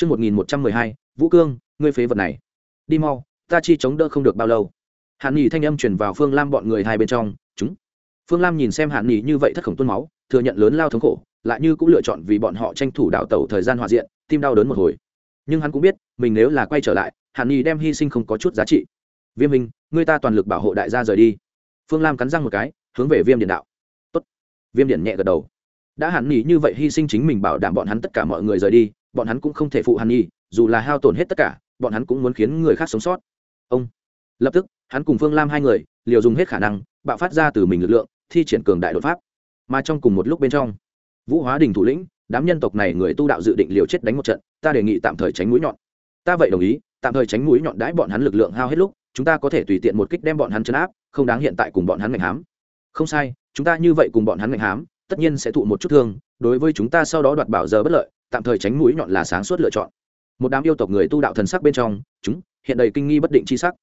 Trước 1112, Vũ Cương, ngươi phế vật này. Đi mau, ta chi chống đỡ không được bao lâu. Hàn Nghị thanh âm truyền vào Phương Lam bọn người hai bên trong, chúng. Phương Lam nhìn xem Hàn Nghị như vậy thất khổng tuôn máu, thừa nhận lớn lao thống khổ, lại như cũng lựa chọn vì bọn họ tranh thủ đảo tẩu thời gian hòa diện, tim đau đớn một hồi. Nhưng hắn cũng biết, mình nếu là quay trở lại, Hàn Nghị đem hy sinh không có chút giá trị. Viêm Minh, ngươi ta toàn lực bảo hộ đại gia rời đi. Phương Lam cắn răng một cái, hướng về Viêm Điện đạo. Tốt. Viêm Điện nhẹ gật đầu đã hàn Nghị như vậy hy sinh chính mình bảo đảm bọn hắn tất cả mọi người rời đi bọn hắn cũng không thể phụ hàn nhi, dù là hao tổn hết tất cả, bọn hắn cũng muốn khiến người khác sống sót. Ông. Lập tức, hắn cùng phương lam hai người, liều dùng hết khả năng, bạo phát ra từ mình lực lượng, thi triển cường đại đột pháp. Mà trong cùng một lúc bên trong, vũ hóa đình thủ lĩnh, đám nhân tộc này người tu đạo dự định liều chết đánh một trận, ta đề nghị tạm thời tránh mũi nhọn. Ta vậy đồng ý, tạm thời tránh mũi nhọn đãi bọn hắn lực lượng hao hết lúc, chúng ta có thể tùy tiện một kích đem bọn hắn chấn áp, không đáng hiện tại cùng bọn hắn ngành hám. Không sai, chúng ta như vậy cùng bọn hắn ngành hám, tất nhiên sẽ thụ một chút thương, đối với chúng ta sau đó đoạt bảo giờ bất lợi tạm thời tránh mũi nhọn là sáng suốt lựa chọn. Một đám yêu tộc người tu đạo thần sắc bên trong, chúng, hiện đầy kinh nghi bất định chi sắc.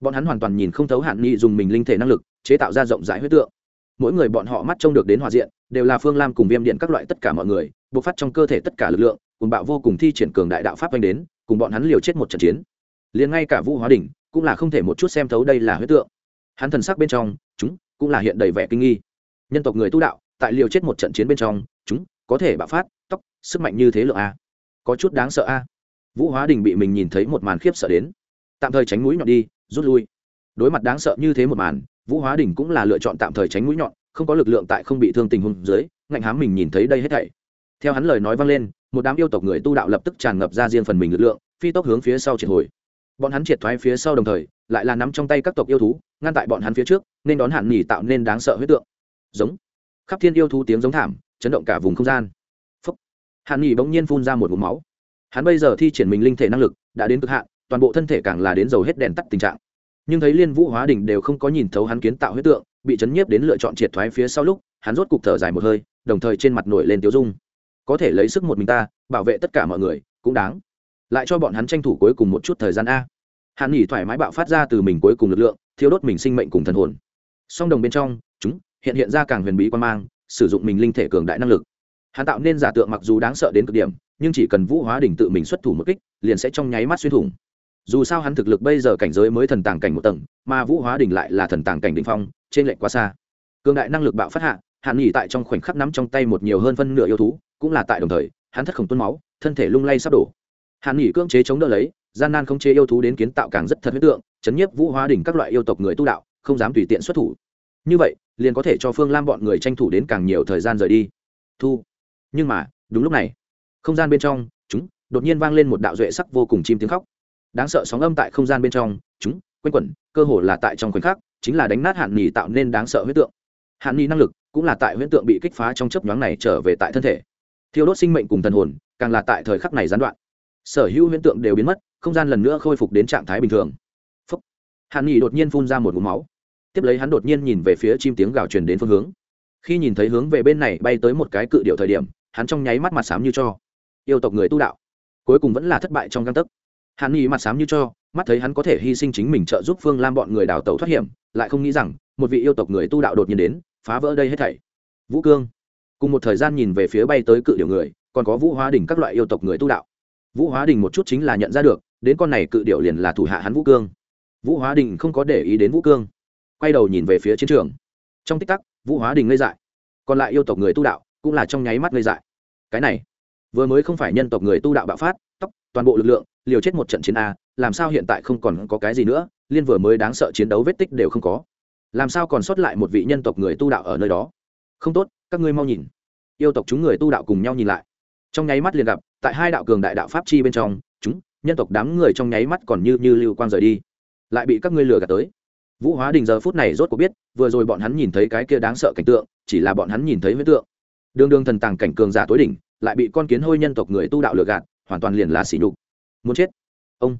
Bọn hắn hoàn toàn nhìn không thấu hạn nghị dùng mình linh thể năng lực, chế tạo ra rộng rãi huyết tượng. Mỗi người bọn họ mắt trông được đến hòa diện, đều là phương lam cùng viêm điện các loại tất cả mọi người, bộc phát trong cơ thể tất cả lực lượng, cùng bạo vô cùng thi triển cường đại đạo pháp oanh đến, cùng bọn hắn liều chết một trận chiến. Liền ngay cả vũ hóa đỉnh, cũng là không thể một chút xem thấu đây là huyết tượng. Hắn thần sắc bên trong, chúng, cũng là hiện đầy vẻ kinh nghi. Nhân tộc người tu đạo, tại liều chết một trận chiến bên trong, chúng, có thể bạo phát sức mạnh như thế lượng a. Có chút đáng sợ a. Vũ hóa đình bị mình nhìn thấy một màn khiếp sợ đến. Tạm thời tránh mũi nhọn đi, rút lui. Đối mặt đáng sợ như thế một màn, vũ hóa đình cũng là lựa chọn tạm thời tránh mũi nhọn, không có lực lượng tại không bị thương tình hùng dưới, ngạnh hám mình nhìn thấy đây hết thảy. Theo hắn lời nói vang lên, một đám yêu tộc người tu đạo lập tức tràn ngập ra riêng phần mình lực lượng, phi tốc hướng phía sau triệt hồi. Bọn hắn triệt thoái phía sau đồng thời, lại là nắm trong tay các tộc yêu thú, ngăn tại bọn hắn phía trước, nên đón hạn nghỉ tạo nên đáng sợ huyết tượng. Giống. Khắp thiên yêu thú tiếng giống thảm, chấn động cả vùng không gian hàn nghỉ bỗng nhiên phun ra một vùng máu. Hắn bây giờ thi triển mình linh thể năng lực đã đến cực hạn, toàn bộ thân thể càng là đến dầu hết đèn tắt tình trạng. Nhưng thấy liên vũ hóa đình đều không có nhìn thấu hắn kiến tạo huyết tượng, bị chấn nhiếp đến lựa chọn triệt thoái phía sau lúc, hắn rốt cục thở dài một hơi, đồng thời trên mặt nổi lên tiếu dung. Có thể lấy sức một mình ta, bảo vệ tất cả mọi người, cũng đáng. Lại cho bọn hắn tranh thủ cuối cùng một chút thời gian a. Hàn nghỉ thoải mái bạo phát ra từ mình cuối cùng lực lượng, thiêu đốt mình sinh mệnh cùng thần hồn. Song đồng bên trong, chúng, hiện hiện ra càng huyền bí quan mang, sử dụng mình linh thể cường đại năng lực hắn tạo nên giả tượng mặc dù đáng sợ đến cực điểm, nhưng chỉ cần vũ hóa đỉnh tự mình xuất thủ một kích, liền sẽ trong nháy mắt xuyên thủng. Dù sao hắn thực lực bây giờ cảnh giới mới thần tàng cảnh một tầng, mà vũ hóa đỉnh lại là thần tàng cảnh đ ỉ n h phong, trên lệnh quá xa. Cường đại năng lực bạo phát hạ hạn nghỉ tại trong khoảnh khắc nắm trong tay một nhiều hơn phân nửa yêu thú, cũng là tại đồng thời, hắn thất khổng tuôn máu, thân thể lung lay sắp đổ. Hạn nghỉ cưỡng chế chống đỡ lấy, gian nan không chế yêu thú đến kiến tạo càng rất thật huyết tượng, chấn nhiếp vũ hóa đỉnh các loại yêu tộc người tu đạo, không dám tùy tiện xuất thủ. Như vậy, liền có thể cho phương lam bọn người tranh thủ đến càng nhiều thời gian rời đi. Thu nhưng mà, đúng lúc này, không gian bên trong, chúng, đột nhiên vang lên một đạo duệ sắc vô cùng chim tiếng khóc. Đáng sợ sóng âm tại không gian bên trong, chúng, quanh quẩn, cơ hồ là tại trong khoảnh khắc, chính là đánh nát hạn nhì tạo nên đáng sợ huyết tượng. Hạn nhì năng lực cũng là tại huyết tượng bị kích phá trong chấp nhoáng này trở về tại thân thể. Thiêu đốt sinh mệnh cùng thần hồn, càng là tại thời khắc này gián đoạn. Sở hữu huyễn tượng đều biến mất, không gian lần nữa khôi phục đến trạng thái bình thường. Phúc. hạn nhì đột nhiên phun ra một ngụm máu. Tiếp lấy hắn đột nhiên nhìn về phía chim tiếng gào truyền đến phương hướng. Khi nhìn thấy hướng về bên này bay tới một cái cự điệu thời điểm hắn trong nháy mắt mặt xám như cho. Yêu tộc người tu đạo, cuối cùng vẫn là thất bại trong găng tấc. Hắn nghĩ mặt xám như cho, mắt thấy hắn có thể hy sinh chính mình trợ giúp phương lam bọn người đào tẩu thoát hiểm, lại không nghĩ rằng, một vị yêu tộc người tu đạo đột nhiên đến, phá vỡ đây hết thảy. Vũ cương. Cùng một thời gian nhìn về phía bay tới cự điệu người, còn có vũ hóa đình các loại yêu tộc người tu đạo. Vũ hóa đình một chút chính là nhận ra được, đến con này cự điệu liền là thủ hạ hắn vũ cương. Vũ hóa đình không có để ý đến vũ cương, quay đầu nhìn về phía chiến trường. Trong tích tắc, vũ hóa đình ngây dại. Còn lại yêu tộc người tu đạo cũng là trong nháy mắt gây dại. Cái này, vừa mới không phải nhân tộc người tu đạo bạo phát, tóc, toàn bộ lực lượng, liều chết một trận chiến a, làm sao hiện tại không còn có cái gì nữa, liên vừa mới đáng sợ chiến đấu vết tích đều không có. Làm sao còn sót lại một vị nhân tộc người tu đạo ở nơi đó? Không tốt, các ngươi mau nhìn. Yêu tộc chúng người tu đạo cùng nhau nhìn lại. Trong nháy mắt liền gặp, tại hai đạo cường đại đạo pháp chi bên trong, chúng, nhân tộc đám người trong nháy mắt còn như như lưu quang rời đi. Lại bị các ngươi lừa gạt tới. Vũ hóa đình giờ phút này rốt cuộc biết, vừa rồi bọn hắn nhìn thấy cái kia đáng sợ cảnh tượng, chỉ là bọn hắn nhìn thấy huyết tượng đường đường thần tàng cảnh cường giả tối đỉnh, lại bị con kiến hôi nhân tộc người tu đạo lừa gạt, hoàn toàn liền là xỉ nhục. Muốn chết. Ông.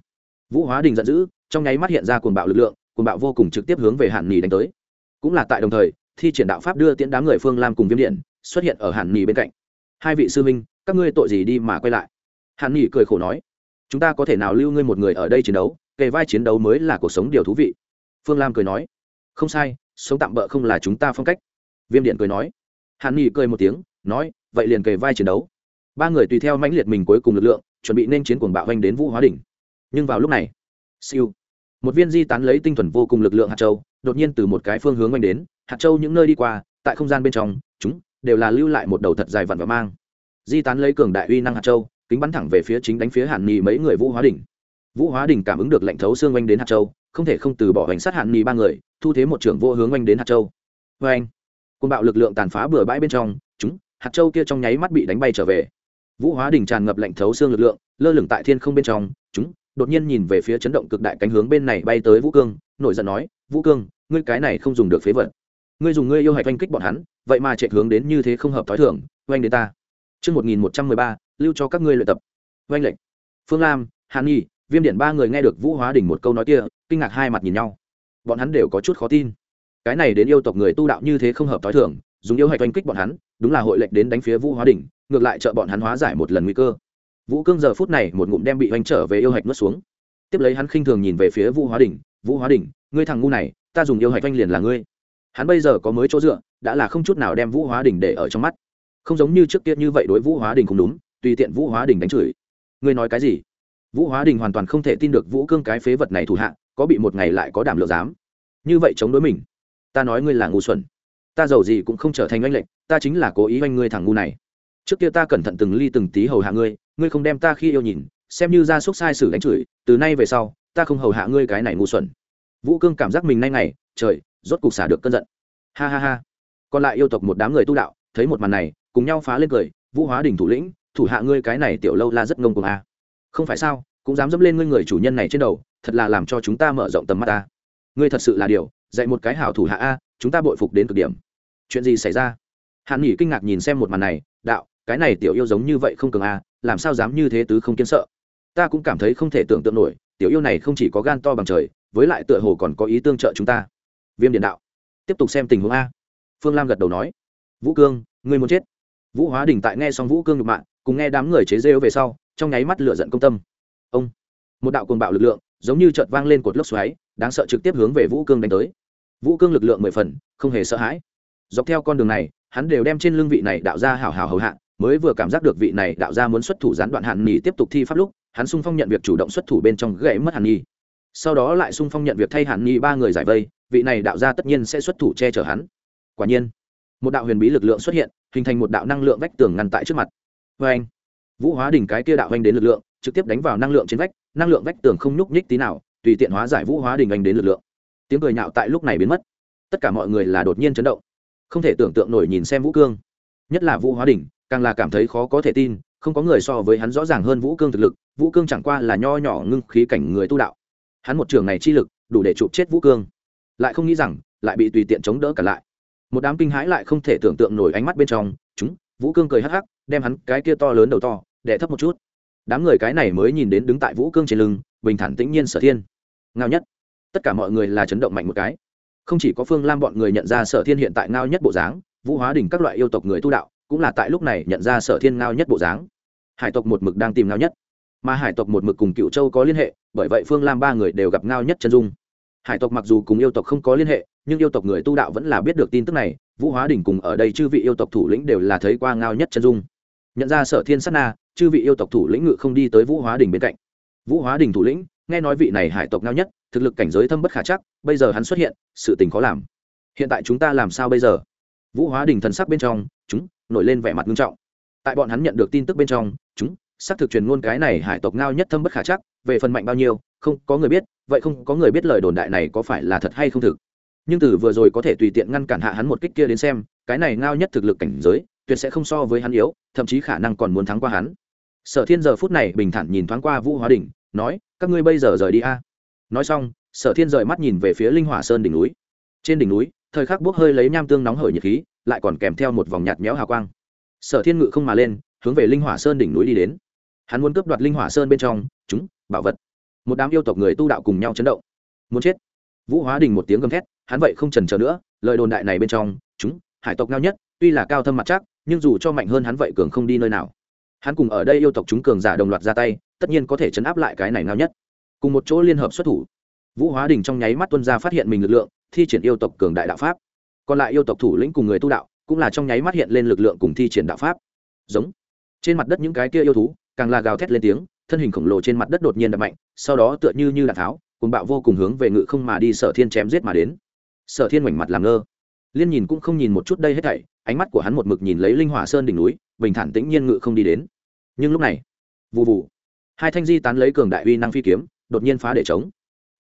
Vũ hóa đình giận dữ, trong nháy mắt hiện ra cuồng bạo lực lượng, cuồng bạo vô cùng trực tiếp hướng về hạn nhì đánh tới. Cũng là tại đồng thời, thi triển đạo pháp đưa tiễn đám người phương lam cùng viêm điện, xuất hiện ở hạn nhì bên cạnh. Hai vị sư minh các ngươi tội gì đi mà quay lại? Hạn nhì cười khổ nói. Chúng ta có thể nào lưu ngươi một người ở đây chiến đấu, kề vai chiến đấu mới là cuộc sống điều thú vị. Phương lam cười nói. Không sai, sống tạm bỡ không là chúng ta phong cách. Viêm điện cười nói hàn nghị cười một tiếng, nói, vậy liền kề vai chiến đấu. Ba người tùy theo mãnh liệt mình cuối cùng lực lượng, chuẩn bị nên chiến cuồng bạo hoành đến vũ hóa đỉnh. Nhưng vào lúc này, siêu, một viên di tán lấy tinh thuần vô cùng lực lượng hạt châu, đột nhiên từ một cái phương hướng oanh đến, hạt châu những nơi đi qua, tại không gian bên trong, chúng đều là lưu lại một đầu thật dài vặn và mang. Di tán lấy cường đại uy năng hạt châu, kính bắn thẳng về phía chính đánh phía hàn nhì mấy người vũ hóa đỉnh. Vũ hóa đỉnh cảm ứng được lệnh thấu xương oanh đến hạt châu, không thể không từ bỏ hành sát hàn nhì ba người, thu thế một trưởng vô hướng oanh đến hạt châu. Vê anh côn bạo lực lượng tàn phá bừa bãi bên trong chúng hạt châu kia trong nháy mắt bị đánh bay trở về vũ hóa đỉnh tràn ngập lệnh thấu xương lực lượng lơ lửng tại thiên không bên trong chúng đột nhiên nhìn về phía chấn động cực đại cánh hướng bên này bay tới vũ cương nổi giận nói vũ cương ngươi cái này không dùng được phế vật ngươi dùng ngươi yêu hạch oanh kích bọn hắn vậy mà chạy hướng đến như thế không hợp thói thường oanh đến ta Trước 1113, lưu cho các ngươi luyện tập. Oanh lệnh. Phương Lam, Hàn Nhi, Viêm Điện ba người nghe được Vũ Hóa Đỉnh một câu nói kia, kinh ngạc hai mặt nhìn nhau. Bọn hắn đều có chút khó tin. Cái này đến yêu tộc người tu đạo như thế không hợp thói thường, dùng yêu hạch oanh kích bọn hắn, đúng là hội lệnh đến đánh phía Vũ Hóa Đỉnh, ngược lại trợ bọn hắn hóa giải một lần nguy cơ. Vũ Cương giờ phút này một ngụm đem bị oanh trở về yêu hạch nuốt xuống. Tiếp lấy hắn khinh thường nhìn về phía Vũ Hóa Đỉnh, "Vũ Hóa Đỉnh, ngươi thằng ngu này, ta dùng yêu hạch oanh liền là ngươi." Hắn bây giờ có mới chỗ dựa, đã là không chút nào đem Vũ Hóa Đỉnh để ở trong mắt không giống như trước kia như vậy đối vũ hóa đình không đúng tùy tiện vũ hóa đình đánh chửi ngươi nói cái gì vũ hóa đình hoàn toàn không thể tin được vũ cương cái phế vật này thủ hạ có bị một ngày lại có đảm lượng dám như vậy chống đối mình ta nói ngươi là ngu xuẩn. Ta giàu gì cũng không trở thành oanh lệnh, ta chính là cố ý oanh ngươi thằng ngu này. Trước kia ta cẩn thận từng ly từng tí hầu hạ ngươi ngươi không đem ta khi yêu nhìn, xem như ra xúc sai sử đánh chửi, từ nay về sau, ta không hầu hạ ngươi cái này ngu xuẩn. Vũ cương cảm giác mình nay ngày, trời, rốt cục xả được cơn giận. Ha ha ha. Còn lại yêu tộc một đám người tu đạo, thấy một màn này, cùng nhau phá lên cười, vũ hóa đình thủ lĩnh, thủ hạ ngươi cái này tiểu lâu la rất ngông cuồng a à. không phải sao, cũng dám dẫm lên ngươi người chủ nhân này trên đầu, thật là làm cho chúng ta mở rộng tầm mắt ta. Ngươi thật sự là điều dạy một cái hảo thủ hạ a, chúng ta bội phục đến cực điểm. Chuyện gì xảy ra? Hàn nghỉ kinh ngạc nhìn xem một màn này, đạo, cái này tiểu yêu giống như vậy không cường a, làm sao dám như thế tứ không kiên sợ? Ta cũng cảm thấy không thể tưởng tượng nổi, tiểu yêu này không chỉ có gan to bằng trời, với lại tựa hồ còn có ý tương trợ chúng ta. Viêm điện đạo, tiếp tục xem tình huống a. Phương lam gật đầu nói, vũ cương, ngươi muốn chết. Vũ hóa đình tại nghe xong vũ cương nhục mạng cùng nghe đám người chế rêu về sau, trong nháy mắt lửa giận công tâm. Ông, một đạo cuồng bạo lực lượng, giống như chợt vang lên cột lốc xoáy, đáng sợ trực tiếp hướng về vũ cương đánh tới vũ cương lực lượng mười phần, không hề sợ hãi. Dọc theo con đường này, hắn đều đem trên lưng vị này đạo ra hảo hảo hầu hạ, mới vừa cảm giác được vị này đạo ra muốn xuất thủ gián đoạn hạn nghỉ tiếp tục thi pháp lúc, hắn sung phong nhận việc chủ động xuất thủ bên trong gãy mất hàn nhi sau đó lại sung phong nhận việc thay hàn nhi ba người giải vây, vị này đạo ra tất nhiên sẽ xuất thủ che chở hắn. Quả nhiên, một đạo huyền bí lực lượng xuất hiện, hình thành một đạo năng lượng vách tường ngăn tại trước mặt. Vê anh, vũ hóa đỉnh cái kia đạo anh đến lực lượng, trực tiếp đánh vào năng lượng trên vách, năng lượng vách tường không nhúc nhích tí nào, tùy tiện hóa giải vũ hóa đỉnh anh đến lực lượng tiếng cười nhạo tại lúc này biến mất. Tất cả mọi người là đột nhiên chấn động. Không thể tưởng tượng nổi nhìn xem vũ cương. Nhất là vũ hóa đỉnh, càng là cảm thấy khó có thể tin, không có người so với hắn rõ ràng hơn vũ cương thực lực, vũ cương chẳng qua là nho nhỏ ngưng khí cảnh người tu đạo. Hắn một trường này chi lực, đủ để chụp chết vũ cương. Lại không nghĩ rằng, lại bị tùy tiện chống đỡ cả lại. Một đám kinh hãi lại không thể tưởng tượng nổi ánh mắt bên trong, chúng, vũ cương cười hắc hắc, đem hắn cái kia to lớn đầu to đẻ thấp một chút. Đám người cái này mới nhìn đến đứng tại vũ cương trên lưng, bình thản tĩnh nhiên sở thiên. Ngao nhất tất cả mọi người là chấn động mạnh một cái. Không chỉ có phương lam bọn người nhận ra sở thiên hiện tại ngao nhất bộ dáng, vũ hóa đỉnh các loại yêu tộc người tu đạo, cũng là tại lúc này nhận ra sở thiên ngao nhất bộ dáng. Hải tộc một mực đang tìm ngao nhất, mà hải tộc một mực cùng cựu châu có liên hệ, bởi vậy phương lam ba người đều gặp ngao nhất chân dung. Hải tộc mặc dù cùng yêu tộc không có liên hệ, nhưng yêu tộc người tu đạo vẫn là biết được tin tức này, vũ hóa đỉnh cùng ở đây chư vị yêu tộc thủ lĩnh đều là thấy qua ngao nhất chân dung. Nhận ra sở thiên sát na, chư vị yêu tộc thủ lĩnh ngự không đi tới vũ hóa đỉnh bên cạnh. Vũ hóa đỉnh thủ lĩnh nghe nói vị này hải tộc ngao nhất, thực lực cảnh giới thâm bất khả chắc, bây giờ hắn xuất hiện, sự tình khó làm. Hiện tại chúng ta làm sao bây giờ? Vũ hóa đỉnh thần sắc bên trong, chúng, nổi lên vẻ mặt nghiêm trọng. Tại bọn hắn nhận được tin tức bên trong, chúng, xác thực truyền ngôn cái này hải tộc ngao nhất thâm bất khả chắc, về phần mạnh bao nhiêu, không, có người biết, vậy không, có người biết lời đồn đại này có phải là thật hay không thực. Nhưng từ vừa rồi có thể tùy tiện ngăn cản hạ hắn một kích kia đến xem, cái này ngao nhất thực lực cảnh giới, tuyệt sẽ không so với hắn yếu, thậm chí khả năng còn muốn thắng qua hắn. Sở thiên giờ phút này bình thản nhìn thoáng qua vũ hóa đỉnh nói, các ngươi bây giờ rời đi a. Nói xong, sở thiên rời mắt nhìn về phía linh hỏa sơn đỉnh núi. Trên đỉnh núi, thời khắc bốc hơi lấy nham tương nóng hởi nhiệt khí, lại còn kèm theo một vòng nhạt méo hào quang. Sở thiên ngự không mà lên, hướng về linh hỏa sơn đỉnh núi đi đến. Hắn muốn cướp đoạt linh hỏa sơn bên trong, chúng, bảo vật. Một đám yêu tộc người tu đạo cùng nhau chấn động. Muốn chết. Vũ hóa đình một tiếng gầm thét, hắn vậy không trần chờ nữa, lời đồn đại này bên trong, chúng, hải tộc cao nhất, tuy là cao thâm mặt chắc, nhưng dù cho mạnh hơn hắn vậy cường không đi nơi nào hắn cùng ở đây yêu tộc chúng cường giả đồng loạt ra tay, tất nhiên có thể chấn áp lại cái này ngao nhất. Cùng một chỗ liên hợp xuất thủ, vũ hóa đình trong nháy mắt tuân ra phát hiện mình lực lượng, thi triển yêu tộc cường đại đạo pháp. Còn lại yêu tộc thủ lĩnh cùng người tu đạo, cũng là trong nháy mắt hiện lên lực lượng cùng thi triển đạo pháp. Giống. Trên mặt đất những cái kia yêu thú, càng là gào thét lên tiếng, thân hình khổng lồ trên mặt đất đột nhiên đập mạnh, sau đó tựa như như đạn tháo cùng bạo vô cùng hướng về ngự không mà đi sở thiên chém giết mà đến. Sở thiên ngoảnh mặt làm ngơ. Liên nhìn cũng không nhìn một chút đây hết thảy, ánh mắt của hắn một mực nhìn lấy linh hỏa sơn đỉnh núi bình thản tĩnh nhiên ngự không đi đến. Nhưng lúc này vụ vụ hai thanh di tán lấy cường đại uy năng phi kiếm, đột nhiên phá để chống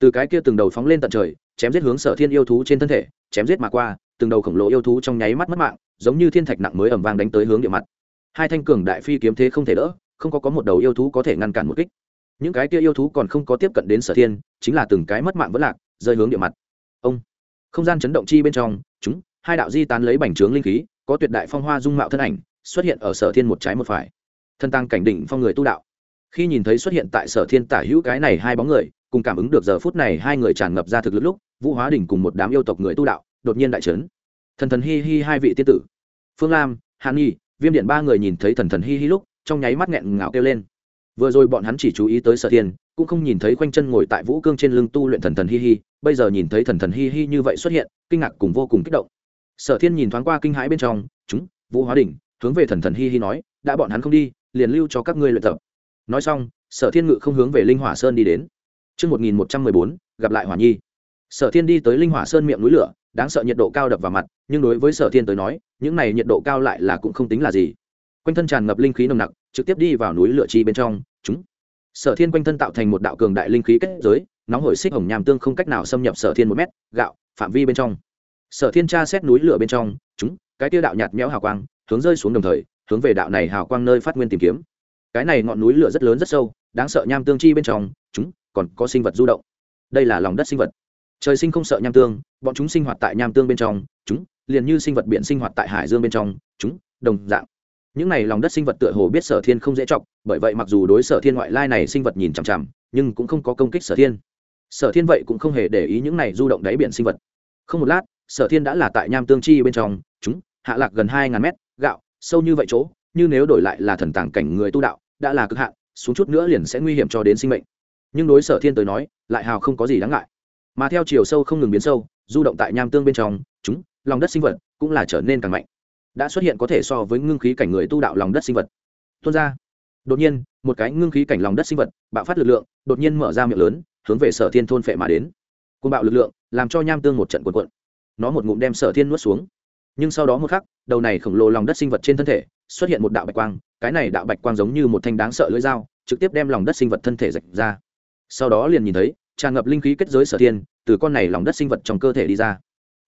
từ cái kia từng đầu phóng lên tận trời, chém giết hướng sở thiên yêu thú trên thân thể, chém giết mà qua, từng đầu khổng lồ yêu thú trong nháy mắt mất mạng, giống như thiên thạch nặng mới ẩm vang đánh tới hướng địa mặt. Hai thanh cường đại phi kiếm thế không thể đỡ, không có có một đầu yêu thú có thể ngăn cản một kích. Những cái kia yêu thú còn không có tiếp cận đến sở thiên, chính là từng cái mất mạng vẫn lạc, rơi hướng địa mặt. Ông, không gian chấn động chi bên trong, chúng, hai đạo di tán lấy bành trướng linh khí, có tuyệt đại phong hoa dung mạo thân ảnh xuất hiện ở sở thiên một trái một phải. Thân tăng cảnh đỉnh phong người tu đạo. Khi nhìn thấy xuất hiện tại sở thiên tả hữu cái này hai bóng người, cùng cảm ứng được giờ phút này hai người tràn ngập ra thực lực lúc, vũ hóa đỉnh cùng một đám yêu tộc người tu đạo, đột nhiên đại trấn. Thần thần hi hi hai vị tiên tử. Phương lam, hàn nghi viêm điện ba người nhìn thấy thần thần hi hi lúc, trong nháy mắt nghẹn ngào kêu lên. Vừa rồi bọn hắn chỉ chú ý tới sở thiên, cũng không nhìn thấy khoanh chân ngồi tại vũ cương trên lưng tu luyện thần thần hi hi, bây giờ nhìn thấy thần thần hi hi như vậy xuất hiện, kinh ngạc cùng vô cùng kích động. Sở thiên nhìn thoáng qua kinh hãi bên trong, chúng, vũ hóa đỉnh hướng về thần thần hi hi nói đã bọn hắn không đi liền lưu cho các ngươi luyện tập. Nói xong sở thiên ngự không hướng về linh hỏa sơn đi đến. Trước 1114, gặp lại hỏa nhi. Sở thiên đi tới linh hỏa sơn miệng núi lửa đáng sợ nhiệt độ cao đập vào mặt nhưng đối với sở thiên tới nói những này nhiệt độ cao lại là cũng không tính là gì. Quanh thân tràn ngập linh khí nồng nặc trực tiếp đi vào núi lửa chi bên trong chúng. Sở thiên quanh thân tạo thành một đạo cường đại linh khí kết giới nóng hổi xích hồng nham tương không cách nào xâm nhập sở thiên một mét gạo phạm vi bên trong. Sở thiên tra xét núi lửa bên trong chúng cái tiêu đạo nhạt méo hào quang hướng rơi xuống đồng thời, hướng về đạo này hào quang nơi phát nguyên tìm kiếm. Cái này ngọn núi lửa rất lớn rất sâu, đáng sợ nham tương chi bên trong, chúng còn có sinh vật du động. Đây là lòng đất sinh vật. Trời sinh không sợ nham tương, bọn chúng sinh hoạt tại nham tương bên trong, chúng liền như sinh vật biển sinh hoạt tại hải dương bên trong, chúng đồng dạng. Những này lòng đất sinh vật tựa hồ biết sở thiên không dễ chọc, bởi vậy mặc dù đối sở thiên ngoại lai này sinh vật nhìn chằm chằm, nhưng cũng không có công kích sở thiên. Sở thiên vậy cũng không hề để ý những này du động đáy biển sinh vật. Không một lát, sở thiên đã là tại nham tương chi bên trong, chúng hạ lạc gần hai ngàn mét gạo, sâu như vậy chỗ, như nếu đổi lại là thần tàng cảnh người tu đạo, đã là cực hạn, xuống chút nữa liền sẽ nguy hiểm cho đến sinh mệnh. Nhưng đối sở thiên tới nói, lại hào không có gì đáng ngại. Mà theo chiều sâu không ngừng biến sâu, du động tại nham tương bên trong, chúng, lòng đất sinh vật cũng là trở nên càng mạnh. Đã xuất hiện có thể so với ngưng khí cảnh người tu đạo lòng đất sinh vật. Tuôn ra. Đột nhiên, một cái ngưng khí cảnh lòng đất sinh vật, bạo phát lực lượng, đột nhiên mở ra miệng lớn, hướng về sở thiên thôn phệ mà đến. Côn bạo lực lượng, làm cho nham tương một trận cuộn cuộn. Nó một ngụm đem sở thiên nuốt xuống. Nhưng sau đó một khắc đầu này khổng lồ lòng đất sinh vật trên thân thể, xuất hiện một đạo bạch quang, cái này đạo bạch quang giống như một thanh đáng sợ lưỡi dao, trực tiếp đem lòng đất sinh vật thân thể rạch ra. Sau đó liền nhìn thấy, tràn ngập linh khí kết giới sở thiên, từ con này lòng đất sinh vật trong cơ thể đi ra.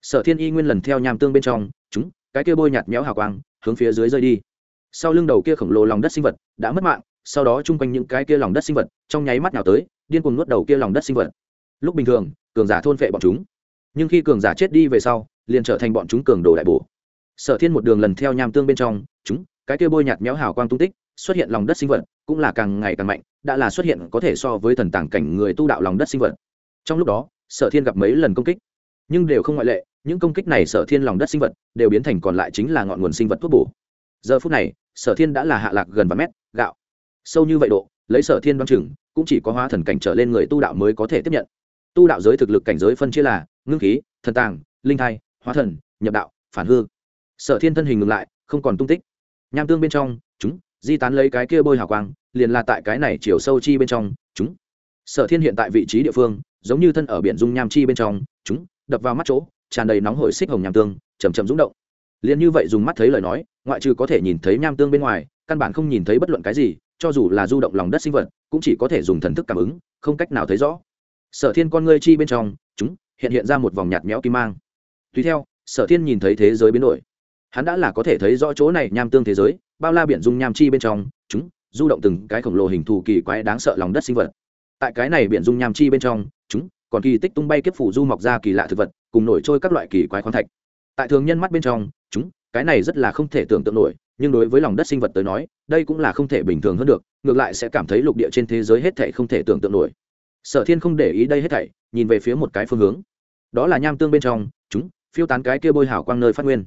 Sở thiên y nguyên lần theo nham tương bên trong, chúng, cái kia bôi nhạt méo hào quang, hướng phía dưới rơi đi. Sau lưng đầu kia khổng lồ lòng đất sinh vật đã mất mạng, sau đó chung quanh những cái kia lòng đất sinh vật trong nháy mắt nào tới, điên cuồng nuốt đầu kia lòng đất sinh vật. Lúc bình thường, cường giả thôn phệ bọn chúng. Nhưng khi cường giả chết đi về sau, liền trở thành bọn chúng cường đồ đại bổ sở thiên một đường lần theo nham tương bên trong, chúng, cái kia bôi nhạt méo hào quang tung tích, xuất hiện lòng đất sinh vật, cũng là càng ngày càng mạnh, đã là xuất hiện có thể so với thần tàng cảnh người tu đạo lòng đất sinh vật. Trong lúc đó, sở thiên gặp mấy lần công kích, nhưng đều không ngoại lệ, những công kích này sở thiên lòng đất sinh vật đều biến thành còn lại chính là ngọn nguồn sinh vật thuốc bổ. Giờ phút này, sở thiên đã là hạ lạc gần vài mét, gạo. Sâu như vậy độ, lấy sở thiên đoan chừng, cũng chỉ có hóa thần cảnh trở lên người tu đạo mới có thể tiếp nhận. Tu đạo giới thực lực cảnh giới phân chia là ngưng khí, thần tàng, linh thai, hóa thần, nhập đạo, phản hư sở thiên thân hình ngừng lại, không còn tung tích. Nham tương bên trong, chúng, di tán lấy cái kia bôi hào quang, liền là tại cái này chiều sâu chi bên trong, chúng. Sở thiên hiện tại vị trí địa phương, giống như thân ở biển dung nham chi bên trong, chúng, đập vào mắt chỗ, tràn đầy nóng hổi xích hồng nham tương chầm chầm rúng động. Liền như vậy dùng mắt thấy lời nói, ngoại trừ có thể nhìn thấy nham tương bên ngoài, căn bản không nhìn thấy bất luận cái gì, cho dù là du động lòng đất sinh vật, cũng chỉ có thể dùng thần thức cảm ứng, không cách nào thấy rõ. Sở thiên con ngươi chi bên trong, chúng, hiện hiện ra một vòng nhạt méo kim mang. Tùy theo, sở thiên nhìn thấy thế giới biến đổi hắn đã là có thể thấy rõ chỗ này nham tương thế giới, bao la biển dung nham chi bên trong, chúng, du động từng cái khổng lồ hình thù kỳ quái đáng sợ lòng đất sinh vật. Tại cái này biển dung nham chi bên trong, chúng, còn kỳ tích tung bay kiếp phủ du mọc ra kỳ lạ thực vật, cùng nổi trôi các loại kỳ quái khoáng thạch. Tại thường nhân mắt bên trong, chúng, cái này rất là không thể tưởng tượng nổi, nhưng đối với lòng đất sinh vật tới nói, đây cũng là không thể bình thường hơn được, ngược lại sẽ cảm thấy lục địa trên thế giới hết thảy không thể tưởng tượng nổi. Sở thiên không để ý đây hết thảy, nhìn về phía một cái phương hướng. Đó là nham tương bên trong, chúng, phiêu tán cái kia bôi hào quang nơi phát nguyên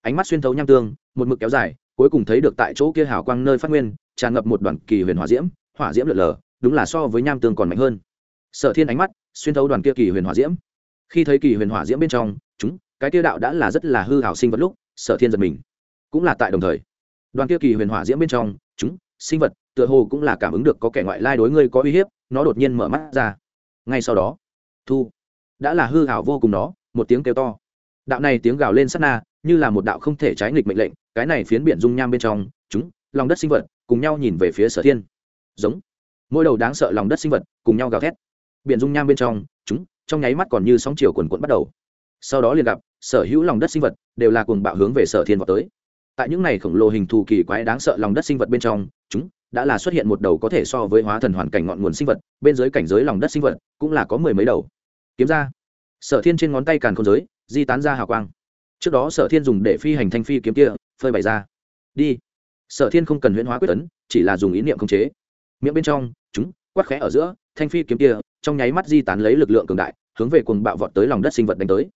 ánh mắt xuyên thấu nham tương, một mực kéo dài, cuối cùng thấy được tại chỗ kia hào quang nơi phát nguyên, tràn ngập một đoàn kỳ huyền hỏa diễm hỏa diễm lượn lờ, đúng là so với nham tương còn mạnh hơn. Sở thiên ánh mắt xuyên thấu đoàn kia kỳ huyền hỏa diễm. Khi thấy kỳ huyền hỏa diễm bên trong, chúng, cái kia đạo đã là rất là hư hảo sinh vật lúc, sở thiên giật mình. Cũng là tại đồng thời, đoàn kia kỳ huyền hỏa diễm bên trong, chúng, sinh vật, tựa hồ cũng là cảm ứng được có kẻ ngoại lai đối ngươi có uy hiếp, nó đột nhiên mở mắt ra. Ngay sau đó, thu, đã là hư hảo vô cùng nó, một tiếng kêu to. Đạo này tiếng gào lên sát na như là một đạo không thể trái nghịch mệnh lệnh, cái này phiến biển dung nham bên trong, chúng, lòng đất sinh vật, cùng nhau nhìn về phía sở thiên. Giống. Mỗi đầu đáng sợ lòng đất sinh vật, cùng nhau gào thét. Biển dung nham bên trong, chúng, trong nháy mắt còn như sóng chiều quần quẫn bắt đầu. Sau đó liền gặp, sở hữu lòng đất sinh vật, đều là cuồng bạo hướng về sở thiên vào tới. Tại những này khổng lồ hình thù kỳ quái đáng sợ lòng đất sinh vật bên trong, chúng, đã là xuất hiện một đầu có thể so với hóa thần hoàn cảnh ngọn nguồn sinh vật, bên dưới cảnh giới lòng đất sinh vật, cũng là có mười mấy đầu. Kiếm ra. Sở thiên trên ngón tay càn không giới, di tán ra hào quang trước đó sở thiên dùng để phi hành thanh phi kiếm kia, phơi bày ra. Đi. Sở thiên không cần huyễn hóa quyết tấn, chỉ là dùng ý niệm khống chế. Miệng bên trong, chúng quắc khẽ ở giữa, thanh phi kiếm kia, trong nháy mắt di tán lấy lực lượng cường đại, hướng về cuồng bạo vọt tới lòng đất sinh vật đánh tới.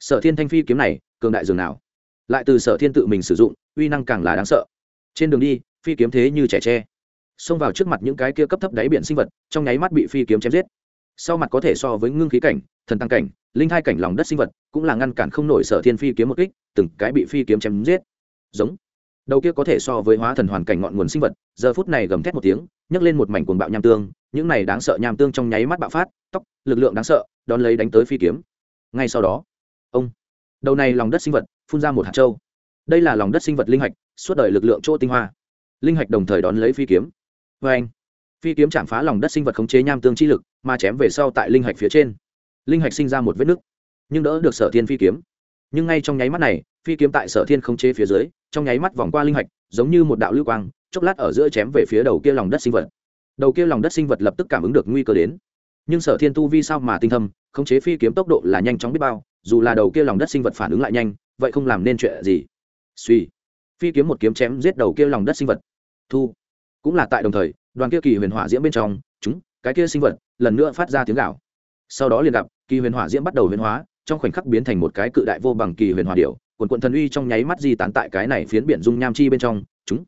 Sở thiên thanh phi kiếm này, cường đại dường nào? Lại từ sở thiên tự mình sử dụng, uy năng càng là đáng sợ. Trên đường đi, phi kiếm thế như trẻ tre. Xông vào trước mặt những cái kia cấp thấp đáy biển sinh vật, trong nháy mắt bị phi kiếm chém giết sau mặt có thể so với ngưng khí cảnh, thần tăng cảnh, linh hai cảnh lòng đất sinh vật, cũng là ngăn cản không nổi sở thiên phi kiếm một kích, từng cái bị phi kiếm chém giết. Giống. Đầu kia có thể so với hóa thần hoàn cảnh ngọn nguồn sinh vật, giờ phút này gầm thét một tiếng, nhấc lên một mảnh cuồng bạo nham tương, những này đáng sợ nham tương trong nháy mắt bạo phát, tóc, lực lượng đáng sợ, đón lấy đánh tới phi kiếm. Ngay sau đó, ông, đầu này lòng đất sinh vật, phun ra một hạt trâu đây là lòng đất sinh vật linh hạch, suốt đời lực lượng chỗ tinh hoa. Linh hạch đồng thời đón lấy phi kiếm. Vê anh phi kiếm chạm phá lòng đất sinh vật khống chế nham tương chi lực, mà chém về sau tại linh hạch phía trên. Linh hạch sinh ra một vết nứt, nhưng đỡ được sở thiên phi kiếm. Nhưng ngay trong nháy mắt này, phi kiếm tại sở thiên khống chế phía dưới, trong nháy mắt vòng qua linh hạch, giống như một đạo lưu quang, chốc lát ở giữa chém về phía đầu kia lòng đất sinh vật. Đầu kia lòng đất sinh vật lập tức cảm ứng được nguy cơ đến. Nhưng sở thiên tu vi sao mà tinh thâm, khống chế phi kiếm tốc độ là nhanh chóng biết bao, dù là đầu kia lòng đất sinh vật phản ứng lại nhanh, vậy không làm nên chuyện gì. Suy. Phi kiếm một kiếm chém giết đầu kia lòng đất sinh vật. Thu. Cũng là tại đồng thời đoàn kia kỳ huyền hỏa diễm bên trong chúng cái kia sinh vật lần nữa phát ra tiếng gạo sau đó liền gặp kỳ huyền hỏa diễm bắt đầu huyền hóa trong khoảnh khắc biến thành một cái cự đại vô bằng kỳ huyền hỏa điệu quần quận thần uy trong nháy mắt di tán tại cái này phiến biển dung nham chi bên trong chúng.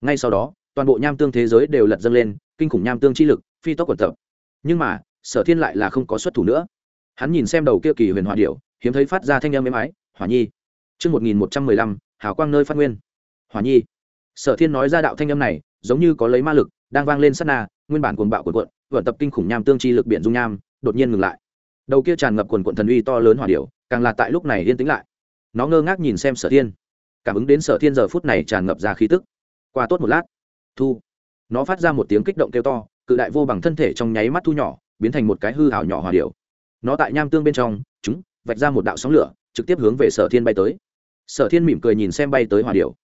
Ngay sau đó toàn bộ nham tương thế giới đều lật dâng lên kinh khủng nham tương chi lực phi tốc quần tập. Nhưng mà sở thiên lại là không có xuất thủ nữa. Hắn nhìn xem đầu kia kỳ huyền hỏa điệu hiếm thấy phát ra thanh âm êm ái hỏa nhi. Trước 1115, hào quang nơi phát nguyên. Hỏa nhi. Sở thiên nói ra đạo thanh âm này, giống như có lấy ma lực, đang vang lên sát na, nguyên bản cuồng bạo cuộn cuộn, vận tập kinh khủng nham tương chi lực biển dung nham, đột nhiên ngừng lại. Đầu kia tràn ngập quần cuộn thần uy to lớn hỏa điệu, càng là tại lúc này yên tĩnh lại. Nó ngơ ngác nhìn xem Sở Thiên, cảm ứng đến Sở Thiên giờ phút này tràn ngập ra khí tức. Qua tốt một lát, thu. Nó phát ra một tiếng kích động kêu to, cự đại vô bằng thân thể trong nháy mắt thu nhỏ, biến thành một cái hư ảo nhỏ hòa điệu. Nó tại nham tương bên trong, chúng vạch ra một đạo sóng lửa, trực tiếp hướng về Sở Thiên bay tới sở thiên mỉm cười nhìn xem bay tới hòa điệu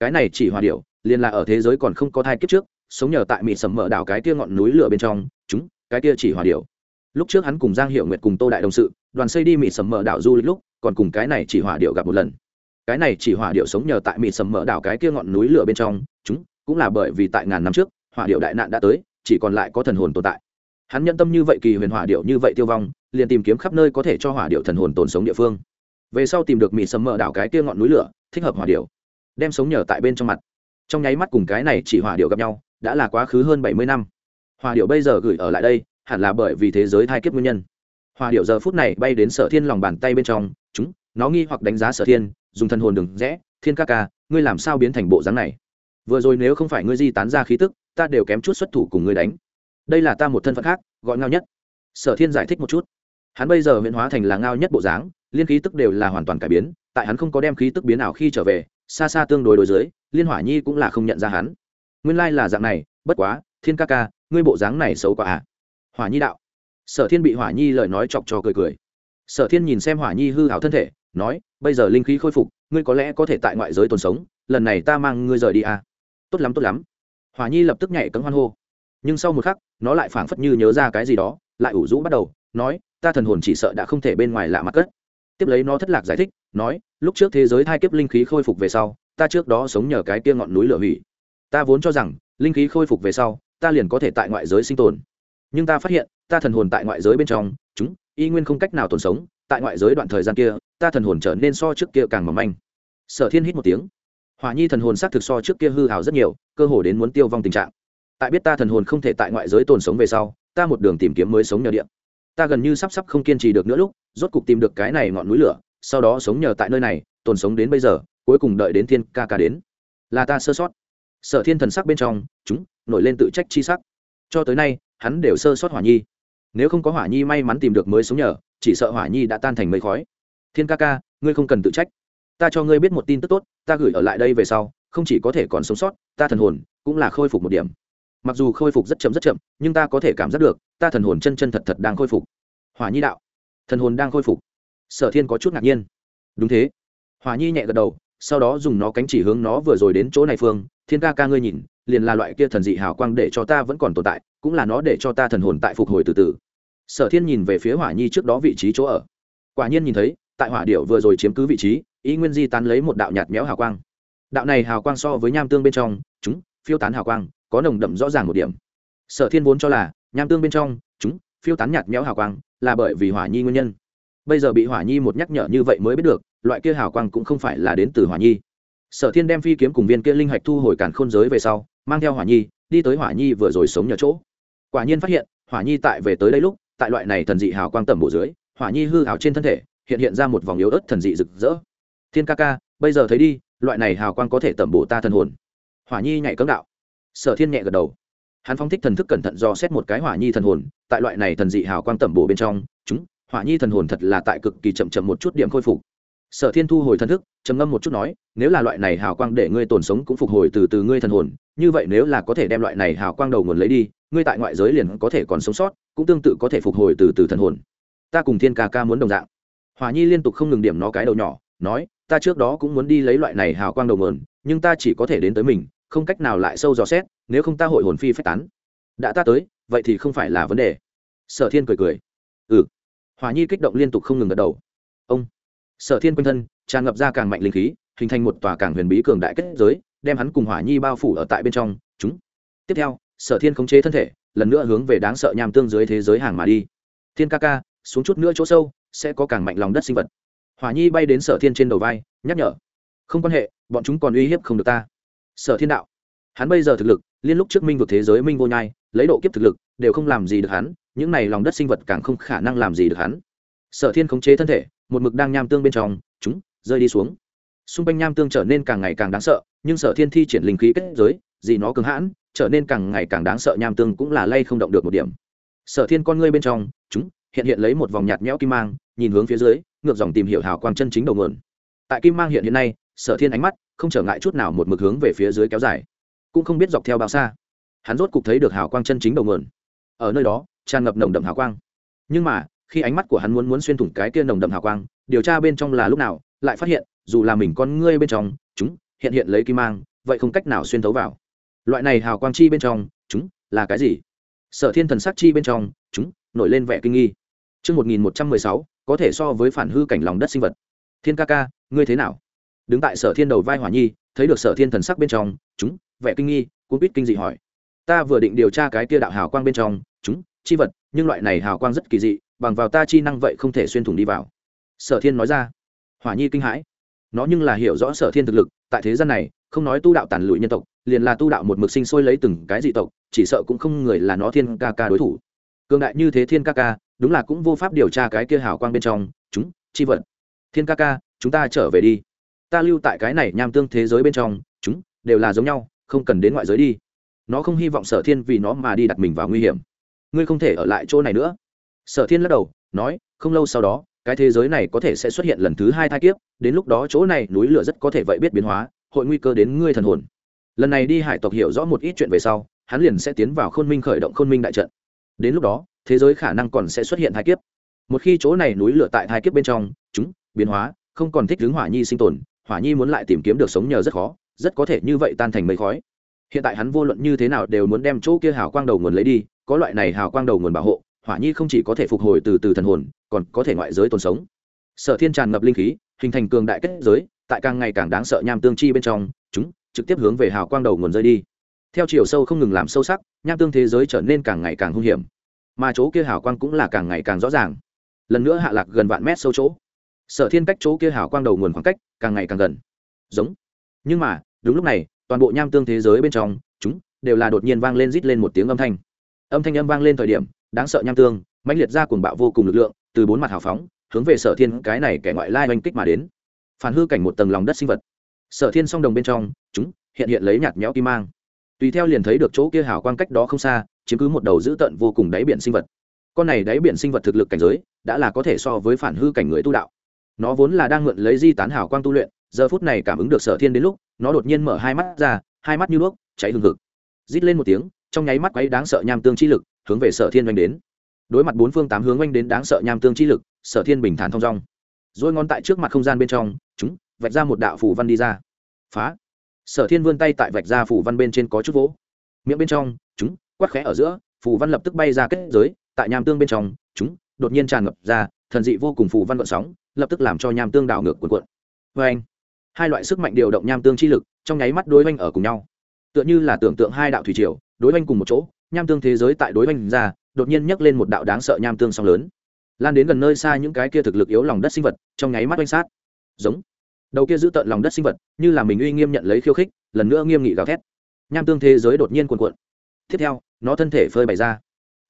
cái này chỉ hòa điệu liền là ở thế giới còn không có thai kiếp trước sống nhờ tại mị sầm mở đảo cái kia ngọn núi lửa bên trong, chúng, cái kia chỉ hòa điệu. Lúc trước hắn cùng giang hiệu nguyệt cùng tô đại đồng sự, đoàn xây đi mị sầm mở đảo du lịch lúc, còn cùng cái này chỉ hỏa điệu gặp một lần. Cái này chỉ hỏa điệu sống nhờ tại mị sầm mở đảo cái kia ngọn núi lửa bên trong, chúng, cũng là bởi vì tại ngàn năm trước hỏa điệu đại nạn đã tới, chỉ còn lại có thần hồn tồn tại. Hắn nhân tâm như vậy kỳ huyền hỏa điệu như vậy tiêu vong, liền tìm kiếm khắp nơi có thể cho hỏa điệu thần hồn tồn sống địa phương. Về sau tìm được mì sầm mở đảo cái kia ngọn núi lửa, thích hợp hỏa điệu, đem sống nhờ tại bên trong mặt. Trong nháy mắt cùng cái này chỉ hỏa điệu gặp nhau đã là quá khứ hơn bảy mươi năm. Hòa điệu bây giờ gửi ở lại đây, hẳn là bởi vì thế giới thai kiếp nguyên nhân. Hòa điệu giờ phút này bay đến sở thiên lòng bàn tay bên trong, chúng, nó nghi hoặc đánh giá sở thiên, dùng thân hồn đừng rẽ, thiên ca ca, ngươi làm sao biến thành bộ dáng này? Vừa rồi nếu không phải ngươi di tán ra khí tức, ta đều kém chút xuất thủ cùng ngươi đánh. Đây là ta một thân phận khác, gọi ngao nhất. Sở thiên giải thích một chút. Hắn bây giờ huyện hóa thành là ngao nhất bộ dáng, liên khí tức đều là hoàn toàn cải biến, tại hắn không có đem khí tức biến ảo khi trở về, xa xa tương đối đối dưới, liên hỏa nhi cũng là không nhận ra hắn nguyên lai là dạng này, bất quá, thiên ca ca, ngươi bộ dáng này xấu quá à. Hỏa nhi đạo. Sở thiên bị hỏa nhi lời nói chọc cho cười cười. Sở thiên nhìn xem hỏa nhi hư hảo thân thể, nói, bây giờ linh khí khôi phục, ngươi có lẽ có thể tại ngoại giới tồn sống, lần này ta mang ngươi rời đi à. Tốt lắm tốt lắm. Hỏa nhi lập tức nhảy cấm hoan hô. Nhưng sau một khắc, nó lại phảng phất như nhớ ra cái gì đó, lại ủ rũ bắt đầu, nói, ta thần hồn chỉ sợ đã không thể bên ngoài lạ mặt cất. Tiếp lấy nó thất lạc giải thích, nói, lúc trước thế giới thai kiếp linh khí khôi phục về sau, ta trước đó sống nhờ cái kia ngọn núi lửa hủy ta vốn cho rằng, linh khí khôi phục về sau, ta liền có thể tại ngoại giới sinh tồn. Nhưng ta phát hiện, ta thần hồn tại ngoại giới bên trong, chúng, y nguyên không cách nào tồn sống, tại ngoại giới đoạn thời gian kia, ta thần hồn trở nên so trước kia càng mỏng manh. Sở thiên hít một tiếng. Hỏa nhi thần hồn xác thực so trước kia hư hào rất nhiều, cơ hồ đến muốn tiêu vong tình trạng. Tại biết ta thần hồn không thể tại ngoại giới tồn sống về sau, ta một đường tìm kiếm mới sống nhờ điện ta gần như sắp sắp không kiên trì được nữa lúc, rốt cục tìm được cái này ngọn núi lửa, sau đó sống nhờ tại nơi này, tồn sống đến bây giờ, cuối cùng đợi đến thiên ca ca đến. Là ta sơ sót sở thiên thần sắc bên trong, chúng, nổi lên tự trách chi sắc. Cho tới nay, hắn đều sơ sót hỏa nhi. Nếu không có hỏa nhi may mắn tìm được mới sống nhờ, chỉ sợ hỏa nhi đã tan thành mây khói. Thiên ca ca, ngươi không cần tự trách. Ta cho ngươi biết một tin tức tốt, ta gửi ở lại đây về sau, không chỉ có thể còn sống sót, ta thần hồn cũng là khôi phục một điểm. Mặc dù khôi phục rất chậm rất chậm, nhưng ta có thể cảm giác được, ta thần hồn chân chân thật thật đang khôi phục. Hỏa nhi đạo, thần hồn đang khôi phục. Sở thiên có chút ngạc nhiên. Đúng thế. Hỏa nhi nhẹ gật đầu, sau đó dùng nó cánh chỉ hướng nó vừa rồi đến chỗ này phương thiên ca ca ngươi nhìn, liền là loại kia thần dị hào quang để cho ta vẫn còn tồn tại, cũng là nó để cho ta thần hồn tại phục hồi từ từ. Sở thiên nhìn về phía hỏa nhi trước đó vị trí chỗ ở. Quả nhiên nhìn thấy, tại hỏa điệu vừa rồi chiếm cứ vị trí, ý nguyên di tán lấy một đạo nhạt méo hào quang. Đạo này hào quang so với nham tương bên trong, chúng, phiêu tán hào quang, có nồng đậm rõ ràng một điểm. Sở thiên vốn cho là, nham tương bên trong, chúng, phiêu tán nhạt méo hào quang, là bởi vì hỏa nhi nguyên nhân. Bây giờ bị hỏa nhi một nhắc nhở như vậy mới biết được, loại kia hào quang cũng không phải là đến từ hỏa nhi sở thiên đem phi kiếm cùng viên kia linh hạch thu hồi cản khôn giới về sau, mang theo hỏa nhi, đi tới hỏa nhi vừa rồi sống nhờ chỗ. Quả nhiên phát hiện, hỏa nhi tại về tới đây lúc, tại loại này thần dị hào quang tầm bộ dưới, hỏa nhi hư hào trên thân thể, hiện hiện ra một vòng yếu ớt thần dị rực rỡ. Thiên ca ca, bây giờ thấy đi, loại này hào quang có thể tẩm bổ ta thần hồn. Hỏa nhi nhảy cấm đạo. Sở thiên nhẹ gật đầu. Hắn phong thích thần thức cẩn thận do xét một cái hỏa nhi thần hồn, tại loại này thần dị hào quang tẩm bổ bên trong, chúng, hỏa nhi thần hồn thật là tại cực kỳ chậm chậm một chút điểm khôi phục sở thiên thu hồi thần thức, trầm ngâm một chút nói, nếu là loại này hào quang để ngươi tồn sống cũng phục hồi từ từ ngươi thần hồn, như vậy nếu là có thể đem loại này hào quang đầu nguồn lấy đi, ngươi tại ngoại giới liền có thể còn sống sót, cũng tương tự có thể phục hồi từ từ thần hồn. Ta cùng thiên ca ca muốn đồng dạng. Hoa nhi liên tục không ngừng điểm nó cái đầu nhỏ, nói, ta trước đó cũng muốn đi lấy loại này hào quang đầu nguồn, nhưng ta chỉ có thể đến tới mình, không cách nào lại sâu dò xét, nếu không ta hội hồn phi phách tán. Đã ta tới, vậy thì không phải là vấn đề. Sở thiên cười cười. Ừ. Hoa nhi kích động liên tục không ngừng gật đầu. Ông sở thiên quanh thân, tràn ngập ra càng mạnh linh khí, hình thành một tòa càng huyền bí cường đại kết giới, đem hắn cùng hỏa nhi bao phủ ở tại bên trong. Chúng. Tiếp theo, sở thiên khống chế thân thể, lần nữa hướng về đáng sợ nham tương dưới thế giới hàng mà đi. Thiên ca ca, xuống chút nữa chỗ sâu, sẽ có càng mạnh lòng đất sinh vật. Hỏa nhi bay đến sở thiên trên đầu vai, nhắc nhở. Không quan hệ, bọn chúng còn uy hiếp không được ta. Sở thiên đạo. Hắn bây giờ thực lực, liên lúc trước minh vực thế giới minh vô nhai, lấy độ kiếp thực lực, đều không làm gì được hắn, những này lòng đất sinh vật càng không khả năng làm gì được hắn. Sở thiên khống chế thân thể một mực đang nham tương bên trong, chúng, rơi đi xuống. Xung quanh nham tương trở nên càng ngày càng đáng sợ, nhưng sở thiên thi triển linh khí kết giới, gì nó cứng hãn, trở nên càng ngày càng đáng sợ nham tương cũng là lay không động được một điểm. Sở thiên con ngươi bên trong, chúng, hiện hiện lấy một vòng nhạt nhẽo kim mang, nhìn hướng phía dưới, ngược dòng tìm hiểu hào quang chân chính đầu nguồn. Tại kim mang hiện hiện nay, sở thiên ánh mắt không trở ngại chút nào một mực hướng về phía dưới kéo dài. Cũng không biết dọc theo bao xa, hắn rốt cục thấy được hào quang chân chính đầu nguồn. Ở nơi đó, tràn ngập nồng đậm hào quang. Nhưng mà khi ánh mắt của hắn muốn muốn xuyên thủng cái kia nồng đậm hào quang điều tra bên trong là lúc nào lại phát hiện dù là mình con ngươi bên trong chúng hiện hiện lấy kim mang vậy không cách nào xuyên thấu vào loại này hào quang chi bên trong chúng là cái gì sở thiên thần sắc chi bên trong chúng nổi lên vẻ kinh nghi Trước 1116, có thể so với phản hư cảnh lòng đất sinh vật. Thiên ca ca, ngươi thế nào? Đứng tại sở thiên đầu vai hỏa nhi, thấy được sở thiên thần sắc bên trong, chúng, vẻ kinh nghi, cuốn biết kinh dị hỏi. Ta vừa định điều tra cái kia đạo hào quang bên trong, chúng, chi vật, nhưng loại này hào quang rất kỳ dị, bằng vào ta chi năng vậy không thể xuyên thủng đi vào. Sở thiên nói ra. Hỏa nhi kinh hãi. Nó nhưng là hiểu rõ sở thiên thực lực, tại thế gian này, không nói tu đạo tàn lụi nhân tộc, liền là tu đạo một mực sinh sôi lấy từng cái dị tộc, chỉ sợ cũng không người là nó thiên ca ca đối thủ. Cường đại như thế thiên ca ca, đúng là cũng vô pháp điều tra cái kia hào quang bên trong chúng chi vật thiên ca ca chúng ta trở về đi ta lưu tại cái này nham tương thế giới bên trong chúng đều là giống nhau không cần đến ngoại giới đi nó không hy vọng sở thiên vì nó mà đi đặt mình vào nguy hiểm ngươi không thể ở lại chỗ này nữa sở thiên lắc đầu, nói, không lâu sau đó, cái thế giới này có thể sẽ xuất hiện lần thứ hai thai kiếp, đến lúc đó chỗ này núi lửa rất có thể vậy biết biến hóa, hội nguy cơ đến ngươi thần hồn. Lần này đi hải tộc hiểu rõ một ít chuyện về sau, hắn liền sẽ tiến vào khôn minh khởi động khôn minh đại trận. Đến lúc đó, thế giới khả năng còn sẽ xuất hiện thai kiếp. Một khi chỗ này núi lửa tại thai kiếp bên trong, chúng, biến hóa, không còn thích hướng hỏa nhi sinh tồn, hỏa nhi muốn lại tìm kiếm được sống nhờ rất khó, rất có thể như vậy tan thành mây khói. Hiện tại hắn vô luận như thế nào đều muốn đem chỗ kia hào quang đầu nguồn lấy đi, có loại này hào quang đầu nguồn bảo hộ hỏa nhi không chỉ có thể phục hồi từ từ thần hồn, còn có thể ngoại giới tồn sống. Sở thiên tràn ngập linh khí, hình thành cường đại kết giới, tại càng ngày càng đáng sợ nham tương chi bên trong, chúng trực tiếp hướng về hào quang đầu nguồn rơi đi. Theo chiều sâu không ngừng làm sâu sắc, nham tương thế giới trở nên càng ngày càng hung hiểm. Mà chỗ kia hào quang cũng là càng ngày càng rõ ràng. Lần nữa hạ lạc gần vạn mét sâu chỗ. Sở thiên cách chỗ kia hào quang đầu nguồn khoảng cách càng ngày càng gần. Giống. Nhưng mà, đúng lúc này, toàn bộ nham tương thế giới bên trong, chúng đều là đột nhiên vang lên rít lên một tiếng âm thanh. Âm thanh âm vang lên thời điểm đáng sợ nham tương, mãnh liệt ra cuồng bạo vô cùng lực lượng, từ bốn mặt hào phóng, hướng về sở thiên cái này kẻ ngoại lai oanh kích mà đến. Phản hư cảnh một tầng lòng đất sinh vật. Sở thiên song đồng bên trong, chúng, hiện hiện lấy nhạt nhẽo kim mang. Tùy theo liền thấy được chỗ kia hào quang cách đó không xa, chiếm cứ một đầu dữ tợn vô cùng đáy biển sinh vật. Con này đáy biển sinh vật thực lực cảnh giới, đã là có thể so với phản hư cảnh người tu đạo. Nó vốn là đang mượn lấy di tán hào quang tu luyện, giờ phút này cảm ứng được sở thiên đến lúc, nó đột nhiên mở hai mắt ra, hai mắt như đuốc, cháy hừng hực. Rít lên một tiếng, trong nháy mắt quấy đáng sợ nham tương chi lực hướng về sở thiên oanh đến. Đối mặt bốn phương tám hướng oanh đến đáng sợ nham tương chi lực, sở thiên bình thản thong dong. Rồi ngón tại trước mặt không gian bên trong, chúng, vạch ra một đạo phủ văn đi ra. Phá. Sở thiên vươn tay tại vạch ra phủ văn bên trên có chút vỗ. Miệng bên trong, chúng, quát khẽ ở giữa phủ văn lập tức bay ra kết giới, tại nham tương bên trong, chúng, đột nhiên tràn ngập ra, thần dị vô cùng phủ văn vận sóng, lập tức làm cho nham tương đảo ngược cuộn cuộn. Vê anh hai loại sức mạnh điều động nham tương chi lực, trong nháy mắt đối oanh ở cùng nhau. Tựa như là tưởng tượng hai đạo thủy triều, đối oanh cùng một chỗ nham tương thế giới tại đối oanh ra, đột nhiên nhấc lên một đạo đáng sợ nham tương song lớn. Lan đến gần nơi xa những cái kia thực lực yếu lòng đất sinh vật, trong nháy mắt oanh sát. Giống. Đầu kia giữ tợn lòng đất sinh vật, như là mình uy nghiêm nhận lấy khiêu khích, lần nữa nghiêm nghị gào thét. Nham tương thế giới đột nhiên cuồn cuộn. Tiếp theo, nó thân thể phơi bày ra.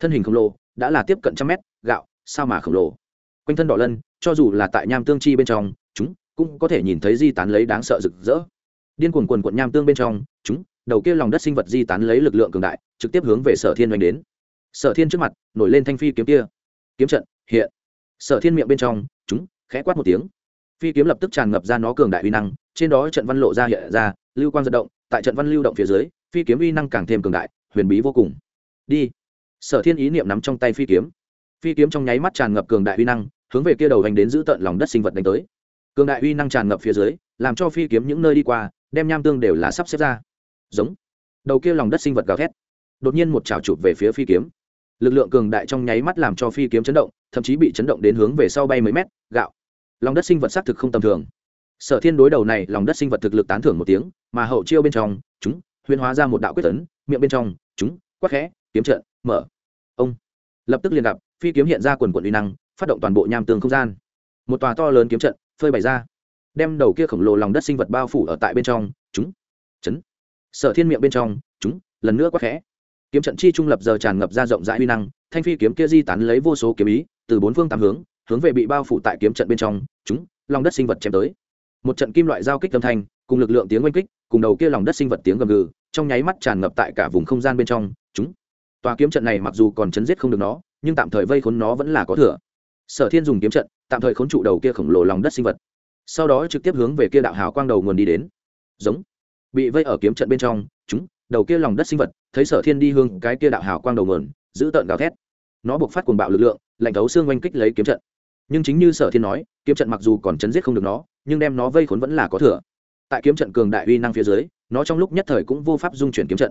Thân hình khổng lồ, đã là tiếp cận trăm mét, gạo, sao mà khổng lồ. Quanh thân đỏ lân, cho dù là tại nham tương chi bên trong, chúng cũng có thể nhìn thấy di tán lấy đáng sợ rực rỡ. Điên cuộn cuộn cuộn nham tương bên trong, chúng đầu kia lòng đất sinh vật di tán lấy lực lượng cường đại, trực tiếp hướng về sở thiên oanh đến. Sở thiên trước mặt, nổi lên thanh phi kiếm kia. Kiếm trận, hiện. Sở thiên miệng bên trong, chúng, khẽ quát một tiếng. Phi kiếm lập tức tràn ngập ra nó cường đại uy năng, trên đó trận văn lộ ra hiện ra, lưu quang giật động, tại trận văn lưu động phía dưới, phi kiếm uy năng càng thêm cường đại, huyền bí vô cùng. Đi. Sở thiên ý niệm nắm trong tay phi kiếm. Phi kiếm trong nháy mắt tràn ngập cường đại uy năng, hướng về kia đầu hành đến giữ tận lòng đất sinh vật đánh tới. Cường đại uy năng tràn ngập phía dưới, làm cho phi kiếm những nơi đi qua, đem nham tương đều là sắp xếp ra giống. Đầu kia lòng đất sinh vật gào thét. Đột nhiên một trào chụp về phía phi kiếm. Lực lượng cường đại trong nháy mắt làm cho phi kiếm chấn động, thậm chí bị chấn động đến hướng về sau bay mấy mét, gạo. Lòng đất sinh vật xác thực không tầm thường. Sở thiên đối đầu này, lòng đất sinh vật thực lực tán thưởng một tiếng, mà hậu chiêu bên trong, chúng huyên hóa ra một đạo quyết tấn miệng bên trong, chúng quắc khẽ, kiếm trận, mở. Ông. Lập tức liền gặp, phi kiếm hiện ra quần quận uy năng, phát động toàn bộ nham tường không gian. Một tòa to lớn kiếm trận, phơi bày ra. Đem đầu kia khổng lồ lòng đất sinh vật bao phủ ở tại bên trong, chúng. Chấn sở thiên miệng bên trong, chúng, lần nữa quá khẽ. Kiếm trận chi trung lập giờ tràn ngập ra rộng rãi uy năng, thanh phi kiếm kia di tán lấy vô số kiếm ý, từ bốn phương tám hướng hướng về bị bao phủ tại kiếm trận bên trong, chúng, lòng đất sinh vật chém tới. Một trận kim loại giao kích âm thanh, cùng lực lượng tiếng oanh kích, cùng đầu kia lòng đất sinh vật tiếng gầm gừ, trong nháy mắt tràn ngập tại cả vùng không gian bên trong, chúng, tòa kiếm trận này mặc dù còn chấn giết không được nó, nhưng tạm thời vây khốn nó vẫn là có thừa. Sở thiên dùng kiếm trận, tạm thời khốn trụ đầu kia khổng lồ lòng đất sinh vật, sau đó trực tiếp hướng về kia đạo hào quang đầu nguồn đi đến. Giống bị vây ở kiếm trận bên trong, chúng, đầu kia lòng đất sinh vật, thấy sở thiên đi hướng cái kia đạo hào quang đầu nguồn, giữ tợn gào thét. Nó buộc phát cuồng bạo lực lượng, lạnh thấu xương oanh kích lấy kiếm trận. Nhưng chính như sở thiên nói, kiếm trận mặc dù còn chấn giết không được nó, nhưng đem nó vây khốn vẫn là có thừa. Tại kiếm trận cường đại uy năng phía dưới, nó trong lúc nhất thời cũng vô pháp dung chuyển kiếm trận.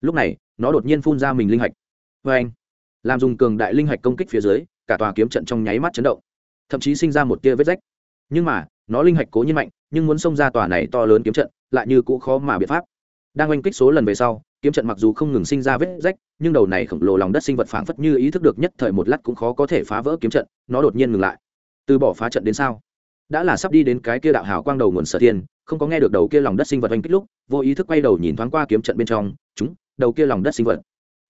Lúc này, nó đột nhiên phun ra mình linh hạch. Vê anh làm dùng cường đại linh hạch công kích phía dưới, cả tòa kiếm trận trong nháy mắt chấn động. Thậm chí sinh ra một tia vết rách. Nhưng mà, nó linh hạch cố nhiên mạnh, nhưng muốn xông ra tòa này to lớn kiếm trận lại như cũ khó mà biện pháp. Đang oanh kích số lần về sau, kiếm trận mặc dù không ngừng sinh ra vết rách, nhưng đầu này khổng lồ lòng đất sinh vật phảng phất như ý thức được nhất thời một lát cũng khó có thể phá vỡ kiếm trận, nó đột nhiên ngừng lại. Từ bỏ phá trận đến sao? Đã là sắp đi đến cái kia đạo hào quang đầu nguồn sở thiên, không có nghe được đầu kia lòng đất sinh vật oanh kích lúc, vô ý thức quay đầu nhìn thoáng qua kiếm trận bên trong, chúng, đầu kia lòng đất sinh vật.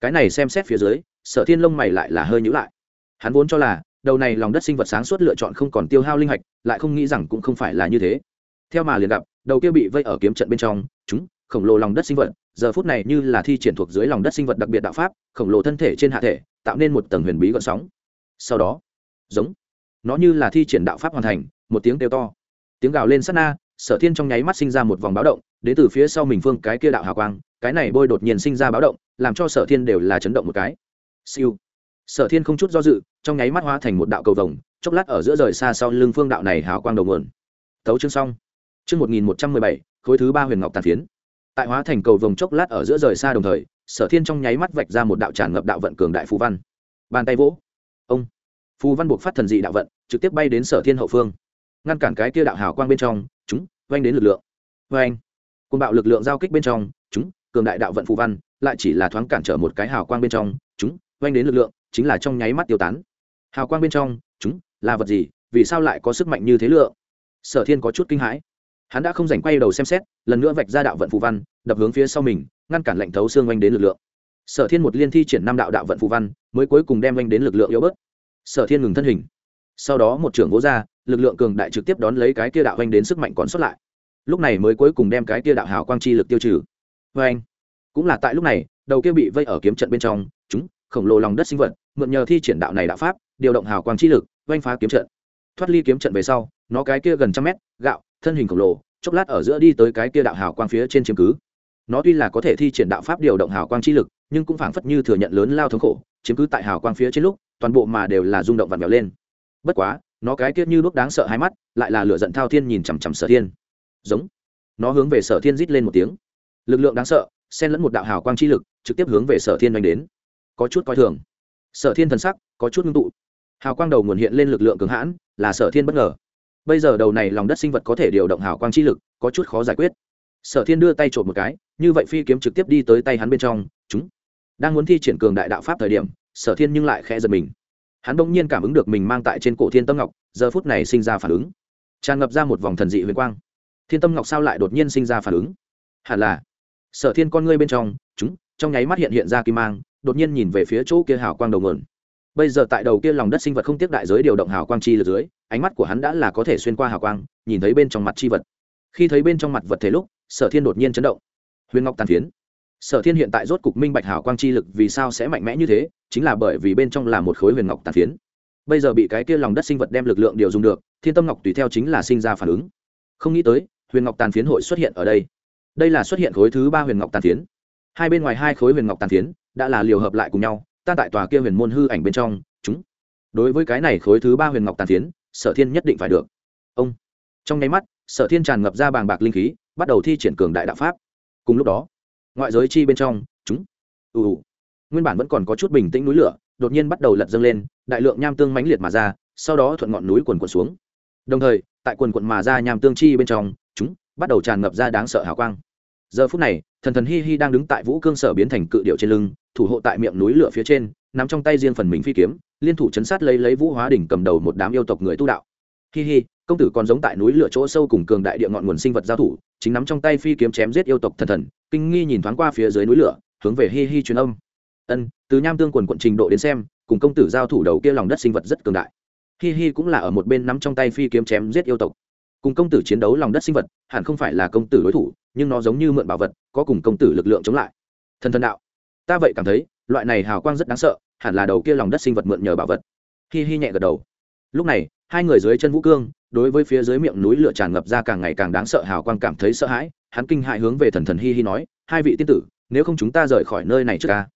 Cái này xem xét phía dưới, sở thiên lông mày lại là hơi nhữ lại. Hắn vốn cho là, đầu này lòng đất sinh vật sáng suốt lựa chọn không còn tiêu hao linh hạch, lại không nghĩ rằng cũng không phải là như thế. Theo mà liền gặp đầu kia bị vây ở kiếm trận bên trong, chúng, khổng lồ lòng đất sinh vật, giờ phút này như là thi triển thuộc dưới lòng đất sinh vật đặc biệt đạo pháp, khổng lồ thân thể trên hạ thể, tạo nên một tầng huyền bí gợn sóng. Sau đó, giống, nó như là thi triển đạo pháp hoàn thành, một tiếng kêu to, tiếng gào lên sát na, sở thiên trong nháy mắt sinh ra một vòng báo động, đến từ phía sau mình phương cái kia đạo hào quang, cái này bôi đột nhiên sinh ra báo động, làm cho sở thiên đều là chấn động một cái. Siêu. Sở thiên không chút do dự, trong nháy mắt hóa thành một đạo cầu vồng, chốc lát ở giữa rời xa sau lưng phương đạo này hào quang đầu nguồn. Tấu chương xong chương một nghìn một trăm mười bảy, khối thứ ba huyền ngọc tàn phiến. Tại hóa thành cầu vồng chốc lát ở giữa rời xa đồng thời, sở thiên trong nháy mắt vạch ra một đạo tràn ngập đạo vận cường đại phù văn. Bàn tay vỗ. Ông. Phù văn buộc phát thần dị đạo vận, trực tiếp bay đến sở thiên hậu phương. Ngăn cản cái kia đạo hào quang bên trong, chúng vành đến lực lượng. Oanh côn bạo lực lượng giao kích bên trong, chúng, cường đại đạo vận phù văn, lại chỉ là thoáng cản trở một cái hào quang bên trong, chúng vành đến lực lượng, chính là trong nháy mắt tiêu tán. Hào quang bên trong, chúng, là vật gì, vì sao lại có sức mạnh như thế lượng? Sở thiên có chút kinh hãi hắn đã không dành quay đầu xem xét, lần nữa vạch ra đạo vận phù văn, đập hướng phía sau mình, ngăn cản lệnh thấu xương oanh đến lực lượng. Sở thiên một liên thi triển năm đạo đạo vận phù văn, mới cuối cùng đem oanh đến lực lượng yếu bớt. Sở thiên ngừng thân hình. Sau đó một trưởng vỗ ra, lực lượng cường đại trực tiếp đón lấy cái kia đạo oanh đến sức mạnh còn sót lại. Lúc này mới cuối cùng đem cái kia đạo hào quang chi lực tiêu trừ. Vê anh cũng là tại lúc này, đầu kia bị vây ở kiếm trận bên trong, chúng, khổng lồ lòng đất sinh vật, mượn nhờ thi triển đạo này đạo pháp, điều động hào quang chi lực, oanh phá kiếm trận. Thoát ly kiếm trận về sau, nó cái kia gần trăm mét, gạo thân hình khổng lồ, chốc lát ở giữa đi tới cái kia đạo hào quang phía trên chiếm cứ. Nó tuy là có thể thi triển đạo pháp điều động hào quang chi lực, nhưng cũng phảng phất như thừa nhận lớn lao thống khổ, chiếm cứ tại hào quang phía trên lúc, toàn bộ mà đều là rung động vặn vẹo lên. Bất quá, nó cái kia như lúc đáng sợ hai mắt, lại là lửa giận thao thiên nhìn chằm chằm sở thiên. Giống. Nó hướng về sở thiên rít lên một tiếng. Lực lượng đáng sợ, xen lẫn một đạo hào quang chi lực, trực tiếp hướng về sở thiên đánh đến. Có chút coi thường. Sở thiên thần sắc, có chút ngưng tụ. Hào quang đầu nguồn hiện lên lực lượng cường hãn, là sở thiên bất ngờ bây giờ đầu này lòng đất sinh vật có thể điều động hào quang chi lực, có chút khó giải quyết. Sở thiên đưa tay trộm một cái, như vậy phi kiếm trực tiếp đi tới tay hắn bên trong, chúng. Đang muốn thi triển cường đại đạo pháp thời điểm, sở thiên nhưng lại khẽ giật mình. Hắn bỗng nhiên cảm ứng được mình mang tại trên cổ thiên tâm ngọc, giờ phút này sinh ra phản ứng. Tràn ngập ra một vòng thần dị huyền quang. Thiên tâm ngọc sao lại đột nhiên sinh ra phản ứng? Hẳn là, sở thiên con ngươi bên trong, chúng, trong nháy mắt hiện hiện ra kim mang, đột nhiên nhìn về phía chỗ kia hào quang đầu nguồn bây giờ tại đầu kia lòng đất sinh vật không tiếc đại giới điều động hào quang chi lực dưới, ánh mắt của hắn đã là có thể xuyên qua hào quang, nhìn thấy bên trong mặt chi vật. Khi thấy bên trong mặt vật thể lúc, sở thiên đột nhiên chấn động. Huyền ngọc tàn phiến. Sở thiên hiện tại rốt cục minh bạch hào quang chi lực vì sao sẽ mạnh mẽ như thế, chính là bởi vì bên trong là một khối huyền ngọc tàn phiến. Bây giờ bị cái kia lòng đất sinh vật đem lực lượng điều dùng được, thiên tâm ngọc tùy theo chính là sinh ra phản ứng. Không nghĩ tới, huyền ngọc tàn phiến hội xuất hiện ở đây. Đây là xuất hiện khối thứ ba huyền ngọc tàn phiến. Hai bên ngoài hai khối huyền ngọc tàn phiến đã là liều hợp lại cùng nhau tan tại tòa kia huyền môn hư ảnh bên trong, chúng, đối với cái này khối thứ ba huyền ngọc tàn phiến, sở thiên nhất định phải được. Ông, trong nháy mắt, sở thiên tràn ngập ra bàng bạc linh khí, bắt đầu thi triển cường đại đạo pháp. Cùng lúc đó, ngoại giới chi bên trong, chúng, ù ù, nguyên bản vẫn còn có chút bình tĩnh núi lửa, đột nhiên bắt đầu lật dâng lên, đại lượng nham tương mãnh liệt mà ra, sau đó thuận ngọn núi quần quần xuống. Đồng thời, tại quần quần mà ra nham tương chi bên trong, chúng, bắt đầu tràn ngập ra đáng sợ hào quang. Giờ phút này, thần thần hi hi đang đứng tại vũ cương sở biến thành cự điệu trên lưng thủ hộ tại miệng núi lửa phía trên nằm trong tay riêng phần mình phi kiếm, liên thủ chấn sát lấy lấy vũ hóa đỉnh cầm đầu một đám yêu tộc người tu đạo. Hi hi, công tử còn giống tại núi lửa chỗ sâu cùng cường đại địa ngọn nguồn sinh vật giao thủ, chính nắm trong tay phi kiếm chém giết yêu tộc thần thần, kinh nghi nhìn thoáng qua phía dưới núi lửa, hướng về hi hi truyền âm. Ân, từ nham tương quần quận trình độ đến xem, cùng công tử giao thủ đầu kia lòng đất sinh vật rất cường đại. Hi hi cũng là ở một bên nắm trong tay phi kiếm chém giết yêu tộc. Cùng công tử chiến đấu lòng đất sinh vật, hẳn không phải là công tử đối thủ, nhưng nó giống như mượn bảo vật, có cùng công tử lực lượng chống lại. Thần thần đạo ta vậy cảm thấy, loại này hào quang rất đáng sợ, hẳn là đầu kia lòng đất sinh vật mượn nhờ bảo vật. Hi hi nhẹ gật đầu. Lúc này, hai người dưới chân vũ cương, đối với phía dưới miệng núi lửa tràn ngập ra càng ngày càng đáng sợ hào quang cảm thấy sợ hãi, hắn kinh hại hướng về thần thần hi hi nói, hai vị tiên tử, nếu không chúng ta rời khỏi nơi này trước ca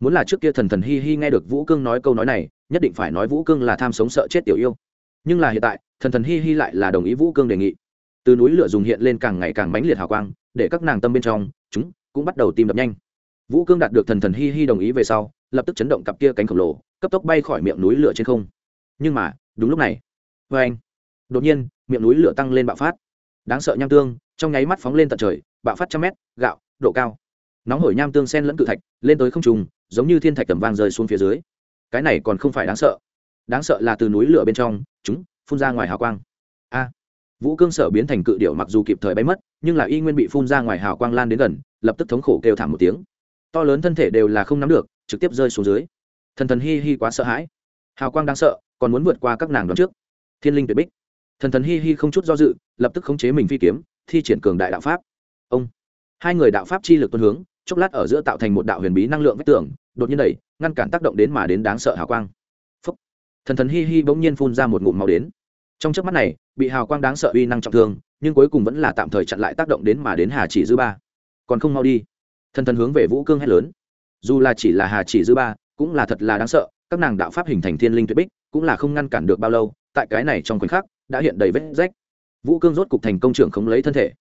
muốn là trước kia thần thần hi hi nghe được vũ cương nói câu nói này, nhất định phải nói vũ cương là tham sống sợ chết tiểu yêu. Nhưng là hiện tại, thần thần hi hi lại là đồng ý vũ cương đề nghị. Từ núi lửa dùng hiện lên càng ngày càng mãnh liệt hào quang, để các nàng tâm bên trong, chúng cũng bắt đầu tìm đập nhanh vũ cương đạt được thần thần hi hi đồng ý về sau, lập tức chấn động cặp kia cánh khổng lồ, cấp tốc bay khỏi miệng núi lửa trên không. Nhưng mà, đúng lúc này vê anh. Đột nhiên, miệng núi lửa tăng lên bạo phát. Đáng sợ nham tương, trong nháy mắt phóng lên tận trời, bạo phát trăm mét, gạo, độ cao. Nóng hổi nham tương sen lẫn cự thạch, lên tới không trùng giống như thiên thạch tầm vang rơi xuống phía dưới. Cái này còn không phải đáng sợ. Đáng sợ là từ núi lửa bên trong, chúng, phun ra ngoài hào quang. A. Vũ cương sở biến thành cự điệu mặc dù kịp thời bay mất, nhưng là y nguyên bị phun ra ngoài hào quang lan đến gần, lập tức thống khổ kêu thảm một tiếng to lớn thân thể đều là không nắm được, trực tiếp rơi xuống dưới. Thần thần hi hi quá sợ hãi. Hào quang đáng sợ, còn muốn vượt qua các nàng đón trước. Thiên linh tuyệt bích. Thần thần hi hi không chút do dự, lập tức khống chế mình phi kiếm, thi triển cường đại đạo pháp. Ông. Hai người đạo pháp chi lực tuân hướng, chốc lát ở giữa tạo thành một đạo huyền bí năng lượng vách tường, đột nhiên đẩy, ngăn cản tác động đến mà đến đáng sợ hào quang. Phúc. thần thần hi hi bỗng nhiên phun ra một ngụm màu đến. Trong trước mắt này, bị hào quang đáng sợ uy năng trọng thương, nhưng cuối cùng vẫn là tạm thời chặn lại tác động đến mà đến hà chỉ dư ba. Còn không mau đi thần thần hướng về vũ cương hét lớn. Dù là chỉ là hà chỉ dư ba, cũng là thật là đáng sợ, các nàng đạo pháp hình thành thiên linh tuyệt bích, cũng là không ngăn cản được bao lâu, tại cái này trong khoảnh khắc, đã hiện đầy vết rách. Vũ cương rốt cục thành công trưởng không lấy thân thể.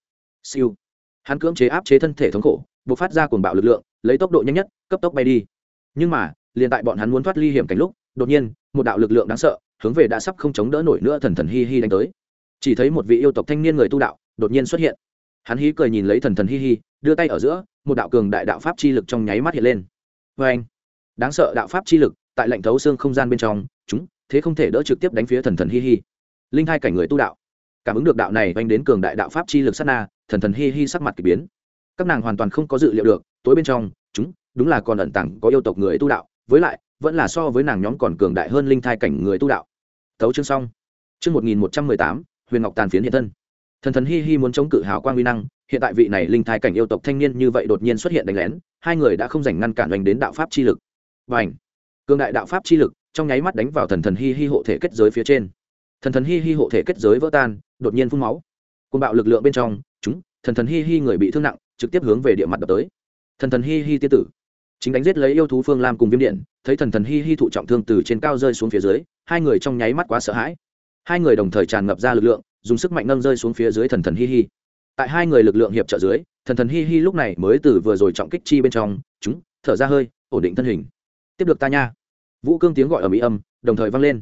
Siêu. Hắn cưỡng chế áp chế thân thể thống khổ, buộc phát ra cuồng bạo lực lượng, lấy tốc độ nhanh nhất, cấp tốc bay đi. Nhưng mà, liền tại bọn hắn muốn thoát ly hiểm cảnh lúc, đột nhiên, một đạo lực lượng đáng sợ, hướng về đã sắp không chống đỡ nổi nữa thần thần hi hi đánh tới. Chỉ thấy một vị yêu tộc thanh niên người tu đạo, đột nhiên xuất hiện. Hắn hí cười nhìn lấy thần thần hi hi đưa tay ở giữa, một đạo cường đại đạo pháp chi lực trong nháy mắt hiện lên. Vê anh, đáng sợ đạo pháp chi lực tại lệnh thấu xương không gian bên trong, chúng, thế không thể đỡ trực tiếp đánh phía thần thần hi hi. Linh hai cảnh người tu đạo, cảm ứng được đạo này oanh đến cường đại đạo pháp chi lực sát na, thần thần hi hi sắc mặt k ỳ biến. Các nàng hoàn toàn không có dự liệu được, tối bên trong, chúng, đúng là còn ẩn tàng có yêu tộc người tu đạo, với lại, vẫn là so với nàng nhóm còn cường đại hơn linh thai cảnh người tu đạo. Tấu chương xong. Chương một nghìn một trăm mười tám, huyền ngọc tàn phiến hiện thân. Thần thần hi hi muốn chống cự hào quang uy năng hiện tại vị này linh thai cảnh yêu tộc thanh niên như vậy đột nhiên xuất hiện đánh lén, hai người đã không giành ngăn cản đánh đến đạo pháp chi lực. Và ảnh cường đại đạo pháp chi lực trong nháy mắt đánh vào thần thần hi hi hộ thể kết giới phía trên. Thần thần hi hi hộ thể kết giới vỡ tan, đột nhiên phun máu. Côn bạo lực lượng bên trong, chúng, thần thần hi hi người bị thương nặng, trực tiếp hướng về địa mặt đập tới. Thần thần hi hi tiên tử. Chính đánh giết lấy yêu thú phương lam cùng viêm điện, thấy thần thần hi hi thụ trọng thương từ trên cao rơi xuống phía dưới, hai người trong nháy mắt quá sợ hãi. Hai người đồng thời tràn ngập ra lực lượng, dùng sức mạnh nâng rơi xuống phía dưới thần thần hi hi tại hai người lực lượng hiệp trợ dưới, thần thần hi hi lúc này mới từ vừa rồi trọng kích chi bên trong, chúng, thở ra hơi, ổn định thân hình. Tiếp được ta nha. Vũ cương tiếng gọi ở mỹ âm, đồng thời vang lên.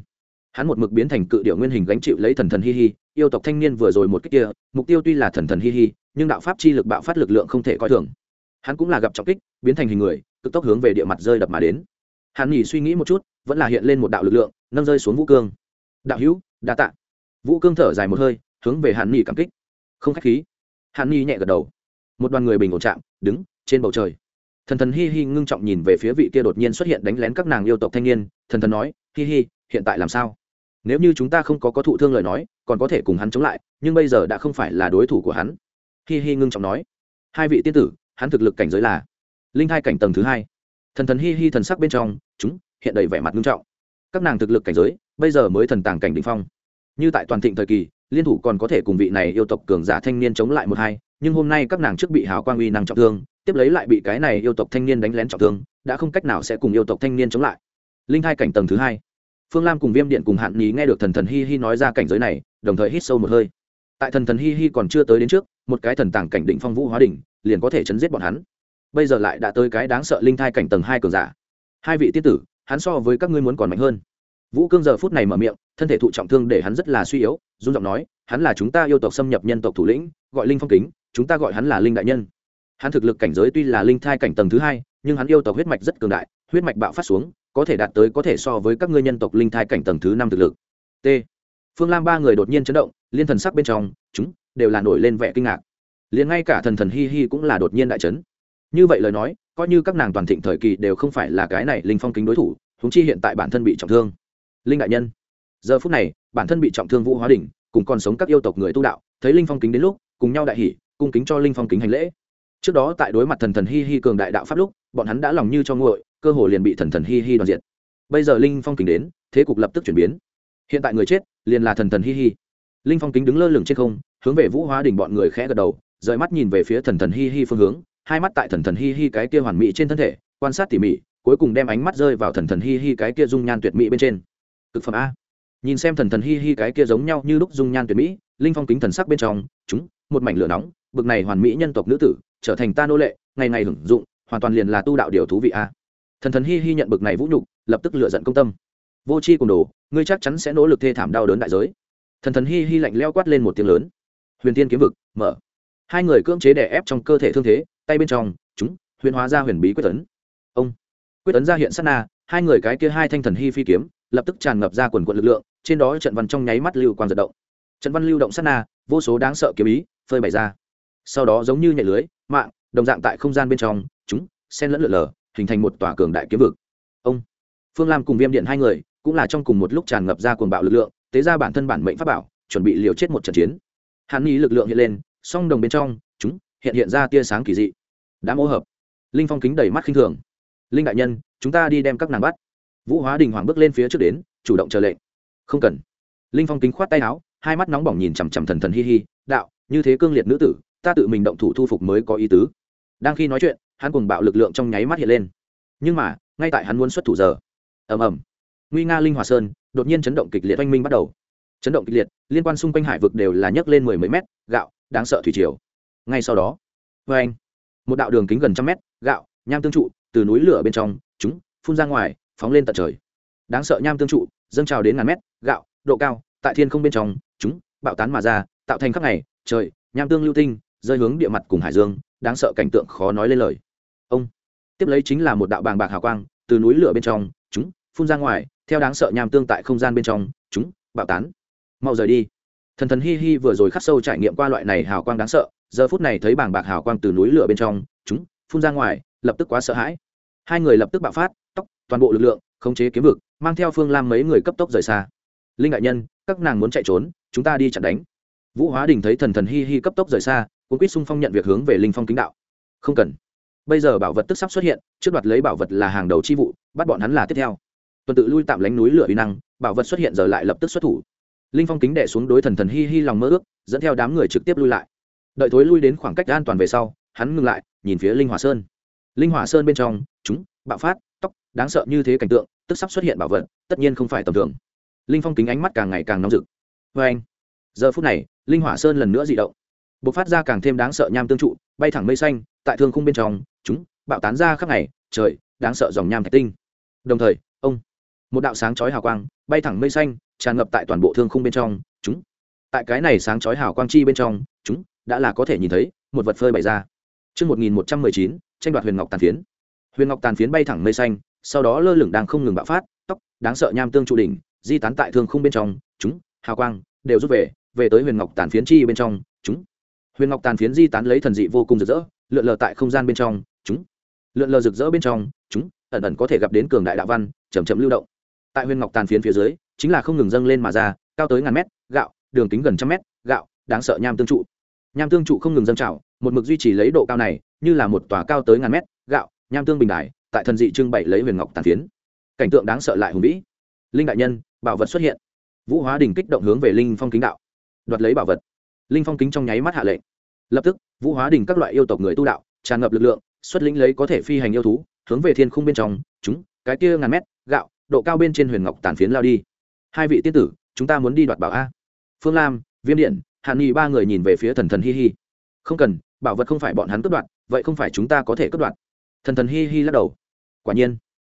Hắn một mực biến thành cự điệu nguyên hình gánh chịu lấy thần thần hi hi, yêu tộc thanh niên vừa rồi một kích kia, mục tiêu tuy là thần thần hi hi, nhưng đạo pháp chi lực bạo phát lực lượng không thể coi thường. Hắn cũng là gặp trọng kích, biến thành hình người, cực tốc hướng về địa mặt rơi đập mà đến. Hắn nghỉ suy nghĩ một chút, vẫn là hiện lên một đạo lực lượng, nâng rơi xuống vũ cương. Đạo hữu, đa tạ. Vũ cương thở dài một hơi, hướng về hàn nghỉ cảm kích. Không k h á c h khí hàn ni nhẹ gật đầu. Một đoàn người bình ổn chạm, đứng trên bầu trời. Thần thần hi hi ngưng trọng nhìn về phía vị kia đột nhiên xuất hiện đánh lén các nàng yêu tộc thanh niên, thần thần nói, hi hi, hiện tại làm sao? Nếu như chúng ta không có có thụ thương lời nói, còn có thể cùng hắn chống lại, nhưng bây giờ đã không phải là đối thủ của hắn. Hi hi ngưng trọng nói, hai vị tiên tử, hắn thực lực cảnh giới là linh hai cảnh tầng thứ hai. Thần thần hi hi thần sắc bên trong, chúng hiện đầy vẻ mặt ngưng trọng. Các nàng thực lực cảnh giới, bây giờ mới thần tàng cảnh đ ỉ n h phong như tại toàn thịnh thời kỳ, liên thủ còn có thể cùng vị này yêu tộc cường giả thanh niên chống lại một hai, nhưng hôm nay các nàng trước bị hào quang uy năng trọng thương, tiếp lấy lại bị cái này yêu tộc thanh niên đánh lén trọng thương, đã không cách nào sẽ cùng yêu tộc thanh niên chống lại. Linh hai cảnh tầng thứ hai. Phương lam cùng viêm điện cùng hạn nhí nghe được thần thần hi hi nói ra cảnh giới này, đồng thời hít sâu một hơi. Tại thần thần hi hi còn chưa tới đến trước, một cái thần tàng cảnh định phong vũ hóa đỉnh, liền có thể chấn giết bọn hắn. Bây giờ lại đã tới cái đáng sợ linh thai cảnh tầng hai cường giả. Hai vị tiết tử, hắn so với các ngươi muốn còn mạnh hơn vũ cương giờ phút này mở miệng, thân thể thụ trọng thương để hắn rất là suy yếu dung giọng nói, hắn là chúng ta yêu tộc xâm nhập nhân tộc thủ lĩnh, gọi linh phong kính, chúng ta gọi hắn là linh đại nhân. Hắn thực lực cảnh giới tuy là linh thai cảnh tầng thứ hai, nhưng hắn yêu tộc huyết mạch rất cường đại, huyết mạch bạo phát xuống, có thể đạt tới có thể so với các ngươi nhân tộc linh thai cảnh tầng thứ năm thực lực. T. Phương lam ba người đột nhiên chấn động, liên thần sắc bên trong, chúng đều là nổi lên vẻ kinh ngạc. Liền ngay cả thần thần hi hi cũng là đột nhiên đại chấn. Như vậy lời nói, coi như các nàng toàn thịnh thời kỳ đều không phải là cái này linh phong kính đối thủ húng chi hiện tại bản thân bị trọng thương linh đại nhân. Giờ phút này, bản thân bị trọng thương vũ hóa đỉnh, cùng còn sống các yêu tộc người tu đạo, thấy linh phong kính đến lúc, cùng nhau đại hỷ cung kính cho linh phong kính hành lễ. Trước đó tại đối mặt thần thần hi hi cường đại đạo pháp lúc, bọn hắn đã lòng như cho nguội, cơ hồ liền bị thần thần hi hi đoàn diện bây giờ linh phong kính đến, thế cục lập tức chuyển biến. Hiện tại người chết, liền là thần thần hi hi. Linh phong kính đứng lơ lửng trên không, hướng về vũ hóa đỉnh bọn người khẽ gật đầu, rời mắt nhìn về phía thần thần hi hi phương hướng, hai mắt tại thần thần hi hi cái kia hoàn mỹ trên thân thể, quan sát tỉ mỉ, cuối cùng đem ánh mắt rơi vào thần thần hi hi cái kia dung nhan tuyệt mỹ bên trên cực phẩm a. Nhìn xem thần thần hi hi cái kia giống nhau như lúc dung nhan tuyệt mỹ, linh phong kính thần sắc bên trong, chúng, một mảnh lửa nóng, bực này hoàn mỹ nhân tộc nữ tử, trở thành ta nô lệ, ngày ngày hưởng dụng, hoàn toàn liền là tu đạo điều thú vị a. Thần thần hi hi nhận bực này vũ nhục, lập tức lựa giận công tâm. Vô c h i cùng đồ, ngươi chắc chắn sẽ nỗ lực thê thảm đau đớn đại giới. Thần thần hi hi lạnh leo quát lên một tiếng lớn. Huyền tiên kiếm vực, mở. Hai người cưỡng chế đè ép trong cơ thể thương thế, tay bên trong, chúng huyền hóa ra huyền bí quyết tấn ông, quyết tấn ra hiện sát na, hai người cái kia hai thanh thần hi phi kiếm lập tức tràn ngập ra quần quận lực lượng, trên đó trận văn trong nháy mắt lưu quang giật động. Trận văn lưu động sát na, vô số đáng sợ kiếm ý phơi bày ra. Sau đó giống như nhảy lưới, mạng, đồng dạng tại không gian bên trong, chúng, xen lẫn lượn lờ, hình thành một tòa cường đại kiếm vực. Ông, phương lam cùng viêm điện hai người, cũng là trong cùng một lúc tràn ngập ra cuồng bạo lực lượng, tế ra bản thân bản mệnh pháp bảo, chuẩn bị liều chết một trận chiến. Hàn nghĩ lực lượng hiện lên, song đồng bên trong, chúng, hiện hiện ra tia sáng kỳ dị. Đã mỗ hợp. Linh phong kính đầy mắt khinh thường. Linh đại nhân, chúng ta đi đem các nàng bắt vũ hóa đình hoàng bước lên phía trước đến, chủ động chờ lệnh. Không cần. Linh phong kính khoát tay áo, hai mắt nóng bỏng nhìn chằm chằm thần thần hi hi, đạo, như thế cương liệt nữ tử, ta tự mình động thủ thu phục mới có ý tứ. Đang khi nói chuyện, hắn cùng bạo lực lượng trong nháy mắt hiện lên. Nhưng mà, ngay tại hắn muốn xuất thủ giờ, ầm ầm, nguy nga linh hòa sơn đột nhiên chấn động kịch liệt oanh minh bắt đầu. Chấn động kịch liệt, liên quan xung quanh hải vực đều là nhấc lên mười mấy mét, gạo, đáng sợ thủy triều. Ngay sau đó vê anh một đạo đường kính gần trăm mét, gạo, nham tương trụ, từ núi lửa bên trong, chúng, phun ra ngoài phóng lên tận trời. Đáng sợ nham tương trụ, dâng trào đến ngàn mét, gạo, độ cao, tại thiên không bên trong, chúng bạo tán mà ra, tạo thành khắp ngày, trời, nham tương lưu tinh, rơi hướng địa mặt cùng hải dương, đáng sợ cảnh tượng khó nói lên lời. Ông tiếp lấy chính là một đạo bàng bạc hào quang, từ núi lửa bên trong, chúng phun ra ngoài, theo đáng sợ nham tương tại không gian bên trong, chúng bạo tán. Mau rời đi. Thần thần hi hi vừa rồi khắc sâu trải nghiệm qua loại này hào quang đáng sợ, giờ phút này thấy bàng bạc hào quang từ núi lửa bên trong, chúng phun ra ngoài, lập tức quá sợ hãi. Hai người lập tức bạo phát, tóc toàn bộ lực lượng, khống chế kiếm vực, mang theo phương lam mấy người cấp tốc rời xa. Linh đại nhân, các nàng muốn chạy trốn, chúng ta đi chặn đánh. Vũ hóa đình thấy thần thần hi hi cấp tốc rời xa cũng quýt xung phong nhận việc hướng về linh phong kính đạo. Không cần. Bây giờ bảo vật tức sắp xuất hiện, trước đoạt lấy bảo vật là hàng đầu chi vụ, bắt bọn hắn là tiếp theo. Tuần tự lui tạm lánh núi lửa uy năng, bảo vật xuất hiện giờ lại lập tức xuất thủ. Linh phong kính đệ xuống đối thần thần hi hi lòng mơ ước, dẫn theo đám người trực tiếp lui lại. Đợi thối lui đến khoảng cách an toàn về sau, hắn ngừng lại, nhìn phía linh hòa sơn. Linh hòa sơn bên trong, chúng, bạo phát đáng sợ như thế cảnh tượng tức sắp xuất hiện bảo vật tất nhiên không phải tầm thường. Linh phong kính ánh mắt càng ngày càng nóng rực. Vê anh giờ phút này linh hỏa sơn lần nữa dị động. B ộ c phát ra càng thêm đáng sợ nham tương trụ bay thẳng mây xanh tại thương khung bên trong chúng bạo tán ra khắp ngày trời đáng sợ dòng nham thạch tinh. Đồng thời ông một đạo sáng chói hào quang bay thẳng mây xanh tràn ngập tại toàn bộ thương khung bên trong chúng. Tại cái này sáng chói hào quang chi bên trong chúng đã là có thể nhìn thấy một vật phơi bày ra. Trước 1119, tranh đoạt huyền ngọc tàn phiến. Huyền ngọc tàn phiến bay thẳng mây xanh, sau đó lơ lửng đang không ngừng bạo phát, tóc, đáng sợ nham tương trụ đỉnh, di tán tại thương khung bên trong, chúng, hào quang, đều rút về, về tới huyền ngọc tàn phiến chi bên trong, chúng. Huyền ngọc tàn phiến di tán lấy thần dị vô cùng rực rỡ, lượn lờ tại không gian bên trong, chúng. Lượn lờ rực rỡ bên trong, chúng, ẩn ẩn có thể gặp đến cường đại đạo văn, chậm chậm lưu động. Tại huyền ngọc tàn phiến phía dưới, chính là không ngừng dâng lên mà ra, cao tới ngàn mét, gạo, đường kính gần trăm mét, gạo, đáng sợ nham tương trụ. Nham tương trụ không ngừng dâng trào, một mực duy trì lấy độ cao này như là một tòa cao tới ngàn mét gạo nham tương bình đài tại thần dị trưng bày lấy huyền ngọc tàn phiến. Cảnh tượng đáng sợ lại hùng vĩ. Linh đại nhân, bảo vật xuất hiện. Vũ hóa đình kích động hướng về linh phong kính đạo. Đoạt lấy bảo vật. Linh phong kính trong nháy mắt hạ lệnh. Lập tức, vũ hóa đình các loại yêu tộc người tu đạo, tràn ngập lực lượng, xuất lĩnh lấy có thể phi hành yêu thú, hướng về thiên khung bên trong, chúng, cái kia ngàn mét, gạo, độ cao bên trên huyền ngọc tàn phiến lao đi. Hai vị tiên tử, chúng ta muốn đi đoạt bảo a. Phương lam, viêm điện hạn nghị ba người nhìn về phía thần thần hi hi. Không cần, bảo vật không phải bọn hắn cướp đoạt, vậy không phải chúng ta có thể cướp đoạt. Thần thần hi hi lắc đầu quả nhiên,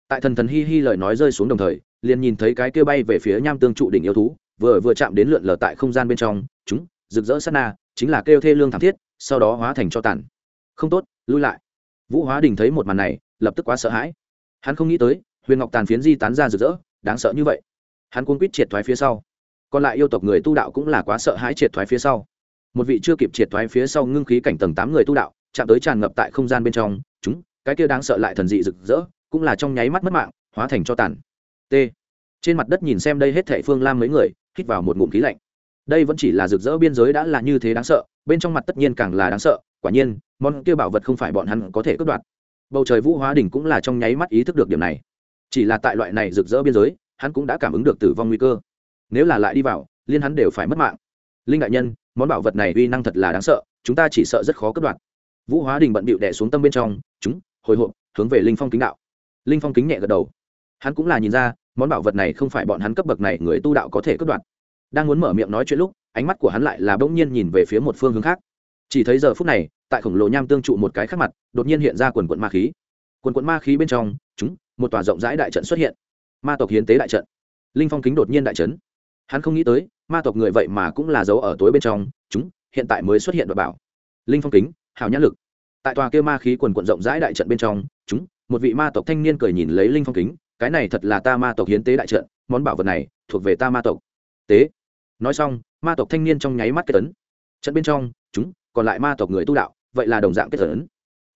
tại thần thần hi hi lời nói rơi xuống đồng thời, liền nhìn thấy cái kia bay về phía nham tương trụ đỉnh yêu thú, vừa vừa chạm đến lượn lờ tại không gian bên trong, chúng, rực rỡ sát na, chính là kêu thê lương thảm thiết, sau đó hóa thành cho tàn. Không tốt, lui lại. Vũ hóa đình thấy một màn này, lập tức quá sợ hãi. Hắn không nghĩ tới, huyền ngọc tàn phiến di tán ra rực rỡ, đáng sợ như vậy. Hắn cuốn quýt triệt thoái phía sau. Còn lại yêu tộc người tu đạo cũng là quá sợ hãi triệt thoái phía sau. Một vị chưa kịp triệt thoái phía sau ngưng khí cảnh tầng tám người tu đạo, chạm tới tràn ngập tại không gian bên trong, chúng cái kia đáng sợ lại thần dị rực rỡ, cũng là trong nháy mắt mất mạng, hóa thành cho tàn. T. Trên mặt đất nhìn xem đây hết thệ phương lam mấy người, hít vào một ngụm khí lạnh. Đây vẫn chỉ là rực rỡ biên giới đã là như thế đáng sợ, bên trong mặt tất nhiên càng là đáng sợ, quả nhiên, món kia bảo vật không phải bọn hắn có thể cướp đoạt. Bầu trời vũ hóa đỉnh cũng là trong nháy mắt ý thức được điểm này. Chỉ là tại loại này rực rỡ biên giới, hắn cũng đã cảm ứng được tử vong nguy cơ. Nếu là lại đi vào, liên hắn đều phải mất mạng. Linh đại nhân, món bảo vật này uy năng thật là đáng sợ, chúng ta chỉ sợ rất khó cướp đoạt. vũ hóa đình bận bịu đẻ xuống tâm bên trong, chúng hồi hộp, hướng về linh phong kính đạo. Linh phong kính nhẹ gật đầu. Hắn cũng là nhìn ra, món bảo vật này không phải bọn hắn cấp bậc này người tu đạo có thể cất đoạt. đang muốn mở miệng nói chuyện lúc, ánh mắt của hắn lại là bỗng nhiên nhìn về phía một phương hướng khác. Chỉ thấy giờ phút này, tại khổng lồ nham tương trụ một cái khác mặt, đột nhiên hiện ra quần quận ma khí. Quần quận ma khí bên trong, chúng, một tòa rộng rãi đại trận xuất hiện. Ma tộc hiến tế đại trận. Linh phong kính đột nhiên đại trấn. Hắn không nghĩ tới, ma tộc người vậy mà cũng là giấu ở tối bên trong, chúng, hiện tại mới xuất hiện và bảo. Linh phong kính hào nhã lực tại tòa kia ma khí quần quận rộng rãi đại trận bên trong, chúng, một vị ma tộc thanh niên cười nhìn lấy linh phong kính, cái này thật là ta ma tộc hiến tế đại trận, món bảo vật này, thuộc về ta ma tộc. Tế. Nói xong, ma tộc thanh niên trong nháy mắt kết tấn trận bên trong, chúng, còn lại ma tộc người tu đạo, vậy là đồng dạng kết tấn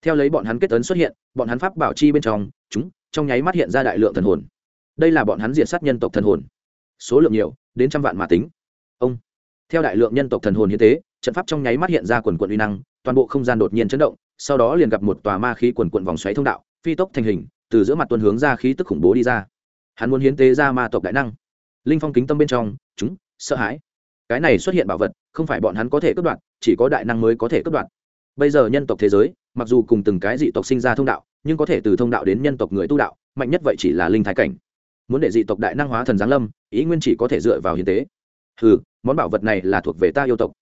theo lấy bọn hắn kết tấn xuất hiện, bọn hắn pháp bảo chi bên trong, chúng, trong nháy mắt hiện ra đại lượng thần hồn. Đây là bọn hắn diện sát nhân tộc thần hồn. Số lượng nhiều, đến trăm vạn mà tính. Ông. Theo đại lượng nhân tộc thần hồn hiến tế, trận pháp trong nháy mắt hiện ra quần quận uy năng, toàn bộ không gian đột nhiên chấn động sau đó liền gặp một tòa ma khí quần quận vòng xoáy thông đạo, phi tốc thành hình, từ giữa mặt tuần hướng ra khí tức khủng bố đi ra. Hắn muốn hiến tế ra ma tộc đại năng. Linh phong kính tâm bên trong, chúng, sợ hãi. Cái này xuất hiện bảo vật, không phải bọn hắn có thể cướp đoạt, chỉ có đại năng mới có thể cướp đoạt. Bây giờ nhân tộc thế giới, mặc dù cùng từng cái dị tộc sinh ra thông đạo, nhưng có thể từ thông đạo đến nhân tộc người tu đạo, mạnh nhất vậy chỉ là linh thái cảnh. Muốn để dị tộc đại năng hóa thần giáng lâm, ý nguyên chỉ có thể dựa vào hiến tế. Ừ món bảo vật này là thuộc về ta yêu tộc.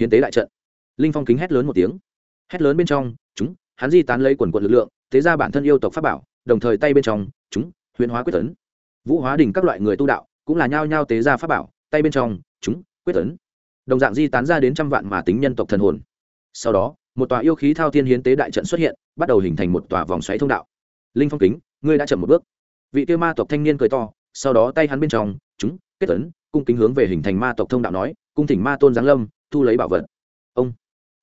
Hiến tế đại trận. Linh phong kính hét lớn một tiếng hét lớn bên trong, chúng, hắn di tán lấy quần quận lực lượng, thế ra bản thân yêu tộc pháp bảo, đồng thời tay bên trong, chúng, huyền hóa quyết tấn vũ hóa đình các loại người tu đạo, cũng là nhao nhao tế ra pháp bảo, tay bên trong, chúng, quyết tấn đồng dạng di tán ra đến trăm vạn mà tính nhân tộc thần hồn. Sau đó, một tòa yêu khí thao thiên hiến tế đại trận xuất hiện, bắt đầu hình thành một tòa vòng xoáy thông đạo. Linh phong kính, ngươi đã chậm một bước. Vị tiêu ma tộc thanh niên cười to, sau đó tay hắn bên trong, chúng kết tấn cung kính hướng về hình thành ma tộc thông đạo nói, cung thỉnh ma tôn giáng lâm, thu lấy bảo vật. Ông,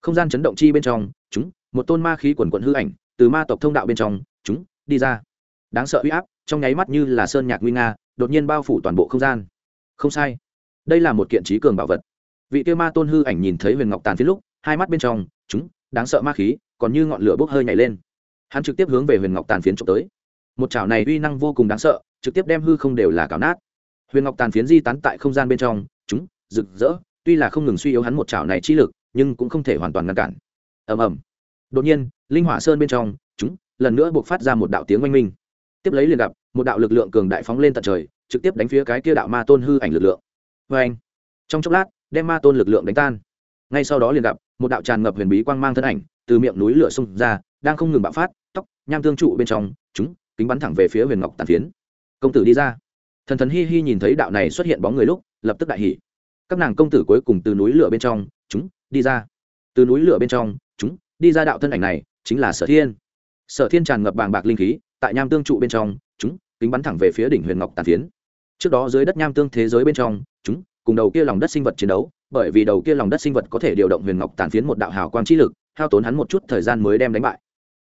không gian chấn động chi bên trong một tôn ma khí quần quận hư ảnh từ ma tộc thông đạo bên trong, chúng, đi ra. Đáng sợ uy áp, trong nháy mắt như là sơn nhạc nguy nga, đột nhiên bao phủ toàn bộ không gian. Không sai. Đây là một kiện trí cường bảo vật. Vị kia ma tôn hư ảnh nhìn thấy huyền ngọc tàn phiến lúc, hai mắt bên trong, chúng, đáng sợ ma khí, còn như ngọn lửa bốc hơi nhảy lên. Hắn trực tiếp hướng về huyền ngọc tàn phiến trộm tới. Một chảo này uy năng vô cùng đáng sợ, trực tiếp đem hư không đều là cào nát. Huyền ngọc tàn phiến di tán tại không gian bên trong, chúng, rực rỡ, tuy là không ngừng suy yếu hắn một chảo này chi lực, nhưng cũng không thể hoàn toàn ngăn cản. Ầm ầm đột nhiên, linh hỏa sơn bên trong, chúng, lần nữa buộc phát ra một đạo tiếng oanh minh. Tiếp lấy liền gặp, một đạo lực lượng cường đại phóng lên tận trời, trực tiếp đánh phía cái kia đạo ma tôn hư ảnh lực lượng. Vê anh trong chốc lát, đem ma tôn lực lượng đánh tan. Ngay sau đó liền gặp, một đạo tràn ngập huyền bí quang mang thân ảnh, từ miệng núi lửa xông ra, đang không ngừng bạo phát, tóc, nham tương trụ bên trong, chúng, kính bắn thẳng về phía huyền ngọc tàn phiến. Công tử đi ra. Thần thần hi hi nhìn thấy đạo này xuất hiện bóng người lúc, lập tức đại hỉ. Các nàng công tử cuối cùng từ núi lửa bên trong, chúng, đi ra. Từ núi lửa bên trong, chúng đi ra đạo thân ảnh này chính là sở thiên. Sở thiên tràn ngập bàng bạc linh khí, tại nham tương trụ bên trong, chúng, kính bắn thẳng về phía đỉnh huyền ngọc tàn phiến. Trước đó dưới đất nham tương thế giới bên trong, chúng, cùng đầu kia lòng đất sinh vật chiến đấu, bởi vì đầu kia lòng đất sinh vật có thể điều động huyền ngọc tàn phiến một đạo hào quang trí lực, hao tốn hắn một chút thời gian mới đem đánh bại.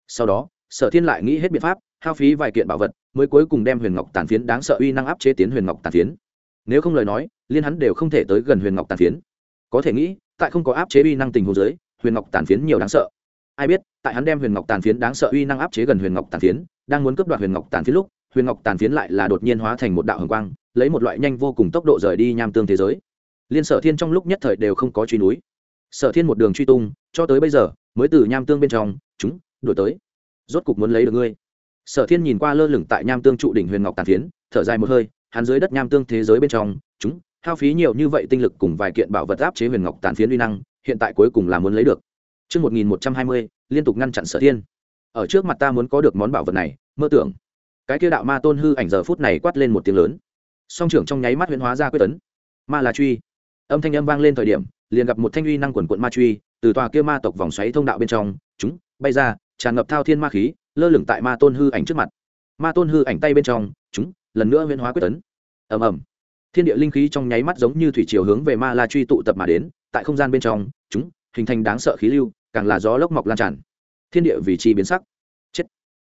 Sau đó, sở thiên lại nghĩ hết biện pháp, hao phí vài kiện bảo vật, mới cuối cùng đem huyền ngọc tàn phiến đáng sợ uy năng áp chế tiến huyền ngọc tàn phiến. Nếu không lời nói, liên hắn đều không thể tới gần huyền ngọc tàn phiến. Có thể nghĩ, tại không có áp chế uy năng tình hồ dưới, huyền ngọc tàn phiến nhiều đáng sợ ai biết, tại hắn đem huyền ngọc tàn phiến đáng sợ uy năng áp chế gần huyền ngọc tàn phiến, đang muốn cướp đoạt huyền ngọc tàn phiến lúc, huyền ngọc tàn phiến lại là đột nhiên hóa thành một đạo hồng quang, lấy một loại nhanh vô cùng tốc độ rời đi nham tương thế giới. Liên sở thiên trong lúc nhất thời đều không có truy núi. Sở thiên một đường truy tung, cho tới bây giờ, mới từ nham tương bên trong, chúng đổi tới. Rốt cục muốn lấy được ngươi. Sở thiên nhìn qua lơ lửng tại nham tương trụ đỉnh huyền ngọc tàn phiến, thở dài một hơi, hắn dưới đất nham tương thế giới bên trong, chúng, hao phí nhiều như vậy tinh lực cùng vài kiện bảo vật áp chế huyền ngọc tàn phiến uy năng, hiện tại cuối cùng là muốn lấy được. Trước 1120, liên tục ngăn chặn sở thiên. Ở trước mặt ta muốn có được món bảo vật này, mơ tưởng. Cái kia đạo ma tôn hư ảnh giờ phút này quát lên một tiếng lớn. Song trưởng trong nháy mắt huyễn hóa ra quyết tấn. Ma là truy. Âm thanh âm vang lên thời điểm, liền gặp một thanh uy năng quần quần ma truy, từ tòa kia ma tộc vòng xoáy thông đạo bên trong, chúng bay ra, tràn ngập thao thiên ma khí, lơ lửng tại ma tôn hư ảnh trước mặt. Ma tôn hư ảnh tay bên trong, chúng lần nữa huyễn hóa quyết tấn. Ầm ầm. Thiên địa linh khí trong nháy mắt giống như thủy triều hướng về ma la truy tụ tập mà đến, tại không gian bên trong, chúng hình thành đáng sợ khí lưu, càng là gió lốc mọc lan tràn. Thiên địa vì chi biến sắc. Chết.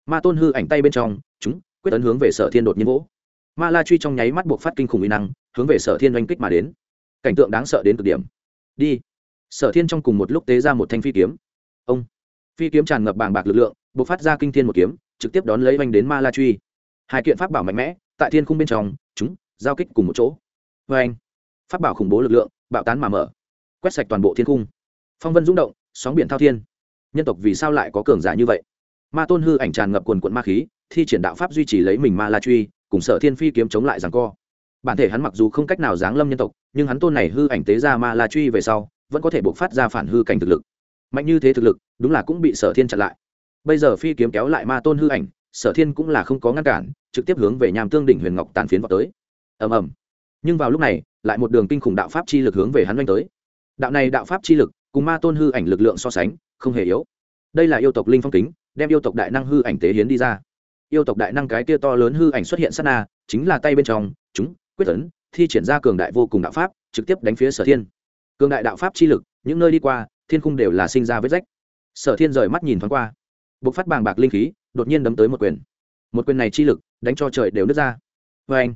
Ma tôn hư ảnh tay bên trong, chúng, quyết tấn hướng về sở thiên đột nhiên vỗ. Ma la truy trong nháy mắt buộc phát kinh khủng uy năng, hướng về sở thiên oanh kích mà đến. Cảnh tượng đáng sợ đến cực điểm. Đi. Sở thiên trong cùng một lúc tế ra một thanh phi kiếm. Ông. Phi kiếm tràn ngập bàng bạc lực lượng, buộc phát ra kinh thiên một kiếm, trực tiếp đón lấy oanh đến ma la truy. Hai kiện pháp bảo mạnh mẽ, tại thiên khung bên trong, chúng, giao kích cùng một chỗ. Vê anh pháp bảo khủng bố lực lượng, bạo tán mà mở. Quét sạch toàn bộ thiên khung. Phong vân rung động sóng biển thao thiên. Nhân tộc vì sao lại có cường giả như vậy? Ma tôn hư ảnh tràn ngập quần quận ma khí, thi triển đạo pháp duy trì lấy mình ma la truy, cùng sở thiên phi kiếm chống lại rằng co. Bản thể hắn mặc dù không cách nào giáng lâm nhân tộc, nhưng hắn tôn này hư ảnh tế ra ma la truy về sau, vẫn có thể buộc phát ra phản hư cảnh thực lực. Mạnh như thế thực lực, đúng là cũng bị sở thiên chặn lại. Bây giờ phi kiếm kéo lại ma tôn hư ảnh, sở thiên cũng là không có ngăn cản, trực tiếp hướng về nham tương đỉnh huyền ngọc tàn phiến vào tới. Ầm ầm. Nhưng vào lúc này, lại một đường kinh khủng đạo pháp chi lực hướng về hắn oanh tới. Đạo này đạo pháp chi lực cùng ma tôn hư ảnh lực lượng so sánh, không hề yếu. Đây là yêu tộc linh phong kính, đem yêu tộc đại năng hư ảnh tế hiến đi ra. Yêu tộc đại năng cái kia to lớn hư ảnh xuất hiện sát na, chính là tay bên trong, chúng, quyết tấn thi triển ra cường đại vô cùng đạo pháp, trực tiếp đánh phía sở thiên. Cường đại đạo pháp chi lực, những nơi đi qua, thiên cung đều là sinh ra vết rách. Sở thiên rời mắt nhìn thoáng qua. Bộc phát bàng bạc linh khí, đột nhiên đấm tới một quyền. Một quyền này chi lực, đánh cho trời đều nứt ra. Vê anh,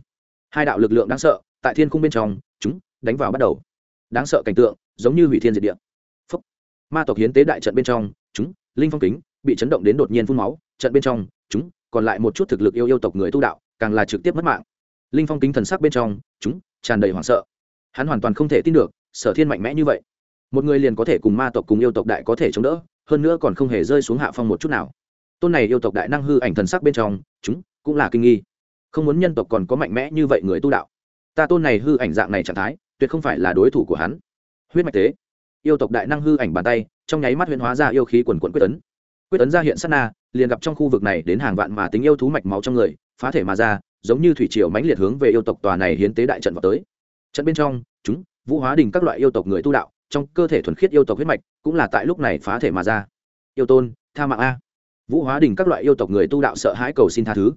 hai đạo lực lượng đáng sợ, tại thiên cung bên trong, chúng, đánh vào bắt đầu. Đáng sợ cảnh tượng, giống như hủy thiên diệt địa ma tộc hiến tế đại trận bên trong, chúng, linh phong kính, bị chấn động đến đột nhiên phun máu, trận bên trong, chúng, còn lại một chút thực lực yêu yêu tộc người tu đạo, càng là trực tiếp mất mạng. Linh phong kính thần sắc bên trong, chúng, tràn đầy hoảng sợ. Hắn hoàn toàn không thể tin được, sở thiên mạnh mẽ như vậy. Một người liền có thể cùng ma tộc cùng yêu tộc đại có thể chống đỡ, hơn nữa còn không hề rơi xuống hạ phong một chút nào. Tôn này yêu tộc đại năng hư ảnh thần sắc bên trong, chúng, cũng là kinh nghi. Không muốn nhân tộc còn có mạnh mẽ như vậy người tu đạo. Ta tôn này hư ảnh dạng này trạng thái, tuyệt không phải là đối thủ của hắn. Huyết mạch tế yêu tộc đại năng hư ảnh bàn tay, trong nháy mắt huyễn hóa ra yêu khí quần quận quyết tấn. Quyết tấn ra hiện sát na, liền gặp trong khu vực này đến hàng vạn mà tính yêu thú mạch máu trong người, phá thể mà ra, giống như thủy triều mãnh liệt hướng về yêu tộc tòa này hiến tế đại trận vào tới. Trận bên trong, chúng, vũ hóa đình các loại yêu tộc người tu đạo, trong cơ thể thuần khiết yêu tộc huyết mạch, cũng là tại lúc này phá thể mà ra. Yêu tôn, tha mạng a. Vũ hóa đình các loại yêu tộc người tu đạo sợ hãi cầu xin tha thứ.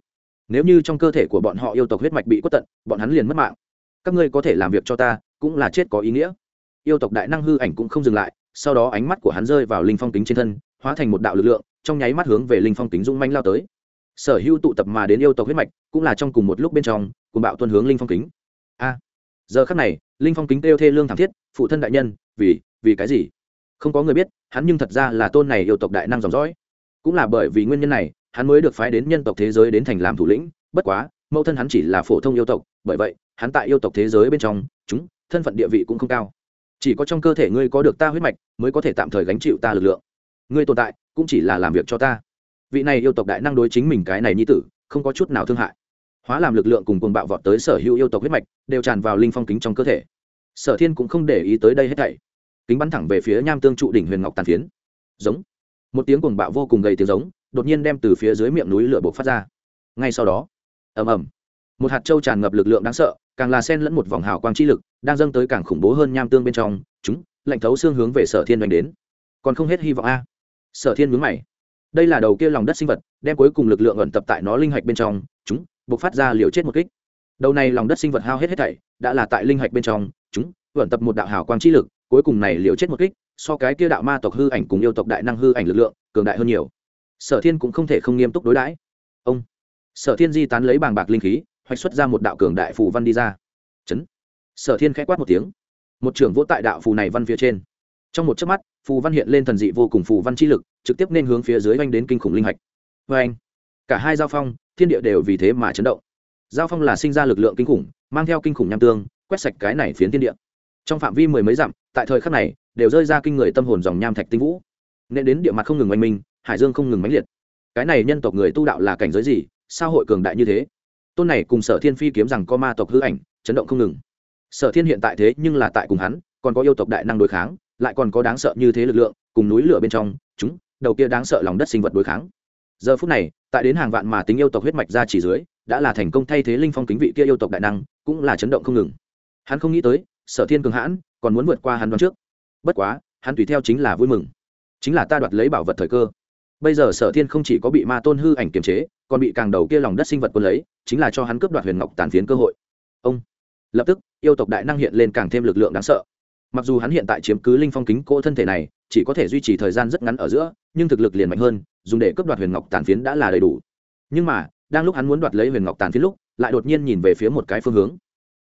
Nếu như trong cơ thể của bọn họ yêu tộc huyết mạch bị quất tận, bọn hắn liền mất mạng. Các ngươi có thể làm việc cho ta, cũng là chết có ý nghĩa yêu tộc đại năng hư ảnh cũng không dừng lại, sau đó ánh mắt của hắn rơi vào linh phong kính trên thân, hóa thành một đạo lực lượng, trong nháy mắt hướng về linh phong kính dung manh lao tới. Sở hữu tụ tập mà đến yêu tộc huyết mạch, cũng là trong cùng một lúc bên trong, cùng bạo tuân hướng linh phong kính. A! Giờ khắc này, linh phong kính kêu thê lương thảm thiết, phụ thân đại nhân, vì vì cái gì? Không có người biết, hắn nhưng thật ra là tôn này yêu tộc đại năng dòng dõi. Cũng là bởi vì nguyên nhân này, hắn mới được phái đến nhân tộc thế giới đến thành làm thủ lĩnh, bất quá, mẫu thân hắn chỉ là phổ thông yêu tộc, bởi vậy, hắn tại yêu tộc thế giới bên trong, chúng, thân phận địa vị cũng không cao chỉ có trong cơ thể ngươi có được ta huyết mạch, mới có thể tạm thời gánh chịu ta lực lượng. Ngươi tồn tại, cũng chỉ là làm việc cho ta. Vị này yêu tộc đại năng đối chính mình cái này như tử, không có chút nào thương hại. Hóa làm lực lượng cùng cuồng bạo vọt tới sở hữu yêu tộc huyết mạch, đều tràn vào linh phong kính trong cơ thể. Sở thiên cũng không để ý tới đây hết thảy. Kính bắn thẳng về phía nham tương trụ đỉnh huyền ngọc tàn phiến. Giống. Một tiếng cuồng bạo vô cùng gầy tiếng giống, đột nhiên đem từ phía dưới miệng núi lửa bộc phát ra. Ngay sau đó, ầm ầm một hạt châu tràn ngập lực lượng đáng sợ, càng là sen lẫn một vòng hào quang chi lực, đang dâng tới càng khủng bố hơn nham tương bên trong. Chúng, lạnh thấu xương hướng về sở thiên đánh đến. Còn không hết hy vọng a. Sở thiên mướn mày. Đây là đầu kia lòng đất sinh vật, đem cuối cùng lực lượng ẩn tập tại nó linh hạch bên trong. Chúng buộc phát ra liều chết một kích. Đầu này lòng đất sinh vật hao hết hết thảy, đã là tại linh hạch bên trong. Chúng, ẩn tập một đạo hào quang chi lực, cuối cùng này liều chết một kích, so cái kia đạo ma tộc hư ảnh cùng yêu tộc đại năng hư ảnh lực lượng, cường đại hơn nhiều. Sở thiên cũng không thể không nghiêm túc đối đãi. Ông, sở thiên di tán lấy bàng bạc linh khí hoạch xuất ra một đạo cường đại phù văn đi ra. Chấn. Sở thiên k h ẽ quát một tiếng. Một trưởng vỗ tại đạo phù này văn phía trên. Trong một chớp mắt, phù văn hiện lên thần dị vô cùng phù văn chi lực, trực tiếp nên hướng phía dưới oanh đến kinh khủng linh hạch. Vê anh cả hai giao phong, thiên địa đều vì thế mà chấn động. Giao phong là sinh ra lực lượng kinh khủng, mang theo kinh khủng nham tương, quét sạch cái này phiến thiên địa. Trong phạm vi mười mấy dặm, tại thời khắc này, đều rơi ra kinh người tâm hồn dòng nham thạch tinh vũ. Nên đến địa mặt không ngừng oanh minh, hải dương không ngừng mãnh liệt. Cái này nhân tộc người tu đạo là cảnh giới gì, sao hội cường đại như thế? Tôn này cùng sở thiên phi kiếm rằng có ma tộc hư ảnh, chấn động không ngừng. Sở thiên hiện tại thế nhưng là tại cùng hắn, còn có yêu tộc đại năng đối kháng, lại còn có đáng sợ như thế lực lượng, cùng núi lửa bên trong, chúng, đầu kia đáng sợ lòng đất sinh vật đối kháng. Giờ phút này, tại đến hàng vạn mà tính yêu tộc huyết mạch ra chỉ dưới, đã là thành công thay thế linh phong kính vị kia yêu tộc đại năng, cũng là chấn động không ngừng. Hắn không nghĩ tới, sở thiên cường hãn, còn muốn vượt qua hắn đoán trước. Bất quá, hắn tùy theo chính là vui mừng. Chính là ta đoạt lấy bảo vật thời cơ bây giờ sở thiên không chỉ có bị ma tôn hư ảnh kiềm chế, còn bị càng đầu kia lòng đất sinh vật quân lấy, chính là cho hắn cướp đoạt huyền ngọc tàn phiến cơ hội. Ông! Lập tức, yêu tộc đại năng hiện lên càng thêm lực lượng đáng sợ. Mặc dù hắn hiện tại chiếm cứ linh phong kính cỗ thân thể này, chỉ có thể duy trì thời gian rất ngắn ở giữa, nhưng thực lực liền mạnh hơn, dùng để cướp đoạt huyền ngọc tàn phiến đã là đầy đủ. Nhưng mà, đang lúc hắn muốn đoạt lấy huyền ngọc tàn phiến lúc, lại đột nhiên nhìn về phía một cái phương hướng.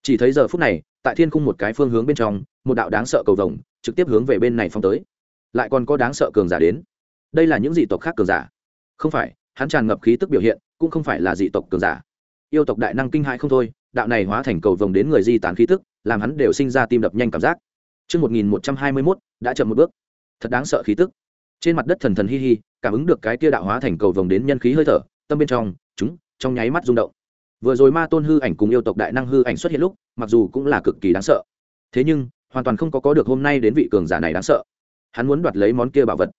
Chỉ thấy giờ phút này, tại thiên khung một cái phương hướng bên trong, một đạo đáng sợ cầu vồng trực tiếp hướng về bên này phong tới. Lại còn có đáng sợ cường giả đến đây là những dị tộc khác cường giả không phải hắn tràn ngập khí tức biểu hiện cũng không phải là dị tộc cường giả yêu tộc đại năng kinh hại không thôi đạo này hóa thành cầu vồng đến người di tán khí tức làm hắn đều sinh ra tim đập nhanh cảm giác Trước 1121, đã chậm một bước. Thật đáng sợ khí tức. Trên mặt đất thần thần hi hi, cảm ứng được cái kia đạo hóa thành cầu vồng đến nhân khí hơi thở, tâm bên trong, chúng, trong nháy mắt rung động. Vừa rồi ma tôn hư ảnh cùng yêu tộc đại năng hư ảnh xuất hiện lúc, mặc dù cũng là cực kỳ đáng sợ. Thế nhưng, hoàn toàn không có có được hôm nay đến vị cường giả này đáng sợ. Hắn muốn đoạt lấy món kia bảo vật.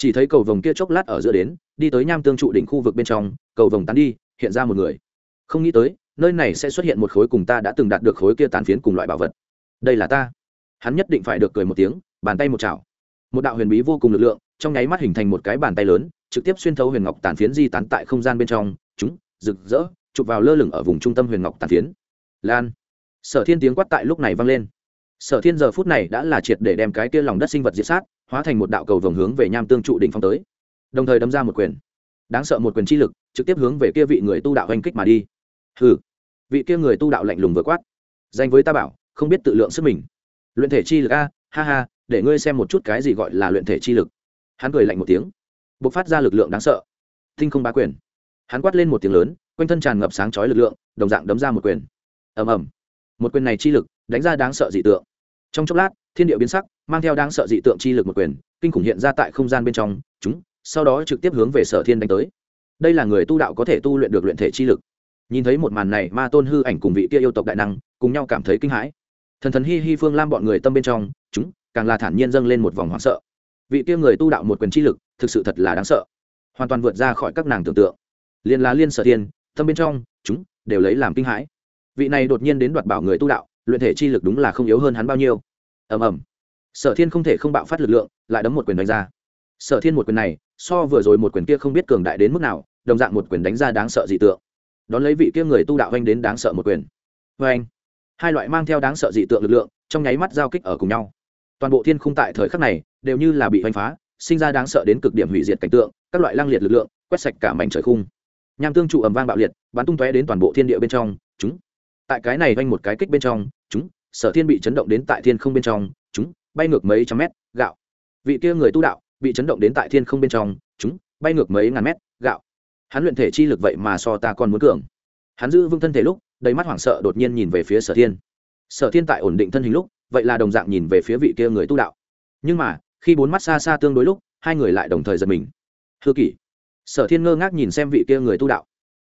Chỉ thấy cầu vồng kia chốc lát ở giữa đến, đi tới nham tương trụ đỉnh khu vực bên trong, cầu vồng tán đi, hiện ra một người. Không nghĩ tới, nơi này sẽ xuất hiện một khối cùng ta đã từng đạt được khối kia tàn phiến cùng loại bảo vật. Đây là ta. Hắn nhất định phải được cười một tiếng bàn tay một chảo. Một đạo huyền bí vô cùng lực lượng trong nháy mắt hình thành một cái bàn tay lớn trực tiếp xuyên thấu huyền ngọc tàn phiến di tán tại không gian bên trong chúng rực rỡ chụp vào lơ lửng ở vùng trung tâm huyền ngọc tàn phiến. Lan. Sở thiên tiếng quát tại lúc này vang lên sở thiên giờ phút này đã là triệt để đem cái kia lòng đất sinh vật diệt sát, hóa thành một đạo cầu vồng hướng về nham tương trụ đỉnh phong tới. Đồng thời đấm ra một quyền. Đáng sợ một quyền chi lực, trực tiếp hướng về kia vị người tu đạo hành kích mà đi. Hừ. Vị kia người tu đạo lạnh lùng vừa quát. Danh với ta bảo, không biết tự lượng sức mình. Luyện thể chi lực a, ha ha, để ngươi xem một chút cái gì gọi là luyện thể chi lực. Hắn cười lạnh một tiếng. B ộ c phát ra lực lượng đáng sợ. Tinh không bá quyền. Hắn quát lên một tiếng lớn, quanh thân tràn ngập sáng chói lực lượng, đồng dạng đấm ra một quyền. Ầm ầm. Một quyền này chi lực, đánh ra đáng sợ dị tượng trong chốc lát, thiên địa biến sắc, mang theo đáng sợ dị tượng chi lực một quyền, kinh khủng hiện ra tại không gian bên trong, chúng, sau đó trực tiếp hướng về sở thiên đánh tới. Đây là người tu đạo có thể tu luyện được luyện thể chi lực. Nhìn thấy một màn này, ma tôn hư ảnh cùng vị kia yêu tộc đại năng, cùng nhau cảm thấy kinh hãi. Thần thần hi hi phương lam bọn người tâm bên trong, chúng, càng là thản nhiên dâng lên một vòng hoảng sợ. Vị kia người tu đạo một quyền chi lực, thực sự thật là đáng sợ. Hoàn toàn vượt ra khỏi các nàng tưởng tượng. Liên là liên sở thiên, tâm bên trong, chúng, đều lấy làm kinh hãi. Vị này đột nhiên đến đoạt bảo người tu đạo luyện thể chi lực đúng là không yếu hơn hắn bao nhiêu. Ầm ầm. Sở thiên không thể không bạo phát lực lượng, lại đấm một quyền đánh ra. Sở thiên một quyền này, so vừa rồi một quyền kia không biết cường đại đến mức nào, đồng dạng một quyền đánh ra đáng sợ dị tượng. Đón lấy vị kia người tu đạo anh đến đáng sợ một quyền. Vê anh hai loại mang theo đáng sợ dị tượng lực lượng, trong nháy mắt giao kích ở cùng nhau. Toàn bộ thiên khung tại thời khắc này, đều như là bị hoành phá, sinh ra đáng sợ đến cực điểm hủy diệt cảnh tượng, các loại lang liệt lực lượng, quét sạch cả mảnh trời khung. Nham tương trụ ầm vang bạo liệt, bắn tung tóe đến toàn bộ thiên địa bên trong, chúng tại cái này vanh một cái kích bên trong, chúng, sở thiên bị chấn động đến tại thiên không bên trong, chúng, bay ngược mấy trăm mét, gạo. Vị kia người tu đạo, bị chấn động đến tại thiên không bên trong, chúng, bay ngược mấy ngàn mét, gạo. Hắn luyện thể chi lực vậy mà so ta còn muốn cường. Hắn giữ vững thân thể lúc, đầy mắt hoảng sợ đột nhiên nhìn về phía sở thiên. Sở thiên tại ổn định thân hình lúc, vậy là đồng dạng nhìn về phía vị kia người tu đạo. Nhưng mà, khi bốn mắt xa xa tương đối lúc, hai người lại đồng thời giật mình. Hư kỷ. Sở thiên ngơ ngác nhìn xem vị kia người tu đạo.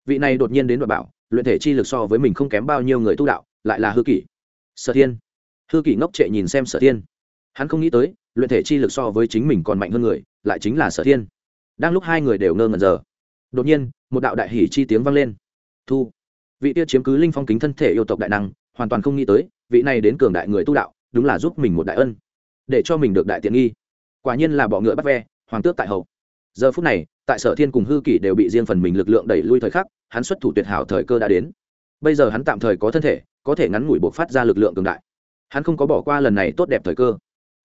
Vị này đột nhiên đến đoạn bảo luyện thể chi lực so với mình không kém bao nhiêu người tu đạo, lại là hư kỷ. Sở thiên. Hư kỷ ngốc trệ nhìn xem sở thiên. Hắn không nghĩ tới, luyện thể chi lực so với chính mình còn mạnh hơn người, lại chính là sở thiên. Đang lúc hai người đều ngơ ngẩn giờ, đột nhiên, một đạo đại hỉ chi tiếng vang lên. Thu. Vị kia chiếm cứ linh phong kính thân thể yêu tộc đại năng, hoàn toàn không nghĩ tới, vị này đến cường đại người tu đạo, đúng là giúp mình một đại ân, để cho mình được đại tiện nghi. Quả nhiên là bọ ngựa bắt ve, hoàng tước tại hậu giờ phút này, tại sở thiên cùng hư kỷ đều bị riêng phần mình lực lượng đẩy lui thời khắc hắn xuất thủ tuyệt hảo thời cơ đã đến. Bây giờ hắn tạm thời có thân thể, có thể ngắn ngủi buộc phát ra lực lượng cường đại. Hắn không có bỏ qua lần này tốt đẹp thời cơ.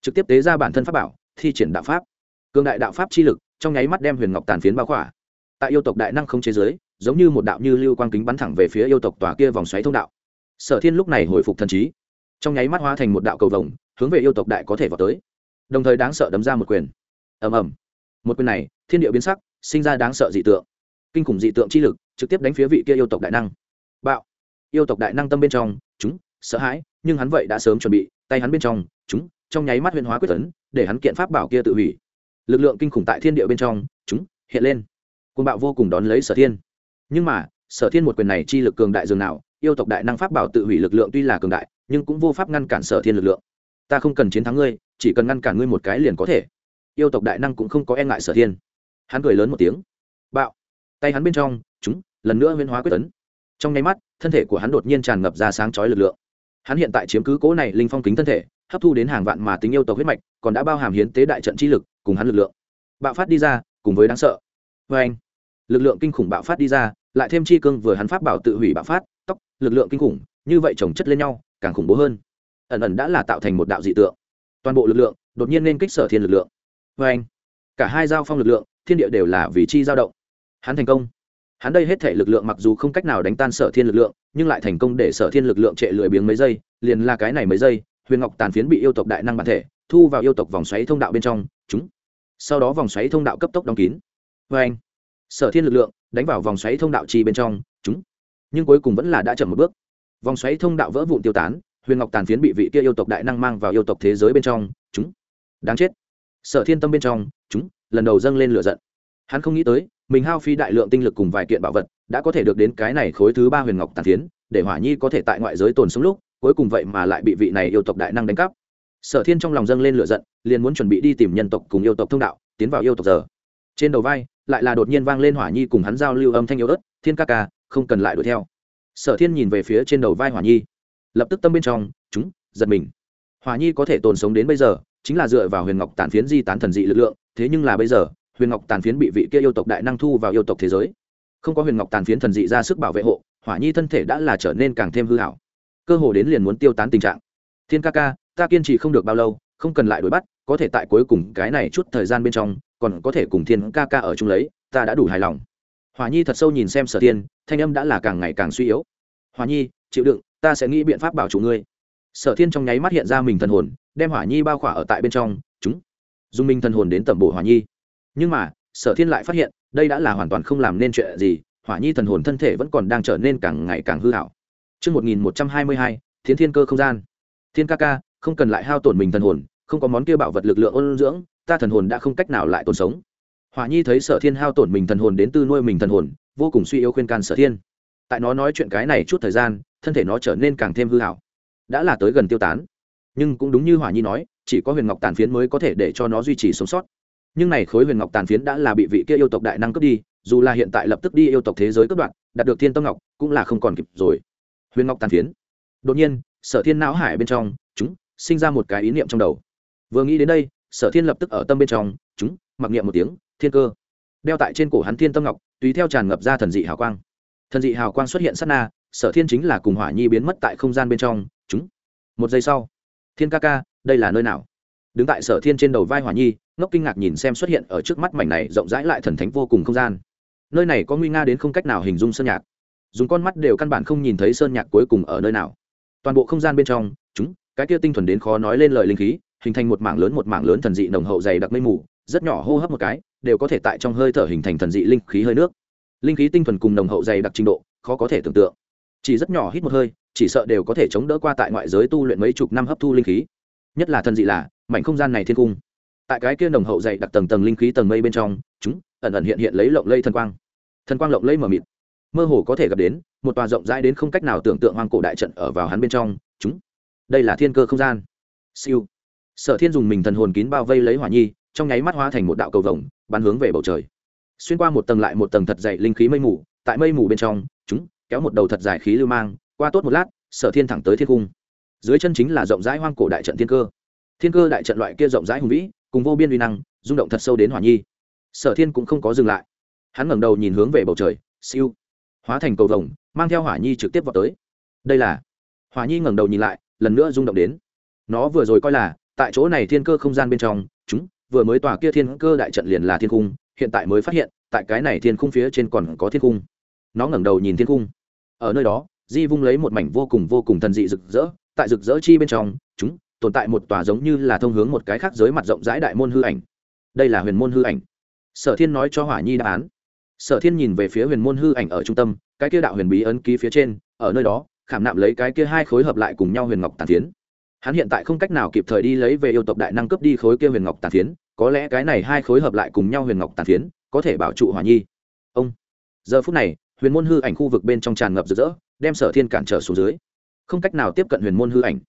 Trực tiếp tế ra bản thân pháp bảo, thi triển đạo pháp. Cường đại đạo pháp chi lực, trong nháy mắt đem huyền ngọc tàn phiến bao khỏa. Tại yêu tộc đại năng không chế giới, giống như một đạo như lưu quang kính bắn thẳng về phía yêu tộc tòa kia vòng xoáy thông đạo. Sở thiên lúc này hồi phục thần trí. Trong nháy mắt hóa thành một đạo cầu vồng, hướng về yêu tộc đại có thể vào tới. Đồng thời đáng sợ đấm ra một quyền. Ầm ầm. Một quyền này, thiên địa biến sắc, sinh ra đáng sợ dị tượng kinh khủng dị tượng chi lực, trực tiếp đánh phía vị kia yêu tộc đại năng. Bạo. Yêu tộc đại năng tâm bên trong, chúng, sợ hãi, nhưng hắn vậy đã sớm chuẩn bị, tay hắn bên trong, chúng, trong nháy mắt huyền hóa quyết tấn để hắn kiện pháp bảo kia tự hủy. Lực lượng kinh khủng tại thiên địa bên trong, chúng, hiện lên. Côn bạo vô cùng đón lấy sở thiên. Nhưng mà, sở thiên một quyền này chi lực cường đại dường nào, yêu tộc đại năng pháp bảo tự hủy lực lượng tuy là cường đại, nhưng cũng vô pháp ngăn cản sở thiên lực lượng. Ta không cần chiến thắng ngươi, chỉ cần ngăn cản ngươi một cái liền có thể. Yêu tộc đại năng cũng không có e ngại sở thiên. Hắn cười lớn một tiếng. Bạo tay hắn bên trong, chúng, lần nữa huyễn hóa quyết tấn. Trong nháy mắt, thân thể của hắn đột nhiên tràn ngập ra sáng chói lực lượng. Hắn hiện tại chiếm cứ cố này linh phong kính thân thể, hấp thu đến hàng vạn mà tính yêu tộc huyết mạch, còn đã bao hàm hiến tế đại trận chi lực, cùng hắn lực lượng. Bạo phát đi ra, cùng với đáng sợ. Vê anh, lực lượng kinh khủng bạo phát đi ra, lại thêm chi cương vừa hắn pháp bảo tự hủy bạo phát, tóc, lực lượng kinh khủng, như vậy chồng chất lên nhau, càng khủng bố hơn. Ẩn ẩn đã là tạo thành một đạo dị tượng. Toàn bộ lực lượng đột nhiên nên kích sở thiên lực lượng. Vê anh, cả hai giao phong lực lượng, thiên địa đều là vì chi dao động hắn thành công. Hắn đây hết thể lực lượng mặc dù không cách nào đánh tan sở thiên lực lượng, nhưng lại thành công để sở thiên lực lượng trệ lười biếng mấy giây, liền là cái này mấy giây, huyền ngọc tàn phiến bị yêu tộc đại năng bản thể, thu vào yêu tộc vòng xoáy thông đạo bên trong, chúng. Sau đó vòng xoáy thông đạo cấp tốc đóng kín. Vê anh, sở thiên lực lượng đánh vào vòng xoáy thông đạo chi bên trong, chúng. Nhưng cuối cùng vẫn là đã chậm một bước. Vòng xoáy thông đạo vỡ vụn tiêu tán, huyền ngọc tàn phiến bị vị kia yêu tộc đại năng mang vào yêu tộc thế giới bên trong, chúng. Đáng chết. Sở thiên tâm bên trong, chúng, lần đầu dâng lên lửa giận. Hắn không nghĩ tới mình hao phí đại lượng tinh lực cùng vài kiện bảo vật, đã có thể được đến cái này khối thứ ba huyền ngọc tàn phiến, để hỏa nhi có thể tại ngoại giới tồn sống lúc, cuối cùng vậy mà lại bị vị này yêu tộc đại năng đánh cắp. Sở thiên trong lòng dâng lên lửa giận, liền muốn chuẩn bị đi tìm nhân tộc cùng yêu tộc thông đạo, tiến vào yêu tộc giờ. Trên đầu vai, lại là đột nhiên vang lên hỏa nhi cùng hắn giao lưu âm thanh yếu ớt, thiên ca ca, không cần lại đuổi theo. Sở thiên nhìn về phía trên đầu vai hỏa nhi. Lập tức tâm bên trong, chúng, giật mình. Hỏa nhi có thể tồn sống đến bây giờ, chính là dựa vào huyền ngọc tàn phiến di tán thần dị lực lượng, thế nhưng là bây giờ huyền ngọc tàn phiến bị vị kia yêu tộc đại năng thu vào yêu tộc thế giới. Không có huyền ngọc tàn phiến thần dị ra sức bảo vệ hộ, hỏa nhi thân thể đã là trở nên càng thêm hư hảo cơ hồ đến liền muốn tiêu tán tình trạng. Thiên ca ca, ta kiên trì không được bao lâu, không cần lại đuổi bắt, có thể tại cuối cùng cái này chút thời gian bên trong, còn có thể cùng thiên ca ca ở chung lấy, ta đã đủ hài lòng. Hòa nhi thật sâu nhìn xem sở thiên, thanh âm đã là càng ngày càng suy yếu. Hòa nhi, chịu đựng, ta sẽ nghĩ biện pháp bảo chủ ngươi. Sở thiên trong nháy mắt hiện ra mình thần hồn, đem hỏa nhi bao khỏa ở tại bên trong, chúng, dùng mình thần hồn đến tẩm bổ hỏa nhi nhưng mà sở thiên lại phát hiện đây đã là hoàn toàn không làm nên chuyện gì hỏa nhi thần hồn thân thể vẫn còn đang trở nên càng ngày càng hư hảo Trước 1122, Thiên Thiên Cơ không gian. Thiên ca ca, không cần lại hao tổn mình thần hồn, không có món kia bảo vật lực lượng ôn dưỡng, ta thần hồn đã không cách nào lại tồn sống. Hỏa Nhi thấy Sở Thiên hao tổn mình thần hồn đến tư nuôi mình thần hồn, vô cùng suy yếu khuyên can Sở Thiên. Tại nó nói chuyện cái này chút thời gian, thân thể nó trở nên càng thêm hư hảo. Đã là tới gần tiêu tán. Nhưng cũng đúng như Hỏa Nhi nói, chỉ có Huyền Ngọc Tàn Phiến mới có thể để cho nó duy trì sống sót. Nhưng này khối Huyền Ngọc Tàn Phiến đã là bị vị kia yêu tộc đại năng cướp đi, dù là hiện tại lập tức đi yêu tộc thế giới cướp đoạn, đạt được Thiên Tâm Ngọc, cũng là không còn kịp rồi. Huyền ngọc tàn phiến. Đột nhiên sở thiên não hải bên trong chúng sinh ra một cái ý niệm trong đầu. Vừa nghĩ đến đây sở thiên lập tức ở tâm bên trong chúng mặc niệm một tiếng thiên cơ. Đeo tại trên cổ hắn thiên tâm ngọc tùy theo tràn ngập ra thần dị hào quang. Thần dị hào quang xuất hiện sát na sở thiên chính là cùng hỏa nhi biến mất tại không gian bên trong chúng một giây sau. Thiên ca ca đây là nơi nào? Đứng tại sở thiên trên đầu vai hỏa nhi ngốc kinh ngạc nhìn xem xuất hiện ở trước mắt mảnh này rộng rãi lại thần thánh vô cùng không gian. Nơi này có nguy nga đến không cách nào hình dung sơn nhạc. Dùng con mắt đều căn bản không nhìn thấy sơn nhạc cuối cùng ở nơi nào. Toàn bộ không gian bên trong, chúng, cái kia tinh thuần đến khó nói lên lời linh khí, hình thành một mảng lớn một mảng lớn thần dị nồng hậu dày đặc mây mù, rất nhỏ hô hấp một cái, đều có thể tại trong hơi thở hình thành thần dị linh khí hơi nước. Linh khí tinh thuần cùng nồng hậu dày đặc trình độ, khó có thể tưởng tượng. Chỉ rất nhỏ hít một hơi, chỉ sợ đều có thể chống đỡ qua tại ngoại giới tu luyện mấy chục năm hấp thu linh khí. Nhất là thần dị là, mảnh không gian này thiên cung tại cái kia nồng hậu dày đặc tầng tầng linh khí tầng mây bên trong, chúng ẩn ẩn hiện hiện lấy lộng lây thần quang. Thần quang lộng lây mờ mịt. Mơ hồ có thể gặp đến một tòa rộng rãi đến không cách nào tưởng tượng hoang cổ đại trận ở vào hắn bên trong. Chúng, đây là thiên cơ không gian. Siêu. Sở thiên dùng mình thần hồn kín bao vây lấy hỏa nhi, trong nháy mắt hóa thành một đạo cầu vồng, bắn hướng về bầu trời. Xuyên qua một tầng lại một tầng thật dày linh khí mây mù, tại mây mù bên trong, chúng kéo một đầu thật dài khí lưu mang, qua tốt một lát, sở thiên thẳng tới thiên cung. Dưới chân chính là rộng rãi hoang cổ đại trận thiên cơ. Thiên cơ đại trận loại kia rộng rãi hùng vĩ cùng vô biên uy năng, rung động thật sâu đến hỏa nhi. Sở thiên cũng không có dừng lại. Hắn ngẩng đầu nhìn hướng về bầu trời, siêu, hóa thành cầu vồng, mang theo hỏa nhi trực tiếp vào tới. Đây là, hỏa nhi ngẩng đầu nhìn lại, lần nữa rung động đến. Nó vừa rồi coi là, tại chỗ này thiên cơ không gian bên trong, chúng, vừa mới tòa kia thiên cơ đại trận liền là thiên cung hiện tại mới phát hiện, tại cái này thiên cung phía trên còn có thiên cung nó ngẩng đầu nhìn thiên cung ở nơi đó, di vung lấy một mảnh vô cùng vô cùng thần dị rực rỡ, tại rực rỡ chi bên trong, chúng tồn tại một tòa giống như là thông hướng một cái khác giới mặt rộng rãi đại môn hư ảnh. Đây là huyền môn hư ảnh. Sở thiên nói cho hỏa nhi đáp án. Sở thiên nhìn về phía huyền môn hư ảnh ở trung tâm, cái kia đạo huyền bí ấn ký phía trên, ở nơi đó, khảm nạm lấy cái kia hai khối hợp lại cùng nhau huyền ngọc tàn thiến. hắn hiện tại không cách nào kịp thời đi lấy về yêu tộc đại năng cấp đi khối kia huyền ngọc tàn thiến. có lẽ cái này hai khối hợp lại cùng nhau huyền ngọc tàn thiến có thể bảo trụ hỏa nhi. Ông. Giờ phút này, huyền môn hư ảnh khu vực bên trong tràn ngập rực rỡ, đem sở thiên cản trở xuống dưới. Không cách nào tiếp cận huyền môn hư ảnh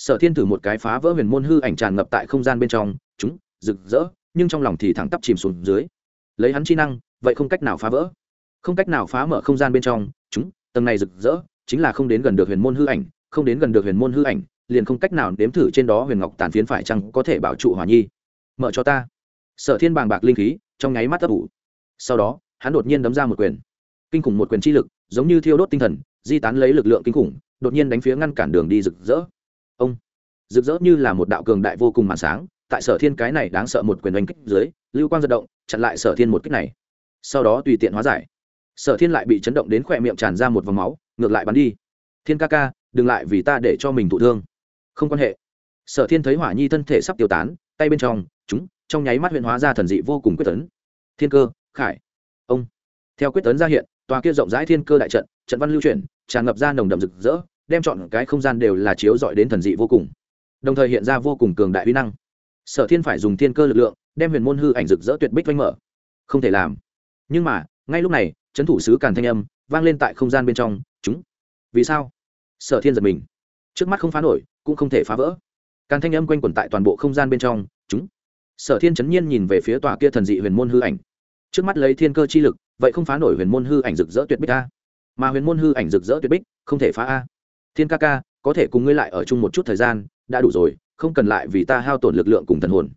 sở thiên thử một cái phá vỡ huyền môn hư ảnh tràn ngập tại không gian bên trong, chúng, rực rỡ, nhưng trong lòng thì thẳng tắp chìm xuống dưới. Lấy hắn chi năng, vậy không cách nào phá vỡ. Không cách nào phá mở không gian bên trong, chúng, tầng này rực rỡ, chính là không đến gần được huyền môn hư ảnh, không đến gần được huyền môn hư ảnh, liền không cách nào đếm thử trên đó huyền ngọc tàn phiến phải chăng có thể bảo trụ hỏa nhi. Mở cho ta. Sở thiên bàng bạc linh khí, trong nháy mắt ấp ủ. Sau đó, hắn đột nhiên đấm ra một quyền. Kinh khủng một quyền chi lực, giống như thiêu đốt tinh thần, di tán lấy lực lượng kinh khủng, đột nhiên đánh phía ngăn cản đường đi rực rỡ ông. Rực rỡ như là một đạo cường đại vô cùng màn sáng, tại sở thiên cái này đáng sợ một quyền đánh kích dưới, lưu quang giật động, chặn lại sở thiên một kích này. Sau đó tùy tiện hóa giải. Sở thiên lại bị chấn động đến khỏe miệng tràn ra một vòng máu, ngược lại bắn đi. Thiên ca ca, đừng lại vì ta để cho mình thụ thương. Không quan hệ. Sở thiên thấy hỏa nhi thân thể sắp tiêu tán, tay bên trong, chúng, trong nháy mắt huyện hóa ra thần dị vô cùng quyết tấn. Thiên cơ, khải. Ông. Theo quyết tấn ra hiện, tòa kia rộng rãi thiên cơ đại trận trận văn lưu chuyển, tràn ngập ra nồng đậm rực rỡ đem chọn cái không gian đều là chiếu dọi đến thần dị vô cùng. Đồng thời hiện ra vô cùng cường đại uy năng. Sở thiên phải dùng thiên cơ lực lượng, đem huyền môn hư ảnh rực rỡ tuyệt bích vanh mở. Không thể làm. Nhưng mà, ngay lúc này trấn thủ sứ càn thanh âm vang lên tại không gian bên trong, chúng, vì sao? Sở thiên giật mình. Trước mắt không phá nổi, cũng không thể phá vỡ. Càn thanh âm quanh quẩn tại toàn bộ không gian bên trong, chúng. Sở thiên chấn nhiên nhìn về phía tòa kia thần dị huyền môn hư ảnh. Trước mắt lấy thiên cơ chi lực, vậy không phá nổi huyền môn hư ảnh rực rỡ tuyệt bích a. Mà huyền môn hư ảnh rực rỡ tuyệt bích, không thể phá a thiên ca ca, có thể cùng ngươi lại ở chung một chút thời gian, đã đủ rồi, không cần lại vì ta hao tổn lực lượng cùng thần hồn.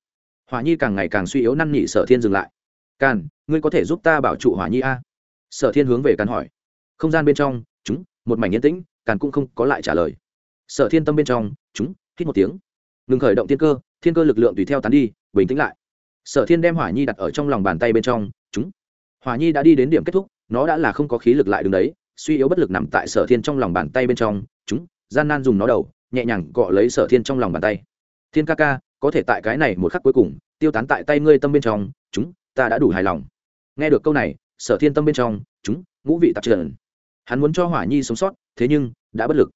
Hỏa nhi càng ngày càng suy yếu năn nỉ sở thiên dừng lại. Càn, ngươi có thể giúp ta bảo trụ hỏa nhi a? Sở thiên hướng về càn hỏi. Không gian bên trong, chúng, một mảnh yên tĩnh, càn cũng không có lại trả lời. Sở thiên tâm bên trong, chúng, hít một tiếng. Ngừng khởi động thiên cơ thiên cơ lực lượng tùy theo tán đi, bình tĩnh lại. Sở thiên đem hỏa nhi đặt ở trong lòng bàn tay bên trong, chúng. Hỏa nhi đã đi đến điểm kết thúc, nó đã là không có khí lực lại đứng đấy, suy yếu bất lực nằm tại sở thiên trong lòng bàn tay bên trong chúng, gian nan dùng nó đầu, nhẹ nhàng gọ lấy sở thiên trong lòng bàn tay. Thiên ca ca, có thể tại cái này một khắc cuối cùng, tiêu tán tại tay ngươi tâm bên trong, chúng, ta đã đủ hài lòng. Nghe được câu này, sở thiên tâm bên trong, chúng, ngũ vị tạp trần. Hắn muốn cho hỏa nhi sống sót, thế nhưng, đã bất lực.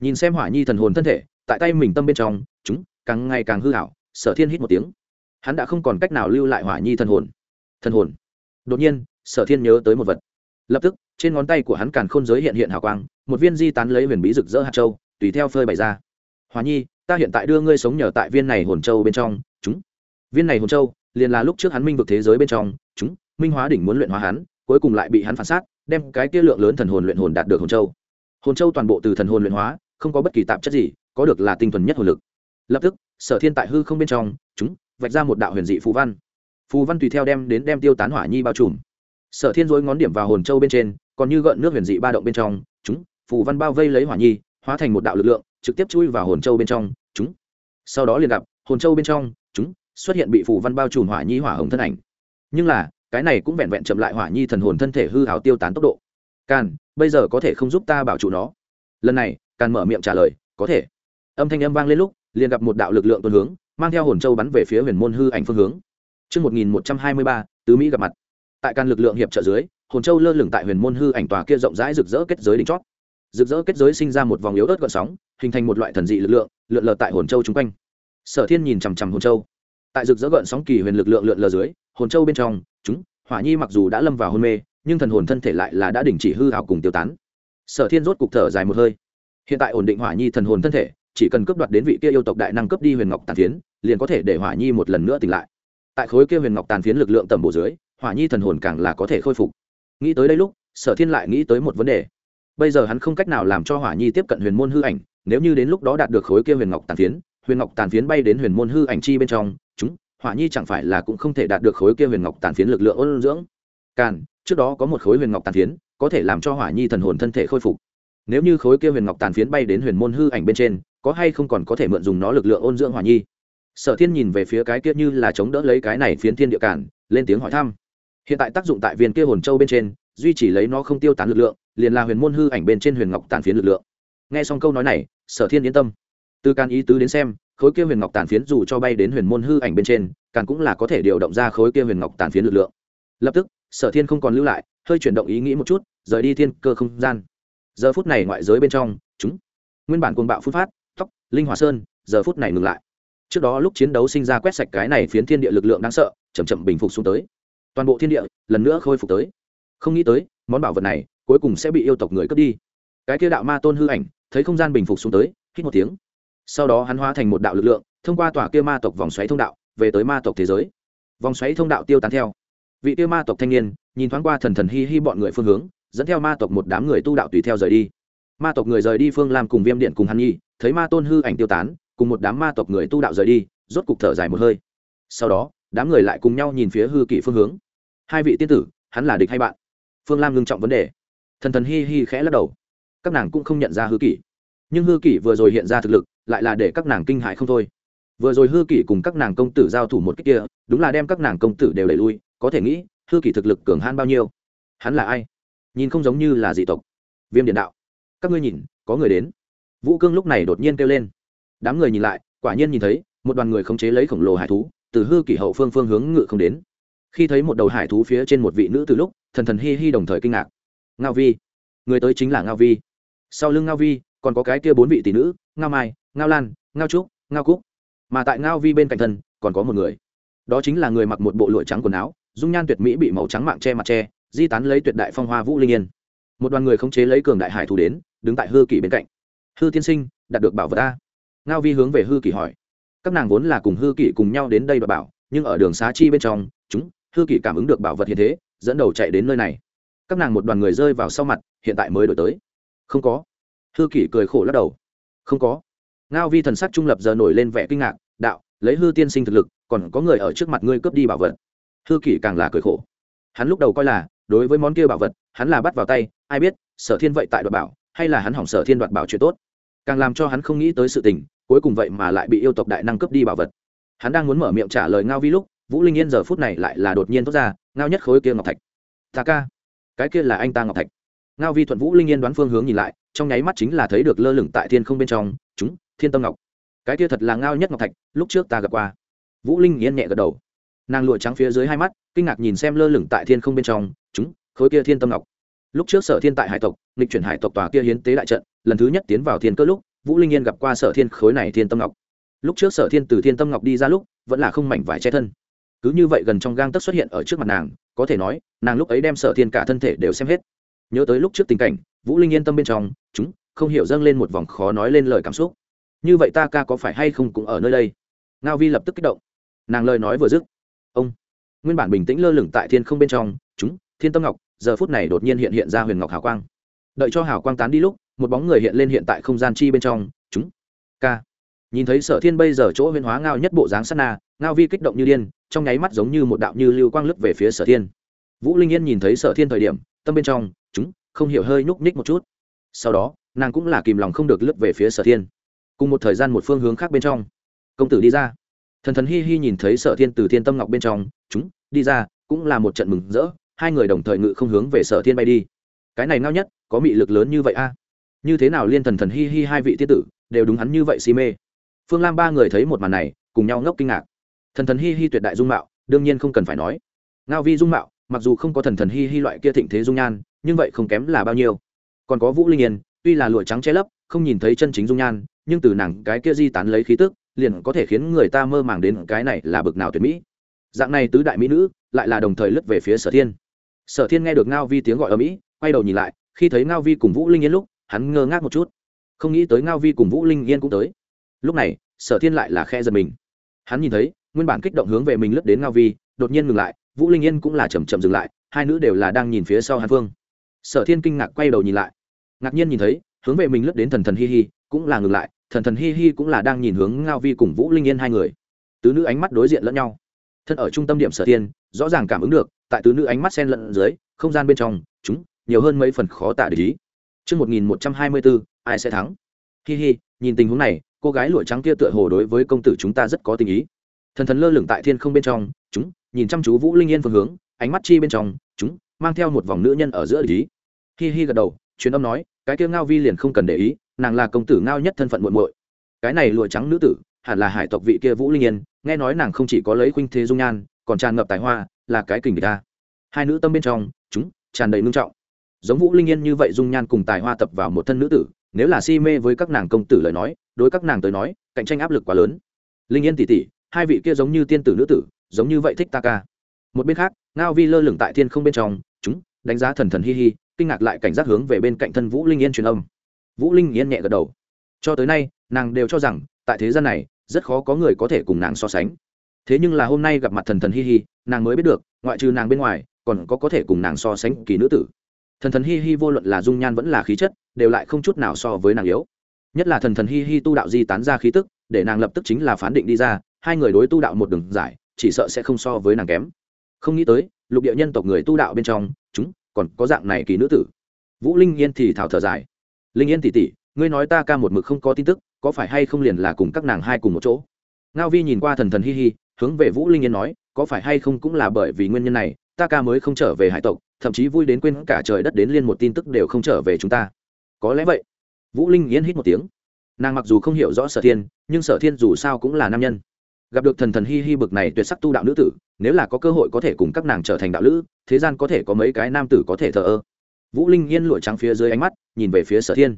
Nhìn xem hỏa nhi thần hồn thân thể, tại tay mình tâm bên trong, chúng, càng ngày càng hư hảo, sở thiên hít một tiếng. Hắn đã không còn cách nào lưu lại hỏa nhi thần hồn. Thần hồn. Đột nhiên, sở thiên nhớ tới một vật. Lập tức trên ngón tay của hắn càn khôn giới hiện hiện hào quang, một viên di tán lấy huyền bí rực rỡ hạt châu, tùy theo phơi bày ra. Hòa nhi, ta hiện tại đưa ngươi sống nhờ tại viên này hồn châu bên trong, chúng. Viên này hồn châu liền là lúc trước hắn minh vực thế giới bên trong, chúng, minh hóa đỉnh muốn luyện hóa hắn, cuối cùng lại bị hắn phản sát, đem cái kia lượng lớn thần hồn luyện hồn đạt được hồn châu. Hồn châu toàn bộ từ thần hồn luyện hóa, không có bất kỳ tạp chất gì, có được là tinh thuần nhất hồn lực. Lập tức, sở thiên tại hư không bên trong, chúng, vạch ra một đạo huyền dị phù văn. Phù văn tùy theo đem đến đem tiêu tán hỏa nhi bao trùm. Sở thiên dối ngón điểm vào hồn châu bên trên còn như gợn nước huyền dị ba động bên trong chúng phù văn bao vây lấy hỏa nhi hóa thành một đạo lực lượng trực tiếp chui vào hồn châu bên trong chúng. Sau đó liền gặp hồn châu bên trong chúng xuất hiện bị phù văn bao trùm hỏa nhi hỏa hồng thân ảnh. Nhưng là cái này cũng vẹn vẹn chậm lại hỏa nhi thần hồn thân thể hư hào tiêu tán tốc độ. Càn bây giờ có thể không giúp ta bảo trụ nó? Lần này càn mở miệng trả lời có thể. Âm thanh âm vang lên lúc liền gặp một đạo lực lượng tuần hướng mang theo hồn châu bắn về phía huyền môn hư ảnh phương hướng. Trước 1123, tứ Mỹ gặp mặt. Tại can lực lượng hiệp trợ dưới, hồn châu lơ lửng tại huyền môn hư ảnh tòa kia rộng rãi rực rỡ kết giới đỉnh chót. Rực rỡ kết giới sinh ra một vòng yếu ớt gợn sóng, hình thành một loại thần dị lực lượng, lượn lờ tại hồn châu chung quanh. Sở Thiên nhìn chằm chằm hồn châu. Tại rực rỡ gợn sóng kỳ huyền lực lượng lượn lờ dưới, hồn châu bên trong, chúng, Hỏa Nhi mặc dù đã lâm vào hôn mê, nhưng thần hồn thân thể lại là đã đình chỉ hư ảo cùng tiêu tán. Sở Thiên rốt cục thở dài một hơi. Hiện tại ổn định Hỏa Nhi thần hồn thân thể, chỉ cần cướp đoạt đến vị kia yêu tộc đại năng cấp đi huyền ngọc tàn phiến liền có thể để hỏa nhi một lần nữa tỉnh lại tại khối kia huyền ngọc tàn phiến lực lượng tầm bổ dưới hỏa nhi thần hồn càng là có thể khôi phục nghĩ tới đây lúc, sở thiên lại nghĩ tới một vấn đề. Bây giờ hắn không cách nào làm cho hỏa nhi tiếp cận huyền môn hư ảnh, nếu như đến lúc đó đạt được khối kia huyền ngọc tàn phiến, huyền ngọc tàn phiến bay đến huyền môn hư ảnh chi bên trong, chúng, hỏa nhi chẳng phải là cũng không thể đạt được khối kia huyền ngọc tàn phiến lực lượng ôn dưỡng? Càn, trước đó có một khối huyền ngọc tàn phiến, có thể làm cho hỏa nhi thần hồn thân thể khôi phục. Nếu như khối kia huyền ngọc tàn phiến bay đến huyền môn hư ảnh bên trên, có hay không còn có thể mượn dùng nó lực lượng ôn dưỡng hỏa nhi? Sở thiên nhìn về phía cái kia như là chống đỡ lấy cái này phiến thiên địa cản lên tiếng hỏi thăm hiện tại tác dụng tại viên kia hồn châu bên trên, duy chỉ lấy nó không tiêu tán lực lượng, liền là huyền môn hư ảnh bên trên huyền ngọc tàn phiến lực lượng. Nghe xong câu nói này, sở thiên yên tâm. Từ can ý tứ đến xem, khối kia huyền ngọc tàn phiến dù cho bay đến huyền môn hư ảnh bên trên càn cũng là có thể điều động ra khối kia huyền ngọc tàn phiến lực lượng. Lập tức, sở thiên không còn lưu lại, hơi chuyển động ý nghĩ một chút, rời đi thiên cơ không gian. Giờ phút này ngoại giới bên trong, chúng, nguyên bản cuồng bạo phun phát, tóc, linh hòa sơn, giờ phút này ngừng lại. Trước đó lúc chiến đấu sinh ra quét sạch cái này phiến thiên địa lực lượng đáng sợ chầm chậm bình phục xuống tới toàn bộ thiên địa lần nữa khôi phục tới. Không nghĩ tới, món bảo vật này cuối cùng sẽ bị yêu tộc người cướp đi. Cái kia đạo ma tôn hư ảnh thấy không gian bình phục xuống tới, hít một tiếng. Sau đó hắn hóa thành một đạo lực lượng, thông qua tòa kia ma tộc vòng xoáy thông đạo, về tới ma tộc thế giới. Vòng xoáy thông đạo tiêu tán theo. Vị kia ma tộc thanh niên nhìn thoáng qua thần thần hi hi bọn người phương hướng, dẫn theo ma tộc một đám người tu đạo tùy theo rời đi. Ma tộc người rời đi phương lam cùng viêm điện cùng hắn nhi, thấy ma tôn hư ảnh tiêu tán, cùng một đám ma tộc người tu đạo rời đi, rốt cục thở dài một hơi. Sau đó, đám người lại cùng nhau nhìn phía hư kỷ phương hướng hai vị tiên tử, hắn là địch hay bạn? Phương lam ngưng trọng vấn đề. Thần thần hi hi khẽ lắc đầu. Các nàng cũng không nhận ra hư kỷ. Nhưng hư kỷ vừa rồi hiện ra thực lực, lại là để các nàng kinh hại không thôi. Vừa rồi hư kỷ cùng các nàng công tử giao thủ một cách kia, đúng là đem các nàng công tử đều đẩy lui, có thể nghĩ, hư kỷ thực lực cường hãn bao nhiêu? Hắn là ai? Nhìn không giống như là dị tộc. Viêm điện đạo. Các ngươi nhìn, có người đến. Vũ cương lúc này đột nhiên kêu lên. Đám người nhìn lại, quả nhiên nhìn thấy, một đoàn người khống chế lấy khổng lồ hải thú, từ hư kỷ hậu phương phương hướng ngự không đến khi thấy một đầu hải thú phía trên một vị nữ từ lúc, thần thần hi hi đồng thời kinh ngạc. Ngao vi. Người tới chính là ngao vi. Sau lưng ngao vi, còn có cái kia bốn vị tỷ nữ, ngao mai, ngao lan, ngao trúc, ngao cúc. Mà tại ngao vi bên cạnh thân, còn có một người. Đó chính là người mặc một bộ lụa trắng quần áo, dung nhan tuyệt mỹ bị màu trắng mạng che mặt che, di tán lấy tuyệt đại phong hoa vũ linh yên. Một đoàn người khống chế lấy cường đại hải thủ đến, đứng tại hư kỷ bên cạnh. Hư tiên sinh, đạt được bảo vật ta. Ngao vi hướng về hư kỷ hỏi. Các nàng vốn là cùng hư kỷ cùng nhau đến đây và bảo, nhưng ở đường xá chi bên trong, chúng hư kỷ cảm ứng được bảo vật hiện thế, dẫn đầu chạy đến nơi này. Các nàng một đoàn người rơi vào sau mặt, hiện tại mới đổi tới. Không có. Hư kỷ cười khổ lắc đầu. Không có. Ngao vi thần sắc trung lập giờ nổi lên vẻ kinh ngạc, đạo, lấy hư tiên sinh thực lực, còn có người ở trước mặt ngươi cướp đi bảo vật. Hư kỷ càng là cười khổ. Hắn lúc đầu coi là, đối với món kia bảo vật, hắn là bắt vào tay, ai biết, sở thiên vậy tại đoạt bảo, hay là hắn hỏng sở thiên đoạt bảo chuyện tốt. Càng làm cho hắn không nghĩ tới sự tình, cuối cùng vậy mà lại bị yêu tộc đại năng cướp đi bảo vật. Hắn đang muốn mở miệng trả lời ngao vi lúc vũ linh yên giờ phút này lại là đột nhiên thoát ra, ngao nhất khối kia ngọc thạch. Ta ca, cái kia là anh ta ngọc thạch. Ngao vi thuận vũ linh yên đoán phương hướng nhìn lại, trong nháy mắt chính là thấy được lơ lửng tại thiên không bên trong, chúng, thiên tâm ngọc, cái kia thật là ngao nhất ngọc thạch, lúc trước ta gặp qua. Vũ linh yên nhẹ gật đầu. Nàng lụa trắng phía dưới hai mắt, kinh ngạc nhìn xem lơ lửng tại thiên không bên trong, chúng, khối kia thiên tâm ngọc. Lúc trước sở thiên tại hải tộc lịch chuyển hải tộc tòa kia hiến tế đại trận, lần thứ nhất tiến vào thiên cơ lúc, vũ linh yên gặp qua sở thiên khối này thiên tâm ngọc. Lúc trước sở thiên từ thiên tâm ngọc đi ra lúc, vẫn là không mảnh vải che thân cứ như vậy gần trong gang tấc xuất hiện ở trước mặt nàng, có thể nói, nàng lúc ấy đem sở thiên cả thân thể đều xem hết. Nhớ tới lúc trước tình cảnh, vũ linh yên tâm bên trong, chúng, không hiểu dâng lên một vòng khó nói lên lời cảm xúc. Như vậy ta ca có phải hay không cũng ở nơi đây? Ngao vi lập tức kích động. Nàng lời nói vừa dứt, ông, nguyên bản bình tĩnh lơ lửng tại thiên không bên trong, chúng, thiên tâm ngọc, giờ phút này đột nhiên hiện hiện ra huyền ngọc hào quang. Đợi cho hào quang tán đi lúc, một bóng người hiện lên hiện tại không gian chi bên trong, chúng, ca nhìn thấy sở thiên bây giờ chỗ huyên hóa ngao nhất bộ dáng sát na, ngao vi kích động như điên, trong nháy mắt giống như một đạo như lưu quang lướt về phía sở thiên. Vũ linh yên nhìn thấy sở thiên thời điểm, tâm bên trong, chúng, không hiểu hơi nhúc nhích một chút. Sau đó, nàng cũng là kìm lòng không được lướt về phía sở thiên. Cùng một thời gian một phương hướng khác bên trong, công tử đi ra. Thần thần hi hi nhìn thấy sở thiên từ thiên tâm ngọc bên trong, chúng, đi ra, cũng là một trận mừng rỡ, hai người đồng thời ngự không hướng về sở thiên bay đi. Cái này ngao nhất, có mị lực lớn như vậy a? Như thế nào? Liên thần thần hi hi hai vị tiết tử, đều đúng hắn như vậy si mê phương lam ba người thấy một màn này, cùng nhau ngốc kinh ngạc. Thần thần hi hi tuyệt đại dung mạo, đương nhiên không cần phải nói. Ngao vi dung mạo, mặc dù không có thần thần hi hi loại kia thịnh thế dung nhan, nhưng vậy không kém là bao nhiêu. Còn có vũ linh yên, tuy là lụa trắng che lấp, không nhìn thấy chân chính dung nhan, nhưng từ nàng cái kia di tán lấy khí tức, liền có thể khiến người ta mơ màng đến cái này là bực nào tuyệt mỹ. Dạng này tứ đại mỹ nữ, lại là đồng thời lướt về phía sở thiên. Sở thiên nghe được ngao vi tiếng gọi ở mỹ, quay đầu nhìn lại, khi thấy ngao vi cùng vũ linh yên lúc, hắn ngơ ngác một chút. Không nghĩ tới ngao vi cùng vũ linh yên cũng tới lúc này sở thiên lại là khe giật mình. Hắn nhìn thấy nguyên bản kích động hướng về mình lướt đến ngao vi đột nhiên ngừng lại vũ linh yên cũng là chầm chậm dừng lại hai nữ đều là đang nhìn phía sau hàn phương sở thiên kinh ngạc quay đầu nhìn lại. Ngạc nhiên nhìn thấy hướng về mình lướt đến thần thần hi hi cũng là ngừng lại thần thần hi hi cũng là đang nhìn hướng ngao vi cùng vũ linh yên hai người. Tứ nữ ánh mắt đối diện lẫn nhau. Thân ở trung tâm điểm sở thiên rõ ràng cảm ứng được tại tứ nữ ánh mắt sen lẫn dưới không gian bên trong chúng nhiều hơn mấy phần khó tả để ý. Trước 1124, ai sẽ thắng? Hi hi, nhìn tình huống này, cô gái lụa trắng kia tựa hồ đối với công tử chúng ta rất có tình ý. Thần thần lơ lửng tại thiên không bên trong, chúng nhìn chăm chú Vũ Linh Yên phương hướng, ánh mắt chi bên trong, chúng mang theo một vòng nữ nhân ở giữa ý. Hi hi gật đầu, truyền âm nói, cái kia Ngao Vi liền không cần để ý, nàng là công tử Ngao nhất thân phận muộn muội. Cái này lụa trắng nữ tử, hẳn là hải tộc vị kia Vũ Linh Yên, nghe nói nàng không chỉ có lấy khuynh thế dung nhan, còn tràn ngập tài hoa, là cái kình ta. Hai nữ tâm bên trong, chúng tràn đầy nương trọng giống vũ linh yên như vậy dung nhan cùng tài hoa tập vào một thân nữ tử nếu là si mê với các nàng công tử lời nói đối các nàng tới nói, cạnh tranh áp lực quá lớn. Linh yên tỉ tỉ hai vị kia giống như tiên tử nữ tử, giống như vậy thích ta ca. Một bên khác, ngao vi lơ lửng tại thiên không bên trong, chúng, đánh giá thần thần hi hi, kinh ngạc lại cảnh giác hướng về bên cạnh thân vũ linh yên truyền âm. Vũ linh yên nhẹ gật đầu. Cho tới nay, nàng đều cho rằng, tại thế gian này, rất khó có người có thể cùng nàng so sánh. Thế nhưng là hôm nay gặp mặt thần thần hi hi, nàng mới biết được, ngoại trừ nàng bên ngoài, còn có có thể cùng nàng so sánh kỳ nữ tử. Thần thần hi hi vô luận là dung nhan vẫn là khí chất, đều lại không chút nào so với nàng yếu nhất là thần thần hi hi tu đạo di tán ra khí tức, để nàng lập tức chính là phán định đi ra, hai người đối tu đạo một đường giải, chỉ sợ sẽ không so với nàng kém. Không nghĩ tới, lục địa nhân tộc người tu đạo bên trong, chúng, còn có dạng này kỳ nữ tử. Vũ linh yên thì thảo thở dài. Linh yên tỉ tỉ ngươi nói ta ca một mực không có tin tức, có phải hay không liền là cùng các nàng hai cùng một chỗ? Ngao vi nhìn qua thần thần hi hi, hướng về vũ linh yên nói, có phải hay không cũng là bởi vì nguyên nhân này, ta ca mới không trở về hải tộc, thậm chí vui đến quên cả trời đất đến liên một tin tức đều không trở về chúng ta. Có lẽ vậy vũ linh yên hít một tiếng. Nàng mặc dù không hiểu rõ sở thiên, nhưng sở thiên dù sao cũng là nam nhân. Gặp được thần thần hi hi bực này tuyệt sắc tu đạo nữ tử, nếu là có cơ hội có thể cùng các nàng trở thành đạo lữ, thế gian có thể có mấy cái nam tử có thể thờ ơ. Vũ linh yên lụa trắng phía dưới ánh mắt, nhìn về phía sở thiên.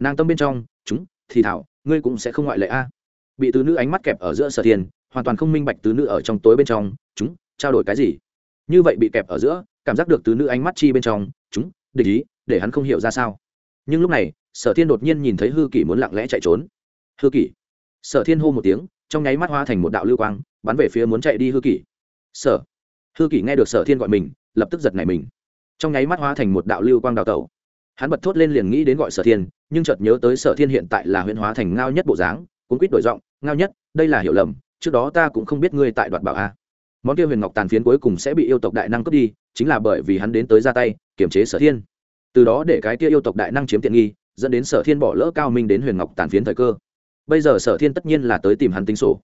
Nàng tâm bên trong, chúng, thì thảo, ngươi cũng sẽ không ngoại lệ a. Bị tứ nữ ánh mắt kẹp ở giữa sở thiên, hoàn toàn không minh bạch tứ nữ ở trong tối bên trong, chúng, trao đổi cái gì? Như vậy bị kẹp ở giữa, cảm giác được tứ nữ ánh mắt chi bên trong, chúng định ý, để hắn không hiểu ra sao nhưng lúc này, sở thiên đột nhiên nhìn thấy hư kỷ muốn lặng lẽ chạy trốn. Hư kỷ? Sở thiên hô một tiếng, trong nháy mắt hoa thành một đạo lưu quang, bắn về phía muốn chạy đi hư kỷ. Sở? Hư kỷ nghe được sở thiên gọi mình, lập tức giật nảy mình. Trong nháy mắt hoa thành một đạo lưu quang đào tẩu. Hắn bật thốt lên liền nghĩ đến gọi sở thiên, nhưng chợt nhớ tới sở thiên hiện tại là huyện hóa thành ngao nhất bộ dáng, cuốn quýt đổi giọng, ngao nhất, đây là hiểu lầm, trước đó ta cũng không biết ngươi tại đoạt bảo a. Món kia huyền ngọc tàn phiến cuối cùng sẽ bị yêu tộc đại năng cướp đi, chính là bởi vì hắn đến tới ra tay, kiềm chế sở thiên từ đó để cái kia yêu tộc đại năng chiếm tiện nghi, dẫn đến sở thiên bỏ lỡ cao minh đến huyền ngọc tàn phiến thời cơ. Bây giờ sở thiên tất nhiên là tới tìm hắn tính sổ.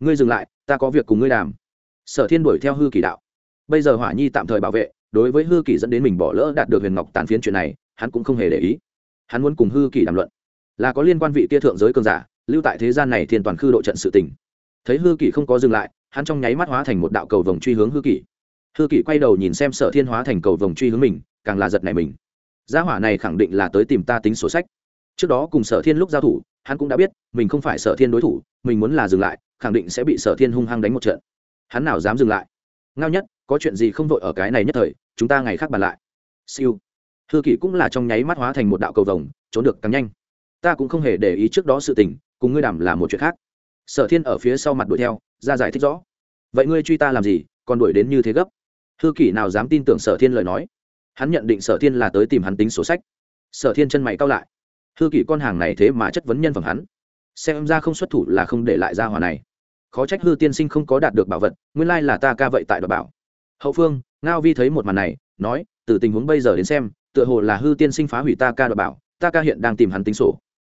Ngươi dừng lại, ta có việc cùng ngươi đàm. Sở thiên đuổi theo hư kỳ đạo. Bây giờ hỏa nhi tạm thời bảo vệ, đối với hư kỳ dẫn đến mình bỏ lỡ đạt được huyền ngọc tàn phiến chuyện này, hắn cũng không hề để ý. Hắn muốn cùng hư kỳ đàm luận. Là có liên quan vị kia thượng giới cường giả, lưu tại thế gian này thiên toàn khư độ trận sự tình. Thấy hư kỳ không có dừng lại, hắn trong nháy mắt hóa thành một đạo cầu vồng truy hướng hư kỷ. Hư kỷ quay đầu nhìn xem sở thiên hóa thành cầu vồng truy hướng mình, càng là giật này mình gia hỏa này khẳng định là tới tìm ta tính sổ sách. Trước đó cùng sở thiên lúc giao thủ, hắn cũng đã biết, mình không phải sở thiên đối thủ, mình muốn là dừng lại, khẳng định sẽ bị sở thiên hung hăng đánh một trận. Hắn nào dám dừng lại? Ngao nhất, có chuyện gì không vội ở cái này nhất thời, chúng ta ngày khác bàn lại. Siêu. Hư kỷ cũng là trong nháy mắt hóa thành một đạo cầu vồng, trốn được càng nhanh. Ta cũng không hề để ý trước đó sự tình, cùng ngươi đảm là một chuyện khác. Sở thiên ở phía sau mặt đuổi theo, ra giải thích rõ. Vậy ngươi truy ta làm gì, còn đuổi đến như thế gấp? Hư kỷ nào dám tin tưởng sở thiên lời nói? Hắn nhận định sở thiên là tới tìm hắn tính sổ sách. Sở thiên chân mày cao lại. Hư kỷ con hàng này thế mà chất vấn nhân phẩm hắn. Xem ra không xuất thủ là không để lại ra hòa này. Khó trách hư tiên sinh không có đạt được bảo vật, nguyên lai là ta ca vậy tại đ bảo. Hậu phương, ngao vi thấy một màn này, nói, từ tình huống bây giờ đến xem, tựa hồ là hư tiên sinh phá hủy ta ca đ bảo, ta ca hiện đang tìm hắn tính sổ.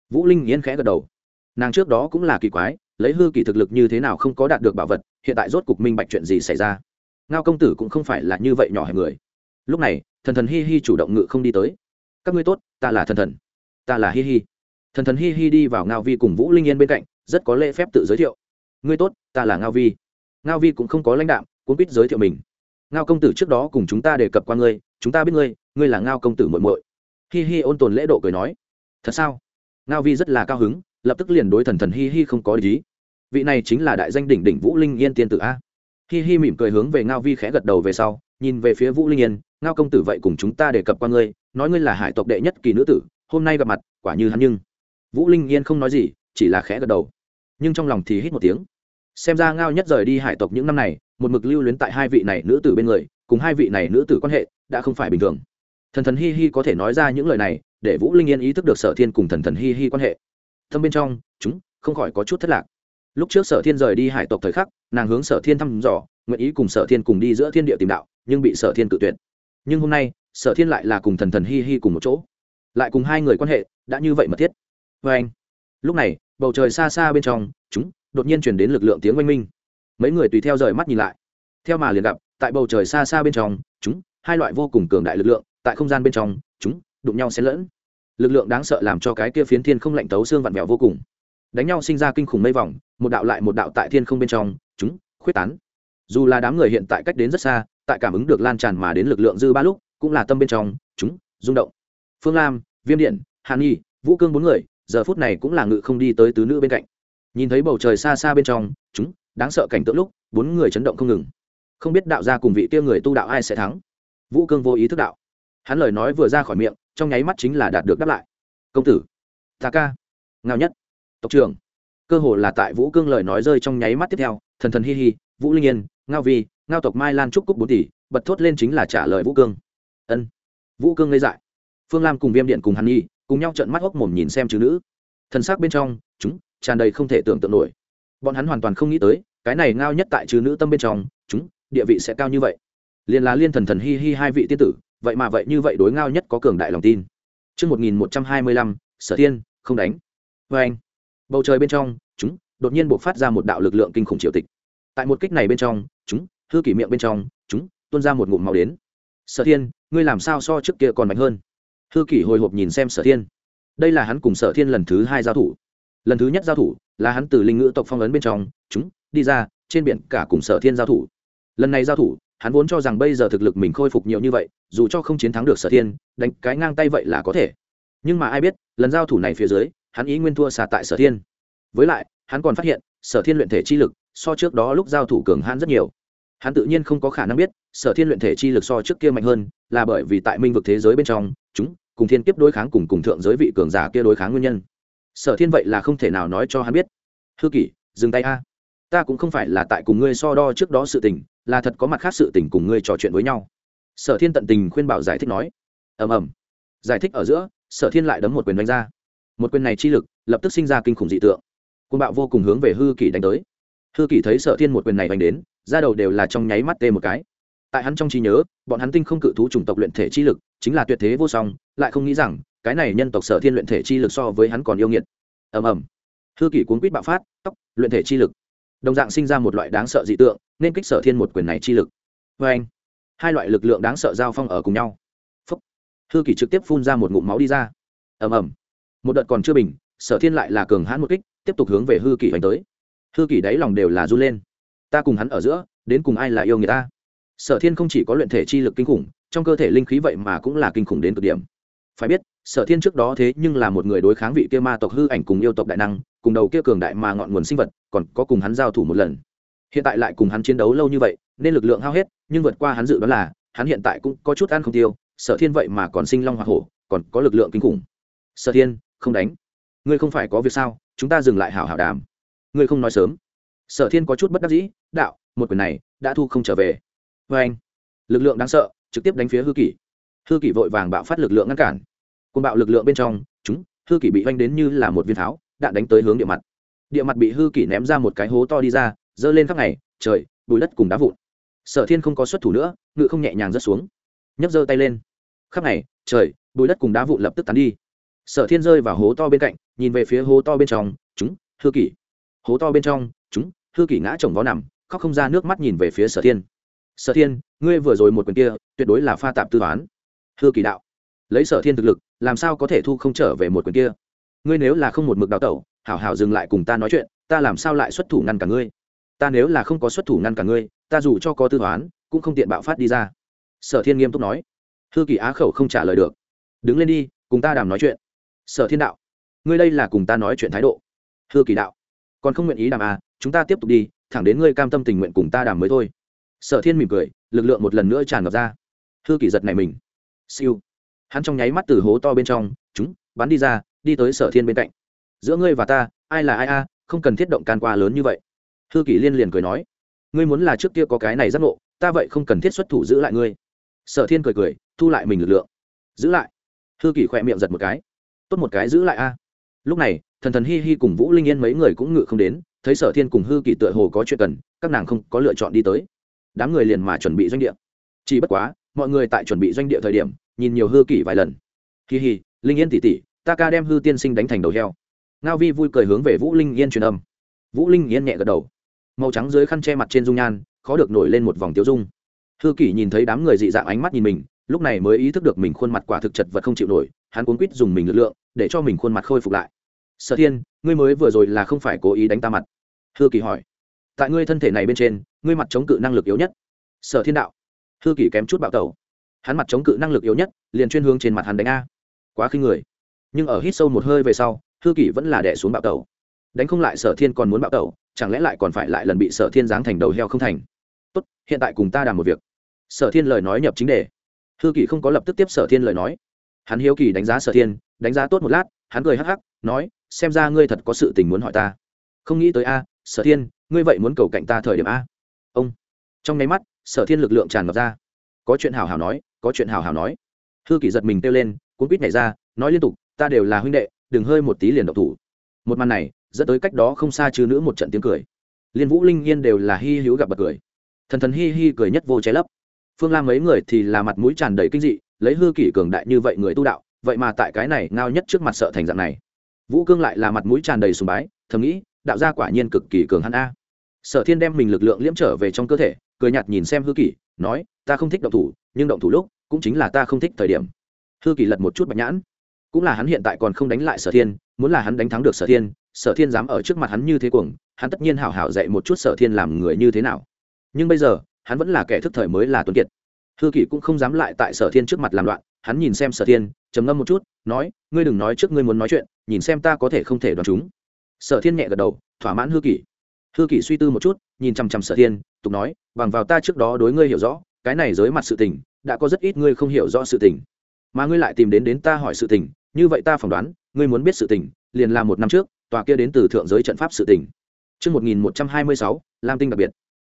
Vũ linh yên khẽ gật đầu. Nàng trước đó cũng là kỳ quái, lấy hư kỳ thực lực như thế nào không có đạt được bảo vật, hiện tại rốt cục minh bạch chuyện gì xảy ra. Ngao công tử cũng không phải là như vậy nhỏ hẹp người. Lúc này thần thần hi hi chủ động ngự không đi tới. Các ngươi tốt, ta là thần thần. Ta là hi hi. Thần thần hi hi đi vào ngao vi cùng vũ linh yên bên cạnh, rất có lễ phép tự giới thiệu. Ngươi tốt, ta là ngao vi. Ngao vi cũng không có lãnh đạm cũng biết giới thiệu mình. Ngao công tử trước đó cùng chúng ta đề cập qua ngươi, chúng ta biết ngươi ngươi là ngao công tử muội muội. Hi hi ôn tồn lễ độ cười nói. Thật sao? Ngao vi rất là cao hứng, lập tức liền đối thần thần hi hi không có lý vị này chính là đại danh đỉnh đỉnh vũ linh yên tiên tử a. Hi hi mỉm cười hướng về ngao vi khẽ gật đầu về sau, nhìn về phía vũ linh yên ngao công tử vậy cùng chúng ta đề cập qua ngươi, nói ngươi là hải tộc đệ nhất kỳ nữ tử, hôm nay gặp mặt, quả như hắn nhưng. Vũ linh yên không nói gì, chỉ là khẽ gật đầu. Nhưng trong lòng thì hít một tiếng. Xem ra ngao nhất rời đi hải tộc những năm này, một mực lưu luyến tại hai vị này nữ tử bên người, cùng hai vị này nữ tử quan hệ, đã không phải bình thường. Thần thần hi hi có thể nói ra những lời này, để vũ linh yên ý thức được sở thiên cùng thần thần hi hi quan hệ. Thâm bên trong, chúng, không khỏi có chút thất lạc. Lúc trước sở thiên rời đi hải tộc thời khắc, nàng hướng sở thiên thăm dò, nguyện ý cùng sở thiên cùng đi giữa thiên địa tìm đạo, nhưng bị sở thiên cự tuyệt nhưng hôm nay, sở thiên lại là cùng thần thần hi hi cùng một chỗ. Lại cùng hai người quan hệ đã như vậy mật thiết. Vê anh, lúc này, bầu trời xa xa bên trong, chúng, đột nhiên chuyển đến lực lượng tiếng oanh minh. Mấy người tùy theo rời mắt nhìn lại. Theo mà liền gặp, tại bầu trời xa xa bên trong, chúng, hai loại vô cùng cường đại lực lượng, tại không gian bên trong, chúng, đụng nhau xen lẫn. Lực lượng đáng sợ làm cho cái kia phiến thiên không lạnh tấu xương vặn vẹo vô cùng. Đánh nhau sinh ra kinh khủng mây vòng, một đạo lại một đạo tại thiên không bên trong, chúng, khuyết tán. Dù là đám người hiện tại cách đến rất xa tại cảm ứng được lan tràn mà đến lực lượng dư ba lúc, cũng là tâm bên trong, chúng, rung động. Phương lam, viêm điện, hàn nhi, vũ cương bốn người, giờ phút này cũng là ngự không đi tới tứ nữ bên cạnh. Nhìn thấy bầu trời xa xa bên trong, chúng, đáng sợ cảnh tượng lúc, bốn người chấn động không ngừng. Không biết đạo gia cùng vị kia người tu đạo ai sẽ thắng. Vũ cương vô ý thức đạo. Hắn lời nói vừa ra khỏi miệng, trong nháy mắt chính là đạt được đáp lại. Công tử, ta ca, ngao nhất, tộc trưởng. Cơ hồ là tại vũ cương lời nói rơi trong nháy mắt tiếp theo, thần thần hi hi, vũ linh yên, ngao vi ngao tộc mai lan trúc cúc bốn tỷ bật thốt lên chính là trả lời vũ cương. Ân. Vũ cương ngây dại. Phương lam cùng viêm điện cùng hàn nhi cùng nhau trợn mắt hốc mồm nhìn xem chữ nữ. Thần sắc bên trong chúng tràn đầy không thể tưởng tượng nổi. Bọn hắn hoàn toàn không nghĩ tới cái này ngao nhất tại chữ nữ tâm bên trong chúng địa vị sẽ cao như vậy. Liền là liên thần thần hi hi hai vị tiên tử vậy mà vậy như vậy đối ngao nhất có cường đại lòng tin. Trước 1125, sở thiên, không đánh. Và anh, bầu trời bên trong, chúng, đột nhiên buộc phát ra một đạo lực lượng kinh khủng triều tịch. Tại một kích này bên trong, chúng, hư kỷ miệng bên trong, chúng, tuôn ra một ngụm màu đến. Sở thiên, ngươi làm sao so trước kia còn mạnh hơn? Hư kỷ hồi hộp nhìn xem sở thiên. Đây là hắn cùng sở thiên lần thứ hai giao thủ. Lần thứ nhất giao thủ, là hắn từ linh ngữ tộc phong ấn bên trong, chúng, đi ra, trên biển cả cùng sở thiên giao thủ. Lần này giao thủ, hắn vốn cho rằng bây giờ thực lực mình khôi phục nhiều như vậy dù cho không chiến thắng được sở thiên đánh cái ngang tay vậy là có thể nhưng mà ai biết lần giao thủ này phía dưới hắn ý nguyên thua xả tại sở thiên với lại hắn còn phát hiện sở thiên luyện thể chi lực so trước đó lúc giao thủ cường hắn rất nhiều hắn tự nhiên không có khả năng biết, sở thiên luyện thể chi lực so trước kia mạnh hơn, là bởi vì tại minh vực thế giới bên trong, chúng, cùng thiên kiếp đối kháng cùng cùng thượng giới vị cường giả kia đối kháng nguyên nhân. Sở thiên vậy là không thể nào nói cho hắn biết. Hư kỷ, dừng tay a. Ta cũng không phải là tại cùng ngươi so đo trước đó sự tình, là thật có mặt khác sự tình cùng ngươi trò chuyện với nhau. Sở thiên tận tình khuyên bảo giải thích nói. Ầm ầm. Giải thích ở giữa, sở thiên lại đấm một quyền đánh ra. Một quyền này chi lực lập tức sinh ra kinh khủng dị tượng. Côn bạo vô cùng hướng về hư kỷ đánh tới hư kỷ thấy sở thiên một quyền này đánh đến ra đầu đều là trong nháy mắt tê một cái. Tại hắn trong trí nhớ, bọn hắn tinh không cự thú chủng tộc luyện thể chi lực chính là tuyệt thế vô song, lại không nghĩ rằng, cái này nhân tộc sở thiên luyện thể chi lực so với hắn còn yêu nghiệt. Ầm ầm. Hư kỷ cuốn quýt bạo phát, tóc, luyện thể chi lực. Đồng dạng sinh ra một loại đáng sợ dị tượng, nên kích sở thiên một quyền này chi lực. Vê anh, hai loại lực lượng đáng sợ giao phong ở cùng nhau. Phúc. hư kỷ trực tiếp phun ra một ngụm máu đi ra. Ầm ầm. Một đợt còn chưa bình, sở thiên lại là cường hãn một kích, tiếp tục hướng về hư kỷ hành tới hư kỷ đáy lòng đều là run lên. Ta cùng hắn ở giữa, đến cùng ai là yêu người ta? Sở thiên không chỉ có luyện thể chi lực kinh khủng, trong cơ thể linh khí vậy mà cũng là kinh khủng đến cực điểm. Phải biết, sở thiên trước đó thế nhưng là một người đối kháng vị kia ma tộc hư ảnh cùng yêu tộc đại năng, cùng đầu kia cường đại mà ngọn nguồn sinh vật, còn có cùng hắn giao thủ một lần. Hiện tại lại cùng hắn chiến đấu lâu như vậy, nên lực lượng hao hết, nhưng vượt qua hắn dự đoán là, hắn hiện tại cũng có chút ăn không tiêu, sở thiên vậy mà còn sinh long hoa hổ, còn có lực lượng kinh khủng. Sở thiên, không đánh. Ngươi không phải có việc sao? Chúng ta dừng lại hảo hảo đàm ngươi không nói sớm. Sở thiên có chút bất đắc dĩ, đạo, một quyền này đã thu không trở về. Vê anh, lực lượng đáng sợ, trực tiếp đánh phía hư kỷ. Hư kỷ vội vàng bạo phát lực lượng ngăn cản. Côn bạo lực lượng bên trong, chúng, hư kỷ bị oanh đến như là một viên tháo, đạn đánh tới hướng địa mặt. Địa mặt bị hư kỷ ném ra một cái hố to đi ra, giơ lên khắp ngày, trời bùi đất cùng đá vụn. Sở thiên không có xuất thủ nữa, ngự không nhẹ nhàng rớt xuống. Nhấc giơ tay lên. Khắp ngày, trời bùi đất cùng đá vụn lập tức tắn đi. Sở thiên rơi vào hố to bên cạnh, nhìn về phía hố to bên trong, chúng, hư kỷ hố to bên trong, chúng, hư kỷ ngã chồng vó nằm, khóc không ra nước mắt nhìn về phía sở thiên. Sở thiên, ngươi vừa rồi một quyền kia, tuyệt đối là pha tạp tư toán. Hư kỷ đạo, lấy sở thiên thực lực, làm sao có thể thu không trở về một quyền kia? Ngươi nếu là không một mực đào tẩu, hảo hảo dừng lại cùng ta nói chuyện, ta làm sao lại xuất thủ ngăn cả ngươi? Ta nếu là không có xuất thủ ngăn cả ngươi, ta dù cho có tư toán, cũng không tiện bạo phát đi ra. Sở thiên nghiêm túc nói. Hư kỳ á khẩu không trả lời được. Đứng lên đi, cùng ta đàm nói chuyện. Sở thiên đạo, ngươi đây là cùng ta nói chuyện thái độ. Hư kỳ đạo còn không nguyện ý đàm à chúng ta tiếp tục đi, thẳng đến ngươi cam tâm tình nguyện cùng ta đàm mới thôi. Sở thiên mỉm cười, lực lượng một lần nữa tràn ngập ra. Hư kỷ giật này mình. Siêu. Hắn trong nháy mắt từ hố to bên trong, chúng, bắn đi ra, đi tới sở thiên bên cạnh. Giữa ngươi và ta, ai là ai a, không cần thiết động can qua lớn như vậy. Hư kỷ liên liền cười nói, ngươi muốn là trước kia có cái này giác ngộ, ta vậy không cần thiết xuất thủ giữ lại ngươi. Sở thiên cười cười, thu lại mình lực lượng. Giữ lại. Hư kỷ khỏe miệng giật một cái. Tốt một cái giữ lại a. Lúc này thần thần hi hi cùng vũ linh yên mấy người cũng ngự không đến, thấy sở thiên cùng hư kỳ tựa hồ có chuyện cần, các nàng không có lựa chọn đi tới. Đám người liền mà chuẩn bị doanh địa. Chỉ bất quá, mọi người tại chuẩn bị doanh địa thời điểm, nhìn nhiều hư kỳ vài lần. Hi hi, linh yên tỉ tỉ ta ca đem hư tiên sinh đánh thành đầu heo. Ngao vi vui cười hướng về vũ linh yên truyền âm. Vũ linh yên nhẹ gật đầu. Màu trắng dưới khăn che mặt trên dung nhan, khó được nổi lên một vòng tiêu dung. Hư kỷ nhìn thấy đám người dị dạng ánh mắt nhìn mình, lúc này mới ý thức được mình khuôn mặt quả thực chật vật không chịu nổi, hắn cuốn quýt dùng mình lực lượng, để cho mình khuôn mặt khôi phục lại sở thiên, ngươi mới vừa rồi là không phải cố ý đánh ta mặt. Hư kỳ hỏi. Tại ngươi thân thể này bên trên, ngươi mặt chống cự năng lực yếu nhất. Sở thiên đạo. Hư kỳ kém chút bạo tẩu. Hắn mặt chống cự năng lực yếu nhất, liền chuyên hướng trên mặt hắn đánh a. Quá khinh người. Nhưng ở hít sâu một hơi về sau, hư Kỳ vẫn là đẻ xuống bạo tẩu. Đánh không lại sở thiên còn muốn bạo tẩu, chẳng lẽ lại còn phải lại lần bị sở thiên giáng thành đầu heo không thành? Tốt, hiện tại cùng ta đàm một việc. Sở thiên lời nói nhập chính đề. Hư Kỳ không có lập tức tiếp sở thiên lời nói. Hắn hiếu kỳ đánh giá sở thiên, đánh giá tốt một lát, hắn cười hắc hắc nói, xem ra ngươi thật có sự tình muốn hỏi ta. Không nghĩ tới a, sở thiên, ngươi vậy muốn cầu cạnh ta thời điểm a? Ông. Trong nháy mắt, sở thiên lực lượng tràn ngập ra. Có chuyện hào hào nói, có chuyện hào hào nói. Hư kỷ giật mình kêu lên, cuốn quýt nhảy ra, nói liên tục, ta đều là huynh đệ, đừng hơi một tí liền độc thủ. Một màn này, dẫn tới cách đó không xa chứ nữ một trận tiếng cười. Liên vũ linh yên đều là hi hữu gặp bật cười. Thần thần hi hi cười nhất vô trái lấp. Phương lam mấy người thì là mặt mũi tràn đầy kinh dị, lấy hư kỷ cường đại như vậy người tu đạo, vậy mà tại cái này ngao nhất trước mặt sợ thành dạng này vũ cương lại là mặt mũi tràn đầy sùng bái, thầm nghĩ, đạo gia quả nhiên cực kỳ cường hắn a. Sở thiên đem mình lực lượng liễm trở về trong cơ thể, cười nhạt nhìn xem hư kỷ, nói, ta không thích động thủ, nhưng động thủ lúc, cũng chính là ta không thích thời điểm. Hư kỷ lật một chút bạch nhãn. Cũng là hắn hiện tại còn không đánh lại sở thiên, muốn là hắn đánh thắng được sở thiên sở thiên dám ở trước mặt hắn như thế cuồng, hắn tất nhiên hảo hảo dạy một chút sở thiên làm người như thế nào. Nhưng bây giờ, hắn vẫn là kẻ thức thời mới là tuấn kiệt. Hư kỷ cũng không dám lại tại sở thiên trước mặt làm loạn, hắn nhìn xem sở thiên, trầm ngâm một chút, nói, ngươi đừng nói trước ngươi muốn nói chuyện nhìn xem ta có thể không thể đoán chúng sở thiên nhẹ gật đầu thỏa mãn hư kỷ hư kỷ suy tư một chút nhìn chằm chằm sở thiên tục nói bằng vào ta trước đó đối ngươi hiểu rõ cái này dưới mặt sự tình đã có rất ít ngươi không hiểu rõ sự tình mà ngươi lại tìm đến đến ta hỏi sự tình như vậy ta phỏng đoán ngươi muốn biết sự tình liền là một năm trước tòa kia đến từ thượng giới trận pháp sự tình Trước 1126, Lam Tinh đặc biệt.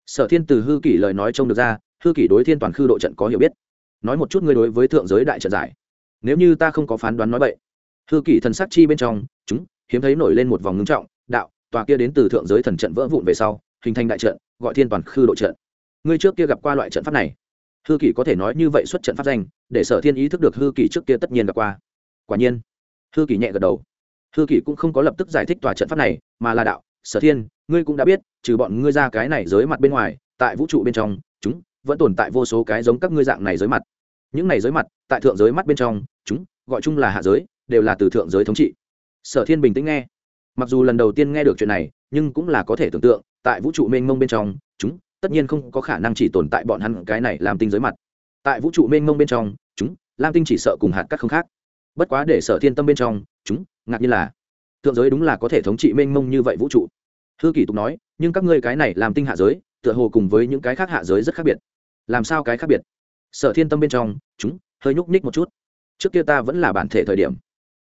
Sở Thiên từ hư kỷ lời nói trông được ra, hư kỷ đối thiên toàn khư độ trận có hiểu biết. Nói một chút ngươi đối với thượng giới đại trận giải. Nếu như ta không có phán đoán nói bậy. Hư kỷ thần sắc chi bên trong, chúng hiếm thấy nổi lên một vòng ngưng trọng, đạo, tòa kia đến từ thượng giới thần trận vỡ vụn về sau, hình thành đại trận, gọi thiên toàn khư độ trận. Ngươi trước kia gặp qua loại trận pháp này. Hư kỷ có thể nói như vậy xuất trận pháp danh, để Sở Thiên ý thức được hư kỷ trước kia tất nhiên gặp qua quả nhiên hư kỷ nhẹ gật đầu hư kỷ cũng không có lập tức giải thích tòa trận pháp này mà là đạo sở thiên ngươi cũng đã biết trừ bọn ngươi ra cái này dưới mặt bên ngoài tại vũ trụ bên trong chúng vẫn tồn tại vô số cái giống các ngươi dạng này dưới mặt những này dưới mặt tại thượng giới mắt bên trong chúng gọi chung là hạ giới đều là từ thượng giới thống trị. Sở thiên bình tĩnh nghe. Mặc dù lần đầu tiên nghe được chuyện này, nhưng cũng là có thể tưởng tượng, tại vũ trụ mênh mông bên trong, chúng, tất nhiên không có khả năng chỉ tồn tại bọn hắn cái này làm tinh giới mặt. Tại vũ trụ mênh mông bên trong, chúng, lam tinh chỉ sợ cùng hạt cắt không khác. Bất quá để sở thiên tâm bên trong, chúng, ngạc nhiên là, thượng giới đúng là có thể thống trị mênh mông như vậy vũ trụ. Hư kỷ tục nói, nhưng các ngươi cái này làm tinh hạ giới, tựa hồ cùng với những cái khác hạ giới rất khác biệt. Làm sao cái khác biệt? Sở thiên tâm bên trong, chúng, hơi nhúc nhích một chút. Trước kia ta vẫn là bản thể thời điểm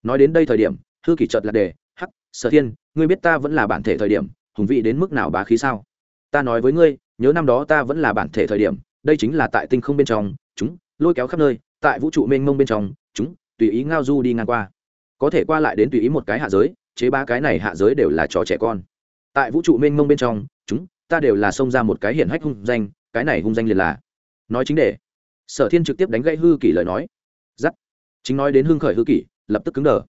nói đến đây thời điểm, hư kỷ chợt là đề, hắc, sở thiên, ngươi biết ta vẫn là bản thể thời điểm, hùng vị đến mức nào bá khí sao? Ta nói với ngươi, nhớ năm đó ta vẫn là bản thể thời điểm, đây chính là tại tinh không bên trong, chúng, lôi kéo khắp nơi, tại vũ trụ mênh mông bên trong, chúng, tùy ý ngao du đi ngang qua. Có thể qua lại đến tùy ý một cái hạ giới, chế ba cái này hạ giới đều là trò trẻ con. Tại vũ trụ mênh mông bên trong, chúng, ta đều là xông ra một cái hiển hách hung danh, cái này hung danh liền là nói chính để sở thiên trực tiếp đánh gãy hư kỷ lời nói. Giắt. Chính nói đến hưng khởi hư kỷ lập tức cứng đờ.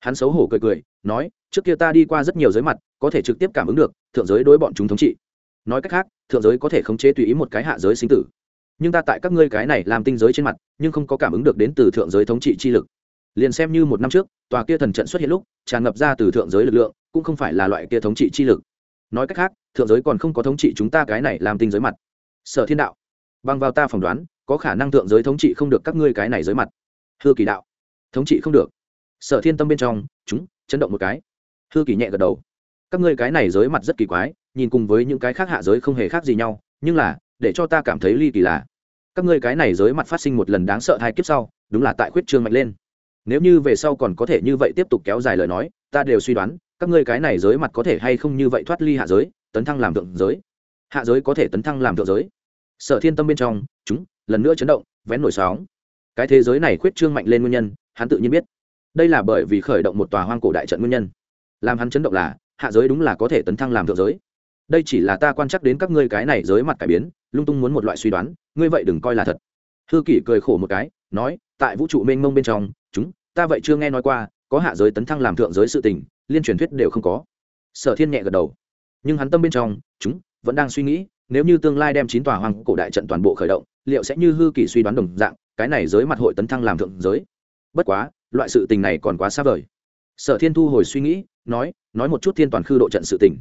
Hắn xấu hổ cười cười, nói, trước kia ta đi qua rất nhiều giới mặt, có thể trực tiếp cảm ứng được, thượng giới đối bọn chúng thống trị. Nói cách khác, thượng giới có thể khống chế tùy ý một cái hạ giới sinh tử. Nhưng ta tại các ngươi cái này làm tinh giới trên mặt, nhưng không có cảm ứng được đến từ thượng giới thống trị chi lực. Liền xem như một năm trước, tòa kia thần trận xuất hiện lúc, tràn ngập ra từ thượng giới lực lượng, cũng không phải là loại kia thống trị chi lực. Nói cách khác, thượng giới còn không có thống trị chúng ta cái này làm tinh giới mặt. Sở thiên đạo, bằng vào ta phỏng đoán, có khả năng thượng giới thống trị không được các ngươi cái này giới mặt. Hư kỳ đạo, thống trị không được sở thiên tâm bên trong, chúng, chấn động một cái. Hư kỳ nhẹ gật đầu. Các ngươi cái này giới mặt rất kỳ quái, nhìn cùng với những cái khác hạ giới không hề khác gì nhau, nhưng là, để cho ta cảm thấy ly kỳ là, các ngươi cái này giới mặt phát sinh một lần đáng sợ hai kiếp sau, đúng là tại khuyết trương mạnh lên. Nếu như về sau còn có thể như vậy tiếp tục kéo dài lời nói, ta đều suy đoán, các ngươi cái này giới mặt có thể hay không như vậy thoát ly hạ giới, tấn thăng làm thượng giới. Hạ giới có thể tấn thăng làm thượng giới. Sở thiên tâm bên trong, chúng, lần nữa chấn động, vén nổi sóng. Cái thế giới này khuyết trương mạnh lên nguyên nhân, hắn tự nhiên biết đây là bởi vì khởi động một tòa hoang cổ đại trận nguyên nhân. Làm hắn chấn động là, hạ giới đúng là có thể tấn thăng làm thượng giới. Đây chỉ là ta quan chắc đến các ngươi cái này giới mặt cải biến, lung tung muốn một loại suy đoán, ngươi vậy đừng coi là thật. Hư kỷ cười khổ một cái, nói, tại vũ trụ mênh mông bên trong, chúng, ta vậy chưa nghe nói qua, có hạ giới tấn thăng làm thượng giới sự tình, liên truyền thuyết đều không có. Sở thiên nhẹ gật đầu. Nhưng hắn tâm bên trong, chúng, vẫn đang suy nghĩ, nếu như tương lai đem chín tòa hoàng cổ đại trận toàn bộ khởi động, liệu sẽ như hư kỷ suy đoán đồng dạng, cái này giới mặt hội tấn thăng làm thượng giới? Bất quá, loại sự tình này còn quá xa vời. Sở thiên thu hồi suy nghĩ, nói nói một chút thiên toàn khư độ trận sự tình.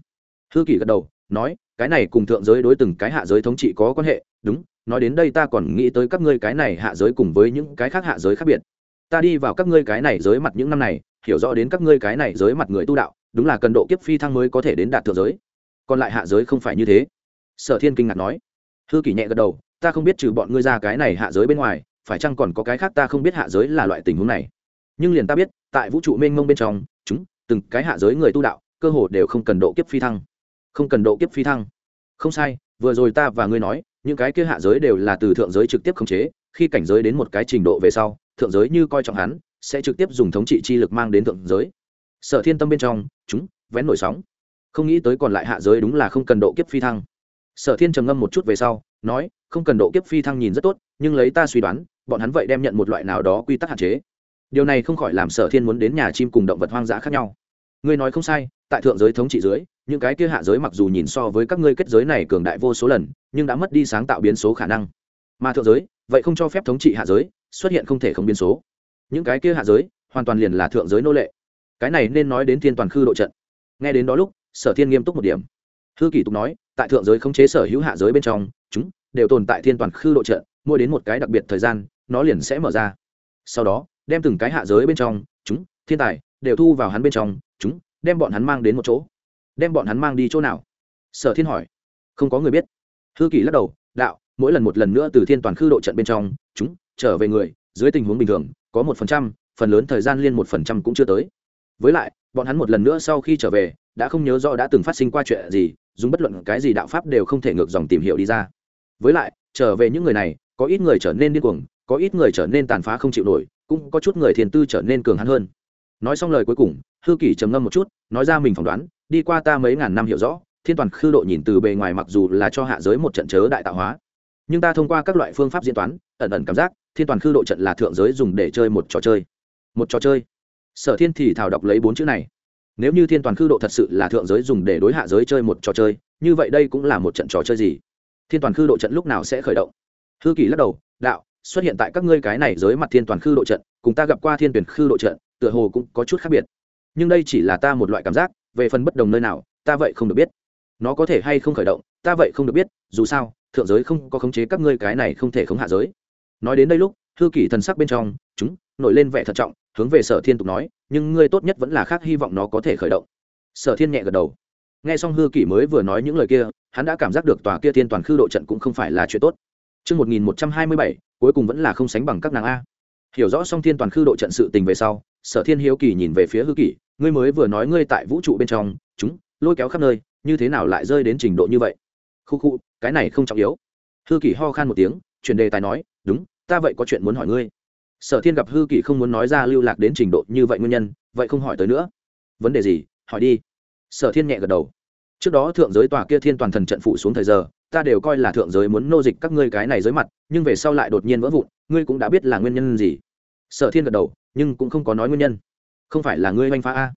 Hư kỷ gật đầu, nói, cái này cùng thượng giới đối từng cái hạ giới thống trị có quan hệ, đúng, nói đến đây ta còn nghĩ tới các ngươi cái này hạ giới cùng với những cái khác hạ giới khác biệt. Ta đi vào các ngươi cái này giới mặt những năm này, hiểu rõ đến các ngươi cái này giới mặt người tu đạo, đúng là cần độ kiếp phi thăng mới có thể đến đạt thượng giới. Còn lại hạ giới không phải như thế. Sở thiên kinh ngạc nói. Hư kỷ nhẹ gật đầu, ta không biết trừ bọn ngươi ra cái này hạ giới bên ngoài phải chăng còn có cái khác ta không biết hạ giới là loại tình huống này. Nhưng liền ta biết, tại vũ trụ mênh mông bên trong, chúng, từng cái hạ giới người tu đạo, cơ hồ đều không cần độ kiếp phi thăng. Không cần độ kiếp phi thăng. Không sai, vừa rồi ta và ngươi nói, những cái kia hạ giới đều là từ thượng giới trực tiếp khống chế, khi cảnh giới đến một cái trình độ về sau, thượng giới như coi trọng hắn, sẽ trực tiếp dùng thống trị chi lực mang đến thượng giới. Sở thiên tâm bên trong, chúng, vén nổi sóng. Không nghĩ tới còn lại hạ giới đúng là không cần độ kiếp phi thăng. Sở thiên trầm ngâm một chút về sau, nói, không cần độ kiếp phi thăng nhìn rất tốt, nhưng lấy ta suy đoán bọn hắn vậy đem nhận một loại nào đó quy tắc hạn chế. Điều này không khỏi làm sở thiên muốn đến nhà chim cùng động vật hoang dã khác nhau. Ngươi nói không sai, tại thượng giới thống trị dưới, những cái kia hạ giới mặc dù nhìn so với các ngươi kết giới này cường đại vô số lần, nhưng đã mất đi sáng tạo biến số khả năng. Mà thượng giới, vậy không cho phép thống trị hạ giới, xuất hiện không thể không biến số. Những cái kia hạ giới, hoàn toàn liền là thượng giới nô lệ. Cái này nên nói đến thiên toàn khư độ trận. Nghe đến đó lúc, sở thiên nghiêm túc một điểm. Hư kỷ tục nói, tại thượng giới khống chế sở hữu hạ giới bên trong, chúng đều tồn tại thiên toàn khư độ trận, mỗi đến một cái đặc biệt thời gian nó liền sẽ mở ra. Sau đó, đem từng cái hạ giới bên trong, chúng, thiên tài, đều thu vào hắn bên trong, chúng, đem bọn hắn mang đến một chỗ. Đem bọn hắn mang đi chỗ nào? Sở thiên hỏi. Không có người biết. Hư kỳ lắc đầu, đạo, mỗi lần một lần nữa từ thiên toàn khư độ trận bên trong, chúng, trở về người, dưới tình huống bình thường, có một phần trăm, phần lớn thời gian liên một phần trăm cũng chưa tới. Với lại, bọn hắn một lần nữa sau khi trở về, đã không nhớ rõ đã từng phát sinh qua chuyện gì, dùng bất luận cái gì đạo pháp đều không thể ngược dòng tìm hiểu đi ra. Với lại, trở về những người này, có ít người trở nên điên cuồng có ít người trở nên tàn phá không chịu nổi, cũng có chút người thiền tư trở nên cường hắn hơn. Nói xong lời cuối cùng, hư kỷ trầm ngâm một chút, nói ra mình phỏng đoán, đi qua ta mấy ngàn năm hiểu rõ, thiên toàn khư độ nhìn từ bề ngoài mặc dù là cho hạ giới một trận chớ đại tạo hóa, nhưng ta thông qua các loại phương pháp diễn toán, ẩn ẩn cảm giác, thiên toàn khư độ trận là thượng giới dùng để chơi một trò chơi. Một trò chơi. Sở thiên thì thảo đọc lấy bốn chữ này. Nếu như thiên toàn khư độ thật sự là thượng giới dùng để đối hạ giới chơi một trò chơi, như vậy đây cũng là một trận trò chơi gì? Thiên toàn khư độ trận lúc nào sẽ khởi động? Hư kỳ lắc đầu, đạo xuất hiện tại các ngươi cái này giới mặt thiên toàn khư độ trận cùng ta gặp qua thiên tuyển khư độ trận tựa hồ cũng có chút khác biệt. Nhưng đây chỉ là ta một loại cảm giác về phần bất đồng nơi nào ta vậy không được biết. Nó có thể hay không khởi động ta vậy không được biết dù sao thượng giới không có khống chế các ngươi cái này không thể khống hạ giới. Nói đến đây lúc thư kỷ thần sắc bên trong chúng nổi lên vẻ thận trọng hướng về sở thiên tục nói nhưng ngươi tốt nhất vẫn là khác hy vọng nó có thể khởi động. Sở thiên nhẹ gật đầu. Nghe xong hư kỷ mới vừa nói những lời kia hắn đã cảm giác được tòa kia thiên toàn khư độ trận cũng không phải là chuyện tốt. Trước 1127, cuối cùng vẫn là không sánh bằng các nàng A. Hiểu rõ xong thiên toàn khư độ trận sự tình về sau, sở thiên hiếu kỳ nhìn về phía hư kỷ, ngươi mới vừa nói ngươi tại vũ trụ bên trong, chúng, lôi kéo khắp nơi, như thế nào lại rơi đến trình độ như vậy? Khu khu, cái này không trọng yếu. Hư kỷ ho khan một tiếng, chuyển đề tài nói, đúng, ta vậy có chuyện muốn hỏi ngươi. Sở thiên gặp hư kỷ không muốn nói ra lưu lạc đến trình độ như vậy nguyên nhân, vậy không hỏi tới nữa. Vấn đề gì? Hỏi đi. Sở thiên nhẹ gật đầu. Trước đó thượng giới tòa kia thiên toàn thần trận phụ xuống thời giờ, ta đều coi là thượng giới muốn nô dịch các ngươi cái này giới mặt, nhưng về sau lại đột nhiên vỡ vụn, ngươi cũng đã biết là nguyên nhân gì. Sở thiên gật đầu, nhưng cũng không có nói nguyên nhân. Không phải là ngươi oanh phá a?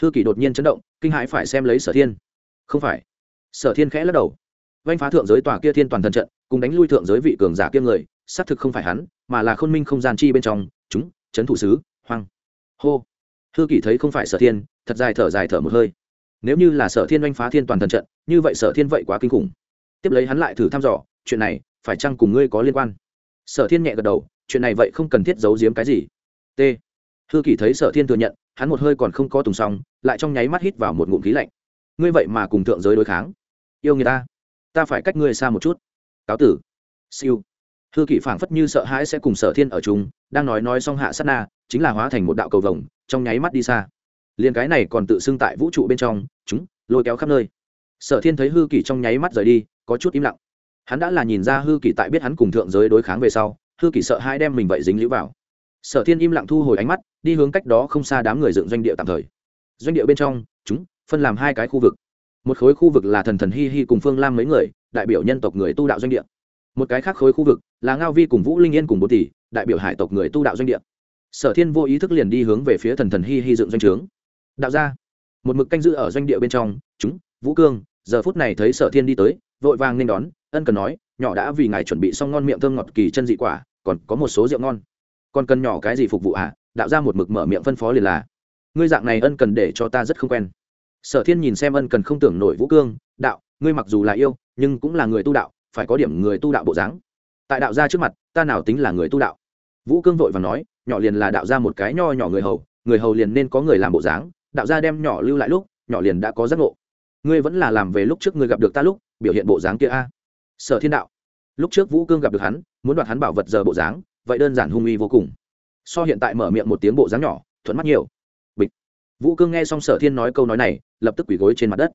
Hư kỷ đột nhiên chấn động, kinh hãi phải xem lấy sở thiên. Không phải. Sở thiên khẽ lắc đầu. Oanh phá thượng giới tòa kia thiên toàn thần trận, cùng đánh lui thượng giới vị cường giả kia người, xác thực không phải hắn, mà là khôn minh không gian chi bên trong, chúng trấn thủ sứ, hoang. Hô. Hư kỷ thấy không phải sở thiên, thật dài thở dài thở một hơi. Nếu như là sở thiên oanh phá thiên toàn thần trận, như vậy sở thiên vậy quá kinh khủng tiếp lấy hắn lại thử thăm dò, chuyện này, phải chăng cùng ngươi có liên quan? Sở thiên nhẹ gật đầu, chuyện này vậy không cần thiết giấu giếm cái gì. T. Hư kỷ thấy sở thiên thừa nhận, hắn một hơi còn không có tùng xong, lại trong nháy mắt hít vào một ngụm khí lạnh. Ngươi vậy mà cùng thượng giới đối kháng. Yêu người ta. Ta phải cách ngươi xa một chút. Cáo tử. Siêu. Hư kỷ phảng phất như sợ hãi sẽ cùng sở thiên ở chung, đang nói nói xong hạ sát na, chính là hóa thành một đạo cầu vồng, trong nháy mắt đi xa. Liền cái này còn tự xưng tại vũ trụ bên trong, chúng, lôi kéo khắp nơi. Sở thiên thấy hư kỷ trong nháy mắt rời đi có chút im lặng. Hắn đã là nhìn ra hư kỳ tại biết hắn cùng thượng giới đối kháng về sau, hư kỳ sợ hai đem mình vậy dính lũ vào. Sở thiên im lặng thu hồi ánh mắt, đi hướng cách đó không xa đám người dựng doanh địa tạm thời. Doanh địa bên trong, chúng, phân làm hai cái khu vực. Một khối khu vực là thần thần hi hi cùng phương lam mấy người, đại biểu nhân tộc người tu đạo doanh địa. Một cái khác khối khu vực là ngao vi cùng vũ linh yên cùng bố tỷ đại biểu hải tộc người tu đạo doanh địa. Sở thiên vô ý thức liền đi hướng về phía thần thần hi hi dựng doanh trướng. Đạo ra một mực canh giữ ở doanh địa bên trong, chúng, vũ cương, giờ phút này thấy sở thiên đi tới vội vàng nên đón, ân cần nói, nhỏ đã vì ngài chuẩn bị xong ngon miệng thơm ngọt kỳ chân dị quả, còn có một số rượu ngon. Còn cần nhỏ cái gì phục vụ ạ à? đạo ra một mực mở miệng phân phó liền là, ngươi dạng này ân cần để cho ta rất không quen. Sở thiên nhìn xem ân cần không tưởng nổi vũ cương, đạo, ngươi mặc dù là yêu, nhưng cũng là người tu đạo, phải có điểm người tu đạo bộ dáng. Tại đạo gia trước mặt, ta nào tính là người tu đạo? Vũ cương vội và nói, nhỏ liền là đạo gia một cái nho nhỏ người hầu người hầu liền nên có người làm bộ dáng. Đạo gia đem nhỏ lưu lại lúc, nhỏ liền đã có giác ngộ. Ngươi vẫn là làm về lúc trước ngươi gặp được ta lúc biểu hiện bộ dáng kia a. Sở thiên đạo. Lúc trước vũ cương gặp được hắn, muốn đoạt hắn bảo vật giờ bộ dáng, vậy đơn giản hung uy vô cùng. So hiện tại mở miệng một tiếng bộ dáng nhỏ, thuận mắt nhiều. Bịch. Vũ cương nghe xong sở thiên nói câu nói này, lập tức quỳ gối trên mặt đất.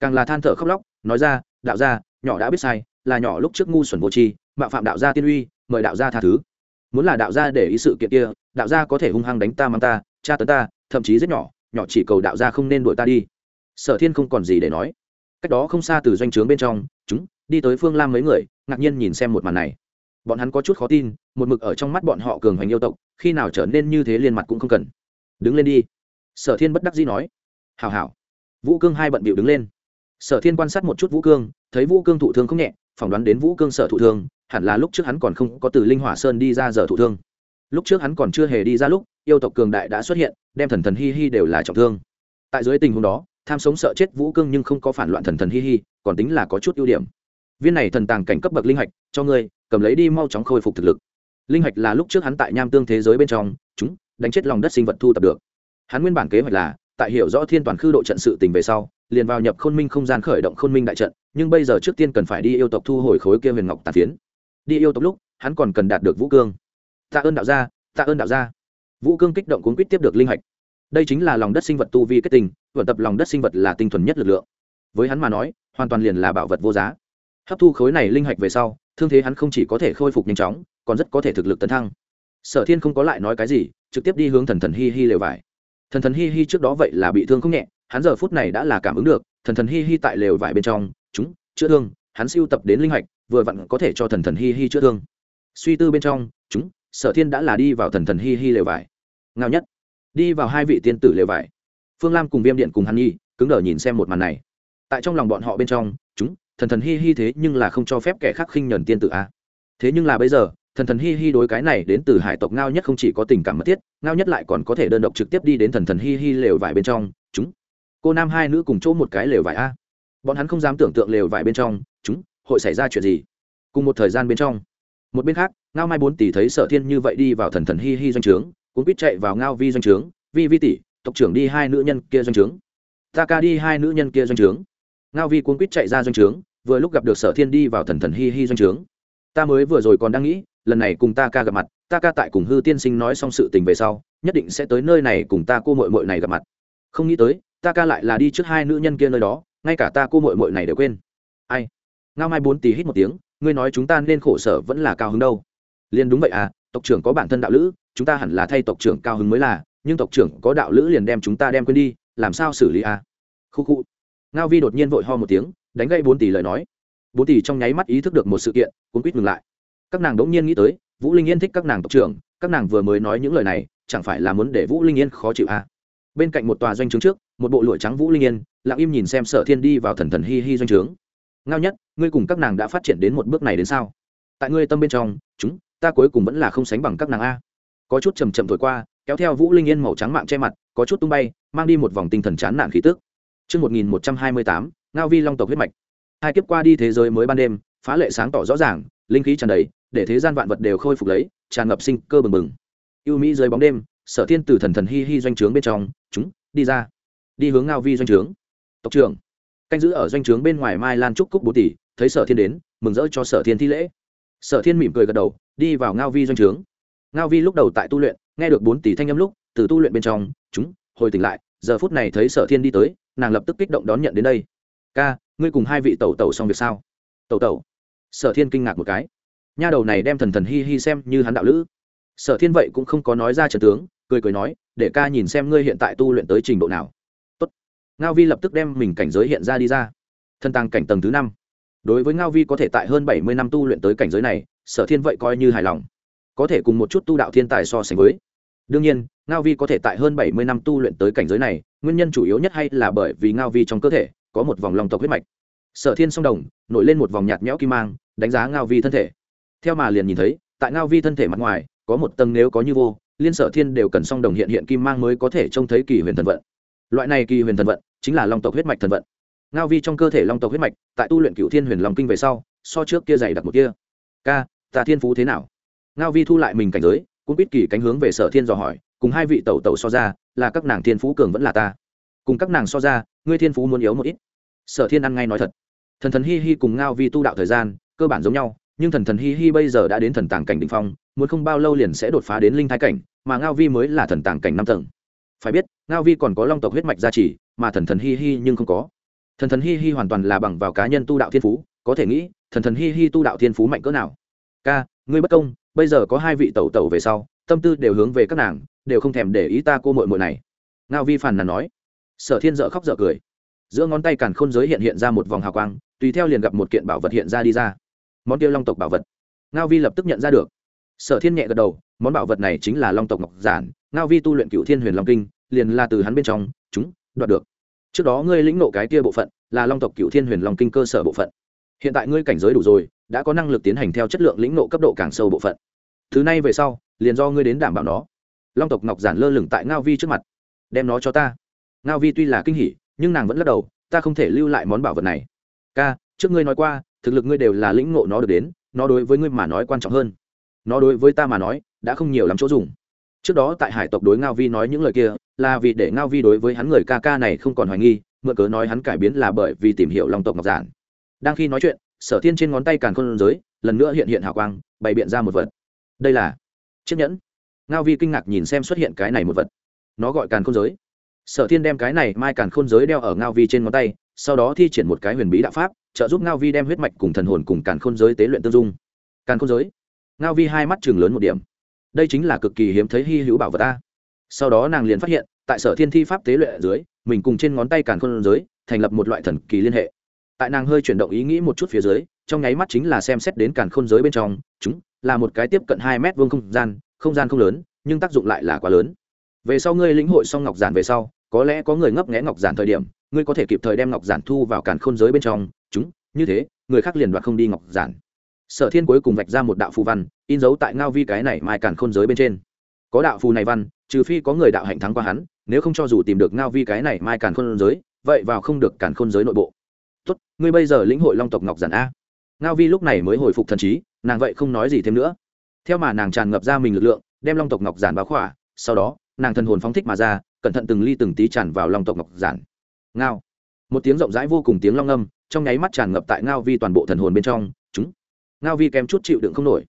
Càng là than thở khóc lóc, nói ra, đạo gia, nhỏ đã biết sai, là nhỏ lúc trước ngu xuẩn vô tri, mạo phạm đạo gia tiên uy, mời đạo gia tha thứ. Muốn là đạo gia để ý sự kiện kia, đạo gia có thể hung hăng đánh ta mang ta, tra tấn ta, thậm chí rất nhỏ nhỏ chỉ cầu đạo gia không nên đuổi ta đi. Sở thiên không còn gì để nói cách đó không xa từ doanh trướng bên trong, chúng đi tới phương lam mấy người, ngạc nhiên nhìn xem một màn này. Bọn hắn có chút khó tin, một mực ở trong mắt bọn họ cường hoành yêu tộc, khi nào trở nên như thế liên mặt cũng không cần. Đứng lên đi. Sở thiên bất đắc dĩ nói. Hào hào vũ cương hai bận bịu đứng lên. Sở thiên quan sát một chút vũ cương, thấy vũ cương thụ thương không nhẹ, phỏng đoán đến vũ cương sở thụ thương, hẳn là lúc trước hắn còn không có từ linh hỏa sơn đi ra giờ thụ thương. Lúc trước hắn còn chưa hề đi ra lúc, yêu tộc cường đại đã xuất hiện, đem thần thần hi hi đều là trọng thương. Tại dưới tình huống đó tham sống sợ chết vũ cương nhưng không có phản loạn thần thần hi hi, còn tính là có chút ưu điểm. Viên này thần tàng cảnh cấp bậc linh hạch, cho ngươi, cầm lấy đi mau chóng khôi phục thực lực. Linh hạch là lúc trước hắn tại nham tương thế giới bên trong, chúng, đánh chết lòng đất sinh vật thu tập được. Hắn nguyên bản kế hoạch là, tại hiểu rõ thiên toàn khư độ trận sự tình về sau, liền vào nhập khôn minh không gian khởi động khôn minh đại trận, nhưng bây giờ trước tiên cần phải đi yêu tộc thu hồi khối kia huyền ngọc tàn phiến. Đi yêu tộc lúc, hắn còn cần đạt được vũ cương. Tạ ơn đạo gia, tạ ơn đạo gia. Vũ cương kích động cuốn quýt tiếp được linh hạch đây chính là lòng đất sinh vật tu vi kết tình vận tập lòng đất sinh vật là tinh thuần nhất lực lượng. Với hắn mà nói, hoàn toàn liền là bảo vật vô giá. Hấp thu khối này linh hạch về sau, thương thế hắn không chỉ có thể khôi phục nhanh chóng, còn rất có thể thực lực tấn thăng. Sở thiên không có lại nói cái gì, trực tiếp đi hướng thần thần hi hi lều vải. Thần thần hi hi trước đó vậy là bị thương không nhẹ, hắn giờ phút này đã là cảm ứng được, thần thần hi hi tại lều vải bên trong, chúng, chữa thương, hắn siêu tập đến linh hạch, vừa vặn có thể cho thần thần hi hi chữa thương. Suy tư bên trong, chúng, sở thiên đã là đi vào thần thần hi hi lều vải. Ngao nhất đi vào hai vị tiên tử lều vải. Phương lam cùng viêm điện cùng hàn nhi cứng đờ nhìn xem một màn này. Tại trong lòng bọn họ bên trong, chúng, thần thần hi hi thế nhưng là không cho phép kẻ khác khinh nhẫn tiên tử a. Thế nhưng là bây giờ, thần thần hi hi đối cái này đến từ hải tộc ngao nhất không chỉ có tình cảm mật thiết, ngao nhất lại còn có thể đơn độc trực tiếp đi đến thần thần hi hi lều vải bên trong, chúng, cô nam hai nữ cùng chỗ một cái lều vải a. Bọn hắn không dám tưởng tượng lều vải bên trong, chúng, hội xảy ra chuyện gì? Cùng một thời gian bên trong, một bên khác, ngao mai bốn tỷ thấy sở thiên như vậy đi vào thần thần hi hi doanh trướng cũng biết chạy vào ngao vi doanh trướng, vi vi tỷ, tộc trưởng đi hai nữ nhân kia doanh trướng. Ta ca đi hai nữ nhân kia doanh trướng. Ngao vi cuốn quýt chạy ra doanh trướng, vừa lúc gặp được sở thiên đi vào thần thần hi hi doanh trướng. Ta mới vừa rồi còn đang nghĩ, lần này cùng ta ca gặp mặt ta ca tại cùng hư tiên sinh nói xong sự tình về sau, nhất định sẽ tới nơi này cùng ta cô mội mội này gặp mặt. Không nghĩ tới ta ca lại là đi trước hai nữ nhân kia nơi đó, ngay cả ta cô mội mội này đều quên. Ai? Ngao mai bốn tí hít một tiếng, ngươi nói chúng ta nên khổ sở vẫn là cao hứng đâu. Liền đúng vậy à tộc trưởng có bản thân đạo lữ chúng ta hẳn là thay tộc trưởng cao hứng mới là, nhưng tộc trưởng có đạo lữ liền đem chúng ta đem quên đi, làm sao xử lý à? Khu khu. Ngao vi đột nhiên vội ho một tiếng, đánh gây bốn tỷ lời nói. Bốn tỷ trong nháy mắt ý thức được một sự kiện, cuốn quýt ngừng lại. Các nàng đống nhiên nghĩ tới, vũ linh yên thích các nàng tộc trưởng, các nàng vừa mới nói những lời này, chẳng phải là muốn để vũ linh yên khó chịu à. bên cạnh một tòa doanh trướng trước, một bộ lụa trắng vũ linh yên, lặng im nhìn xem sở thiên đi vào thần thần hi hi doanh trướng. Ngao nhất, ngươi cùng các nàng đã phát triển đến một bước này đến sao? Tại ngươi tâm bên trong, chúng, ta cuối cùng vẫn là không sánh bằng các nàng a có chút chầm chậm thổi qua kéo theo vũ linh yên màu trắng mạng che mặt có chút tung bay mang đi một vòng tinh thần chán nản khí tức Trước 1128, Ngao Vi Long tộc huyết mạch. Hai kiếp qua đi thế giới mới ban đêm, phá lệ sáng tỏ rõ ràng, linh khí tràn đầy, để thế gian vạn vật đều khôi phục lấy, tràn ngập sinh cơ bừng bừng. yêu Mỹ dưới bóng đêm, Sở Thiên Tử thần thần hi hi doanh trướng bên trong, chúng đi ra, đi hướng Ngao Vi doanh trướng. Tộc trưởng, canh giữ ở doanh trướng bên ngoài Mai Lan trúc cúc bố tỷ, thấy Sở Thiên đến, mừng rỡ cho Sở Thiên thi lễ. Sở Thiên mỉm cười gật đầu, đi vào Ngao Vi doanh trướng. Ngao Vi lúc đầu tại tu luyện, nghe được bốn tỷ thanh âm lúc, từ tu luyện bên trong, chúng hồi tỉnh lại, giờ phút này thấy Sở Thiên đi tới, nàng lập tức kích động đón nhận đến đây. "Ca, ngươi cùng hai vị tẩu tẩu xong việc sao?" "Tẩu tẩu?" Sở Thiên kinh ngạc một cái. Nha đầu này đem thần thần hi hi xem như hắn đạo lữ. Sở Thiên vậy cũng không có nói ra trận tướng, cười cười nói, "Để ca nhìn xem ngươi hiện tại tu luyện tới trình độ nào." "Tốt." Ngao Vi lập tức đem mình cảnh giới hiện ra đi ra. Thân tăng cảnh tầng thứ năm đối với ngao vi có thể tại hơn bảy mươi năm tu luyện tới cảnh giới này sở thiên vậy coi như hài lòng có thể cùng một chút tu đạo thiên tài so sánh với. Đương nhiên, ngao vi có thể tại hơn bảy mươi năm tu luyện tới cảnh giới này, nguyên nhân chủ yếu nhất hay là bởi vì ngao vi trong cơ thể có một vòng lòng tộc huyết mạch. Sở thiên song đồng, nổi lên một vòng nhạt nhẽo kim mang, đánh giá ngao vi thân thể. Theo mà liền nhìn thấy, tại ngao vi thân thể mặt ngoài, có một tầng nếu có như vô, liên sở thiên đều cần song đồng hiện hiện kim mang mới có thể trông thấy kỳ huyền thần vận. Loại này kỳ huyền thần vận chính là long tộc huyết mạch thần vận. Ngao vi trong cơ thể long tộc huyết mạch, tại tu luyện cựu thiên huyền long kinh về sau, so trước kia dày đặc một kia ca, ta thiên phú thế nào? Ngao vi thu lại mình cảnh giới, cũng biết kỳ cánh hướng về sở thiên dò hỏi, cùng hai vị tẩu tẩu so ra, là các nàng thiên phú cường vẫn là ta? Cùng các nàng so ra, ngươi thiên phú muốn yếu một ít. Sở thiên ăn ngay nói thật. Thần thần hi hi cùng ngao vi tu đạo thời gian, cơ bản giống nhau, nhưng thần thần hi hi bây giờ đã đến thần tàng cảnh đ ỉ n h phong, muốn không bao lâu liền sẽ đột phá đến linh thái cảnh, mà ngao vi mới là thần tàng cảnh năm tầng. Phải biết, ngao vi còn có long tộc huyết mạch gia trì, mà thần thần hi hi nhưng không có. Thần thần hi hi hoàn toàn là bằng vào cá nhân tu đạo thiên phú, có thể nghĩ, thần thần hi hi tu đạo thiên phú mạnh cỡ nào? Ca, ngươi bất công bây giờ có hai vị tẩu tẩu về sau, tâm tư đều hướng về các nàng, đều không thèm để ý ta cô mội mội này. Ngao vi phàn nàn nói. Sở thiên dợ khóc dợ cười. Giữa ngón tay càn khôn giới hiện hiện ra một vòng hào quang, tùy theo liền gặp một kiện bảo vật hiện ra đi ra. Món tiêu long tộc bảo vật. Ngao vi lập tức nhận ra được. Sở thiên nhẹ gật đầu, món bảo vật này chính là long tộc ngọc giản, ngao vi tu luyện cựu thiên huyền long kinh, liền là từ hắn bên trong, chúng, đoạt được. Trước đó ngươi lĩnh nộ cái kia bộ phận, là long tộc cựu thiên huyền long kinh cơ sở bộ phận hiện tại ngươi cảnh giới đủ rồi, đã có năng lực tiến hành theo chất lượng lĩnh nộ cấp độ càng sâu bộ phận. Thứ này về sau, liền do ngươi đến đảm bảo nó. Long tộc ngọc giản lơ lửng tại ngao vi trước mặt. Đem nó cho ta. Ngao vi tuy là kinh hỉ, nhưng nàng vẫn lắc đầu, ta không thể lưu lại món bảo vật này. Ca, trước ngươi nói qua, thực lực ngươi đều là lĩnh ngộ nó được đến, nó đối với ngươi mà nói quan trọng hơn. Nó đối với ta mà nói, đã không nhiều lắm chỗ dùng. Trước đó tại hải tộc đối ngao vi nói những lời kia, là vì để ngao vi đối với hắn người ca ca này không còn hoài nghi, mượn cớ nói hắn cải biến là bởi vì tìm hiểu long tộc ngọc giản đang khi nói chuyện, sở thiên trên ngón tay càn khôn giới, lần nữa hiện hiện hào quang, bày biện ra một vật. Đây là chiếc nhẫn. Ngao vi kinh ngạc nhìn xem xuất hiện cái này một vật. Nó gọi càn khôn giới. Sở thiên đem cái này mai càn khôn giới đeo ở ngao vi trên ngón tay, sau đó thi triển một cái huyền bí đạo pháp, trợ giúp ngao vi đem huyết mạch cùng thần hồn cùng càn khôn giới tế luyện tương dung. Càn khôn giới. Ngao vi hai mắt chừng lớn một điểm. Đây chính là cực kỳ hiếm thấy hy hữu bảo vật ta. Sau đó nàng liền phát hiện, tại sở thiên thi pháp tế luyện ở dưới, mình cùng trên ngón tay càn khôn giới, thành lập một loại thần kỳ liên hệ tại nàng hơi chuyển động ý nghĩ một chút phía dưới, trong nháy mắt chính là xem xét đến càn khôn giới bên trong, chúng, là một cái tiếp cận hai mét vuông không gian không gian không lớn, nhưng tác dụng lại là quá lớn. Về sau ngươi lĩnh hội xong ngọc giản về sau, có lẽ có người ngấp nghẽ ngọc giản thời điểm, ngươi có thể kịp thời đem ngọc giản thu vào càn khôn giới bên trong, chúng, như thế, người khác liền đoạt không đi ngọc giản. Sở thiên cuối cùng vạch ra một đạo phù văn, in dấu tại ngao vi cái này mai càn khôn giới bên trên. Có đạo phù này văn, trừ phi có người đạo hạnh thắng qua hắn, nếu không cho dù tìm được ngao vi cái này mai càn khôn giới, vậy vào không được càn khôn giới nội bộ tốt, ngươi bây giờ lĩnh hội long tộc ngọc giản a. Ngao vi lúc này mới hồi phục thần trí, nàng vậy không nói gì thêm nữa. Theo mà nàng tràn ngập ra mình lực lượng, đem long tộc ngọc giản báo khỏa, sau đó, nàng thần hồn phóng thích mà ra, cẩn thận từng ly từng tí tràn vào long tộc ngọc giản. Ngao. Một tiếng rộng rãi vô cùng tiếng long âm, trong nháy mắt tràn ngập tại ngao vi toàn bộ thần hồn bên trong, chúng. Ngao vi kém chút chịu đựng không nổi.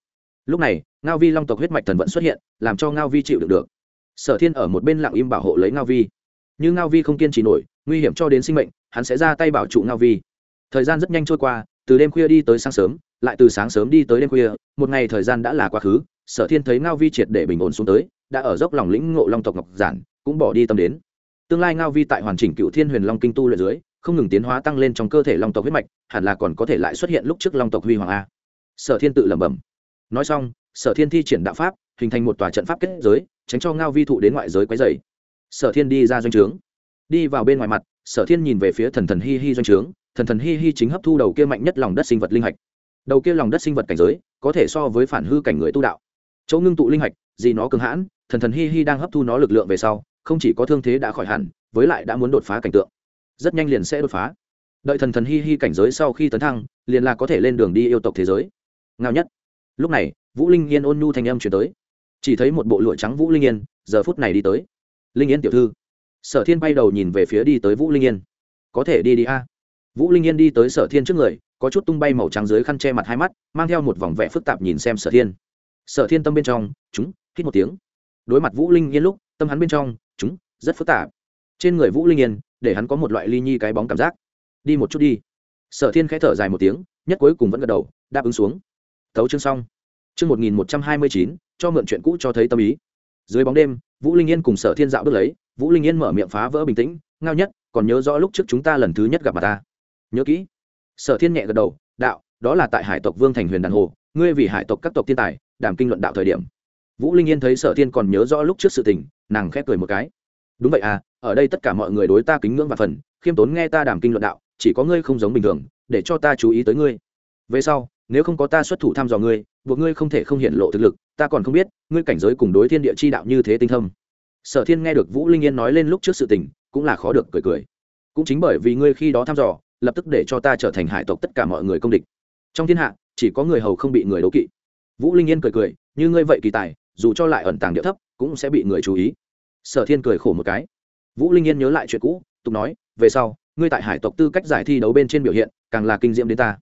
Lúc này, ngao vi long tộc huyết mạch thần vẫn xuất hiện, làm cho ngao vi chịu đựng được. Sở thiên ở một bên lặng im bảo hộ lấy ngao vi. Như ngao vi không kiên trì nổi, nguy hiểm cho đến sinh mệnh hắn sẽ ra tay bảo trụ ngao vi. Thời gian rất nhanh trôi qua, từ đêm khuya đi tới sáng sớm, lại từ sáng sớm đi tới đêm khuya, một ngày thời gian đã là quá khứ, sở thiên thấy ngao vi triệt để bình ổn xuống tới, đã ở dốc lòng lĩnh ngộ long tộc ngọc giản, cũng bỏ đi tâm đến. Tương lai ngao vi tại hoàn chỉnh cựu thiên huyền long kinh tu luyện dưới, không ngừng tiến hóa tăng lên trong cơ thể long tộc huyết mạch, hẳn là còn có thể lại xuất hiện lúc trước long tộc huy hoàng a. Sở thiên tự lẩm bẩm. Nói xong, sở thiên thi triển đạo pháp, hình thành một tòa trận pháp kết giới, tránh cho ngao vi thụ đến ngoại giới quấy dày sở thiên đi ra doanh trướng. Đi vào bên ngoài mặt sở thiên nhìn về phía thần thần hi hi doanh trướng, thần thần hi hi chính hấp thu đầu kia mạnh nhất lòng đất sinh vật linh hạch. Đầu kia lòng đất sinh vật cảnh giới, có thể so với phản hư cảnh người tu đạo. Chỗ ngưng tụ linh hạch, gì nó cường hãn, thần thần hi hi đang hấp thu nó lực lượng về sau, không chỉ có thương thế đã khỏi hẳn, với lại đã muốn đột phá cảnh tượng. Rất nhanh liền sẽ đột phá. Đợi thần thần hi hi cảnh giới sau khi tấn thăng, liền là có thể lên đường đi yêu tộc thế giới. Ngao nhất. Lúc này, vũ linh yên ôn nhu thanh âm chuyển tới. Chỉ thấy một bộ lụa trắng vũ linh yên, giờ phút này đi tới. Linh yên tiểu thư sở thiên bay đầu nhìn về phía đi tới vũ linh yên. Có thể đi đi a. Vũ linh yên đi tới sở thiên trước người, có chút tung bay màu trắng dưới khăn che mặt hai mắt, mang theo một vòng vẻ phức tạp nhìn xem sở thiên. Sở thiên tâm bên trong, chúng, hít một tiếng. Đối mặt vũ linh yên lúc, tâm hắn bên trong, chúng, rất phức tạp. Trên người vũ linh yên, để hắn có một loại ly nhi cái bóng cảm giác. Đi một chút đi. Sở thiên khẽ thở dài một tiếng, nhất cuối cùng vẫn gật đầu, đáp ứng xuống. Thấu chương xong. Chương một nghìn một trăm hai mươi chín, cho mượn chuyện cũ cho thấy tâm ý. Dưới bóng đêm, vũ linh yên cùng sở thiên dạo bước lấy vũ linh yên mở miệng phá vỡ bình tĩnh, ngao nhất, còn nhớ rõ lúc trước chúng ta lần thứ nhất gặp mặt ta? Nhớ kỹ. Sở thiên nhẹ gật đầu, đạo, đó là tại hải tộc vương thành huyền đàn hồ, ngươi vì hải tộc các tộc thiên tài, đảm kinh luận đạo thời điểm. Vũ linh yên thấy sở thiên còn nhớ rõ lúc trước sự tình, nàng khép cười một cái. Đúng vậy à ở đây tất cả mọi người đối ta kính ngưỡng và phần, khiêm tốn nghe ta đảm kinh luận đạo, chỉ có ngươi không giống bình thường, để cho ta chú ý tới ngươi. Về sau, nếu không có ta xuất thủ thăm dò ngươi, buộc ngươi không thể không hiện lộ thực lực, ta còn không biết, ngươi cảnh giới cùng đối thiên địa chi đạo như thế tinh thâm sở thiên nghe được vũ linh yên nói lên lúc trước sự tình, cũng là khó được cười cười. Cũng chính bởi vì ngươi khi đó thăm dò, lập tức để cho ta trở thành hải tộc tất cả mọi người công địch. Trong thiên hạ, chỉ có người hầu không bị người đấu kỵ. Vũ linh yên cười cười, như ngươi vậy kỳ tài, dù cho lại ẩn tàng địa thấp, cũng sẽ bị người chú ý. Sở thiên cười khổ một cái. Vũ linh yên nhớ lại chuyện cũ, tục nói, về sau, ngươi tại hải tộc tư cách giải thi đấu bên trên biểu hiện, càng là kinh diễm đến ta.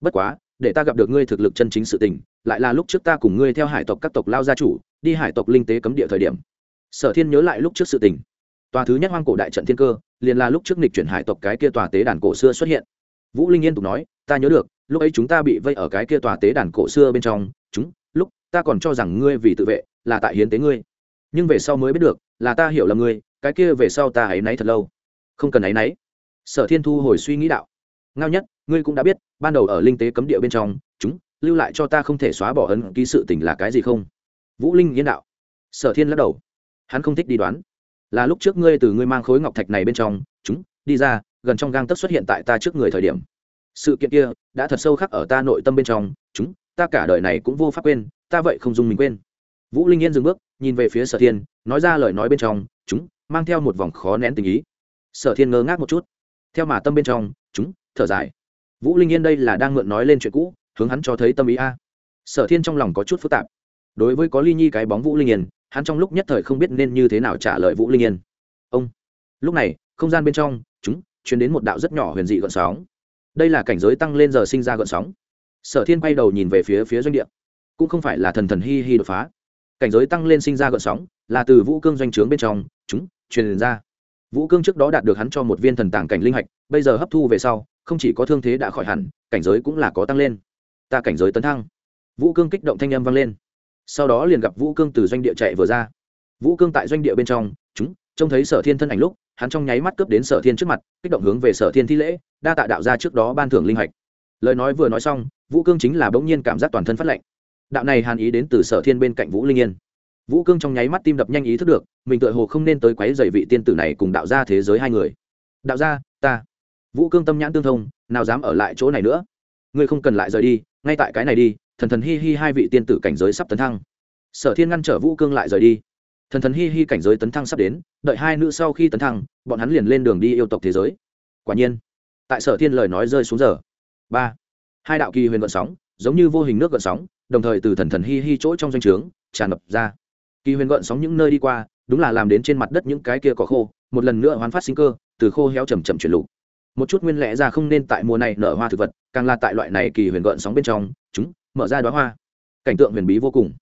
Bất quá, để ta gặp được ngươi thực lực chân chính sự tình, lại là lúc trước ta cùng ngươi theo hải tộc các tộc lao gia chủ, đi hải tộc linh tế cấm địa thời điểm sở thiên nhớ lại lúc trước sự tình. Tòa thứ nhất hoang cổ đại trận thiên cơ, liền là lúc trước nịch chuyển hải tộc cái kia tòa tế đàn cổ xưa xuất hiện. Vũ linh yên tục nói, ta nhớ được, lúc ấy chúng ta bị vây ở cái kia tòa tế đàn cổ xưa bên trong, chúng, lúc, ta còn cho rằng ngươi vì tự vệ, là tại hiến tế ngươi. Nhưng về sau mới biết được, là ta hiểu là ngươi, cái kia về sau ta hãy náy thật lâu. Không cần áy náy. Sở thiên thu hồi suy nghĩ đạo. Ngao nhất, ngươi cũng đã biết, ban đầu ở linh tế cấm địa bên trong, chúng, lưu lại cho ta không thể xóa bỏ ấn ký sự tình là cái gì không? Vũ linh yên đạo. Sở thiên lắc đầu hắn không thích đi đoán. Là lúc trước ngươi từ ngươi mang khối ngọc thạch này bên trong, chúng, đi ra, gần trong gang tấc xuất hiện tại ta trước người thời điểm. Sự kiện kia đã thật sâu khắc ở ta nội tâm bên trong, chúng, ta cả đời này cũng vô pháp quên, ta vậy không dùng mình quên. Vũ linh yên dừng bước, nhìn về phía sở thiên, nói ra lời nói bên trong, chúng, mang theo một vòng khó nén tình ý. Sở thiên ngơ ngác một chút. Theo mà tâm bên trong, chúng, thở dài. Vũ linh yên đây là đang mượn nói lên chuyện cũ, hướng hắn cho thấy tâm ý a. Sở thiên trong lòng có chút phức tạp. Đối với có ly nhi cái bóng vũ linh yên hắn trong lúc nhất thời không biết nên như thế nào trả lời vũ linh yên. Ông, lúc này, không gian bên trong, chúng chuyển đến một đạo rất nhỏ huyền dị gợn sóng. Đây là cảnh giới tăng lên giờ sinh ra gợn sóng. Sở thiên quay đầu nhìn về phía phía doanh địa. Cũng không phải là thần thần hi hi đột phá. Cảnh giới tăng lên sinh ra gợn sóng, là từ vũ cương doanh trướng bên trong, chúng, truyền ra. Vũ cương trước đó đạt được hắn cho một viên thần tàng cảnh linh hạch, bây giờ hấp thu về sau, không chỉ có thương thế đã khỏi hẳn, cảnh giới cũng là có tăng lên. Ta cảnh giới tấn thăng. Vũ cương kích động thanh âm vang lên sau đó liền gặp vũ cương từ doanh địa chạy vừa ra. Vũ cương tại doanh địa bên trong, chúng, trông thấy sở thiên thân ảnh lúc, hắn trong nháy mắt cướp đến sở thiên trước mặt, kích động hướng về sở thiên thi lễ, đa tạ đạo ra trước đó ban thưởng linh hạch. Lời nói vừa nói xong, vũ cương chính là bỗng nhiên cảm giác toàn thân phát lệnh đạo này hàn ý đến từ sở thiên bên cạnh vũ linh yên. Vũ cương trong nháy mắt tim đập nhanh ý thức được, mình tựa hồ không nên tới quấy dày vị tiên tử này cùng đạo ra thế giới hai người. Đạo ra ta. Vũ cương tâm nhãn tương thông, nào dám ở lại chỗ này nữa? Ngươi không cần lại rời đi, ngay tại cái này đi thần thần hi hi hai vị tiên tử cảnh giới sắp tấn thăng. Sở thiên ngăn trở vũ cương lại rời đi. Thần thần hi hi cảnh giới tấn thăng sắp đến, đợi hai nữ sau khi tấn thăng, bọn hắn liền lên đường đi yêu tộc thế giới. Quả nhiên, tại sở thiên lời nói rơi xuống giờ. Ba. Hai đạo kỳ huyền gợn sóng, giống như vô hình nước gợn sóng, đồng thời từ thần thần hi hi chỗ trong doanh trướng, tràn ngập ra. Kỳ huyền gợn sóng những nơi đi qua, đúng là làm đến trên mặt đất những cái kia có khô, một lần nữa hoán phát sinh cơ, từ khô héo chầm chậm chuyển lục. Một chút nguyên lẽ ra không nên tại mùa này nở hoa thực vật, càng là tại loại này kỳ huyền gợn sóng bên trong, chúng mở ra đoá hoa. Cảnh tượng huyền bí vô cùng.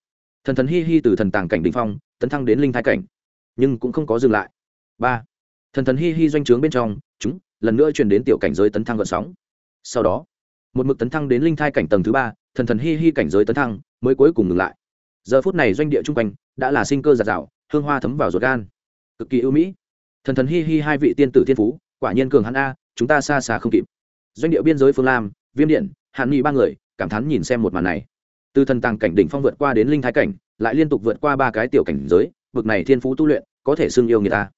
Thần thần hi hi từ thần tàng cảnh đ ỉ n h phong, tấn thăng đến linh thái cảnh, nhưng cũng không có dừng lại. Ba, thần thần hi hi doanh trướng bên trong, chúng, lần nữa chuyển đến tiểu cảnh giới tấn thăng gợn sóng. Sau đó, một mực tấn thăng đến linh thai cảnh tầng thứ ba, thần thần hi hi cảnh giới tấn thăng mới cuối cùng ngừng lại. Giờ phút này doanh địa chung quanh đã là sinh cơ giạt rào, hương hoa thấm vào ruột gan. Cực kỳ ưu mỹ. Thần thần hi hi hai vị tiên tử thiên phú, quả nhiên cường hắn a, chúng ta xa xa không kịp. Doanh địa biên giới phương lam, viêm điện hạn nghị ba người cảm thán nhìn xem một màn này. Từ thần tàng cảnh đỉnh phong vượt qua đến linh thái cảnh, lại liên tục vượt qua ba cái tiểu cảnh giới vực này thiên phú tu luyện, có thể xưng yêu người ta.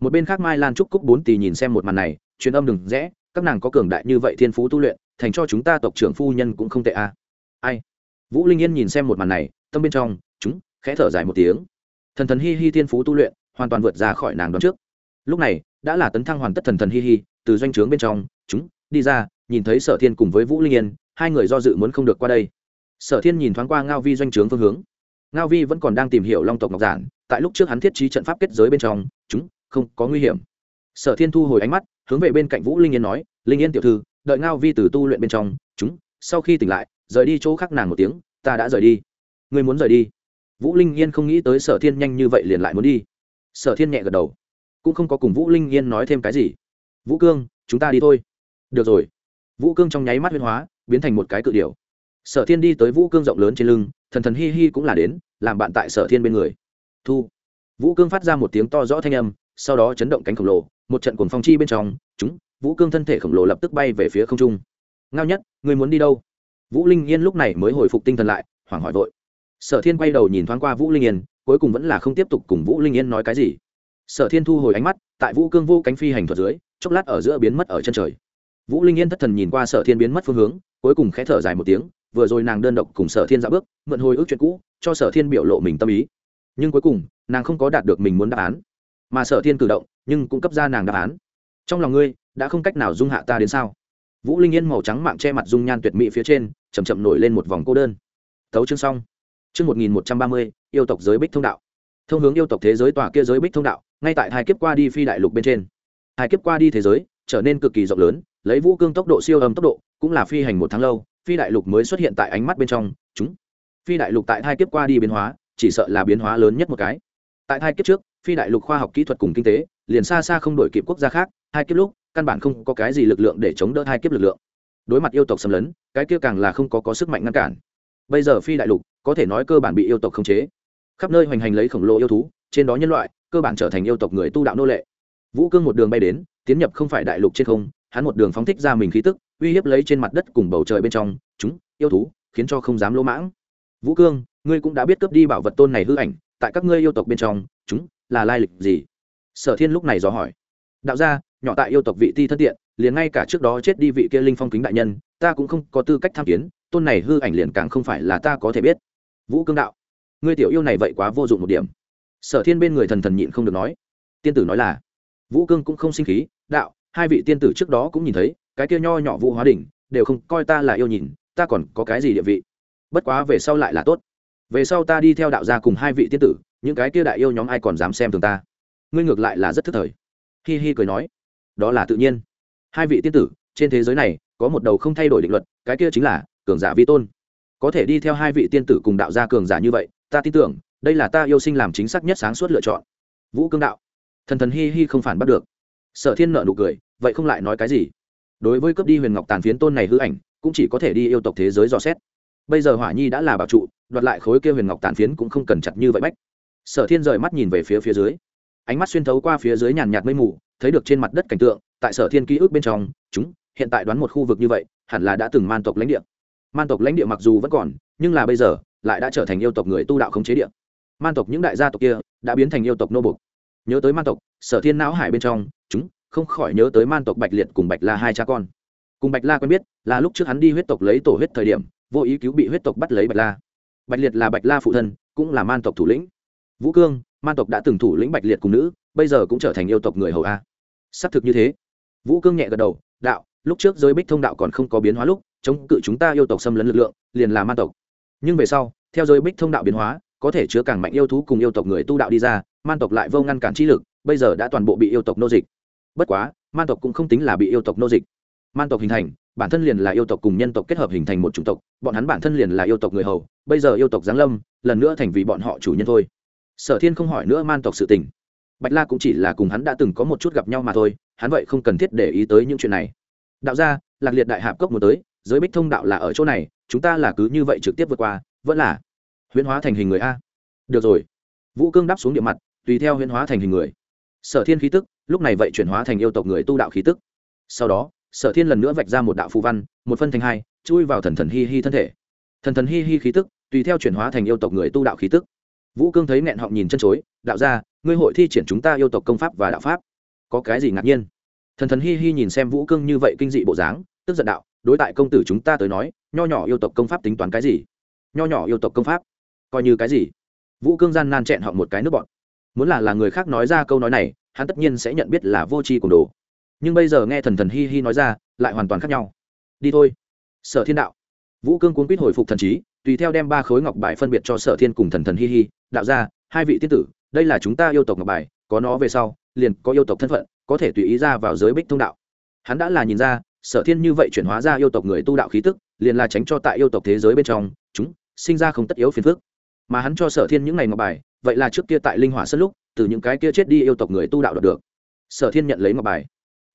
Một bên khác mai lan trúc cúc bốn tỷ nhìn xem một màn này, truyền âm đừng rẽ, các nàng có cường đại như vậy thiên phú tu luyện, thành cho chúng ta tộc trưởng phu nhân cũng không tệ a. Ai? Vũ linh yên nhìn xem một màn này, tâm bên trong, chúng, khẽ thở dài một tiếng. Thần thần hi hi thiên phú tu luyện, hoàn toàn vượt ra khỏi nàng đón trước. Lúc này, đã là tấn thăng hoàn tất thần thần hi hi, từ doanh trướng bên trong, chúng, đi ra nhìn thấy sở thiên cùng với vũ linh yên, hai người do dự muốn không được qua đây. Sở thiên nhìn thoáng qua ngao vi doanh trướng phương hướng. Ngao vi vẫn còn đang tìm hiểu long tộc ngọc giản, tại lúc trước hắn thiết trí trận pháp kết giới bên trong, chúng, không có nguy hiểm. Sở thiên thu hồi ánh mắt, hướng về bên cạnh vũ linh yên nói, linh yên tiểu thư, đợi ngao vi từ tu luyện bên trong, chúng, sau khi tỉnh lại, rời đi chỗ khác nàng một tiếng, ta đã rời đi. Ngươi muốn rời đi? Vũ linh yên không nghĩ tới sở thiên nhanh như vậy liền lại muốn đi. Sở thiên nhẹ gật đầu. Cũng không có cùng vũ linh yên nói thêm cái gì. Vũ cương, chúng ta đi thôi. Được rồi vũ cương trong nháy mắt huyên hóa, biến thành một cái cự điều sở thiên đi tới vũ cương rộng lớn trên lưng, thần thần hi hi cũng là đến, làm bạn tại sở thiên bên người. Thu. Vũ cương phát ra một tiếng to rõ thanh âm, sau đó chấn động cánh khổng lồ, một trận cuồng phong chi bên trong, chúng, vũ cương thân thể khổng lồ lập tức bay về phía không trung. Ngao nhất, người muốn đi đâu? Vũ linh yên lúc này mới hồi phục tinh thần lại, hoảng hỏi vội. Sở thiên quay đầu nhìn thoáng qua vũ linh yên, cuối cùng vẫn là không tiếp tục cùng vũ linh yên nói cái gì. Sở thiên thu hồi ánh mắt, tại vũ cương vô cánh phi hành thuật dưới, chốc lát ở giữa biến mất ở chân trời vũ linh yên thất thần nhìn qua sở thiên biến mất phương hướng, cuối cùng khẽ thở dài một tiếng, vừa rồi nàng đơn độc cùng sở thiên dạo bước, mượn hồi ức chuyện cũ, cho sở thiên biểu lộ mình tâm ý. Nhưng cuối cùng, nàng không có đạt được mình muốn đáp án. Mà sở thiên cử động, nhưng cũng cấp ra nàng đáp án. Trong lòng ngươi, đã không cách nào dung hạ ta đến sao? Vũ linh yên màu trắng mạng che mặt dung nhan tuyệt mỹ phía trên chầm chậm nổi lên một vòng cô đơn. Tấu chương xong. Chương một nghìn một trăm ba mươi, yêu tộc giới bích thông đạo. Thông hướng yêu tộc thế giới tòa kia giới bích thông đạo, ngay tại hai kiếp qua đi phi đại lục bên trên. Hai kiếp qua đi thế giới, trở nên cực kỳ rộng lớn lấy vũ cương tốc độ siêu âm tốc độ, cũng là phi hành một tháng lâu, phi đại lục mới xuất hiện tại ánh mắt bên trong, chúng phi đại lục tại hai kiếp qua đi biến hóa, chỉ sợ là biến hóa lớn nhất một cái. Tại hai kiếp trước, phi đại lục khoa học kỹ thuật cùng kinh tế, liền xa xa không đổi kịp quốc gia khác hai kiếp lúc, căn bản không có cái gì lực lượng để chống đỡ hai kiếp lực lượng. Đối mặt yêu tộc xâm lấn, cái kia càng là không có có sức mạnh ngăn cản. Bây giờ phi đại lục, có thể nói cơ bản bị yêu tộc khống chế. Khắp nơi hoành hành lấy khổng lồ yêu thú, trên đó nhân loại, cơ bản trở thành yêu tộc người tu đạo nô lệ. Vũ cương một đường bay đến, tiến nhập không phải đại lục trên không hắn một đường phóng thích ra mình khí tức, uy hiếp lấy trên mặt đất cùng bầu trời bên trong, chúng, yêu thú, khiến cho không dám lỗ mãng. Vũ cương, ngươi cũng đã biết cướp đi bảo vật tôn này hư ảnh, tại các ngươi yêu tộc bên trong, chúng là lai lịch gì? Sở thiên lúc này dò hỏi. Đạo gia, nhỏ tại yêu tộc vị ti thân tiện, liền ngay cả trước đó chết đi vị kia linh phong kính đại nhân, ta cũng không có tư cách tham kiến, tôn này hư ảnh liền càng không phải là ta có thể biết. Vũ cương đạo, ngươi tiểu yêu này vậy quá vô dụng một điểm. Sở thiên bên người thần thần nhịn không được nói. Tiên tử nói là, vũ cương cũng không sinh khí, đạo hai vị tiên tử trước đó cũng nhìn thấy, cái kia nho nhỏ vũ hóa đỉnh, đều không coi ta là yêu nhìn, ta còn có cái gì địa vị? Bất quá về sau lại là tốt. Về sau ta đi theo đạo gia cùng hai vị tiên tử, những cái kia đại yêu nhóm ai còn dám xem thường ta? Ngươi ngược lại là rất thức thời. Hi hi cười nói. Đó là tự nhiên. Hai vị tiên tử, trên thế giới này, có một đầu không thay đổi định luật, cái kia chính là cường giả vi tôn. Có thể đi theo hai vị tiên tử cùng đạo gia cường giả như vậy, ta tin tưởng, đây là ta yêu sinh làm chính xác nhất sáng suốt lựa chọn. Vũ cương đạo. Thần thần hi hi không phản bắt được. Sở thiên nợ nụ cười vậy không lại nói cái gì. Đối với cướp đi huyền ngọc tàn phiến tôn này hư ảnh, cũng chỉ có thể đi yêu tộc thế giới dò xét. Bây giờ hỏa nhi đã là bảo trụ, đoạt lại khối kia huyền ngọc tàn phiến cũng không cần chặt như vậy bách. Sở thiên rời mắt nhìn về phía phía dưới. Ánh mắt xuyên thấu qua phía dưới nhàn nhạt mây mù, thấy được trên mặt đất cảnh tượng, tại sở thiên ký ức bên trong, chúng, hiện tại đoán một khu vực như vậy, hẳn là đã từng man tộc lãnh địa. Man tộc lãnh địa mặc dù vẫn còn, nhưng là bây giờ, lại đã trở thành yêu tộc người tu đạo khống chế địa. Man tộc những đại gia tộc kia, đã biến thành yêu tộc nô bục nhớ tới man tộc, sở thiên não hải bên trong không khỏi nhớ tới man tộc bạch liệt cùng bạch la hai cha con. Cùng bạch la quen biết, là lúc trước hắn đi huyết tộc lấy tổ huyết thời điểm, vô ý cứu bị huyết tộc bắt lấy bạch la. Bạch liệt là bạch la phụ thân, cũng là man tộc thủ lĩnh. Vũ cương, man tộc đã từng thủ lĩnh bạch liệt cùng nữ, bây giờ cũng trở thành yêu tộc người hầu a. Xác thực như thế. Vũ cương nhẹ gật đầu, đạo, lúc trước giới bích thông đạo còn không có biến hóa lúc, chống cự chúng ta yêu tộc xâm lấn lực lượng, liền là man tộc. Nhưng về sau, theo giới bích thông đạo biến hóa, có thể chứa càng mạnh yêu thú cùng yêu tộc người tu đạo đi ra, man tộc lại vô ngăn cản trí lực, bây giờ đã toàn bộ bị yêu tộc nô dịch bất quá, man tộc cũng không tính là bị yêu tộc nô dịch. Man tộc hình thành, bản thân liền là yêu tộc cùng nhân tộc kết hợp hình thành một chủng tộc, bọn hắn bản thân liền là yêu tộc người hầu, bây giờ yêu tộc giáng lâm, lần nữa thành vì bọn họ chủ nhân thôi. Sở thiên không hỏi nữa man tộc sự tình. Bạch la cũng chỉ là cùng hắn đã từng có một chút gặp nhau mà thôi, hắn vậy không cần thiết để ý tới những chuyện này. Đạo ra lạc liệt đại hạp cốc một tới, giới bích thông đạo là ở chỗ này, chúng ta là cứ như vậy trực tiếp vượt qua, vẫn là huyễn hóa thành hình người a. Được rồi. Vũ cương đáp xuống địa mặt, tùy theo huyễn hóa thành hình người sở thiên khí tức, lúc này vậy chuyển hóa thành yêu tộc người tu đạo khí tức. Sau đó, sở thiên lần nữa vạch ra một đạo phù văn, một phân thành hai, chui vào thần thần hi hi thân thể. Thần thần hi hi khí tức, tùy theo chuyển hóa thành yêu tộc người tu đạo khí tức. Vũ cương thấy nghẹn họng nhìn chân chối, đạo ra ngươi hội thi triển chúng ta yêu tộc công pháp và đạo pháp? Có cái gì ngạc nhiên? Thần thần hi hi nhìn xem vũ cương như vậy kinh dị bộ dáng, tức giận đạo, đối tại công tử chúng ta tới nói, nho nhỏ yêu tộc công pháp tính toán cái gì? Nho nhỏ yêu tộc công pháp? Coi như cái gì? Vũ cương gian nan chẹn họ một cái nước bọn muốn là là người khác nói ra câu nói này, hắn tất nhiên sẽ nhận biết là vô tri cùng đồ. Nhưng bây giờ nghe thần thần hi hi nói ra, lại hoàn toàn khác nhau. Đi thôi. Sở thiên đạo. Vũ cương cuốn quýt hồi phục thần trí, tùy theo đem ba khối ngọc bài phân biệt cho sở thiên cùng thần thần hi hi. Đạo ra, hai vị tiên tử, đây là chúng ta yêu tộc ngọc bài, có nó về sau, liền có yêu tộc thân phận, có thể tùy ý ra vào giới bích thông đạo. Hắn đã là nhìn ra, sở thiên như vậy chuyển hóa ra yêu tộc người tu đạo khí tức, liền là tránh cho tại yêu tộc thế giới bên trong, chúng sinh ra không tất yếu phiền phức. Mà hắn cho sở thiên những ngày ngọc bài vậy là trước kia tại linh hỏa sân lúc, từ những cái kia chết đi yêu tộc người tu đạo đạt được. Sở thiên nhận lấy ngọc bài.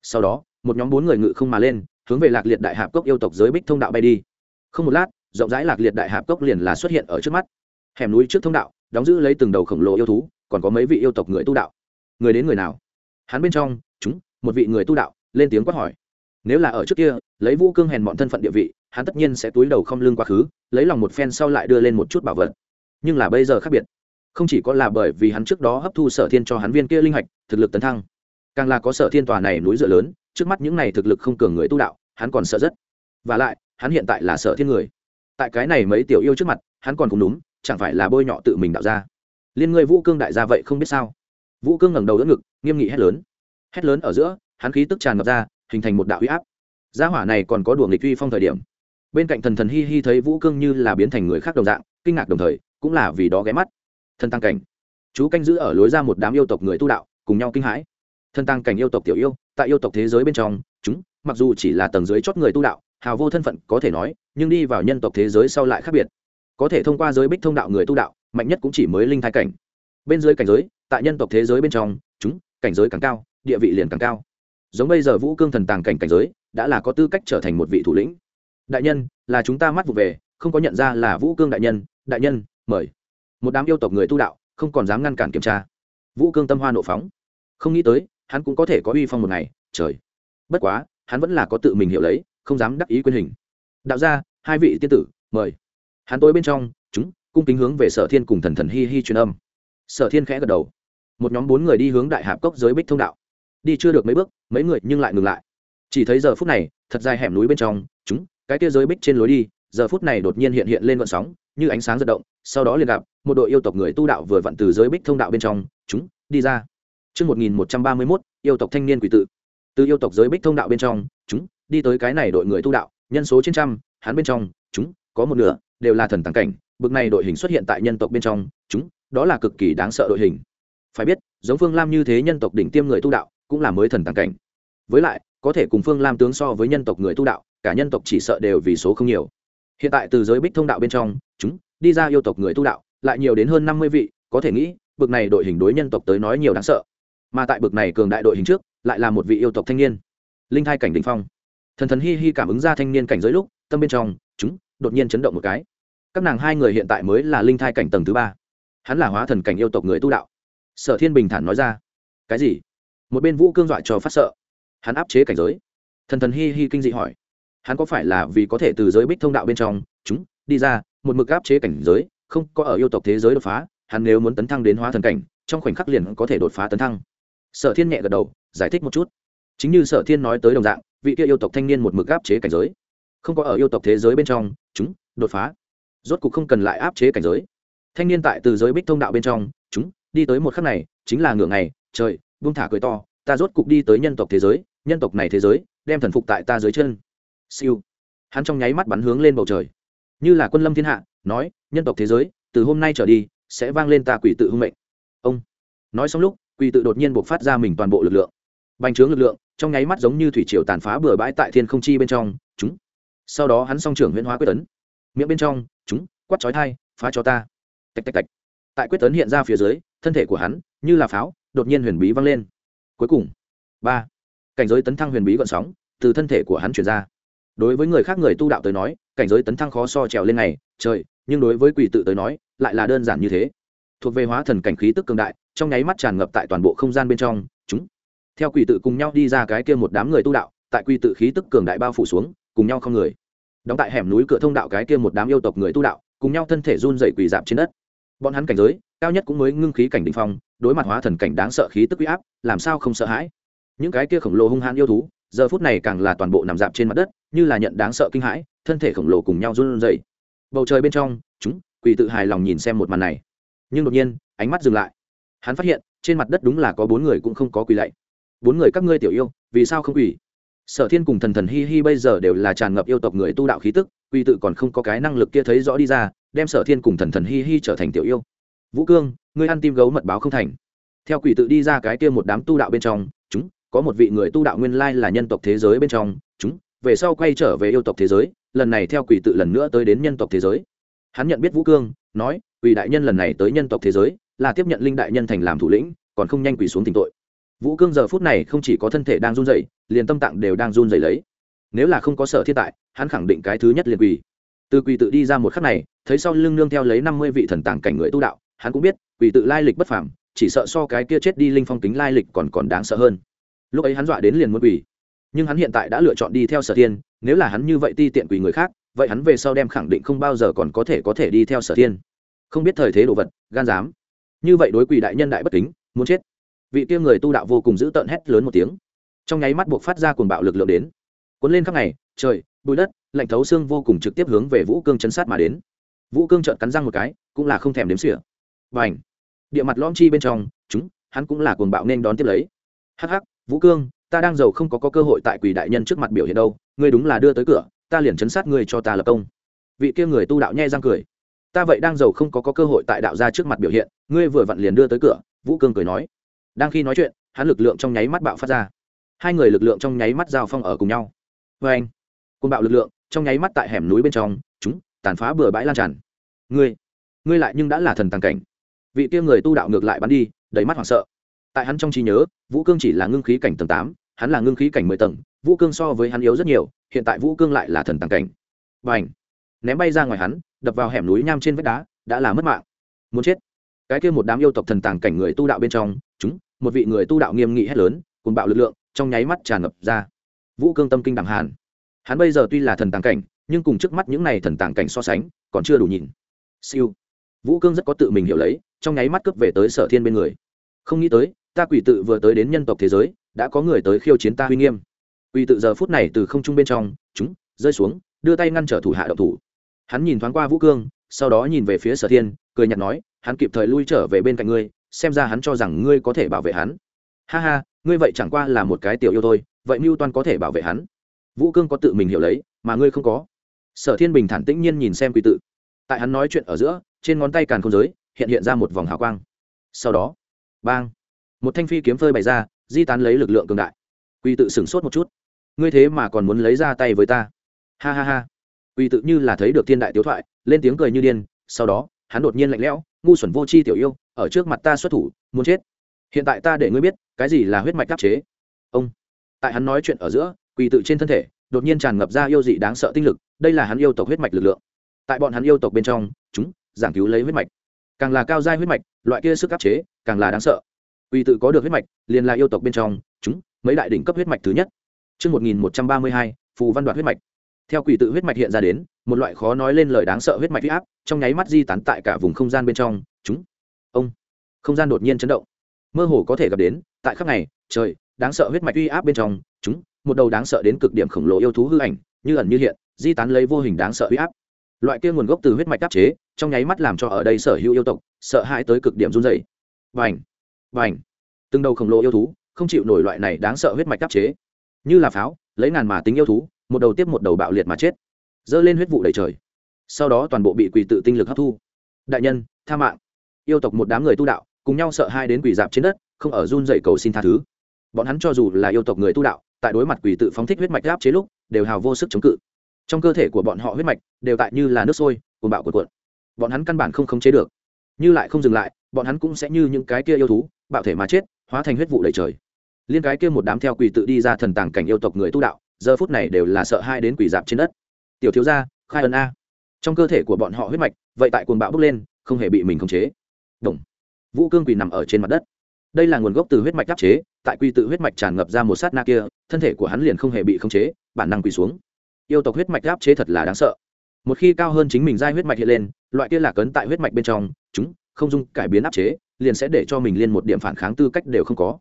Sau đó, một nhóm bốn người ngự không mà lên, hướng về lạc liệt đại hạp cốc yêu tộc giới bích thông đạo bay đi. Không một lát, rộng rãi lạc liệt đại hạp cốc liền là xuất hiện ở trước mắt. Hẻm núi trước thông đạo, đóng giữ lấy từng đầu khổng lồ yêu thú, còn có mấy vị yêu tộc người tu đạo. Người đến người nào? Hắn bên trong, chúng, một vị người tu đạo, lên tiếng quát hỏi. Nếu là ở trước kia, lấy vũ cương hèn bọn thân phận địa vị, hắn tất nhiên sẽ túi đầu không lưng quá khứ, lấy lòng một phen sau lại đưa lên một chút bảo vật. Nhưng là bây giờ khác biệt không chỉ có là bởi vì hắn trước đó hấp thu sở thiên cho hắn viên kia linh hạch, thực lực tấn thăng, càng là có sở thiên tòa này núi dựa lớn, trước mắt những này thực lực không cường người tu đạo, hắn còn sợ rất. Và lại, hắn hiện tại là sở thiên người. Tại cái này mấy tiểu yêu trước mặt, hắn còn cũng đúng, chẳng phải là bôi nhọ tự mình đạo ra liên ngươi vũ cương đại gia vậy không biết sao? Vũ cương ngẩng đầu đỡ ngực, nghiêm nghị hét lớn. Hét lớn ở giữa, hắn khí tức tràn ngập ra, hình thành một đạo huy áp. Gia hỏa này còn có đùa nghịch uy phong thời điểm. Bên cạnh thần thần hi hi thấy vũ cương như là biến thành người khác đồng dạng, kinh ngạc đồng thời, cũng là vì đó ghé mắt thân tăng cảnh. Chú canh giữ ở lối ra một đám yêu tộc người tu đạo, cùng nhau kinh hãi. Thân tăng cảnh yêu tộc tiểu yêu, tại yêu tộc thế giới bên trong, chúng, mặc dù chỉ là tầng dưới chót người tu đạo, hào vô thân phận có thể nói, nhưng đi vào nhân tộc thế giới sau lại khác biệt. Có thể thông qua giới bích thông đạo người tu đạo, mạnh nhất cũng chỉ mới linh thai cảnh. Bên dưới cảnh giới, tại nhân tộc thế giới bên trong, chúng, cảnh giới càng cao, địa vị liền càng cao. Giống bây giờ vũ cương thần tàng cảnh cảnh giới, đã là có tư cách trở thành một vị thủ lĩnh. Đại nhân, là chúng ta mắt vụ về, không có nhận ra là vũ cương đại nhân. Đại nhân, mời một đám yêu tộc người tu đạo, không còn dám ngăn cản kiểm tra. Vũ cương tâm hoa nộ phóng. Không nghĩ tới, hắn cũng có thể có uy phong một ngày, trời. Bất quá, hắn vẫn là có tự mình hiểu lấy, không dám đắc ý quyền hình. Đạo ra hai vị tiên tử, mời. Hắn tối bên trong, chúng, cung kính hướng về sở thiên cùng thần thần hi hi truyền âm. Sở thiên khẽ gật đầu. Một nhóm bốn người đi hướng đại hạp cốc giới bích thông đạo. Đi chưa được mấy bước, mấy người nhưng lại ngừng lại. Chỉ thấy giờ phút này, thật dài hẻm núi bên trong, chúng, cái kia giới bích trên lối đi giờ phút này đột nhiên hiện hiện lên vận sóng như ánh sáng giật động sau đó liền gặp một đội yêu tộc người tu đạo vừa vặn từ giới bích thông đạo bên trong chúng đi ra Trước 1131, yêu tộc thanh niên quỷ tự. Từ yêu tộc giới bích thông đạo bên trong, chúng đi tới cái này đội người tu đạo, nhân số trên trăm, hắn bên trong, chúng có một nửa đều là thần tàng cảnh, bực này đội hình xuất hiện tại nhân tộc bên trong, chúng đó là cực kỳ đáng sợ đội hình. Phải biết, giống Phương Lam như thế nhân tộc đỉnh tiêm người tu đạo, cũng là mới thần tàng cảnh. Với lại, có thể cùng Phương Lam tướng so với nhân tộc người tu đạo, cả nhân tộc chỉ sợ đều vì số không nhiều. Hiện tại từ giới bích thông đạo bên trong, chúng đi ra yêu tộc người tu đạo, lại nhiều đến hơn năm mươi vị, có thể nghĩ, bực này đội hình đối nhân tộc tới nói nhiều đáng sợ. Mà tại bực này cường đại đội hình trước lại là một vị yêu tộc thanh niên. Linh thai cảnh đình phong. Thần thần hi hi cảm ứng ra thanh niên cảnh giới lúc tâm bên trong chúng đột nhiên chấn động một cái. Các nàng hai người hiện tại mới là linh thai cảnh tầng thứ ba. Hắn là hóa thần cảnh yêu tộc người tu đạo. Sở thiên bình thản nói ra. Cái gì? Một bên vũ cương dọa cho phát sợ. Hắn áp chế cảnh giới. Thần thần hi hi kinh dị hỏi hắn có phải là vì có thể từ giới bích thông đạo bên trong, chúng, đi ra, một mực áp chế cảnh giới, không có ở yêu tộc thế giới đột phá, hắn nếu muốn tấn thăng đến hóa thần cảnh, trong khoảnh khắc liền có thể đột phá tấn thăng. Sở thiên nhẹ gật đầu, giải thích một chút. Chính như sở thiên nói tới đồng dạng, vị kia yêu tộc thanh niên một mực áp chế cảnh giới. Không có ở yêu tộc thế giới bên trong, chúng, đột phá. Rốt cục không cần lại áp chế cảnh giới. Thanh niên tại từ giới bích thông đạo bên trong, chúng, đi tới một khắc này, chính là ngưỡng ngày, trời, buông thả cười to, ta rốt cục đi tới nhân tộc thế giới, nhân tộc này thế giới, đem thần phục tại ta dưới chân siêu. Hắn trong nháy mắt bắn hướng lên bầu trời. Như là quân lâm thiên hạ, nói, nhân tộc thế giới, từ hôm nay trở đi, sẽ vang lên ta quỷ tự hung mệnh. Ông. Nói xong lúc, quỷ tự đột nhiên buộc phát ra mình toàn bộ lực lượng. Bành trướng lực lượng, trong nháy mắt giống như thủy triều tàn phá bừa bãi tại thiên không chi bên trong, chúng. Sau đó hắn song trưởng huyễn hóa quyết tấn. Miệng bên trong, chúng quắt chói thai phá cho ta. Tạch tạch tạch. Tại quyết tấn hiện ra phía dưới, thân thể của hắn, như là pháo, đột nhiên huyền bí văng lên. Cuối cùng, ba. Cảnh giới tấn thăng huyền bí gọn sóng, từ thân thể của hắn chuyển ra đối với người khác người tu đạo tới nói cảnh giới tấn thăng khó so trèo lên này, trời nhưng đối với quỷ tự tới nói lại là đơn giản như thế. Thuộc về hóa thần cảnh khí tức cường đại trong nháy mắt tràn ngập tại toàn bộ không gian bên trong chúng. Theo quỷ tự cùng nhau đi ra cái kia một đám người tu đạo tại quỷ tự khí tức cường đại bao phủ xuống cùng nhau không người. Đóng tại hẻm núi cửa thông đạo cái kia một đám yêu tộc người tu đạo cùng nhau thân thể run dậy quỳ dạp trên đất. Bọn hắn cảnh giới cao nhất cũng mới ngưng khí cảnh đ ỉ n h phong đối mặt hóa thần cảnh đáng sợ khí tức uy áp làm sao không sợ hãi? Những cái kia khổng lồ hung hãn yêu thú giờ phút này càng là toàn bộ nằm dạp trên mặt đất như là nhận đáng sợ kinh hãi, thân thể khổng lồ cùng nhau run rẩy. Bầu trời bên trong, chúng, quỷ tự hài lòng nhìn xem một màn này. Nhưng đột nhiên, ánh mắt dừng lại. Hắn phát hiện, trên mặt đất đúng là có bốn người cũng không có quỳ lạy. Bốn người các ngươi tiểu yêu, vì sao không quỳ sở thiên cùng thần thần hi hi bây giờ đều là tràn ngập yêu tộc người tu đạo khí tức quỳ tự còn không có cái năng lực kia thấy rõ đi ra, đem sở thiên cùng thần thần hi hi trở thành tiểu yêu. Vũ cương, ngươi ăn tim gấu mật báo không thành. Theo quỷ tự đi ra cái kia một đám tu đạo bên trong, chúng, có một vị người tu đạo nguyên lai là nhân tộc thế giới bên trong, chúng về sau quay trở về yêu tộc thế giới, lần này theo quỷ tự lần nữa tới đến nhân tộc thế giới. Hắn nhận biết vũ cương, nói, quỷ đại nhân lần này tới nhân tộc thế giới, là tiếp nhận linh đại nhân thành làm thủ lĩnh, còn không nhanh quỷ xuống tình tội. Vũ cương giờ phút này không chỉ có thân thể đang run rẩy, liền tâm tạng đều đang run rẩy lấy. Nếu là không có sở thiên tại, hắn khẳng định cái thứ nhất liền quỳ từ quỳ tự đi ra một khắc này, thấy sau lưng nương theo lấy năm mươi vị thần tàng cảnh người tu đạo, hắn cũng biết quỳ tự lai lịch bất phàm, chỉ sợ so cái kia chết đi linh phong tính lai lịch còn còn đáng sợ hơn. Lúc ấy hắn dọa đến liền muốn quỳ nhưng hắn hiện tại đã lựa chọn đi theo sở thiên, nếu là hắn như vậy ti tiện quỳ người khác, vậy hắn về sau đem khẳng định không bao giờ còn có thể có thể đi theo sở thiên. Không biết thời thế đồ vật, gan dám. Như vậy đối quỳ đại nhân đại bất kính, muốn chết. Vị kia người tu đạo vô cùng giữ tợn hét lớn một tiếng. Trong nháy mắt buộc phát ra cuồng bạo lực lượng đến. Cuốn lên khắp ngày, trời, bụi đất, lạnh thấu xương vô cùng trực tiếp hướng về vũ cương chấn sát mà đến. Vũ cương trợn cắn răng một cái, cũng là không thèm đếm xỉa. Và ảnh địa mặt lom chi bên trong, chúng, hắn cũng là cuồng bạo nên đón tiếp lấy. Hắc hắc, vũ cương ta đang giàu không có, có cơ hội tại quỷ đại nhân trước mặt biểu hiện đâu ngươi đúng là đưa tới cửa ta liền chấn sát ngươi cho ta lập công. Vị kia người tu đạo nhe răng cười. Ta vậy đang giàu không có, có cơ hội tại đạo gia trước mặt biểu hiện ngươi vừa vặn liền đưa tới cửa vũ cương cười nói. Đang khi nói chuyện hắn lực lượng trong nháy mắt bạo phát ra. Hai người lực lượng trong nháy mắt giao phong ở cùng nhau. Vê anh côn bạo lực lượng trong nháy mắt tại hẻm núi bên trong chúng tàn phá bừa bãi lan tràn. Ngươi ngươi lại nhưng đã là thần tàng cảnh. Vị kia người tu đạo ngược lại bắn đi đầy mắt hoảng sợ tại hắn trong trí nhớ, vũ cương chỉ là ngưng khí cảnh tầng tám, hắn là ngưng khí cảnh mười tầng, vũ cương so với hắn yếu rất nhiều, hiện tại vũ cương lại là thần tàng cảnh. Và ảnh ném bay ra ngoài hắn, đập vào hẻm núi nham trên vách đá, đã là mất mạng. Muốn chết. Cái kia một đám yêu tộc thần tàng cảnh người tu đạo bên trong, chúng, một vị người tu đạo nghiêm nghị hét lớn cùng bạo lực lượng, trong nháy mắt tràn ngập ra. Vũ cương tâm kinh đẳng hàn. Hắn bây giờ tuy là thần tàng cảnh, nhưng cùng trước mắt những này thần tàng cảnh so sánh, còn chưa đủ nhìn. Siêu. Vũ cương rất có tự mình hiểu lấy, trong nháy mắt cướp về tới sở thiên bên người. Không nghĩ tới ta quỷ tự vừa tới đến nhân tộc thế giới, đã có người tới khiêu chiến ta uy nghiêm. Quỷ tự giờ phút này từ không trung bên trong, chúng, rơi xuống, đưa tay ngăn trở thủ hạ độc thủ. Hắn nhìn thoáng qua vũ cương, sau đó nhìn về phía sở thiên, cười nhạt nói, hắn kịp thời lui trở về bên cạnh ngươi, xem ra hắn cho rằng ngươi có thể bảo vệ hắn. Ha ha, ngươi vậy chẳng qua là một cái tiểu yêu thôi, vậy mưu toan có thể bảo vệ hắn? Vũ cương có tự mình hiểu lấy, mà ngươi không có. Sở thiên bình thản tĩnh nhiên nhìn xem quỷ tự. Tại hắn nói chuyện ở giữa, trên ngón tay càn không giới, hiện hiện ra một vòng hào quang. Sau đó, bang! Một thanh phi kiếm phơi bày ra, di tán lấy lực lượng cường đại. Quy tự sửng sốt một chút. Ngươi thế mà còn muốn lấy ra tay với ta. Ha ha ha. Quy tự như là thấy được thiên đại tiếu thoại, lên tiếng cười như điên, sau đó, hắn đột nhiên lạnh lẽo, ngu xuẩn vô c h i tiểu yêu, ở trước mặt ta xuất thủ, muốn chết. Hiện tại ta để ngươi biết, cái gì là huyết mạch đắc chế. Ông. Tại hắn nói chuyện ở giữa, quỳ tự trên thân thể, đột nhiên tràn ngập ra yêu dị đáng sợ tinh lực, đây là hắn yêu tộc huyết mạch lực lượng. Tại bọn hắn yêu tộc bên trong, chúng, giảng cứu lấy huyết mạch. Càng là cao giai huyết mạch, loại kia sức áp chế, càng là đáng sợ. Quỷ tự có được huyết mạch liền là yêu tộc bên trong chúng mấy đại đỉnh cấp huyết mạch thứ nhất Trước 1132, phù văn đoạt huyết mạch. Theo quỷ tự huyết mạch hiện ra đến, một loại khó nói lên lời đáng sợ huyết mạch huy áp, trong nháy mắt di tán tại cả vùng không gian bên trong, chúng. Ông. Không gian đột nhiên chấn động. Mơ hồ có thể gặp đến, tại khắc này, trời, đáng sợ huyết mạch uy áp bên trong, chúng, một đầu đáng sợ đến cực điểm khổng lồ yêu thú hư ảnh, như ẩn như hiện, di tán lấy vô hình đáng sợ uy áp. Loại kia nguồn gốc từ huyết mạch áp chế, trong nháy mắt làm cho ở đây sở hữu yêu tộc sợ hãi tới cực điểm run rẩy. Bành, bành. Từng đầu khổng lồ yêu thú, không chịu nổi loại này đáng sợ huyết mạch đắp chế. Như là pháo, lấy ngàn mà tính yêu thú, một đầu tiếp một đầu bạo liệt mà chết. Dơ lên huyết vụ đầy trời. Sau đó toàn bộ bị quỷ tự tinh lực hấp thu. Đại nhân, tha mạng. Yêu tộc một đám người tu đạo, cùng nhau sợ hai đến quỷ dạp trên đất, không ở run dậy cầu xin tha thứ bọn hắn cho dù là yêu tộc người tu đạo tại đối mặt quỷ tự phóng thích huyết mạch đáp chế lúc đều hào vô sức chống cự trong cơ thể của bọn họ huyết mạch đều tại như là nước sôi cuồng bạo cuộn cuộn bọn hắn căn bản không khống chế được như lại không dừng lại bọn hắn cũng sẽ như những cái kia yêu thú bạo thể mà chết, hóa thành huyết vụ đầy trời. Liên cái kia một đám theo quỷ tự đi ra thần tàng cảnh yêu tộc người tu đạo, giờ phút này đều là sợ hai đến quỷ dạp trên đất. Tiểu thiếu gia, khai ân a. Trong cơ thể của bọn họ huyết mạch, vậy tại cuồng bạo bốc lên, không hề bị mình khống chế. Động. vũ cương quỳ nằm ở trên mặt đất. Đây là nguồn gốc từ huyết mạch đáp chế, tại quy tự huyết mạch tràn ngập ra một sát na kia, thân thể của hắn liền không hề bị khống chế, bản năng quỳ xuống. Yêu tộc huyết mạch đáp chế thật là đáng sợ. Một khi cao hơn chính mình giai huyết mạch hiện lên, loại kia là cấn tại huyết mạch bên trong, chúng không dung cải biến áp chế, liền sẽ để cho mình liên một điểm phản kháng tư cách đều không có.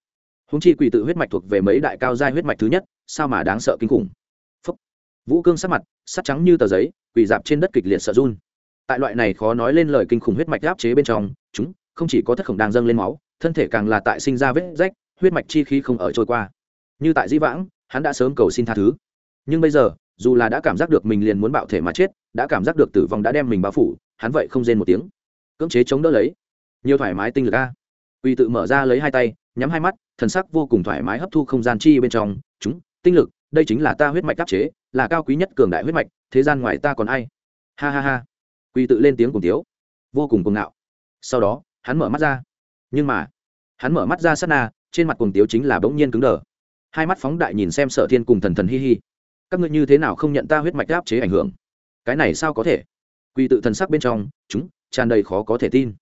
Húng chi quỷ tự huyết mạch thuộc về mấy đại cao giai huyết mạch thứ nhất, sao mà đáng sợ kinh khủng. Phúc. vũ cương sắc mặt sắt trắng như tờ giấy quỳ dạp trên đất kịch liệt sợ run. Tại loại này khó nói lên lời kinh khủng huyết mạch áp chế bên trong, chúng không chỉ có thất khổng đang dâng lên máu, thân thể càng là tại sinh ra vết rách, huyết mạch chi khí không ở trôi qua. Như tại di vãng, hắn đã sớm cầu xin tha thứ. Nhưng bây giờ, dù là đã cảm giác được mình liền muốn bạo thể mà chết, đã cảm giác được tử vong đã đem mình bao phủ, hắn vậy không rên một tiếng cưỡng chế chống đỡ lấy. Nhiều thoải mái tinh lực a. Uy tự mở ra lấy hai tay, nhắm hai mắt, thần sắc vô cùng thoải mái hấp thu không gian chi bên trong. Chúng, tinh lực, đây chính là ta huyết mạch áp chế, là cao quý nhất cường đại huyết mạch, thế gian ngoài ta còn ai? Ha ha ha. Quy tự lên tiếng cùng tiếu. Vô cùng cuồng ngạo. Sau đó, hắn mở mắt ra. Nhưng mà, hắn mở mắt ra sát na, trên mặt cùng tiếu chính là bỗng nhiên cứng đờ. Hai mắt phóng đại nhìn xem sở thiên cùng thần thần hi hi. Các ngươi như thế nào không nhận ta huyết mạch áp chế ảnh hưởng? Cái này sao có thể? Quy tự thần sắc bên trong, chúng tràn đầy khó có thể tin.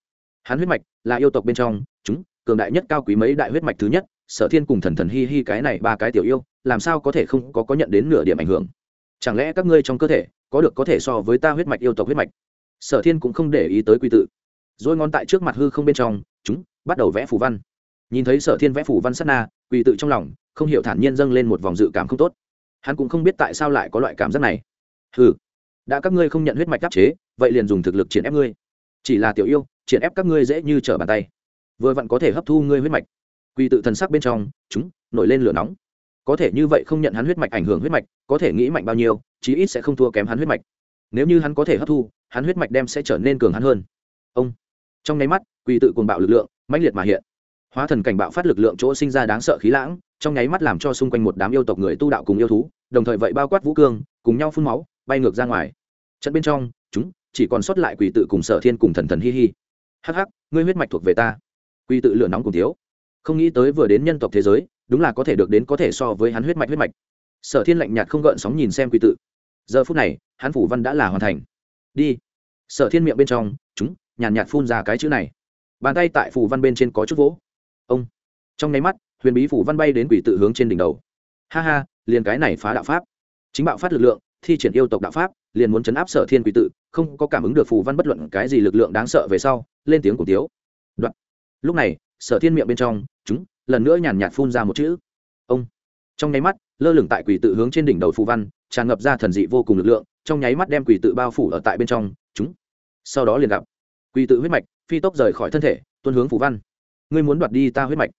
Hắn huyết mạch là yêu tộc bên trong, chúng, cường đại nhất cao quý mấy đại huyết mạch thứ nhất, sở thiên cùng thần thần hi hi cái này ba cái tiểu yêu, làm sao có thể không có có nhận đến nửa điểm ảnh hưởng? Chẳng lẽ các ngươi trong cơ thể có được có thể so với ta huyết mạch yêu tộc huyết mạch? Sở thiên cũng không để ý tới quy tự. Rồi ngón tại trước mặt hư không bên trong, chúng, bắt đầu vẽ phù văn. Nhìn thấy sở thiên vẽ phù văn sát na, quy tự trong lòng, không hiểu thản nhiên dâng lên một vòng dự cảm không tốt. Hắn cũng không biết tại sao lại có loại cảm giác này. Ừ đã các ngươi không nhận huyết mạch đáp chế, vậy liền dùng thực lực triển ép ngươi chỉ là tiểu yêu, triển ép các ngươi dễ như trở bàn tay. Vừa vặn có thể hấp thu ngươi huyết mạch. Quy tự thần sắc bên trong, chúng, nổi lên lửa nóng. Có thể như vậy không nhận hắn huyết mạch ảnh hưởng huyết mạch, có thể nghĩ mạnh bao nhiêu, chí ít sẽ không thua kém hắn huyết mạch. Nếu như hắn có thể hấp thu, hắn huyết mạch đem sẽ trở nên cường hắn hơn. Ông. Trong nháy mắt, quy tự cuồng bạo lực lượng, mãnh liệt mà hiện. Hóa thần cảnh bạo phát lực lượng chỗ sinh ra đáng sợ khí lãng, trong nháy mắt làm cho xung quanh một đám yêu tộc người tu đạo cùng yêu thú, đồng thời vậy bao quát vũ cương, cùng nhau phun máu, bay ngược ra ngoài. Trận bên trong chỉ còn sót lại quỷ tự cùng sở thiên cùng thần thần hi hi. Hắc hắc, ngươi huyết mạch thuộc về ta. Quỷ tự lửa nóng cùng thiếu. Không nghĩ tới vừa đến nhân tộc thế giới, đúng là có thể được đến có thể so với hắn huyết mạch huyết mạch. Sở thiên lạnh nhạt không gợn sóng nhìn xem quỷ tự. Giờ phút này, hắn phủ văn đã là hoàn thành. Đi. Sở thiên miệng bên trong, chúng, nhàn nhạt phun ra cái chữ này. Bàn tay tại phủ văn bên trên có chút vỗ. Ông. Trong nháy mắt, huyền bí phủ văn bay đến quỷ tự hướng trên đỉnh đầu. Ha ha, liền cái này phá đạo pháp. Chính bạo phát lực lượng, thi triển yêu tộc đạo pháp liền muốn chấn áp sở thiên quỷ tự, không có cảm ứng được phù văn bất luận cái gì lực lượng đáng sợ về sau, lên tiếng cổ tiếu. Đoạn. Lúc này, sở thiên miệng bên trong, chúng, lần nữa nhàn nhạt phun ra một chữ. Ông. Trong nháy mắt, lơ lửng tại quỷ tự hướng trên đỉnh đầu phù văn, tràn ngập ra thần dị vô cùng lực lượng, trong nháy mắt đem quỷ tự bao phủ ở tại bên trong, chúng. Sau đó liền gặp, quỷ tự huyết mạch, phi tốc rời khỏi thân thể tuân hướng phù văn. Ngươi muốn đoạt đi ta huyết mạch.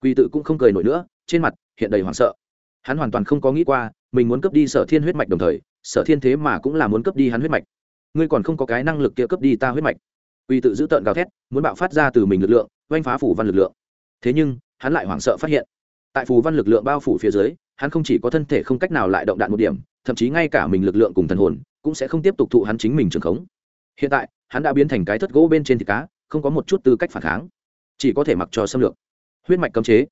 Quỷ tự cũng không cười nổi nữa, trên mặt hiện đầy hoảng sợ. Hắn hoàn toàn không có nghĩ qua, mình muốn cướp đi sở thiên huyết mạch đồng thời sở thiên thế mà cũng là muốn cướp đi hắn huyết mạch. Ngươi còn không có cái năng lực kia cướp đi ta huyết mạch. Uy tự giữ tợn gào thét, muốn bạo phát ra từ mình lực lượng, oanh phá phủ văn lực lượng. Thế nhưng, hắn lại hoảng sợ phát hiện, tại phù văn lực lượng bao phủ phía dưới, hắn không chỉ có thân thể không cách nào lại động đạn một điểm, thậm chí ngay cả mình lực lượng cùng thần hồn cũng sẽ không tiếp tục thụ hắn chính mình trường khống. Hiện tại, hắn đã biến thành cái thất gỗ bên trên thịt cá, không có một chút tư cách phản kháng, chỉ có thể mặc cho xâm lược. Huyết mạch cấm chế.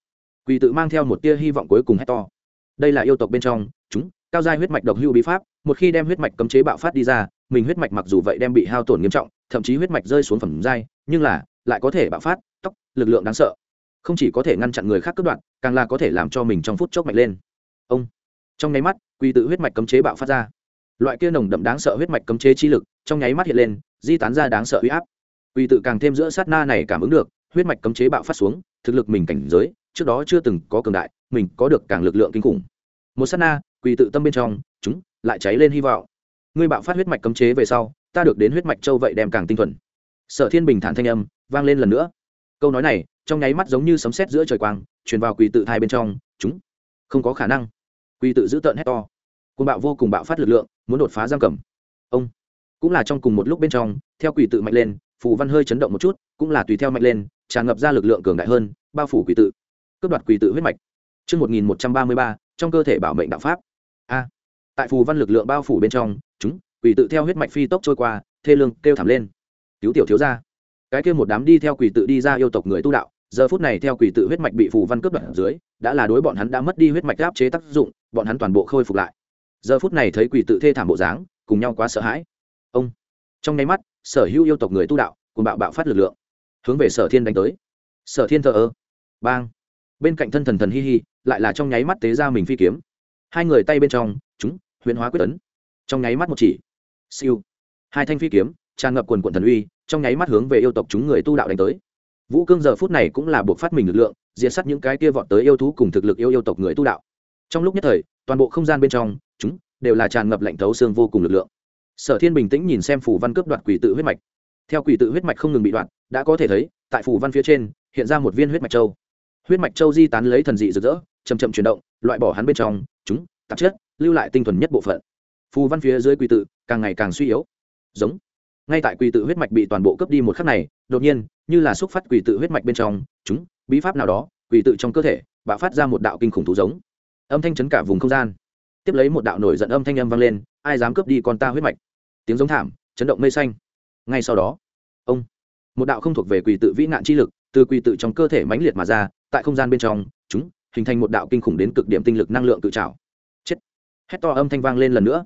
Quỳ tự mang theo một tia hy vọng cuối cùng hét to. Đây là yêu tộc bên trong, chúng cao giai huyết mạch độc hưu bí pháp, một khi đem huyết mạch cấm chế bạo phát đi ra, mình huyết mạch mặc dù vậy đem bị hao tổn nghiêm trọng, thậm chí huyết mạch rơi xuống phẩm giai, nhưng là, lại có thể bạo phát, tóc, lực lượng đáng sợ. Không chỉ có thể ngăn chặn người khác cướp đoạn càng là có thể làm cho mình trong phút chốc mạch lên. Ông, trong nháy mắt quy tự huyết mạch cấm chế bạo phát ra. Loại kia nồng đậm đáng sợ huyết mạch cấm chế chi lực, trong nháy mắt hiện lên, di tán ra đáng sợ uy áp. Quy tự càng thêm giữa sát na này cảm ứng được, huyết mạch cấm chế bạo phát xuống, thực lực mình cảnh giới, trước đó chưa từng có cường đại, mình có được càng lực lượng kinh khủng. Một sát na quỳ tự tâm bên trong chúng lại cháy lên hy vọng. Ngươi bạo phát huyết mạch cấm chế về sau ta được đến huyết mạch châu vậy đem càng tinh thuần. Sở thiên bình thản thanh âm vang lên lần nữa. Câu nói này trong nháy mắt giống như sấm sét giữa trời quang truyền vào quỳ tự thai bên trong chúng. Không có khả năng. Quỳ tự giữ tợn hét to. Côn bạo vô cùng bạo phát lực lượng muốn đột phá giam cầm. Ông. Cũng là trong cùng một lúc bên trong theo quỳ tự mạnh lên phù văn hơi chấn động một chút cũng là tùy theo mạnh lên tràn ngập ra lực lượng cường đại hơn bao phủ quỳ tự. Cướp đoạt quỳ tự huyết mạch. Trước 1133, trong cơ thể bảo mệnh đạo pháp. A. tại phù văn lực lượng bao phủ bên trong, chúng, quỷ tự theo huyết mạch phi tốc trôi qua, thê lương kêu thảm lên. Cứu tiểu thiếu gia. Cái kia một đám đi theo quỷ tự đi ra yêu tộc người tu đạo, giờ phút này theo quỷ tự huyết mạch bị phù văn cướp đoạt dưới, đã là đối bọn hắn đã mất đi huyết mạch áp chế tác dụng, bọn hắn toàn bộ khôi phục lại. Giờ phút này thấy quỷ tự thê thảm bộ dáng, cùng nhau quá sợ hãi. Ông. Trong nháy mắt, sở hữu yêu tộc người tu đạo, cùng bạo bạo phát lực lượng, hướng về Sở Thiên đánh tới. Sở Thiên thờ ơ. Bang bên cạnh thân thần thần hi hi lại là trong nháy mắt tế ra mình phi kiếm hai người tay bên trong, chúng, Huyễn hóa quyết tấn trong nháy mắt một chỉ. Siêu. Hai thanh phi kiếm, tràn ngập quần quận thần uy, trong nháy mắt hướng về yêu tộc chúng người tu đạo đánh tới. Vũ cương giờ phút này cũng là buộc phát mình lực lượng, diệt s á t những cái kia vọt tới yêu thú cùng thực lực yêu yêu tộc người tu đạo. Trong lúc nhất thời, toàn bộ không gian bên trong, chúng, đều là tràn ngập lạnh thấu xương vô cùng lực lượng. Sở thiên bình tĩnh nhìn xem phủ văn cướp đoạt quỷ tự huyết mạch. Theo quỷ tự huyết mạch không ngừng bị đoạn đã có thể thấy, tại phủ văn phía trên, hiện ra một viên huyết mạch châu. Huyết mạch châu di tán lấy thần dị rực rỡ chầm chậm chuyển động, loại bỏ hắn bên trong chúng, tạp chất, lưu lại tinh thuần nhất bộ phận. Phù văn phía dưới quỷ tự càng ngày càng suy yếu. Giống. Ngay tại quỷ tự huyết mạch bị toàn bộ cướp đi một khắc này, đột nhiên, như là xúc phát quỷ tự huyết mạch bên trong, chúng, bí pháp nào đó quỷ tự trong cơ thể, bạo phát ra một đạo kinh khủng thú giống. Âm thanh chấn cả vùng không gian. Tiếp lấy một đạo nổi giận âm thanh âm vang lên, ai dám cướp đi con ta huyết mạch? Tiếng giống thảm, chấn động mây xanh. Ngay sau đó, ông, một đạo không thuộc về quỷ tự vĩ nạn chi lực, từ quỷ tự trong cơ thể mãnh liệt mà ra, tại không gian bên trong, chúng hình thành một đạo kinh khủng đến cực điểm tinh lực năng lượng tự trào. Chết. Hét to âm thanh vang lên lần nữa.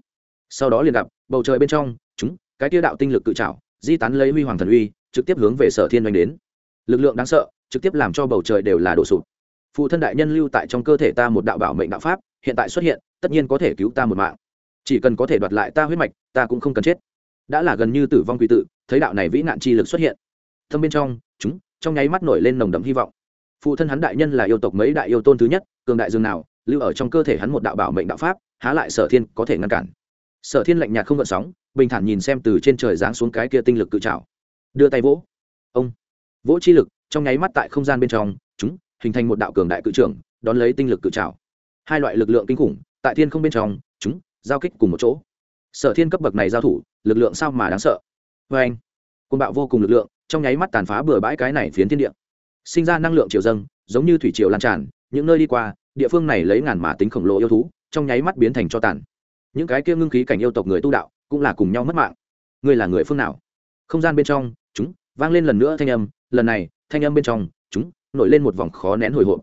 Sau đó liền gặp, bầu trời bên trong, chúng, cái tiêu đạo tinh lực tự trào, di tán lấy huy hoàng thần uy, trực tiếp hướng về sở thiên doanh đến. Lực lượng đáng sợ, trực tiếp làm cho bầu trời đều là đổ sụp. Phụ thân đại nhân lưu tại trong cơ thể ta một đạo bảo mệnh đạo pháp, hiện tại xuất hiện, tất nhiên có thể cứu ta một mạng. Chỉ cần có thể đoạt lại ta huyết mạch, ta cũng không cần chết. Đã là gần như tử vong quy tự, thấy đạo này vĩ nạn chi lực xuất hiện. Thâm bên trong, chúng, trong nháy mắt nổi lên nồng đậm hy vọng phụ thân hắn đại nhân là yêu tộc mấy đại yêu tôn thứ nhất, cường đại dương nào, lưu ở trong cơ thể hắn một đạo bảo mệnh đạo pháp, há lại sở thiên có thể ngăn cản. Sở thiên lạnh nhạt không gợn sóng, bình thản nhìn xem từ trên trời giáng xuống cái kia tinh lực cự trào đưa tay vỗ. Ông. Vỗ chi lực, trong nháy mắt tại không gian bên trong, chúng, hình thành một đạo cường đại cự trưởng, đón lấy tinh lực cự trào hai loại lực lượng kinh khủng, tại thiên không bên trong, chúng, giao kích cùng một chỗ. Sở thiên cấp bậc này giao thủ, lực lượng sao mà đáng sợ. Vê anh côn bạo vô cùng lực lượng, trong nháy mắt tàn phá bừa bãi cái này phiến thiên địa sinh ra năng lượng triều dâng, giống như thủy triều lan tràn, những nơi đi qua, địa phương này lấy ngàn mà tính khổng lồ yêu thú, trong nháy mắt biến thành cho tàn. Những cái kia ngưng khí cảnh yêu tộc người tu đạo, cũng là cùng nhau mất mạng. Ngươi là người phương nào? Không gian bên trong, chúng, vang lên lần nữa thanh âm, lần này, thanh âm bên trong, chúng, nổi lên một vòng khó nén hồi hộp.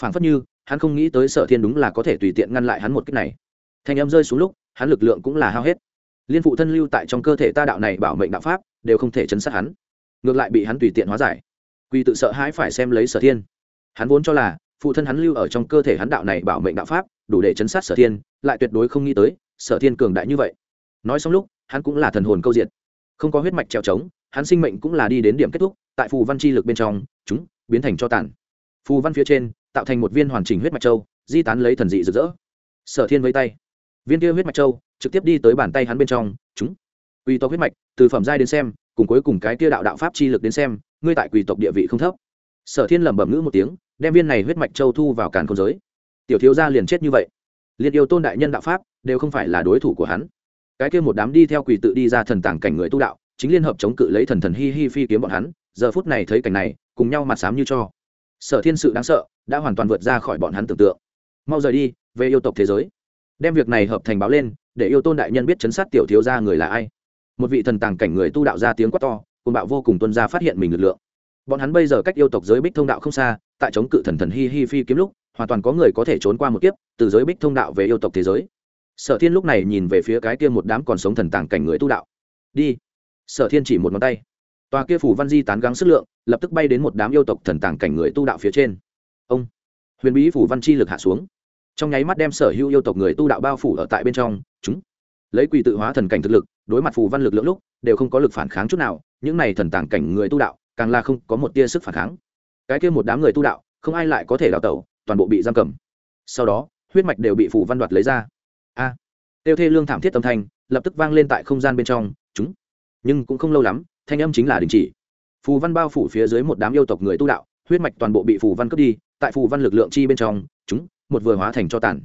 Phảng phất như, hắn không nghĩ tới sở thiên đúng là có thể tùy tiện ngăn lại hắn một cách này. Thanh âm rơi xuống lúc, hắn lực lượng cũng là hao hết. Liên phụ thân lưu tại trong cơ thể ta đạo này bảo mệnh đạo pháp, đều không thể chấn sát hắn. Ngược lại bị hắn tùy tiện hóa giải quỳ tự sợ hãi phải xem lấy sở thiên. Hắn vốn cho là, phụ thân hắn lưu ở trong cơ thể hắn đạo này bảo mệnh đạo pháp, đủ để chấn sát sở thiên, lại tuyệt đối không nghĩ tới, sở thiên cường đại như vậy. Nói xong lúc, hắn cũng là thần hồn câu diện không có huyết mạch trèo trống, hắn sinh mệnh cũng là đi đến điểm kết thúc, tại phù văn chi lực bên trong, chúng, biến thành cho tản phù văn phía trên, tạo thành một viên hoàn chỉnh huyết mạch châu, di tán lấy thần dị rực rỡ. Sở thiên với tay. Viên kia huyết mạch châu, trực tiếp đi tới bàn tay hắn bên trong, chúng. Quy tộc huyết mạch, từ phẩm giai đến xem, cùng cuối cùng cái kia đạo đạo pháp chi lực đến xem ngươi tại quỷ tộc địa vị không thấp. Sở thiên lẩm bẩm ngữ một tiếng, đem viên này huyết mạch châu thu vào càn không giới. Tiểu thiếu gia liền chết như vậy. Liền yêu tôn đại nhân đạo pháp, đều không phải là đối thủ của hắn. Cái kia một đám đi theo quỷ tự đi ra thần tàng cảnh người tu đạo, chính liên hợp chống cự lấy thần thần hi hi phi kiếm bọn hắn, giờ phút này thấy cảnh này, cùng nhau mặt sám như cho. Sở thiên sự đáng sợ, đã hoàn toàn vượt ra khỏi bọn hắn tưởng tượng. Mau rời đi, về yêu tộc thế giới. Đem việc này hợp thành báo lên, để yêu tôn đại nhân biết chấn sát tiểu thiếu gia người là ai. Một vị thần tàng cảnh người tu đạo ra tiếng quát to cùng bạo vô cùng tuân ra phát hiện mình lực lượng. Bọn hắn bây giờ cách yêu tộc giới bích thông đạo không xa, tại chống cự thần thần hi hi phi kiếm lúc, hoàn toàn có người có thể trốn qua một kiếp, từ giới bích thông đạo về yêu tộc thế giới. Sở thiên lúc này nhìn về phía cái kia một đám còn sống thần tàng cảnh người tu đạo. Đi. Sở thiên chỉ một ngón tay. Tòa kia phủ văn di tán gắng sức lượng, lập tức bay đến một đám yêu tộc thần tàng cảnh người tu đạo phía trên. Ông. Huyền bí phủ văn chi lực hạ xuống. Trong nháy mắt đem sở hữu yêu tộc người tu đạo bao phủ ở tại bên trong, chúng. Lấy quỳ tự hóa thần cảnh thực lực, đối mặt phù văn lực lượng lúc, đều không có lực phản kháng chút nào những này thần tàng cảnh người tu đạo càng là không có một tia sức phản kháng. Cái kia một đám người tu đạo không ai lại có thể đào tẩu toàn bộ bị giam cầm. Sau đó huyết mạch đều bị phù văn đoạt lấy ra. A! À, tiêu thê lương thảm thiết âm thanh lập tức vang lên tại không gian bên trong. Chúng! Nhưng cũng không lâu lắm thanh âm chính là đình chỉ. Phù văn bao phủ phía dưới một đám yêu tộc người tu đạo huyết mạch toàn bộ bị phù văn cướp đi tại phù văn lực lượng chi bên trong chúng một vừa hóa thành cho tàn.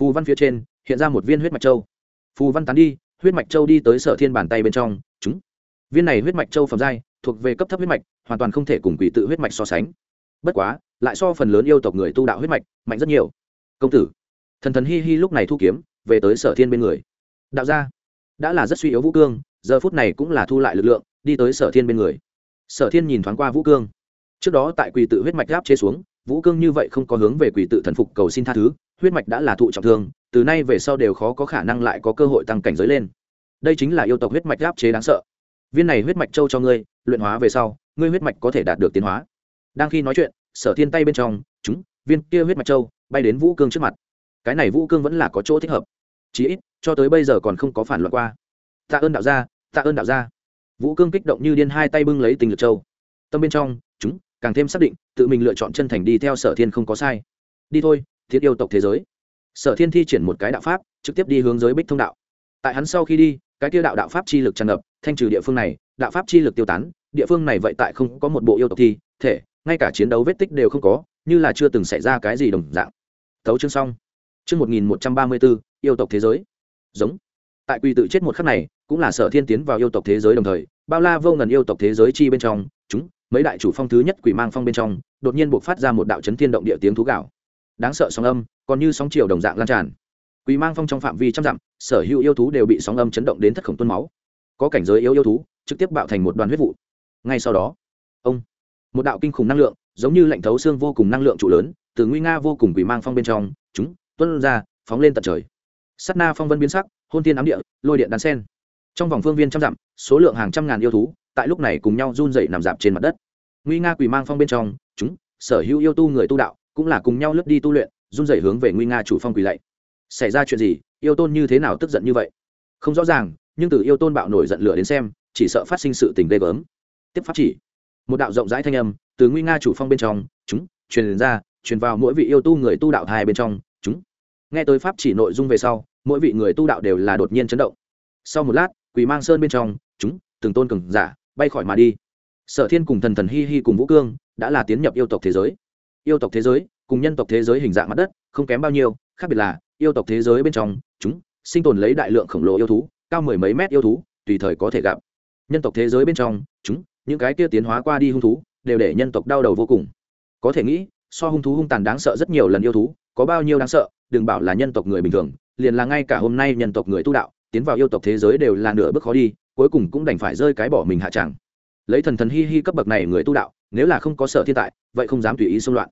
Phù văn phía trên hiện ra một viên huyết mạch châu. Phù văn tán đi huyết mạch châu đi tới sở thiên bàn tay bên trong viên này huyết mạch châu phẩm giai, thuộc về cấp thấp huyết mạch, hoàn toàn không thể cùng quỷ tự huyết mạch so sánh. Bất quá, lại so phần lớn yêu tộc người tu đạo huyết mạch, mạnh rất nhiều. Công tử, thần thần hi hi lúc này thu kiếm, về tới sở thiên bên người. Đạo gia, đã là rất suy yếu vũ cương, giờ phút này cũng là thu lại lực lượng, đi tới sở thiên bên người. Sở thiên nhìn thoáng qua vũ cương. Trước đó tại quỷ tự huyết mạch gáp chế xuống, vũ cương như vậy không có hướng về quỷ tự thần phục cầu xin tha thứ, huyết mạch đã là thụ trọng thương, từ nay về sau đều khó có khả năng lại có cơ hội tăng cảnh giới lên. Đây chính là yêu tộc huyết mạch áp chế đáng sợ viên này huyết mạch châu cho ngươi, luyện hóa về sau, ngươi huyết mạch có thể đạt được tiến hóa. Đang khi nói chuyện, sở thiên tay bên trong, chúng, viên kia huyết mạch châu, bay đến vũ cương trước mặt. Cái này vũ cương vẫn là có chỗ thích hợp. Chí ít, cho tới bây giờ còn không có phản loạn qua. Tạ ơn đạo gia, tạ ơn đạo gia. Vũ cương kích động như điên hai tay bưng lấy tình lực châu. Tâm bên trong, chúng, càng thêm xác định, tự mình lựa chọn chân thành đi theo sở thiên không có sai. Đi thôi, thiết yêu tộc thế giới. Sở thiên thi triển một cái đạo pháp, trực tiếp đi hướng giới bích thông đạo. Tại hắn sau khi đi, cái tiêu đạo đạo pháp chi lực tràn ngập thanh trừ địa phương này, đạo pháp chi lực tiêu tán, địa phương này vậy tại không có một bộ yêu tộc thi, thể, ngay cả chiến đấu vết tích đều không có, như là chưa từng xảy ra cái gì đồng dạng. Thấu chương xong. Chương một nghìn một trăm ba mươi bốn yêu tộc thế giới. Giống. Tại quy tự chết một khắc này, cũng là sở thiên tiến vào yêu tộc thế giới đồng thời, bao la vô ngần yêu tộc thế giới chi bên trong, chúng, mấy đại chủ phong thứ nhất quỷ mang phong bên trong, đột nhiên buộc phát ra một đạo chấn thiên động địa tiếng thú gạo đáng sợ sóng âm, còn như sóng chiều đồng dạng lan tràn. Quỷ mang phong trong phạm vi trăm dặm, sở hữu yêu thú đều bị sóng âm chấn động đến thất khổng tuôn máu có cảnh giới yếu yêu thú, trực tiếp bạo thành một đoàn huyết vụ. Ngay sau đó, ông, một đạo kinh khủng năng lượng, giống như lạnh thấu xương vô cùng năng lượng trụ lớn, từ nguy nga vô cùng quỷ mang phong bên trong, chúng tuân ra, phóng lên tận trời. Sắt na phong vân biến sắc, hôn thiên ám địa, lôi điện đàn sen. Trong vòng phương viên trăm dặm, số lượng hàng trăm ngàn yêu thú, tại lúc này cùng nhau run dậy nằm dạp trên mặt đất. Nguy nga quỷ mang phong bên trong, chúng, sở hữu yêu tu người tu đạo, cũng là cùng nhau lướt đi tu luyện, run dậy hướng về nguy nga chủ phong quỷ lạy. Xảy ra chuyện gì, yêu tôn như thế nào tức giận như vậy? Không rõ ràng nhưng từ yêu tôn bạo nổi giận lửa đến xem, chỉ sợ phát sinh sự tình ghê gớm. Tiếp pháp chỉ. Một đạo rộng rãi thanh âm, từ nguy nga chủ phong bên trong, chúng, truyền ra, truyền vào mỗi vị yêu tu người tu đạo hai bên trong, chúng. Nghe tới pháp chỉ nội dung về sau, mỗi vị người tu đạo đều là đột nhiên chấn động. Sau một lát, quỳ mang sơn bên trong, chúng, từng tôn cường giả, bay khỏi mà đi. Sở thiên cùng thần thần hi hi cùng vũ cương, đã là tiến nhập yêu tộc thế giới. Yêu tộc thế giới, cùng nhân tộc thế giới hình dạng mặt đất, không kém bao nhiêu, khác biệt là, yêu tộc thế giới bên trong, chúng, sinh tồn lấy đại lượng khổng lồ yêu thú cao mười mấy mét yêu thú, tùy thời có thể gặp. Nhân tộc thế giới bên trong, chúng, những cái kia tiến hóa qua đi hung thú, đều để nhân tộc đau đầu vô cùng. Có thể nghĩ, so hung thú hung tàn đáng sợ rất nhiều lần yêu thú, có bao nhiêu đáng sợ, đừng bảo là nhân tộc người bình thường, liền là ngay cả hôm nay nhân tộc người tu đạo, tiến vào yêu tộc thế giới đều là nửa bước khó đi, cuối cùng cũng đành phải rơi cái bỏ mình hạ tràng lấy thần thần hi hi cấp bậc này người tu đạo, nếu là không có sợ thiên tại, vậy không dám tùy ý xung loạn.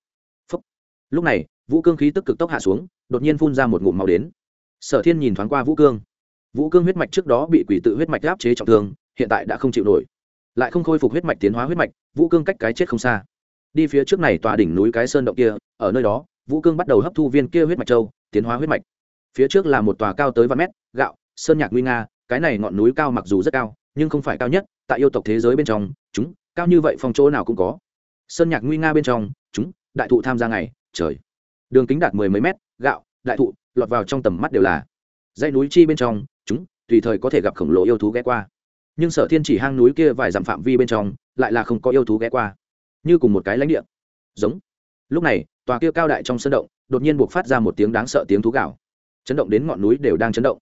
Phúc. lúc này, vũ cương khí tức cực tốc hạ xuống, đột nhiên phun ra một ngụm màu đến. Sở thiên nhìn thoáng qua vũ cương vũ cương huyết mạch trước đó bị quỷ tự huyết mạch áp chế trọng thương, hiện tại đã không chịu nổi. Lại không khôi phục huyết mạch tiến hóa huyết mạch, vũ cương cách cái chết không xa. Đi phía trước này tòa đỉnh núi cái sơn động kia, ở nơi đó, vũ cương bắt đầu hấp thu viên kia huyết mạch châu, tiến hóa huyết mạch. Phía trước là một tòa cao tới vài mét, gạo, sơn nhạc nguy nga, cái này ngọn núi cao mặc dù rất cao, nhưng không phải cao nhất, tại yêu tộc thế giới bên trong, chúng, cao như vậy phong chỗ nào cũng có. Sơn nhạc nguy nga bên trong, chúng, đại thụ tham gia ngày, trời. Đường kính đạt mười mấy mét, gạo, đại thụ, lọt vào trong tầm mắt đều là. Dãy núi chi bên trong chúng, tùy thời có thể gặp khổng lồ yêu thú ghé qua. Nhưng sở thiên chỉ hang núi kia vài dặm phạm vi bên trong, lại là không có yêu thú ghé qua. Như cùng một cái lãnh địa. Giống. Lúc này, tòa kia cao đại trong sân động, đột nhiên buộc phát ra một tiếng đáng sợ tiếng thú gạo chấn động đến ngọn núi đều đang chấn động.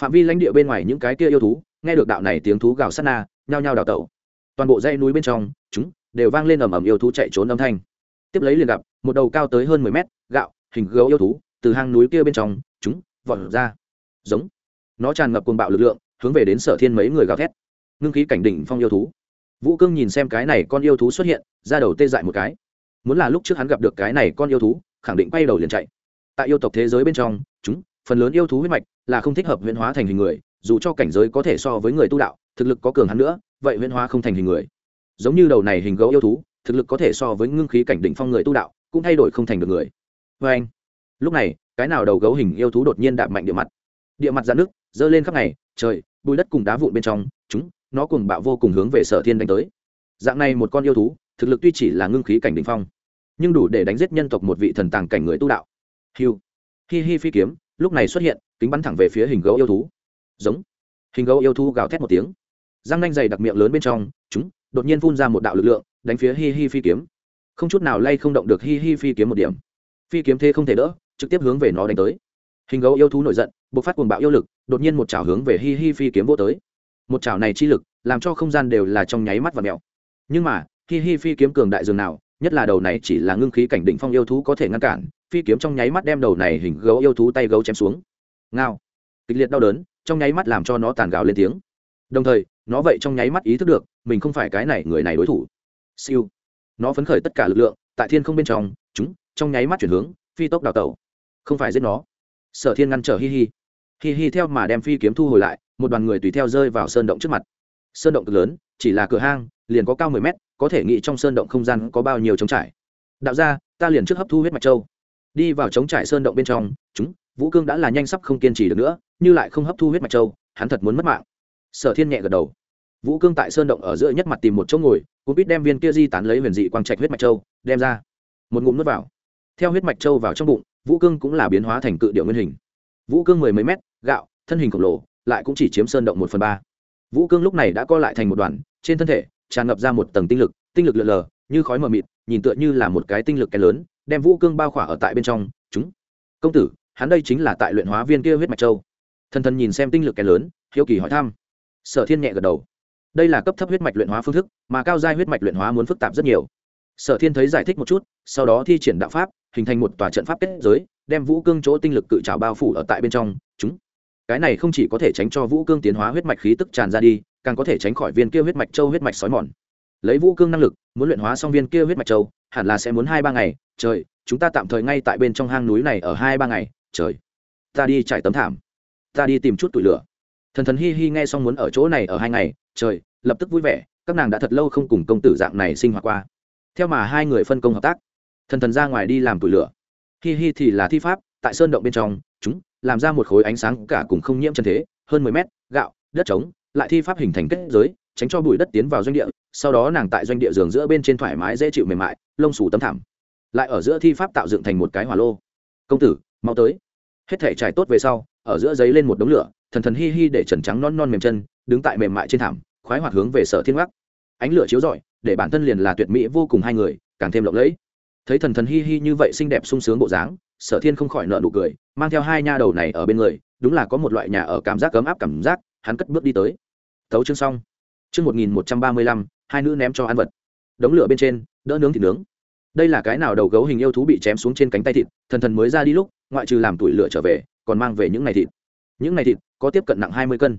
Phạm vi lãnh địa bên ngoài những cái kia yêu thú, nghe được đạo này tiếng thú gào sát na, nhao nhao đào tẩu. Toàn bộ dãy núi bên trong, chúng đều vang lên ầm ầm yêu thú chạy trốn âm thanh. Tiếp lấy liền gặp một đầu cao tới hơn mười mét, gạo, hình gấu yêu thú, từ hang núi kia bên trong, chúng vọt ra. Giống nó tràn ngập cuồng bạo lực lượng, hướng về đến sở thiên mấy người gào thét. Ngưng khí cảnh đỉnh phong yêu thú. Vũ cương nhìn xem cái này con yêu thú xuất hiện, ra đầu tê dại một cái. Muốn là lúc trước hắn gặp được cái này con yêu thú, khẳng định quay đầu liền chạy. Tại yêu tộc thế giới bên trong, chúng, phần lớn yêu thú huyết mạch là không thích hợp huyễn hóa thành hình người, dù cho cảnh giới có thể so với người tu đạo, thực lực có cường hắn nữa, vậy huyễn hóa không thành hình người. Giống như đầu này hình gấu yêu thú, thực lực có thể so với ngưng khí cảnh đỉnh phong người tu đạo, cũng thay đổi không thành được người. Vê anh lúc này, cái nào đầu gấu hình yêu thú đột nhiên đạp mạnh địa mặt địa mặt ra nước, dơ lên khắp ngày, trời, bùi đất cùng đá vụn bên trong, chúng, nó cùng bạo vô cùng hướng về sở thiên đánh tới. Dạng này một con yêu thú, thực lực tuy chỉ là ngưng khí cảnh đ ỉ n h phong, nhưng đủ để đánh giết nhân tộc một vị thần tàng cảnh người tu đạo. Hiu. Hi hi phi kiếm, lúc này xuất hiện, kính bắn thẳng về phía hình gấu yêu thú. Giống. Hình gấu yêu thú gào thét một tiếng. Răng nanh dày đặc miệng lớn bên trong, chúng, đột nhiên phun ra một đạo lực lượng, đánh phía hi hi phi kiếm. Không chút nào lay không động được hi hi phi kiếm một điểm. Phi kiếm thế không thể đỡ, trực tiếp hướng về nó đánh tới hình gấu yêu thú nổi giận b ộ c phát cuồng bạo yêu lực, đột nhiên một chảo hướng về hi hi phi kiếm vô tới. Một chảo này chi lực, làm cho không gian đều là trong nháy mắt và mèo. Nhưng mà, hi hi phi kiếm cường đại dường nào, nhất là đầu này chỉ là ngưng khí cảnh định phong yêu thú có thể ngăn cản, phi kiếm trong nháy mắt đem đầu này hình gấu yêu thú tay gấu chém xuống. Ngao. Kịch liệt đau đớn, trong nháy mắt làm cho nó tàn gào lên tiếng. Đồng thời, nó vậy trong nháy mắt ý thức được, mình không phải cái này người này đối thủ. Siêu. Nó phấn khởi tất cả lực lượng, tại thiên không bên trong, chúng, trong nháy mắt chuyển hướng, phi tốc đào tẩu. Không phải giết nó sở thiên ngăn trở hi hi. Hi hi theo mà đem phi kiếm thu hồi lại, một đoàn người tùy theo rơi vào sơn động trước mặt. Sơn động cực lớn, chỉ là cửa hang, liền có cao mười mét, có thể nghĩ trong sơn động không gian có bao nhiêu trống trải. Đạo ra ta liền trước hấp thu huyết mạch châu. Đi vào trống trải sơn động bên trong, chúng, vũ cương đã là nhanh sắp không kiên trì được nữa, như lại không hấp thu huyết mạch châu, hắn thật muốn mất mạng. Sở thiên nhẹ gật đầu. Vũ cương tại sơn động ở giữa nhất mặt tìm một chỗ ngồi, cũng biết đem viên kia di tán lấy huyền dị quang trạch huyết mạch châu, đem ra. Một ngụm nuốt vào. Theo huyết mạch châu vào trong bụng vũ cương cũng là biến hóa thành cự điệu nguyên hình. Vũ cương mười mấy mét, gạo, thân hình khổng lồ, lại cũng chỉ chiếm sơn động một phần ba. Vũ cương lúc này đã co lại thành một đoàn, trên thân thể, tràn ngập ra một tầng tinh lực tinh lực lượn lờ, như khói mờ mịt, nhìn tựa như là một cái tinh lực kén lớn, đem vũ cương bao khỏa ở tại bên trong, chúng, công tử, hắn đây chính là tại luyện hóa viên kia huyết mạch châu. Thần thần nhìn xem tinh lực kén lớn, hiếu kỳ hỏi thăm. Sở thiên nhẹ gật đầu. Đây là cấp thấp huyết mạch luyện hóa phương thức, mà cao giai huyết mạch luyện hóa muốn phức tạp rất nhiều. Sở thiên thấy giải thích một chút, sau đó thi triển đạo pháp hình thành một tòa trận pháp kết giới, đem vũ cương chỗ tinh lực cự trào bao phủ ở tại bên trong. Chúng, cái này không chỉ có thể tránh cho vũ cương tiến hóa huyết mạch khí tức tràn ra đi, càng có thể tránh khỏi viên kia huyết mạch châu huyết mạch sói mòn. Lấy vũ cương năng lực, muốn luyện hóa xong viên kia huyết mạch châu, hẳn là sẽ muốn hai ba ngày. Trời, chúng ta tạm thời ngay tại bên trong hang núi này ở hai ba ngày. Trời, ta đi trải tấm thảm. Ta đi tìm chút tủi lửa. Thần thần hi hi nghe xong muốn ở chỗ này ở hai ngày. Trời, lập tức vui vẻ, các nàng đã thật lâu không cùng công tử dạng này sinh hoạt qua. Theo mà hai người phân công hợp tác thần thần ra ngoài đi làm tủi lửa. Hi hi thì là thi pháp, tại sơn động bên trong, chúng làm ra một khối ánh sáng cả cùng không nhiễm chân thế, hơn mười mét, gạo, đất trống, lại thi pháp hình thành kết giới, tránh cho bụi đất tiến vào doanh địa, sau đó nàng tại doanh địa giường giữa bên trên thoải mái dễ chịu mềm mại, lông xù tấm thảm. Lại ở giữa thi pháp tạo dựng thành một cái hỏa lô. Công tử, mau tới. Hết thể trải tốt về sau, ở giữa giấy lên một đống lửa, thần thần hi hi để trần trắng non non mềm chân, đứng tại mềm mại trên thảm, khoái hoạt hướng về sở thiên gác ánh lửa chiếu rọi, để bản thân liền là tuyệt mỹ vô cùng hai người, càng thêm lộng lẫy thấy thần thần hi hi như vậy xinh đẹp sung sướng bộ dáng, sở thiên không khỏi nợ nụ cười, mang theo hai nha đầu này ở bên người, đúng là có một loại nhà ở cảm giác ấm áp cảm giác, hắn cất bước đi tới. Thấu chương xong. Chương một nghìn một trăm ba mươi lăm, hai nữ ném cho ăn vật. Đống lửa bên trên, đỡ nướng thịt nướng. Đây là cái nào đầu gấu hình yêu thú bị chém xuống trên cánh tay thịt, thần thần mới ra đi lúc, ngoại trừ làm tuổi lửa trở về, còn mang về những ngày thịt. Những ngày thịt có tiếp cận nặng hai mươi cân.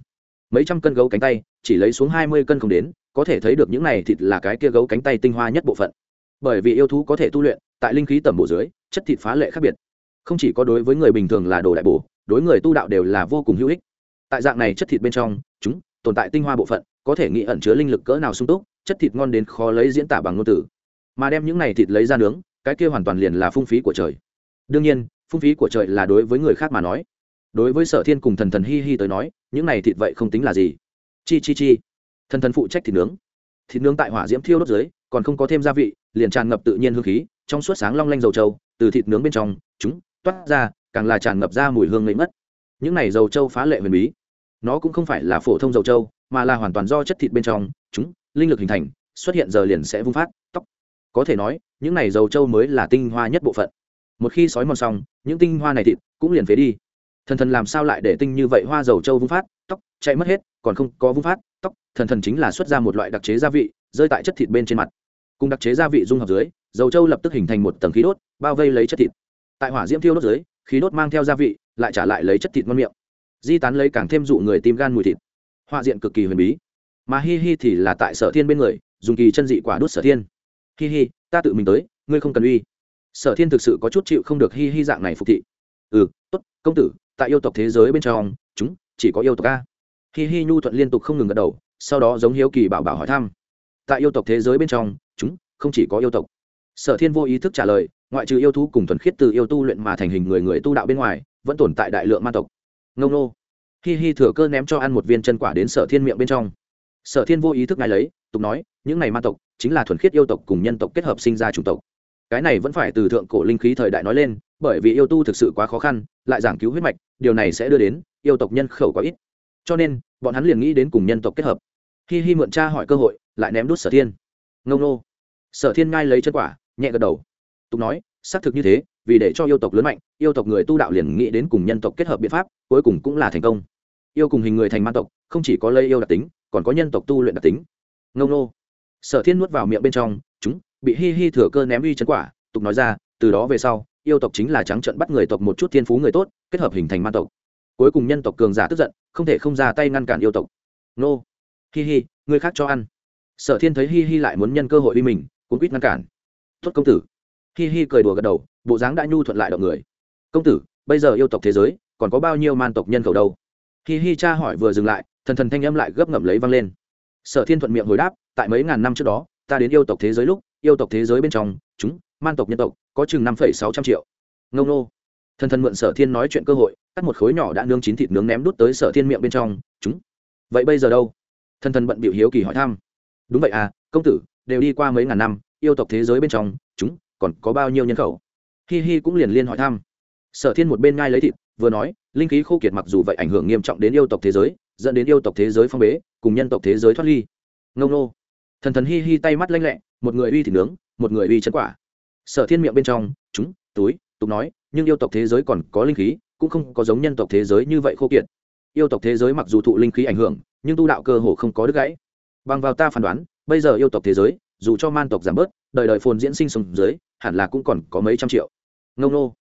Mấy trăm cân gấu cánh tay, chỉ lấy xuống hai mươi cân không đến, có thể thấy được những này thịt là cái kia gấu cánh tay tinh hoa nhất bộ phận bởi vì yêu thú có thể tu luyện, tại linh khí tầm bổ dưới, chất thịt phá lệ khác biệt. Không chỉ có đối với người bình thường là đồ đại bổ, đối người tu đạo đều là vô cùng hữu ích. Tại dạng này chất thịt bên trong, chúng tồn tại tinh hoa bộ phận, có thể nghĩ ẩn chứa linh lực cỡ nào sung túc, chất thịt ngon đến khó lấy diễn tả bằng ngôn từ. Mà đem những này thịt lấy ra nướng, cái kia hoàn toàn liền là phung phí của trời. Đương nhiên, phung phí của trời là đối với người khác mà nói. Đối với sở thiên cùng thần thần hi hi tới nói, những này thịt vậy không tính là gì. Chi chi chi. Thần thần phụ trách thịt nướng. Thịt nướng tại hỏa diễm thiêu đốt dưới, còn không có thêm gia vị liền tràn ngập tự nhiên hương khí, trong suốt sáng long lanh dầu trâu, từ thịt nướng bên trong, chúng, toát ra, càng là tràn ngập ra mùi hương ngây mất những này dầu trâu phá lệ huyền bí. Nó cũng không phải là phổ thông dầu trâu, mà là hoàn toàn do chất thịt bên trong, chúng, linh lực hình thành, xuất hiện giờ liền sẽ vung phát, tóc. Có thể nói, những này dầu trâu mới là tinh hoa nhất bộ phận. Một khi sói mòn xong, những tinh hoa này thịt cũng liền phế đi. Thần thần làm sao lại để tinh như vậy hoa dầu trâu vung phát, tóc, chạy mất hết, còn không có vung phát, tóc, thần thần chính là xuất ra một loại đặc chế gia vị, rơi tại chất thịt bên trên mặt cùng đặc chế gia vị dung hợp dưới, dầu trâu lập tức hình thành một tầng khí đốt, bao vây lấy chất thịt. Tại hỏa diễm thiêu đốt dưới, khí đốt mang theo gia vị, lại trả lại lấy chất thịt ngon miệng. Di tán lấy càng thêm dụ người tim gan mùi thịt. Họa diện cực kỳ huyền bí. Mà hi hi thì là tại sở thiên bên người, dùng kỳ chân dị quả đốt sở thiên. Hi hi, ta tự mình tới, ngươi không cần uy. Sở thiên thực sự có chút chịu không được hi hi dạng này phục thị. Ừ tốt, công tử, tại yêu tộc thế giới bên trong, chúng chỉ có yêu tộc ca hi hi nhu thuận liên tục không ngừng gật đầu, sau đó giống hiếu kỳ bảo bảo hỏi thăm tại yêu tộc thế giới bên trong, chúng không chỉ có yêu tộc. Sở thiên vô ý thức trả lời, ngoại trừ yêu thú cùng thuần khiết từ yêu tu luyện mà thành hình người người tu đạo bên ngoài, vẫn tồn tại đại lượng ma tộc. Ngông nô hi hi thừa cơ ném cho ăn một viên chân quả đến sở thiên miệng bên trong. Sở thiên vô ý thức ngay lấy, tục nói, những này ma tộc chính là thuần khiết yêu tộc cùng nhân tộc kết hợp sinh ra chủng tộc. Cái này vẫn phải từ thượng cổ linh khí thời đại nói lên, bởi vì yêu tu thực sự quá khó khăn, lại giảng cứu huyết mạch, điều này sẽ đưa đến yêu tộc nhân khẩu quá ít. Cho nên, bọn hắn liền nghĩ đến cùng nhân tộc kết hợp hi hi mượn cha hỏi cơ hội, lại ném đút sở thiên. Ngông nô sở thiên ngai lấy chân quả, nhẹ gật đầu. Tục nói, xác thực như thế, vì để cho yêu tộc lớn mạnh, yêu tộc người tu đạo liền nghĩ đến cùng nhân tộc kết hợp biện pháp, cuối cùng cũng là thành công. Yêu cùng hình người thành man tộc, không chỉ có lây yêu đặc tính, còn có nhân tộc tu luyện đặc tính. Ngông nô sở thiên nuốt vào miệng bên trong, chúng, bị hi hi thừa cơ ném uy chân quả, tục nói ra, từ đó về sau, yêu tộc chính là trắng trận bắt người tộc một chút thiên phú người tốt, kết hợp hình thành man tộc. Cuối cùng nhân tộc cường giả tức giận, không thể không ra tay ngăn cản yêu tộc. Nô hi hi, người khác cho ăn. Sở thiên thấy hi hi lại muốn nhân cơ hội uy mình cũng quýt ngăn cản. Tuất công tử. Hi hi cười đùa gật đầu, bộ dáng đã nhu thuận lại động người. Công tử, bây giờ yêu tộc thế giới, còn có bao nhiêu man tộc nhân khẩu đâu? Hi hi cha hỏi vừa dừng lại, thần thần thanh âm lại gấp ngậm lấy văng lên. Sở thiên thuận miệng hồi đáp, tại mấy ngàn năm trước đó, ta đến yêu tộc thế giới lúc, yêu tộc thế giới bên trong, chúng, man tộc nhân tộc, có chừng năm phẩy sáu trăm triệu. Ngông nô. Thần thần mượn sở thiên nói chuyện cơ hội, cắt một khối nhỏ đã nướng chín thịt nướng ném đút tới sở thiên miệng bên trong, chúng. Vậy bây giờ đâu? Thần thần bận biểu hiếu kỳ hỏi thăm. Đúng vậy à công tử, đều đi qua mấy ngàn năm, yêu tộc thế giới bên trong, chúng còn có bao nhiêu nhân khẩu? Hi hi cũng liền liên hỏi thăm. Sở thiên một bên ngai lấy thịt, vừa nói, linh khí khô kiệt mặc dù vậy ảnh hưởng nghiêm trọng đến yêu tộc thế giới, dẫn đến yêu tộc thế giới phong bế, cùng nhân tộc thế giới thoát ly. Ngông nô thần thần hi hi tay mắt lanh lẹ, một người uy thịt nướng, một người uy chân quả. Sở thiên miệng bên trong, chúng, túi, tục nói, nhưng yêu tộc thế giới còn có linh khí, cũng không có giống nhân tộc thế giới như vậy khô kiệt yêu tộc thế giới mặc dù thụ linh khí ảnh hưởng, nhưng tu đạo cơ hồ không có đứt gãy. Bằng vào ta phán đoán, bây giờ yêu tộc thế giới, dù cho man tộc giảm bớt, đời đời phồn diễn sinh sống dưới, hẳn là cũng còn có mấy trăm triệu. Ngông nô.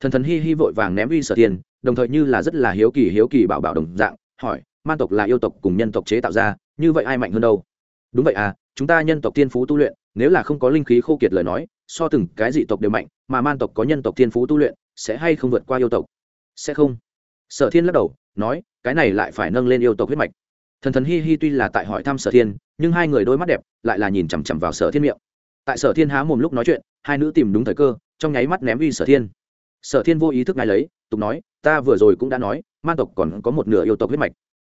Thần thần hi hi vội vàng ném uy sở tiền, đồng thời như là rất là hiếu kỳ hiếu kỳ bảo bảo đồng dạng, hỏi, man tộc là yêu tộc cùng nhân tộc chế tạo ra, như vậy ai mạnh hơn đâu? Đúng vậy à chúng ta nhân tộc tiên phú tu luyện, nếu là không có linh khí khô kiệt lời nói, so từng cái dị tộc đều mạnh, mà man tộc có nhân tộc tiên phú tu luyện, sẽ hay không vượt qua yêu tộc? Sẽ không. Sở thiên lắc đầu, nói cái này lại phải nâng lên yêu tộc huyết mạch. Thần thần hi hi tuy là tại hỏi thăm sở thiên, nhưng hai người đôi mắt đẹp lại là nhìn chằm chằm vào sở thiên miệng. Tại sở thiên há mồm lúc nói chuyện, hai nữ tìm đúng thời cơ, trong nháy mắt ném uy sở thiên. Sở thiên vô ý thức ngay lấy, tục nói, ta vừa rồi cũng đã nói man tộc còn có một nửa yêu tộc huyết mạch.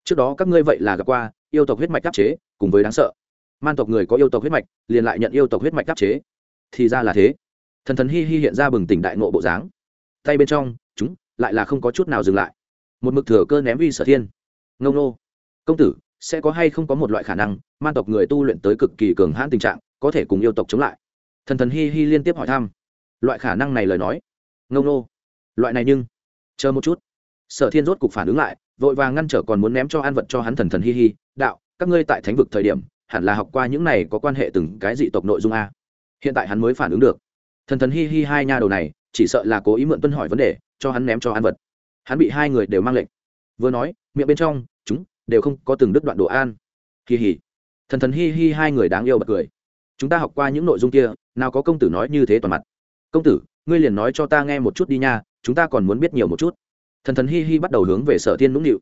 Trước đó các ngươi vậy là gặp qua, yêu tộc huyết mạch đáp chế, cùng với đáng sợ. Man tộc người có yêu tộc huyết mạch, liền lại nhận yêu tộc huyết mạch đáp chế. Thì ra là thế. Thần thần hi hi hiện ra bừng tỉnh đại nộ bộ dáng. Tay bên trong, chúng, lại là không có chút nào dừng lại một mực thừa cơ ném uy sở thiên. Ngông nô. Công tử, sẽ có hay không có một loại khả năng man tộc người tu luyện tới cực kỳ cường hãn tình trạng, có thể cùng yêu tộc chống lại? Thần thần hi hi liên tiếp hỏi thăm. Loại khả năng này lời nói. Ngông nô. Loại này nhưng, chờ một chút. Sở thiên rốt cục phản ứng lại, vội vàng ngăn trở còn muốn ném cho an vật cho hắn thần thần hi hi. Đạo, các ngươi tại thánh vực thời điểm, hẳn là học qua những này có quan hệ từng cái dị tộc nội dung a. Hiện tại hắn mới phản ứng được. Thần thần hi hi hai nha đầu này, chỉ sợ là cố ý mượn tuân hỏi vấn đề, cho hắn ném cho an vật hắn bị hai người đều mang lệnh. Vừa nói, miệng bên trong, chúng đều không có từng đứt đoạn đồ an. Kỳ hỉ thần thần hi hi hai người đáng yêu bật cười. Chúng ta học qua những nội dung kia, nào có công tử nói như thế toàn mặt. Công tử, ngươi liền nói cho ta nghe một chút đi nha, chúng ta còn muốn biết nhiều một chút. Thần thần hi hi bắt đầu hướng về sở thiên nũng nịu.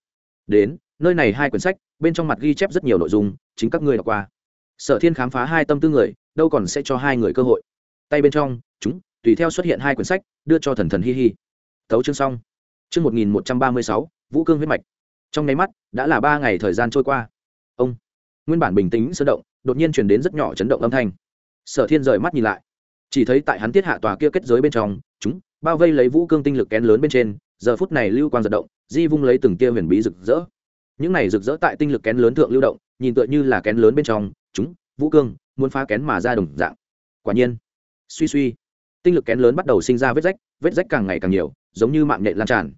Đến, nơi này hai quyển sách, bên trong mặt ghi chép rất nhiều nội dung, chính các ngươi đọc qua. Sở thiên khám phá hai tâm tư người, đâu còn sẽ cho hai người cơ hội. Tay bên trong, chúng, tùy theo xuất hiện hai quyển sách, đưa cho thần thần hi hi. Thấu chương xong chương một nghìn một trăm ba mươi sáu, vũ cương huyết mạch. Trong nháy mắt, đã là ba ngày thời gian trôi qua. Ông. Nguyên bản bình tĩnh, sơ động, đột nhiên truyền đến rất nhỏ chấn động âm thanh. Sở thiên rời mắt nhìn lại. Chỉ thấy tại hắn tiết hạ tòa kia kết giới bên trong, chúng, bao vây lấy vũ cương tinh lực kén lớn bên trên, giờ phút này lưu quang giật động, di vung lấy từng tia huyền bí rực rỡ. Những này rực rỡ tại tinh lực kén lớn thượng lưu động, nhìn tựa như là kén lớn bên trong, chúng, vũ cương, muốn phá kén mà ra đồng dạng. Quả nhiên. Suy suy. Tinh lực kén lớn bắt đầu sinh ra vết rách vết rách càng ngày càng nhiều, giống như mạng nhện lan tràn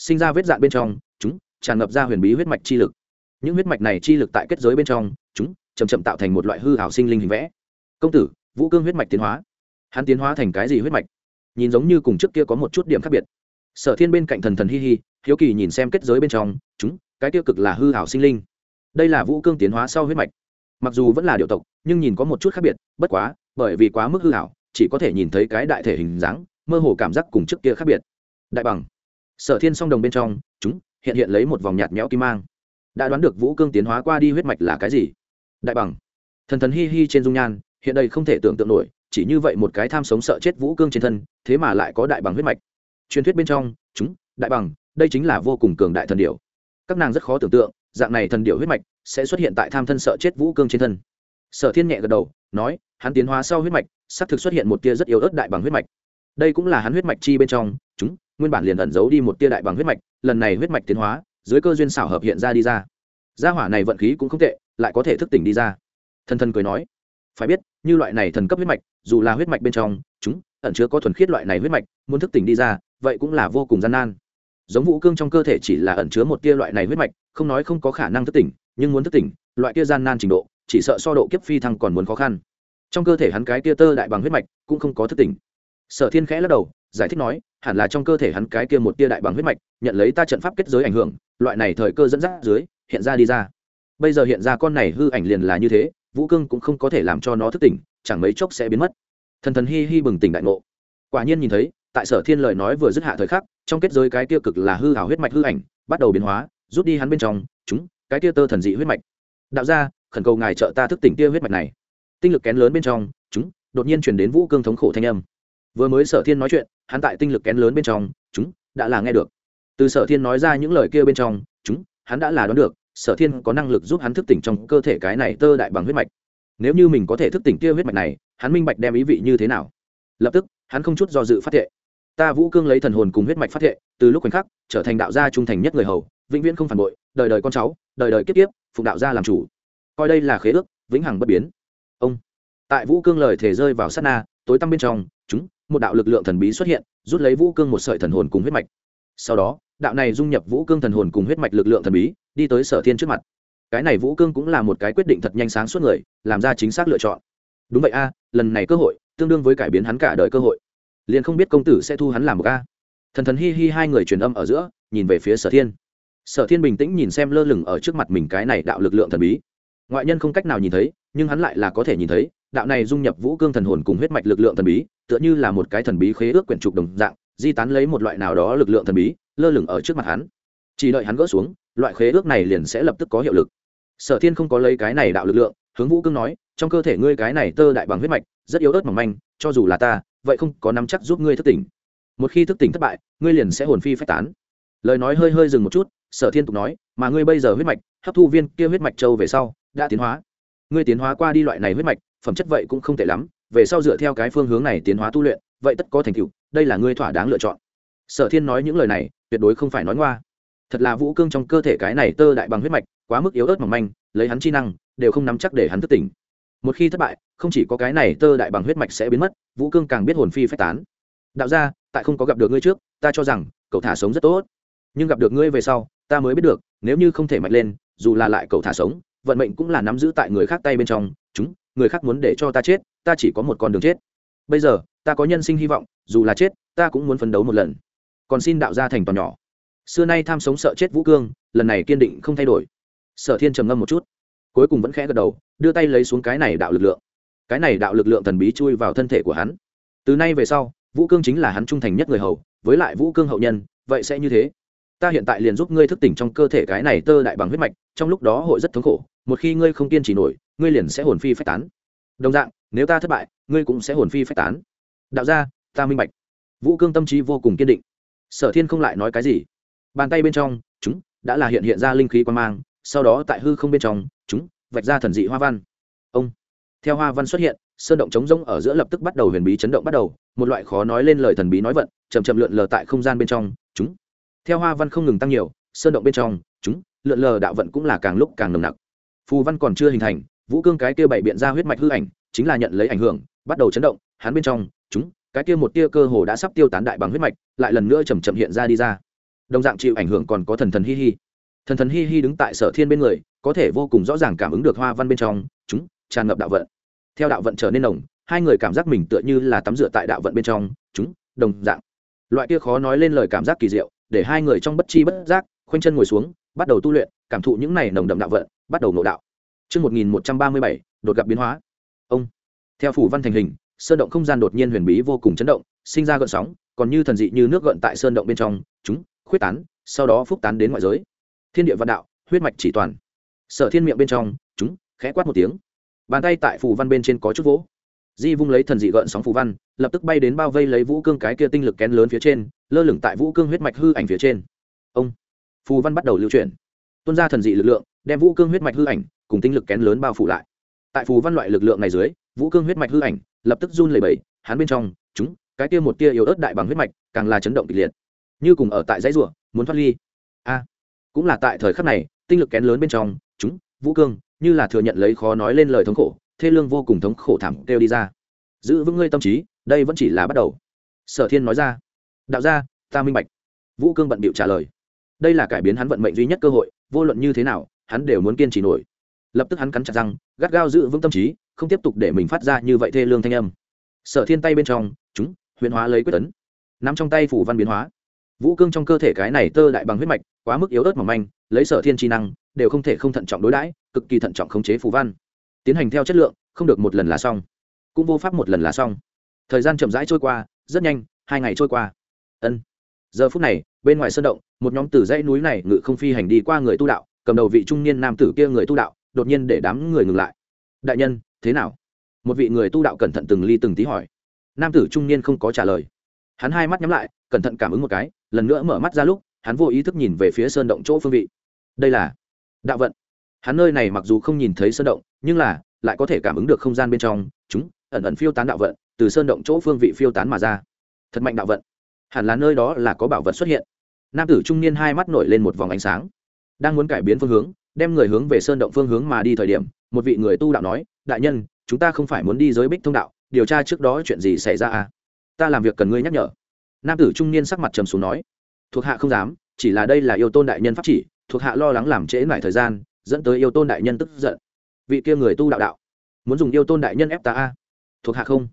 sinh ra vết dạn bên trong, chúng tràn ngập ra huyền bí huyết mạch chi lực. Những huyết mạch này chi lực tại kết giới bên trong, chúng chầm chậm tạo thành một loại hư hảo sinh linh hình vẽ. Công tử, vũ cương huyết mạch tiến hóa. Hắn tiến hóa thành cái gì huyết mạch? Nhìn giống như cùng trước kia có một chút điểm khác biệt. Sở thiên bên cạnh thần thần hi hi, hiếu kỳ nhìn xem kết giới bên trong, chúng, cái tiêu cực là hư hảo sinh linh. Đây là vũ cương tiến hóa sau huyết mạch. Mặc dù vẫn là điệu tộc, nhưng nhìn có một chút khác biệt, bất quá, bởi vì quá mức hư hảo, chỉ có thể nhìn thấy cái đại thể hình dáng, mơ hồ cảm giác cùng trước kia khác biệt. Đại bằng sở thiên song đồng bên trong, chúng, hiện hiện lấy một vòng nhạt nhẽo kim mang. Đã đoán được vũ cương tiến hóa qua đi huyết mạch là cái gì? Đại bằng. Thần thần hi hi trên dung nhan, hiện đây không thể tưởng tượng nổi, chỉ như vậy một cái tham sống sợ chết vũ cương trên thân, thế mà lại có đại bằng huyết mạch. Truyền thuyết bên trong, chúng, đại bằng, đây chính là vô cùng cường đại thần điểu. các nàng rất khó tưởng tượng, dạng này thần điểu huyết mạch sẽ xuất hiện tại tham thân sợ chết vũ cương trên thân. Sở thiên nhẹ gật đầu, nói, hắn tiến hóa sau huyết mạch, xác thực xuất hiện một tia rất yếu ớt đại bằng huyết mạch. Đây cũng là hắn huyết mạch chi bên trong, chúng nguyên bản liền ẩn giấu đi một tia đại bằng huyết mạch, lần này huyết mạch tiến hóa, dưới cơ duyên xảo hợp hiện ra đi ra. Gia hỏa này vận khí cũng không tệ, lại có thể thức tỉnh đi ra. Thần thần cười nói, phải biết, như loại này thần cấp huyết mạch, dù là huyết mạch bên trong, chúng, ẩn chứa có thuần khiết loại này huyết mạch, muốn thức tỉnh đi ra, vậy cũng là vô cùng gian nan. Giống vũ cương trong cơ thể chỉ là ẩn chứa một tia loại này huyết mạch, không nói không có khả năng thức tỉnh, nhưng muốn thức tỉnh, loại tia gian nan trình độ, chỉ sợ so độ kiếp phi thăng còn muốn khó khăn. Trong cơ thể hắn cái tia tơ đại bằng huyết mạch cũng không có thức tỉnh. Sở thiên khẽ lắc đầu, giải thích nói hẳn là trong cơ thể hắn cái kia một tia đại bằng huyết mạch, nhận lấy ta trận pháp kết giới ảnh hưởng, loại này thời cơ dẫn dắt dưới, hiện ra đi ra. Bây giờ hiện ra con này hư ảnh liền là như thế, vũ cương cũng không có thể làm cho nó thức tỉnh, chẳng mấy chốc sẽ biến mất. Thần thần hi hi bừng tỉnh đại ngộ. Quả nhiên nhìn thấy, tại sở thiên lời nói vừa dứt hạ thời khắc, trong kết giới cái tiêu cực là hư hảo huyết mạch hư ảnh, bắt đầu biến hóa, rút đi hắn bên trong, chúng, cái tia tơ thần dị huyết mạch. Đạo ra khẩn cầu ngài trợ ta thức tỉnh tia huyết mạch này. Tinh lực kén lớn bên trong, chúng, đột nhiên chuyển đến vũ cương thống khổ thanh âm vừa mới sở thiên nói chuyện, hắn tại tinh lực kén lớn bên trong, chúng, đã là nghe được. Từ sở thiên nói ra những lời kia bên trong, chúng, hắn đã là đoán được, sở thiên có năng lực giúp hắn thức tỉnh trong cơ thể cái này tơ đại bằng huyết mạch. Nếu như mình có thể thức tỉnh kia huyết mạch này, hắn minh bạch đem ý vị như thế nào. Lập tức, hắn không chút do dự phát thệ. Ta vũ cương lấy thần hồn cùng huyết mạch phát thệ, từ lúc khoảnh khắc, trở thành đạo gia trung thành nhất người hầu, vĩnh viễn không phản bội, đời đời con cháu, đời đời kiếp kiếp, phụng đạo gia làm chủ. Coi đây là khế ước, vĩnh hằng bất biến. Ông, tại vũ cương lời thể rơi vào sát na, tối tăm bên trong một đạo lực lượng thần bí xuất hiện, rút lấy vũ cương một sợi thần hồn cùng huyết mạch. Sau đó, đạo này dung nhập vũ cương thần hồn cùng huyết mạch lực lượng thần bí, đi tới sở thiên trước mặt. Cái này vũ cương cũng là một cái quyết định thật nhanh sáng suốt người, làm ra chính xác lựa chọn. Đúng vậy a, lần này cơ hội tương đương với cải biến hắn cả đời cơ hội. Liền không biết công tử sẽ thu hắn làm một thần thần hi hi hai người truyền âm ở giữa, nhìn về phía sở thiên. Sở thiên bình tĩnh nhìn xem lơ lửng ở trước mặt mình cái này đạo lực lượng thần bí. Ngoại nhân không cách nào nhìn thấy, nhưng hắn lại là có thể nhìn thấy đạo này dung nhập vũ cương thần hồn cùng huyết mạch lực lượng thần bí, tựa như là một cái thần bí khế ước quyển trục đồng dạng, di tán lấy một loại nào đó lực lượng thần bí, lơ lửng ở trước mặt hắn. Chỉ đợi hắn gỡ xuống, loại khế ước này liền sẽ lập tức có hiệu lực. Sở thiên không có lấy cái này đạo lực lượng, hướng vũ cương nói, trong cơ thể ngươi cái này tơ đại bằng huyết mạch, rất yếu ớt mỏng manh, cho dù là ta, vậy không có nắm chắc giúp ngươi thức tỉnh. Một khi thức tỉnh thất bại, ngươi liền sẽ hồn phi phách tán. Lời nói hơi hơi dừng một chút, sở thiên tục nói, mà ngươi bây giờ huyết mạch, hấp thu viên kia huyết mạch châu về sau, đã tiến hóa. Ngươi tiến hóa qua đi loại này huyết mạch phẩm chất vậy cũng không tệ lắm, về sau dựa theo cái phương hướng này tiến hóa tu luyện, vậy tất có thành tựu, đây là ngươi thỏa đáng lựa chọn. Sở thiên nói những lời này, tuyệt đối không phải nói ngoa. Thật là vũ cương trong cơ thể cái này tơ đại bằng huyết mạch, quá mức yếu ớt mỏng manh, lấy hắn chi năng, đều không nắm chắc để hắn thức tỉnh. Một khi thất bại, không chỉ có cái này tơ đại bằng huyết mạch sẽ biến mất, vũ cương càng biết hồn phi phách tán. Đạo ra tại không có gặp được ngươi trước, ta cho rằng, cậu thả sống rất tốt. Nhưng gặp được ngươi về sau, ta mới biết được, nếu như không thể mạnh lên, dù là lại cậu thả sống, vận mệnh cũng là nắm giữ tại người khác tay bên trong, chúng người khác muốn để cho ta chết, ta chỉ có một con đường chết. Bây giờ, ta có nhân sinh hy vọng, dù là chết, ta cũng muốn phấn đấu một lần. Còn xin đạo gia thành toàn nhỏ. Xưa nay tham sống sợ chết vũ cương, lần này kiên định không thay đổi. Sở thiên trầm ngâm một chút, cuối cùng vẫn khẽ gật đầu, đưa tay lấy xuống cái này đạo lực lượng. Cái này đạo lực lượng thần bí chui vào thân thể của hắn. Từ nay về sau, vũ cương chính là hắn trung thành nhất người hầu, với lại vũ cương hậu nhân, vậy sẽ như thế ta hiện tại liền giúp ngươi thức tỉnh trong cơ thể cái này tơ đại bằng huyết mạch, trong lúc đó hội rất thống khổ, một khi ngươi không kiên trì nổi, ngươi liền sẽ hồn phi phách tán. Đồng dạng, nếu ta thất bại, ngươi cũng sẽ hồn phi phách tán. Đạo ra ta minh bạch. Vũ cương tâm trí vô cùng kiên định. Sở thiên không lại nói cái gì. Bàn tay bên trong, chúng, đã là hiện hiện ra linh khí quan mang, sau đó tại hư không bên trong, chúng, vạch ra thần dị hoa văn. Ông, theo hoa văn xuất hiện, sơn động trống rỗng ở giữa lập tức bắt đầu huyền bí chấn động bắt đầu, một loại khó nói lên lời thần bí nói vận chầm chậm lượn lờ tại không gian bên trong, chúng theo hoa văn không ngừng tăng nhiều, sơn động bên trong, chúng, lượn lờ đạo vận cũng là càng lúc càng nồng nặc. Phù văn còn chưa hình thành, vũ cương cái kia bảy biện ra huyết mạch hư ảnh, chính là nhận lấy ảnh hưởng, bắt đầu chấn động, hắn bên trong, chúng, cái kia một tia cơ hồ đã sắp tiêu tán đại bằng huyết mạch, lại lần nữa chầm chậm hiện ra đi ra. Đồng dạng chịu ảnh hưởng còn có thần thần hi hi. Thần thần hi hi đứng tại sở thiên bên người, có thể vô cùng rõ ràng cảm ứng được hoa văn bên trong, chúng, tràn ngập đạo vận. Theo đạo vận trở nên nồng, hai người cảm giác mình tựa như là tắm rửa tại đạo vận bên trong, chúng, đồng dạng. Loại kia khó nói lên lời cảm giác kỳ diệu để hai người trong bất chi bất giác khoanh chân ngồi xuống bắt đầu tu luyện cảm thụ những này nồng đậm đạo vận bắt đầu nội đạo Trước 1137, đột gặp biến hóa. Ông. Theo phủ văn thành hình, sơn động không gian đột nhiên huyền bí vô cùng chấn động, sinh ra gợn sóng, còn như thần dị như nước gợn tại sơn động bên trong, chúng khuyết tán, sau đó phúc tán đến ngoại giới. Thiên địa văn đạo, huyết mạch chỉ toàn. Sở Thiên miệng bên trong, chúng khẽ quát một tiếng. Bàn tay tại phủ văn bên trên có chút vỗ. Di vung lấy thần dị gợn sóng phủ văn, lập tức bay đến bao vây lấy vũ cương cái kia tinh lực kén lớn phía trên, lơ lửng tại vũ cương huyết mạch hư ảnh phía trên. Ông. Phù văn bắt đầu lưu chuyển. tuân ra thần dị lực lượng, đem vũ cương huyết mạch hư ảnh cùng tinh lực kén lớn bao phủ lại tại phù văn loại lực lượng này dưới vũ cương huyết mạch hư ảnh lập tức run lẩy bẩy hắn bên trong chúng cái tia một tia yếu ớt đại bằng huyết mạch càng là chấn động kịch liệt như cùng ở tại dãy rùa muốn thoát ly a cũng là tại thời khắc này tinh lực kén lớn bên trong chúng vũ cương như là thừa nhận lấy khó nói lên lời thống khổ thê lương vô cùng thống khổ thảm kêu đi ra giữ vững ngươi tâm trí đây vẫn chỉ là bắt đầu sở thiên nói ra đạo gia, ta minh bạch. Vũ cương bận bịu trả lời. Đây là cải biến hắn vận mệnh duy nhất cơ hội vô luận như thế nào hắn đều muốn kiên trì nổi. Lập tức hắn cắn chặt răng gắt gao giữ vững tâm trí không tiếp tục để mình phát ra như vậy thê lương thanh âm. Sở thiên tay bên trong chúng huyền hóa lấy quyết tấn. Nắm trong tay phủ văn biến hóa. Vũ cương trong cơ thể cái này tơ đại bằng huyết mạch quá mức yếu ớt mỏng manh lấy sở thiên trí năng đều không thể không thận trọng đối đãi cực kỳ thận trọng khống chế phủ văn. Tiến hành theo chất lượng không được một lần là xong. Cũng vô pháp một lần là xong. Thời gian chậm rãi trôi qua rất nhanh hai ngày trôi qua ân. Giờ phút này, bên ngoài sơn động, một nhóm từ dãy núi này ngự không phi hành đi qua người tu đạo, cầm đầu vị trung niên nam tử kia người tu đạo, đột nhiên để đám người ngừng lại. Đại nhân, thế nào? Một vị người tu đạo cẩn thận từng ly từng tí hỏi. Nam tử trung niên không có trả lời. Hắn hai mắt nhắm lại, cẩn thận cảm ứng một cái, lần nữa mở mắt ra lúc, hắn vô ý thức nhìn về phía sơn động chỗ phương vị. Đây là đạo vận. Hắn nơi này mặc dù không nhìn thấy sơn động, nhưng là lại có thể cảm ứng được không gian bên trong. Chúng, ẩn ẩn phiêu tán đạo vận, từ sơn động chỗ phương vị phiêu tán mà ra. Thật mạnh đạo vận hẳn là nơi đó là có bảo vật xuất hiện. Nam tử trung niên hai mắt nổi lên một vòng ánh sáng, đang muốn cải biến phương hướng, đem người hướng về sơn động phương hướng mà đi thời điểm, một vị người tu đạo nói, đại nhân, chúng ta không phải muốn đi giới bích thông đạo, điều tra trước đó chuyện gì xảy ra à? Ta làm việc cần ngươi nhắc nhở. Nam tử trung niên sắc mặt trầm xuống nói, thuộc hạ không dám, chỉ là đây là yêu tôn đại nhân pháp chỉ, thuộc hạ lo lắng làm trễ lại thời gian, dẫn tới yêu tôn đại nhân tức giận. Vị kia người tu đạo đạo, muốn dùng yêu tôn đại nhân ép ta a thuộc hạ không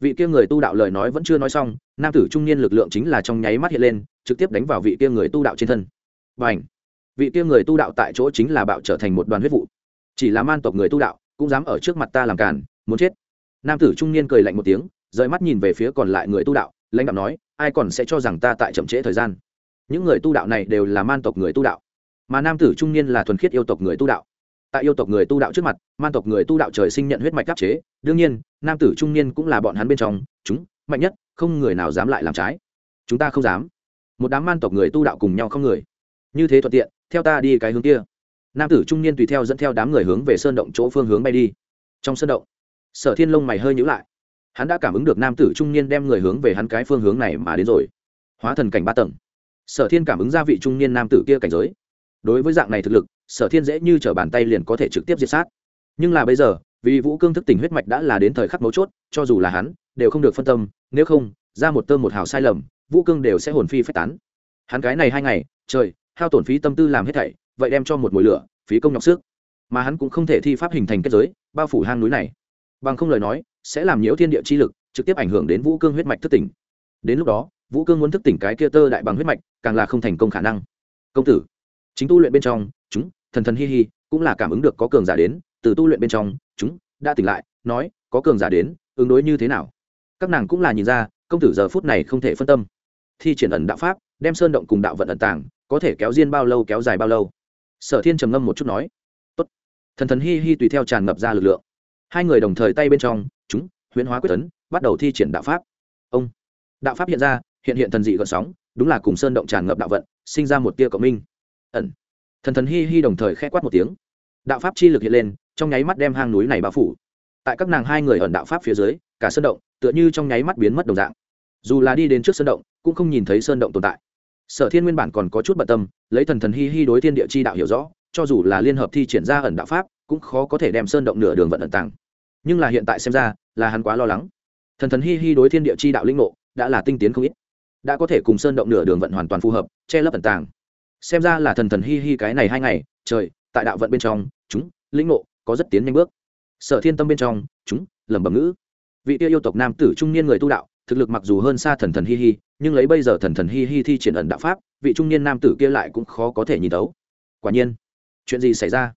vị kia người tu đạo lời nói vẫn chưa nói xong, nam tử trung niên lực lượng chính là trong nháy mắt hiện lên, trực tiếp đánh vào vị kia người tu đạo trên thân. Và ảnh vị kia người tu đạo tại chỗ chính là bạo trở thành một đoàn huyết vụ. Chỉ là man tộc người tu đạo cũng dám ở trước mặt ta làm càn, muốn chết. Nam tử trung niên cười lạnh một tiếng, rời mắt nhìn về phía còn lại người tu đạo, lãnh đạo nói, ai còn sẽ cho rằng ta tại chậm trễ thời gian? Những người tu đạo này đều là man tộc người tu đạo, mà nam tử trung niên là thuần khiết yêu tộc người tu đạo tại yêu tộc người tu đạo trước mặt, man tộc người tu đạo trời sinh nhận huyết mạch đáp chế. Đương nhiên, nam tử trung niên cũng là bọn hắn bên trong, chúng, mạnh nhất, không người nào dám lại làm trái. Chúng ta không dám. Một đám man tộc người tu đạo cùng nhau không người. Như thế thuận tiện, theo ta đi cái hướng kia. Nam tử trung niên tùy theo dẫn theo đám người hướng về sơn động chỗ phương hướng bay đi. Trong sơn động, sở thiên lông mày hơi nhữ lại. Hắn đã cảm ứng được nam tử trung niên đem người hướng về hắn cái phương hướng này mà đến rồi. Hóa thần cảnh ba tầng. Sở thiên cảm ứng ra vị trung niên nam tử kia cảnh giới đối với dạng này thực lực, sở thiên dễ như t r ở bàn tay liền có thể trực tiếp diệt sát. Nhưng là bây giờ, vì vũ cương thức tỉnh huyết mạch đã là đến thời khắc mấu chốt, cho dù là hắn, đều không được phân tâm, nếu không, ra một tơ một hào sai lầm, vũ cương đều sẽ hồn phi phách tán. Hắn cái này hai ngày, trời, hao tổn phí tâm tư làm hết thảy, vậy đem cho một mùi lửa, phí công nhọc sức. Mà hắn cũng không thể thi pháp hình thành kết giới, bao phủ hang núi này. Bằng không lời nói, sẽ làm nhiễu thiên địa chi lực, trực tiếp ảnh hưởng đến vũ cương huyết mạch thức tỉnh. Đến lúc đó, vũ cương muốn thức tỉnh cái kia tơ đại bằng huyết mạch, càng là không thành công khả năng. Công tử chính tu luyện bên trong, chúng, thần thần hi hi, cũng là cảm ứng được có cường giả đến, từ tu luyện bên trong, chúng, đã tỉnh lại, nói, có cường giả đến, ứng đối như thế nào? Các nàng cũng là nhìn ra, công tử giờ phút này không thể phân tâm. Thi triển ẩn đạo pháp, đem sơn động cùng đạo vận ẩn tàng, có thể kéo diên bao lâu kéo dài bao lâu? Sở thiên trầm ngâm một chút nói. Tốt. Thần thần hi hi tùy theo tràn ngập ra lực lượng. Hai người đồng thời tay bên trong, chúng, huyễn hóa quyết tấn bắt đầu thi triển đạo pháp. Ông. Đạo pháp hiện ra, hiện hiện thần dị gợn sóng, đúng là cùng sơn động tràn ngập đạo vận, sinh ra một tia cộng minh ẩn. Thần thần hi hi đồng thời khẽ quát một tiếng. Đạo pháp chi lực hiện lên, trong nháy mắt đem hang núi này bao phủ. Tại các nàng hai người ẩn đạo pháp phía dưới, cả sơn động tựa như trong nháy mắt biến mất đồng dạng. Dù là đi đến trước sơn động, cũng không nhìn thấy sơn động tồn tại. Sở thiên nguyên bản còn có chút bận tâm, lấy thần thần hi hi đối thiên địa chi đạo hiểu rõ, cho dù là liên hợp thi triển ra ẩn đạo pháp, cũng khó có thể đem sơn động nửa đường vận ẩn tàng. Nhưng là hiện tại xem ra, là hắn quá lo lắng. Thần thần hi hi đối thiên địa chi đạo linh ngộ, đã là tinh tiến không ít. Đã có thể cùng sơn động nửa đường vận hoàn toàn phù hợp, che lấp ẩn tàng xem ra là thần thần hi hi cái này hai ngày, trời, tại đạo vận bên trong, chúng, lĩnh ngộ, có rất tiến nhanh bước. Sở thiên tâm bên trong, chúng, lẩm bẩm ngữ. Vị tiêu yêu tộc nam tử trung niên người tu đạo, thực lực mặc dù hơn xa thần thần hi hi, nhưng lấy bây giờ thần thần hi hi thi triển ẩn đạo pháp, vị trung niên nam tử kia lại cũng khó có thể nhìn tấu quả nhiên, chuyện gì xảy ra?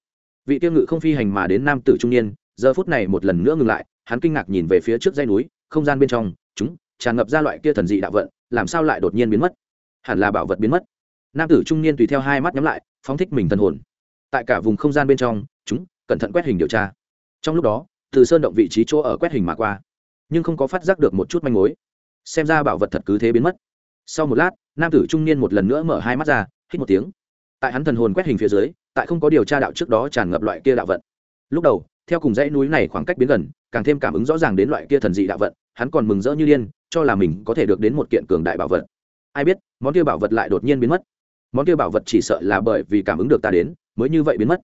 Vị tiêu ngự không phi hành mà đến nam tử trung niên, giờ phút này một lần nữa ngừng lại, hắn kinh ngạc nhìn về phía trước dây núi, không gian bên trong, chúng, tràn ngập ra loại kia thần dị đạo vận, làm sao lại đột nhiên biến mất? Hẳn là bảo vật biến mất nam tử trung niên tùy theo hai mắt nhắm lại, phóng thích mình thần hồn. Tại cả vùng không gian bên trong, chúng cẩn thận quét hình điều tra. Trong lúc đó, từ sơn động vị trí chỗ ở quét hình mà qua, nhưng không có phát giác được một chút manh mối. Xem ra bảo vật thật cứ thế biến mất. Sau một lát, nam tử trung niên một lần nữa mở hai mắt ra, hít một tiếng. Tại hắn thần hồn quét hình phía dưới, tại không có điều tra đạo trước đó tràn ngập loại kia đạo vận. Lúc đầu, theo cùng dãy núi này khoảng cách biến gần, càng thêm cảm ứng rõ ràng đến loại kia thần dị đạo vận, hắn còn mừng rỡ như điên, cho là mình có thể được đến một kiện cường đại bảo vật. Ai biết, món kia bảo vật lại đột nhiên biến mất món kia bảo vật chỉ sợ là bởi vì cảm ứng được ta đến mới như vậy biến mất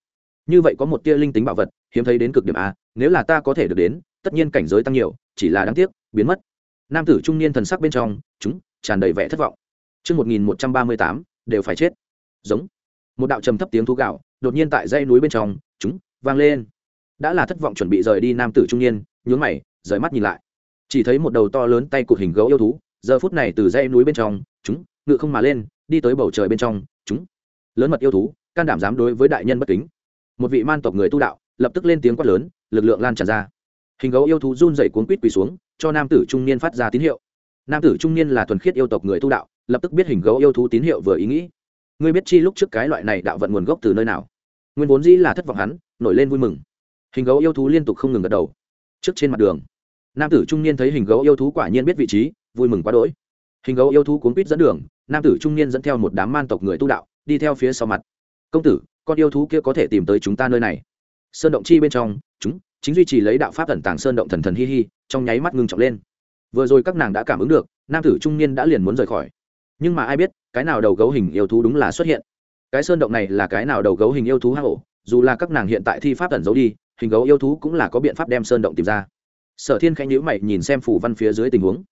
như vậy có một tia linh tính bảo vật hiếm thấy đến cực điểm a nếu là ta có thể được đến tất nhiên cảnh giới tăng nhiều chỉ là đáng tiếc biến mất nam tử trung niên thần sắc bên trong chúng tràn đầy vẻ thất vọng Trước 1138, đều phải chết. Giống. Một đạo trầm thấp tiếng thú gạo, đột nhiên tại dãy núi bên trong, chúng vang lên. Đã là thất vọng chuẩn bị rời đi nam tử trung niên, nhướng mày, rời mắt nhìn lại. Chỉ thấy một đầu to lớn tay cụt hình gấu yêu thú, giờ phút này từ dãy núi bên trong, chúng ngự không mà lên, đi tới bầu trời bên trong, chúng lớn mật yêu thú, can đảm dám đối với đại nhân bất kính. Một vị man tộc người tu đạo, lập tức lên tiếng quát lớn, lực lượng lan tràn ra. Hình gấu yêu thú run rẩy cuốn quýt quỳ xuống, cho nam tử trung niên phát ra tín hiệu. Nam tử trung niên là thuần khiết yêu tộc người tu đạo lập tức biết hình gấu yêu thú tín hiệu vừa ý nghĩ. Ngươi biết chi lúc trước cái loại này đạo vận nguồn gốc từ nơi nào? Nguyên vốn dĩ là thất vọng hắn nổi lên vui mừng. Hình gấu yêu thú liên tục không ngừng gật đầu. Trước trên mặt đường nam tử trung niên thấy hình gấu yêu thú quả nhiên biết vị trí vui mừng quá đỗi. Hình gấu yêu thú cuốn quýt dẫn đường nam tử trung niên dẫn theo một đám man tộc người tu đạo, đi theo phía sau mặt. Công tử, con yêu thú kia có thể tìm tới chúng ta nơi này. Sơn động chi bên trong, chúng chính duy trì lấy đạo pháp thần tàng sơn động thần thần hi hi, trong nháy mắt ngưng trọng lên. Vừa rồi các nàng đã cảm ứng được, nam tử trung niên đã liền muốn rời khỏi. Nhưng mà ai biết, cái nào đầu gấu hình yêu thú đúng là xuất hiện. Cái sơn động này là cái nào đầu gấu hình yêu thú hang ổ, dù là các nàng hiện tại thi pháp tẩn giấu đi, hình gấu yêu thú cũng là có biện pháp đem sơn động tìm ra. Sở thiên khanh nhữ mày nhìn xem phủ văn phía dưới tình huống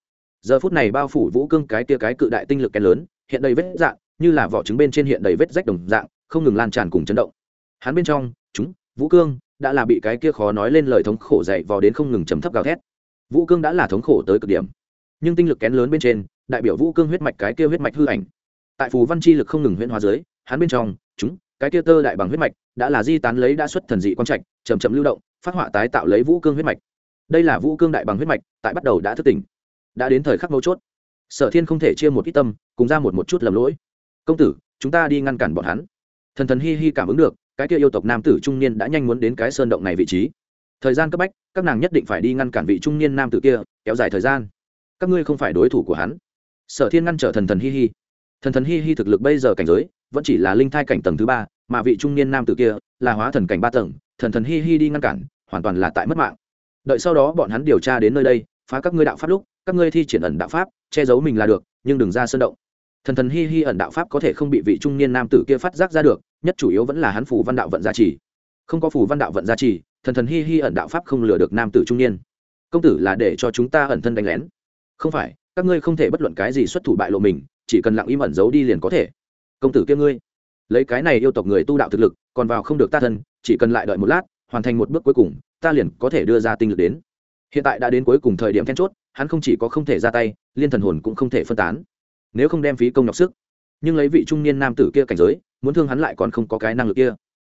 giờ phút này bao phủ vũ cương cái tia cái cự đại tinh lực kén lớn, hiện đầy vết dạng, như là vỏ trứng bên trên hiện đầy vết rách đồng dạng, không ngừng lan tràn cùng chấn động. Hắn bên trong, chúng, vũ cương, đã là bị cái kia khó nói lên lời thống khổ dậy vò đến không ngừng chấm thấp gào thét. Vũ cương đã là thống khổ tới cực điểm. Nhưng tinh lực kén lớn bên trên, đại biểu vũ cương huyết mạch cái kia huyết mạch hư ảnh. Tại phù văn chi lực không ngừng huyễn hóa dưới, hắn bên trong, chúng, cái kia tơ đại bằng huyết mạch, đã là di tán lấy đã xuất thần dị quang trạch chầm chậm lưu động, phát họa tái tạo lấy vũ cương huyết mạch. Đây là vũ cương đại bằng huyết mạch, tại bắt đầu đã thức tỉnh đã đến thời khắc mấu chốt. Sở thiên không thể chia một ít tâm, cùng ra một một chút lầm lỗi. Công tử, chúng ta đi ngăn cản bọn hắn. Thần thần hi hi cảm ứng được, cái kia yêu tộc nam tử trung niên đã nhanh muốn đến cái sơn động này vị trí. Thời gian cấp bách, các nàng nhất định phải đi ngăn cản vị trung niên nam tử kia, kéo dài thời gian. Các ngươi không phải đối thủ của hắn. Sở thiên ngăn trở thần thần hi hi. Thần thần hi hi thực lực bây giờ cảnh giới, vẫn chỉ là linh thai cảnh tầng thứ ba, mà vị trung niên nam tử kia là hóa thần cảnh ba tầng, thần thần hi hi đi ngăn cản, hoàn toàn là tại mất mạng. Đợi sau đó bọn hắn điều tra đến nơi đây, phá các ngươi đạo pháp lúc các ngươi thi triển ẩn đạo pháp, che giấu mình là được, nhưng đừng ra sơn động. Thần thần hi hi ẩn đạo pháp có thể không bị vị trung niên nam tử kia phát giác ra được, nhất chủ yếu vẫn là hắn phủ văn đạo vận gia trì. Không có phủ văn đạo vận gia trì, thần thần hi hi ẩn đạo pháp không lừa được nam tử trung niên. Công tử là để cho chúng ta ẩn thân đánh lén. Không phải, các ngươi không thể bất luận cái gì xuất thủ bại lộ mình, chỉ cần lặng im ẩn giấu đi liền có thể. Công tử kia ngươi, lấy cái này yêu tộc người tu đạo thực lực, còn vào không được ta thân, chỉ cần lại đợi một lát, hoàn thành một bước cuối cùng, ta liền có thể đưa ra tinh lực đến. Hiện tại đã đến cuối cùng thời điểm then chốt hắn không chỉ có không thể ra tay, liên thần hồn cũng không thể phân tán. Nếu không đem phí công nhọc sức. Nhưng lấy vị trung niên nam tử kia cảnh giới, muốn thương hắn lại còn không có cái năng lực kia.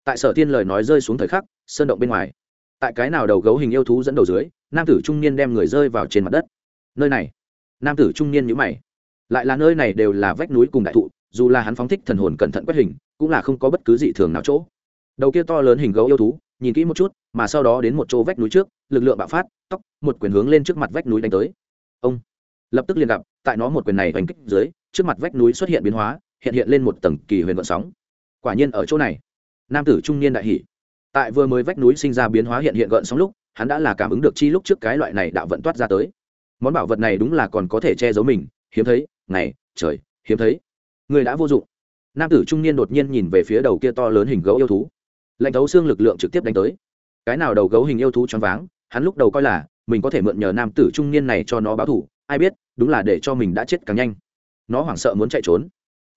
Tại sở tiên lời nói rơi xuống thời khắc, sơn động bên ngoài. Tại cái nào đầu gấu hình yêu thú dẫn đầu dưới, nam tử trung niên đem người rơi vào trên mặt đất. Nơi này. Nam tử trung niên nhữ mày. Lại là nơi này đều là vách núi cùng đại thụ, dù là hắn phóng thích thần hồn cẩn thận quét hình, cũng là không có bất cứ dị thường nào chỗ. Đầu kia to lớn hình gấu yêu thú nhìn kỹ một chút, mà sau đó đến một chỗ vách núi trước, lực lượng bạo phát, tóc, một quyền hướng lên trước mặt vách núi đánh tới. Ông lập tức liền gặp, tại nó một quyền này hành kích dưới, trước mặt vách núi xuất hiện biến hóa, hiện hiện lên một tầng kỳ huyền vận sóng. Quả nhiên ở chỗ này, nam tử trung niên đại hỷ tại vừa mới vách núi sinh ra biến hóa hiện hiện gợn sóng lúc, hắn đã là cảm ứng được chi lúc trước cái loại này đạo vận toát ra tới. Món bảo vật này đúng là còn có thể che giấu mình, hiếm thấy, ngày, trời, hiếm thấy. Người đã vô dụng. Nam tử trung niên đột nhiên nhìn về phía đầu kia to lớn hình gấu yêu thú lạnh thấu xương lực lượng trực tiếp đánh tới. Cái nào đầu gấu hình yêu thú choáng váng, hắn lúc đầu coi là mình có thể mượn nhờ nam tử trung niên này cho nó báo thủ ai biết, đúng là để cho mình đã chết càng nhanh. Nó hoảng sợ muốn chạy trốn.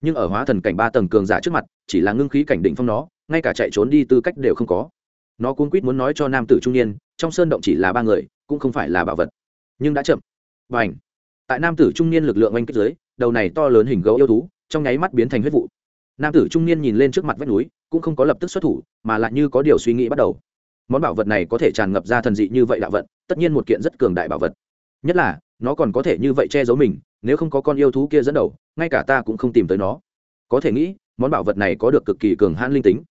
Nhưng ở hóa thần cảnh ba tầng cường giả trước mặt, chỉ là ngưng khí cảnh định phong nó, ngay cả chạy trốn đi tư cách đều không có. Nó cuốn quýt muốn nói cho nam tử trung niên, trong sơn động chỉ là ba người, cũng không phải là bảo vật. Nhưng đã chậm. Và ảnh tại nam tử trung niên lực lượng oanh kích giới đầu này to lớn hình gấu yêu thú, trong nháy mắt biến thành huyết vụ nam tử trung niên nhìn lên trước mặt vách núi cũng không có lập tức xuất thủ mà lại như có điều suy nghĩ bắt đầu. Món bảo vật này có thể tràn ngập ra thần dị như vậy đạo vận, tất nhiên một kiện rất cường đại bảo vật. Nhất là nó còn có thể như vậy che giấu mình nếu không có con yêu thú kia dẫn đầu ngay cả ta cũng không tìm tới nó. Có thể nghĩ món bảo vật này có được cực kỳ cường hãn linh tính.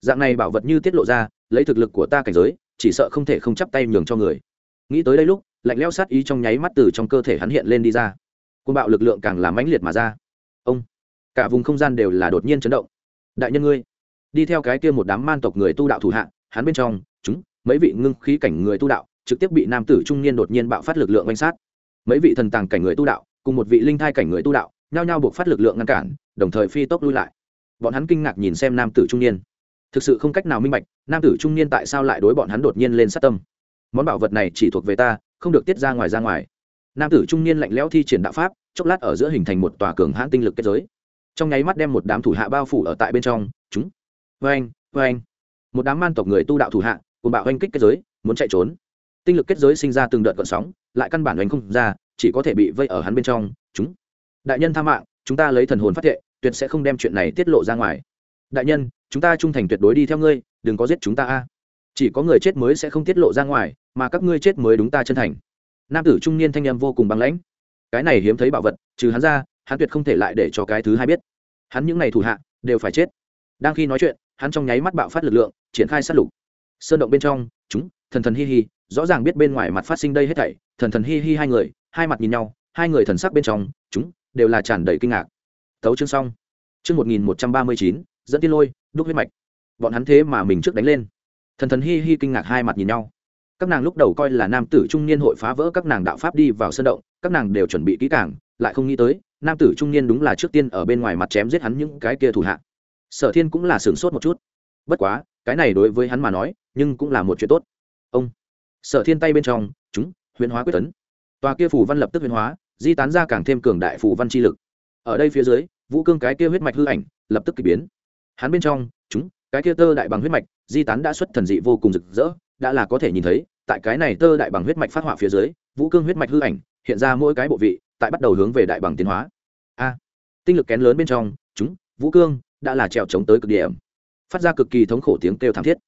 Dạng này bảo vật như tiết lộ ra lấy thực lực của ta cảnh giới chỉ sợ không thể không chắp tay nhường cho người. Nghĩ tới đây lúc lạnh leo sát ý trong nháy mắt từ trong cơ thể hắn hiện lên đi ra. Côn bạo lực lượng càng làm mãnh liệt mà ra. Ông! Cả vùng không gian đều là đột nhiên chấn động. Đại nhân ngươi, đi theo cái kia một đám man tộc người tu đạo thủ hạ, hắn bên trong, chúng, mấy vị ngưng khí cảnh người tu đạo, trực tiếp bị nam tử trung niên đột nhiên bạo phát lực lượng oanh sát. Mấy vị thần tàng cảnh người tu đạo, cùng một vị linh thai cảnh người tu đạo, nhao nhao buộc phát lực lượng ngăn cản, đồng thời phi tốc lui lại. Bọn hắn kinh ngạc nhìn xem nam tử trung niên. Thực sự không cách nào minh bạch, nam tử trung niên tại sao lại đối bọn hắn đột nhiên lên sát tâm. Món bảo vật này chỉ thuộc về ta, không được tiết ra ngoài ra ngoài. Nam tử trung niên lạnh lẽo thi triển đạo pháp, chốc lát ở giữa hình thành một tòa cường hãn tinh lực kết giới trong nháy mắt đem một đám thủ hạ bao phủ ở tại bên trong, chúng vê anh vê anh một đám man tộc người tu đạo thủ hạ, cùng bạo oanh kích kết giới, muốn chạy trốn. Tinh lực kết giới sinh ra từng đợt gọn sóng, lại căn bản oanh không ra, chỉ có thể bị vây ở hắn bên trong, chúng. Đại nhân tha mạng, chúng ta lấy thần hồn phát thệ, tuyệt sẽ không đem chuyện này tiết lộ ra ngoài. Đại nhân, chúng ta trung thành tuyệt đối đi theo ngươi, đừng có giết chúng ta a. Chỉ có người chết mới sẽ không tiết lộ ra ngoài, mà các ngươi chết mới đúng ta chân thành. Nam tử trung niên thanh em vô cùng băng lãnh. Cái này hiếm thấy bảo vật, trừ hắn ra hắn tuyệt không thể lại để cho cái thứ hai biết. Hắn những ngày thủ hạ, đều phải chết. Đang khi nói chuyện, hắn trong nháy mắt bạo phát lực lượng, triển khai sát lục. Sơn động bên trong, chúng, thần thần hi hi, rõ ràng biết bên ngoài mặt phát sinh đây hết thảy. Thần thần hi hi hai người, hai mặt nhìn nhau, hai người thần sắc bên trong, chúng, đều là tràn đầy kinh ngạc. Tấu chương xong. Chương một nghìn một trăm ba mươi chín, dẫn tiên lôi, đúc huyết mạch. Bọn hắn thế mà mình trước đánh lên. Thần thần hi hi kinh ngạc hai mặt nhìn nhau. Các nàng lúc đầu coi là nam tử trung niên hội phá vỡ các nàng đạo pháp đi vào sân động, các nàng đều chuẩn bị kỹ càng, lại không nghĩ tới nam tử trung niên đúng là trước tiên ở bên ngoài mặt chém giết hắn những cái kia thủ hạ. Sở thiên cũng là sửng sốt một chút. Bất quá, cái này đối với hắn mà nói, nhưng cũng là một chuyện tốt. Ông. Sở thiên tay bên trong, chúng, huyền hóa quyết tấn. Tòa kia phủ văn lập tức huyền hóa, di tán ra càng thêm cường đại phủ văn chi lực. Ở đây phía dưới, vũ cương cái kia huyết mạch hư ảnh, lập tức k ỳ biến. Hắn bên trong, chúng, cái kia tơ đại bằng huyết mạch, di tán đã xuất thần dị vô cùng rực rỡ, đã là có thể nhìn thấy, tại cái này tơ đại bằng huyết mạch phát họa phía dưới, vũ cương huyết mạch hư ảnh, hiện ra mỗi cái bộ vị tại bắt đầu hướng về đại bằng tiến hóa. A, tinh lực kén lớn bên trong, chúng, vũ cương, đã là trèo chống tới cực điểm. Phát ra cực kỳ thống khổ tiếng kêu thảm thiết.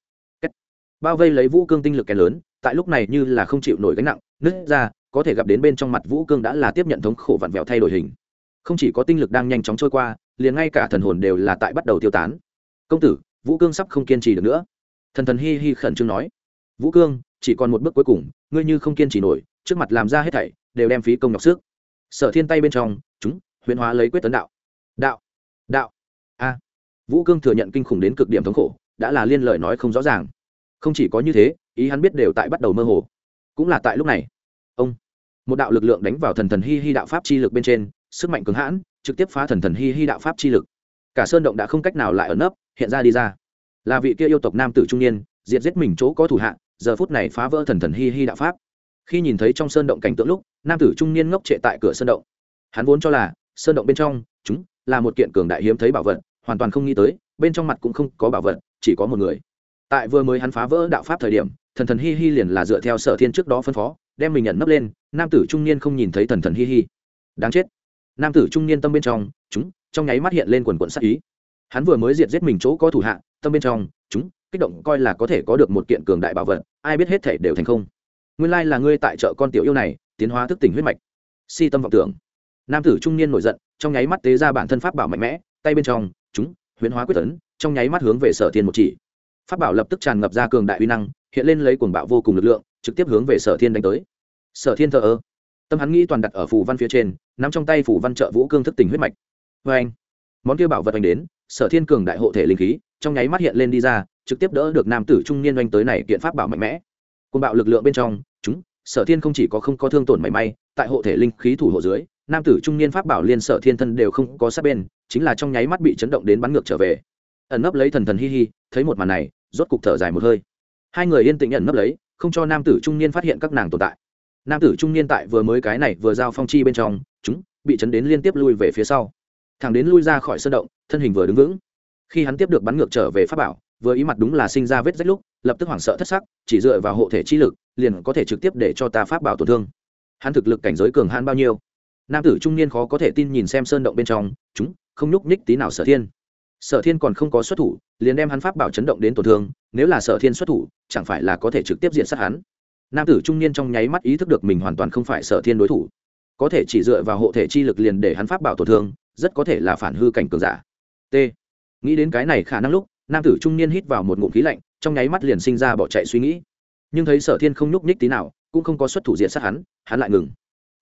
Bao vây lấy vũ cương tinh lực kén lớn, tại lúc này như là không chịu nổi gánh nặng, nứt ra, có thể gặp đến bên trong mặt vũ cương đã là tiếp nhận thống khổ vặn vẹo thay đổi hình. Không chỉ có tinh lực đang nhanh chóng trôi qua, liền ngay cả thần hồn đều là tại bắt đầu tiêu tán. Công tử, vũ cương sắp không kiên trì được nữa. Thần thần hi hi khẩn trương nói. Vũ cương, chỉ còn một bước cuối cùng, ngươi như không kiên trì nổi, trước mặt làm ra hết thảy, đều đem phí công nhọc sức sở thiên tay bên trong, chúng, Huyễn hóa lấy quyết tấn đạo. Đạo đạo. A. Vũ cương thừa nhận kinh khủng đến cực điểm thống khổ, đã là liên lời nói không rõ ràng. Không chỉ có như thế, ý hắn biết đều tại bắt đầu mơ hồ. Cũng là tại lúc này, ông, một đạo lực lượng đánh vào thần thần hi hi đạo pháp chi lực bên trên, sức mạnh cứng hãn, trực tiếp phá thần thần hi hi đạo pháp chi lực. Cả sơn động đã không cách nào lại ở nấp, hiện ra đi ra. Là vị kia yêu tộc nam tử trung niên, diệt giết mình chỗ có thủ hạ, giờ phút này phá vỡ thần thần hi hi đạo pháp khi nhìn thấy trong sơn động cảnh tượng lúc, nam tử trung niên ngốc trệ tại cửa sơn động. Hắn vốn cho là, sơn động bên trong, chúng, là một kiện cường đại hiếm thấy bảo vật, hoàn toàn không nghĩ tới, bên trong mặt cũng không có bảo vật, chỉ có một người. Tại vừa mới hắn phá vỡ đạo pháp thời điểm, thần thần hi hi liền là dựa theo sở thiên trước đó phân phó, đem mình nhận nấp lên, nam tử trung niên không nhìn thấy thần thần hi hi. Đáng chết. Nam tử trung niên tâm bên trong, chúng, trong nháy mắt hiện lên quần quận sắc ý. Hắn vừa mới diệt giết mình chỗ có thủ hạ, tâm bên trong, chúng, kích động coi là có thể có được một kiện cường đại bảo vật, ai biết hết thể đều thành không nguyên lai là ngươi tại chợ con tiểu yêu này, tiến hóa thức tỉnh huyết mạch. Si tâm vọng tưởng. Nam tử trung niên nổi giận, trong nháy mắt tế ra bản thân pháp bảo mạnh mẽ, tay bên trong, chúng, huyễn hóa quyết tấn, trong nháy mắt hướng về sở thiên một chỉ. Pháp bảo lập tức tràn ngập ra cường đại uy năng, hiện lên lấy cuồng bạo vô cùng lực lượng, trực tiếp hướng về sở thiên đánh tới. Sở thiên thờ ơ. Tâm hắn nghĩ toàn đặt ở phủ văn phía trên, nắm trong tay phủ văn trợ vũ cương thức tỉnh huyết mạch. Vê anh, món kia bảo vật anh đến, sở thiên cường đại hộ thể linh khí, trong nháy mắt hiện lên đi ra, trực tiếp đỡ được nam tử trung niên oanh tới này kiện pháp bảo mạnh mẽ. Côn bạo lực lượng bên trong chúng, sở thiên không chỉ có không có thương tổn mảy may, tại hộ thể linh khí thủ hộ dưới, nam tử trung niên pháp bảo liên sở thiên thân đều không có sát bên, chính là trong nháy mắt bị chấn động đến bắn ngược trở về. Ẩn nấp lấy thần thần hi hi, thấy một màn này, rốt cục thở dài một hơi. Hai người yên tĩnh ẩn nấp lấy, không cho nam tử trung niên phát hiện các nàng tồn tại. Nam tử trung niên tại vừa mới cái này vừa giao phong chi bên trong, chúng, bị chấn đến liên tiếp lui về phía sau. Thằng đến lui ra khỏi sân động, thân hình vừa đứng vững. Khi hắn tiếp được bắn ngược trở về pháp bảo vừa ý mặt đúng là sinh ra vết rách lúc, lập tức hoảng sợ thất sắc, chỉ dựa vào hộ thể chi lực, liền có thể trực tiếp để cho ta pháp bảo tổn thương. Hắn thực lực cảnh giới cường hãn bao nhiêu? Nam tử trung niên khó có thể tin nhìn xem sơn động bên trong, chúng, không nhúc nhích tí nào sở thiên. Sở thiên còn không có xuất thủ, liền đem hắn pháp bảo chấn động đến tổn thương, nếu là sở thiên xuất thủ, chẳng phải là có thể trực tiếp diện sát hắn? Nam tử trung niên trong nháy mắt ý thức được mình hoàn toàn không phải sở thiên đối thủ. Có thể chỉ dựa vào hộ thể chi lực liền để hắn pháp bảo tổn thương, rất có thể là phản hư cảnh cường giả. T. Nghĩ đến cái này khả năng lúc nam tử trung niên hít vào một ngụm khí lạnh, trong nháy mắt liền sinh ra bỏ chạy suy nghĩ. Nhưng thấy sở thiên không nhúc nhích tí nào, cũng không có xuất thủ diện sát hắn hắn lại ngừng.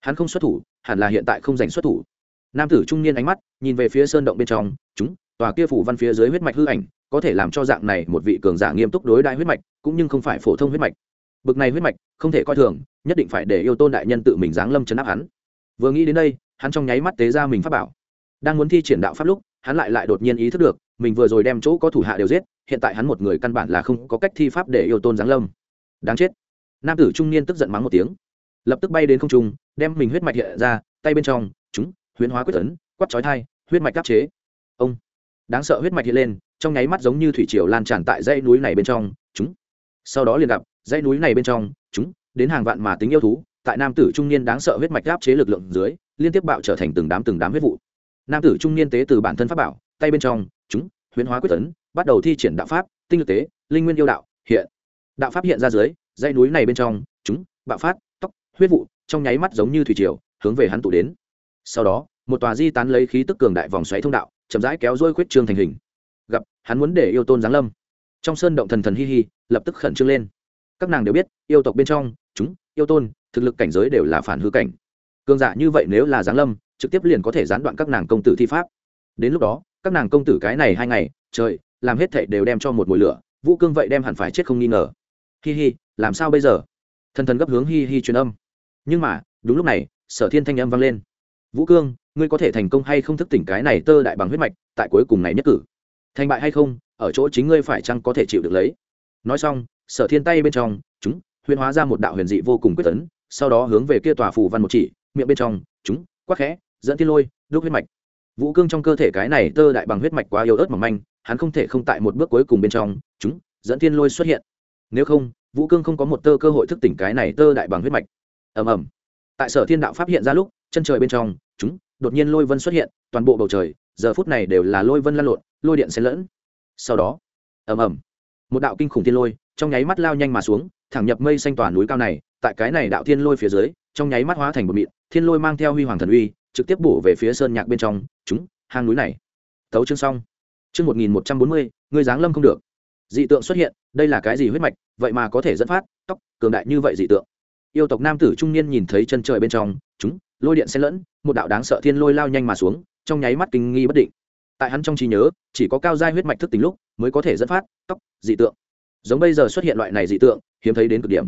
Hắn không xuất thủ, hẳn là hiện tại không giành xuất thủ. Nam tử trung niên ánh mắt nhìn về phía sơn động bên trong, chúng, tòa kia phủ văn phía dưới huyết mạch hư ảnh, có thể làm cho dạng này một vị cường giả nghiêm túc đối đại huyết mạch, cũng nhưng không phải phổ thông huyết mạch. Bực này huyết mạch, không thể coi thường, nhất định phải để yêu tôn đại nhân tự mình giáng lâm chấn áp hắn. Vừa nghĩ đến đây, hắn trong nháy mắt tế ra mình pháp bảo. Đang muốn thi triển đạo pháp lúc hắn lại lại đột nhiên ý thức được, mình vừa rồi đem chỗ có thủ hạ đều giết, hiện tại hắn một người căn bản là không có cách thi pháp để yêu tôn giáng lâm. Đáng chết. Nam tử trung niên tức giận mắng một tiếng. Lập tức bay đến không trung, đem mình huyết mạch hiện ra, tay bên trong, chúng, huyễn hóa quyết tấn quắt chói thai huyết mạch đáp chế. Ông. Đáng sợ huyết mạch hiện lên, trong nháy mắt giống như thủy triều lan tràn tại dãy núi này bên trong, chúng. Sau đó liền gặp, dãy núi này bên trong, chúng, đến hàng vạn mà tính yêu thú, tại nam tử trung niên đáng sợ huyết mạch áp chế lực lượng dưới, liên tiếp bạo trở thành từng đám từng đám huyết vụ nam tử trung niên tế từ bản thân pháp bảo, tay bên trong, chúng, huyễn hóa quyết tấn, bắt đầu thi triển đạo pháp, tinh lực tế, linh nguyên yêu đạo, hiện. Đạo pháp hiện ra dưới, dãy núi này bên trong, chúng, bạo phát, tóc, huyết vụ, trong nháy mắt giống như thủy triều, hướng về hắn tụ đến. Sau đó, một tòa di tán lấy khí tức cường đại vòng xoáy thông đạo, chậm rãi kéo dôi khuyết trương thành hình. Gặp, hắn muốn để yêu tôn giáng lâm. Trong sơn động thần thần hi hi, lập tức khẩn trương lên. Các nàng đều biết, yêu tộc bên trong, chúng, yêu tôn, thực lực cảnh giới đều là phản hư cảnh cường giả như vậy nếu là giáng lâm, trực tiếp liền có thể gián đoạn các nàng công tử thi pháp. Đến lúc đó, các nàng công tử cái này hai ngày, trời, làm hết thệ đều đem cho một mùi lửa, vũ cương vậy đem hẳn phải chết không nghi ngờ. Hi hi, làm sao bây giờ? Thần thần gấp hướng hi hi truyền âm. Nhưng mà, đúng lúc này, sở thiên thanh âm vang lên. Vũ cương, ngươi có thể thành công hay không thức tỉnh cái này tơ đại bằng huyết mạch, tại cuối cùng này nhất cử. Thành bại hay không, ở chỗ chính ngươi phải chăng có thể chịu được lấy? Nói xong, sở thiên tay bên trong, chúng huyền hóa ra một đạo huyền dị vô cùng quyết tấn, sau đó hướng về kia tòa phù văn một chỉ miệng bên trong, chúng, quắc khẽ, dẫn thiên lôi, đúc huyết mạch. Vũ cương trong cơ thể cái này tơ đại bằng huyết mạch quá yếu ớt mỏng manh, hắn không thể không tại một bước cuối cùng bên trong, chúng, dẫn thiên lôi xuất hiện. Nếu không, vũ cương không có một tơ cơ hội thức tỉnh cái này tơ đại bằng huyết mạch. Ầm ầm. Tại sở thiên đạo phát hiện ra lúc, chân trời bên trong, chúng, đột nhiên lôi vân xuất hiện, toàn bộ bầu trời, giờ phút này đều là lôi vân lan lộn, lôi điện xen lẫn. Sau đó, ầm ầm. Một đạo kinh khủng thiên lôi trong nháy mắt lao nhanh mà xuống, thẳng nhập mây xanh toàn núi cao này, tại cái này đạo thiên lôi phía dưới, trong nháy mắt hóa thành một mịn, thiên lôi mang theo huy hoàng thần uy, trực tiếp bổ về phía sơn nhạc bên trong, chúng, hang núi này, tấu chương xong. Chương một nghìn một trăm bốn mươi người giáng lâm không được. Dị tượng xuất hiện, đây là cái gì huyết mạch, vậy mà có thể dẫn phát, tóc, cường đại như vậy dị tượng. Yêu tộc nam tử trung niên nhìn thấy chân trời bên trong, chúng, lôi điện xen lẫn, một đạo đáng sợ thiên lôi lao nhanh mà xuống, trong nháy mắt kinh nghi bất định. Tại hắn trong trí nhớ, chỉ có cao giai huyết mạch thức tính lúc, mới có thể dẫn phát, tóc, dị tượng giống bây giờ xuất hiện loại này dị tượng, hiếm thấy đến cực điểm.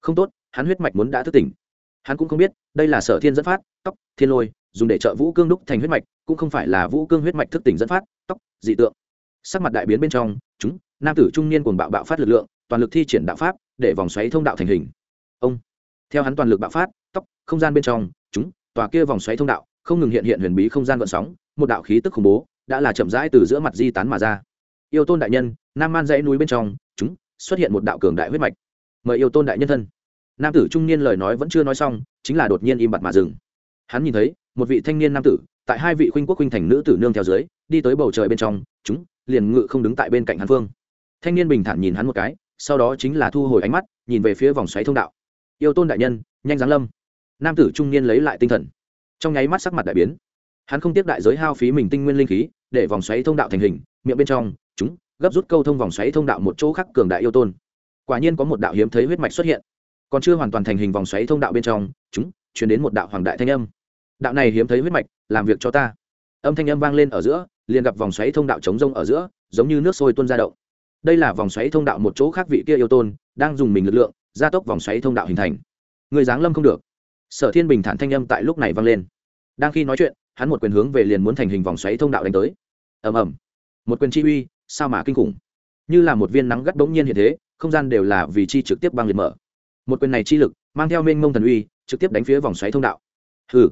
Không tốt, hắn huyết mạch muốn đã thức tỉnh. Hắn cũng không biết, đây là sở thiên dẫn phát, tóc, thiên lôi, dùng để trợ vũ cương đúc thành huyết mạch, cũng không phải là vũ cương huyết mạch thức tỉnh dẫn phát, tóc, dị tượng. Sắc mặt đại biến bên trong, chúng, nam tử trung niên cùng bạo bạo phát lực lượng, toàn lực thi triển đạo pháp, để vòng xoáy thông đạo thành hình. Ông, theo hắn toàn lực bạo phát, tóc, không gian bên trong, chúng, tòa kia vòng xoáy thông đạo, không ngừng hiện hiện huyền bí không gian vận sóng, một đạo khí tức khủng bố, đã là chậm rãi từ giữa mặt di tán mà ra. Yêu tôn đại nhân, nam man dãy núi bên trong chúng, xuất hiện một đạo cường đại huyết mạch. Mời yêu tôn đại nhân thân. Nam tử trung niên lời nói vẫn chưa nói xong, chính là đột nhiên im bặt mà dừng. Hắn nhìn thấy, một vị thanh niên nam tử, tại hai vị khuynh quốc khuynh thành nữ tử nương theo dưới, đi tới bầu trời bên trong, chúng, liền ngự không đứng tại bên cạnh hắn phương. Thanh niên bình thản nhìn hắn một cái, sau đó chính là thu hồi ánh mắt, nhìn về phía vòng xoáy thông đạo. Yêu tôn đại nhân, nhanh giáng lâm. Nam tử trung niên lấy lại tinh thần. Trong nháy mắt sắc mặt đại biến. Hắn không tiếc đại giới hao phí mình tinh nguyên linh khí, để vòng xoáy thông đạo thành hình, miệng bên trong, chúng gấp rút câu thông vòng xoáy thông đạo một chỗ khác cường đại yêu tôn. Quả nhiên có một đạo hiếm thấy huyết mạch xuất hiện. Còn chưa hoàn toàn thành hình vòng xoáy thông đạo bên trong, chúng chuyển đến một đạo hoàng đại thanh âm. Đạo này hiếm thấy huyết mạch, làm việc cho ta. Âm thanh âm vang lên ở giữa, liền gặp vòng xoáy thông đạo chống rông ở giữa, giống như nước sôi tuôn ra động. Đây là vòng xoáy thông đạo một chỗ khác vị kia yêu tôn, đang dùng mình lực lượng, gia tốc vòng xoáy thông đạo hình thành. Người giáng lâm không được. Sở thiên bình thản thanh âm tại lúc này vang lên. Đang khi nói chuyện, hắn một quyền hướng về liền muốn thành hình vòng xoáy thông đạo đánh tới. Ầm ầm. Một quyền chi uy sao mà kinh khủng? Như là một viên nắng gắt bỗng nhiên hiện thế, không gian đều là vì chi trực tiếp băng liệt mở. Một quyền này chi lực, mang theo mênh mông thần uy, trực tiếp đánh phía vòng xoáy thông đạo. Hừ.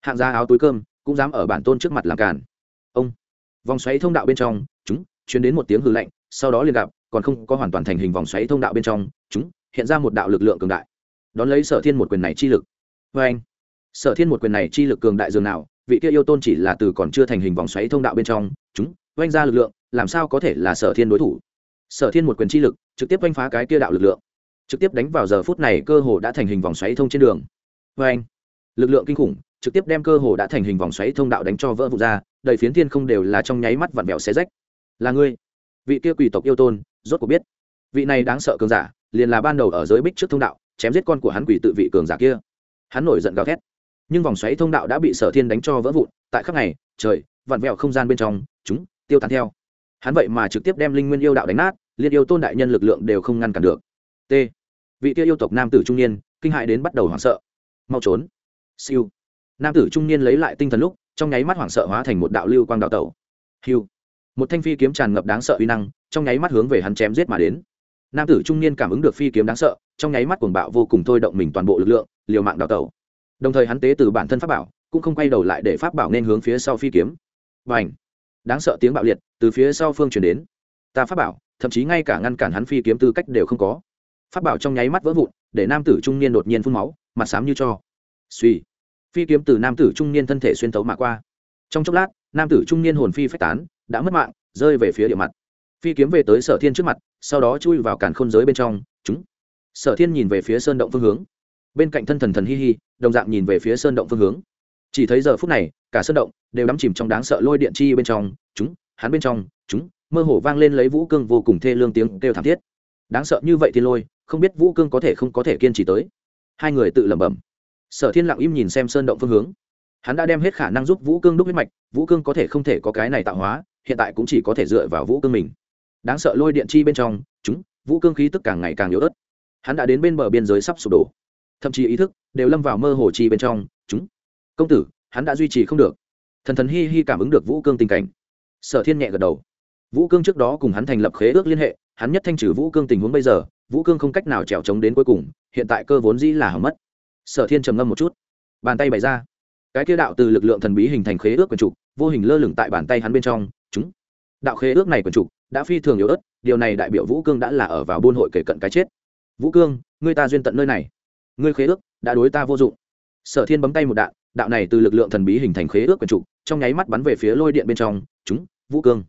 Hạng gia áo túi cơm, cũng dám ở bản tôn trước mặt làm cản ông. Vòng xoáy thông đạo bên trong, chúng chuyển đến một tiếng hư lạnh, sau đó liền gặp, còn không có hoàn toàn thành hình vòng xoáy thông đạo bên trong, chúng, hiện ra một đạo lực lượng cường đại. Đón lấy sở thiên một quyền này chi lực. Vê anh sở thiên một quyền này chi lực cường đại dường nào, vị kia yêu tôn chỉ là từ còn chưa thành hình vòng xoáy thông đạo bên trong, chúng oanh ra lực lượng làm sao có thể là sở thiên đối thủ? Sở thiên một quyền chi lực trực tiếp oanh phá cái kia đạo lực lượng. Trực tiếp đánh vào giờ phút này cơ hồ đã thành hình vòng xoáy thông trên đường. Vê anh lực lượng kinh khủng trực tiếp đem cơ hồ đã thành hình vòng xoáy thông đạo đánh cho vỡ vụn ra đầy phiến thiên không đều là trong nháy mắt vặn vẹo xé rách. Là ngươi? Vị kia quỷ tộc yêu tôn rốt cuộc biết. Vị này đáng sợ cường giả liền là ban đầu ở giới bích trước thông đạo chém giết con của hắn quỷ tự vị cường giả kia. Hắn nổi giận gào thét. Nhưng vòng xoáy thông đạo đã bị sở thiên đánh cho vỡ vụn tại khắc này, trời vặn vẹo không gian bên trong chúng tiêu tán theo. Hắn vậy mà trực tiếp đem linh nguyên yêu đạo đánh nát, liên yêu tôn đại nhân lực lượng đều không ngăn cản được. T. Vị kia yêu tộc nam tử trung niên, kinh hại đến bắt đầu hoảng sợ. Mau trốn. Siêu. Nam tử trung niên lấy lại tinh thần lúc, trong nháy mắt hoảng sợ hóa thành một đạo lưu quang đạo tẩu. Hiu một thanh phi kiếm tràn ngập đáng sợ uy năng, trong nháy mắt hướng về hắn chém giết mà đến. Nam tử trung niên cảm ứng được phi kiếm đáng sợ, trong nháy mắt cuồng bạo vô cùng thôi động mình toàn bộ lực lượng, liều mạng đào tẩu. Đồng thời hắn tế từ bản thân pháp bảo, cũng không quay đầu lại để pháp bảo nên hướng phía sau phi kiếm. Và ảnh đáng sợ tiếng bạo liệt từ phía sau phương chuyển đến. Ta phát bảo, thậm chí ngay cả ngăn cản hắn phi kiếm tư cách đều không có. Phát bảo trong nháy mắt vỡ vụn, để nam tử trung niên đột nhiên phun máu, mặt xám như cho. Suy phi kiếm từ nam tử trung niên thân thể xuyên tấu mà qua. Trong chốc lát, nam tử trung niên hồn phi phách tán, đã mất mạng, rơi về phía địa mặt. Phi kiếm về tới sở thiên trước mặt, sau đó chui vào cản khôn giới bên trong, chúng. Sở thiên nhìn về phía sơn động phương hướng. Bên cạnh thân thần thần hi hi, đồng dạng nhìn về phía sơn động phương hướng. Chỉ thấy giờ phút này cả sơn động đều đắm chìm trong đáng sợ lôi điện chi bên trong, chúng, hắn bên trong, chúng, mơ hồ vang lên lấy vũ cương vô cùng thê lương tiếng kêu thảm thiết. Đáng sợ như vậy thì lôi, không biết vũ cương có thể không có thể kiên trì tới. Hai người tự lẩm bẩm. Sở thiên lặng im nhìn xem sơn động phương hướng. Hắn đã đem hết khả năng giúp vũ cương đúc huyết mạch, vũ cương có thể không thể có cái này tạo hóa, hiện tại cũng chỉ có thể dựa vào vũ cương mình. Đáng sợ lôi điện chi bên trong, chúng, vũ cương khí tức càng ngày càng yếu ớt. Hắn đã đến bên bờ biên giới sắp sụp đổ. Thậm chí ý thức đều lâm vào mơ hồ chi bên trong, chúng. Công tử hắn đã duy trì không được. Thần thần hi hi cảm ứng được vũ cương tình cảnh. Sở thiên nhẹ gật đầu. Vũ cương trước đó cùng hắn thành lập khế ước liên hệ, hắn nhất thanh trừ vũ cương tình huống bây giờ, vũ cương không cách nào trèo trống đến cuối cùng, hiện tại cơ vốn dĩ là hỏng mất. Sở thiên trầm ngâm một chút. Bàn tay bày ra. Cái kia đạo từ lực lượng thần bí hình thành khế ước quần trục, vô hình lơ lửng tại bàn tay hắn bên trong, chúng. Đạo khế ước này quần trục đã phi thường yếu ớt, điều này đại biểu vũ cương đã là ở vào buôn hội kể cận cái chết. Vũ cương, ngươi ta duyên tận nơi này. Ngươi khế ước đã đối ta vô dụng sở thiên bấm tay một đạn, đạo này từ lực lượng thần bí hình thành khế ước quần trục trong nháy mắt bắn về phía lôi điện bên trong, chúng, vũ cương.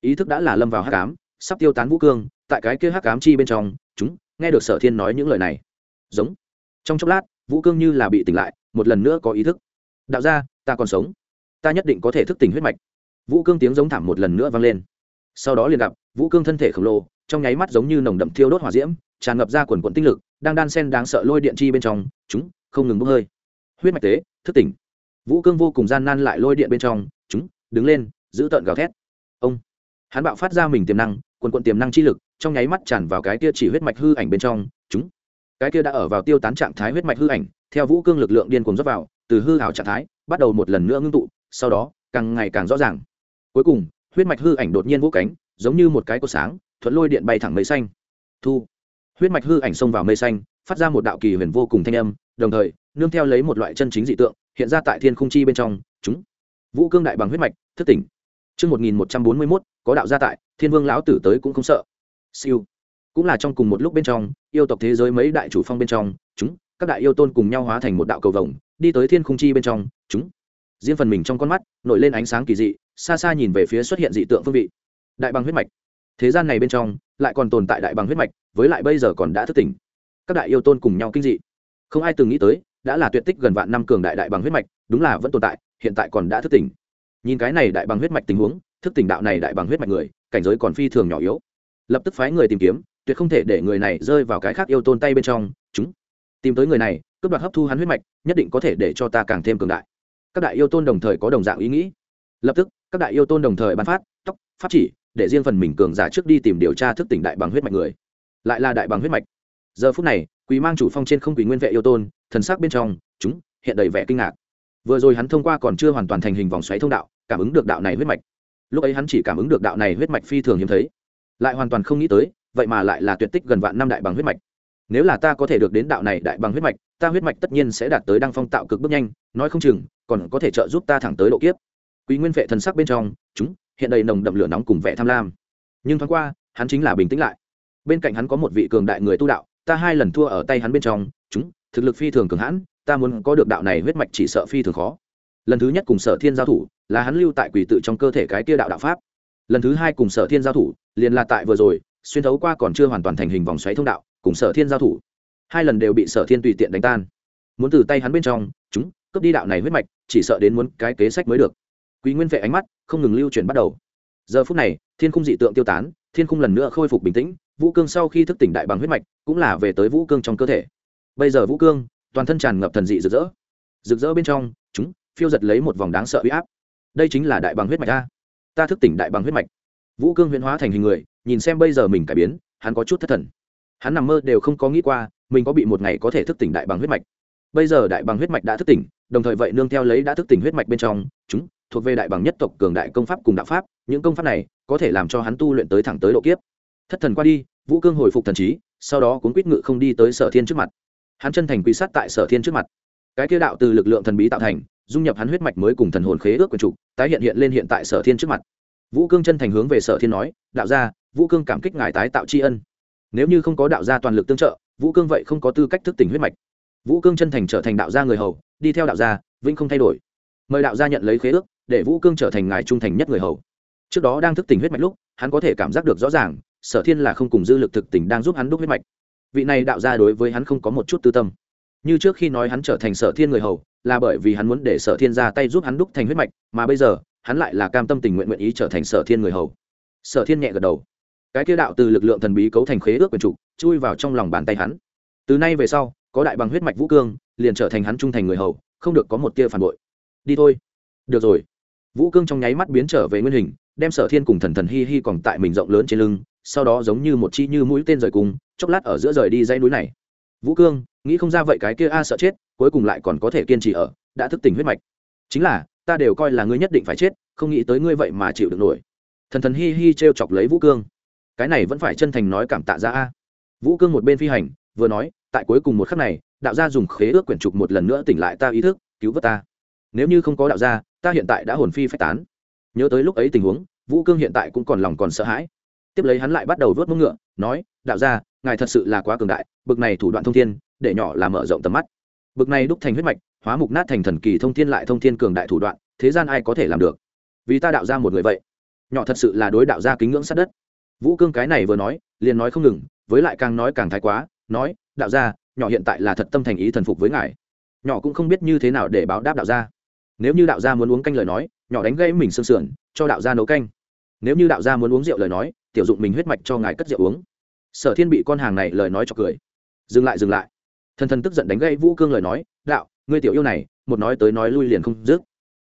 Ý thức đã là lâm vào hắc ám, sắp tiêu tán vũ cương, tại cái kia hắc ám chi bên trong, chúng, nghe được sở thiên nói những lời này. Giống. Trong chốc lát, vũ cương như là bị tỉnh lại, một lần nữa có ý thức. Đạo ra ta còn sống. Ta nhất định có thể thức tỉnh huyết mạch. Vũ cương tiếng giống thảm một lần nữa vang lên. Sau đó liền gặp, vũ cương thân thể khổng lồ, trong nháy mắt giống như nồng đậm thiêu đốt hỏa diễm, tràn ngập ra quần quận tinh lực, đang đan sen đáng sợ lôi điện chi bên trong, chúng, không ngừng bốc hơi huyết mạch tế, thức tỉnh. Vũ cương vô cùng gian nan lại lôi điện bên trong, chúng, đứng lên, giữ tợn gào thét. Ông, hắn bạo phát ra mình tiềm năng, quần quận tiềm năng chi lực, trong nháy mắt tràn vào cái kia chỉ huyết mạch hư ảnh bên trong, chúng. Cái kia đã ở vào tiêu tán trạng thái huyết mạch hư ảnh, theo vũ cương lực lượng điên cuồng dốc vào, từ hư hảo trạng thái, bắt đầu một lần nữa ngưng tụ, sau đó, càng ngày càng rõ ràng. Cuối cùng, huyết mạch hư ảnh đột nhiên vũ cánh, giống như một cái cột sáng, thuận lôi điện bay thẳng mây xanh. Thu. Huyết mạch hư ảnh xông vào mây xanh, phát ra một đạo kỳ huyền vô cùng thanh âm, đồng thời nương theo lấy một loại chân chính dị tượng hiện ra tại thiên khung chi bên trong chúng vũ cương đại bằng huyết mạch thức tỉnh Trước 1141, có đạo gia tại, thiên vương lão tử tới cũng không sợ. Siêu. Cũng là trong cùng một lúc bên trong, yêu tộc thế giới mấy đại chủ phong bên trong, chúng, các đại yêu tôn cùng nhau hóa thành một đạo cầu vồng, đi tới thiên khung chi bên trong, chúng. Riêng phần mình trong con mắt, nổi lên ánh sáng kỳ dị, xa xa nhìn về phía xuất hiện dị tượng phương vị. Đại bằng huyết mạch. Thế gian này bên trong, lại còn tồn tại đại bằng huyết mạch, với lại bây giờ còn đã thức tỉnh. Các đại yêu tôn cùng nhau kinh dị. Không ai từng nghĩ tới, đã là tuyệt tích gần vạn năm cường đại đại bằng huyết mạch, đúng là vẫn tồn tại, hiện tại còn đã thức tỉnh. Nhìn cái này đại bằng huyết mạch tình huống thức tỉnh đạo này đại bằng huyết mạch người cảnh giới còn phi thường nhỏ yếu. Lập tức phái người tìm kiếm tuyệt không thể để người này rơi vào cái khác yêu tôn tay bên trong. Chúng tìm tới người này cướp đoạt hấp thu hắn huyết mạch nhất định có thể để cho ta càng thêm cường đại. Các đại yêu tôn đồng thời có đồng dạng ý nghĩ. Lập tức các đại yêu tôn đồng thời ban phát tóc pháp chỉ để riêng phần mình cường giả trước đi tìm điều tra thức tỉnh đại bằng huyết mạch người. Lại là đại bằng huyết mạch giờ phút này, quý mang chủ phong trên không quỳ nguyên vệ yêu tôn, thần sắc bên trong, chúng, hiện đầy vẻ kinh ngạc. Vừa rồi hắn thông qua còn chưa hoàn toàn thành hình vòng xoáy thông đạo, cảm ứng được đạo này huyết mạch. Lúc ấy hắn chỉ cảm ứng được đạo này huyết mạch phi thường hiếm thấy. Lại hoàn toàn không nghĩ tới, vậy mà lại là tuyệt tích gần vạn năm đại bằng huyết mạch. Nếu là ta có thể được đến đạo này đại bằng huyết mạch, ta huyết mạch tất nhiên sẽ đạt tới đăng phong tạo cực bước nhanh, nói không chừng, còn có thể trợ giúp ta thẳng tới độ kiếp. Quý nguyên vệ thần sắc bên trong, chúng, hiện đầy nồng đậm lửa nóng cùng vẻ tham lam. Nhưng thoáng qua, hắn chính là bình tĩnh lại. Bên cạnh hắn có một vị cường đại người tu đạo ta hai lần thua ở tay hắn bên trong, chúng, thực lực phi thường cường hãn, ta muốn có được đạo này huyết mạch chỉ sợ phi thường khó. Lần thứ nhất cùng sở thiên giao thủ, là hắn lưu tại quỷ tự trong cơ thể cái tia đạo đạo pháp. Lần thứ hai cùng sở thiên giao thủ, liền là tại vừa rồi, xuyên thấu qua còn chưa hoàn toàn thành hình vòng xoáy thông đạo, cùng sở thiên giao thủ. Hai lần đều bị sở thiên tùy tiện đánh tan. Muốn từ tay hắn bên trong, chúng, cướp đi đạo này huyết mạch, chỉ sợ đến muốn cái kế sách mới được. Quý nguyên vệ ánh mắt không ngừng lưu chuyển bắt đầu. Giờ phút này, thiên khung dị tượng tiêu tán, thiên khung lần nữa khôi phục bình tĩnh vũ cương sau khi thức tỉnh đại bằng huyết mạch, cũng là về tới vũ cương trong cơ thể. Bây giờ vũ cương, toàn thân tràn ngập thần dị rực rỡ. Rực rỡ bên trong, chúng, phiêu giật lấy một vòng đáng sợ huy áp. Đây chính là đại bằng huyết mạch ta ta thức tỉnh đại bằng huyết mạch. Vũ cương huyễn hóa thành hình người, nhìn xem bây giờ mình cải biến, hắn có chút thất thần. Hắn nằm mơ đều không có nghĩ qua, mình có bị một ngày có thể thức tỉnh đại bằng huyết mạch. Bây giờ đại bằng huyết mạch đã thức tỉnh, đồng thời vậy nương theo lấy đã thức tỉnh huyết mạch bên trong, chúng, thuộc về đại bằng nhất tộc cường đại công pháp cùng đạo pháp, những công pháp này có thể làm cho hắn tu luyện tới thẳng tới độ kiếp thất thần qua đi, vũ cương hồi phục thần trí, sau đó cuốn quýt ngự không đi tới sở thiên trước mặt. Hắn chân thành quy sát tại sở thiên trước mặt. Cái kia đạo từ lực lượng thần bí tạo thành, dung nhập hắn huyết mạch mới cùng thần hồn khế ước quần trục, tái hiện hiện lên hiện tại sở thiên trước mặt. Vũ cương chân thành hướng về sở thiên nói, đạo gia, vũ cương cảm kích ngài tái tạo tri ân. Nếu như không có đạo gia toàn lực tương trợ, vũ cương vậy không có tư cách thức tỉnh huyết mạch. Vũ cương chân thành trở thành đạo gia người hầu, đi theo đạo gia, vĩnh không thay đổi. Mời đạo gia nhận lấy khế ước, để vũ cương trở thành ngài trung thành nhất người hầu. Trước đó đang thức tỉnh huyết mạch lúc, hắn có thể cảm giác được rõ ràng sở thiên là không cùng dư lực thực tình đang giúp hắn đúc huyết mạch. Vị này đạo gia đối với hắn không có một chút tư tâm. Như trước khi nói hắn trở thành sở thiên người hầu, là bởi vì hắn muốn để sở thiên ra tay giúp hắn đúc thành huyết mạch, mà bây giờ, hắn lại là cam tâm tình nguyện nguyện ý trở thành sở thiên người hầu. Sở thiên nhẹ gật đầu. Cái kia đạo từ lực lượng thần bí cấu thành khế ước quyền trục, chui vào trong lòng bàn tay hắn. Từ nay về sau, có đại bằng huyết mạch vũ cương, liền trở thành hắn trung thành người hầu, không được có một tia phản bội. Đi thôi. Được rồi. Vũ cương trong nháy mắt biến trở về nguyên hình, đem sở thiên cùng thần thần hi hi còn tại mình rộng lớn trên lưng sau đó giống như một chi như mũi tên rời cùng, chốc lát ở giữa rời đi dãy núi này. Vũ cương, nghĩ không ra vậy cái kia a sợ chết, cuối cùng lại còn có thể kiên trì ở, đã thức tỉnh huyết mạch. Chính là, ta đều coi là ngươi nhất định phải chết, không nghĩ tới ngươi vậy mà chịu được nổi. Thần thần hi hi t r e o chọc lấy vũ cương. Cái này vẫn phải chân thành nói cảm tạ ra a. Vũ cương một bên phi hành, vừa nói, tại cuối cùng một khắc này, đạo gia dùng khế ước quyển trục một lần nữa tỉnh lại ta ý thức, cứu vớt ta. Nếu như không có đạo gia, ta hiện tại đã hồn phi phách tán. Nhớ tới lúc ấy tình huống, vũ cương hiện tại cũng còn lòng còn sợ hãi tiếp lấy hắn lại bắt đầu vớt mông ngựa, nói, đạo gia, ngài thật sự là quá cường đại, bực này thủ đoạn thông thiên, để nhỏ là mở rộng tầm mắt. Bực này đúc thành huyết mạch, hóa mục nát thành thần kỳ thông thiên lại thông thiên cường đại thủ đoạn, thế gian ai có thể làm được? Vì ta đạo ra một người vậy, nhỏ thật sự là đối đạo gia kính ngưỡng sát đất. Vũ cương cái này vừa nói, liền nói không ngừng, với lại càng nói càng thái quá, nói, đạo gia, nhỏ hiện tại là thật tâm thành ý thần phục với ngài. Nhỏ cũng không biết như thế nào để báo đáp đạo gia. Nếu như đạo gia muốn uống canh lời nói, nhỏ đánh gây mình sương sườn, cho đạo gia nấu canh. Nếu như đạo gia muốn uống rượu lời nói tiểu dụng mình huyết mạch cho ngài cất rượu uống. Sở thiên bị con hàng này lời nói cho cười. Dừng lại dừng lại. Thần thần tức giận đánh gây vũ cương lời nói, đạo, ngươi tiểu yêu này, một nói tới nói lui liền không dứt.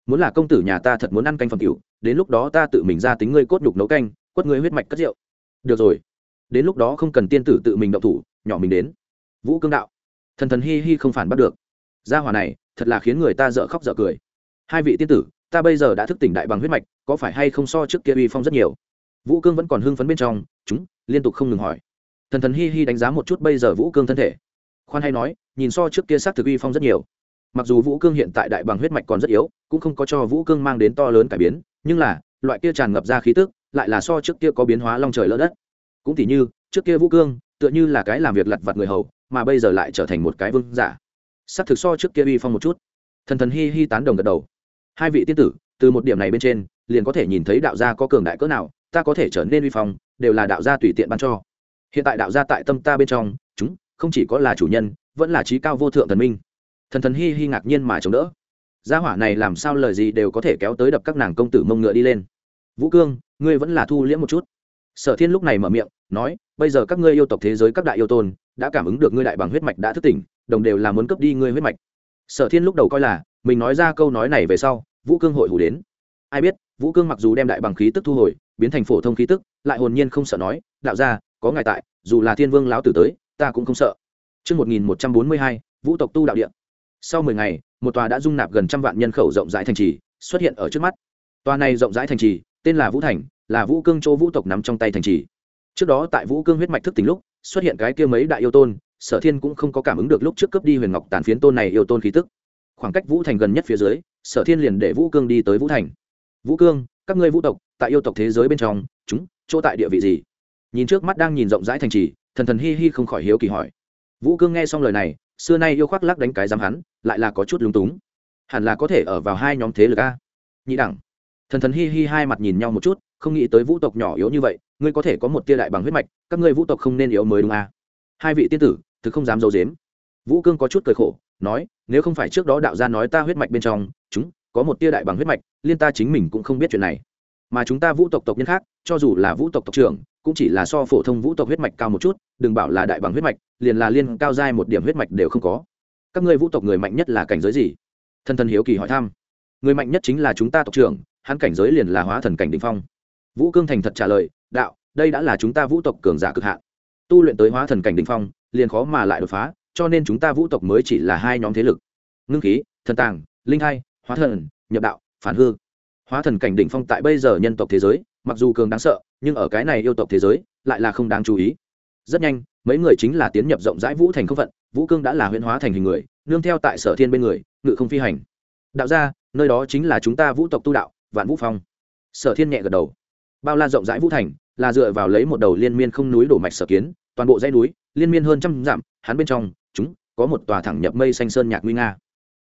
Muốn là công tử nhà ta thật muốn ăn canh phẩm cựu đến lúc đó ta tự mình ra tính ngươi cốt nhục nấu canh, quất ngươi huyết mạch cất rượu. Được rồi. Đến lúc đó không cần tiên tử tự mình động thủ, nhỏ mình đến. Vũ cương đạo. Thần thần hi hi không phản bắt được. Gia hỏa này, thật là khiến người ta dở khóc dở cười. Hai vị tiên tử, ta bây giờ đã thức tỉnh đại bằng huyết mạch, có phải hay không so trước kia uy phong rất nhiều? Vũ cương vẫn còn hưng phấn bên trong, chúng, liên tục không ngừng hỏi. Thần thần hi hi đánh giá một chút bây giờ vũ cương thân thể. Khoan hay nói, nhìn so trước kia s á c thực uy phong rất nhiều. Mặc dù vũ cương hiện tại đại bằng huyết mạch còn rất yếu, cũng không có cho vũ cương mang đến to lớn cải biến, nhưng là, loại kia tràn ngập ra khí tức, lại là so trước kia có biến hóa long trời lỡ đất. Cũng tỉ như, trước kia vũ cương, tựa như là cái làm việc lặt vặt người hầu, mà bây giờ lại trở thành một cái vương giả. S á c thực so trước kia uy phong một chút. Thần thần hi hi tán đồng gật đầu. Hai vị tiên tử, từ một điểm này bên trên, liền có thể nhìn thấy đạo gia có cường đại cỡ nào ta có thể trở nên uy phong, đều là đạo gia tùy tiện ban cho. Hiện tại đạo gia tại tâm ta bên trong, chúng, không chỉ có là chủ nhân, vẫn là trí cao vô thượng thần minh. Thần thần hi hi ngạc nhiên mà chống đỡ. Gia hỏa này làm sao lời gì đều có thể kéo tới đập các nàng công tử mông ngựa đi lên. Vũ cương, ngươi vẫn là thu liễm một chút. Sở thiên lúc này mở miệng, nói, bây giờ các ngươi yêu tộc thế giới các đại yêu tôn, đã cảm ứng được ngươi đại bằng huyết mạch đã thức tỉnh, đồng đều là muốn cấp đi ngươi huyết mạch. Sở thiên lúc đầu coi là, mình nói ra câu nói này về sau, vũ cương hội hủ đến ai biết vũ cương mặc dù đem đại bằng khí tức thu hồi biến thành phổ thông khí tức lại hồn nhiên không sợ nói đạo ra có ngài tại dù là thiên vương lão tử tới ta cũng không sợ Trước 1142, vũ tộc tu đạo địa. Sau 10 ngày, một tòa đã dung nạp gần trăm vạn nhân khẩu rộng rãi thành trì xuất hiện ở trước mắt. Tòa này rộng rãi thành trì, tên là Vũ Thành, là Vũ Cương Châu Vũ tộc nắm trong tay thành trì. Trước đó tại Vũ Cương huyết mạch thức tỉnh lúc, xuất hiện cái kia mấy đại yêu tôn, Sở Thiên cũng không có cảm ứng được lúc trước cướp đi Huyền Ngọc tàn phiến tôn này yêu tôn khí tức. Khoảng cách Vũ Thành gần nhất phía dưới, Sở Thiên liền để Vũ Cương đi tới Vũ Thành. Vũ Cương, các ngươi Vũ tộc, tại yêu tộc thế giới bên trong, chúng chỗ tại địa vị gì? Nhìn trước mắt đang nhìn rộng rãi thành trì, thần thần hi hi không khỏi hiếu kỳ hỏi. Vũ cương nghe xong lời này xưa nay yêu khoác lắc đánh cái dám hắn lại là có chút lúng túng. Hẳn là có thể ở vào hai nhóm thế lực a. Nhị đẳng. Thần thần hi hi hai mặt nhìn nhau một chút không nghĩ tới vũ tộc nhỏ yếu như vậy ngươi có thể có một tia đại bằng huyết mạch các ngươi vũ tộc không nên yếu mới đúng a. Hai vị tiên tử thực không dám d i ấ u dếm vũ cương có chút cười khổ nói nếu không phải trước đó đạo gia nói ta huyết mạch bên trong chúng có một tia đại bằng huyết mạch, liên ta chính mình cũng không biết chuyện này. Mà chúng ta vũ tộc tộc nhân khác, cho dù là vũ tộc tộc trưởng, cũng chỉ là so phổ thông vũ tộc huyết mạch cao một chút, đừng bảo là đại bằng huyết mạch, liền là liên cao giai một điểm huyết mạch đều không có. Các ngươi vũ tộc người mạnh nhất là cảnh giới gì? Thân thân hiếu kỳ hỏi thăm. Người mạnh nhất chính là chúng ta tộc trưởng, hắn cảnh giới liền là hóa thần cảnh đình phong. Vũ cương thành thật trả lời, đạo, đây đã là chúng ta vũ tộc cường giả cực hạn. Tu luyện tới hóa thần cảnh đình phong, liền khó mà lại đột phá, cho nên chúng ta vũ tộc mới chỉ là hai nhóm thế lực. Ngưng khí, thần tàng, linh hai hóa thần, nhập đạo, phản hư. Hóa thần cảnh đỉnh phong tại bây giờ nhân tộc thế giới, mặc dù cường đáng sợ, nhưng ở cái này yêu tộc thế giới, lại là không đáng chú ý. Rất nhanh, mấy người chính là tiến nhập rộng rãi vũ thành không phận, vũ cương đã là huyễn hóa thành hình người, nương theo tại sở thiên bên người, ngự không phi hành. Đạo ra nơi đó chính là chúng ta vũ tộc tu đạo, vạn vũ phong. Sở thiên nhẹ gật đầu. Bao la rộng rãi vũ thành, là dựa vào lấy một đầu liên miên không núi đổ mạch sở kiến, toàn bộ dãy núi, liên miên hơn trăm dặm, hắn bên trong, chúng, có một tòa thẳng nhập mây xanh sơn nhạc nguy nga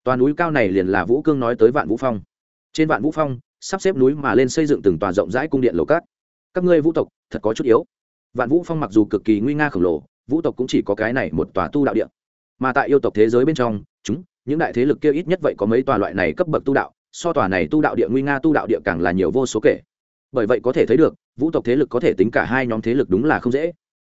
toàn núi cao này liền là vũ cương nói tới vạn vũ phong. Trên vạn vũ phong, sắp xếp núi mà lên xây dựng từng tòa rộng rãi cung điện lầu cát. Các ngươi vũ tộc, thật có chút yếu. Vạn vũ phong mặc dù cực kỳ nguy nga khổng lồ, vũ tộc cũng chỉ có cái này một tòa tu đạo điện. Mà tại yêu tộc thế giới bên trong, chúng, những đại thế lực kia ít nhất vậy có mấy tòa loại này cấp bậc tu đạo, so tòa này tu đạo địa nguy nga tu đạo địa càng là nhiều vô số kể. Bởi vậy có thể thấy được, vũ tộc thế lực có thể tính cả hai nhóm thế lực đúng là không dễ.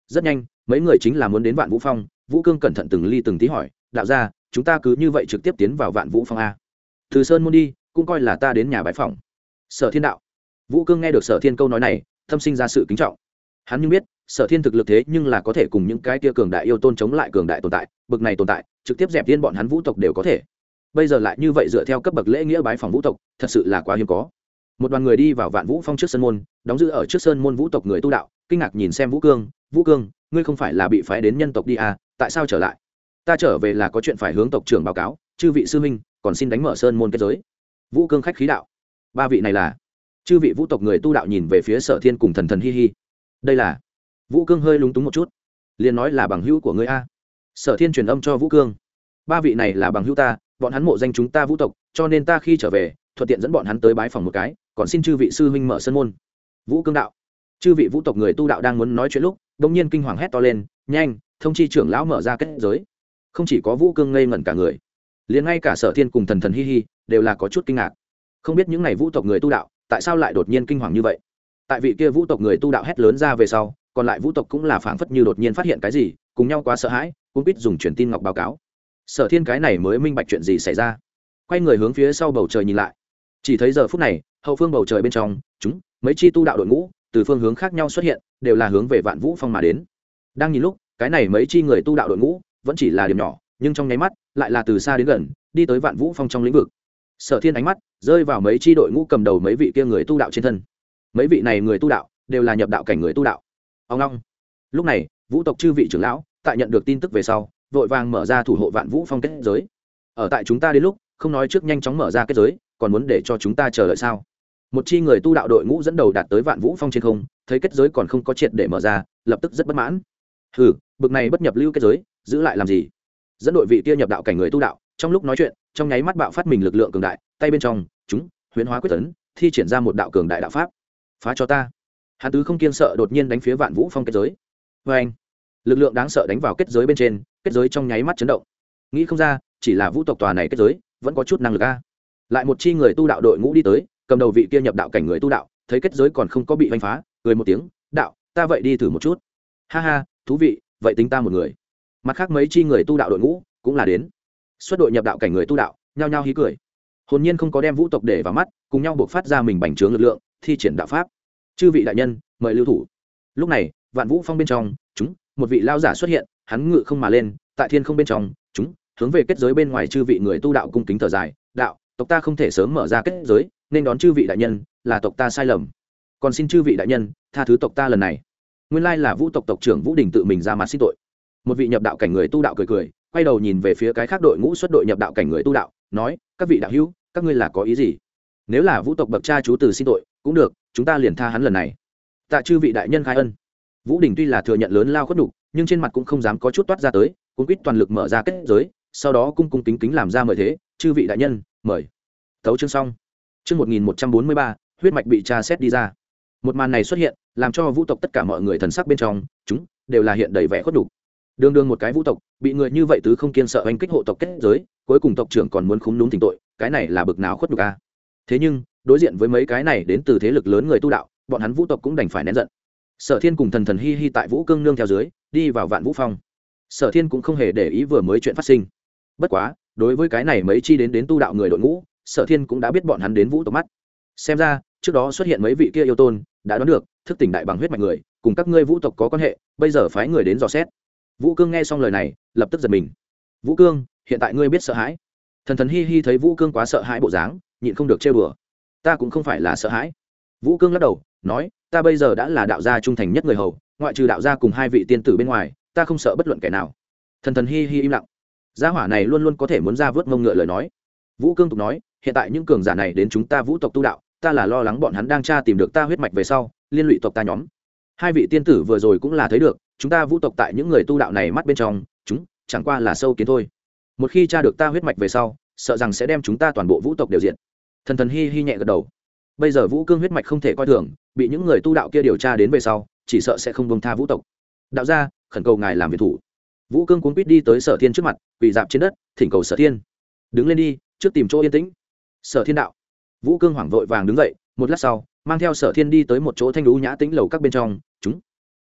Rất nhanh, mấy người chính là muốn đến vạn vũ phong, vũ cương cẩn thận từng ly từng tí hỏi, đạo ra chúng ta cứ như vậy trực tiếp tiến vào vạn vũ phong a. Từ sơn môn đi, cũng coi là ta đến nhà bãi phòng sở thiên đạo. Vũ cương nghe được sở thiên câu nói này, tâm sinh ra sự kính trọng. Hắn nhưng biết, sở thiên thực lực thế nhưng là có thể cùng những cái tia cường đại yêu tôn chống lại cường đại tồn tại, bực này tồn tại, trực tiếp dẹp tiên bọn hắn vũ tộc đều có thể. Bây giờ lại như vậy dựa theo cấp bậc lễ nghĩa bái phòng vũ tộc, thật sự là quá hiếm có. Một đoàn người đi vào vạn vũ phong trước sơn môn, đóng giữ ở trước sơn môn vũ tộc người tu đạo, kinh ngạc nhìn xem vũ cương vũ cương, ngươi không phải là bị phái đến nhân tộc đi à? Tại sao trở lại? Ta trở về là có chuyện phải hướng tộc trưởng báo cáo, chư vị sư minh còn xin đánh mở sơn môn kết giới. Vũ cương khách khí đạo. Ba vị này là? Chư vị vũ tộc người tu đạo nhìn về phía sở thiên cùng thần thần hi hi. Đây là? Vũ cương hơi lúng túng một chút. Liền nói là bằng hữu của ngươi a. Sở thiên truyền âm cho vũ cương. Ba vị này là bằng hữu ta, bọn hắn mộ danh chúng ta vũ tộc, cho nên ta khi trở về, thuận tiện dẫn bọn hắn tới bái phòng một cái, còn xin chư vị sư huynh mở sân môn. Vũ cương đạo. Chư vị vũ tộc người tu đạo đang muốn nói chuyện lúc đông nhiên kinh hoàng hét to lên, nhanh, thông chi trưởng lão mở ra kết giới không chỉ có vũ cương ngây ngẩn cả người, liền ngay cả sở thiên cùng thần thần hi hi đều là có chút kinh ngạc. Không biết những n à y vũ tộc người tu đạo, tại sao lại đột nhiên kinh hoàng như vậy? Tại vị kia vũ tộc người tu đạo hét lớn ra về sau, còn lại vũ tộc cũng là phảng phất như đột nhiên phát hiện cái gì, cùng nhau quá sợ hãi cũng biết dùng truyền tin ngọc báo cáo. Sở thiên cái này mới minh bạch chuyện gì xảy ra. Quay người hướng phía sau bầu trời nhìn lại. Chỉ thấy giờ phút này, hậu phương bầu trời bên trong, chúng, mấy chi tu đạo đội ngũ, từ phương hướng khác nhau xuất hiện, đều là hướng về vạn vũ phong mà đến. Đang nhìn lúc, cái này mấy chi người tu đạo đội ngũ vẫn chỉ là điểm nhỏ, nhưng trong nháy mắt, lại là từ xa đến gần, đi tới vạn vũ phong trong lĩnh vực. Sở thiên ánh mắt rơi vào mấy chi đội ngũ cầm đầu mấy vị kia người tu đạo trên thân. Mấy vị này người tu đạo đều là nhập đạo cảnh người tu đạo. Ông long. Lúc này, vũ tộc chư vị trưởng lão, tại nhận được tin tức về sau, vội vàng mở ra thủ hộ vạn vũ phong kết giới. Ở tại chúng ta đến lúc, không nói trước nhanh chóng mở ra kết giới, còn muốn để cho chúng ta chờ đợi sao? Một chi người tu đạo đội ngũ dẫn đầu đạt tới vạn vũ phong trên không, thấy kết giới còn không có triệt để mở ra, lập tức rất bất mãn. Ừ bực này bất nhập lưu kết giới giữ lại làm gì? Dẫn đội vị kia nhập đạo cảnh người tu đạo, trong lúc nói chuyện, trong nháy mắt bạo phát mình lực lượng cường đại, tay bên trong, chúng, huyễn hóa quyết tấn, thi triển ra một đạo cường đại đạo pháp. Phá cho ta. Hà tứ không kiên sợ đột nhiên đánh phía vạn vũ phong kết giới. Vê anh, lực lượng đáng sợ đánh vào kết giới bên trên, kết giới trong nháy mắt chấn động. Nghĩ không ra, chỉ là vũ tộc tòa này kết giới, vẫn có chút năng lực a. Lại một chi người tu đạo đội ngũ đi tới, cầm đầu vị kia nhập đạo cảnh người tu đạo, thấy kết giới còn không có bị vanh phá, cười một tiếng, đạo, ta vậy đi thử một chút. Ha ha, thú vị, vậy tính ta một người mặt khác mấy chi người tu đạo đội ngũ cũng là đến. Xuất đội nhập đạo cảnh người tu đạo, nhao nhao hí cười. Hồn nhiên không có đem vũ tộc để vào mắt, cùng nhau buộc phát ra mình bành trướng lực lượng, thi triển đạo pháp. Chư vị đại nhân, mời lưu thủ. Lúc này, vạn vũ phong bên trong, chúng, một vị lao giả xuất hiện, hắn ngự không mà lên, tại thiên không bên trong, chúng, hướng về kết giới bên ngoài chư vị người tu đạo cung kính thở dài, đạo, tộc ta không thể sớm mở ra kết giới, nên đón chư vị đại nhân, là tộc ta sai lầm. Còn xin chư vị đại nhân tha thứ tộc ta lần này. Nguyên lai là vũ tộc tộc trưởng vũ đình tự mình ra mặt xin tội một vị nhập đạo cảnh người tu đạo cười cười, quay đầu nhìn về phía cái khác đội ngũ xuất đội nhập đạo cảnh người tu đạo, nói, các vị đạo hữu, các ngươi là có ý gì? Nếu là vũ tộc bậc cha chú từ xin tội, cũng được, chúng ta liền tha hắn lần này. Tạ chư vị đại nhân khai ân. Vũ đình tuy là thừa nhận lớn lao khuất đục nhưng trên mặt cũng không dám có chút toát ra tới cũng quýt toàn lực mở ra kết giới, sau đó cung cung kính kính làm ra mời thế, chư vị đại nhân, mời. Tấu chương xong. Chương một nghìn một trăm bốn mươi ba, huyết mạch bị tra xét đi ra. Một màn này xuất hiện, làm cho vũ tộc tất cả mọi người thần sắc bên trong, chúng đều là hiện đầy vẻ khuất đục đương đương một cái vũ tộc, bị người như vậy tứ không kiên sợ anh kích hộ tộc kết giới, cuối cùng tộc trưởng còn muốn khúng núm tình tội, cái này là bực nào khuất nhục a. Thế nhưng, đối diện với mấy cái này đến từ thế lực lớn người tu đạo, bọn hắn vũ tộc cũng đành phải nén giận. Sở thiên cùng thần thần hi hi tại vũ cương nương theo dưới, đi vào vạn vũ phong. Sở thiên cũng không hề để ý vừa mới chuyện phát sinh. Bất quá, đối với cái này mấy chi đến đến tu đạo người đội ngũ, sở thiên cũng đã biết bọn hắn đến vũ tộc mắt. Xem ra, trước đó xuất hiện mấy vị kia yêu tôn, đã đoán được, thức tỉnh đại bằng huyết mạch người, cùng các ngươi vũ tộc có quan hệ, bây giờ phái người đến dò xét vũ cương nghe xong lời này, lập tức giật mình. Vũ cương, hiện tại ngươi biết sợ hãi? Thần thần hi hi thấy vũ cương quá sợ hãi bộ dáng, nhịn không được chê bừa ta cũng không phải là sợ hãi. Vũ cương lắc đầu, nói, ta bây giờ đã là đạo gia trung thành nhất người hầu, ngoại trừ đạo gia cùng hai vị tiên tử bên ngoài, ta không sợ bất luận kẻ nào. Thần thần hi hi im lặng. Gia hỏa này luôn luôn có thể muốn ra vớt mông ngựa lời nói. Vũ cương tục nói, hiện tại những cường giả này đến chúng ta vũ tộc tu đạo, ta là lo lắng bọn hắn đang tra tìm được ta huyết mạch về sau, liên lụy tộc ta nhóm. Hai vị tiên tử vừa rồi cũng là thấy được chúng ta vũ tộc tại những người tu đạo này mắt bên trong, chúng, chẳng qua là sâu kiến thôi. Một khi tra được ta huyết mạch về sau, sợ rằng sẽ đem chúng ta toàn bộ vũ tộc đều diện thần thần hi hi nhẹ gật đầu. Bây giờ vũ cương huyết mạch không thể coi thường, bị những người tu đạo kia điều tra đến về sau, chỉ sợ sẽ không bông tha vũ tộc. Đạo gia, khẩn cầu ngài làm việc thủ. Vũ cương cuốn quýt đi tới sở thiên trước mặt, quỳ dạp trên đất, thỉnh cầu sở thiên. Đứng lên đi, trước tìm chỗ yên tĩnh. Sở thiên đạo. Vũ cương hoảng vội vàng đứng dậy, một lát sau, mang theo sở thiên đi tới một chỗ thanh lũ nhã tĩnh lầu các bên trong, chúng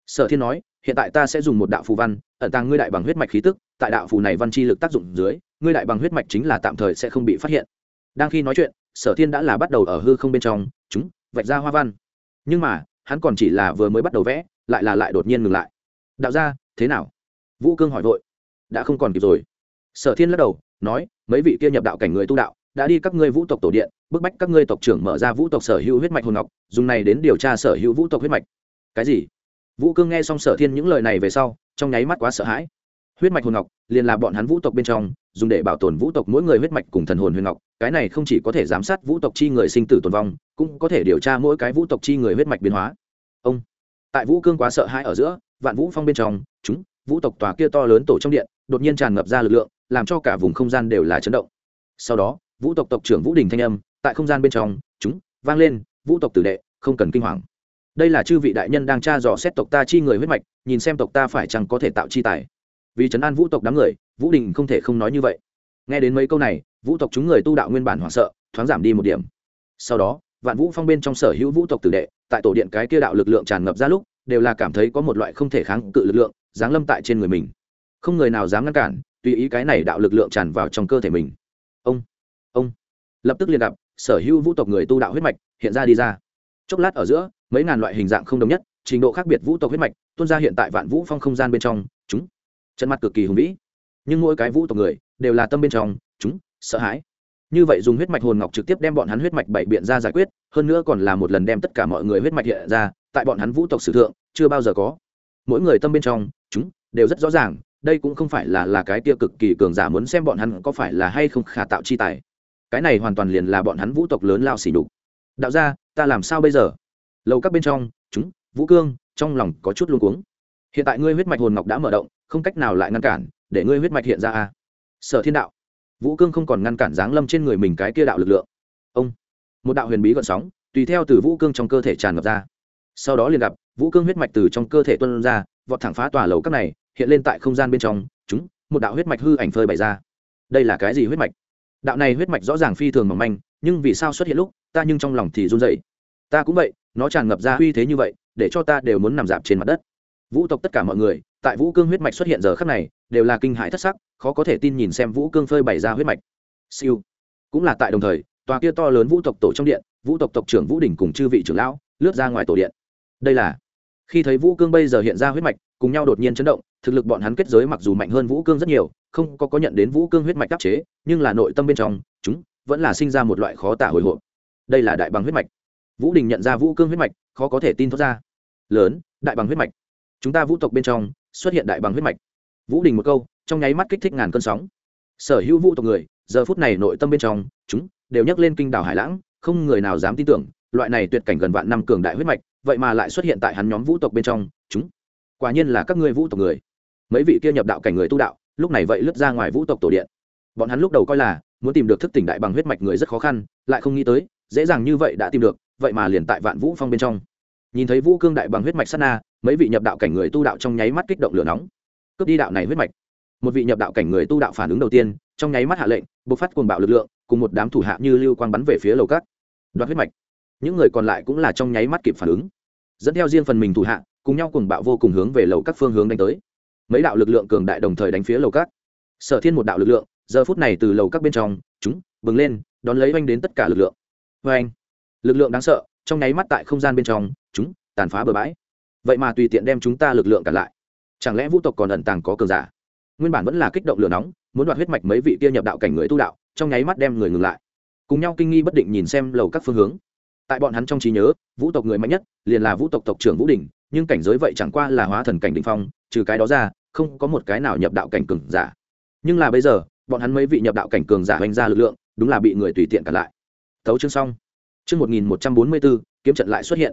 sở thiên nói, hiện tại ta sẽ dùng một đạo phù văn, ẩn tàng ngươi đại bằng huyết mạch khí tức, tại đạo phù này văn chi lực tác dụng dưới, ngươi đại bằng huyết mạch chính là tạm thời sẽ không bị phát hiện. Đang khi nói chuyện, sở thiên đã là bắt đầu ở hư không bên trong, chúng, vạch ra hoa văn. Nhưng mà, hắn còn chỉ là vừa mới bắt đầu vẽ, lại là lại đột nhiên ngừng lại. Đạo ra thế nào? Vũ cương hỏi vội. Đã không còn kịp rồi. Sở thiên lắc đầu, nói, mấy vị kia nhập đạo cảnh người tu đạo, đã đi các ngươi vũ tộc tổ điện, bức bách các ngươi tộc trưởng mở ra vũ tộc sở hữu huyết mạch hồn ngọc, dùng này đến điều tra sở hữu vũ tộc huyết mạch. Cái gì? Vũ cương nghe xong sở thiên những lời này về sau, trong nháy mắt quá sợ hãi. Huyết mạch hồn ngọc liền là bọn hắn vũ tộc bên trong, dùng để bảo tồn vũ tộc mỗi người huyết mạch cùng thần hồn huyền ngọc, cái này không chỉ có thể giám sát vũ tộc chi người sinh tử tồn vong, cũng có thể điều tra mỗi cái vũ tộc chi người huyết mạch biến hóa. Ông, tại vũ cương quá sợ hãi ở giữa, vạn vũ phong bên trong, chúng, vũ tộc tòa kia to lớn tổ trong điện, đột nhiên tràn ngập ra lực lượng, làm cho cả vùng không gian đều là chấn động. Sau đó, vũ tộc tộc trưởng vũ đình thanh âm, tại không gian bên trong, chúng, vang lên, vũ tộc tử đệ, không cần kinh hoàng đây là chư vị đại nhân đang tra dò xét tộc ta chi người huyết mạch, nhìn xem tộc ta phải chăng có thể tạo chi tài. Vì trấn an vũ tộc đám người, vũ đình không thể không nói như vậy. Nghe đến mấy câu này, vũ tộc chúng người tu đạo nguyên bản hoảng sợ, thoáng giảm đi một điểm. Sau đó, vạn vũ phong bên trong sở hữu vũ tộc tử đệ, tại tổ điện cái kia đạo lực lượng tràn ngập ra lúc, đều là cảm thấy có một loại không thể kháng cự lực lượng, giáng lâm tại trên người mình. Không người nào dám ngăn cản, tùy ý cái này đạo lực lượng tràn vào trong cơ thể mình. Ông ông. Lập tức liền gặp, sở hữu vũ tộc người tu đạo huyết mạch, hiện ra đi ra. Chốc lát ở giữa mấy ngàn loại hình dạng không đồng nhất, trình độ khác biệt vũ tộc huyết mạch, tuôn ra hiện tại vạn vũ phong không gian bên trong, chúng chân mặt cực kỳ hùng vĩ. Nhưng mỗi cái vũ tộc người, đều là tâm bên trong, chúng, sợ hãi. Như vậy dùng huyết mạch hồn ngọc trực tiếp đem bọn hắn huyết mạch bảy biện ra giải quyết, hơn nữa còn là một lần đem tất cả mọi người huyết mạch hiện ra, tại bọn hắn vũ tộc sử thượng, chưa bao giờ có. Mỗi người tâm bên trong, chúng, đều rất rõ ràng, đây cũng không phải là là cái tia cực kỳ cường giả muốn xem bọn hắn có phải là hay không khả tạo chi tài. Cái này hoàn toàn liền là bọn hắn vũ tộc lớn lao xỉ đục đạo ra ta làm sao bây giờ? Lầu các bên trong, chúng, vũ cương, trong lòng có chút luôn cuống. Hiện tại ngươi huyết mạch hồn ngọc đã mở động, không cách nào lại ngăn cản, để ngươi huyết mạch hiện ra a. Sở thiên đạo. Vũ cương không còn ngăn cản giáng lâm trên người mình cái kia đạo lực lượng. Ông. Một đạo huyền bí gọn sóng, tùy theo từ vũ cương trong cơ thể tràn ngập ra. Sau đó liền gặp, vũ cương huyết mạch từ trong cơ thể tuân ra, vọt thẳng phá tòa lầu các này, hiện lên tại không gian bên trong, chúng, một đạo huyết mạch hư ảnh phơi bày ra. Đây là cái gì huyết mạch? Đạo này huyết mạch rõ ràng phi thường mỏng manh, nhưng vì sao xuất hiện lúc, ta nhưng trong lòng thì run dậy ta cũng vậy nó tràn ngập ra uy thế như vậy, để cho ta đều muốn nằm dạp trên mặt đất. Vũ tộc tất cả mọi người, tại vũ cương huyết mạch xuất hiện giờ khắc này, đều là kinh hãi thất sắc, khó có thể tin nhìn xem vũ cương phơi bày ra huyết mạch. Siêu. Cũng là tại đồng thời, tòa kia to lớn vũ tộc tổ trong điện, vũ tộc tộc trưởng vũ đình cùng chư vị trưởng lão, lướt ra ngoài tổ điện. Đây là, khi thấy vũ cương bây giờ hiện ra huyết mạch, cùng nhau đột nhiên chấn động, thực lực bọn hắn kết giới mặc dù mạnh hơn vũ cương rất nhiều, không có có nhận đến vũ cương huyết mạch đắc chế, nhưng là nội tâm bên trong, chúng, vẫn là sinh ra một loại khó tả hồi hộp. Đây là đại bằng huyết mạch vũ đình nhận ra vũ cương huyết mạch, khó có thể tin thoát ra. Lớn, đại bằng huyết mạch. Chúng ta vũ tộc bên trong, xuất hiện đại bằng huyết mạch. Vũ đình một câu, trong nháy mắt kích thích ngàn cơn sóng. Sở hữu vũ tộc người, giờ phút này nội tâm bên trong, chúng đều nhắc lên kinh đảo hải lãng, không người nào dám tin tưởng, loại này tuyệt cảnh gần vạn năm cường đại huyết mạch, vậy mà lại xuất hiện tại hắn nhóm vũ tộc bên trong, chúng. Quả nhiên là các ngươi vũ tộc người. Mấy vị kia nhập đạo cảnh người tu đạo, lúc này vậy lướt ra ngoài vũ tộc tổ điện. Bọn hắn lúc đầu coi là, muốn tìm được thức tỉnh đại bằng huyết mạch người rất khó khăn, lại không nghĩ tới, dễ dàng như vậy đã tìm được vậy mà liền tại vạn vũ phong bên trong. Nhìn thấy vũ cương đại bằng huyết mạch sát na, mấy vị nhập đạo cảnh người tu đạo trong nháy mắt kích động lửa nóng. Cướp đi đạo này huyết mạch. Một vị nhập đạo cảnh người tu đạo phản ứng đầu tiên, trong nháy mắt hạ lệnh, bộc phát cuồng bạo lực lượng, cùng một đám thủ hạ như lưu quang bắn về phía lầu cát. Đoạt huyết mạch. Những người còn lại cũng là trong nháy mắt kịp phản ứng. Dẫn theo riêng phần mình thủ hạ, cùng nhau cuồng bạo vô cùng hướng về lầu các phương hướng đánh tới. Mấy đạo lực lượng cường đại đồng thời đánh phía lầu các sở thiên một đạo lực lượng, giờ phút này từ lầu các bên trong, chúng, bừng lên, đón lấy oanh đến tất cả lực lượng. Vê anh lực lượng đáng sợ, trong nháy mắt tại không gian bên trong, chúng, tàn phá bừa bãi. Vậy mà tùy tiện đem chúng ta lực lượng cản lại. Chẳng lẽ vũ tộc còn ẩn tàng có cường giả? Nguyên bản vẫn là kích động lửa nóng, muốn đoạt huyết mạch mấy vị kia nhập đạo cảnh người tu đạo, trong nháy mắt đem người ngừng lại. Cùng nhau kinh nghi bất định nhìn xem lầu các phương hướng. Tại bọn hắn trong trí nhớ, vũ tộc người mạnh nhất, liền là vũ tộc tộc trưởng vũ đình, nhưng cảnh giới vậy chẳng qua là hóa thần cảnh đình phong, trừ cái đó ra, không có một cái nào nhập đạo cảnh cường giả. Nhưng là bây giờ, bọn hắn mấy vị nhập đạo cảnh cường giả hành ra lực lượng, đúng là bị người tùy tiện cả lại. Thấu chương xong chương một nghìn một trăm bốn mươi bốn, kiếm trận lại xuất hiện.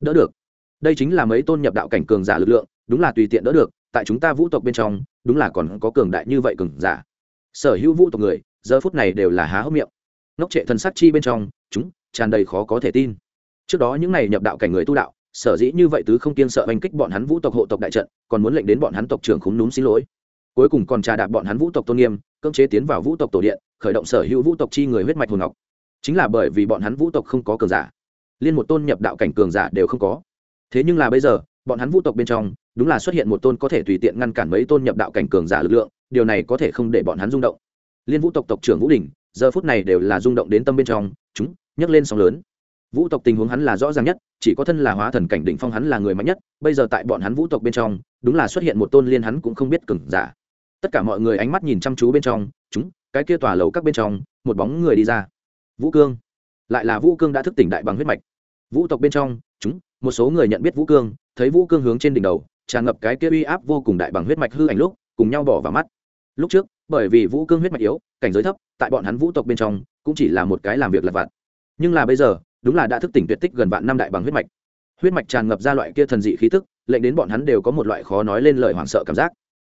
Đỡ được. Đây chính là mấy tôn nhập đạo cảnh cường giả lực lượng, đúng là tùy tiện đỡ được, tại chúng ta vũ tộc bên trong, đúng là còn có cường đại như vậy cường giả. Sở hữu vũ tộc người, giờ phút này đều là há hốc miệng. Ngốc trệ thần sắc chi bên trong, chúng, tràn đầy khó có thể tin. Trước đó những này nhập đạo cảnh người tu đạo, sở dĩ như vậy tứ không kiên sợ hành kích bọn hắn vũ tộc hộ tộc đại trận, còn muốn lệnh đến bọn hắn tộc trưởng khúm núm xin lỗi. Cuối cùng còn trà đạp bọn hắn vũ tộc tôn nghiêm, cưỡng chế tiến vào vũ tộc tổ điện, khởi động sở hữu vũ tộc chi người huyết mạch hồn ngọc chính là bởi vì bọn hắn vũ tộc không có cường giả. Liên một tôn nhập đạo cảnh cường giả đều không có. Thế nhưng là bây giờ, bọn hắn vũ tộc bên trong, đúng là xuất hiện một tôn có thể tùy tiện ngăn cản mấy tôn nhập đạo cảnh cường giả lực lượng, điều này có thể không để bọn hắn rung động. Liên vũ tộc tộc trưởng vũ đình, giờ phút này đều là rung động đến tâm bên trong, chúng, nhấc lên sóng lớn. Vũ tộc tình huống hắn là rõ ràng nhất, chỉ có thân là hóa thần cảnh đỉnh phong hắn là người mạnh nhất, bây giờ tại bọn hắn vũ tộc bên trong, đúng là xuất hiện một tôn liên hắn cũng không biết cường giả. Tất cả mọi người ánh mắt nhìn chăm chú bên trong, chúng, cái kia tòa lầu các bên trong, một bóng người đi ra vũ cương. Lại là vũ cương đã thức tỉnh đại bằng huyết mạch. Vũ tộc bên trong, chúng, một số người nhận biết vũ cương, thấy vũ cương hướng trên đỉnh đầu, tràn ngập cái kia uy áp vô cùng đại bằng huyết mạch hư ảnh lúc, cùng nhau bỏ vào mắt. Lúc trước, bởi vì vũ cương huyết mạch yếu, cảnh giới thấp, tại bọn hắn vũ tộc bên trong, cũng chỉ là một cái làm việc lặt vặt. Nhưng là bây giờ, đúng là đã thức tỉnh tuyệt tích gần vạn năm đại bằng huyết mạch. Huyết mạch tràn ngập ra loại kia thần dị khí tức, lệnh đến bọn hắn đều có một loại khó nói lên lời hoảng sợ cảm giác.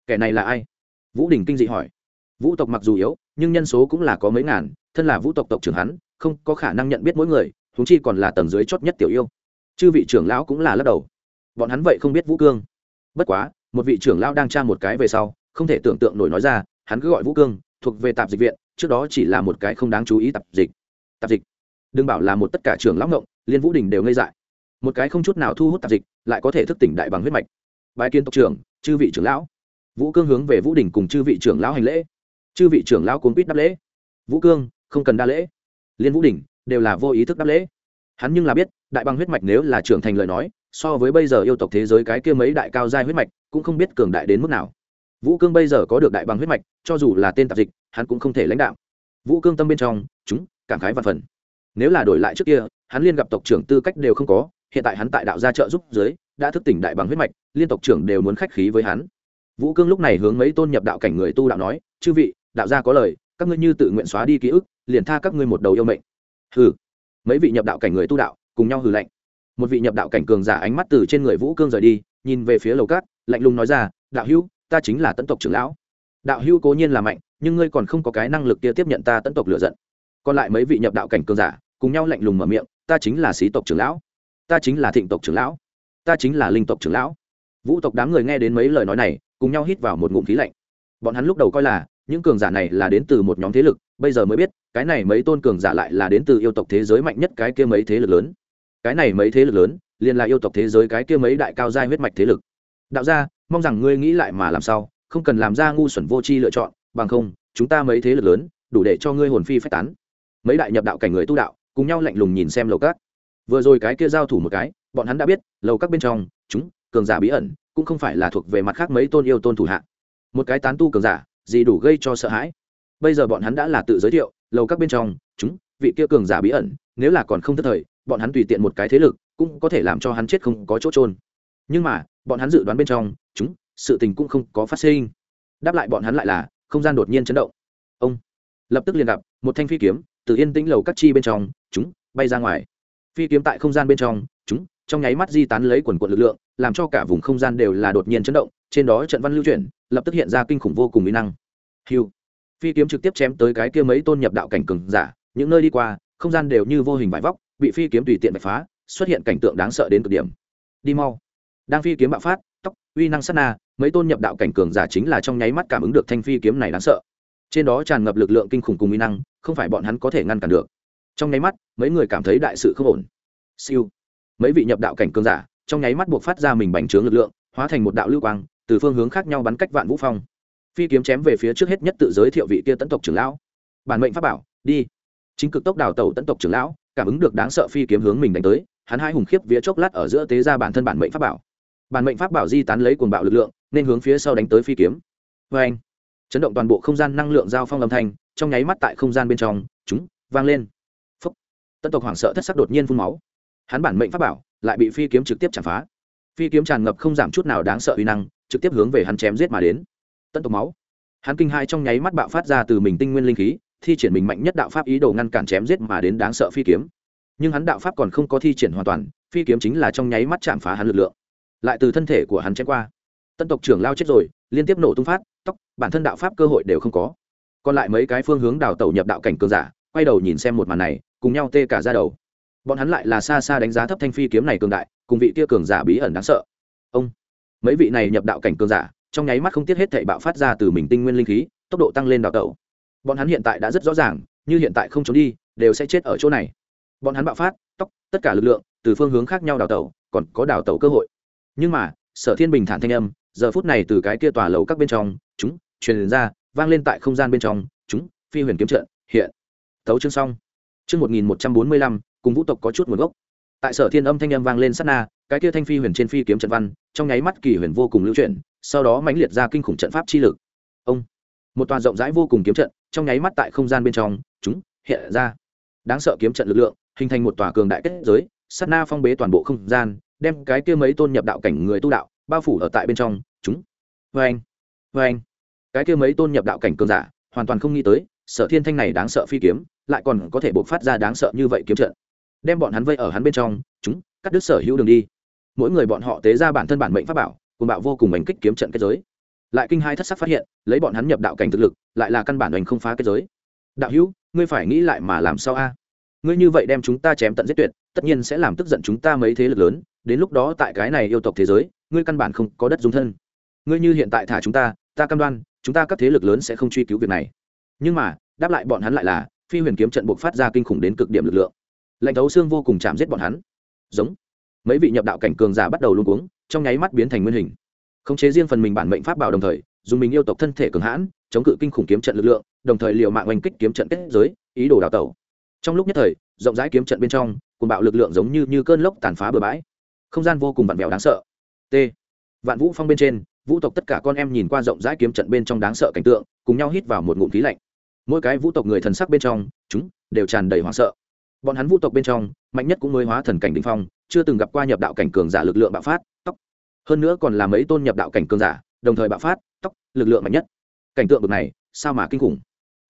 Kẻ này là ai? Vũ đình kinh dị hỏi vũ tộc mặc dù yếu, nhưng nhân số cũng là có mấy ngàn, thân là vũ tộc tộc trưởng hắn, không có khả năng nhận biết mỗi người thúng chi còn là tầng dưới chót nhất tiểu yêu. Chư vị trưởng lão cũng là lắc đầu. Bọn hắn vậy không biết vũ cương. Bất quá, một vị trưởng lão đang tra một cái về sau, không thể tưởng tượng nổi nói ra, hắn cứ gọi vũ cương, thuộc về tạp dịch viện, trước đó chỉ là một cái không đáng chú ý tạp dịch. Tạp dịch. Đừng bảo là một tất cả trưởng lão ngộng, liên vũ đình đều ngây dại. Một cái không chút nào thu hút tạp dịch, lại có thể thức tỉnh đại bằng huyết mạch. Bái kiến tộc trưởng, chư vị trưởng lão. Vũ cương hướng về vũ đình cùng chư vị trưởng lão hành lễ chư vị trưởng lão cuốn quýt đáp lễ. Vũ cương, không cần đa lễ. Liên vũ đình đều là vô ý thức đáp lễ. Hắn nhưng là biết, đại bằng huyết mạch nếu là trưởng thành lời nói, so với bây giờ yêu tộc thế giới cái kia mấy đại cao giai huyết mạch, cũng không biết cường đại đến mức nào. Vũ cương bây giờ có được đại bằng huyết mạch, cho dù là tên tạp dịch, hắn cũng không thể lãnh đạo. Vũ cương tâm bên trong, chúng, cảm khái và phần. Nếu là đổi lại trước kia, hắn liên gặp tộc trưởng tư cách đều không có, hiện tại hắn tại đạo gia trợ giúp dưới, đã thức tỉnh đại bằng huyết mạch, liên tộc trưởng đều muốn khách khí với hắn. Vũ cương lúc này hướng mấy tôn nhập đạo cảnh người tu đạo nói, chư vị đạo gia có lời, các ngươi như tự nguyện xóa đi ký ức, liền tha các ngươi một đầu yêu mệnh. Hừ. Mấy vị nhập đạo cảnh người tu đạo, cùng nhau hừ lạnh. Một vị nhập đạo cảnh cường giả ánh mắt từ trên người vũ cương rời đi, nhìn về phía lầu cát, lạnh lùng nói ra, đạo hữu, ta chính là tấn tộc trưởng lão. Đạo hữu cố nhiên là mạnh, nhưng ngươi còn không có cái năng lực kia tiếp nhận ta tấn tộc lựa giận. Còn lại mấy vị nhập đạo cảnh cường giả, cùng nhau lạnh lùng mở miệng, ta chính là sĩ tộc trưởng lão. Ta chính là thịnh tộc trưởng lão. Ta chính là linh tộc trưởng lão. Vũ tộc đám người nghe đến mấy lời nói này, cùng nhau hít vào một ngụm khí lạnh. Bọn hắn lúc đầu coi là những cường giả này là đến từ một nhóm thế lực, bây giờ mới biết, cái này mấy tôn cường giả lại là đến từ yêu tộc thế giới mạnh nhất cái kia mấy thế lực lớn. Cái này mấy thế lực lớn, liền là yêu tộc thế giới cái kia mấy đại cao giai huyết mạch thế lực. Đạo gia, mong rằng ngươi nghĩ lại mà làm sao, không cần làm ra ngu xuẩn vô tri lựa chọn, bằng không, chúng ta mấy thế lực lớn, đủ để cho ngươi hồn phi phách tán. Mấy đại nhập đạo cảnh người tu đạo, cùng nhau lạnh lùng nhìn xem lầu các. vừa rồi cái kia giao thủ một cái, bọn hắn đã biết, lầu các bên trong, chúng, cường giả bí ẩn, cũng không phải là thuộc về mặt khác mấy tôn yêu tôn thủ hạ. Một cái tán tu cường giả gì đủ gây cho sợ hãi. Bây giờ bọn hắn đã là tự giới thiệu, lầu các bên trong, chúng, vị kia cường giả bí ẩn, nếu là còn không thất thời, bọn hắn tùy tiện một cái thế lực, cũng có thể làm cho hắn chết không có chỗ trôn nhưng mà, bọn hắn dự đoán bên trong, chúng, sự tình cũng không có phát sinh. Đáp lại bọn hắn lại là, không gian đột nhiên chấn động. Ông, lập tức liền gặp, một thanh phi kiếm, từ yên tĩnh lầu các chi bên trong, chúng, bay ra ngoài. Phi kiếm tại không gian bên trong, chúng trong nháy mắt di tán lấy quần quận lực lượng, làm cho cả vùng không gian đều là đột nhiên chấn động, trên đó trận văn lưu chuyển, lập tức hiện ra kinh khủng vô cùng mỹ năng. Hiu phi kiếm trực tiếp chém tới cái kia mấy tôn nhập đạo cảnh cường giả, những nơi đi qua, không gian đều như vô hình vải vóc, bị phi kiếm tùy tiện bạch phá, xuất hiện cảnh tượng đáng sợ đến cực điểm. Đi mau. Đang phi kiếm bạo phát tóc uy năng sát na, mấy tôn nhập đạo cảnh cường giả chính là trong nháy mắt cảm ứng được thanh phi kiếm này đáng sợ. Trên đó tràn ngập lực lượng kinh khủng cùng uy năng, không phải bọn hắn có thể ngăn cản được. Trong nháy mắt, mấy người cảm thấy đại sự không ổn. Siêu mấy vị nhập đạo cảnh cường giả, trong nháy mắt buộc phát ra mình bành trướng lực lượng, hóa thành một đạo lưu quang, từ phương hướng khác nhau bắn cách vạn vũ phong. Phi kiếm chém về phía trước hết nhất tự giới thiệu vị kia tấn tộc trưởng lão. Bản mệnh pháp bảo, đi. Chính cực tốc đào tàu tấn tộc trưởng lão, cảm ứng được đáng sợ phi kiếm hướng mình đánh tới, hắn hai hùng khiếp vía chốc lát ở giữa tế ra bản thân bản mệnh pháp bảo. Bản mệnh pháp bảo di tán lấy cuồng bạo lực lượng, nên hướng phía sau đánh tới phi kiếm. Vê anh chấn động toàn bộ không gian năng lượng giao phong âm thanh, trong nháy mắt tại không gian bên trong, chúng, vang lên. Phấp tân tộc hoảng sợ thất sắc đột nhiên phun máu hắn bản mệnh pháp bảo lại bị phi kiếm trực tiếp chạm phá. Phi kiếm tràn ngập không giảm chút nào đáng sợ uy năng, trực tiếp hướng về hắn chém giết mà đến. Tận tộc máu. Hắn kinh hai trong nháy mắt bạo phát ra từ mình tinh nguyên linh khí, thi triển mình mạnh nhất đạo pháp ý đồ ngăn cản chém giết mà đến đáng sợ phi kiếm. Nhưng hắn đạo pháp còn không có thi triển hoàn toàn, phi kiếm chính là trong nháy mắt chạm phá hắn lực lượng. Lại từ thân thể của hắn chém qua. Tân tộc trưởng lao chết rồi, liên tiếp nổ tung phát, tóc, bản thân đạo pháp cơ hội đều không có. Còn lại mấy cái phương hướng đào tẩu nhập đạo cảnh cường giả, quay đầu nhìn xem một màn này, cùng nhau tê cả ra đầu bọn hắn lại là xa xa đánh giá thấp thanh phi kiếm này cường đại, cùng vị kia cường giả bí ẩn đáng sợ. Ông, mấy vị này nhập đạo cảnh cường giả, trong nháy mắt không tiếc hết thảy bạo phát ra từ mình tinh nguyên linh khí, tốc độ tăng lên đào tẩu. Bọn hắn hiện tại đã rất rõ ràng, như hiện tại không trốn đi, đều sẽ chết ở chỗ này. Bọn hắn bạo phát tóc tất cả lực lượng, từ phương hướng khác nhau đào tẩu, còn có đào tẩu cơ hội. Nhưng mà, sở thiên bình thản thanh âm, giờ phút này từ cái kia tòa lầu các bên trong, chúng, truyền ra, vang lên tại không gian bên trong, chúng, phi huyền kiếm trận, hiện. Thấu chương xong. Chương một nghìn một trăm bốn mươi lăm cùng vũ tộc có chút nguồn gốc. Tại sở thiên âm thanh âm vang lên sát na, cái kia thanh phi huyền trên phi kiếm trận văn, trong nháy mắt kỳ huyền vô cùng lưu chuyển, sau đó mãnh liệt ra kinh khủng trận pháp chi lực. Ông! Một toàn rộng rãi vô cùng kiếm trận, trong nháy mắt tại không gian bên trong, chúng, hiện ra. Đáng sợ kiếm trận lực lượng, hình thành một tòa cường đại kết giới, sát na phong bế toàn bộ không gian, đem cái kia mấy tôn nhập đạo cảnh người tu đạo, bao phủ ở tại bên trong, chúng. Vê anh! Vê anh! Cái kia mấy tôn nhập đạo cảnh cường giả, hoàn toàn không nghĩ tới, sở thiên thanh này đáng sợ phi kiếm, lại còn có thể bộc phát ra đáng sợ như vậy kiếm trận đem bọn hắn vây ở hắn bên trong, chúng, cắt đứt sở hữu đường đi. Mỗi người bọn họ tế ra bản thân bản mệnh pháp bảo cùng bạo vô cùng bành kích kiếm trận kết giới. Lại kinh hai thất sắc phát hiện, lấy bọn hắn nhập đạo cảnh thực lực, lại là căn bản đành không phá kết giới. Đạo hữu, ngươi phải nghĩ lại mà làm sao a? Ngươi như vậy đem chúng ta chém tận giết tuyệt, tất nhiên sẽ làm tức giận chúng ta mấy thế lực lớn, đến lúc đó tại cái này yêu tộc thế giới, ngươi căn bản không có đất dung thân. Ngươi như hiện tại thả chúng ta ta cam đoan, chúng ta các thế lực lớn sẽ không truy cứu việc này. Nhưng mà, đáp lại bọn hắn lại là, phi huyền kiếm trận buộc phát ra kinh khủng đến cực điểm lực lượng lệnh thấu xương vô cùng chạm giết bọn hắn. Giống. Mấy vị nhập đạo cảnh cường giả bắt đầu luôn cuống, trong nháy mắt biến thành nguyên hình. Khống chế riêng phần mình bản mệnh pháp bảo đồng thời, dùng mình yêu tộc thân thể cường hãn, chống cự kinh khủng kiếm trận lực lượng, đồng thời liều mạng oanh kích kiếm trận kết giới, ý đồ đào tẩu. Trong lúc nhất thời, rộng rãi kiếm trận bên trong cùng bạo lực lượng giống như như cơn lốc tàn phá bừa bãi. Không gian vô cùng vặn vẹo đáng sợ. T. Vạn vũ phong bên trên, vũ tộc tất cả con em nhìn qua rộng rãi kiếm trận bên trong đáng sợ cảnh tượng, cùng nhau hít vào một ngụm khí lạnh. Mỗi cái vũ tộc người thần sắc bên trong, chúng đều tràn đầy hoảng sợ bọn hắn vũ tộc bên trong, mạnh nhất cũng mới hóa thần cảnh đ ỉ n h phong, chưa từng gặp qua nhập đạo cảnh cường giả lực lượng bạo phát tóc hơn nữa còn là mấy tôn nhập đạo cảnh cường giả, đồng thời bạo phát tóc lực lượng mạnh nhất. Cảnh tượng bực này, sao mà kinh khủng?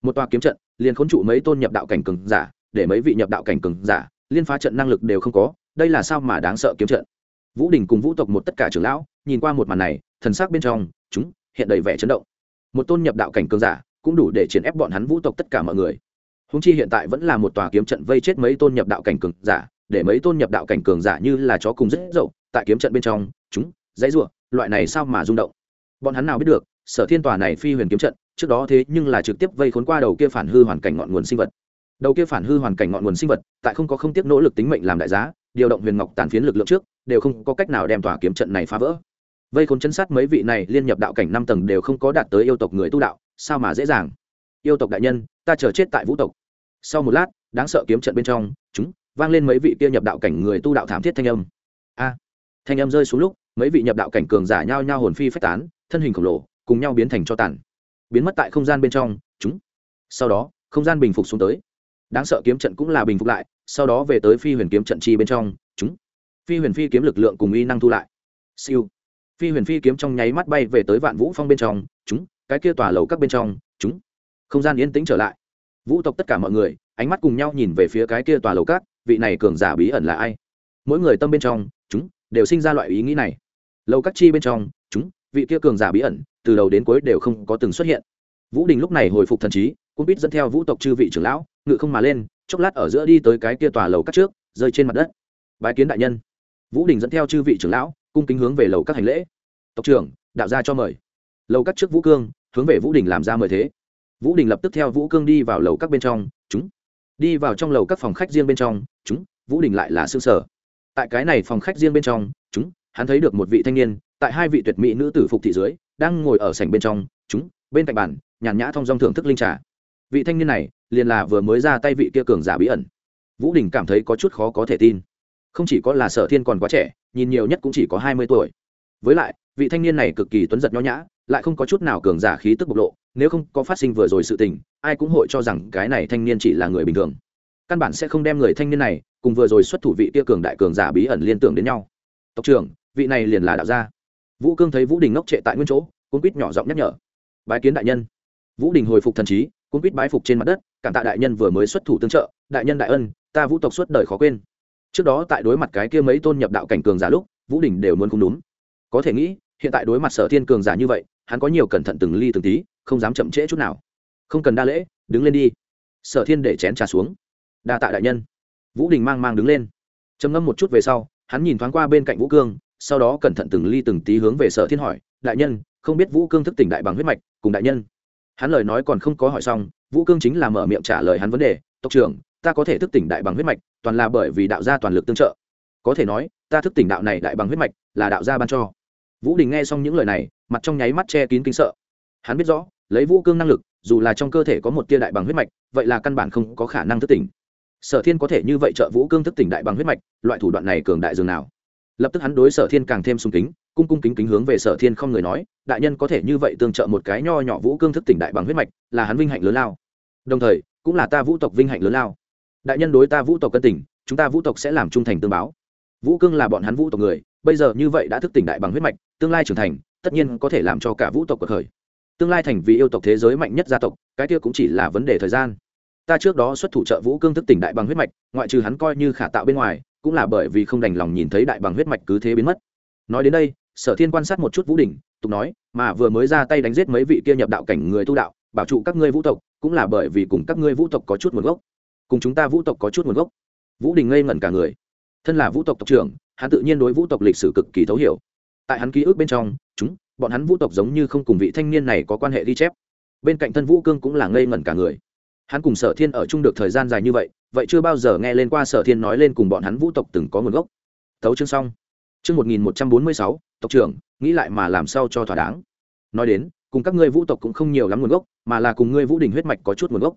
Một tòa kiếm trận, liền khốn trụ mấy tôn nhập đạo cảnh cường giả, để mấy vị nhập đạo cảnh cường giả, liên phá trận năng lực đều không có, đây là sao mà đáng sợ kiếm trận? Vũ đình cùng vũ tộc một tất cả trưởng lão, nhìn qua một màn này, thần sắc bên trong, chúng, hiện đầy vẻ chấn động. Một tôn nhập đạo cảnh cường giả, cũng đủ để triển ép bọn hắn vũ tộc tất cả mọi người húng chi hiện tại vẫn là một tòa kiếm trận vây chết mấy tôn nhập đạo cảnh cường giả, để mấy tôn nhập đạo cảnh cường giả như là chó cùng rất dậu, tại kiếm trận bên trong, chúng, dãy ruộng loại này sao mà rung động? Bọn hắn nào biết được, sở thiên tòa này phi huyền kiếm trận, trước đó thế nhưng là trực tiếp vây khốn qua đầu kia phản hư hoàn cảnh ngọn nguồn sinh vật. Đầu kia phản hư hoàn cảnh ngọn nguồn sinh vật, tại không có không tiếc nỗ lực tính mệnh làm đại giá, điều động huyền ngọc tàn phiến lực lượng trước, đều không có cách nào đem tòa kiếm trận này phá vỡ. Vây khốn chân sát mấy vị này liên nhập đạo cảnh năm tầng đều không có đạt tới yêu tộc người tu đạo, sao mà dễ dàng? Yêu tộc đại nhân, ta chờ chết tại vũ tộc. Sau một lát, đáng sợ kiếm trận bên trong, chúng, vang lên mấy vị kia nhập đạo cảnh người tu đạo thảm thiết thanh âm. A, thanh âm rơi xuống lúc, mấy vị nhập đạo cảnh cường giả nhao nhao hồn phi phách tán, thân hình khổng lồ, cùng nhau biến thành cho tàn. Biến mất tại không gian bên trong, chúng. Sau đó, không gian bình phục xuống tới. Đáng sợ kiếm trận cũng là bình phục lại, sau đó về tới phi huyền kiếm trận chi bên trong, chúng. Phi huyền phi kiếm lực lượng cùng y năng thu lại. Siêu. Phi huyền phi kiếm trong nháy mắt bay về tới vạn vũ phong bên trong, chúng. Cái kia tòa lầu các bên trong, chúng không gian yên tĩnh trở lại. Vũ tộc tất cả mọi người, ánh mắt cùng nhau nhìn về phía cái kia tòa lầu cát. vị này cường giả bí ẩn là ai? Mỗi người tâm bên trong, chúng đều sinh ra loại ý nghĩ này. Lầu cát chi bên trong, chúng, vị kia cường giả bí ẩn, từ đầu đến cuối đều không có từng xuất hiện. Vũ đình lúc này hồi phục thần trí, cũng biết dẫn theo vũ tộc chư vị trưởng lão, ngự không mà lên, chốc lát ở giữa đi tới cái kia tòa lầu cát trước, rơi trên mặt đất. Bái kiến đại nhân. Vũ đình dẫn theo chư vị trưởng lão, cung kính hướng về lầu các hành lễ. Tộc trưởng, đạo gia cho mời. Lầu các trước vũ cương, hướng về vũ đình làm ra mời thế vũ đình lập tức theo vũ cương đi vào lầu các bên trong, chúng, đi vào trong lầu các phòng khách riêng bên trong, chúng, vũ đình lại là xương sở. Tại cái này phòng khách riêng bên trong, chúng, hắn thấy được một vị thanh niên, tại hai vị tuyệt mỹ nữ tử phục thị dưới, đang ngồi ở sảnh bên trong, chúng, bên cạnh bàn, nhàn nhã thong dong thưởng thức linh trà. Vị thanh niên này liền là vừa mới ra tay vị kia cường giả bí ẩn. Vũ đình cảm thấy có chút khó có thể tin. Không chỉ có là sở thiên còn quá trẻ, nhìn nhiều nhất cũng chỉ có hai mươi tuổi. Với lại, vị thanh niên này cực kỳ tuấn giật nho nhã lại không có chút nào cường giả khí tức bộc lộ, nếu không có phát sinh vừa rồi sự tình, ai cũng hội cho rằng cái này thanh niên chỉ là người bình thường. Căn bản sẽ không đem người thanh niên này cùng vừa rồi xuất thủ vị kia cường đại cường giả bí ẩn liên tưởng đến nhau. Tộc trưởng, vị này liền là đạo gia. Vũ cương thấy vũ đình ngốc trệ tại nguyên chỗ cung quýt nhỏ giọng nhắc nhở. Bái kiến đại nhân. Vũ đình hồi phục thần trí cung quýt bái phục trên mặt đất, cảm tạ đại nhân vừa mới xuất thủ tương trợ, đại nhân đại ân, ta vũ tộc suốt đời khó quên. Trước đó tại đối mặt cái kia mấy tôn nhập đạo cảnh cường giả lúc, vũ đình đều muốn không đúng. Có thể nghĩ hiện tại đối mặt sở thiên cường giả như vậy, hắn có nhiều cẩn thận từng ly từng tí, không dám chậm trễ chút nào. Không cần đa lễ, đứng lên đi. Sở thiên để chén trà xuống. Đa tạ đại nhân. Vũ đình mang mang đứng lên. Trầm ngâm một chút về sau, hắn nhìn thoáng qua bên cạnh vũ cương, sau đó cẩn thận từng ly từng tí hướng về sở thiên hỏi, đại nhân, không biết vũ cương thức tỉnh đại bằng huyết mạch, cùng đại nhân? Hắn lời nói còn không có hỏi xong, vũ cương chính là mở miệng trả lời hắn vấn đề, tộc trưởng, ta có thể thức tỉnh đại bằng huyết mạch, toàn là bởi vì đạo gia toàn lực tương trợ. Có thể nói, ta thức tỉnh đạo này đại bằng huyết mạch là đạo gia ban cho vũ đình nghe xong những lời này, mặt trong nháy mắt che kín kinh sợ. Hắn biết rõ, lấy vũ cương năng lực, dù là trong cơ thể có một tia đại bằng huyết mạch, vậy là căn bản không có khả năng thức tỉnh. Sở thiên có thể như vậy trợ vũ cương thức tỉnh đại bằng huyết mạch, loại thủ đoạn này cường đại dường nào? Lập tức hắn đối sở thiên càng thêm sung kính, cung cung kính kính hướng về sở thiên không người nói, đại nhân có thể như vậy tương trợ một cái nho nhỏ vũ cương thức tỉnh đại bằng huyết mạch, là hắn vinh hạnh lớn lao. Đồng thời, cũng là ta vũ tộc vinh hạnh lớn lao. Đại nhân đối ta vũ tộc cân tỉnh chúng ta vũ tộc sẽ làm trung thành tương báo. Vũ cương là bọn hắn vũ tộc người bây giờ như vậy đã thức tỉnh đại bằng huyết mạch, tương lai trưởng thành, tất nhiên có thể làm cho cả vũ tộc cuộc khởi. Tương lai thành vì yêu tộc thế giới mạnh nhất gia tộc, cái kia cũng chỉ là vấn đề thời gian. Ta trước đó xuất thủ trợ vũ cương thức tỉnh đại bằng huyết mạch, ngoại trừ hắn coi như khả tạo bên ngoài, cũng là bởi vì không đành lòng nhìn thấy đại bằng huyết mạch cứ thế biến mất. Nói đến đây, sở thiên quan sát một chút vũ đình, tục nói, mà vừa mới ra tay đánh giết mấy vị kia nhập đạo cảnh người tu đạo, bảo trụ các ngươi vũ tộc, cũng là bởi vì cùng các ngươi vũ tộc có chút nguồn gốc. Cùng chúng ta vũ tộc có chút nguồn gốc. Vũ đình ngây ngẩn cả người. Thân là vũ tộc tộc trưởng hắn tự nhiên đối vũ tộc lịch sử cực kỳ thấu hiểu. Tại hắn ký ức bên trong, chúng, bọn hắn vũ tộc giống như không cùng vị thanh niên này có quan hệ ghi chép. Bên cạnh thân vũ cương cũng là ngây ngẩn cả người. Hắn cùng sở thiên ở chung được thời gian dài như vậy vậy chưa bao giờ nghe lên qua sở thiên nói lên cùng bọn hắn vũ tộc từng có nguồn gốc. Tấu chương xong. Chương một nghìn một trăm bốn mươi sáu, tộc trưởng, nghĩ lại mà làm sao cho thỏa đáng. Nói đến, cùng các ngươi vũ tộc cũng không nhiều lắm nguồn gốc, mà là cùng ngươi vũ đình huyết mạch có chút nguồn gốc.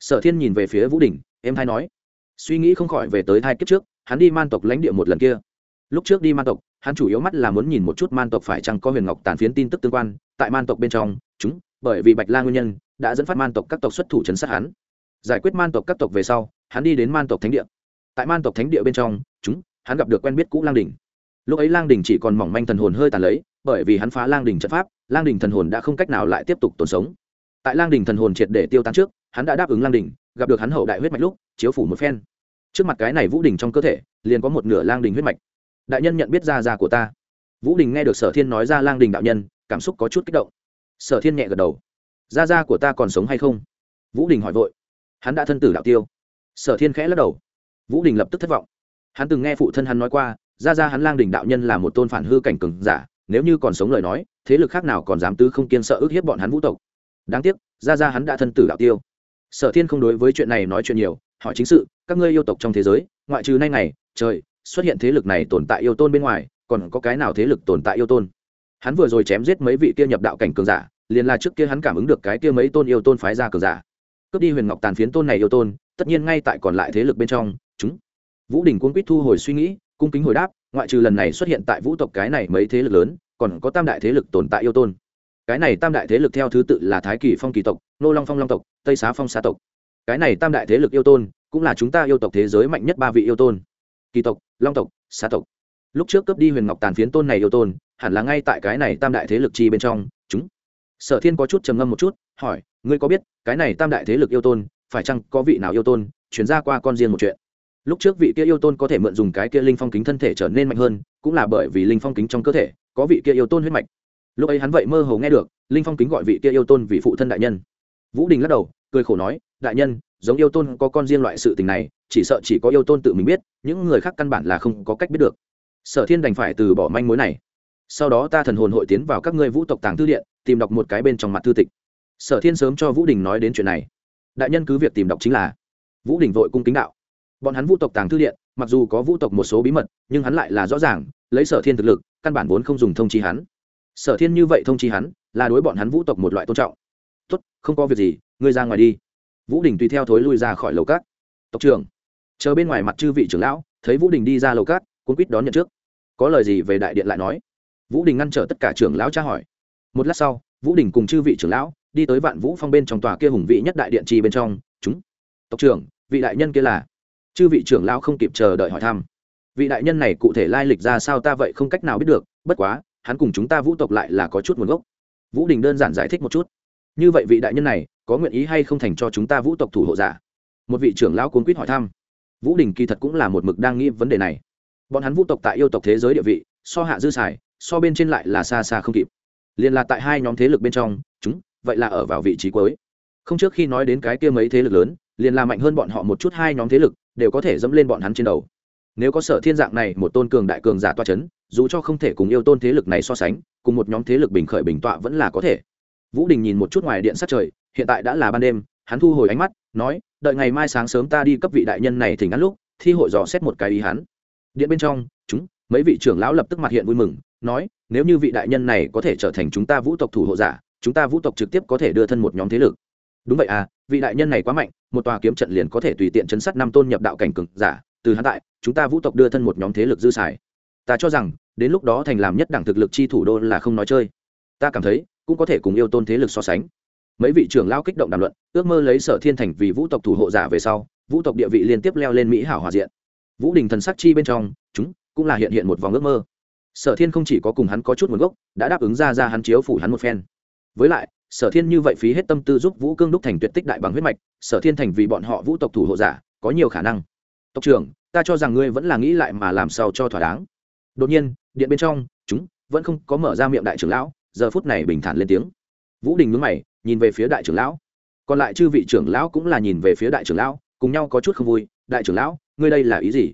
Sở thiên nhìn về phía vũ đình em thay nói. Suy nghĩ không khỏi về tới thai kiếp trước, hắn đi man tộc lãnh địa một lần kia lúc trước đi man tộc, hắn chủ yếu mắt là muốn nhìn một chút man tộc phải chăng có huyền ngọc tàn phiến tin tức tương quan. Tại man tộc bên trong, chúng, bởi vì bạch la nguyên nhân, đã dẫn phát man tộc các tộc xuất thủ chấn sát hắn. Giải quyết man tộc các tộc về sau, hắn đi đến man tộc thánh địa. Tại man tộc thánh địa bên trong, chúng, hắn gặp được quen biết cũ lang đình. Lúc ấy lang đình chỉ còn mỏng manh thần hồn hơi tàn lấy, bởi vì hắn phá lang đình trận pháp, lang đình thần hồn đã không cách nào lại tiếp tục tồn sống. Tại lang đình thần hồn triệt để tiêu tan trước, hắn đã đáp ứng lang đình, gặp được hắn hậu đại huyết mạch lúc, chiếu phủ một phen. Trước mặt cái này vũ đình trong cơ thể, liền có một nửa lang đình huyết mạch đại nhân nhận biết ra ra của ta. Vũ đình nghe được sở thiên nói ra lang đình đạo nhân, cảm xúc có chút kích động. Sở thiên nhẹ gật đầu. Ra ra của ta còn sống hay không? Vũ đình hỏi vội. Hắn đã thân tử đạo tiêu. Sở thiên khẽ lắc đầu. Vũ đình lập tức thất vọng. Hắn từng nghe phụ thân hắn nói qua ra ra hắn lang đình đạo nhân là một tôn phản hư cảnh cừng giả, nếu như còn sống lời nói, thế lực khác nào còn dám tứ không kiên sợ ức hiếp bọn hắn vũ tộc. Đáng tiếc ra ra hắn đã thân tử đạo tiêu. Sở thiên không đối với chuyện này nói chuyện nhiều, hỏi chính sự, các ngươi yêu tộc trong thế giới, ngoại trừ nay ngày, trời xuất hiện thế lực này tồn tại yêu tôn bên ngoài, còn có cái nào thế lực tồn tại yêu tôn? Hắn vừa rồi chém giết mấy vị kia nhập đạo cảnh cường giả, liền là trước kia hắn cảm ứng được cái kia mấy tôn yêu tôn phái ra cường giả. Cướp đi huyền ngọc tàn phiến tôn này yêu tôn, tất nhiên ngay tại còn lại thế lực bên trong, chúng. Vũ đình cuốn quýt thu hồi suy nghĩ, cung kính hồi đáp, ngoại trừ lần này xuất hiện tại vũ tộc cái này mấy thế lực lớn, còn có tam đại thế lực tồn tại yêu tôn. Cái này tam đại thế lực theo thứ tự là thái kỳ phong kỳ tộc, nô long phong long tộc, tây xá phong xá tộc. Cái này tam đại thế lực yêu tôn, cũng là chúng ta yêu tộc thế giới mạnh nhất ba vị yêu tôn kỳ tộc, long tộc, xá tộc. Lúc trước cướp đi huyền ngọc tàn phiến tôn này yêu tôn, hẳn là ngay tại cái này tam đại thế lực chi bên trong, chúng. Sở thiên có chút trầm ngâm một chút, hỏi, ngươi có biết, cái này tam đại thế lực yêu tôn, phải chăng có vị nào yêu tôn, chuyển ra qua con riêng một chuyện? Lúc trước vị kia yêu tôn có thể mượn dùng cái kia linh phong kính thân thể trở nên mạnh hơn, cũng là bởi vì linh phong kính trong cơ thể, có vị kia yêu tôn huyết mạch. Lúc ấy hắn vậy mơ hồ nghe được, linh phong kính gọi vị kia yêu tôn vị phụ thân đại nhân. Vũ đình lắc đầu, cười khổ nói, đại nhân giống yêu tôn có con riêng loại sự tình này, chỉ sợ chỉ có yêu tôn tự mình biết, những người khác căn bản là không có cách biết được. Sở thiên đành phải từ bỏ manh mối này. Sau đó ta thần hồn hội tiến vào các ngươi vũ tộc tàng thư điện, tìm đọc một cái bên trong mặt thư tịch. Sở thiên sớm cho vũ đình nói đến chuyện này. Đại nhân cứ việc tìm đọc chính là. Vũ đình vội cung kính đạo. Bọn hắn vũ tộc tàng thư điện, mặc dù có vũ tộc một số bí mật, nhưng hắn lại là rõ ràng, lấy sở thiên thực lực, căn bản vốn không dùng thông chi hắn. Sở thiên như vậy thông chi hắn, là đối bọn hắn vũ tộc một loại tôn trọng. Tốt, không có việc gì, ngươi ra ngoài đi vũ đình tùy theo thối lui ra khỏi lầu cát. Tộc trưởng. Chờ bên ngoài mặt chư vị trưởng lão, thấy vũ đình đi ra lầu cát, cuốn quýt đón nhận trước. Có lời gì về đại điện lại nói? Vũ đình ngăn trở tất cả trưởng lão tra hỏi. Một lát sau, vũ đình cùng chư vị trưởng lão đi tới vạn vũ phong bên trong tòa kia hùng vị nhất đại điện trì bên trong. Chúng, tộc trưởng, vị đại nhân kia là? Chư vị trưởng lão không kịp chờ đợi hỏi thăm. Vị đại nhân này cụ thể lai lịch ra sao ta vậy không cách nào biết được, bất quá, hắn cùng chúng ta vũ tộc lại là có chút nguồn gốc. Vũ đình đơn giản giải thích một chút như vậy vị đại nhân này, có nguyện ý hay không thành cho chúng ta vũ tộc thủ hộ giả? Một vị trưởng lão cuốn quýt hỏi thăm. Vũ đình kỳ thật cũng là một mực đang nghĩ vấn đề này. Bọn hắn vũ tộc tại yêu tộc thế giới địa vị, so hạ dư xài, so bên trên lại là xa xa không kịp. Liền là tại hai nhóm thế lực bên trong, chúng, vậy là ở vào vị trí cuối. Không trước khi nói đến cái kia mấy thế lực lớn, liền là mạnh hơn bọn họ một chút hai nhóm thế lực, đều có thể dẫm lên bọn hắn trên đầu. Nếu có sở thiên dạng này một tôn cường đại cường giả toa c h ấ n dù cho không thể cùng yêu tôn thế lực này so sánh, cùng một nhóm thế lực bình khởi bình tọa vẫn là có thể vũ đình nhìn một chút ngoài điện sát trời, hiện tại đã là ban đêm, hắn thu hồi ánh mắt, nói, đợi ngày mai sáng sớm ta đi cấp vị đại nhân này thì ngắn lúc, thi hội dò xét một cái ý hắn. Điện bên trong, chúng, mấy vị trưởng lão lập tức mặt hiện vui mừng, nói, nếu như vị đại nhân này có thể trở thành chúng ta vũ tộc thủ hộ giả, chúng ta vũ tộc trực tiếp có thể đưa thân một nhóm thế lực. Đúng vậy à vị đại nhân này quá mạnh, một tòa kiếm trận liền có thể tùy tiện chấn sát năm tôn nhập đạo cảnh cực giả, từ hắn tại, chúng ta vũ tộc đưa thân một nhóm thế lực dư xài. Ta cho rằng, đến lúc đó thành làm nhất đẳng thực lực chi thủ đô là không nói chơi. Ta cảm thấy cũng có thể cùng yêu tôn thế lực so sánh. Mấy vị trưởng lao kích động đàm luận, ước mơ lấy sở thiên thành vì vũ tộc thủ hộ giả về sau, vũ tộc địa vị liên tiếp leo lên mỹ hảo hòa diện. Vũ đình thần sắc chi bên trong, chúng cũng là hiện hiện một vòng ước mơ. Sở thiên không chỉ có cùng hắn có chút nguồn gốc, đã đáp ứng ra ra hắn chiếu phủ hắn một phen. Với lại, sở thiên như vậy phí hết tâm tư giúp vũ cương đúc thành tuyệt tích đại bằng huyết mạch, sở thiên thành vì bọn họ vũ tộc thủ hộ giả, có nhiều khả năng. Tộc trưởng, ta cho rằng ngươi vẫn là nghĩ lại mà làm sao cho thỏa đáng. Đột nhiên, điện bên trong, chúng vẫn không có mở ra miệng đại trưởng lão giờ phút này bình thản lên tiếng. Vũ đình mướn mày, nhìn về phía đại trưởng lão. Còn lại chư vị trưởng lão cũng là nhìn về phía đại trưởng lão, cùng nhau có chút không vui. Đại trưởng lão, ngươi đây là ý gì?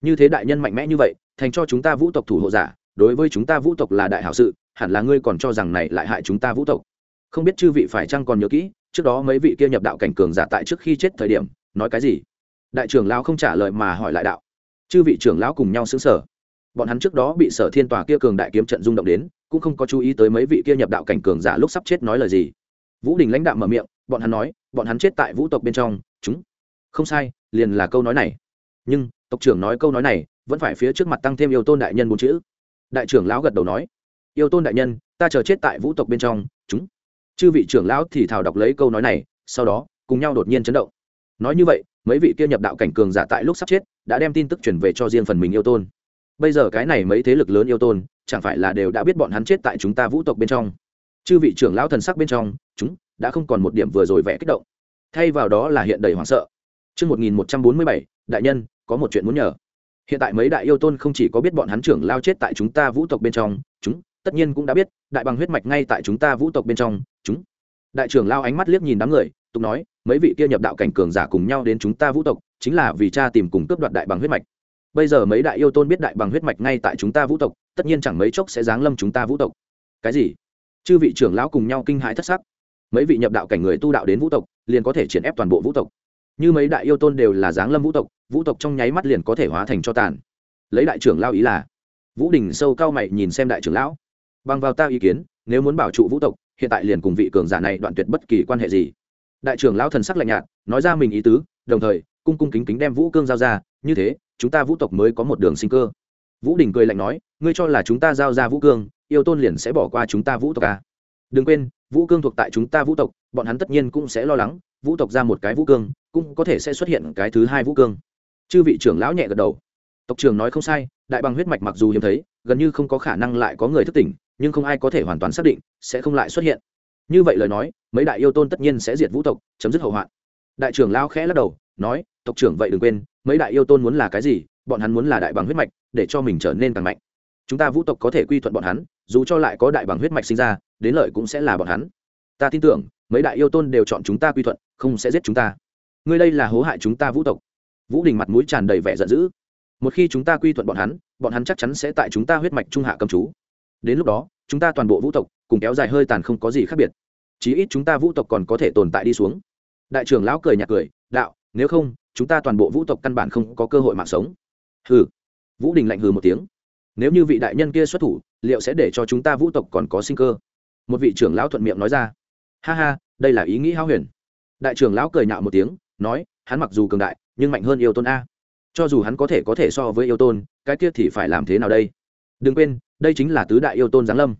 Như thế đại nhân mạnh mẽ như vậy, thành cho chúng ta vũ tộc thủ hộ giả, đối với chúng ta vũ tộc là đại hảo sự, hẳn là ngươi còn cho rằng này lại hại chúng ta vũ tộc. Không biết chư vị phải chăng còn nhớ kỹ, trước đó mấy vị kia nhập đạo cảnh cường giả tại trước khi chết thời điểm, nói cái gì? Đại trưởng lão không trả lời mà hỏi lại đạo. Chư vị trưởng lão cùng nhau xứng sở bọn hắn trước đó bị sở thiên tòa kia cường đại kiếm trận rung động đến cũng không có chú ý tới mấy vị kia nhập đạo cảnh cường giả lúc sắp chết nói lời gì. Vũ đình lãnh đạo mở miệng, bọn hắn nói, bọn hắn chết tại vũ tộc bên trong, chúng. Không sai, liền là câu nói này. Nhưng, tộc trưởng nói câu nói này, vẫn phải phía trước mặt tăng thêm yêu tôn đại nhân bốn chữ. Đại trưởng lão gật đầu nói, yêu tôn đại nhân, ta chờ chết tại vũ tộc bên trong, chúng. Chư vị trưởng lão thì thào đọc lấy câu nói này, sau đó, cùng nhau đột nhiên chấn động. Nói như vậy, mấy vị kia nhập đạo cảnh cường giả tại lúc sắp chết, đã đem tin tức chuyển về cho riêng phần mình yêu tôn. Bây giờ cái này mấy thế lực lớn yêu tôn chẳng phải là đều đã biết bọn hắn chết tại chúng ta vũ tộc bên trong chư vị trưởng lão thần sắc bên trong chúng đã không còn một điểm vừa rồi vẽ kích động thay vào đó là hiện đầy hoảng sợ Trước 1147, đại nhân, có một chuyện muốn nhờ. Hiện tại mấy đại yêu tôn không chỉ có biết bọn hắn trưởng lao chết tại chúng ta vũ tộc bên trong, chúng, tất nhiên cũng đã biết, đại bằng huyết mạch ngay tại chúng ta vũ tộc bên trong, chúng. Đại trưởng lao ánh mắt liếc nhìn đám người, tục nói, mấy vị kia nhập đạo cảnh cường giả cùng nhau đến chúng ta vũ tộc, chính là vì cha tìm cùng cướp đoạt đại bằng huyết mạch. Bây giờ mấy đại yêu tôn biết đại bằng huyết mạch ngay tại chúng ta vũ tộc, tất nhiên chẳng mấy chốc sẽ giáng lâm chúng ta vũ tộc. Cái gì? Chư vị trưởng lão cùng nhau kinh hãi thất sắc. Mấy vị nhập đạo cảnh người tu đạo đến vũ tộc liền có thể triển ép toàn bộ vũ tộc. Như mấy đại yêu tôn đều là giáng lâm vũ tộc vũ tộc trong nháy mắt liền có thể hóa thành cho tàn. Lấy đại trưởng lao ý là vũ đình sâu cao mày nhìn xem đại trưởng lão. Bằng vào ta ý kiến nếu muốn bảo trụ vũ tộc hiện tại liền cùng vị cường giả này đoạn tuyệt bất kỳ quan hệ gì. Đại trưởng lão thần sắc lạnh nhạt nói ra mình ý tứ đồng thời cung cung kính kính đem vũ cương giao ra, như thế, chúng ta vũ tộc mới có một đường sinh cơ. Vũ đình cười lạnh nói, ngươi cho là chúng ta giao ra vũ cương, yêu tôn liền sẽ bỏ qua chúng ta vũ tộc à? đừng quên, vũ cương thuộc tại chúng ta vũ tộc, bọn hắn tất nhiên cũng sẽ lo lắng, vũ tộc ra một cái vũ cương, cũng có thể sẽ xuất hiện cái thứ hai vũ cương. Chư vị trưởng lão nhẹ gật đầu. Tộc trưởng nói không sai, đại bằng huyết mạch mặc dù hiếm thấy, gần như không có khả năng lại có người thức tỉnh, nhưng không ai có thể hoàn toàn xác định, sẽ không lại xuất hiện. Như vậy lời nói, mấy đại yêu tôn tất nhiên sẽ diệt vũ tộc, chấm dứt hậu hoạn. Đại trưởng lão khẽ lắc đầu nói, tộc trưởng vậy đừng quên, mấy đại yêu tôn muốn là cái gì, bọn hắn muốn là đại bằng huyết mạch, để cho mình trở nên càng mạnh. Chúng ta vũ tộc có thể quy thuận bọn hắn, dù cho lại có đại bằng huyết mạch sinh ra, đến lợi cũng sẽ là bọn hắn. Ta tin tưởng, mấy đại yêu tôn đều chọn chúng ta quy thuận, không sẽ giết chúng ta. Ngươi đây là hố hại chúng ta vũ tộc. Vũ đình mặt mũi tràn đầy vẻ giận dữ. Một khi chúng ta quy thuận bọn hắn bọn hắn chắc chắn sẽ tại chúng ta huyết mạch trung hạ cầm chú. Đến lúc đó, chúng ta toàn bộ vũ tộc cùng kéo dài hơi tàn không có gì khác biệt. Chí ít chúng ta vũ tộc còn có thể tồn tại đi xuống. Đại trưởng lão cười nhạt cười, đạo nếu không, chúng ta toàn bộ vũ tộc căn bản không có cơ hội mạng sống. Hừ. Vũ đình lạnh hừ một tiếng. Nếu như vị đại nhân kia xuất thủ, liệu sẽ để cho chúng ta vũ tộc còn có sinh cơ? Một vị trưởng lão thuận miệng nói ra. Ha ha, đây là ý nghĩ hao huyền. Đại trưởng lão cười nhạo một tiếng, nói, hắn mặc dù cường đại, nhưng mạnh hơn yêu tôn a. Cho dù hắn có thể có thể so với yêu tôn, cái kia thì phải làm thế nào đây? Đừng quên, đây chính là tứ đại yêu tôn giáng lâm.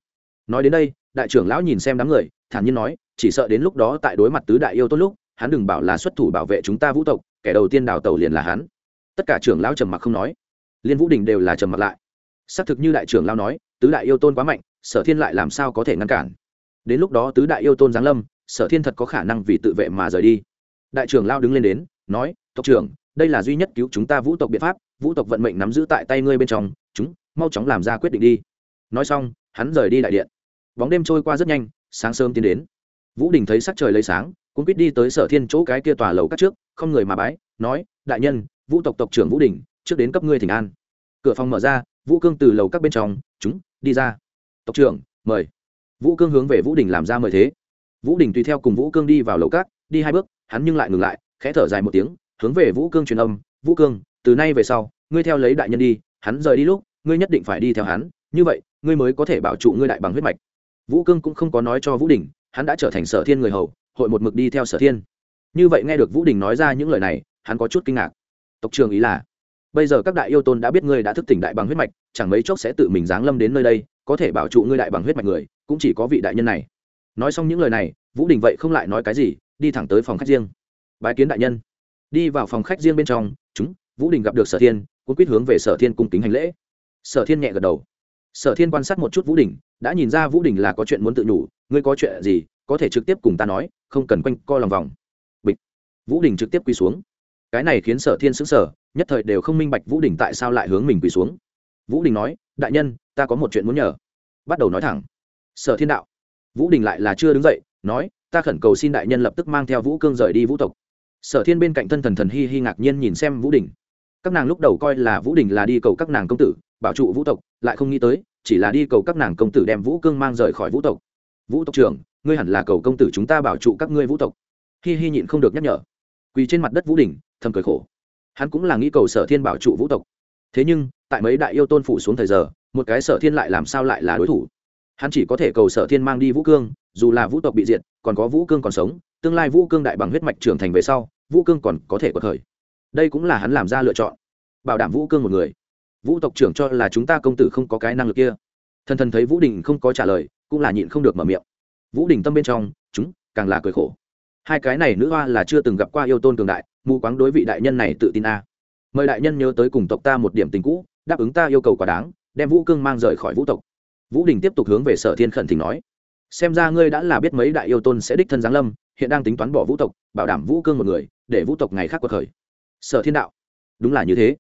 Nói đến đây, đại trưởng lão nhìn xem đám người, thản nhiên nói, chỉ sợ đến lúc đó tại đối mặt tứ đại yêu tôn lúc hắn đừng bảo là xuất thủ bảo vệ chúng ta vũ tộc, kẻ đầu tiên đào tàu liền là hắn. Tất cả trưởng lão trầm mặc không nói. Liên vũ đình đều là trầm mặc lại. Xác thực như đại trưởng lão nói, tứ đại yêu tôn quá mạnh, sở thiên lại làm sao có thể ngăn cản? Đến lúc đó tứ đại yêu tôn giáng lâm, sở thiên thật có khả năng vì tự vệ mà rời đi. Đại trưởng lao đứng lên đến, nói, tộc trưởng, đây là duy nhất cứu chúng ta vũ tộc biện pháp, vũ tộc vận mệnh nắm giữ tại tay ngươi bên trong, chúng, mau chóng làm ra quyết định đi. Nói xong, hắn rời đi đại điện. Bóng đêm trôi qua rất nhanh, sáng sớm tiến đến. Vũ đình thấy sắc trời lấy sáng cũng biết đi tới sở thiên chỗ cái kia tòa lầu cắt trước, không người mà bái, nói, đại nhân, vũ tộc tộc trưởng vũ đình, trước đến cấp ngươi thỉnh an. Cửa phòng mở ra, vũ cương từ lầu các bên trong, chúng, đi ra. Tộc trưởng, mời. Vũ cương hướng về vũ đình làm ra mời thế. Vũ đình tùy theo cùng vũ cương đi vào lầu các, đi hai bước, hắn nhưng lại ngừng lại, khẽ thở dài một tiếng, hướng về vũ cương truyền âm, vũ cương, từ nay về sau, ngươi theo lấy đại nhân đi, hắn rời đi lúc, ngươi nhất định phải đi theo hắn, như vậy, ngươi mới có thể bảo trụ ngươi đại bằng huyết mạch. Vũ cương cũng không có nói cho vũ đình, hắn đã trở thành sở thiên người hầu hội một mực đi theo sở thiên. Như vậy nghe được vũ đình nói ra những lời này, hắn có chút kinh ngạc. Tộc trường ý là, bây giờ các đại yêu tôn đã biết ngươi đã thức tỉnh đại bằng huyết mạch, chẳng mấy chốc sẽ tự mình giáng lâm đến nơi đây, có thể bảo trụ ngươi đại bằng huyết mạch người, cũng chỉ có vị đại nhân này. Nói xong những lời này, vũ đình vậy không lại nói cái gì, đi thẳng tới phòng khách riêng. Bái kiến đại nhân. Đi vào phòng khách riêng bên trong, chúng, vũ đình gặp được sở thiên cũng quyết hướng về sở thiên cung kính hành lễ. Sở thiên nhẹ gật đầu. Sở thiên quan sát một chút vũ đình, đã nhìn ra vũ đình là có chuyện muốn tự nhủ, ngươi có chuyện gì, có thể trực tiếp cùng ta nói không cần quanh co lòng vòng. Bịch. Vũ đình trực tiếp quỳ xuống. Cái này khiến sở thiên xứng sở nhất thời đều không minh bạch vũ đình tại sao lại hướng mình quỳ xuống. Vũ đình nói, đại nhân, ta có một chuyện muốn nhờ. Bắt đầu nói thẳng. Sở thiên đạo. Vũ đình lại là chưa đứng dậy, nói, ta khẩn cầu xin đại nhân lập tức mang theo vũ cương rời đi vũ tộc. Sở thiên bên cạnh thân thần thần hi hi ngạc nhiên nhìn xem vũ đình. Các nàng lúc đầu coi là vũ đình là đi cầu các nàng công tử, bảo trụ vũ tộc, lại không nghĩ tới, chỉ là đi cầu các nàng công tử đem vũ cương mang rời khỏi vũ tộc. Vũ tộc trưởng ngươi hẳn là cầu công tử chúng ta bảo trụ các ngươi vũ tộc. Hi hi nhịn không được nhắc nhở. Quỳ trên mặt đất vũ đình, thầm cười khổ. Hắn cũng là nghĩ cầu sở thiên bảo trụ vũ tộc. Thế nhưng, tại mấy đại yêu tôn phủ xuống thời giờ, một cái sở thiên lại làm sao lại là đối thủ? Hắn chỉ có thể cầu sở thiên mang đi vũ cương, dù là vũ tộc bị diệt, còn có vũ cương còn sống, tương lai vũ cương đại bằng huyết mạch trưởng thành về sau, vũ cương còn có thể có thời. Đây cũng là hắn làm ra lựa chọn. Bảo đảm vũ cương một người. Vũ tộc trưởng cho là chúng ta công tử không có cái năng lực kia. Thần thần thấy vũ đình không có trả lời, cũng là nhịn không được mở miệng vũ đình tâm bên trong, chúng càng là cười khổ. Hai cái này nữ hoa là chưa từng gặp qua yêu tôn cường đại, mù quáng đối vị đại nhân này tự tin a. Mời đại nhân nhớ tới cùng tộc ta một điểm tình cũ, đáp ứng ta yêu cầu quá đáng, đem vũ cương mang rời khỏi vũ tộc. Vũ đình tiếp tục hướng về sở thiên khẩn thỉnh nói, xem ra ngươi đã là biết mấy đại yêu tôn sẽ đích thân giáng lâm, hiện đang tính toán bỏ vũ tộc, bảo đảm vũ cương một người, để vũ tộc ngày khác cuộc khởi. Sở thiên đạo, đúng là như thế.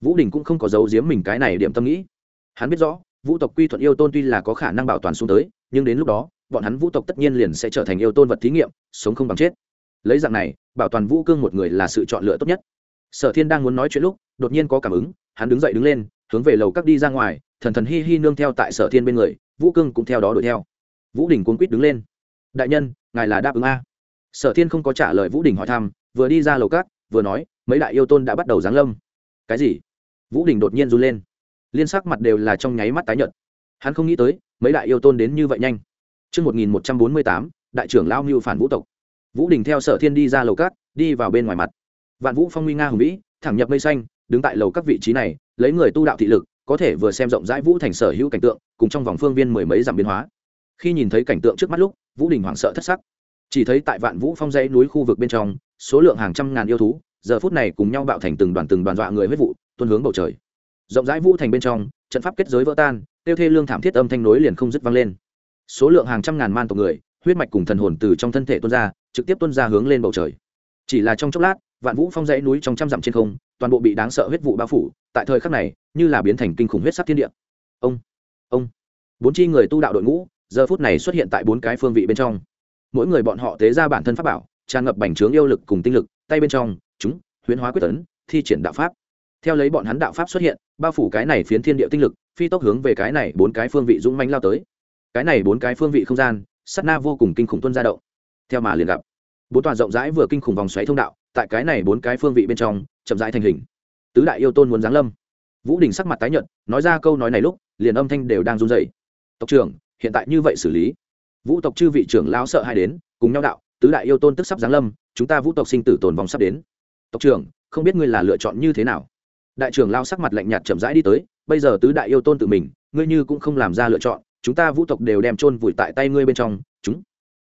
Vũ đình cũng không có giấu giếm mình cái này điểm tâm nghĩ. Hắn biết rõ, vũ tộc quy thuận yêu tôn tuy là có khả năng bảo toàn xuống tới, nhưng đến lúc đó bọn hắn vũ tộc tất nhiên liền sẽ trở thành yêu tôn vật thí nghiệm, sống không bằng chết. Lấy dạng này, bảo toàn vũ cương một người là sự chọn lựa tốt nhất. Sở thiên đang muốn nói chuyện lúc, đột nhiên có cảm ứng, hắn đứng dậy đứng lên, hướng về lầu các đi ra ngoài, thần thần hi hi nương theo tại sở thiên bên người, vũ cương cũng theo đó đuổi theo. Vũ đình cuốn quýt đứng lên. Đại nhân, ngài là đáp ứng a? Sở thiên không có trả lời vũ đình hỏi thăm, vừa đi ra lầu các, vừa nói, mấy đại yêu tôn đã bắt đầu giáng lâm. Cái gì? Vũ đình đột nhiên run lên. Liên sắc mặt đều là trong nháy mắt tái nhợt. Hắn không nghĩ tới, mấy đại yêu tôn đến như vậy nhanh. Trước 1148, đại trưởng Lao Mưu phản vũ tộc. Vũ Đình theo Sở Thiên đi ra lầu cát, đi vào bên ngoài mặt. Vạn Vũ Phong nguy nga hùng vĩ, thẳng nhập mây xanh, đứng tại lầu các vị trí này, lấy người tu đạo thị lực, có thể vừa xem rộng rãi vũ thành sở hữu cảnh tượng, cùng trong vòng phương viên mười mấy dặm biến hóa. Khi nhìn thấy cảnh tượng trước mắt lúc, Vũ Đình hoảng sợ thất sắc. Chỉ thấy tại Vạn Vũ Phong dãy núi khu vực bên trong, số lượng hàng trăm ngàn yêu thú, giờ phút này cùng nhau bạo thành từng đoàn từng đoàn dọa người huyết vụ, tuôn hướng bầu trời. Rộng rãi vũ thành bên trong, trận pháp kết giới vỡ tan, tiêu thê lương thảm thiết âm thanh nối liền không dứt vang lên số lượng hàng trăm ngàn man tộc người, huyết mạch cùng thần hồn từ trong thân thể tuôn ra, trực tiếp tuôn ra hướng lên bầu trời. Chỉ là trong chốc lát, vạn vũ phong dãy núi trong trăm dặm trên không, toàn bộ bị đáng sợ huyết vụ bao phủ, tại thời khắc này, như là biến thành kinh khủng huyết sắc thiên địa. Ông ông. Bốn chi người tu đạo đội ngũ, giờ phút này xuất hiện tại bốn cái phương vị bên trong. Mỗi người bọn họ tế ra bản thân pháp bảo, tràn ngập bành trướng yêu lực cùng tinh lực, tay bên trong, chúng, huyễn hóa quyết tấn, thi triển đạo pháp. Theo lấy bọn hắn đạo pháp xuất hiện, bao phủ cái này phiến thiên địa tinh lực, phi tốc hướng về cái này bốn cái phương vị dũng manh lao tới cái này bốn cái phương vị không gian sắt na vô cùng kinh khủng tuân ra động. Theo mà liền gặp, bốn tòa rộng rãi vừa kinh khủng vòng xoáy thông đạo, tại cái này bốn cái phương vị bên trong, chậm rãi thành hình. Tứ đại yêu tôn muốn giáng lâm. Vũ đình sắc mặt tái nhợt, nói ra câu nói này lúc, liền âm thanh đều đang run dậy tộc trưởng, hiện tại như vậy xử lý. Vũ tộc chư vị trưởng lão sợ hai đến, cùng nhau đạo, tứ đại yêu tôn tức sắp giáng lâm, chúng ta vũ tộc sinh tử tồn vong sắp đến. Tộc trưởng, không biết ngươi là lựa chọn như thế nào? Đại trưởng lao sắc mặt lạnh nhạt chậm rãi đi tới, bây giờ tứ đại yêu tôn tự mình, ngươi như cũng không làm ra lựa chọn chúng ta vũ tộc đều đem chôn vùi tại tay ngươi bên trong, chúng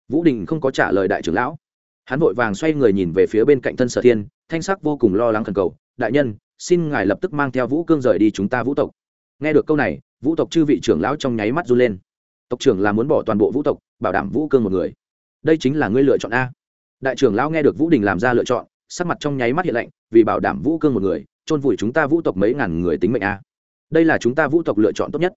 vũ đình không có trả lời đại trưởng lão. Hắn vội vàng xoay người nhìn về phía bên cạnh thân sở thiên, thanh sắc vô cùng lo lắng khẩn cầu, đại nhân, xin ngài lập tức mang theo vũ cương rời đi chúng ta vũ tộc. Nghe được câu này, vũ tộc chư vị trưởng lão trong nháy mắt run lên. Tộc trưởng là muốn bỏ toàn bộ vũ tộc, bảo đảm vũ cương một người. Đây chính là ngươi lựa chọn a. Đại trưởng lão nghe được vũ đình làm ra lựa chọn, sắc mặt trong nháy mắt hiện lạnh, vì bảo đảm vũ cương một người, chôn vùi chúng ta vũ tộc mấy ngàn người tính mệnh a. Đây là chúng ta vũ tộc lựa chọn tốt nhất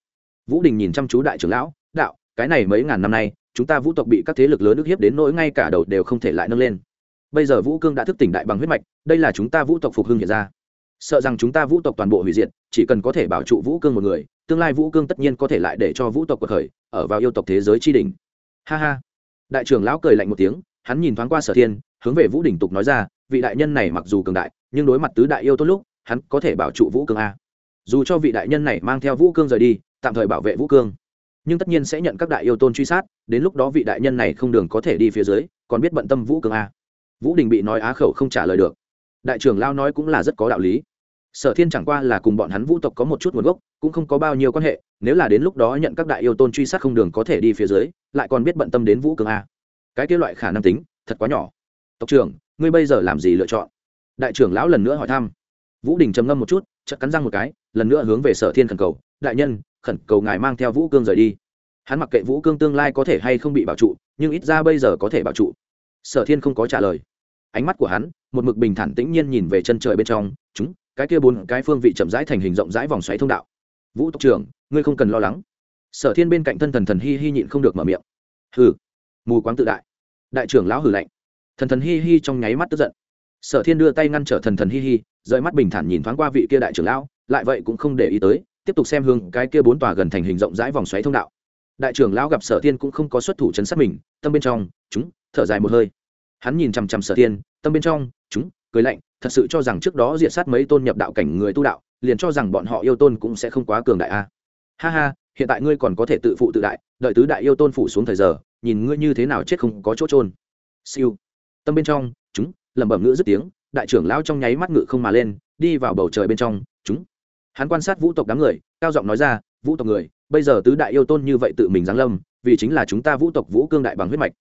vũ đình nhìn chăm chú đại trưởng lão, đạo, cái này mấy ngàn năm nay, chúng ta vũ tộc bị các thế lực lớn ức hiếp đến nỗi ngay cả đầu đều không thể lại nâng lên. Bây giờ vũ cương đã thức tỉnh đại bằng huyết mạch, đây là chúng ta vũ tộc phục hưng hiện ra. Sợ rằng chúng ta vũ tộc toàn bộ hủy diệt, chỉ cần có thể bảo trụ vũ cương một người, tương lai vũ cương tất nhiên có thể lại để cho vũ tộc cuộc khởi, ở vào yêu tộc thế giới tri đình ha ha. Đại trưởng lão cười lạnh một tiếng, hắn nhìn thoáng qua sở thiên, hướng về vũ đình tục nói ra, vị đại nhân này mặc dù cường đại, nhưng đối mặt tứ đại yêu tốt lúc, hắn có thể bảo trụ vũ cương a. Dù cho vị đại nhân này mang theo vũ cương rời đi tạm thời bảo vệ vũ cương. Nhưng tất nhiên sẽ nhận các đại yêu tôn truy sát, đến lúc đó vị đại nhân này không đường có thể đi phía dưới, còn biết bận tâm vũ cương a vũ đình bị nói á khẩu không trả lời được. Đại trưởng lao nói cũng là rất có đạo lý. Sở thiên chẳng qua là cùng bọn hắn vũ tộc có một chút nguồn gốc, cũng không có bao nhiêu quan hệ, nếu là đến lúc đó nhận các đại yêu tôn truy sát không đường có thể đi phía dưới, lại còn biết bận tâm đến vũ cường a à. cái kia loại khả năng tính, thật quá nhỏ. Tộc trưởng, ngươi bây giờ làm gì lựa chọn? Đại trưởng lão lần nữa hỏi thăm. Vũ đình trầm ngâm một chút, chợt cắn răng một cái, lần nữa hướng về sở thiên khẩn cầu đại nhân, khẩn cầu ngài mang theo vũ cương rời đi. Hắn mặc kệ vũ cương tương lai có thể hay không bị bảo trụ, nhưng ít ra bây giờ có thể bảo trụ. Sở thiên không có trả lời. Ánh mắt của hắn, một mực bình thản tĩnh nhiên nhìn về chân trời bên trong, chúng, cái kia bốn cái phương vị chậm rãi thành hình rộng rãi vòng xoáy thông đạo. Vũ tộc trưởng, ngươi không cần lo lắng. Sở thiên bên cạnh thân thần thần hi hi nhịn không được mở miệng. Hừ. Mù quáng tự đại. Đại trưởng lão hử lạnh. Thần thần hi hi trong nháy mắt tức giận. Sở thiên đưa tay ngăn trở thần thần hi hi, rời mắt bình thản nhìn thoáng qua vị kia đại trưởng lão, lại vậy cũng không để ý tới tiếp tục xem hướng cái kia bốn tòa gần thành hình rộng rãi vòng xoáy thông đạo. Đại trưởng lão gặp sở thiên cũng không có xuất thủ chấn sát mình, tâm bên trong, chúng, thở dài một hơi. Hắn nhìn chằm chằm sở thiên, tâm bên trong, chúng, cười lạnh, thật sự cho rằng trước đó diện sát mấy tôn nhập đạo cảnh người tu đạo, liền cho rằng bọn họ yêu tôn cũng sẽ không quá cường đại a. Ha ha, hiện tại ngươi còn có thể tự phụ tự đại, đợi tứ đại yêu tôn phủ xuống thời giờ, nhìn ngươi như thế nào chết không có chỗ trôn siêu. Tâm bên trong, chúng, lẩm bẩm ngữ dứt tiếng, đại trưởng lão trong nháy mắt ngự không mà lên, đi vào bầu trời bên trong, chúng hắn quan sát vũ tộc đám người, cao giọng nói ra, vũ tộc người, bây giờ tứ đại yêu tôn như vậy tự mình giáng lâm, vì chính là chúng ta vũ tộc vũ cương đại bằng huyết mạch.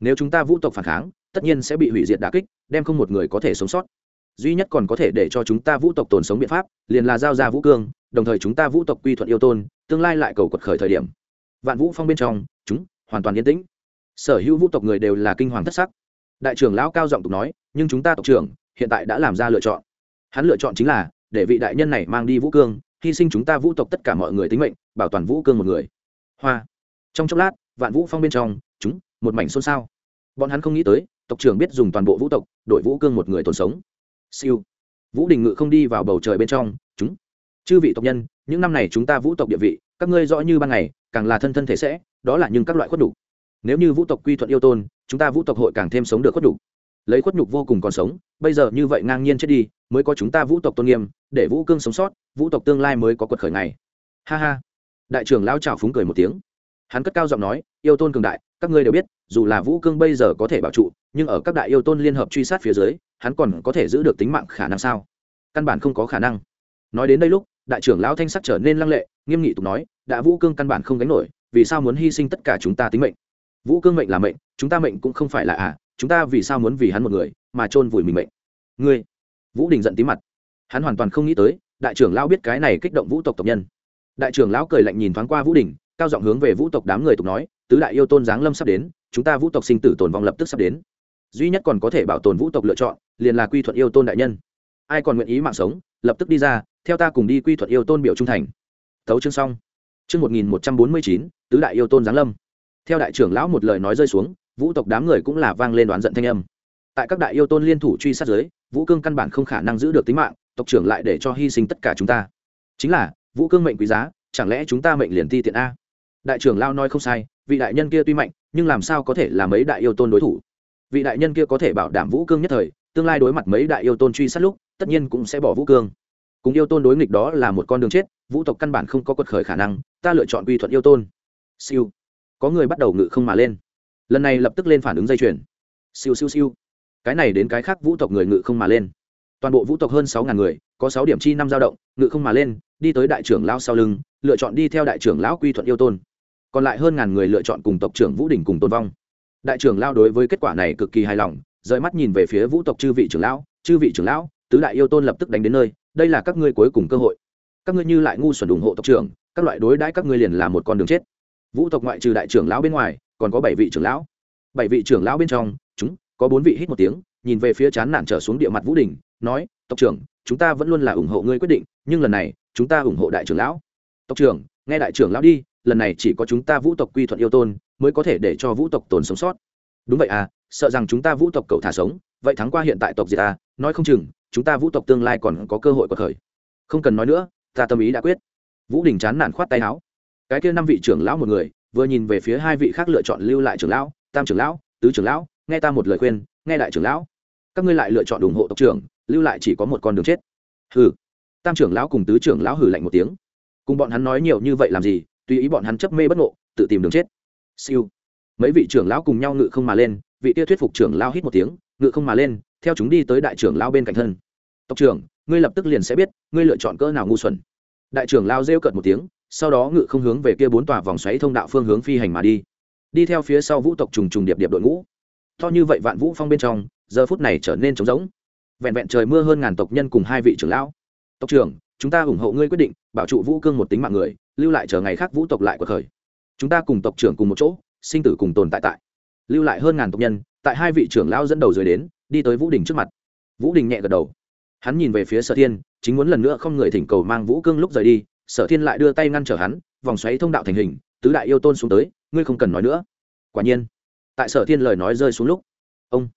Nếu chúng ta vũ tộc phản kháng, tất nhiên sẽ bị hủy diệt đà kích, đem không một người có thể sống sót. Duy nhất còn có thể để cho chúng ta vũ tộc tồn sống biện pháp, liền là giao ra vũ cương, đồng thời chúng ta vũ tộc quy thuận yêu tôn, tương lai lại cầu quật khởi thời điểm. Vạn vũ phong bên trong, chúng hoàn toàn yên tĩnh. Sở hữu vũ tộc người đều là kinh hoàng thất sắc. Đại trưởng lão cao giọng tục nói, nhưng chúng ta tộc trưởng, hiện tại đã làm ra lựa chọn. Hắn lựa chọn chính là để vị đại nhân này mang đi vũ cương, hy sinh chúng ta vũ tộc tất cả mọi người tính mệnh, bảo toàn vũ cương một người. Hoa. Trong chốc lát, vạn vũ phong bên trong, chúng, một mảnh xôn xao. Bọn hắn không nghĩ tới, tộc trưởng biết dùng toàn bộ vũ tộc, đội vũ cương một người tồn sống. Siêu. Vũ đình ngự không đi vào bầu trời bên trong, chúng, chư vị tộc nhân, những năm này chúng ta vũ tộc địa vị, các ngươi rõ như ban ngày, càng là thân thân thể sẽ, đó là những các loại khuất đủ nếu như vũ tộc quy thuận yêu tôn, chúng ta vũ tộc hội càng thêm sống được khuất đủ lấy khuất nhục vô cùng còn sống, bây giờ như vậy ngang nhiên chết đi mới có chúng ta vũ tộc tôn nghiêm, để vũ cương sống sót, vũ tộc tương lai mới có quật khởi này ha ha. Đại trưởng lao trào phúng cười một tiếng. Hắn cất cao giọng nói, yêu tôn cường đại, các ngươi đều biết, dù là vũ cương bây giờ có thể bảo trụ, nhưng ở các đại yêu tôn liên hợp truy sát phía dưới, hắn còn có thể giữ được tính mạng khả năng sao? Căn bản không có khả năng. Nói đến đây lúc, đại trưởng lão thanh sắc trở nên lăng lệ, nghiêm nghị tục nói, đã vũ cương căn bản không gánh nổi, vì sao muốn hy sinh tất cả chúng ta tính mệnh? Vũ cương mệnh là mệnh, chúng ta mệnh cũng không phải là à chúng ta vì sao muốn vì hắn một người, mà chôn vùi mình mệnh? Ngươi vũ đình giận tí mặt. Hắn hoàn toàn không nghĩ tới, đại trưởng lão biết cái này kích động vũ tộc tộc nhân. Đại trưởng lão cười lạnh nhìn thoáng qua vũ đình, cao giọng hướng về vũ tộc đám người tục nói, tứ đại yêu tôn giáng lâm sắp đến, chúng ta vũ tộc sinh tử tồn vong lập tức sắp đến. Duy nhất còn có thể bảo tồn vũ tộc lựa chọn, liền là quy thuận yêu tôn đại nhân. Ai còn nguyện ý mạng sống, lập tức đi ra, theo ta cùng đi quy thuận yêu tôn biểu trung thành. Thấu chương xong. Chương một nghìn một trăm bốn mươi chín, tứ đại yêu tôn giáng lâm. Theo đại trưởng lão một lời nói rơi xuống, vũ tộc đám người cũng là vang lên đoán giận thanh âm. Tại các đại yêu tôn liên thủ truy sát giới vũ cương căn bản không khả năng giữ được tính mạng, tộc trưởng lại để cho hy sinh tất cả chúng ta. Chính là, vũ cương mệnh quý giá, chẳng lẽ chúng ta mệnh liền ti tiện a? Đại trưởng lao nói không sai, vị đại nhân kia tuy mạnh, nhưng làm sao có thể là mấy đại yêu tôn đối thủ? Vị đại nhân kia có thể bảo đảm vũ cương nhất thời, tương lai đối mặt mấy đại yêu tôn truy sát lúc, tất nhiên cũng sẽ bỏ vũ cương. Cùng yêu tôn đối nghịch đó là một con đường chết, vũ tộc căn bản không có quật khởi khả năng, ta lựa chọn quy thuận yêu tôn. Siêu. Có người bắt đầu ngự không mà lên. Lần này lập tức lên phản ứng dây chuyền. Siêu siêu siêu cái này đến cái khác vũ tộc người ngự không mà lên. Toàn bộ vũ tộc hơn sáu ngàn người, có sáu điểm chi năm dao động, ngự không mà lên, đi tới đại trưởng lão sau lưng, lựa chọn đi theo đại trưởng lão quy thuận yêu tôn. Còn lại hơn ngàn người lựa chọn cùng tộc trưởng vũ đình cùng tôn vong. Đại trưởng lao đối với kết quả này cực kỳ hài lòng, rời mắt nhìn về phía vũ tộc chư vị trưởng lão, chư vị trưởng lão, tứ đại yêu tôn lập tức đánh đến nơi, đây là các ngươi cuối cùng cơ hội. Các ngươi như lại ngu xuẩn ủng hộ tộc trưởng, các loại đối đãi các ngươi liền là một con đường chết. Vũ tộc ngoại trừ đại trưởng lão bên ngoài, còn có bảy vị trưởng lão. Bảy vị trưởng lão bên trong, chúng có bốn vị hít một tiếng, nhìn về phía chán nản trở xuống địa mặt vũ đình, nói, tộc trưởng, chúng ta vẫn luôn là ủng hộ ngươi quyết định, nhưng lần này, chúng ta ủng hộ đại trưởng lão. Tộc trưởng, nghe đại trưởng lão đi, lần này chỉ có chúng ta vũ tộc quy thuận yêu tôn, mới có thể để cho vũ tộc tồn sống sót. Đúng vậy à sợ rằng chúng ta vũ tộc cầu thả sống, vậy thắng qua hiện tại tộc diệt à? nói không chừng, chúng ta vũ tộc tương lai còn có cơ hội cuộc khởi. Không cần nói nữa, ta tâm ý đã quyết. Vũ đình chán nản khoát tay áo. Cái kia năm vị trưởng lão một người, vừa nhìn về phía hai vị khác lựa chọn lưu lại trưởng lão, tam trưởng lão, tứ trưởng lão nghe ta một lời khuyên, nghe đại trưởng lão. Các ngươi lại lựa chọn ủng hộ tộc trưởng, lưu lại chỉ có một con đường chết. Hừ. Tam trưởng lão cùng tứ trưởng lão hừ lạnh một tiếng. Cùng bọn hắn nói nhiều như vậy làm gì, tùy ý bọn hắn chấp mê bất ngộ, tự tìm đường chết. Siêu. Mấy vị trưởng lão cùng nhau ngự không mà lên, vị tiêu thuyết phục trưởng lão hít một tiếng, ngự không mà lên, theo chúng đi tới đại trưởng lão bên cạnh thân. Tộc trưởng, ngươi lập tức liền sẽ biết, ngươi lựa chọn cỡ nào ngu xuẩn. Đại trưởng lão rêu cợt một tiếng, sau đó ngự không hướng về kia bốn tòa vòng xoáy thông đạo phương hướng phi hành mà đi. Đi theo phía sau vũ tộc trùng trùng điệp điệp đội ngũ to như vậy vạn vũ phong bên trong, giờ phút này trở nên trống rỗng. Vẹn vẹn trời mưa hơn ngàn tộc nhân cùng hai vị trưởng lão. Tộc trưởng, chúng ta ủng hộ ngươi quyết định, bảo trụ vũ cương một tính mạng người, lưu lại chờ ngày khác vũ tộc lại cuộc khởi. Chúng ta cùng tộc trưởng cùng một chỗ, sinh tử cùng tồn tại tại. Lưu lại hơn ngàn tộc nhân, tại hai vị trưởng lão dẫn đầu dưới đến, đi tới vũ đình trước mặt. Vũ đình nhẹ gật đầu. Hắn nhìn về phía sở thiên, chính muốn lần nữa không người thỉnh cầu mang vũ cương lúc rời đi, sở thiên lại đưa tay ngăn trở hắn, vòng xoáy thông đạo thành hình, tứ đại yêu tôn xuống tới, ngươi không cần nói nữa. Quả nhiên tại sở thiên lời nói rơi xuống lúc, ông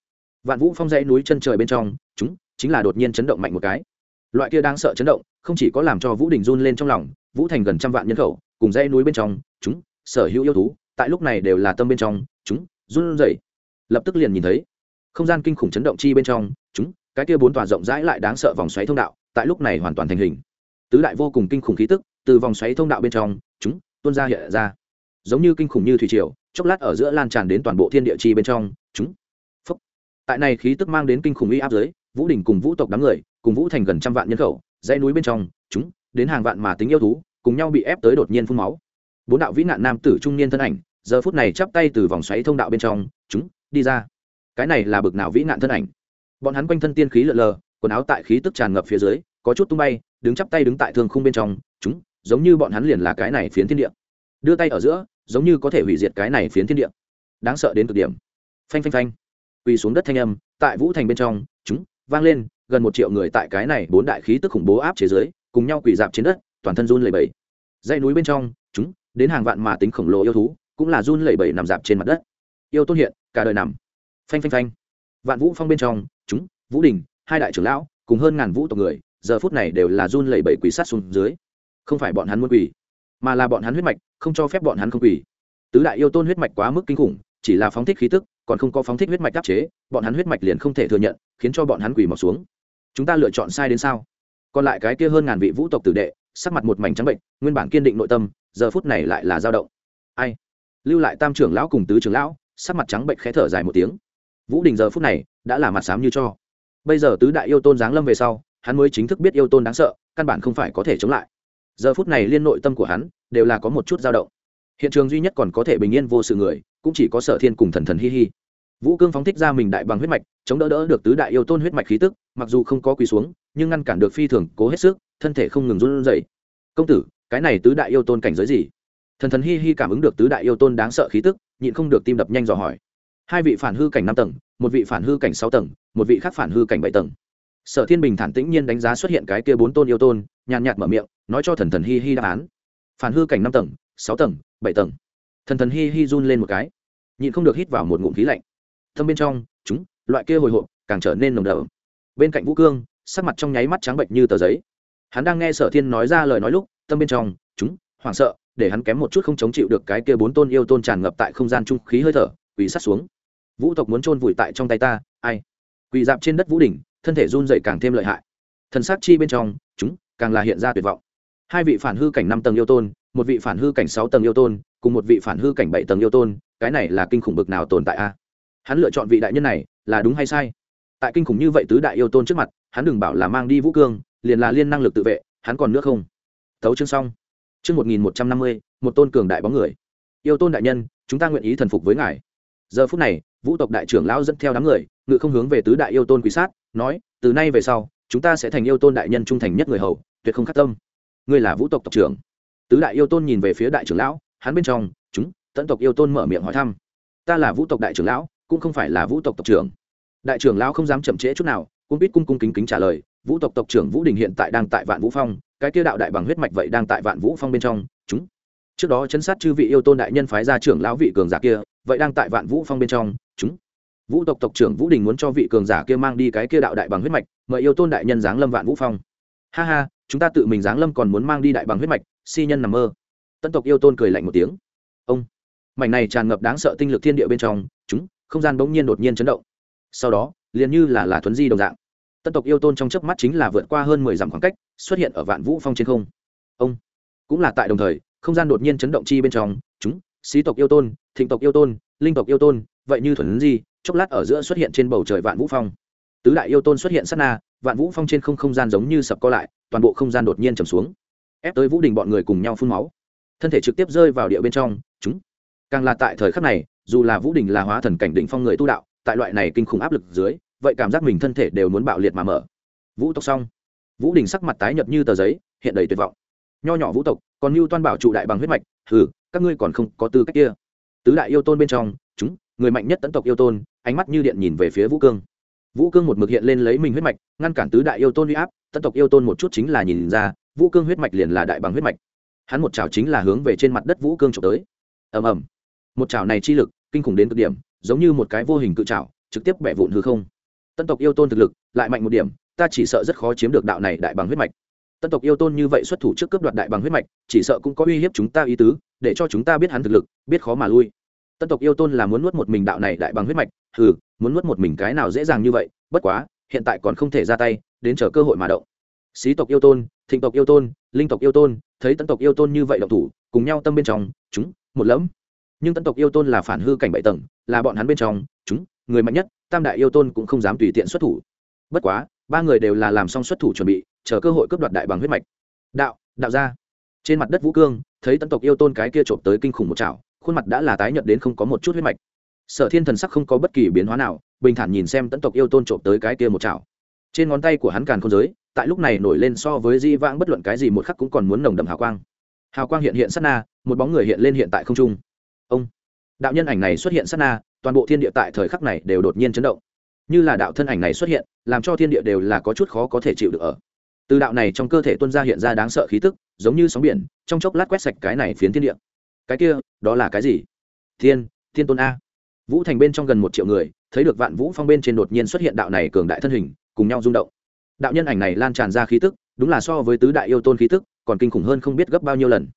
vạn vũ phong dãy núi chân trời bên trong, chúng, chính là đột nhiên chấn động mạnh một cái. Loại kia đang sợ chấn động, không chỉ có làm cho vũ đình run lên trong lòng, vũ thành gần trăm vạn nhân khẩu, cùng dãy núi bên trong, chúng, sở hữu yêu thú, tại lúc này đều là tâm bên trong, chúng, run rẩy. Lập tức liền nhìn thấy, không gian kinh khủng chấn động chi bên trong, chúng, cái kia bốn tòa rộng rãi lại đáng sợ vòng xoáy thông đạo, tại lúc này hoàn toàn thành hình. Tứ đại vô cùng kinh khủng khí tức, từ vòng xoáy thông đạo bên trong, chúng, tuôn ra hiện ra giống như kinh khủng như thủy triều, chốc lát ở giữa lan tràn đến toàn bộ thiên địa chi bên trong, chúng, Phúc. tại này khí tức mang đến kinh khủng uy áp giới, vũ đình cùng vũ tộc đám người, cùng vũ thành gần trăm vạn nhân khẩu, dãy núi bên trong, chúng, đến hàng vạn mà tính yêu thú, cùng nhau bị ép tới đột nhiên phun máu. Bốn đạo vĩ nạn nam tử trung niên thân ảnh, giờ phút này chắp tay từ vòng xoáy thông đạo bên trong, chúng, đi ra. Cái này là bực nào vĩ nạn thân ảnh? Bọn hắn quanh thân tiên khí lợn lờ, quần áo tại khí tức tràn ngập phía dưới, có chút tung bay, đứng chắp tay đứng tại thương khung bên trong, chúng, giống như bọn hắn liền là cái này phiến thiên địa. Đưa tay ở giữa giống như có thể hủy diệt cái này phiến thiên địa. Đáng sợ đến cực điểm. Phanh phanh phanh. Quỳ xuống đất thanh âm, tại vũ thành bên trong, chúng, vang lên, gần một triệu người tại cái này bốn đại khí tức khủng bố áp chế giới cùng nhau quỳ dạp trên đất, toàn thân run lẩy bẩy. Dãy núi bên trong, chúng, đến hàng vạn mà tính khổng lồ yêu thú, cũng là run lẩy bẩy nằm dạp trên mặt đất. Yêu tôn hiện, cả đời nằm. Phanh phanh phanh. Vạn vũ phong bên trong, chúng, vũ đình, hai đại trưởng lão, cùng hơn ngàn vũ tộc người, giờ phút này đều là run lẩy bẩy quỳ sát xuống dưới. Không phải bọn hắn muốn quỳ mà là bọn hắn huyết mạch, không cho phép bọn hắn không quỳ. Tứ đại yêu tôn huyết mạch quá mức kinh khủng, chỉ là phóng thích khí tức, còn không có phóng thích huyết mạch đáp chế, bọn hắn huyết mạch liền không thể thừa nhận, khiến cho bọn hắn quỳ mọc xuống. Chúng ta lựa chọn sai đến sao? Còn lại cái kia hơn ngàn vị vũ tộc tử đệ, sắc mặt một mảnh trắng bệnh, nguyên bản kiên định nội tâm, giờ phút này lại là dao động. Ai? Lưu lại tam trưởng lão cùng tứ trưởng lão, sắc mặt trắng bệnh khẽ thở dài một tiếng. Vũ đình giờ phút này đã là mặt xám như cho. Bây giờ tứ đại yêu tôn giáng lâm về sau, hắn mới chính thức biết yêu tôn đáng sợ, căn bản không phải có thể chống lại giờ phút này liên nội tâm của hắn đều là có một chút dao động. Hiện trường duy nhất còn có thể bình yên vô sự người, cũng chỉ có sở thiên cùng thần thần hi hi. Vũ cương phóng thích ra mình đại bằng huyết mạch, chống đỡ đỡ được tứ đại yêu tôn huyết mạch khí tức, mặc dù không có quỳ xuống, nhưng ngăn cản được phi thường, cố hết sức, thân thể không ngừng run rẩy. Công tử, cái này tứ đại yêu tôn cảnh giới gì? Thần thần hi hi cảm ứng được tứ đại yêu tôn đáng sợ khí tức, nhịn không được tim đập nhanh dò hỏi. Hai vị phản hư cảnh năm tầng, một vị phản hư cảnh sáu tầng, một vị khác phản hư cảnh bảy tầng sở thiên bình thản tĩnh nhiên đánh giá xuất hiện cái kia bốn tôn yêu tôn, nhàn nhạt mở miệng, nói cho thần thần hi hi đáp án. Phản hư cảnh năm tầng, sáu tầng, bảy tầng. Thần thần hi hi run lên một cái. Nhịn không được hít vào một ngụm khí lạnh. Thâm bên trong, chúng, loại kia hồi hộp, càng trở nên nồng đậm. Bên cạnh vũ cương, sắc mặt trong nháy mắt trắng bệnh như tờ giấy. Hắn đang nghe sở thiên nói ra lời nói lúc tâm bên trong, chúng, hoảng sợ, để hắn kém một chút không chống chịu được cái kia bốn tôn yêu tôn tràn ngập tại không gian trung khí hơi thở, quỳ sát xuống. Vũ tộc muốn chôn vùi tại trong tay ta, ai? Quỳ dạp trên đất vũ đỉnh thân thể run dậy càng thêm lợi hại. Thần sát chi bên trong, chúng, càng là hiện ra tuyệt vọng. Hai vị phản hư cảnh năm tầng yêu tôn, một vị phản hư cảnh sáu tầng yêu tôn, cùng một vị phản hư cảnh bảy tầng yêu tôn, cái này là kinh khủng bực nào tồn tại a? Hắn lựa chọn vị đại nhân này, là đúng hay sai? Tại kinh khủng như vậy tứ đại yêu tôn trước mặt, hắn đừng bảo là mang đi vũ cương, liền là liên năng lực tự vệ, hắn còn nước không? Thấu chương xong. Chương một nghìn một trăm năm mươi, một tôn cường đại bóng người. Yêu tôn đại nhân, chúng ta nguyện ý thần phục với ngài. Giờ phút này, vũ tộc đại trưởng lão dẫn theo đám người, ngự không hướng về tứ đại yêu tôn quý sát nói, từ nay về sau, chúng ta sẽ thành yêu tôn đại nhân trung thành nhất người hầu, tuyệt không khắc tâm. Ngươi là vũ tộc tộc trưởng. Tứ đại yêu tôn nhìn về phía đại trưởng lão, hắn bên trong, chúng, tận tộc yêu tôn mở miệng hỏi thăm. Ta là vũ tộc đại trưởng lão, cũng không phải là vũ tộc tộc trưởng. Đại trưởng lão không dám chậm trễ chút nào, cũng biết cung cung kính kính trả lời, vũ tộc tộc trưởng vũ đình hiện tại đang tại vạn vũ phong, cái kia đạo đại bằng huyết mạch vậy đang tại vạn vũ phong bên trong, chúng. Trước đó chấn sát chư vị yêu tôn đại nhân phái ra trưởng lão vị cường giả kia, vậy đang tại vạn vũ phong bên trong, chúng vũ tộc tộc trưởng vũ đình muốn cho vị cường giả kia mang đi cái kia đạo đại bằng huyết mạch, mời yêu tôn đại nhân giáng lâm vạn vũ phong. Ha ha, chúng ta tự mình giáng lâm còn muốn mang đi đại bằng huyết mạch, si nhân nằm mơ. Tân tộc yêu tôn cười lạnh một tiếng. Ông, mảnh này tràn ngập đáng sợ tinh lực thiên địa bên trong, chúng, không gian bỗng nhiên đột nhiên chấn động. Sau đó, liền như là là thuấn di đồng dạng. Tân tộc yêu tôn trong chớp mắt chính là vượt qua hơn mười dặm khoảng cách, xuất hiện ở vạn vũ phong trên không. Ông, cũng là tại đồng thời, không gian đột nhiên chấn động chi bên trong, chúng, xí tộc yêu tôn, thịnh tộc yêu tôn, linh tộc yêu tôn vậy như thuần di, chốc lát ở giữa xuất hiện trên bầu trời vạn vũ phong. Tứ đại yêu tôn xuất hiện sát na, vạn vũ phong trên không không gian giống như sập co lại, toàn bộ không gian đột nhiên trầm xuống, ép tới vũ đình bọn người cùng nhau phun máu. Thân thể trực tiếp rơi vào địa bên trong, chúng. Càng là tại thời khắc này, dù là vũ đình là hóa thần cảnh đỉnh phong người tu đạo, tại loại này kinh khủng áp lực dưới, vậy cảm giác mình thân thể đều muốn bạo liệt mà mở. Vũ tộc xong. Vũ đình sắc mặt tái nhợt như tờ giấy, hiện đầy tuyệt vọng. Nho nhỏ vũ tộc, còn mưu toan bảo trụ đại bằng huyết mạch, hừ, các ngươi còn không có tư cách kia. Tứ đại yêu tôn bên trong, chúng người mạnh nhất tấn tộc yêu tôn, ánh mắt như điện nhìn về phía vũ cương. Vũ cương một mực hiện lên lấy mình huyết mạch, ngăn cản tứ đại yêu tôn huy áp, tấn tộc yêu tôn một chút chính là nhìn ra, vũ cương huyết mạch liền là đại bằng huyết mạch. Hắn một chảo chính là hướng về trên mặt đất vũ cương trộm tới. Ầm ầm. Một chảo này chi lực, kinh khủng đến cực điểm, giống như một cái vô hình cự chảo, trực tiếp bẻ vụn hư không. Tân tộc yêu tôn thực lực, lại mạnh một điểm, ta chỉ sợ rất khó chiếm được đạo này đại bằng huyết mạch. Tân tộc yêu tôn như vậy xuất thủ trước cướp đoạt đại bằng huyết mạch, chỉ sợ cũng có uy hiếp chúng ta ý tứ, để cho chúng ta biết hắn thực lực, biết khó mà lui tân tộc yêu tôn là muốn nuốt một mình đạo này đại bằng huyết mạch, hừ, muốn nuốt một mình cái nào dễ dàng như vậy, bất quá, hiện tại còn không thể ra tay, đến chờ cơ hội mà động. Xí tộc yêu tôn, thịnh tộc yêu tôn, linh tộc yêu tôn, thấy tân tộc yêu tôn như vậy động thủ, cùng nhau tâm bên trong, chúng, một lẫm. Nhưng tân tộc yêu tôn là phản hư cảnh bảy tầng, là bọn hắn bên trong, chúng, người mạnh nhất, tam đại yêu tôn cũng không dám tùy tiện xuất thủ. Bất quá, ba người đều là làm xong xuất thủ chuẩn bị, chờ cơ hội cướp đoạt đại bằng huyết mạch. Đạo đạo ra trên mặt đất vũ cương, thấy tân tộc yêu tôn cái kia trộm tới kinh khủng một chảo khuôn mặt đã là tái nhợt đến không có một chút huyết mạch. Sở thiên thần sắc không có bất kỳ biến hóa nào, bình thản nhìn xem tẫn tộc yêu tôn trộm tới cái kia một chảo. Trên ngón tay của hắn càn không giới, tại lúc này nổi lên so với di vãng bất luận cái gì một khắc cũng còn muốn nồng đậm hào quang. Hào quang hiện hiện sát na, một bóng người hiện lên hiện tại không trung. Ông! Đạo nhân ảnh này xuất hiện sát na, toàn bộ thiên địa tại thời khắc này đều đột nhiên chấn động. Như là đạo thân ảnh này xuất hiện, làm cho thiên địa đều là có chút khó có thể chịu được ở. Từ đạo này trong cơ thể tuân ra hiện ra đáng sợ khí tức, giống như sóng biển, trong chốc lát quét sạch cái này phiến thiên địa cái kia, đó là cái gì? Thiên thiên tôn a. Vũ thành bên trong gần một triệu người, thấy được vạn vũ phong bên trên đột nhiên xuất hiện đạo này cường đại thân hình, cùng nhau rung động. Đạo nhân ảnh này lan tràn ra khí tức, đúng là so với tứ đại yêu tôn khí tức, còn kinh khủng hơn không biết gấp bao nhiêu lần.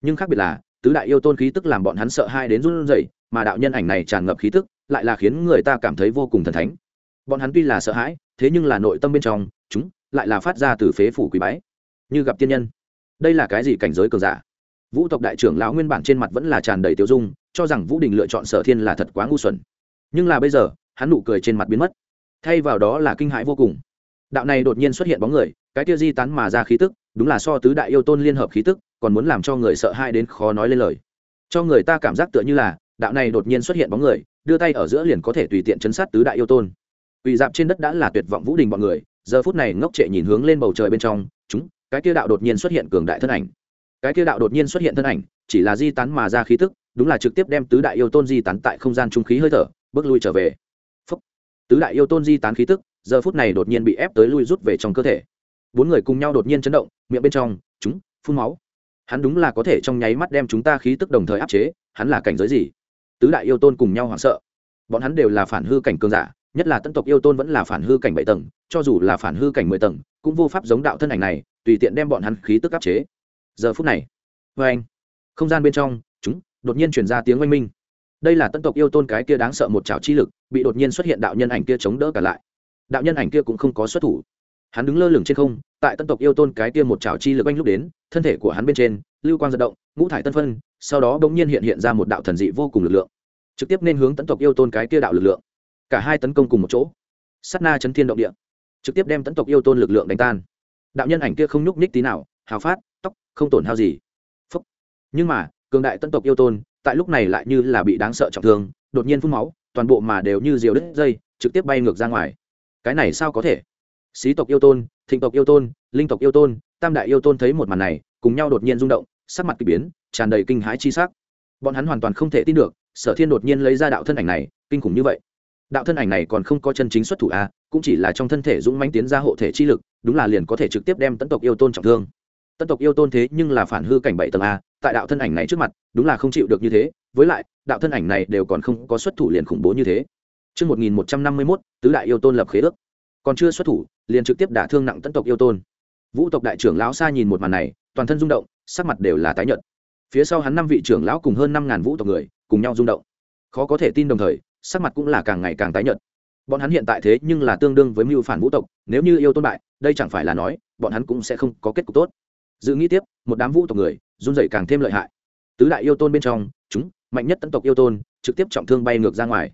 Nhưng khác biệt là, tứ đại yêu tôn khí tức làm bọn hắn sợ hai đến run rẩy, mà đạo nhân ảnh này tràn ngập khí tức, lại là khiến người ta cảm thấy vô cùng thần thánh. Bọn hắn tuy là sợ hãi, thế nhưng là nội tâm bên trong, chúng, lại là phát ra từ phế phủ quý bái. Như gặp tiên nhân. Đây là cái gì cảnh giới cường giả? Vũ tộc đại trưởng lão nguyên bản trên mặt vẫn là tràn đầy tiêu dung, cho rằng vũ đình lựa chọn sở thiên là thật quá ngu xuẩn. Nhưng là bây giờ, hắn nụ cười trên mặt biến mất. Thay vào đó là kinh hãi vô cùng. Đạo này đột nhiên xuất hiện bóng người, cái tiêu di tán mà ra khí tức, đúng là so tứ đại yêu tôn liên hợp khí tức, còn muốn làm cho người sợ hai đến khó nói lên lời. Cho người ta cảm giác tựa như là, đạo này đột nhiên xuất hiện bóng người, đưa tay ở giữa liền có thể tùy tiện chấn sát tứ đại yêu tôn. Quỳ dạp trên đất đã là tuyệt vọng vũ đình bọn người, giờ phút này ngốc trệ nhìn hướng lên bầu trời bên trong, chúng, cái kia đạo đột nhiên xuất hiện cường đại thân ảnh cái kia đạo đột nhiên xuất hiện thân ảnh, chỉ là di tán mà ra khí tức, đúng là trực tiếp đem tứ đại yêu tôn di tán tại không gian trung khí hơi thở, bước lui trở về. Phúc. tứ đại yêu tôn di tán khí tức, giờ phút này đột nhiên bị ép tới lui rút về trong cơ thể. Bốn người cùng nhau đột nhiên chấn động, miệng bên trong, chúng, phun máu. Hắn đúng là có thể trong nháy mắt đem chúng ta khí tức đồng thời áp chế, hắn là cảnh giới gì? Tứ đại yêu tôn cùng nhau hoảng sợ. Bọn hắn đều là phản hư cảnh cường giả, nhất là tân tộc yêu tôn vẫn là phản hư cảnh bảy tầng, cho dù là phản hư cảnh mười tầng, cũng vô pháp giống đạo thân ảnh này, tùy tiện đem bọn hắn khí tức áp chế giờ phút này. Vê anh. Không gian bên trong, chúng đột nhiên chuyển ra tiếng oanh minh. Đây là tân tộc yêu tôn cái kia đáng sợ một trào chi lực, bị đột nhiên xuất hiện đạo nhân ảnh kia chống đỡ cả lại. Đạo nhân ảnh kia cũng không có xuất thủ. Hắn đứng lơ lửng trên không, tại tân tộc yêu tôn cái kia một trào chi lực oanh lúc đến, thân thể của hắn bên trên, lưu quang giật động, ngũ thải tân phân, sau đó đ ỗ n g nhiên hiện hiện ra một đạo thần dị vô cùng lực lượng. Trực tiếp nên hướng tân tộc yêu tôn cái kia đạo lực lượng. Cả hai tấn công cùng một chỗ. Sắt na chấn thiên động địa. Trực tiếp đem tân tộc yêu tôn lực lượng đánh tan. Đạo nhân ảnh kia không nhúc ních tí nào, hào phát tóc, không tổn hao gì. Phúc. Nhưng mà, cường đại tân tộc yêu tôn, tại lúc này lại như là bị đáng sợ trọng thương, đột nhiên phun máu, toàn bộ mà đều như diều đứt dây, trực tiếp bay ngược ra ngoài. Cái này sao có thể? Xí tộc yêu tôn, thịnh tộc yêu tôn, linh tộc yêu tôn, tam đại yêu tôn thấy một màn này, cùng nhau đột nhiên rung động, sắc mặt k ỳ biến, tràn đầy kinh hãi chi s ắ c bọn hắn hoàn toàn không thể tin được, sở thiên đột nhiên lấy ra đạo thân ảnh này, kinh khủng như vậy. Đạo thân ảnh này còn không có chân chính xuất thủ a cũng chỉ là trong thân thể dũng manh tiến ra hộ thể chi lực, đúng là liền có thể trực tiếp đem tấn tộc yêu tôn trọng thương tấn tộc yêu tôn thế nhưng là phản hư cảnh bảy tầng a tại đạo thân ảnh này trước mặt đúng là không chịu được như thế với lại đạo thân ảnh này đều còn không có xuất thủ liền khủng bố như thế Trước 1151, tứ đại yêu tôn lập khế ước. Còn chưa xuất thủ, liền trực tiếp đả thương nặng tấn tộc yêu tôn. Vũ tộc đại trưởng lão xa nhìn một màn này, toàn thân rung động, sắc mặt đều là tái nhợt. Phía sau hắn năm vị trưởng lão cùng hơn năm ngàn vũ tộc người, cùng nhau rung động. Khó có thể tin đồng thời, sắc mặt cũng là càng ngày càng tái nhợt. Bọn hắn hiện tại thế nhưng là tương đương với mưu phản vũ tộc, nếu như yêu tôn bại, đây chẳng phải là nói, bọn hắn cũng sẽ không có kết cục tốt. Dự nghĩ tiếp, một đám vũ tộc người, run rẩy càng thêm lợi hại. Tứ đại yêu tôn bên trong, chúng mạnh nhất tấn tộc yêu tôn, trực tiếp trọng thương bay ngược ra ngoài.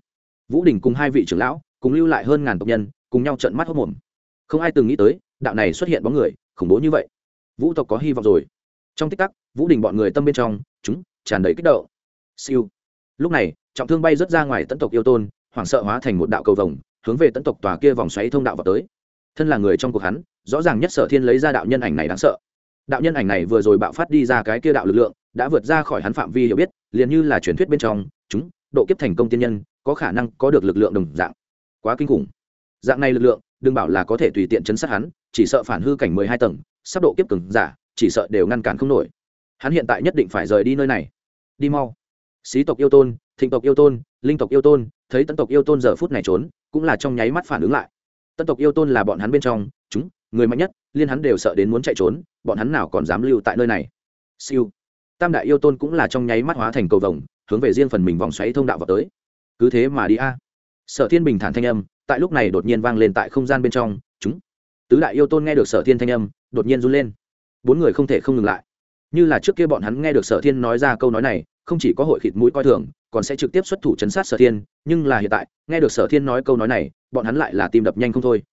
Vũ đình cùng hai vị trưởng lão cùng lưu lại hơn ngàn tộc nhân cùng nhau trận mắt hốc mồm. Không ai từng nghĩ tới đạo này xuất hiện bóng người khủng bố như vậy. Vũ tộc có hy vọng rồi. Trong tích tắc vũ đình bọn người tâm bên trong chúng tràn đầy kích động. Siêu. Lúc này trọng thương bay rớt ra ngoài tận tộc yêu tôn hoảng sợ hóa thành một đạo cầu vồng hướng về tận tộc tòa kia vòng xoáy thông đạo vào tới. Thân là người trong cuộc hắn rõ ràng nhất sở thiên lấy ra đạo nhân ảnh này đáng sợ đạo nhân ảnh này vừa rồi bạo phát đi ra cái kia đạo lực lượng, đã vượt ra khỏi hắn phạm vi hiểu biết, liền như là truyền thuyết bên trong, chúng, độ kiếp thành công tiên nhân, có khả năng có được lực lượng đồng dạng. Quá kinh khủng. Dạng này lực lượng, đừng bảo là có thể tùy tiện chấn sát hắn, chỉ sợ phản hư cảnh mười hai tầng, sắp độ kiếp cường giả, chỉ sợ đều ngăn cản không nổi. Hắn hiện tại nhất định phải rời đi nơi này. Đi mau. Xí tộc yêu tôn, thịnh tộc yêu tôn, linh tộc yêu tôn, thấy tấn tộc yêu tôn giờ phút này trốn, cũng là trong nháy mắt phản ứng lại. Tân tộc yêu tôn là bọn hắn bên trong người mạnh nhất, liên hắn đều sợ đến muốn chạy trốn, bọn hắn nào còn dám lưu tại nơi này. Siêu. Tam đại yêu tôn cũng là trong nháy mắt hóa thành cầu vồng, hướng về riêng phần mình vòng xoáy thông đạo vào tới. Cứ thế mà đi a. Sở thiên bình thản thanh âm, tại lúc này đột nhiên vang lên tại không gian bên trong, chúng. Tứ đại yêu tôn nghe được sở thiên thanh âm, đột nhiên run lên. Bốn người không thể không ngừng lại. Như là trước kia bọn hắn nghe được sở thiên nói ra câu nói này, không chỉ có hội khịt mũi coi thường, còn sẽ trực tiếp xuất thủ chấn sát sở thiên, nhưng là hiện tại, nghe được sở thiên nói câu nói này, bọn hắn lại là tim đập nhanh không thôi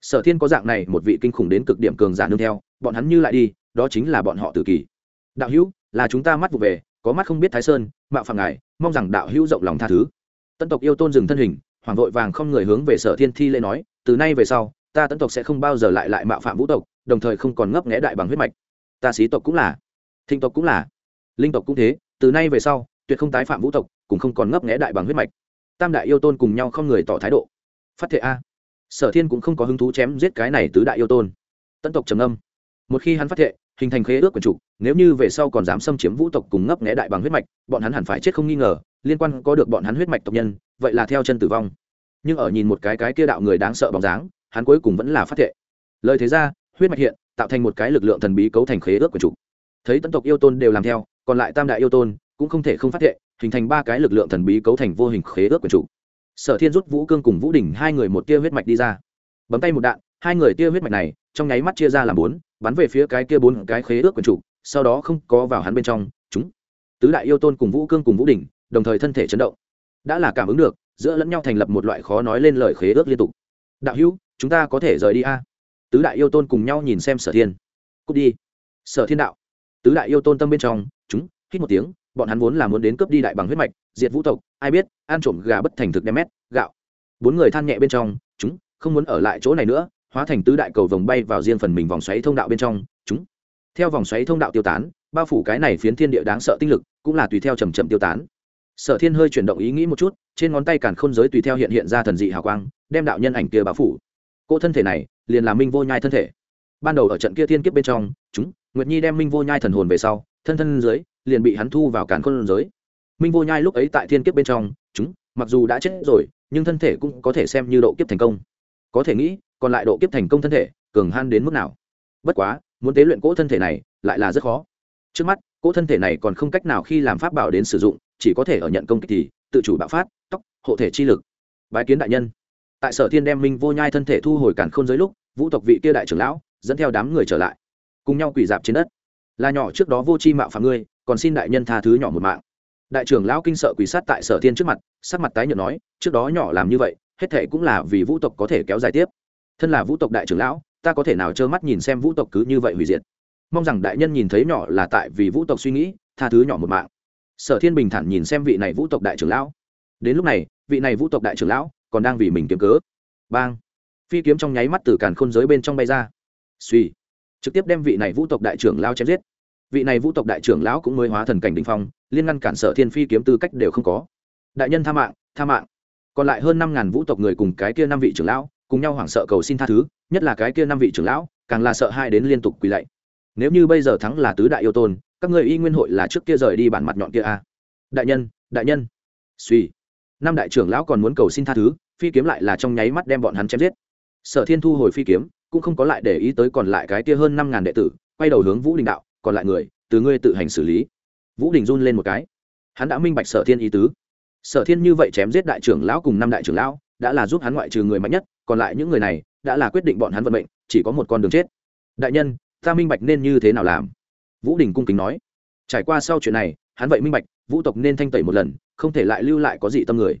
sở thiên có dạng này một vị kinh khủng đến cực điểm cường giả nương theo, bọn hắn như lại đi, đó chính là bọn họ tự kỷ đạo hữu, là chúng ta mắt vụ về, có mắt không biết thái sơn, mạo phạm ngài, mong rằng đạo hữu rộng lòng tha thứ. Tân tộc yêu tôn dừng thân hình hoàng vội vàng không người hướng về sở thiên thi lễ nói, từ nay về sau, ta tân tộc sẽ không bao giờ lại lại mạo phạm vũ tộc, đồng thời không còn ngấp nghẽ đại bằng huyết mạch. Ta sĩ tộc cũng là, thịnh tộc cũng là, linh tộc cũng thế, từ nay về sau, tuyệt không tái phạm vũ tộc, cũng không còn ngấp nghẽ đại bằng huyết mạch. Tam đại yêu tôn cùng nhau không người tỏ thái độ. Phát thệ a sở thiên cũng không có hứng thú chém giết cái này tứ đại yêu tôn. Tân tộc trầm âm một khi hắn phát thệ, hình thành khế ước quần trục nếu như về sau còn dám xâm chiếm vũ tộc cùng ngấp nghẽ đại bằng huyết mạch, bọn hắn hẳn phải chết không nghi ngờ, liên quan có được bọn hắn huyết mạch tộc nhân, vậy là theo chân tử vong. Nhưng ở nhìn một cái cái kia đạo người đáng sợ bóng dáng, hắn cuối cùng vẫn là phát thệ. Lời thế ra, huyết mạch hiện, tạo thành một cái lực lượng thần bí cấu thành khế ước quần trục thấy tân tộc yêu tôn đều làm theo, còn lại tam đại yêu tôn cũng không thể không phát thệ, hình thành ba cái lực lượng thần bí cấu thành vô hình khế ước quần trục sở thiên rút vũ cương cùng vũ đỉnh hai người một tia huyết mạch đi ra. Bấm tay một đạn hai người tia huyết mạch này trong nháy mắt chia ra làm bốn bắn về phía cái kia bốn cái khế ước quần chủ, sau đó không có vào hắn bên trong chúng. Tứ đại yêu tôn cùng vũ cương cùng vũ đỉnh đồng thời thân thể chấn động. Đã là cảm ứng được giữa lẫn nhau thành lập một loại khó nói lên lời khế ước liên tục. Đạo hữu chúng ta có thể rời đi a. Tứ đại yêu tôn cùng nhau nhìn xem sở thiên. Cút đi. Sở thiên đạo. Tứ đại yêu tôn tâm bên trong chúng hít một tiếng bọn hắn vốn là muốn đến cướp đi đại bằng huyết mạch, diệt vũ tộc, ai biết, ăn trộm gà bất thành thực đem mét, gạo. Bốn người than nhẹ bên trong, chúng, không muốn ở lại chỗ này nữa, hóa thành tứ đại cầu vòng bay vào riêng phần mình vòng xoáy thông đạo bên trong, chúng. Theo vòng xoáy thông đạo tiêu tán, bao phủ cái này phiến thiên địa đáng sợ tinh lực, cũng là tùy theo chầm chậm tiêu tán. Sở thiên hơi chuyển động ý nghĩ một chút, trên ngón tay càn khôn giới tùy theo hiện hiện ra thần dị hào quang, đem đạo nhân ảnh kia bao phủ. Cô thân thể này, liền là minh vô nhai thân thể. Ban đầu ở trận kia thiên kiếp bên trong, chúng, nguyệt nhi đem minh vô nhai thần hồn về sau thân thân dưới, liền bị hắn thu vào càn khôn giới. Minh vô nhai lúc ấy tại thiên kiếp bên trong, chúng, mặc dù đã chết rồi, nhưng thân thể cũng có thể xem như độ kiếp thành công. Có thể nghĩ, còn lại độ kiếp thành công thân thể, cường han đến mức nào? Bất quá, muốn tế luyện cỗ thân thể này, lại là rất khó. Trước mắt, cỗ thân thể này còn không cách nào khi làm pháp bảo đến sử dụng, chỉ có thể ở nhận công kích thì, tự chủ bạo phát, tóc, hộ thể chi lực. Bái kiến đại nhân. Tại sở thiên đem minh vô nhai thân thể thu hồi cản khôn giới lúc, vũ tộc vị kia đại trưởng lão, dẫn theo đám người trở lại, cùng nhau quỳ dạp trên đất là nhỏ trước đó vô chi mạo phạm ngươi, còn xin đại nhân tha thứ nhỏ một mạng. Đại trưởng lão kinh sợ quỳ sát tại sở thiên trước mặt, sắc mặt tái nhợt nói, trước đó nhỏ làm như vậy, hết thệ cũng là vì vũ tộc có thể kéo dài tiếp. Thân là vũ tộc đại trưởng lão, ta có thể nào trơ mắt nhìn xem vũ tộc cứ như vậy hủy diệt? Mong rằng đại nhân nhìn thấy nhỏ là tại vì vũ tộc suy nghĩ, tha thứ nhỏ một mạng. Sở thiên bình thản nhìn xem vị này vũ tộc đại trưởng lão. Đến lúc này, vị này vũ tộc đại trưởng lão còn đang vì mình kiếm cớ. Bang! Phi kiếm trong nháy mắt từ càn khôn giới bên trong bay ra. Suy trực tiếp đem vị này vũ tộc đại trưởng lao chém giết. Vị này vũ tộc đại trưởng lão cũng mới hóa thần cảnh đình phong, liên ngăn cản sở thiên phi kiếm tư cách đều không có. Đại nhân tha mạng tha mạng. Còn lại hơn năm ngàn vũ tộc người cùng cái kia năm vị trưởng lão, cùng nhau hoảng sợ cầu xin tha thứ, nhất là cái kia năm vị trưởng lão, càng là sợ hai đến liên tục quỳ lạy. Nếu như bây giờ thắng là tứ đại yêu tôn, các người y nguyên hội là trước kia rời đi bản mặt nhọn kia a à? đại nhân đại nhân. Suy. Năm đại trưởng lão còn muốn cầu xin tha thứ, phi kiếm lại là trong nháy mắt đem bọn hắn chém giết. Sở thiên thu hồi phi kiếm cũng không có lại để ý tới còn lại cái kia hơn năm ngàn đệ tử, quay đầu hướng vũ đình đạo, còn lại người, từ ngươi tự hành xử lý. Vũ đình run lên một cái. Hắn đã minh bạch sở thiên ý tứ. Sở thiên như vậy chém giết đại trưởng lão cùng năm đại trưởng lão, đã là giúp hắn ngoại trừ người mạnh nhất, còn lại những người này, đã là quyết định bọn hắn vận mệnh, chỉ có một con đường chết. Đại nhân, ta minh bạch nên như thế nào làm. Vũ đình cung kính nói. Trải qua sau chuyện này, hắn vậy minh bạch, vũ tộc nên thanh tẩy một lần, không thể lại lưu lại có gì tâm người.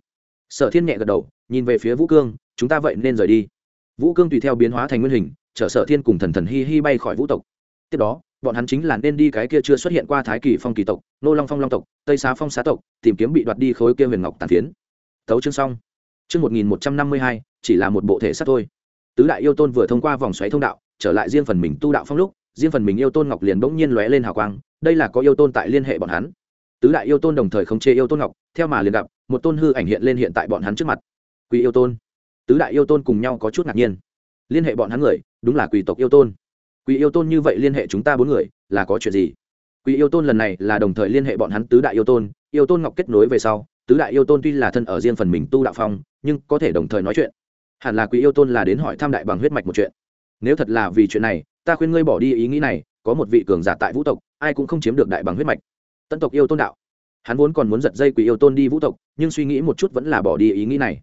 Sở thiên nhẹ gật đầu, nhìn về phía vũ cương, chúng ta vậy nên rời đi vũ cương tùy theo biến hóa thành nguyên hình, chở sở thiên cùng thần thần hi hi bay khỏi vũ tộc. Tiếp đó, bọn hắn chính là nên đi cái kia chưa xuất hiện qua thái kỳ phong kỳ tộc, nô long phong long tộc, tây xá phong xá tộc, tìm kiếm bị đoạt đi khối kia huyền ngọc tàn phiến. Thấu chương xong. Chương một nghìn một trăm năm mươi hai, chỉ là một bộ thể sắt thôi. Tứ đại yêu tôn vừa thông qua vòng xoáy thông đạo, trở lại riêng phần mình tu đạo phong lúc, riêng phần mình yêu tôn ngọc liền bỗng nhiên lóe lên hào quang, đây là có yêu tôn tại liên hệ bọn hắn. Tứ đại yêu tôn đồng thời không chế yêu tôn ngọc, theo mà liền gặp, một tôn hư ảnh hiện lên hiện tại bọn hắn trước mặt. Quỷ yêu tôn tứ đại yêu tôn cùng nhau có chút ngạc nhiên. Liên hệ bọn hắn người, đúng là quỷ tộc yêu tôn. Quỷ yêu tôn như vậy liên hệ chúng ta bốn người, là có chuyện gì? Quỷ yêu tôn lần này là đồng thời liên hệ bọn hắn tứ đại yêu tôn yêu tôn ngọc kết nối về sau, tứ đại yêu tôn tuy là thân ở riêng phần mình tu đạo phong, nhưng có thể đồng thời nói chuyện. Hẳn là quỷ yêu tôn là đến hỏi tham đại bằng huyết mạch một chuyện. Nếu thật là vì chuyện này, ta khuyên ngươi bỏ đi ý nghĩ này, có một vị cường giả tại vũ tộc, ai cũng không chiếm được đại bằng huyết mạch. Tân tộc yêu tôn đạo. Hắn vốn còn muốn giật dây quỷ yêu tôn đi vũ tộc, nhưng suy nghĩ một chút vẫn là bỏ đi ý nghĩ này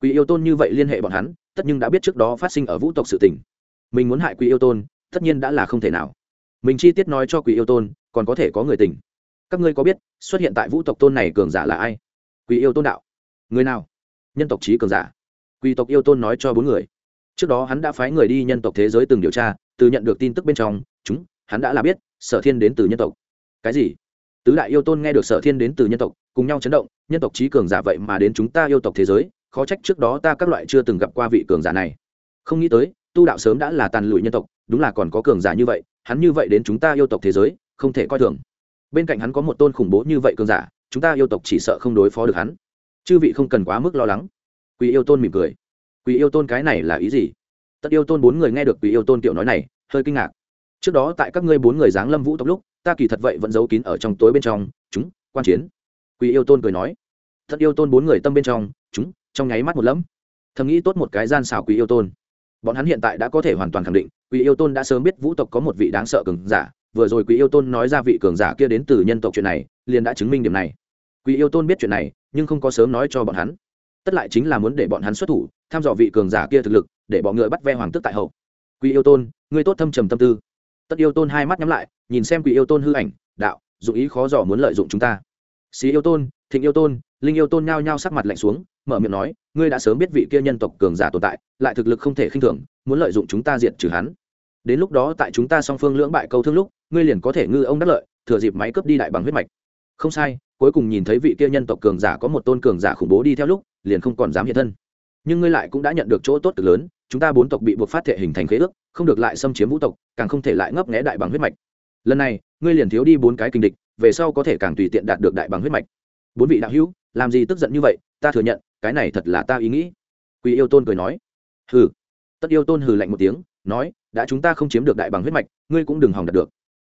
quỷ yêu tôn như vậy liên hệ bọn hắn, tất nhưng đã biết trước đó phát sinh ở vũ tộc sự tình. Mình muốn hại quỷ yêu tôn, tất nhiên đã là không thể nào. Mình chi tiết nói cho quỷ yêu tôn, còn có thể có người tình. Các ngươi có biết, xuất hiện tại vũ tộc tôn này cường giả là ai? Quỷ yêu tôn đạo. Người nào? Nhân tộc trí cường giả. Quỷ tộc yêu tôn nói cho bốn người. Trước đó hắn đã phái người đi nhân tộc thế giới từng điều tra, từ nhận được tin tức bên trong, chúng, hắn đã là biết, sở thiên đến từ nhân tộc. Cái gì? Tứ đại yêu tôn nghe được sở thiên đến từ nhân tộc, cùng nhau chấn động, nhân tộc trí cường giả vậy mà đến chúng ta yêu tộc thế giới khó trách trước đó ta các loại chưa từng gặp qua vị cường giả này. Không nghĩ tới, tu đạo sớm đã là tàn lụi nhân tộc, đúng là còn có cường giả như vậy, hắn như vậy đến chúng ta yêu tộc thế giới, không thể coi thường. Bên cạnh hắn có một tôn khủng bố như vậy cường giả, chúng ta yêu tộc chỉ sợ không đối phó được hắn. Chư vị không cần quá mức lo lắng. Quỷ yêu tôn mỉm cười. Quỷ yêu tôn cái này là ý gì? Tất yêu tôn bốn người nghe được quỷ yêu tôn tiểu nói này, hơi kinh ngạc. Trước đó tại các ngươi bốn người giáng lâm vũ tộc lúc, ta kỳ thật vậy vẫn giấu kín ở trong tối bên trong, chúng, quan chiến. Quỷ yêu tôn cười nói. Thật yêu tôn bốn người tâm bên trong, chúng trong nháy mắt một lẫm. Thầm nghĩ tốt một cái gian xảo quỷ yêu tôn. Bọn hắn hiện tại đã có thể hoàn toàn khẳng định, quỷ yêu tôn đã sớm biết vũ tộc có một vị đáng sợ cường giả, vừa rồi quỷ yêu tôn nói ra vị cường giả kia đến từ nhân tộc chuyện này, liền đã chứng minh điểm này. Quỷ yêu tôn biết chuyện này, nhưng không có sớm nói cho bọn hắn. Tất lại chính là muốn để bọn hắn xuất thủ, tham dò vị cường giả kia thực lực, để bọn ngựa bắt ve hoàng tức tại hậu. Quỷ yêu tôn người tốt thâm trầm tâm tư. Tất yêu tôn hai mắt nhắm lại, nhìn xem quỷ yêu tôn hư ảnh, đạo, dụng ý khó dò muốn lợi dụng chúng ta. Xí yêu tôn, thịnh yêu tôn, linh yêu tôn nhao nhao sắc mặt lạnh xuống mở miệng nói, ngươi đã sớm biết vị kia nhân tộc cường giả tồn tại, lại thực lực không thể khinh thường, muốn lợi dụng chúng ta diệt trừ hắn. Đến lúc đó tại chúng ta song phương lưỡng bại câu thương lúc, ngươi liền có thể ngư ông đắc lợi, thừa dịp máy cướp đi đại bằng huyết mạch. Không sai, cuối cùng nhìn thấy vị kia nhân tộc cường giả có một tôn cường giả khủng bố đi theo lúc, liền không còn dám hiện thân. Nhưng ngươi lại cũng đã nhận được chỗ tốt cực lớn, chúng ta bốn tộc bị buộc phát thể hình thành khế ước, không được lại xâm chiếm vũ tộc, càng không thể lại ngấp nghé đại bằng huyết mạch. Lần này, ngươi liền thiếu đi bốn cái kinh địch, về sau có thể càng tùy tiện đạt được đại bằng huyết mạch. Bốn vị đạo hữu, làm gì tức giận như vậy, ta thừa nhận cái này thật là ta ý nghĩ. Quỷ yêu tôn cười nói. Hừ. Tất yêu tôn hừ lạnh một tiếng, nói, đã chúng ta không chiếm được đại bằng huyết mạch, ngươi cũng đừng hòng đạt được.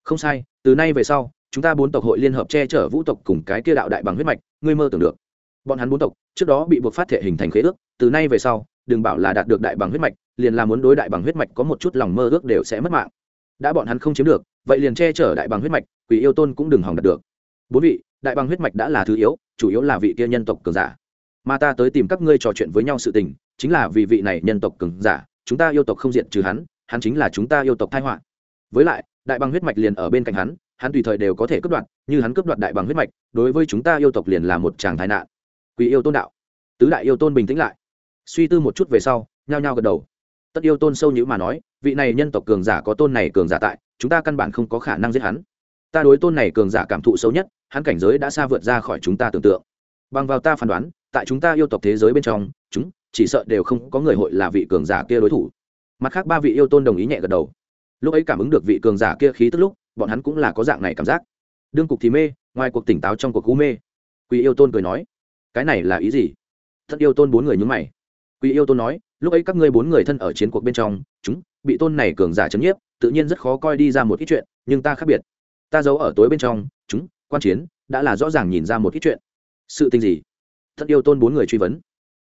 Không sai, từ nay về sau, chúng ta bốn tộc hội liên hợp che chở vũ tộc cùng cái kia đạo đại bằng huyết mạch, ngươi mơ tưởng được. Bọn hắn bốn tộc, trước đó bị buộc phát thể hình thành khế ước, từ nay về sau, đừng bảo là đạt được đại bằng huyết mạch, liền là muốn đối đại bằng huyết mạch có một chút lòng mơ ước đều sẽ mất mạng. Đã bọn hắn không chiếm được, vậy liền che chở đại bằng huyết mạch, quỷ yêu tôn cũng đừng hòng đạt được. Bốn vị, đại bằng huyết mạch đã là thứ yếu, chủ yếu là vị kia nhân tộc cường giả mà ta tới tìm các ngươi trò chuyện với nhau sự tình, chính là vì vị này nhân tộc cường giả, chúng ta yêu tộc không diện trừ hắn hắn chính là chúng ta yêu tộc thai họa. Với lại, đại bằng huyết mạch liền ở bên cạnh hắn hắn tùy thời đều có thể cướp đoạt, như hắn cướp đoạt đại bằng huyết mạch, đối với chúng ta yêu tộc liền là một tràng thái nạn. Quý yêu tôn đạo. Tứ đại yêu tôn bình tĩnh lại. Suy tư một chút về sau, nhao nhao gật đầu. Tất yêu tôn sâu nhữ mà nói, vị này nhân tộc cường giả có tôn này cường giả tại, chúng ta căn bản không có khả năng giết hắn. Ta đối tôn này cường giả cảm thụ xấu nhất, hắn cảnh giới đã xa vượt ra khỏi chúng ta tưởng tượng bằng vào ta phán đoán, tại chúng ta yêu tộc thế giới bên trong, chúng chỉ sợ đều không có người hội là vị cường giả kia đối thủ. Mặt khác ba vị yêu tôn đồng ý nhẹ gật đầu. Lúc ấy cảm ứng được vị cường giả kia khí tức lúc, bọn hắn cũng là có dạng này cảm giác. Đương cục thì mê, ngoài cuộc tỉnh táo trong cuộc cú mê. Quỷ yêu tôn cười nói, cái này là ý gì? Thất yêu tôn bốn người nhúng mày. Quỷ yêu tôn nói, lúc ấy các ngươi bốn người thân ở chiến cuộc bên trong, chúng bị tôn này cường giả chấn nhiếp, tự nhiên rất khó coi đi ra một ít chuyện, nhưng ta khác biệt. Ta giấu ở tối bên trong, chúng quan chiến đã là rõ ràng nhìn ra một ít chuyện sự tình gì? Thất yêu tôn bốn người truy vấn.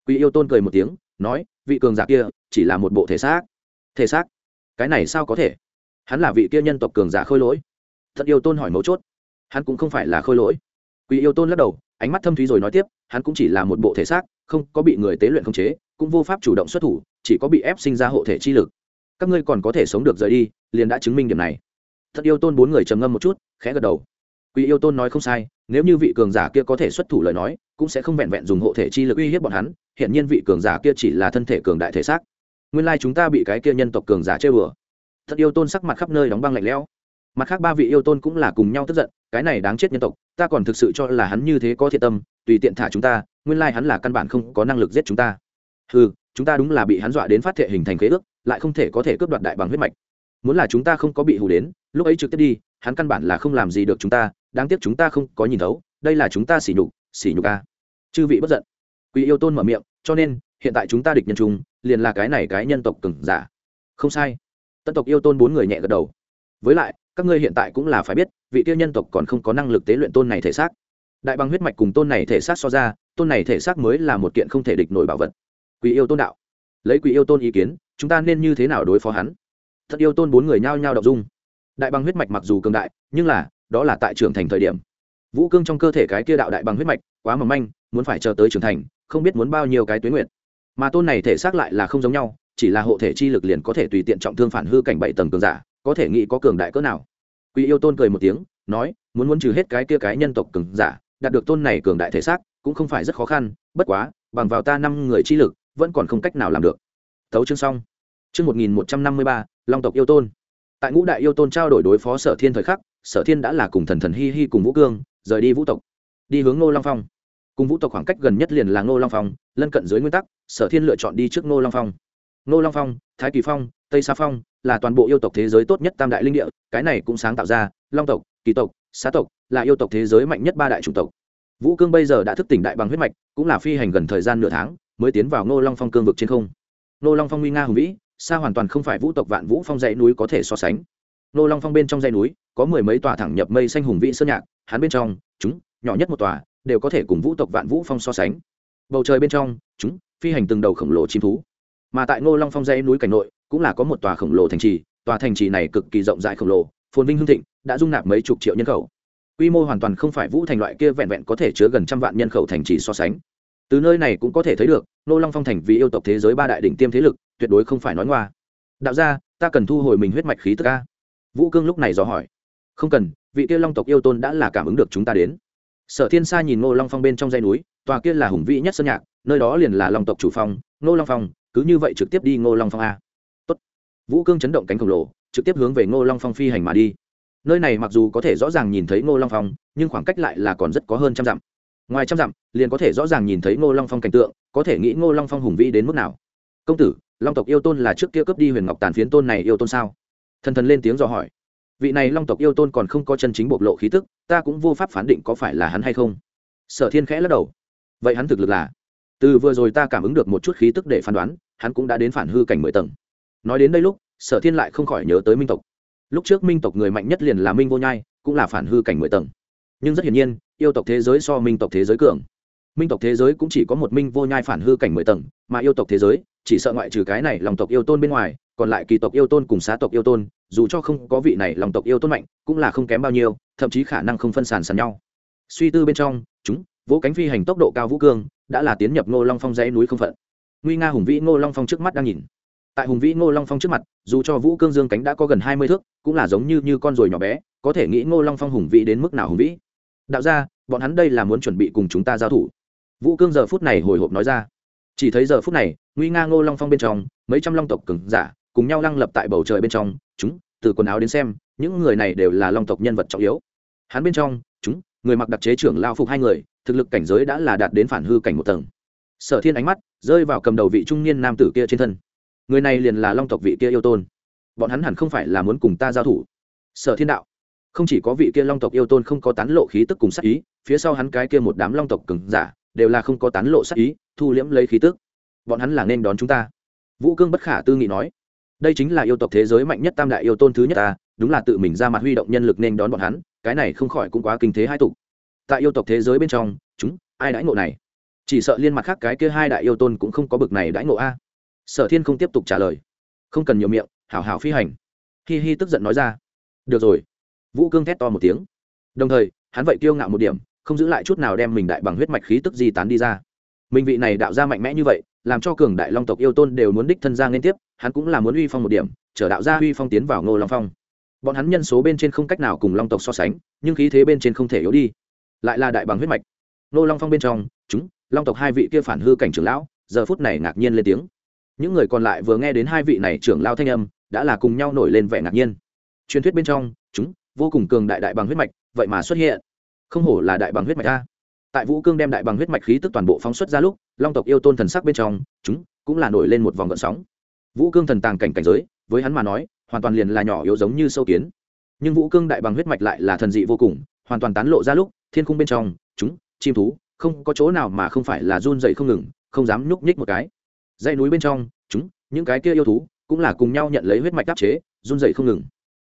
Quý yêu tôn cười một tiếng, nói, vị cường giả kia chỉ là một bộ thể xác. Thể xác? Cái này sao có thể? Hắn là vị kia nhân tộc cường giả khôi lỗi. Thất yêu tôn hỏi mấu chốt. Hắn cũng không phải là khôi lỗi. Quý yêu tôn lắc đầu, ánh mắt thâm thúy rồi nói tiếp, hắn cũng chỉ là một bộ thể xác, không có bị người tế luyện khống chế, cũng vô pháp chủ động xuất thủ, chỉ có bị ép sinh ra hộ thể chi lực. Các ngươi còn có thể sống được rời đi, liền đã chứng minh điểm này. Thật yêu tôn bốn người trầm ngâm một chút, khẽ gật đầu quý yêu tôn nói không sai, nếu như vị cường giả kia có thể xuất thủ lời nói, cũng sẽ không vẹn vẹn dùng hộ thể chi lực uy hiếp bọn hắn hiện nhiên vị cường giả kia chỉ là thân thể cường đại thể xác. Nguyên lai chúng ta bị cái kia nhân tộc cường giả chơi bừa. Thật yêu tôn sắc mặt khắp nơi đóng băng lạnh lẽo. Mặt khác ba vị yêu tôn cũng là cùng nhau tức giận, cái này đáng chết nhân tộc, ta còn thực sự cho là hắn như thế có thiện tâm, tùy tiện thả chúng ta, nguyên lai hắn là căn bản không có năng lực giết chúng ta. Ừ chúng ta đúng là bị hắn dọa đến phát thệ hình thành khế ước, lại không thể có thể cướp đoạt đại bằng huyết mạch. Muốn là chúng ta không có bị hù đến, lúc ấy trực tiếp đi, hắn căn bản là không làm gì được chúng ta đáng tiếc chúng ta không có nhìn thấu, đây là chúng ta xỉ nhục xỉ nhục a chư vị bất giận. Quý yêu tôn mở miệng, cho nên, hiện tại chúng ta địch nhân trung liền là cái này cái nhân tộc cừng giả. Không sai. Tân tộc yêu tôn bốn người nhẹ gật đầu. Với lại, các ngươi hiện tại cũng là phải biết, vị tiêu nhân tộc còn không có năng lực tế luyện tôn này thể xác. Đại bằng huyết mạch cùng tôn này thể xác so ra, tôn này thể xác mới là một kiện không thể địch nổi bảo vật. Quý yêu tôn đạo. Lấy quý yêu tôn ý kiến, chúng ta nên như thế nào đối phó hắn? Thật yêu tôn bốn người nhao nhao đọc dung. Đại bằng huyết mạch mặc dù cường đại, nhưng là đó là tại trưởng thành thời điểm. Vũ cương trong cơ thể cái kia đạo đại bằng huyết mạch, quá mầm manh, muốn phải chờ tới trưởng thành, không biết muốn bao nhiêu cái tuyến nguyện mà tôn này thể xác lại là không giống nhau, chỉ là hộ thể chi lực liền có thể tùy tiện trọng thương phản hư cảnh bảy tầng cường giả, có thể nghĩ có cường đại cỡ nào. Quý yêu tôn cười một tiếng, nói, muốn muốn trừ hết cái kia cái nhân tộc cường giả, đạt được tôn này cường đại thể xác, cũng không phải rất khó khăn, bất quá, bằng vào ta năm người chi lực, vẫn còn không cách nào làm được. Thấu chương xong. Chương một nghìn một trăm năm mươi ba, long tộc yêu tôn. Tại ngũ đại yêu tôn trao đổi đối phó sở thiên thời khắc sở thiên đã là cùng thần thần hi hi cùng vũ cương, rời đi vũ tộc, đi hướng ngô long phong. Cùng vũ tộc khoảng cách gần nhất liền là ngô long phong, lân cận dưới nguyên tắc, sở thiên lựa chọn đi trước ngô long phong. Ngô long phong, thái kỳ phong, tây sa phong là toàn bộ yêu tộc thế giới tốt nhất tam đại linh địa, cái này cũng sáng tạo ra, long tộc, kỳ tộc, xá tộc là yêu tộc thế giới mạnh nhất ba đại chủng tộc. Vũ cương bây giờ đã thức tỉnh đại bằng huyết mạch, cũng là phi hành gần thời gian nửa tháng, mới tiến vào ngô long phong cương vực trên không. Ngô long phong nguy nga hùng vĩ, xa hoàn toàn không phải vũ tộc vạn vũ phong dãy núi có thể so sánh. Nô long phong bên trong dãy núi, có mười mấy tòa thẳng nhập mây xanh hùng vĩ sơn nhạc, hắn bên trong, chúng, nhỏ nhất một tòa, đều có thể cùng vũ tộc vạn vũ phong so sánh. Bầu trời bên trong, chúng, phi hành từng đầu khổng lồ chim thú. Mà tại ngô long phong dãy núi cảnh nội, cũng là có một tòa khổng lồ thành trì, tòa thành trì này cực kỳ rộng rãi khổng lồ, phồn vinh hương thịnh, đã dung nạp mấy chục triệu nhân khẩu. Quy mô hoàn toàn không phải vũ thành loại kia vẹn vẹn có thể chứa gần trăm vạn nhân khẩu thành trì so sánh. Từ nơi này cũng có thể thấy được nô long phong thành vì yêu tộc thế giới ba đại đỉnh tiêm thế lực, tuyệt đối không phải nói ngoa. Đạo ra ta cần thu hồi mình huyết mạch khí tức ca vũ cương lúc này dò hỏi. Không cần, vị kia long tộc yêu tôn đã là cảm ứng được chúng ta đến. Sở thiên sa nhìn ngô long phong bên trong dây núi, tòa kia là hùng vĩ nhất sơn nhạc, nơi đó liền là long tộc chủ phong, ngô long phong, cứ như vậy trực tiếp đi ngô long phong a. Tốt. vũ cương chấn động cánh khổng lồ, trực tiếp hướng về ngô long phong phi hành mà đi. Nơi này mặc dù có thể rõ ràng nhìn thấy ngô long phong, nhưng khoảng cách lại là còn rất có hơn trăm dặm. Ngoài trăm dặm, liền có thể rõ ràng nhìn thấy ngô long phong cảnh tượng, có thể nghĩ ngô long phong hùng vĩ đến mức nào. Công tử, long tộc yêu tôn là trước kia cướp đi huyền ngọc tàn phiến tôn này yêu tôn sao? Thần thần lên tiếng dò hỏi. Vị này long tộc yêu tôn còn không có chân chính bộc lộ khí tức, ta cũng vô pháp phán định có phải là hắn hay không. Sở thiên khẽ lắc đầu. Vậy hắn thực lực là? Từ vừa rồi ta cảm ứng được một chút khí tức để phán đoán, hắn cũng đã đến phản hư cảnh mười tầng. Nói đến đây lúc, sở thiên lại không khỏi nhớ tới minh tộc. Lúc trước minh tộc người mạnh nhất liền là minh vô nhai, cũng là phản hư cảnh mười tầng. Nhưng rất hiển nhiên, yêu tộc thế giới so minh tộc thế giới cường. Minh tộc thế giới cũng chỉ có một minh vô nhai phản hư cảnh mười tầng, mà yêu tộc thế giới, chỉ sợ ngoại trừ cái này lòng tộc yêu tôn bên ngoài còn lại kỳ tộc yêu tôn cùng xá tộc yêu tôn, dù cho không có vị này lòng tộc yêu tôn mạnh, cũng là không kém bao nhiêu, thậm chí khả năng không phân sàn sàn nhau. Suy tư bên trong, chúng vỗ cánh phi hành tốc độ cao vũ cương, đã là tiến nhập ngô long phong dãy núi không phận. Nguy nga hùng vĩ ngô long phong trước mắt đang nhìn. Tại hùng vĩ ngô long phong trước mặt, dù cho vũ cương dương cánh đã có gần hai mươi thước, cũng là giống như như con ruồi nhỏ bé, có thể nghĩ ngô long phong hùng vĩ đến mức nào hùng vĩ. Đạo ra bọn hắn đây là muốn chuẩn bị cùng chúng ta giao thủ. Vũ cương giờ phút này hồi hộp nói ra. Chỉ thấy giờ phút này, nguy nga ngô long phong bên trong, mấy trăm long tộc cứng giả cùng nhau lăng lập tại bầu trời bên trong, chúng, từ quần áo đến xem, những người này đều là long tộc nhân vật trọng yếu. Hắn bên trong, chúng, người mặc đặc chế trưởng lao phục hai người, thực lực cảnh giới đã là đạt đến phản hư cảnh một tầng. Sở thiên ánh mắt rơi vào cầm đầu vị trung niên nam tử kia trên thân. Người này liền là long tộc vị kia yêu tôn. Bọn hắn hẳn không phải là muốn cùng ta giao thủ. Sở thiên đạo. Không chỉ có vị kia long tộc yêu tôn không có tán lộ khí tức cùng sắc ý, phía sau hắn cái kia một đám long tộc cứng giả đều là không có tán lộ sắc ý, thu liễm lấy khí tức. Bọn hắn là nên đón chúng ta. Vũ cương bất khả tư nghị nói đây chính là yêu tộc thế giới mạnh nhất tam đại yêu tôn thứ nhất ta, đúng là tự mình ra mặt huy động nhân lực nên đón bọn hắn, cái này không khỏi cũng quá kinh thế hai tục. Tại yêu tộc thế giới bên trong, chúng, ai đãi ngộ này? Chỉ sợ liên mặt khác cái kia hai đại yêu tôn cũng không có bực này đãi ngộ a. Sở thiên không tiếp tục trả lời. Không cần nhiều miệng, hảo hảo phi hành. Hi hi tức giận nói ra. Được rồi. Vũ cương thét to một tiếng. Đồng thời, hắn vậy kiêu ngạo một điểm, không giữ lại chút nào đem mình đại bằng huyết mạch khí tức di tán đi ra. Mình vị này đạo ra mạnh mẽ như vậy, làm cho cường đại long tộc yêu tôn đều muốn đích thân ra liên tiếp hắn cũng là muốn uy phong một điểm, trở đạo gia uy phong tiến vào ngô long phong. Bọn hắn nhân số bên trên không cách nào cùng long tộc so sánh, nhưng khí thế bên trên không thể yếu đi. Lại là đại bằng huyết mạch. Ngô long phong bên trong, chúng, long tộc hai vị kia phản hư cảnh trưởng lão, giờ phút này ngạc nhiên lên tiếng. Những người còn lại vừa nghe đến hai vị này trưởng lao thanh âm, đã là cùng nhau nổi lên vẻ ngạc nhiên. Truyền thuyết bên trong, chúng, vô cùng cường đại đại bằng huyết mạch, vậy mà xuất hiện. Không hổ là đại bằng huyết mạch a. Tại vũ cương đem đại bằng huyết mạch khí tức toàn bộ phóng xuất ra lúc, long tộc yêu tôn thần sắc bên trong, chúng, cũng là nổi lên một vòng gợn sóng vũ cương thần tàng cảnh cảnh giới, với hắn mà nói, hoàn toàn liền là nhỏ yếu giống như sâu kiến. Nhưng vũ cương đại bằng huyết mạch lại là thần dị vô cùng, hoàn toàn tán lộ ra lúc, thiên khung bên trong, chúng, chim thú, không có chỗ nào mà không phải là run dậy không ngừng, không dám nhúc nhích một cái. Dãy núi bên trong, chúng, những cái kia yêu thú cũng là cùng nhau nhận lấy huyết mạch đáp chế, run dậy không ngừng.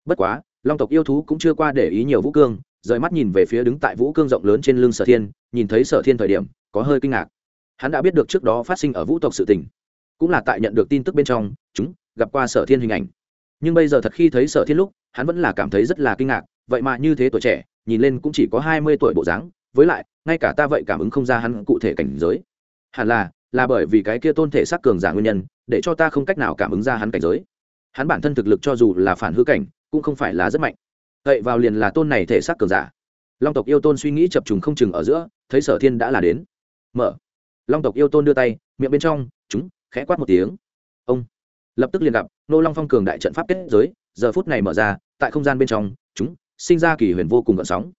Bất quá, long tộc yêu thú cũng chưa qua để ý nhiều vũ cương, rời mắt nhìn về phía đứng tại vũ cương rộng lớn trên lưng sở thiên, nhìn thấy sở thiên thời điểm, có hơi kinh ngạc. Hắn đã biết được trước đó phát sinh ở vũ tộc sự tình cũng là tại nhận được tin tức bên trong, chúng gặp qua sở thiên hình ảnh. Nhưng bây giờ thật khi thấy sở thiên lúc, hắn vẫn là cảm thấy rất là kinh ngạc, vậy mà như thế tuổi trẻ, nhìn lên cũng chỉ có hai mươi tuổi bộ dáng, với lại, ngay cả ta vậy cảm ứng không ra hắn cụ thể cảnh giới. Hẳn là là bởi vì cái kia tôn thể xác cường giả nguyên nhân, để cho ta không cách nào cảm ứng ra hắn cảnh giới. Hắn bản thân thực lực cho dù là phản hư cảnh, cũng không phải là rất mạnh. Vậy vào liền là tôn này thể xác cường giả. Long tộc yêu tôn suy nghĩ chập trùng không chừng ở giữa, thấy sở thiên đã là đến. Mở. Long tộc yêu tôn đưa tay, miệng bên trong, chúng khẽ quát một tiếng. Ông lập tức liền gặp nô long phong cường đại trận pháp kết giới, giờ phút này mở ra, tại không gian bên trong, chúng sinh ra kỳ huyền vô cùng gợn sóng.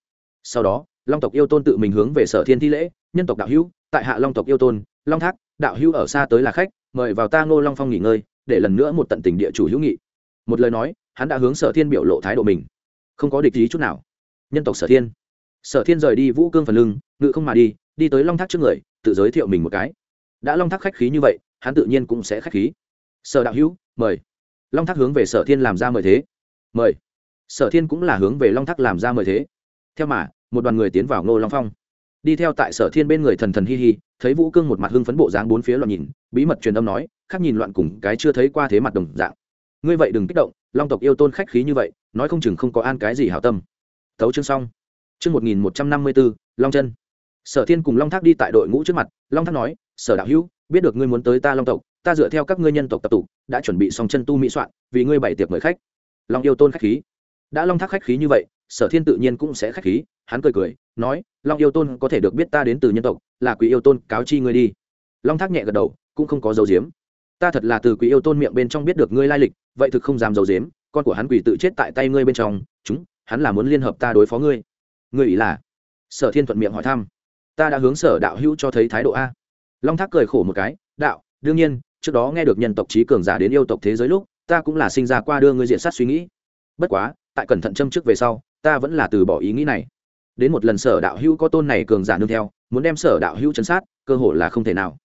Sau đó, long tộc yêu tôn tự mình hướng về sở thiên thi lễ, nhân tộc đạo hữu, tại hạ long tộc yêu tôn, long thác, đạo hữu ở xa tới là khách, mời vào ta ngô long phong nghỉ ngơi, để lần nữa một tận tình địa chủ hữu nghị. Một lời nói, hắn đã hướng sở thiên biểu lộ thái độ mình. Không có địch ý chút nào. Nhân tộc sở thiên. Sở thiên rời đi vũ cương phần lưng, ngự không mà đi đi tới long thác trước người, tự giới thiệu mình một cái. Đã long thác khách khí như vậy hắn tự nhiên cũng sẽ khách khí. Sở đạo hữu, mời. Long thác hướng về sở thiên làm ra mời thế. Mời. Sở thiên cũng là hướng về long thác làm ra mời thế. Theo mà, một đoàn người tiến vào ngô long phong. Đi theo tại sở thiên bên người thần thần hi hi, thấy vũ cương một mặt hưng phấn bộ dáng bốn phía loạn nhìn, bí mật truyền âm nói, khác nhìn loạn cùng cái chưa thấy qua thế mặt đồng dạng. Ngươi vậy đừng kích động, long tộc yêu tôn khách khí như vậy, nói không chừng không có an cái gì hảo tâm. Thấu chương xong. Chương một nghìn một trăm năm mươi bốn, long chân. Sở thiên cùng long thác đi tại đội ngũ trước mặt, long thác nói, sở đạo hữu biết được ngươi muốn tới ta long tộc, ta dựa theo các ngươi nhân tộc tập tụ đã chuẩn bị xong chân tu mỹ soạn, vì ngươi bảy tiệc mời khách. Long yêu tôn khách khí. Đã long thác khách khí như vậy, sở thiên tự nhiên cũng sẽ khách khí, hắn cười cười, nói, long yêu tôn có thể được biết ta đến từ nhân tộc, là quý yêu tôn, cáo chi ngươi đi. Long thác nhẹ gật đầu, cũng không có dấu diếm ta thật là từ quý yêu tôn miệng bên trong biết được ngươi lai lịch, vậy thực không dám dấu diếm con của hắn quỷ tự chết tại tay ngươi bên trong, chúng, hắn là muốn liên hợp ta đối phó ngươi. Ngươi ý là? Sở thiên thuận miệng hỏi thăm. Ta đã hướng sở đạo hữu cho thấy thái độ a long thác cười khổ một cái, đạo, đương nhiên, trước đó nghe được nhân tộc trí cường giả đến yêu tộc thế giới lúc, ta cũng là sinh ra qua đưa ngươi diện sát suy nghĩ. Bất quá, tại cẩn thận châm trước về sau, ta vẫn là từ bỏ ý nghĩ này. Đến một lần sở đạo hữu có tôn này cường giả nương theo, muốn đem sở đạo hữu chấn sát, cơ hội là không thể nào.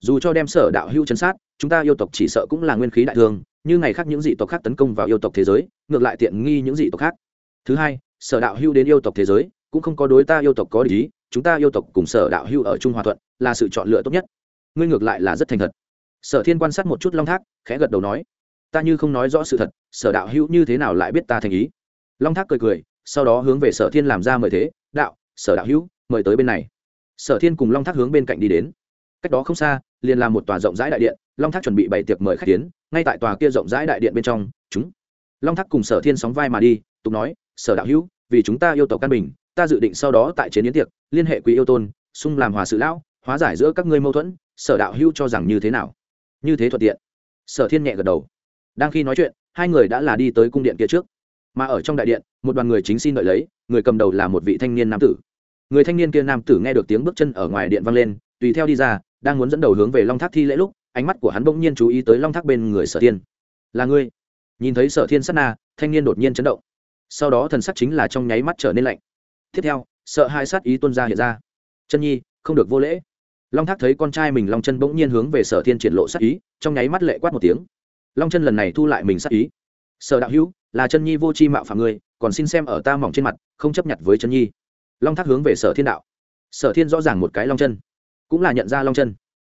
Dù cho đem sở đạo hữu chấn sát, chúng ta yêu tộc chỉ sợ cũng là nguyên khí đại thương, như ngày khác những dị tộc khác tấn công vào yêu tộc thế giới, ngược lại tiện nghi những dị tộc khác. Thứ hai, sở đạo hữu đến yêu tộc thế giới, cũng không có đối ta yêu tộc có lý chúng ta yêu tộc cùng sở đạo hưu ở trung hòa thuận là sự chọn lựa tốt nhất. Ngươi ngược lại là rất thành thật. Sở thiên quan sát một chút long thác, khẽ gật đầu nói, ta như không nói rõ sự thật, sở đạo hữu như thế nào lại biết ta thành ý? Long thác cười cười, sau đó hướng về sở thiên làm ra mời thế, đạo, sở đạo hữu, mời tới bên này. Sở thiên cùng long thác hướng bên cạnh đi đến. Cách đó không xa, liền là một tòa rộng rãi đại điện, long thác chuẩn bị bày tiệc mời khách tiến ngay tại tòa kia rộng rãi đại điện bên trong, chúng. Long thác cùng sở thiên sóng vai mà đi, tục nói, sở đạo hữu, vì chúng ta yêu tộc căn bình ta dự định sau đó tại chế yến tiệc, liên hệ quý yêu tôn, xung làm hòa sự lão, hóa giải giữa các ngươi mâu thuẫn, sở đạo hưu cho rằng như thế nào? Như thế thuận tiện. Sở thiên nhẹ gật đầu. Đang khi nói chuyện, hai người đã là đi tới cung điện kia trước. Mà ở trong đại điện, một đoàn người chính xin đợi lấy, người cầm đầu là một vị thanh niên nam tử. Người thanh niên kia nam tử nghe được tiếng bước chân ở ngoài điện vang lên, tùy theo đi ra, đang muốn dẫn đầu hướng về long thác thi lễ lúc, ánh mắt của hắn bỗng nhiên chú ý tới long thác bên người sở thiên. Là ngươi? Nhìn thấy sở thiên sát na, thanh niên đột nhiên chấn động. Sau đó thần sắc chính là trong nháy mắt trở nên lạnh tiếp theo, sợ hai sát ý tuân ra hiện ra. Chân nhi, không được vô lễ. Long thác thấy con trai mình long chân bỗng nhiên hướng về sở thiên triển lộ sát ý, trong nháy mắt lệ quát một tiếng. Long chân lần này thu lại mình sát ý. Sở đạo hữu, là chân nhi vô chi mạo phạm ngươi còn xin xem ở ta mỏng trên mặt, không chấp nhận với chân nhi. Long thác hướng về sở thiên đạo. Sở thiên rõ ràng một cái long chân, cũng là nhận ra long chân.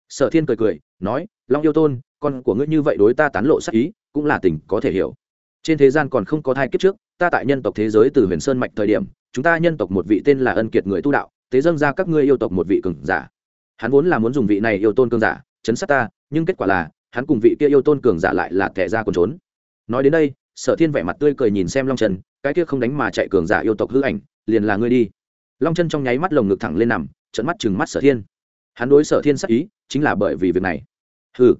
Sở thiên cười cười, nói, long yêu tôn, con của ngươi như vậy đối ta tán lộ sát ý, cũng là tình có thể hiểu. Trên thế gian còn không có thai kiếp trước, ta tại nhân tộc thế giới từ huyền sơn mạch thời điểm chúng ta nhân tộc một vị tên là ân kiệt người tu đạo, thế dâng ra các ngươi yêu tộc một vị cường giả. Hắn vốn là muốn dùng vị này yêu tôn cường giả chấn sát ta, nhưng kết quả là, hắn cùng vị kia yêu tôn cường giả lại là kẻ ra còn trốn. Nói đến đây, sở thiên vẻ mặt tươi cười nhìn xem long trần cái kia không đánh mà chạy cường giả yêu tộc hư ảnh, liền là ngươi đi. Long chân trong nháy mắt lồng ngực thẳng lên nằm trận mắt chừng mắt sở thiên. Hắn đối sở thiên sắc ý, chính là bởi vì việc này. Hừ.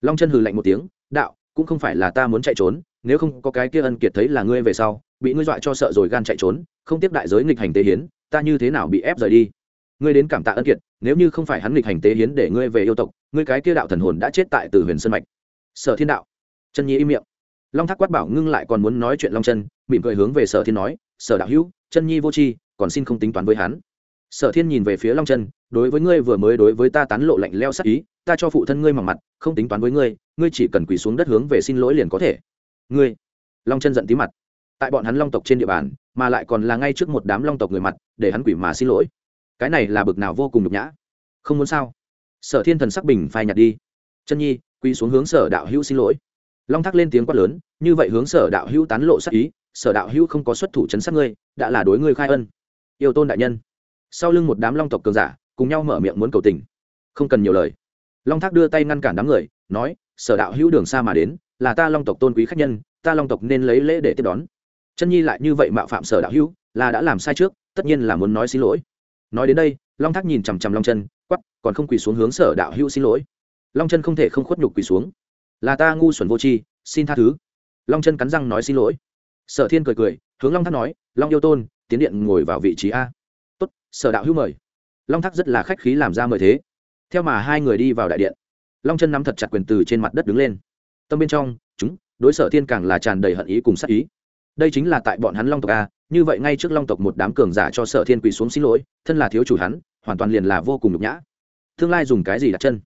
Long chân hừ lạnh một tiếng, đạo, cũng không phải là ta muốn chạy trốn, nếu không có cái kia ân kiệt thấy là ngươi về sau bị ngươi dọa cho sợ rồi gan chạy trốn, không tiếp đại giới nghịch hành tế hiến, ta như thế nào bị ép rời đi? Ngươi đến cảm tạ ân kiệt, nếu như không phải hắn nghịch hành tế hiến để ngươi về yêu tộc, ngươi cái kia đạo thần hồn đã chết tại từ huyền sơn mạch. Sở thiên đạo. Chân nhi im miệng. Long thác quát bảo ngưng lại còn muốn nói chuyện long chân, mỉm cười hướng về sở thiên nói, sở đạo hữu, chân nhi vô tri, còn xin không tính toán với hắn. Sở thiên nhìn về phía long chân, đối với ngươi vừa mới đối với ta tán lộ lạnh leo sắc ý, ta cho phụ thân ngươi mỏng mặt, không tính toán với ngươi ngươi chỉ cần quỳ xuống đất hướng về xin lỗi liền có thể. Ngươi? Long chân giận tí mặt tại bọn hắn long tộc trên địa bàn, mà lại còn là ngay trước một đám long tộc người mặt, để hắn quỷ mà xin lỗi. Cái này là bực nào vô cùng nhục nhã. Không muốn sao? Sở thiên thần sắc bình phai nhặt đi. Chân nhi, quỳ xuống hướng sở đạo hữu xin lỗi. Long thác lên tiếng quát lớn, như vậy hướng sở đạo hữu tán lộ sắc ý, sở đạo hữu không có xuất thủ chấn sát ngươi, đã là đối ngươi khai ân. Yêu tôn đại nhân. Sau lưng một đám long tộc cường giả, cùng nhau mở miệng muốn cầu tình. Không cần nhiều lời. Long thác đưa tay ngăn cản đám người, nói, sở đạo hữu đường xa mà đến, là ta long tộc tôn quý khách nhân, ta long tộc nên lấy lễ để tiếp đón chân nhi lại như vậy mạo phạm sở đạo hữu, là đã làm sai trước, tất nhiên là muốn nói xin lỗi. Nói đến đây, long thác nhìn chằm chằm long chân quắp còn không quỳ xuống hướng sở đạo hữu xin lỗi. Long chân không thể không khuất nhục quỳ xuống. Là ta ngu xuẩn vô tri, xin tha thứ. Long chân cắn răng nói xin lỗi. Sở thiên cười cười, hướng long thác nói, long yêu tôn, tiến điện ngồi vào vị trí a. Tốt, sở đạo hữu mời. Long thác rất là khách khí làm ra mời thế. Theo mà hai người đi vào đại điện, long chân nắm thật chặt quyền từ trên mặt đất đứng lên. Tâm bên trong, chúng, đối sở thiên càng là tràn đầy hận ý cùng sắc ý đây chính là tại bọn hắn long tộc a, như vậy ngay trước long tộc một đám cường giả cho sở thiên quỳ xuống xin lỗi, thân là thiếu chủ hắn, hoàn toàn liền là vô cùng nhục nhã. Tương lai dùng cái gì đặt chân?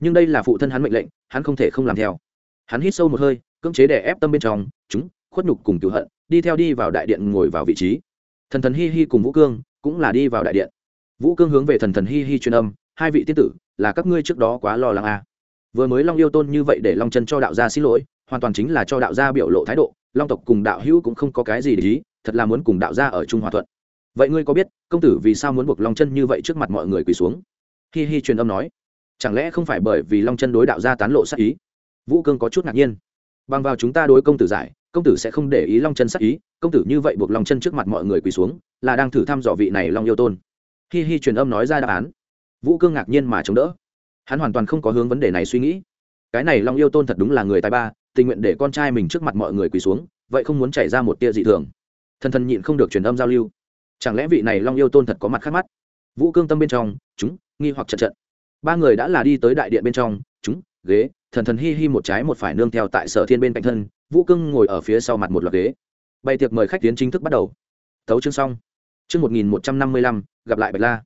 Nhưng đây là phụ thân hắn mệnh lệnh, hắn không thể không làm theo. Hắn hít sâu một hơi, cưỡng chế để ép tâm bên trong, chúng, khuất nhục cùng cựu hận, đi theo đi vào đại điện ngồi vào vị trí. Thần thần hi hi cùng vũ cương cũng là đi vào đại điện. Vũ cương hướng về thần thần hi hi truyền âm, hai vị tiên tử, là các ngươi trước đó quá lo lắng à. vừa mới long yêu tôn như vậy để long chân cho đạo gia xin lỗi, hoàn toàn chính là cho đạo gia biểu lộ thái độ long tộc cùng đạo hữu cũng không có cái gì để ý, thật là muốn cùng đạo gia ở chung hòa thuận. Vậy ngươi có biết, công tử vì sao muốn buộc long chân như vậy trước mặt mọi người quỳ xuống? Hi hi truyền âm nói. Chẳng lẽ không phải bởi vì long chân đối đạo gia tán lộ sát ý? Vũ cương có chút ngạc nhiên. Bằng vào chúng ta đối công tử giải, công tử sẽ không để ý long chân sát ý, công tử như vậy buộc long chân trước mặt mọi người quỳ xuống, là đang thử thăm dò vị này long yêu tôn. Hi hi truyền âm nói ra đáp án. Vũ cương ngạc nhiên mà chống đỡ. Hắn hoàn toàn không có hướng vấn đề này suy nghĩ. Cái này long yêu tôn thật đúng là người tài ba tình nguyện để con trai mình trước mặt mọi người quỳ xuống, vậy không muốn chảy ra một tia dị thường. Thần thần nhịn không được truyền âm giao lưu. Chẳng lẽ vị này long yêu tôn thật có mặt khác mắt? Vũ cương tâm bên trong, chúng, nghi hoặc chật trận. Ba người đã là đi tới đại điện bên trong, chúng, ghế, thần thần hi hi một trái một phải nương theo tại sở thiên bên cạnh thân, vũ cương ngồi ở phía sau mặt một loạt ghế. Bày tiệc mời khách tiến chính thức bắt đầu. Thấu chương xong. Chương một nghìn một trăm năm mươi lăm, gặp lại bạch la.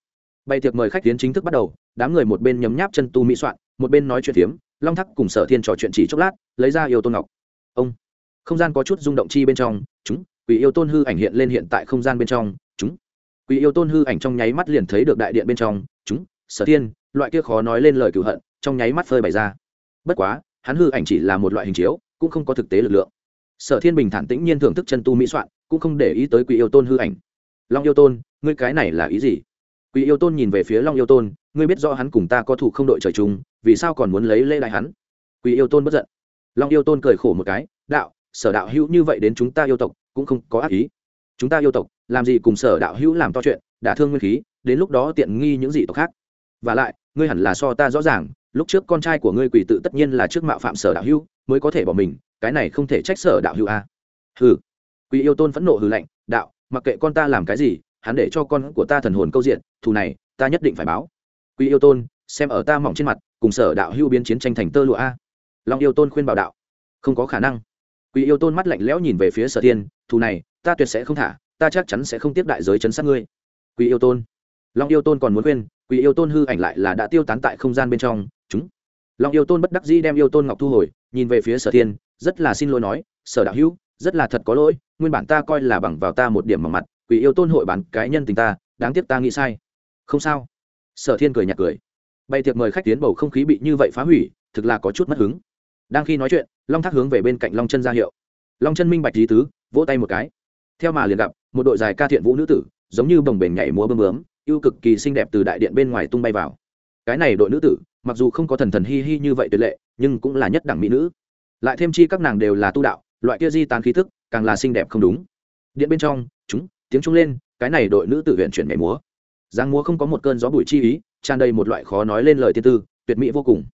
Bày tiệc mời khách tiến chính thức bắt đầu, đám người một bên nhấm nháp chân tu mỹ soạn, một bên nói chuyện phiếm long thắc cùng sở thiên trò chuyện chỉ chốc lát, lấy ra yêu tôn ngọc. Ông, không gian có chút rung động chi bên trong, chúng, quỷ yêu tôn hư ảnh hiện lên hiện tại không gian bên trong, chúng. Quỷ yêu tôn hư ảnh trong nháy mắt liền thấy được đại điện bên trong, chúng, sở thiên, loại kia khó nói lên lời cửu hận, trong nháy mắt phơi bày ra. Bất quá, hắn hư ảnh chỉ là một loại hình chiếu, cũng không có thực tế lực lượng. Sở thiên bình thản tĩnh nhiên thưởng thức chân tu mỹ soạn, cũng không để ý tới quỷ yêu tôn hư ảnh. Long yêu tôn, ngươi cái này là ý gì? Quỷ yêu tôn nhìn về phía long yêu tôn, ngươi biết rõ hắn cùng ta có thủ không đội trời chung, vì sao còn muốn lấy lê đại hắn? Quỷ yêu tôn bất giận. Long yêu tôn cười khổ một cái, đạo, sở đạo hữu như vậy đến chúng ta yêu tộc cũng không có ác ý. Chúng ta yêu tộc, làm gì cùng sở đạo hữu làm to chuyện đả thương nguyên khí, đến lúc đó tiện nghi những gì tộc khác. Và lại, ngươi hẳn là so ta rõ ràng, lúc trước con trai của ngươi quỷ tự tất nhiên là trước mạo phạm sở đạo hữu, mới có thể bỏ mình, cái này không thể trách sở đạo hữu a. Hừ. Quỷ yêu tôn phẫn nộ hừ lạnh, đạo, mặc kệ con ta làm cái gì, hắn để cho con của ta thần hồn câu diện thù này, ta nhất định phải báo. Quỷ yêu tôn, xem ở ta mỏng trên mặt, cùng sở đạo hưu biến chiến tranh thành tơ lụa a. Long yêu tôn khuyên bảo đạo. Không có khả năng. Quỷ yêu tôn mắt lạnh lẽo nhìn về phía sở thiên, thù này, ta tuyệt sẽ không thả, ta chắc chắn sẽ không tiếp đại giới chấn sát ngươi. Quỷ yêu tôn. Long yêu tôn còn muốn khuyên quỷ yêu tôn hư ảnh lại là đã tiêu tán tại không gian bên trong, chúng. Long yêu tôn bất đắc dĩ đem yêu tôn ngọc thu hồi, nhìn về phía sở thiên, rất là xin lỗi nói, sở đạo hữu, rất là thật có lỗi, nguyên bản ta coi là bằng vào ta một điểm mỏng mặt quỷ yêu tôn hội bản cái nhân tình ta, đáng tiếc ta nghĩ sai không sao. Sở thiên cười nhạt cười. Bày tiệc mời khách tiến bầu không khí bị như vậy phá hủy, thực là có chút mất hứng. Đang khi nói chuyện, long thác hướng về bên cạnh long chân ra hiệu. Long chân minh bạch lý tứ, vỗ tay một cái. Theo mà liền gặp, một đội dài ca thiện vũ nữ tử, giống như bồng bềnh nhảy múa bơm bướm yêu cực kỳ xinh đẹp từ đại điện bên ngoài tung bay vào. Cái này đội nữ tử, mặc dù không có thần thần hi hi như vậy tuyệt lệ, nhưng cũng là nhất đẳng mỹ nữ. Lại thêm chi các nàng đều là tu đạo, loại kia di tán khí thức, càng là xinh đẹp không đúng. Điện bên trong, chúng, tiếng trung lên, cái này đội nữ tử huyện chuyển nhảy múa giang múa không có một cơn gió bụi chi ý tràn đầy một loại khó nói lên lời tiên tư tuyệt mỹ vô cùng.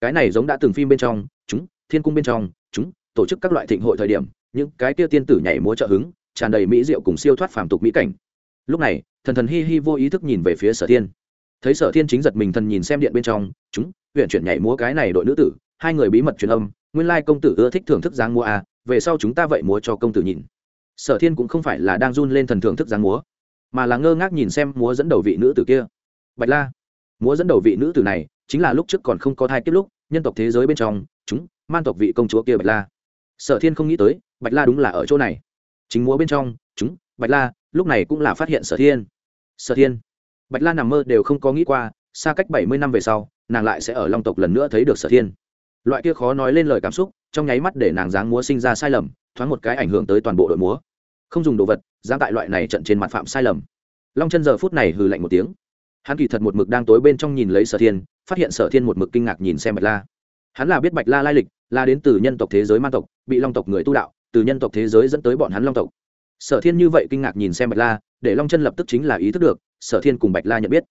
Cái này giống đã từng phim bên trong chúng thiên cung bên trong chúng tổ chức các loại thịnh hội thời điểm những cái kia tiên tử nhảy múa trợ hứng tràn đầy mỹ diệu cùng siêu thoát phàm tục mỹ cảnh. Lúc này thần thần hi hi vô ý thức nhìn về phía sở thiên. Thấy sở thiên chính giật mình thần nhìn xem điện bên trong chúng huyện chuyển nhảy múa cái này đội nữ tử hai người bí mật truyền âm nguyên lai công tử ưa thích thưởng thức giang múa à, về sau chúng ta vậy múa cho công tử nhìn. Sở thiên cũng không phải là đang run lên thần thưởng thức giang múa mà là ngơ ngác nhìn xem múa dẫn đầu vị nữ tử kia. Bạch la, múa dẫn đầu vị nữ tử này chính là lúc trước còn không có thai kết lúc, nhân tộc thế giới bên trong, chúng, man tộc vị công chúa kia bạch la. Sở thiên không nghĩ tới, bạch la đúng là ở chỗ này. Chính múa bên trong, chúng, bạch la, lúc này cũng là phát hiện sở thiên. Sở thiên, bạch la nằm mơ đều không có nghĩ qua, xa cách bảy mươi năm về sau, nàng lại sẽ ở long tộc lần nữa thấy được sở thiên. Loại kia khó nói lên lời cảm xúc, trong nháy mắt để nàng dáng múa sinh ra sai lầm, thoáng một cái ảnh hưởng tới toàn bộ đội múa không dùng đồ vật, dám tại loại này trận trên mặt phạm sai lầm. Long chân giờ phút này hừ lạnh một tiếng. Hắn kỳ thật một mực đang tối bên trong nhìn lấy sở thiên, phát hiện sở thiên một mực kinh ngạc nhìn xem bạch la. Hắn là biết bạch la lai lịch, là đến từ nhân tộc thế giới man tộc, bị long tộc người tu đạo, từ nhân tộc thế giới dẫn tới bọn hắn long tộc. Sở thiên như vậy kinh ngạc nhìn xem bạch la, để long chân lập tức chính là ý thức được, sở thiên cùng bạch la nhận biết.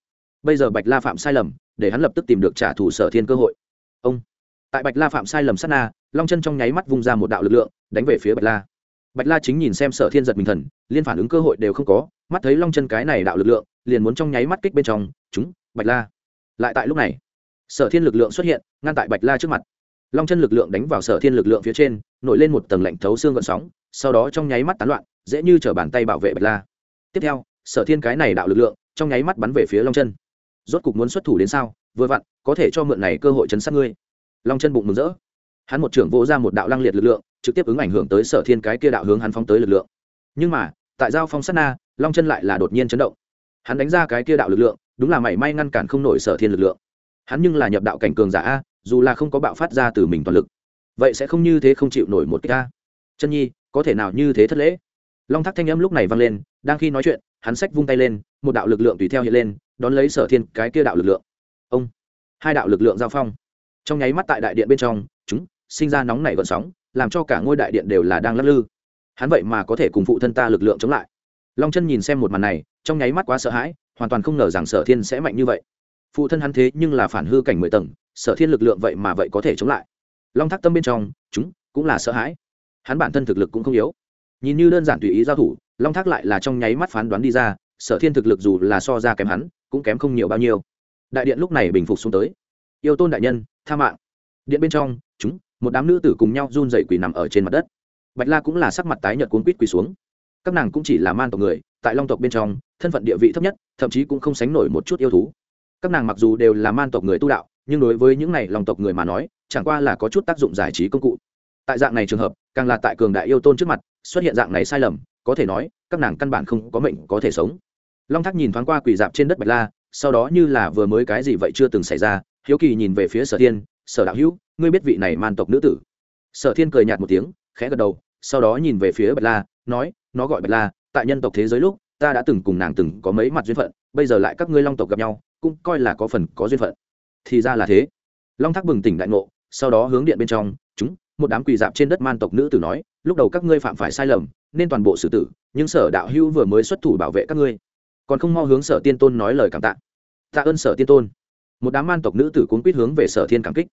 Bây giờ bạch la phạm sai lầm, để hắn lập tức tìm được trả thù sở thiên cơ hội. Ông. Tại bạch la phạm sai lầm sát na, long chân trong nháy mắt vung ra một đạo lực lượng, đánh về phía bạch la bạch la chính nhìn xem sở thiên giật mình thần, liên phản ứng cơ hội đều không có, mắt thấy long chân cái này đạo lực lượng, liền muốn trong nháy mắt kích bên trong, chúng, bạch la. Lại tại lúc này, sở thiên lực lượng xuất hiện, ngăn tại bạch la trước mặt. Long chân lực lượng đánh vào sở thiên lực lượng phía trên, nổi lên một tầng lạnh thấu xương gợn sóng, sau đó trong nháy mắt tán loạn, dễ như t bàn tay bảo vệ bạch la. Tiếp theo, sở thiên cái này đạo lực lượng, trong nháy mắt bắn về phía long chân. Rốt cục muốn xuất thủ đến sao? Vừa vặn, có thể cho mượn này cơ hội chấn sát ngươi. Long chân bụng mừng rỡ. Hắn một trưởng vỗ ra một đạo lăng liệt lực lượng trực tiếp ứng ảnh hưởng tới sở thiên cái kia đạo hướng hắn phóng tới lực lượng. Nhưng mà, tại giao phong sát na, long chân lại là đột nhiên chấn động. Hắn đánh ra cái kia đạo lực lượng, đúng là mảy may ngăn cản không nổi sở thiên lực lượng. Hắn nhưng là nhập đạo cảnh cường giả a, dù là không có bạo phát ra từ mình toàn lực, vậy sẽ không như thế không chịu nổi một cái a. Chân nhi, có thể nào như thế thất lễ? Long thác thanh âm lúc này vang lên, đang khi nói chuyện, hắn sách vung tay lên, một đạo lực lượng tùy theo hiện lên, đón lấy sở thiên cái kia đạo lực lượng. Ông, hai đạo lực lượng giao phong. Trong nháy mắt tại đại điện bên trong, chúng, sinh ra nóng nảy gọn sóng làm cho cả ngôi đại điện đều là đang lắc lư. Hắn vậy mà có thể cùng phụ thân ta lực lượng chống lại. Long chân nhìn xem một màn này, trong nháy mắt quá sợ hãi, hoàn toàn không ngờ rằng sở thiên sẽ mạnh như vậy. Phụ thân hắn thế nhưng là phản hư cảnh mười tầng, sở thiên lực lượng vậy mà vậy có thể chống lại. Long thác tâm bên trong, chúng cũng là sợ hãi. Hắn bản thân thực lực cũng không yếu. Nhìn như đơn giản tùy ý giao thủ, long thác lại là trong nháy mắt phán đoán đi ra, sở thiên thực lực dù là so ra kém hắn, cũng kém không nhiều bao nhiêu. Đại điện lúc này bình phục xuống tới. Yêu tôn đại nhân, tha mạng. Điện bên trong, chúng một đám nữ tử cùng nhau run dậy quỳ nằm ở trên mặt đất. Bạch la cũng là sắc mặt tái nhợt cuốn quýt quỳ xuống. Các nàng cũng chỉ là man tộc người, tại long tộc bên trong, thân phận địa vị thấp nhất, thậm chí cũng không sánh nổi một chút yêu thú. Các nàng mặc dù đều là man tộc người tu đạo, nhưng đối với những này lòng tộc người mà nói, chẳng qua là có chút tác dụng giải trí công cụ. Tại dạng này trường hợp, càng là tại cường đại yêu tôn trước mặt, xuất hiện dạng này sai lầm, có thể nói, các nàng căn bản không có mệnh có thể sống. Long thác nhìn thoáng qua quỳ dạp trên đất bạch la, sau đó như là vừa mới cái gì vậy chưa từng xảy ra, hiếu kỳ nhìn về phía sở tiên sở đạo hữu, ngươi biết vị này man tộc nữ tử. Sở thiên cười nhạt một tiếng, khẽ gật đầu, sau đó nhìn về phía bạch la, nói, nó gọi bạch la, tại nhân tộc thế giới lúc, ta đã từng cùng nàng từng có mấy mặt duyên phận, bây giờ lại các ngươi long tộc gặp nhau, cũng coi là có phần có duyên phận. Thì ra là thế. Long thác bừng tỉnh đại ngộ, sau đó hướng điện bên trong, chúng, một đám quỳ dạp trên đất man tộc nữ tử nói, lúc đầu các ngươi phạm phải sai lầm, nên toàn bộ xử tử, nhưng sở đạo hữu vừa mới xuất thủ bảo vệ các ngươi. Còn không mau hướng sở tiên tôn nói lời cảm tạ. Tạ ơn sở tiên tôn. Một đám man tộc nữ tử cuốn quýt hướng về sở thiên cảm kích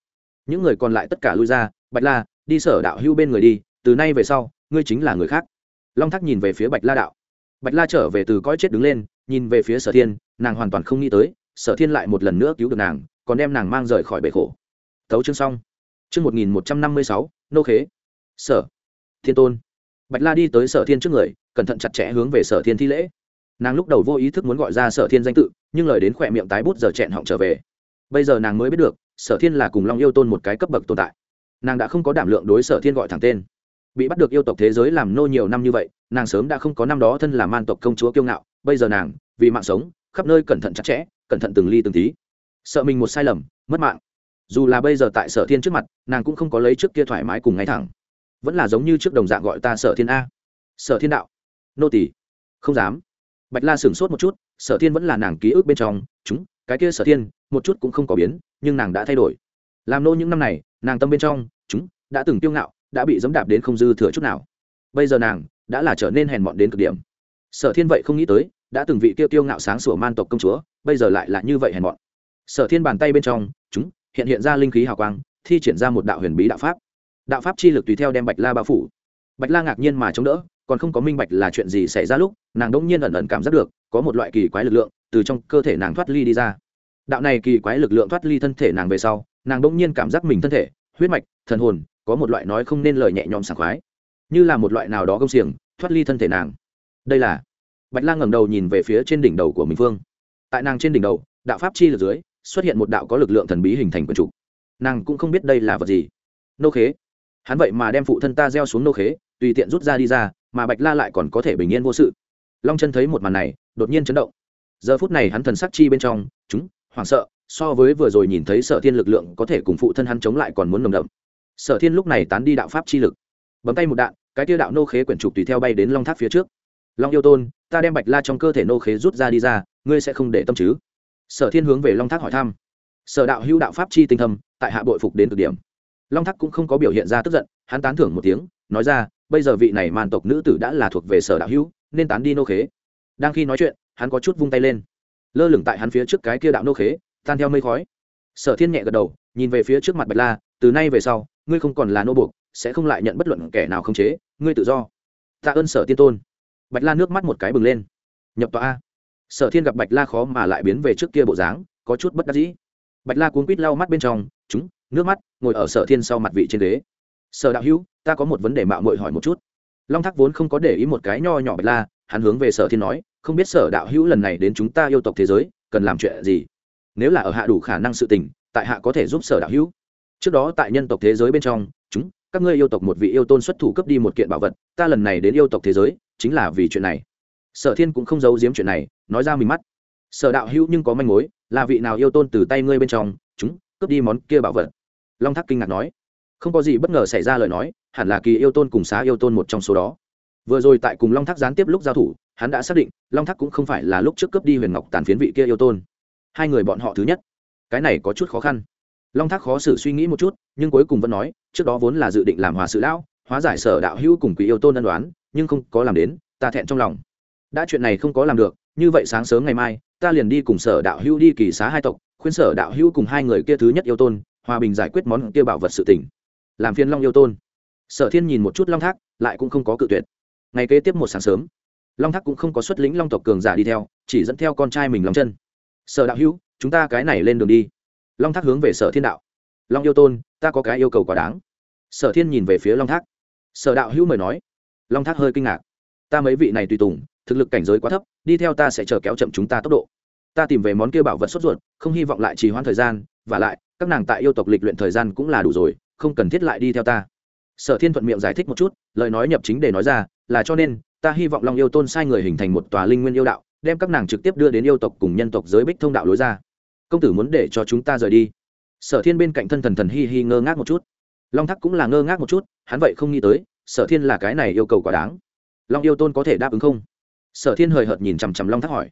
những người còn lại tất cả lui ra, bạch la, đi sở đạo hưu bên người đi, từ nay về sau, ngươi chính là người khác. Long thác nhìn về phía bạch la đạo. Bạch la trở về từ cõi chết đứng lên, nhìn về phía sở thiên, nàng hoàn toàn không nghĩ tới, sở thiên lại một lần nữa cứu được nàng, còn đem nàng mang rời khỏi bể khổ. Thấu chương xong. Chương một nghìn một trăm năm mươi sáu, nô khế. Sở. Thiên tôn. Bạch la đi tới sở thiên trước người, cẩn thận chặt chẽ hướng về sở thiên thi lễ. Nàng lúc đầu vô ý thức muốn gọi ra sở thiên danh tự, nhưng lời đến khỏe miệng tái bút giờ chẹn họng trở về. Bây giờ nàng mới biết được sở thiên là cùng long yêu tôn một cái cấp bậc tồn tại. Nàng đã không có đảm lượng đối sở thiên gọi thẳng tên. Bị bắt được yêu tộc thế giới làm nô nhiều năm như vậy, nàng sớm đã không có năm đó thân là man tộc công chúa kiêu ngạo, bây giờ nàng, vì mạng sống, khắp nơi cẩn thận chặt chẽ, cẩn thận từng ly từng tí. Sợ mình một sai lầm, mất mạng. Dù là bây giờ tại sở thiên trước mặt, nàng cũng không có lấy trước kia thoải mái cùng ngay thẳng. Vẫn là giống như trước đồng dạng gọi ta sở thiên a. Sở thiên đạo. Nô tỷ không dám. Bạch la sửng sốt một chút, sở thiên vẫn là nàng ký ức bên trong, chúng, cái kia sở thiên một chút cũng không có biến, nhưng nàng đã thay đổi. Làm nô những năm này, nàng tâm bên trong, chúng, đã từng kiêu ngạo, đã bị dẫm đạp đến không dư thừa chút nào. Bây giờ nàng, đã là trở nên hèn mọn đến cực điểm. Sở thiên vậy không nghĩ tới, đã từng vị tiêu kiêu ngạo sáng sủa man tộc công chúa, bây giờ lại là như vậy hèn mọn. Sở thiên bàn tay bên trong, chúng, hiện hiện ra linh khí hào quang, thi triển ra một đạo huyền bí đạo pháp. Đạo pháp chi lực tùy theo đem bạch la bao phủ. Bạch la ngạc nhiên mà chống đỡ, còn không có minh bạch là chuyện gì xảy ra lúc, nàng đỗng nhiên ẩn ẩn cảm giác được, có một loại kỳ quái lực lượng từ trong cơ thể nàng thoát ly đi ra đạo này kỳ quái lực lượng thoát ly thân thể nàng về sau, nàng bỗng nhiên cảm giác mình thân thể, huyết mạch, thần hồn, có một loại nói không nên lời nhẹ nhõm sảng khoái. Như là một loại nào đó gông xiềng, thoát ly thân thể nàng. Đây là bạch lang ngẩng đầu nhìn về phía trên đỉnh đầu của mình phương. Tại nàng trên đỉnh đầu, đạo pháp chi lực dưới, xuất hiện một đạo có lực lượng thần bí hình thành quần trục nàng cũng không biết đây là vật gì. Nô khế. Hắn vậy mà đem phụ thân ta gieo xuống nô khế, tùy tiện rút ra đi ra, mà bạch la lại còn có thể bình yên vô sự. Long chân thấy một màn này, đột nhiên chấn động. Giờ phút này hắn thần sắc chi bên trong, chúng hoảng sợ, so với vừa rồi nhìn thấy sở thiên lực lượng có thể cùng phụ thân hắn chống lại còn muốn nồng đậm. Sở thiên lúc này tán đi đạo pháp chi lực. Bấm tay một đạn, cái tiêu đạo nô khế quyển trục tùy theo bay đến long tháp phía trước. Long yêu tôn, ta đem bạch la trong cơ thể nô khế rút ra đi ra, ngươi sẽ không để tâm chứ? Sở thiên hướng về long thác hỏi thăm. Sở đạo hữu đạo pháp chi tinh thâm, tại hạ bội phục đến cực điểm. Long thác cũng không có biểu hiện ra tức giận, hắn tán thưởng một tiếng, nói ra, bây giờ vị này màn tộc nữ tử đã là thuộc về sở đạo hữu, nên tán đi nô khế. Đang khi nói chuyện, hắn có chút vung tay lên lơ lửng tại hắn phía trước cái kia đạo nô khế, tan theo mây khói. Sở thiên nhẹ gật đầu, nhìn về phía trước mặt bạch la, từ nay về sau, ngươi không còn là nô buộc, sẽ không lại nhận bất luận kẻ nào không chế, ngươi tự do. Tạ ơn sở tiên tôn. Bạch la nước mắt một cái bừng lên. Nhập tòa a. Sở thiên gặp bạch la khó mà lại biến về trước kia bộ dáng, có chút bất đắc dĩ. Bạch la cuốn quýt lau mắt bên trong, chúng, nước mắt, ngồi ở sở thiên sau mặt vị trên ghế. Sở đạo hữu, ta có một vấn đề mạo mội hỏi một chút long thác vốn không có để ý một cái nho nhỏ bạch la, hắn hướng về sở thiên nói, không biết sở đạo hữu lần này đến chúng ta yêu tộc thế giới, cần làm chuyện gì? Nếu là ở hạ đủ khả năng sự tình, tại hạ có thể giúp sở đạo hữu. Trước đó tại nhân tộc thế giới bên trong, chúng, các ngươi yêu tộc một vị yêu tôn xuất thủ cấp đi một kiện bảo vật, ta lần này đến yêu tộc thế giới, chính là vì chuyện này. Sở thiên cũng không giấu giếm chuyện này, nói ra mình mắt. Sở đạo hữu nhưng có manh mối, là vị nào yêu tôn từ tay ngươi bên trong, chúng, cướp đi món kia bảo vật? Long thác kinh ngạc nói không có gì bất ngờ xảy ra lời nói, hẳn là kỳ yêu tôn cùng xá yêu tôn một trong số đó. Vừa rồi tại cùng long thác gián tiếp lúc giao thủ, hắn đã xác định, long thác cũng không phải là lúc trước cướp đi huyền ngọc tàn phiến vị kia yêu tôn. Hai người bọn họ thứ nhất. Cái này có chút khó khăn. Long thác khó xử suy nghĩ một chút, nhưng cuối cùng vẫn nói, trước đó vốn là dự định làm hòa sự lão, hóa giải sở đạo hữu cùng quý yêu tôn ân đoán nhưng không có làm đến, ta thẹn trong lòng. Đã chuyện này không có làm được, như vậy sáng sớm ngày mai, ta liền đi cùng sở đạo hữu đi kỳ xá hai tộc, khuyên sở đạo hữu cùng hai người kia thứ nhất yêu tôn, hòa bình giải quyết món kia bảo vật sự tỉnh làm phiên long yêu tôn. Sở thiên nhìn một chút long thác, lại cũng không có cự tuyệt. Ngày kế tiếp một sáng sớm, long thác cũng không có xuất lĩnh long tộc cường giả đi theo, chỉ dẫn theo con trai mình lòng chân. Sở đạo hữu, chúng ta cái này lên đường đi. Long thác hướng về sở thiên đạo. Long yêu tôn, ta có cái yêu cầu quá đáng. Sở thiên nhìn về phía long thác. Sở đạo hữu mời nói. Long thác hơi kinh ngạc. Ta mấy vị này tùy tùng, thực lực cảnh giới quá thấp, đi theo ta sẽ chờ kéo chậm chúng ta tốc độ. Ta tìm về món kia bảo vật sốt ruột, không hy vọng lại trì hoãn thời gian, và lại, các nàng tại yêu tộc lịch luyện thời gian cũng là đủ rồi không cần thiết lại đi theo ta. Sở thiên thuận miệng giải thích một chút, lời nói nhập chính để nói ra, là cho nên, ta hy vọng long yêu tôn sai người hình thành một tòa linh nguyên yêu đạo, đem các nàng trực tiếp đưa đến yêu tộc cùng nhân tộc giới bích thông đạo lối ra. Công tử muốn để cho chúng ta rời đi. Sở thiên bên cạnh thân thần thần hi hi ngơ ngác một chút. Long thắc cũng là ngơ ngác một chút, hắn vậy không nghĩ tới, sở thiên là cái này yêu cầu quá đáng. Long yêu tôn có thể đáp ứng không? Sở thiên hời hợt nhìn chằm chằm long thắc hỏi.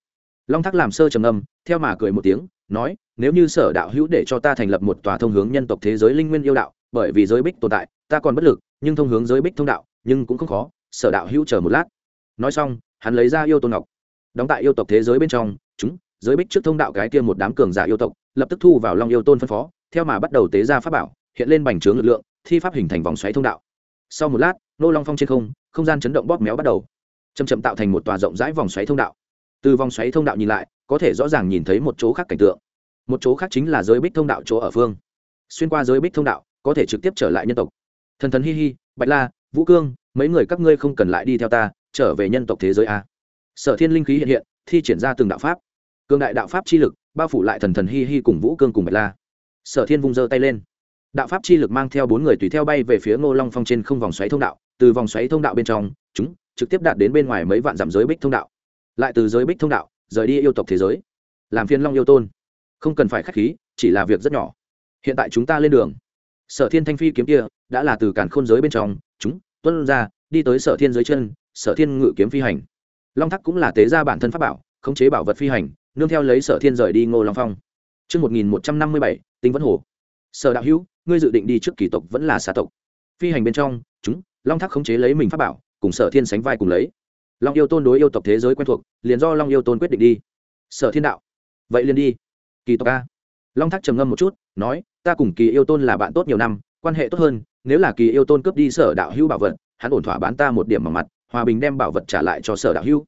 Long thắc làm sơ trầm âm theo mà cười một tiếng, nói, nếu như sở đạo hữu để cho ta thành lập một tòa thông hướng nhân tộc thế giới linh nguyên yêu đạo bởi vì giới bích tồn tại, ta còn bất lực, nhưng thông hướng giới bích thông đạo, nhưng cũng không khó, sở đạo hữu chờ một lát. Nói xong, hắn lấy ra yêu tôn ngọc, đóng tại yêu tộc thế giới bên trong, chúng, giới bích trước thông đạo cái kia một đám cường giả yêu tộc, lập tức thu vào long yêu tôn phân phó, theo mà bắt đầu tế ra pháp bảo, hiện lên bành trướng lực lượng, thi pháp hình thành vòng xoáy thông đạo. Sau một lát, nô long phong trên không không gian chấn động bóp méo bắt đầu chầm chậm tạo thành một tòa rộng rãi vòng xoáy thông đạo. Từ vòng xoáy thông đạo nhìn lại, có thể rõ ràng nhìn thấy một chỗ khác cảnh tượng. Một chỗ khác chính là giới bích thông đạo chỗ ở phương. Xuyên qua giới bích thông đạo có thể trực tiếp trở lại nhân tộc. Thần thần hi hi, bạch la, vũ cương, mấy người các ngươi không cần lại đi theo ta, trở về nhân tộc thế giới a. Sở thiên linh khí hiện hiện, thi triển ra từng đạo pháp. Cương đại đạo pháp chi lực, bao phủ lại thần thần hi hi cùng vũ cương cùng bạch la. Sở thiên vung giơ tay lên. Đạo pháp chi lực mang theo bốn người tùy theo bay về phía ngô long phong trên không vòng xoáy thông đạo. Từ vòng xoáy thông đạo bên trong, chúng trực tiếp đạt đến bên ngoài mấy vạn dặm giới bích thông đạo. Lại từ giới bích thông đạo, rời đi yêu tộc thế giới. Làm phiên long yêu tôn. Không cần phải k h á c h khí, chỉ là việc rất nhỏ. Hiện tại chúng ta lên đường sở thiên thanh phi kiếm kia đã là từ cản khôn giới bên trong chúng tuân ra đi tới sở thiên dưới chân sở thiên ngự kiếm phi hành long thắc cũng là tế ra bản thân pháp bảo khống chế bảo vật phi hành nương theo lấy sở thiên rời đi ngô long phong Trước 1157, tinh vẫn hồ. Sở đạo hữu, ngươi dự định đi trước kỳ tộc vẫn là xà tộc. Phi hành bên trong, chúng, Long Thác khống chế lấy mình pháp bảo, cùng Sở Thiên sánh vai cùng lấy. Long yêu tôn đối yêu tộc thế giới quen thuộc, liền do Long yêu tôn quyết định đi. Sở Thiên đạo, vậy liền đi. Kỳ tộc a. Long Thác trầm ngâm một chút, nói, ta cùng kỳ yêu tôn là bạn tốt nhiều năm, quan hệ tốt hơn, nếu là kỳ yêu tôn cướp đi sở đạo hữu bảo vật, hắn ổn thỏa bán ta một điểm bằng mặt, hòa bình đem bảo vật trả lại cho sở đạo hữu.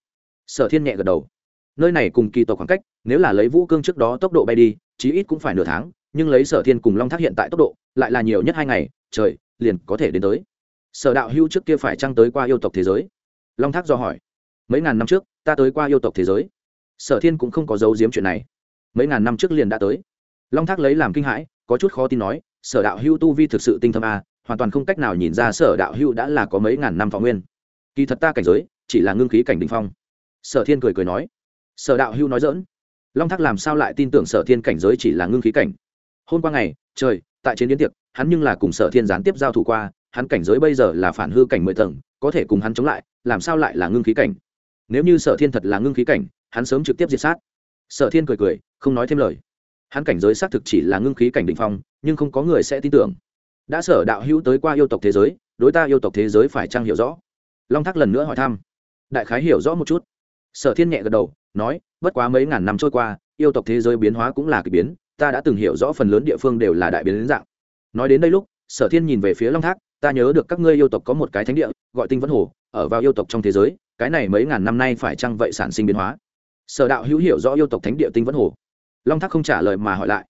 Sở thiên nhẹ gật đầu. Nơi này cùng kỳ tộc khoảng cách, nếu là lấy vũ cương trước đó tốc độ bay đi, chí ít cũng phải nửa tháng, nhưng lấy sở thiên cùng long thác hiện tại tốc độ, lại là nhiều nhất hai ngày, trời, liền có thể đến tới. Sở đạo hữu trước kia phải trăng tới qua yêu tộc thế giới? Long thác do hỏi. Mấy ngàn năm trước, ta tới qua yêu tộc thế giới. Sở thiên cũng không có dấu diếm chuyện này. Mấy ngàn năm trước liền đã tới. Long thác lấy làm kinh hãi có chút khó tin nói, sở đạo hữu tu vi thực sự tinh thâm a hoàn toàn không cách nào nhìn ra sở đạo hữu đã là có mấy ngàn năm thọ nguyên. Kỳ thật ta cảnh giới, chỉ là ngưng khí cảnh đình phong. Sở thiên cười cười nói. Sở đạo hữu nói dỡn long thác làm sao lại tin tưởng sở thiên cảnh giới chỉ là ngưng khí cảnh? Hôm qua ngày, trời, tại chiến biến tiệc, hắn nhưng là cùng sở thiên gián tiếp giao thủ qua, hắn cảnh giới bây giờ là phản hư cảnh mười tầng, có thể cùng hắn chống lại, làm sao lại là ngưng khí cảnh? Nếu như sở thiên thật là ngưng khí cảnh, hắn sớm trực tiếp diệt sát. Sở thiên cười cười, không nói thêm lời hắn cảnh giới xác thực chỉ là ngưng khí cảnh định phong, nhưng không có người sẽ tin tưởng. Đã sở đạo hữu tới qua yêu tộc thế giới, đối ta yêu tộc thế giới phải trang hiểu rõ? Long thác lần nữa hỏi thăm. Đại khái hiểu rõ một chút. Sở thiên nhẹ gật đầu, nói, bất quá mấy ngàn năm trôi qua, yêu tộc thế giới biến hóa cũng là k ỳ biến, ta đã từng hiểu rõ phần lớn địa phương đều là đại biến đến dạng. Nói đến đây lúc, sở thiên nhìn về phía long thác, ta nhớ được các ngươi yêu tộc có một cái thánh địa, gọi tinh vẫn hồ, ở vào yêu tộc trong thế giới, cái này mấy ngàn năm nay phải chăng vậy sản sinh biến hóa? Sở đạo hữu hiểu rõ yêu tộc thánh địa tinh vẫn hồ long thác không trả lời mà hỏi lại.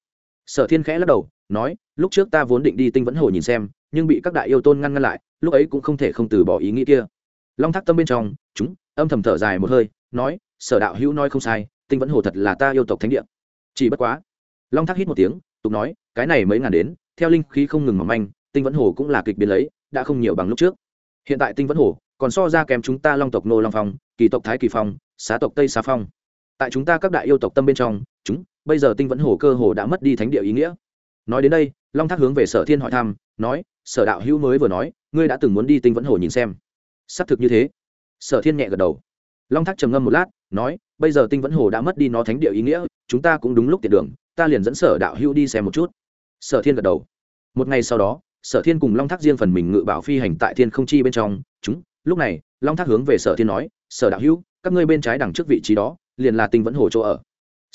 Sở thiên khẽ lắc đầu, nói, lúc trước ta vốn định đi tinh vẫn hồ nhìn xem, nhưng bị các đại yêu tôn ngăn ngăn lại, lúc ấy cũng không thể không từ bỏ ý nghĩ kia. Long thác tâm bên trong, chúng, âm thầm thở dài một hơi, nói, sở đạo hữu nói không sai, tinh vẫn hồ thật là ta yêu tộc thánh địa. Chỉ bất quá, long thác hít một tiếng, tục nói, cái này mấy ngàn đến, theo linh khí không ngừng mỏng manh, tinh vẫn hồ cũng là kịch biến lấy, đã không nhiều bằng lúc trước. Hiện tại tinh vẫn hồ còn so ra kèm chúng ta long tộc nô long phong, kỳ tộc thái kỳ phong, xá tộc tây xá phong. Tại chúng ta các đại yêu tộc tâm bên trong, chúng bây giờ tinh vẫn hồ cơ hồ đã mất đi thánh địa ý nghĩa. Nói đến đây, long thác hướng về sở thiên hỏi thăm, nói, sở đạo hữu mới vừa nói, ngươi đã từng muốn đi tinh vẫn hồ nhìn xem. Xác thực như thế. Sở thiên nhẹ gật đầu. Long thác trầm ngâm một lát, nói, bây giờ tinh vẫn hồ đã mất đi nó thánh địa ý nghĩa, chúng ta cũng đúng lúc tiện đường, ta liền dẫn sở đạo hữu đi xem một chút. Sở thiên gật đầu. Một ngày sau đó, sở thiên cùng long thác riêng phần mình ngự bảo phi hành tại thiên không chi bên trong, chúng, lúc này, long thác hướng về sở thiên nói, sở đạo hữu, các ngươi bên trái đằng trước vị trí đó, liền là tinh vẫn hồ chỗ ở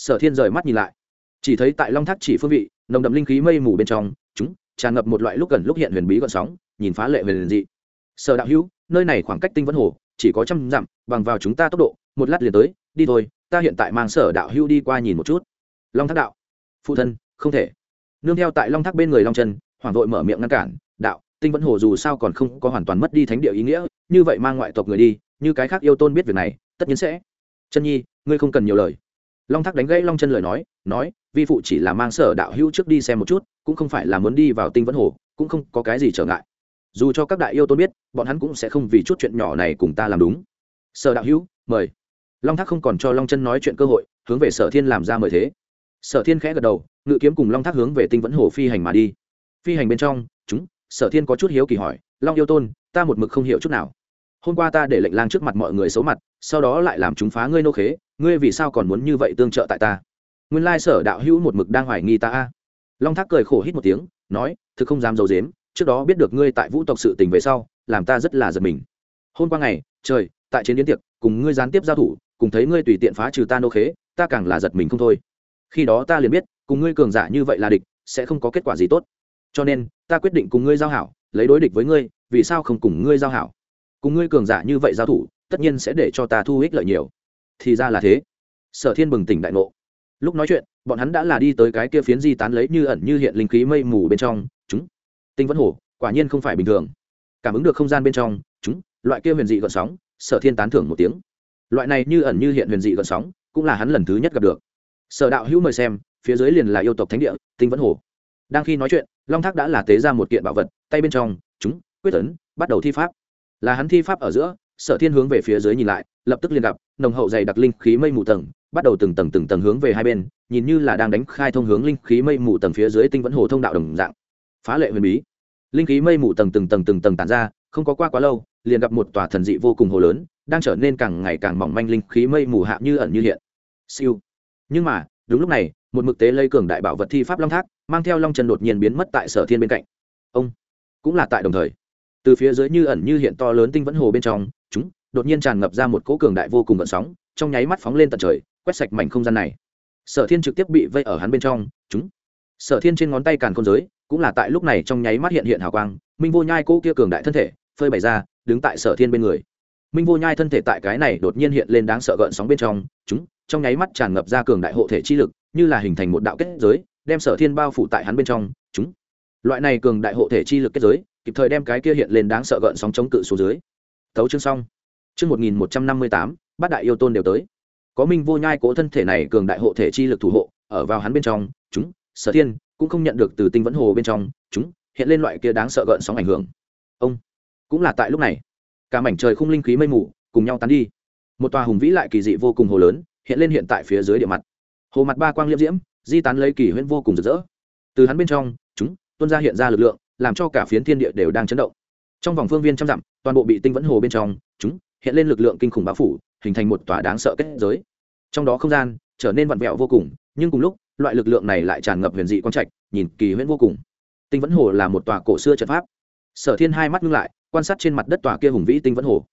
sở thiên rời mắt nhìn lại. Chỉ thấy tại long thác chỉ phương vị, nồng đậm linh khí mây mù bên trong, chúng tràn ngập một loại lúc gần lúc hiện huyền bí gọn sóng, nhìn phá lệ về liền dị. Sở đạo hữu, nơi này khoảng cách tinh vẫn hồ, chỉ có trăm dặm, bằng vào chúng ta tốc độ, một lát liền tới, đi thôi, ta hiện tại mang sở đạo hữu đi qua nhìn một chút. Long thác đạo, phụ thân, không thể. Nương theo tại long thác bên người long chân, hoàng vội mở miệng ngăn cản, đạo, tinh vẫn hồ dù sao còn không có hoàn toàn mất đi thánh địa ý nghĩa, như vậy mang ngoại tộc người đi, như cái khác yêu tôn biết việc này, tất nhiên sẽ. Chân nhi, ngươi không cần nhiều lời long thác đánh gãy long chân lời nói nói, vi phụ chỉ là mang sở đạo hữu trước đi xem một chút, cũng không phải là muốn đi vào tinh vẫn hồ, cũng không có cái gì trở ngại. Dù cho các đại yêu tôn biết, bọn hắn cũng sẽ không vì chút chuyện nhỏ này cùng ta làm đúng. Sở đạo hữu, mời. Long thác không còn cho long chân nói chuyện cơ hội, hướng về sở thiên làm ra mời thế. Sở thiên khẽ gật đầu, ngự kiếm cùng long thác hướng về tinh vẫn hồ phi hành mà đi. Phi hành bên trong, chúng, sở thiên có chút hiếu kỳ hỏi, long yêu tôn, ta một mực không hiểu chút nào. Hôm qua ta để lệnh lang trước mặt mọi người xấu mặt, sau đó lại làm chúng phá ngươi nô khế ngươi vì sao còn muốn như vậy tương trợ tại ta? Nguyên lai sở đạo hữu một mực đang hoài nghi ta a. Long thác cười khổ hít một tiếng, nói, thực không dám d i ấ u dếm trước đó biết được ngươi tại vũ tộc sự tình về sau, làm ta rất là giật mình. Hôm qua ngày, trời, tại chiến điến tiệc, cùng ngươi gián tiếp giao thủ, cùng thấy ngươi tùy tiện phá trừ ta nô khế, ta càng là giật mình không thôi. Khi đó ta liền biết, cùng ngươi cường giả như vậy là địch, sẽ không có kết quả gì tốt. Cho nên, ta quyết định cùng ngươi giao hảo, lấy đối địch với ngươi, vì sao không cùng ngươi giao hảo? Cùng ngươi cường giả như vậy giao thủ, tất nhiên sẽ để cho ta thu ích lợi nhiều thì ra là thế. Sở thiên bừng tỉnh đại ngộ. Lúc nói chuyện, bọn hắn đã là đi tới cái kia phiến di tán lấy như ẩn như hiện linh khí mây mù bên trong, chúng. Tinh vẫn hổ, quả nhiên không phải bình thường. Cảm ứng được không gian bên trong, chúng, loại kia huyền dị gợn sóng, sở thiên tán thưởng một tiếng. Loại này như ẩn như hiện huyền dị gợn sóng, cũng là hắn lần thứ nhất gặp được. Sở đạo hữu mời xem, phía dưới liền là yêu tộc thánh địa, tinh vẫn hồ đang khi nói chuyện, long thác đã là tế ra một kiện bảo vật, tay bên trong, chúng, quyết tấn bắt đầu thi pháp. Là hắn thi pháp ở giữa, sở thiên hướng về phía dưới nhìn lại, lập tức liền gặp nồng hậu dày đặc linh khí mây mù tầng, bắt đầu từng tầng từng tầng hướng về hai bên, nhìn như là đang đánh khai thông hướng linh khí mây mù tầng phía dưới tinh vẫn hồ thông đạo đồng dạng. Phá lệ huyền bí. Linh khí mây mù tầng từng tầng từng tầng tàn ra, không có qua quá lâu, liền gặp một tòa thần dị vô cùng hồ lớn, đang trở nên càng ngày càng mỏng manh linh khí mây mù hạ như ẩn như hiện. Siêu. Nhưng mà, đúng lúc này, một mực tế lây cường đại bảo vật thi pháp long thác, mang theo long trần đột nhiên biến mất tại sở thiên bên cạnh. Ông, cũng là tại đồng thời. Từ phía dưới như ẩn như hiện to lớn tinh vẫn hồ bên trong đột nhiên tràn ngập ra một cỗ cường đại vô cùng gợn sóng, trong nháy mắt phóng lên tận trời, quét sạch mảnh không gian này. Sở thiên trực tiếp bị vây ở hắn bên trong, chúng. Sở thiên trên ngón tay càn khôn giới, cũng là tại lúc này trong nháy mắt hiện hiện hào quang, minh vô nhai cỗ kia cường đại thân thể, phơi bày ra, đứng tại sở thiên bên người. Minh vô nhai thân thể tại cái này đột nhiên hiện lên đáng sợ gợn sóng bên trong, chúng, trong nháy mắt tràn ngập ra cường đại hộ thể chi lực, như là hình thành một đạo kết giới, đem sở thiên bao phủ tại hắn bên trong, chúng. Loại này cường đại hộ thể chi lực kết giới, kịp thời đem cái kia hiện lên đáng sợ gợn sóng chống cự xuống dưới. Thấu chương xong. Trước 1158, bát đại yêu tôn đều tới. Có minh vô nhai cố thân thể này cường đại hộ thể chi lực thủ hộ ở vào hắn bên trong chúng sở thiên cũng không nhận được từ tinh vẫn hồ bên trong chúng hiện lên loại kia đáng sợ gợn sóng ảnh hưởng. Ông cũng là tại lúc này. Cả mảnh trời khung linh khí mây mù cùng nhau tán đi. Một tòa hùng vĩ lại kỳ dị vô cùng hồ lớn hiện lên hiện tại phía dưới địa mặt. Hồ mặt ba quang liễm diễm di tán lấy kỳ huyễn vô cùng rực rỡ. Từ hắn bên trong chúng tuôn ra hiện ra lực lượng làm cho cả phiến thiên địa đều đang chấn động. Trong vòng phương viên trăm dặm toàn bộ bị tinh vẫn hồ bên trong chúng hiện lên lực lượng kinh khủng bao phủ, hình thành một tòa đáng sợ kết giới. Trong đó không gian trở nên vặn vẹo vô cùng, nhưng cùng lúc, loại lực lượng này lại tràn ngập huyền dị quan trạch, nhìn kỳ huyễn vô cùng. Tinh vẫn hồ là một tòa cổ xưa trận pháp. Sở thiên hai mắt ngưng lại, quan sát trên mặt đất tòa kia hùng vĩ tinh vẫn hồ.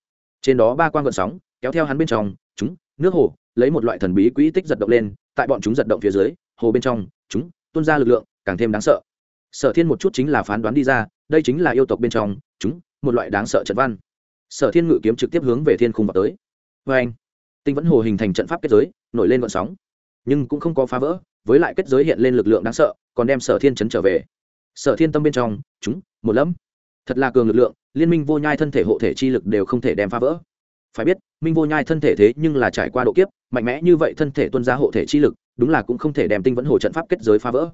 Trên đó ba quang gợn sóng, kéo theo hắn bên trong, chúng, nước hồ, lấy một loại thần bí quỹ tích giật động lên, tại bọn chúng giật động phía dưới, hồ bên trong, chúng, tuôn ra lực lượng, càng thêm đáng sợ. Sở thiên một chút chính là phán đoán đi ra, đây chính là yêu tộc bên trong, chúng, một loại đáng sợ trận văn sở thiên ngự kiếm trực tiếp hướng về thiên khung vào tới. Vê anh, tinh vẫn hồ hình thành trận pháp kết giới, nổi lên vận sóng. Nhưng cũng không có phá vỡ, với lại kết giới hiện lên lực lượng đáng sợ, còn đem sở thiên chấn trở về. Sở thiên tâm bên trong, chúng, một lẫm. Thật là cường lực lượng, liên minh vô nhai thân thể hộ thể chi lực đều không thể đem phá vỡ. Phải biết, minh vô nhai thân thể thế nhưng là trải qua độ kiếp, mạnh mẽ như vậy thân thể tuân ra hộ thể chi lực, đúng là cũng không thể đem tinh vẫn hồ trận pháp kết giới phá vỡ.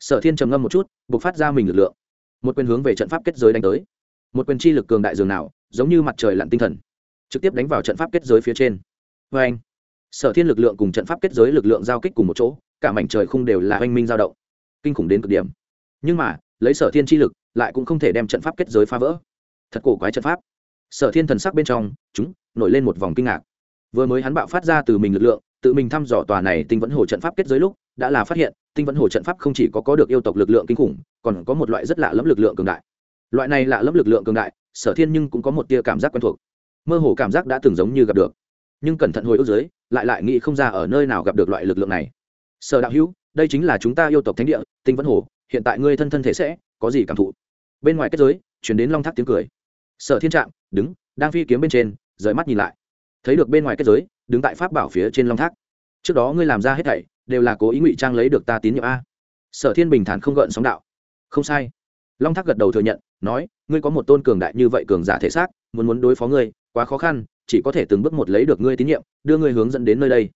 Sở thiên trầm ngâm một chút buộc phát ra mình lực lượng. Một quyền hướng về trận pháp kết giới đánh tới. Một quyền chi lực cường đại dường nào giống như mặt trời lặn tinh thần, trực tiếp đánh vào trận pháp kết giới phía trên. Vê anh, sở thiên lực lượng cùng trận pháp kết giới lực lượng giao kích cùng một chỗ, cả mảnh trời không đều là oanh minh giao động, kinh khủng đến cực điểm. Nhưng mà, lấy sở thiên chi lực, lại cũng không thể đem trận pháp kết giới phá vỡ. Thật cổ quái trận pháp. Sở thiên thần sắc bên trong, chúng, nổi lên một vòng kinh ngạc. Vừa mới hắn bạo phát ra từ mình lực lượng, tự mình thăm dò tòa này tinh vẫn hồ trận pháp kết giới lúc, đã là phát hiện, tinh vẫn hồ trận pháp không chỉ có có được yêu tộc lực lượng kinh khủng, còn có một loại rất lạ lẫm lực lượng cường đại loại này lạ lẫm lực lượng cường đại, sở thiên nhưng cũng có một tia cảm giác quen thuộc. Mơ hồ cảm giác đã từng giống như gặp được. Nhưng cẩn thận hồi ức dưới, lại lại nghĩ không ra ở nơi nào gặp được loại lực lượng này. Sở đạo hữu, đây chính là chúng ta yêu tộc thánh địa, tinh vẫn hồ, hiện tại ngươi thân thân thể sẽ có gì cảm thụ? Bên ngoài kết giới chuyển đến long thác tiếng cười. Sở thiên trạm, đứng, đang phi kiếm bên trên, rời mắt nhìn lại. Thấy được bên ngoài kết giới, đứng tại pháp bảo phía trên long thác. Trước đó ngươi làm ra hết thảy, đều là cố ý ngụy trang lấy được ta tín nhiệm a. Sở thiên bình thản không gợn sóng đạo. Không sai. Long thác gật đầu thừa nhận nói, ngươi có một tôn cường đại như vậy cường giả thể xác, muốn muốn đối phó ngươi, quá khó khăn, chỉ có thể từng bước một lấy được ngươi tín nhiệm, đưa ngươi hướng dẫn đến nơi đây.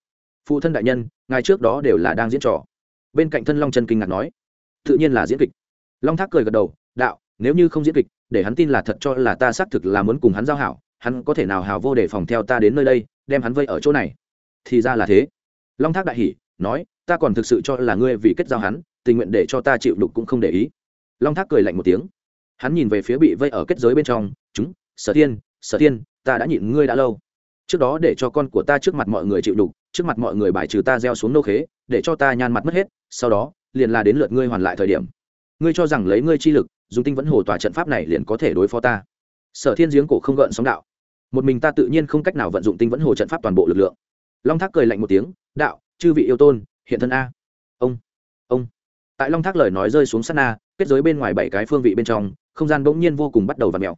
Phụ thân đại nhân, ngài trước đó đều là đang diễn trò. Bên cạnh thân long chân kinh ngạc nói, tự nhiên là diễn kịch. Long thác cười gật đầu, đạo, nếu như không diễn kịch, để hắn tin là thật cho là ta xác thực là muốn cùng hắn giao hảo, hắn có thể nào hào vô để phòng theo ta đến nơi đây, đem hắn vây ở chỗ này? Thì ra là thế. Long thác đại hỉ, nói, ta còn thực sự cho là ngươi vì kết giao hắn, tình nguyện để cho ta chịu đục cũng không để ý. Long thác cười lạnh một tiếng hắn nhìn về phía bị vây ở kết giới bên trong, chúng, sở thiên sở thiên, ta đã nhịn ngươi đã lâu. Trước đó để cho con của ta trước mặt mọi người chịu đục, trước mặt mọi người bài trừ ta gieo xuống nô khế, để cho ta nhan mặt mất hết, sau đó, liền là đến lượt ngươi hoàn lại thời điểm. Ngươi cho rằng lấy ngươi chi lực, dùng tinh vẫn hồ tòa trận pháp này liền có thể đối phó ta. Sở thiên giếng cổ không gợn sóng đạo. Một mình ta tự nhiên không cách nào vận dụng tinh vẫn hồ trận pháp toàn bộ lực lượng. Long thác cười lạnh một tiếng, đạo, chư vị yêu tôn, hiện thân a. Ông ông. Tại long thác lời nói rơi xuống sát na, kết giới bên ngoài bảy cái phương vị bên trong không gian bỗng nhiên vô cùng bắt đầu vặn mèo.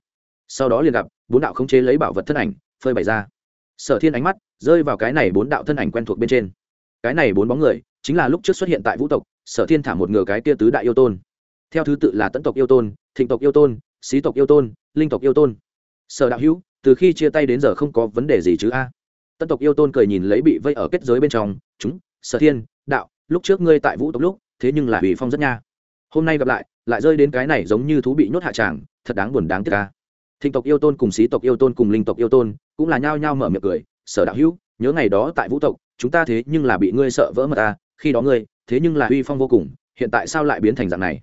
Sau đó liền gặp, bốn đạo khống chế lấy bảo vật thân ảnh, phơi bày ra. Sở thiên ánh mắt rơi vào cái này bốn đạo thân ảnh quen thuộc bên trên. Cái này bốn bóng người, chính là lúc trước xuất hiện tại vũ tộc, sở thiên thả một ngựa cái tia tứ đại yêu tôn. Theo thứ tự là tẫn tộc yêu tôn, thịnh tộc yêu tôn, xí tộc yêu tôn, linh tộc yêu tôn. Sở đạo hữu, từ khi chia tay đến giờ không có vấn đề gì chứ a? Tân tộc yêu tôn cười nhìn lấy bị vây ở kết giới bên trong, chúng, sở thiên, đạo, lúc trước ngươi tại vũ tộc lúc, thế nhưng là bị phong rất nha. Hôm nay gặp lại lại rơi đến cái này giống như thú bị nhốt hạ tràng, thật đáng buồn đáng tiếc ca thịnh tộc yêu tôn cùng xí tộc yêu tôn cùng linh tộc yêu tôn cũng là nhao nhao mở miệng cười, sở đạo hữu, nhớ ngày đó tại vũ tộc, chúng ta thế nhưng là bị ngươi sợ vỡ mật ta khi đó ngươi, thế nhưng là uy phong vô cùng, hiện tại sao lại biến thành dạng này?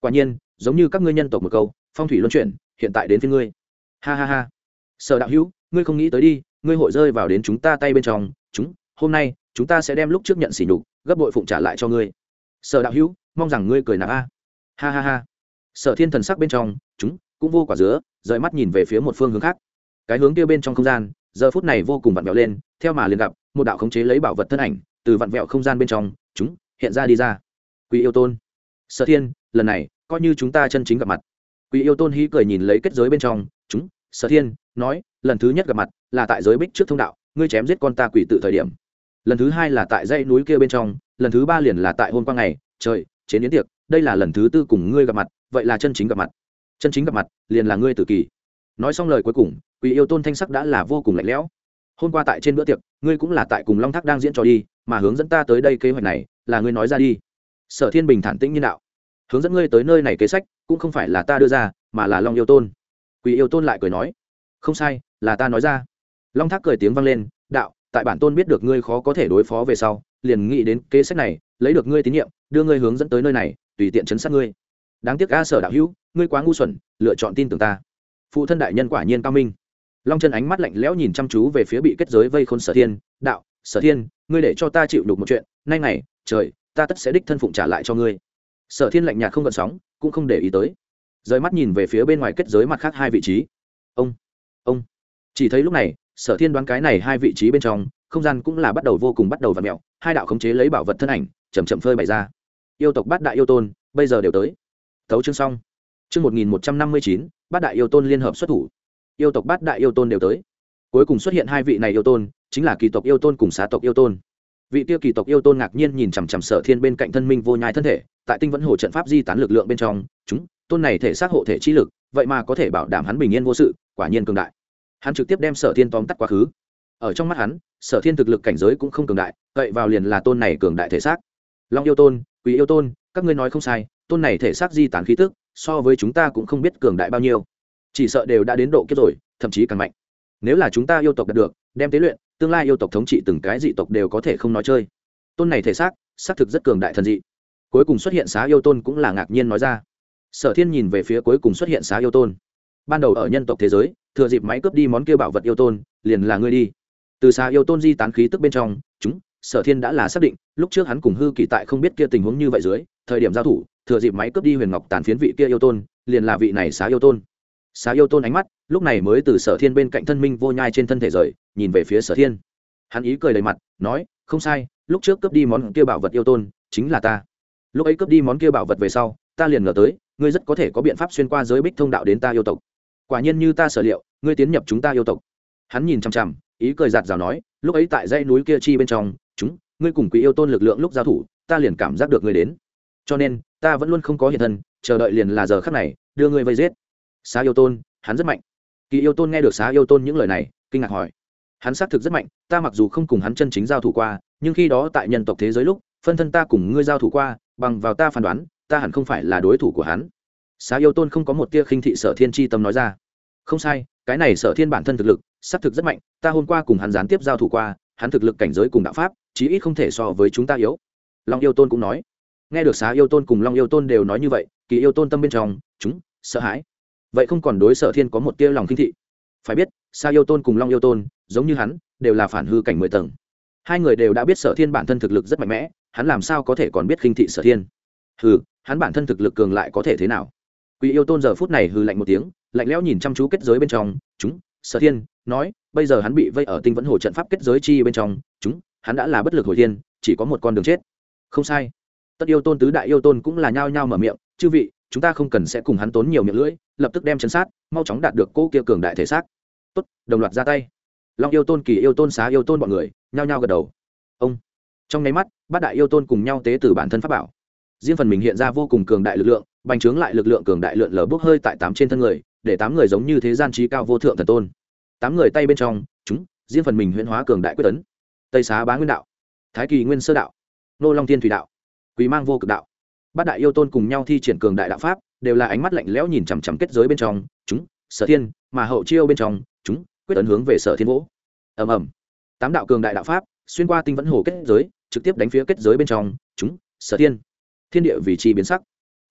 Quả nhiên, giống như các ngươi nhân tộc một câu, phong thủy luân chuyển, hiện tại đến phía ngươi. Ha ha ha. Sở đạo hữu, ngươi không nghĩ tới đi, ngươi hội rơi vào đến chúng ta tay bên trong, chúng, hôm nay, chúng ta sẽ đem lúc trước nhận xỉ nhục, gấp bội phụng trả lại cho ngươi. Sở đạo hữu, mong rằng ngươi cười nạp a ha ha ha. Sở thiên thần sắc bên trong, chúng cũng vô quả dứa, rời mắt nhìn về phía một phương hướng khác. Cái hướng kia bên trong không gian, giờ phút này vô cùng vặn vẹo lên, theo mà liền gặp, một đạo khống chế lấy bảo vật thân ảnh, từ vặn vẹo không gian bên trong, chúng hiện ra đi ra. Quý yêu tôn. Sở thiên, lần này, coi như chúng ta chân chính gặp mặt. Quỷ yêu tôn hí cười nhìn lấy kết giới bên trong, chúng, sở thiên, nói, lần thứ nhất gặp mặt là tại giới bích trước thông đạo, ngươi chém giết con ta quỷ tự thời điểm. Lần thứ hai là tại dãy núi kia bên trong, lần thứ ba liền là tại hôm qua ngày, trời, chế biến tiệc đây là lần thứ tư cùng ngươi gặp mặt, vậy là chân chính gặp mặt. Chân chính gặp mặt, liền là ngươi tự kỷ. nói xong lời cuối cùng, quỷ yêu tôn thanh sắc đã là vô cùng lạnh lẽo. Hôm qua tại trên bữa tiệc, ngươi cũng là tại cùng long thác đang diễn trò đi, mà hướng dẫn ta tới đây kế hoạch này, là ngươi nói ra đi. Sở thiên bình thản tĩnh như đạo. Hướng dẫn ngươi tới nơi này kế sách, cũng không phải là ta đưa ra, mà là long yêu tôn. Quỷ yêu tôn lại cười nói, không sai, là ta nói ra. Long thác cười tiếng vang lên, đạo, tại bản tôn biết được ngươi khó có thể đối phó về sau, liền nghĩ đến kế sách này, lấy được ngươi tín nhiệm, đưa ngươi hướng dẫn tới nơi này tùy tiện chấn sát ngươi. Đáng tiếc a sở đạo hữu, ngươi quá ngu xuẩn, lựa chọn tin tưởng ta. Phụ thân đại nhân quả nhiên cao minh. Long chân ánh mắt lạnh lẽo nhìn chăm chú về phía bị kết giới vây khôn sở thiên, đạo, sở thiên, ngươi để cho ta chịu đục một chuyện, nay này trời, ta tất sẽ đích thân phụng trả lại cho ngươi. Sở thiên lạnh nhạt không gợn sóng, cũng không để ý tới. Rời mắt nhìn về phía bên ngoài kết giới mặt khác hai vị trí. Ông ông. Chỉ thấy lúc này, sở thiên đoán cái này hai vị trí bên trong, không gian cũng là bắt đầu vô cùng bắt đầu và mẹo hai đạo khống chế lấy bảo vật thân ảnh chầm chậm phơi bày ra yêu tộc bát đại yêu tôn, bây giờ đều tới. Thấu chương xong. Chương một nghìn một trăm năm mươi chín, bát đại yêu tôn liên hợp xuất thủ. Yêu tộc bát đại yêu tôn đều tới. Cuối cùng xuất hiện hai vị này yêu tôn, chính là kỳ tộc yêu tôn cùng xá tộc yêu tôn. Vị tiêu kỳ tộc yêu tôn ngạc nhiên nhìn chằm chằm sở thiên bên cạnh thân minh vô nhai thân thể, tại tinh vẫn hồ trận pháp di tán lực lượng bên trong, chúng, tôn này thể xác hộ thể chi lực, vậy mà có thể bảo đảm hắn bình yên vô sự, quả nhiên cường đại. Hắn trực tiếp đem sở thiên tóm tắt quá khứ. Ở trong mắt hắn, sở thiên thực lực cảnh giới cũng không cường đại cậy vào liền là tôn này cường đại thể xác. Long yêu tôn quý yêu tôn, các ngươi nói không sai, tôn này thể xác di tán khí tức, so với chúng ta cũng không biết cường đại bao nhiêu. Chỉ sợ đều đã đến độ kiếp rồi, thậm chí càng mạnh. Nếu là chúng ta yêu tộc đạt được, đem tế luyện, tương lai yêu tộc thống trị từng cái dị tộc đều có thể không nói chơi. Tôn này thể xác xác thực rất cường đại thần dị. Cuối cùng xuất hiện xá yêu tôn cũng là ngạc nhiên nói ra. Sở thiên nhìn về phía cuối cùng xuất hiện xá yêu tôn. Ban đầu ở nhân tộc thế giới, thừa dịp máy cướp đi món kia bảo vật yêu tôn, liền là ngươi đi. Từ xá yêu tôn di tán khí tức bên trong, chúng sở thiên đã là xác định, lúc trước hắn cùng hư kỳ tại không biết kia tình huống như vậy dưới, thời điểm giao thủ, thừa dịp máy cướp đi huyền ngọc tàn phiến vị kia yêu tôn, liền là vị này xá yêu tôn. Xá yêu tôn ánh mắt, lúc này mới từ sở thiên bên cạnh thân minh vô nhai trên thân thể rời, nhìn về phía sở thiên. Hắn ý cười đầy mặt, nói, không sai, lúc trước cướp đi món kia bảo vật yêu tôn, chính là ta. Lúc ấy cướp đi món kia bảo vật về sau, ta liền ngờ tới, ngươi rất có thể có biện pháp xuyên qua giới bích thông đạo đến ta yêu tộc. Quả nhiên như ta sở liệu, ngươi tiến nhập chúng ta yêu tộc. Hắn nhìn chằm chằm, ý cười giạt rào nói lúc ấy tại dãy núi kia chi bên trong, chúng, ngươi cùng quý yêu tôn lực lượng lúc giao thủ, ta liền cảm giác được ngươi đến. Cho nên, ta vẫn luôn không có hiện thân, chờ đợi liền là giờ khắc này, đưa ngươi vây giết. Xá yêu tôn, hắn rất mạnh. Kỳ yêu tôn nghe được xá yêu tôn những lời này, kinh ngạc hỏi. Hắn xác thực rất mạnh, ta mặc dù không cùng hắn chân chính giao thủ qua, nhưng khi đó tại nhân tộc thế giới lúc, phân thân ta cùng ngươi giao thủ qua, bằng vào ta phán đoán, ta hẳn không phải là đối thủ của hắn. Xá yêu tôn không có một tia khinh thị sở thiên tri tâm nói ra. Không sai cái này sở thiên bản thân thực lực, xác thực rất mạnh, ta hôm qua cùng hắn gián tiếp giao thủ qua, hắn thực lực cảnh giới cùng đạo pháp, chí ít không thể so với chúng ta yếu. Long yêu tôn cũng nói. Nghe được xá yêu tôn cùng long yêu tôn đều nói như vậy, kỳ yêu tôn tâm bên trong, chúng, sợ hãi. Vậy không còn đối sở thiên có một tia lòng kinh thị. Phải biết xa yêu tôn cùng long yêu tôn, giống như hắn, đều là phản hư cảnh mười tầng. Hai người đều đã biết sở thiên bản thân thực lực rất mạnh mẽ, hắn làm sao có thể còn biết khinh thị sở thiên? Hừ, hắn bản thân thực lực cường lại có thể thế nào? Quỷ yêu tôn giờ phút này hừ lạnh một tiếng, lạnh lẽo nhìn chăm chú kết giới bên trong, chúng, sở thiên, nói, bây giờ hắn bị vây ở tinh vẫn hồ trận pháp kết giới chi bên trong, chúng, hắn đã là bất lực hồi thiên, chỉ có một con đường chết. Không sai. Tất yêu tôn tứ đại yêu tôn cũng là nhao nhao mở miệng, chư vị, chúng ta không cần sẽ cùng hắn tốn nhiều miệng lưỡi, lập tức đem chấn sát, mau chóng đạt được cô kia cường đại thể xác. Tốt, đồng loạt ra tay. Long yêu tôn, kỳ yêu tôn, xá yêu tôn bọn người, nhao nhao gật đầu. Ông. Trong nháy mắt, bát đại yêu tôn cùng nhau tế từ bản thân pháp bảo. Riêng phần mình hiện ra vô cùng cường đại lực lượng bành trướng lại lực lượng cường đại lượn lờ bốc hơi tại tám trên thân người, để tám người giống như thế gian trí cao vô thượng thần tôn. Tám người tay bên trong, chúng, riêng phần mình huyễn hóa cường đại quyết tấn. Tây xá bá nguyên đạo, thái kỳ nguyên sơ đạo, nô long tiên thủy đạo quý mang vô cực đạo. Bát đại yêu tôn cùng nhau thi triển cường đại đạo pháp, đều là ánh mắt lạnh lẽo nhìn chằm chằm kết giới bên trong, chúng, sở thiên, mà hậu chiêu bên trong, chúng, quyết tấn hướng về sở thiên vỗ ầm ầm. Tám đạo cường đại đạo pháp, xuyên qua tinh vẫn hồ kết giới, trực tiếp đánh phía kết giới bên trong, chúng, sở thiên. Thiên địa vị trí biến sắc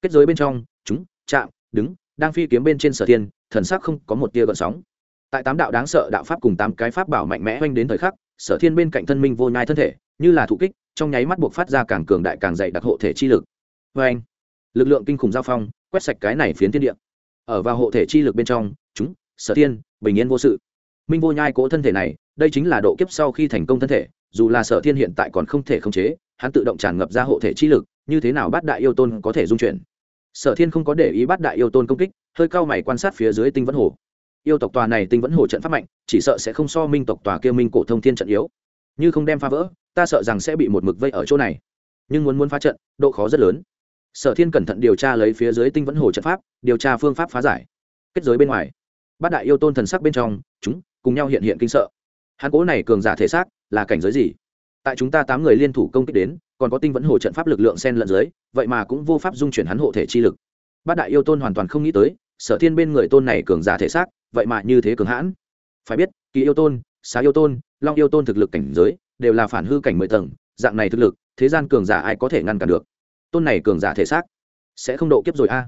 kết giới bên trong, chúng chạm đứng, đang phi kiếm bên trên sở thiên, thần sắc không có một tia gợn sóng. Tại tám đạo đáng sợ đạo pháp cùng tám cái pháp bảo mạnh mẽ oanh đến thời khắc, sở thiên bên cạnh thân minh vô nhai thân thể, như là thụ kích, trong nháy mắt buộc phát ra càng cường đại càng dày đặc hộ thể chi lực. Vê anh, lực lượng kinh khủng giao phong, quét sạch cái này phiến thiên địa. Ở vào hộ thể chi lực bên trong, chúng, sở thiên, bình yên vô sự. Minh vô nhai cố thân thể này, đây chính là độ kiếp sau khi thành công thân thể, dù là sở thiên hiện tại còn không thể khống chế, hắn tự động tràn ngập ra hộ thể chi lực như thế nào bát đại yêu tôn có thể dung chuyển? Sở thiên không có để ý bát đại yêu tôn công kích, hơi cao mày quan sát phía dưới tinh vẫn hồ. Yêu tộc tòa này tinh vẫn hồ trận pháp mạnh, chỉ sợ sẽ không so minh tộc tòa kia minh cổ thông thiên trận yếu. Như không đem phá vỡ, ta sợ rằng sẽ bị một mực vây ở chỗ này. Nhưng muốn muốn phá trận, độ khó rất lớn. Sở thiên cẩn thận điều tra lấy phía dưới tinh vẫn hồ trận pháp, điều tra phương pháp phá giải. Kết giới bên ngoài, bát đại yêu tôn thần sắc bên trong, chúng, cùng nhau hiện hiện kinh sợ. Hắn cố này cường giả thể xác, là cảnh giới gì? Tại chúng ta tám người liên thủ công kích đến, còn có tinh vẫn hồ trận pháp lực lượng sen lẫn dưới, vậy mà cũng vô pháp dung chuyển hắn hộ thể chi lực. Bát đại yêu tôn hoàn toàn không nghĩ tới, sở thiên bên người tôn này cường giả thể xác, vậy mà như thế cường hãn. Phải biết, kỳ yêu tôn, xá yêu tôn, long yêu tôn thực lực cảnh giới, đều là phản hư cảnh mười tầng, dạng này thực lực, thế gian cường giả ai có thể ngăn cản được? Tôn này cường giả thể xác, sẽ không độ kiếp rồi a.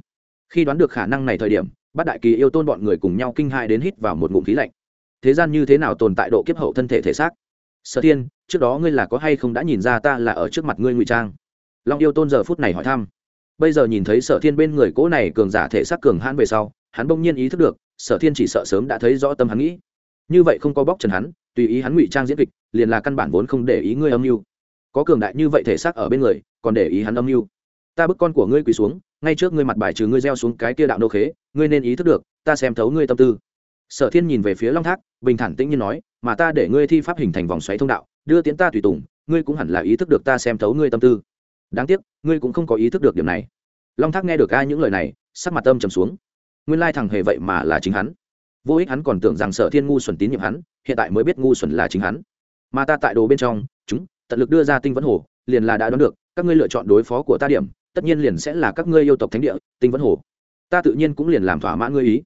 Khi đoán được khả năng này thời điểm, bát đại kỳ yêu tôn bọn người cùng nhau kinh hại đến hít vào một ngụm khí lạnh. Thế gian như thế nào tồn tại độ kiếp hậu thân thể thể xác? Sở thiên trước đó ngươi là có hay không đã nhìn ra ta là ở trước mặt ngươi ngụy trang? Long yêu tôn giờ phút này hỏi thăm. Bây giờ nhìn thấy sở thiên bên người cỗ này cường giả thể xác cường hãn về sau, hắn bỗng nhiên ý thức được, sở thiên chỉ sợ sớm đã thấy rõ tâm hắn nghĩ. Như vậy không có bóc trần hắn, tùy ý hắn ngụy trang diễn kịch, liền là căn bản vốn không để ý ngươi âm mưu. Có cường đại như vậy thể xác ở bên người, còn để ý hắn âm mưu. Ta bức con của ngươi quỳ xuống, ngay trước ngươi mặt bài trừ ngươi gieo xuống cái kia đạo nô khế, ngươi nên ý thức được, ta xem thấu ngươi tâm tư. Sở thiên nhìn về phía long thác, bình thản tĩnh như nói, mà ta để ngươi thi pháp hình thành vòng xoáy thông đạo đưa tiến ta tùy tùng, ngươi cũng hẳn là ý thức được ta xem thấu ngươi tâm tư. Đáng tiếc, ngươi cũng không có ý thức được điểm này. Long thác nghe được ai những lời này, sắc mặt tâm trầm xuống. Nguyên lai thằng hề vậy mà là chính hắn. Vô ích hắn còn tưởng rằng sở thiên ngu xuẩn tín nhiệm hắn, hiện tại mới biết ngu xuẩn là chính hắn. Mà ta tại đồ bên trong, chúng, tận lực đưa ra tinh vấn hồ, liền là đã đoán được, các ngươi lựa chọn đối phó của ta điểm, tất nhiên liền sẽ là các ngươi yêu tộc thánh địa, tinh vấn hồ. Ta tự nhiên cũng liền làm thỏa mãn ngươi ý.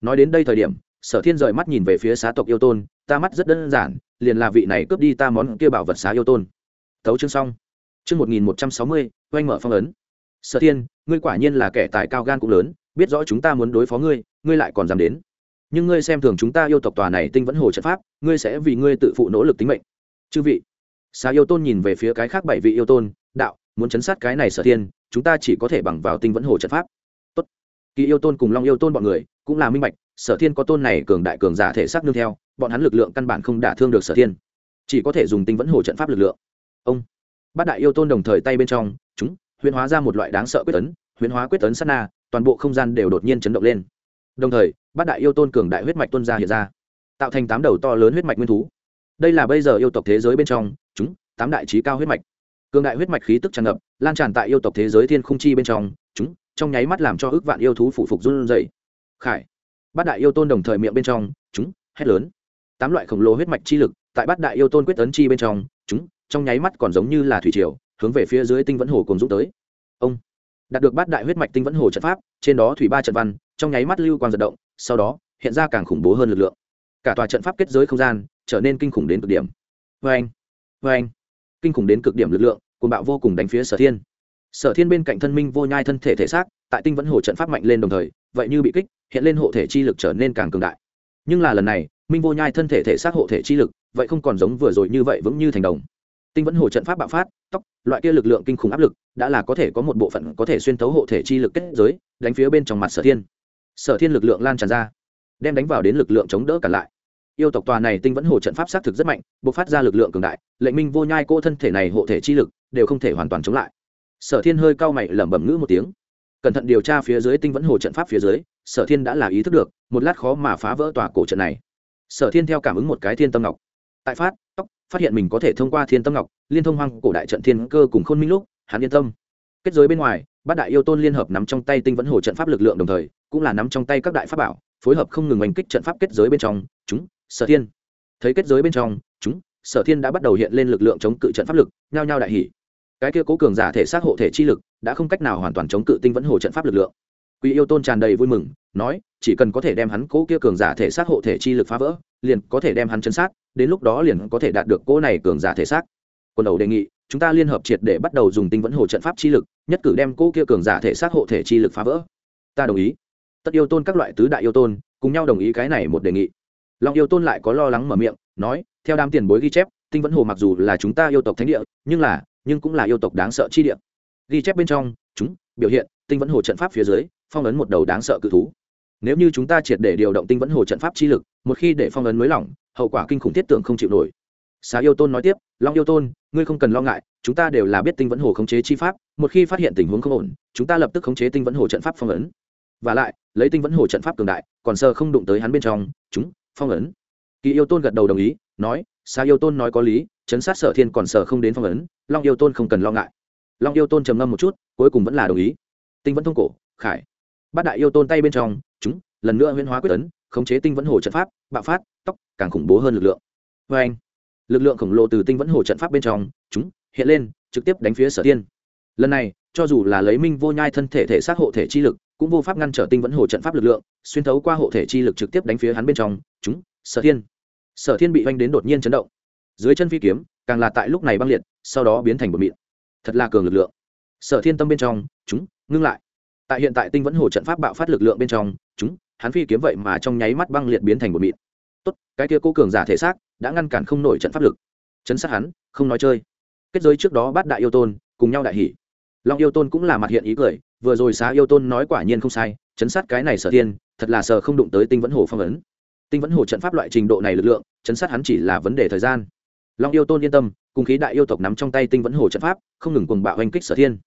Nói đến đây thời điểm sở thiên rời mắt nhìn về phía xá tộc yêu tôn, ta mắt rất đơn giản, liền là vị này cướp đi ta món kia bảo vật xá yêu tôn. Thấu chương xong. Chương một nghìn một trăm sáu mươi, oanh mở phong ấn. Sở thiên, ngươi quả nhiên là kẻ tài cao gan cũng lớn, biết rõ chúng ta muốn đối phó ngươi ngươi lại còn dám đến. Nhưng ngươi xem thường chúng ta yêu tộc tòa này tinh vẫn hồ trận pháp, ngươi sẽ vì ngươi tự phụ nỗ lực tính mệnh. Chư vị, xá yêu tôn nhìn về phía cái khác bảy vị yêu tôn, đạo, muốn chấn sát cái này sở thiên, chúng ta chỉ có thể bằng vào tinh vẫn hồ trận pháp kỳ yêu tôn cùng long yêu tôn bọn người, cũng là minh bạch, sở thiên có tôn này cường đại cường giả thể xác nương theo, bọn hắn lực lượng căn bản không đả thương được sở thiên. Chỉ có thể dùng tinh vẫn hồ trận pháp lực lượng. Ông, bát đại yêu tôn đồng thời tay bên trong, chúng, huyễn hóa ra một loại đáng sợ quyết tấn, huyễn hóa quyết tấn sát na, toàn bộ không gian đều đột nhiên chấn động lên. Đồng thời, bát đại yêu tôn cường đại huyết mạch tuân ra hiện ra, tạo thành tám đầu to lớn huyết mạch nguyên thú. Đây là bây giờ yêu tộc thế giới bên trong, chúng, tám đại trí cao huyết mạch. Cường đại huyết mạch khí tức tràn ngập, lan tràn tại yêu tộc thế giới thiên không chi bên trong, chúng trong nháy mắt làm cho ước vạn yêu thú phụ phục run rẩy. khải, bát đại yêu tôn đồng thời miệng bên trong, chúng, hét lớn. Tám loại khổng lồ huyết mạch chi lực, tại bát đại yêu tôn quyết tấn chi bên trong, chúng, trong nháy mắt còn giống như là thủy triều, hướng về phía dưới tinh vẫn hồ cùng dũng tới. Ông, đạt được bát đại huyết mạch tinh vẫn hồ trận pháp, trên đó thủy ba trận văn, trong nháy mắt lưu quang giật động, sau đó, hiện ra càng khủng bố hơn lực lượng. Cả tòa trận pháp kết giới không gian, trở nên kinh khủng đến cực điểm. Vô anh anh kinh khủng đến cực điểm lực lượng, cuồng bạo vô cùng đánh phía sở thiên sở thiên bên cạnh thân minh vô nhai thân thể thể xác, tại tinh vẫn hồ trận pháp mạnh lên đồng thời, vậy như bị kích, hiện lên hộ thể chi lực trở nên càng cường đại. Nhưng là lần này, minh vô nhai thân thể thể xác hộ thể chi lực, vậy không còn giống vừa rồi như vậy vững như thành đồng. Tinh vẫn hồ trận pháp bạo phát tóc loại kia lực lượng kinh khủng áp lực, đã là có thể có một bộ phận có thể xuyên thấu hộ thể chi lực kết giới, đánh phía bên trong mặt sở thiên. Sở thiên lực lượng lan tràn ra, đem đánh vào đến lực lượng chống đỡ cản lại. Yêu tộc tòa này tinh vẫn hồ trận pháp xác thực rất mạnh b ộ c phát ra lực lượng cường đại, lệnh minh vô nhai cô thân thể này hộ thể chi lực đều không thể hoàn toàn chống lại sở thiên hơi cao mày lẩm bẩm ngữ một tiếng. Cẩn thận điều tra phía dưới tinh vẫn hồ trận pháp phía dưới, sở thiên đã là ý thức được, một lát khó mà phá vỡ tòa cổ trận này. Sở thiên theo cảm ứng một cái thiên tâm ngọc. Tại phát, tóc, phát hiện mình có thể thông qua thiên tâm ngọc, liên thông hoang cổ đại trận thiên cơ cùng khôn minh lúc, hắn yên tâm. Kết giới bên ngoài, bát đại yêu tôn liên hợp nắm trong tay tinh vẫn hồ trận pháp lực lượng đồng thời, cũng là nắm trong tay các đại pháp bảo, phối hợp không ngừng oanh kích trận pháp kết giới bên trong, chúng, sở thiên. Thấy kết giới bên trong, chúng, sở thiên đã bắt đầu hiện lên lực lượng chống cự trận pháp lực, nhao nhao đại hỷ cái kia cố cường giả thể xác hộ thể chi lực đã không cách nào hoàn toàn chống cự tinh vẫn hồ trận pháp lực lượng. Quý yêu tôn tràn đầy vui mừng, nói, chỉ cần có thể đem hắn cố kia cường giả thể xác hộ thể chi lực phá vỡ, liền có thể đem hắn chấn sát, đến lúc đó liền có thể đạt được cố này cường giả thể xác. Quân đầu đề nghị, chúng ta liên hợp triệt để bắt đầu dùng tinh vẫn hồ trận pháp chi lực, nhất cử đem cố kia cường giả thể xác hộ thể chi lực phá vỡ. Ta đồng ý. Tất yêu tôn các loại tứ đại yêu tôn, cùng nhau đồng ý cái này một đề nghị. Long yêu tôn lại có lo lắng mở miệng, nói, theo đám tiền bối ghi chép, tinh vẫn hồ mặc dù là chúng ta yêu tộc thánh địa, nhưng là nhưng cũng là yêu tộc đáng sợ chi địa. Ghi chép bên trong, chúng, biểu hiện, tinh vẫn hồ trận pháp phía dưới, phong ấn một đầu đáng sợ cự thú. Nếu như chúng ta triệt để điều động tinh vẫn hồ trận pháp chi lực, một khi để phong ấn nới lỏng, hậu quả kinh khủng thiết tưởng không chịu nổi. Xá yêu tôn nói tiếp, long yêu tôn, ngươi không cần lo ngại, chúng ta đều là biết tinh vẫn hồ khống chế chi pháp, một khi phát hiện tình huống không ổn, chúng ta lập tức khống chế tinh vẫn hồ trận pháp phong ấn. Và lại, lấy tinh vẫn hồ trận pháp cường đại, còn sơ không đụng tới hắn bên trong, chúng, phong ấn. Kỳ yêu tôn gật đầu đồng ý, nói xa yêu tôn nói có lý chấn sát sở thiên còn sở không đến phong ấn, long yêu tôn không cần lo ngại. Long yêu tôn trầm ngâm một chút, cuối cùng vẫn là đồng ý. Tinh vẫn thông cổ, khải. Bát đại yêu tôn tay bên trong, chúng, lần nữa huyễn hóa quyết tấn khống chế tinh vẫn hồ trận pháp, bạo phát tóc càng khủng bố hơn lực lượng. Vê anh, lực lượng khổng lồ từ tinh vẫn hồ trận pháp bên trong, chúng, hiện lên, trực tiếp đánh phía sở thiên. Lần này, cho dù là lấy minh vô nhai thân thể thể xác hộ thể chi lực, cũng vô pháp ngăn trở tinh vẫn hồ trận pháp lực lượng, xuyên thấu qua hộ thể chi lực trực tiếp đánh phía hắn bên trong, chúng, sở thiên. Sở thiên bị oanh đến đột nhiên chấn động dưới chân phi kiếm, càng là tại lúc này băng liệt, sau đó biến thành một mịn. Thật là cường lực lượng. Sở thiên tâm bên trong, chúng, ngưng lại. Tại hiện tại tinh vẫn hồ trận pháp bạo phát lực lượng bên trong, chúng, hắn phi kiếm vậy mà trong nháy mắt băng liệt biến thành một mịn. Tốt, cái kia cô cường giả thể xác đã ngăn cản không nổi trận pháp lực. Chấn sát hắn, không nói chơi. Kết giới trước đó bắt đại yêu tôn, cùng nhau đại hỉ. Long yêu tôn cũng là mặt hiện ý cười, vừa rồi xá yêu tôn nói quả nhiên không sai, chấn sát cái này sở thiên, thật là sợ không đụng tới tinh vẫn hồ phong ấn. Tinh vẫn hồ trận pháp loại trình độ này lực lượng, chấn sát hắn chỉ là vấn đề thời gian long yêu tôn yên tâm, cùng khí đại yêu tộc nắm trong tay tinh vẫn hồ trận pháp, không ngừng cùng bạo oanh kích sở thiên.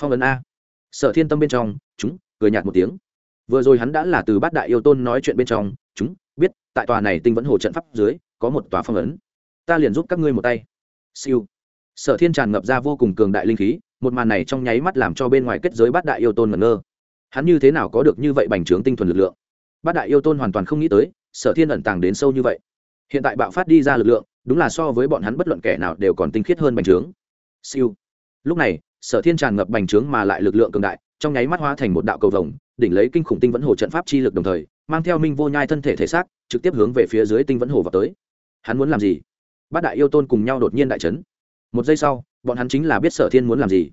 Phong ấn a. Sở thiên tâm bên trong, chúng, cười nhạt một tiếng. Vừa rồi hắn đã là từ bát đại yêu tôn nói chuyện bên trong, chúng, biết, tại tòa này tinh vẫn hồ trận pháp dưới, có một tòa phong ấn. Ta liền giúp các ngươi một tay. Siêu. Sở thiên tràn ngập ra vô cùng cường đại linh khí, một màn này trong nháy mắt làm cho bên ngoài kết giới bát đại yêu tôn ngẩn ngơ. Hắn như thế nào có được như vậy bành trướng tinh thuần lực lượng? Bát đại yêu tôn hoàn toàn không nghĩ tới, sở thiên ẩn tàng đến sâu như vậy hiện tại bạo phát đi ra lực lượng, đúng là so với bọn hắn bất luận kẻ nào đều còn tinh khiết hơn bành trướng. Siêu. Lúc này, sở thiên tràn ngập bành trướng mà lại lực lượng cường đại, trong nháy mắt hóa thành một đạo cầu vồng, đỉnh lấy kinh khủng tinh vẫn hồ trận pháp chi lực đồng thời, mang theo minh vô nhai thân thể thể xác, trực tiếp hướng về phía dưới tinh vẫn hồ vào tới. Hắn muốn làm gì? Bát đại yêu tôn cùng nhau đột nhiên đại trấn một giây sau, bọn hắn chính là biết sở thiên muốn làm gì.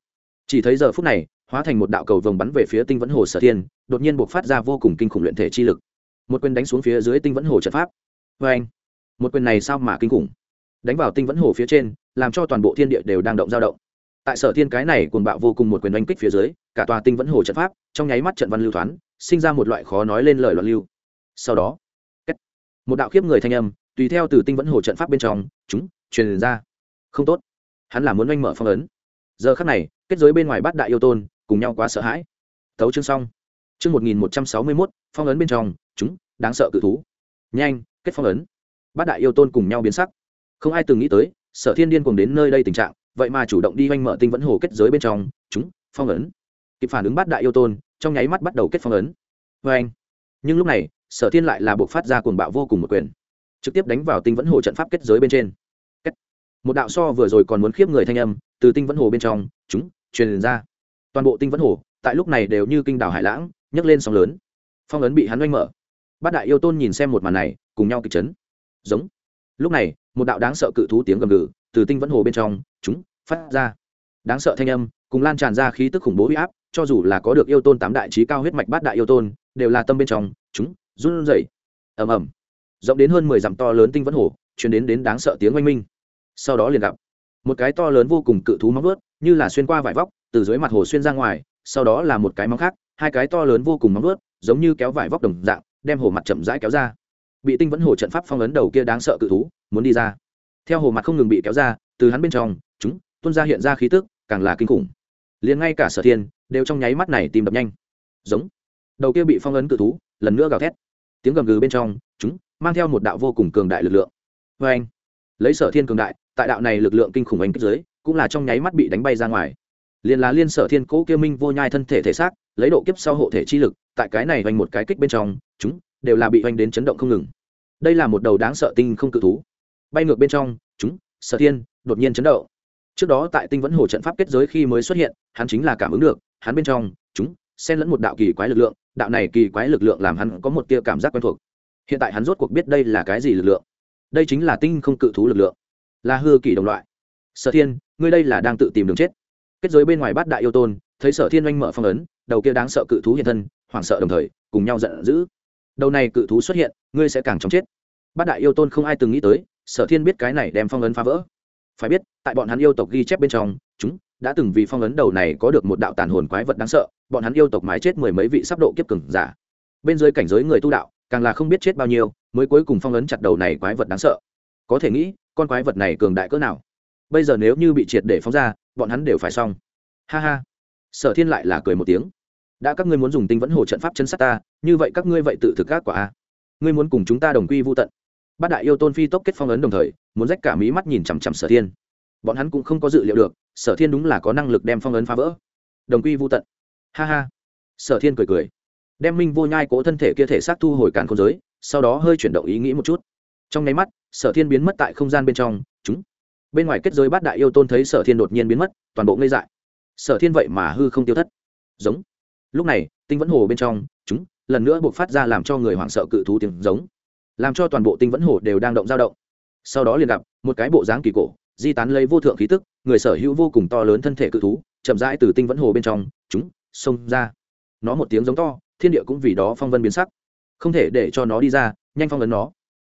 Chỉ thấy giờ phút này, hóa thành một đạo cầu vồng bắn về phía tinh vẫn hồ sở thiên, đột nhiên buộc phát ra vô cùng kinh khủng luyện thể chi lực. Một quyền đánh xuống phía dưới tinh vẫn hồ trận pháp. Vê anh một quyền này sao mà kinh khủng? Đánh vào tinh vẫn hồ phía trên, làm cho toàn bộ thiên địa đều đang động dao động. Tại sở thiên cái này cuồng bạo vô cùng một quyền oanh kích phía dưới, cả tòa tinh vẫn hồ trận pháp, trong nháy mắt trận văn lưu thoáng sinh ra một loại khó nói lên lời loạn lưu. Sau đó một đạo khiếp người thanh âm, tùy theo từ tinh vẫn hồ trận pháp bên trong, chúng, truyền ra. Không tốt. Hắn là muốn oanh mở phong ấn. Giờ khắc này, kết giới bên ngoài bát đại yêu tôn, cùng nhau quá sợ hãi. Tấu chương xong. Chương một nghìn một trăm sáu mươi mốt, phong ấn bên trong, chúng, đáng sợ cự thú. Nhanh, kết phong ấn bát đại yêu tôn cùng nhau biến sắc. Không ai từng nghĩ tới, sở thiên điên cùng đến nơi đây tình trạng, vậy mà chủ động đi oanh mở tinh vẫn hồ kết giới bên trong, chúng, phong ấn. Kịp phản ứng bát đại yêu tôn, trong nháy mắt bắt đầu kết phong ấn. Vê anh nhưng lúc này, sở thiên lại là buộc phát ra cuồng bạo vô cùng một quyền, trực tiếp đánh vào tinh vẫn hồ trận pháp kết giới bên trên. Một đạo so vừa rồi còn muốn khiếp người thanh âm, từ tinh vẫn hồ bên trong, chúng, truyền ra. Toàn bộ tinh vẫn hồ, tại lúc này đều như kinh đảo hải lãng, nhấc lên sóng lớn. Phong ấn bị hắn oanh mở. Bát đại yêu tôn nhìn xem một màn này, cùng nhau kịch chấn giống. Lúc này, một đạo đáng sợ cự thú tiếng gầm gừ từ tinh vẫn hồ bên trong, chúng, phát ra. Đáng sợ thanh âm cùng lan tràn ra khí tức khủng bố huy áp, cho dù là có được yêu tôn tám đại trí cao huyết mạch bát đại yêu tôn, đều là tâm bên trong, chúng, run rẩy. Ầm ầm. Rộng đến hơn mười dặm to lớn tinh vẫn hồ chuyển đến đến đáng sợ tiếng oanh minh. Sau đó liền gặp một cái to lớn vô cùng cự thú móng vuốt, như là xuyên qua vải vóc, từ dưới mặt hồ xuyên ra ngoài, sau đó là một cái móng khác, hai cái to lớn vô cùng móng vuốt, giống như kéo vải vóc đồng dạng, đem hồ mặt chậm rãi kéo ra bị tinh vẫn hồ trận pháp phong ấn đầu kia đáng sợ cự thú, muốn đi ra. Theo hồ mặt không ngừng bị kéo ra, từ hắn bên trong, chúng tuân ra hiện ra khí tức, càng là kinh khủng. Liền ngay cả sở thiên, đều trong nháy mắt này tìm đập nhanh. Giống. Đầu kia bị phong ấn cự thú, lần nữa gào thét. Tiếng gầm gừ bên trong, chúng, mang theo một đạo vô cùng cường đại lực lượng. Vê anh, lấy sở thiên cường đại, tại đạo này lực lượng kinh khủng anh kích giới cũng là trong nháy mắt bị đánh bay ra ngoài. Liền là liên sở thiên cố kia minh vô nhai thân thể thể xác, lấy độ kiếp sau hộ thể chi lực, tại cái này vành một cái kích bên trong, chúng đều là bị oanh đến chấn động không ngừng. Đây là một đầu đáng sợ tinh không cự thú. Bay ngược bên trong, chúng, sở thiên, đột nhiên chấn động. Trước đó tại tinh vẫn hồ trận pháp kết giới khi mới xuất hiện, hắn chính là cảm ứng được, hắn bên trong, chúng, xen lẫn một đạo kỳ quái lực lượng, đạo này kỳ quái lực lượng làm hắn có một tia cảm giác quen thuộc. Hiện tại hắn rốt cuộc biết đây là cái gì lực lượng. Đây chính là tinh không cự thú lực lượng. Là hư kỳ đồng loại. Sở thiên, ngươi đây là đang tự tìm đường chết. Kết giới bên ngoài bát đại yêu tôn, thấy sở thiên oanh mở phong ấn, đầu kia đáng sợ cự thú hiện thân, hoảng sợ đồng thời, cùng nhau giận dữ đầu này cự thú xuất hiện, ngươi sẽ càng chóng chết. Bát đại yêu tôn không ai từng nghĩ tới, sở thiên biết cái này đem phong ấn phá vỡ. Phải biết, tại bọn hắn yêu tộc ghi chép bên trong, chúng đã từng vì phong ấn đầu này có được một đạo tàn hồn quái vật đáng sợ, bọn hắn yêu tộc mái chết mười mấy vị sắp độ kiếp cừng giả. Bên dưới cảnh giới người tu đạo, càng là không biết chết bao nhiêu, mới cuối cùng phong ấn chặt đầu này quái vật đáng sợ. Có thể nghĩ, con quái vật này cường đại cỡ nào. Bây giờ nếu như bị triệt để phóng ra, bọn hắn đều phải xong. Ha ha. Sở thiên lại là cười một tiếng đã các ngươi muốn dùng tinh vẫn hồ trận pháp chân sát ta, như vậy các ngươi vậy tự thực các quả a. Ngươi muốn cùng chúng ta đồng quy vô tận. Bát đại yêu tôn phi tốc kết phong ấn đồng thời, muốn rách cả mí mắt nhìn chằm chằm sở thiên. Bọn hắn cũng không có dự liệu được, sở thiên đúng là có năng lực đem phong ấn phá vỡ. Đồng quy vô tận. Ha ha. Sở thiên cười cười. Đem minh vô nhai cố thân thể kia thể xác thu hồi càn không giới, sau đó hơi chuyển động ý nghĩ một chút. Trong nháy mắt, sở thiên biến mất tại không gian bên trong. Chúng. Bên ngoài kết giới bát đại yêu tôn thấy sở thiên đột nhiên biến mất, toàn bộ ngây dại. Sở thiên vậy mà hư không tiêu thất. Giống lúc này, tinh vẫn hồ bên trong, chúng, lần nữa buộc phát ra làm cho người hoảng sợ cự thú tiếng giống. Làm cho toàn bộ tinh vẫn hồ đều đang động dao động. Sau đó liền gặp, một cái bộ dáng kỳ cổ, di tán lấy vô thượng khí tức, người sở hữu vô cùng to lớn thân thể cự thú, chậm rãi từ tinh vẫn hồ bên trong, chúng, xông ra. Nó một tiếng giống to, thiên địa cũng vì đó phong vân biến sắc. Không thể để cho nó đi ra, nhanh phong ấn nó.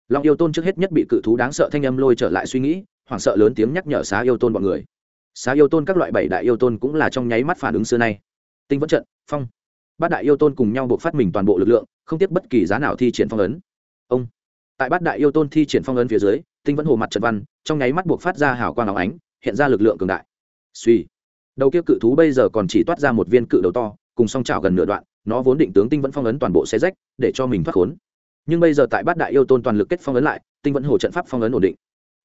Long yêu tôn trước hết nhất bị cự thú đáng sợ thanh âm lôi trở lại suy nghĩ, hoảng sợ lớn tiếng nhắc nhở xá yêu tôn bọn người. Xá yêu tôn các loại bảy đại yêu tôn cũng là trong nháy mắt phản ứng xưa nay tinh vẫn trận, phong. Bát đại yêu tôn cùng nhau buộc phát mình toàn bộ lực lượng, không tiếc bất kỳ giá nào thi triển phong ấn. Ông. Tại bát đại yêu tôn thi triển phong ấn phía dưới, tinh vẫn hồ mặt trận văn, trong nháy mắt buộc phát ra hào quang áo ánh, hiện ra lực lượng cường đại. Suy đầu kia cự thú bây giờ còn chỉ toát ra một viên cự đầu to, cùng song trào gần nửa đoạn, nó vốn định tướng tinh vẫn phong ấn toàn bộ xe rách, để cho mình thoát khốn. Nhưng bây giờ tại bát đại yêu tôn toàn lực kết phong ấn lại, tinh vẫn hồ trận pháp phong ấn ổn định.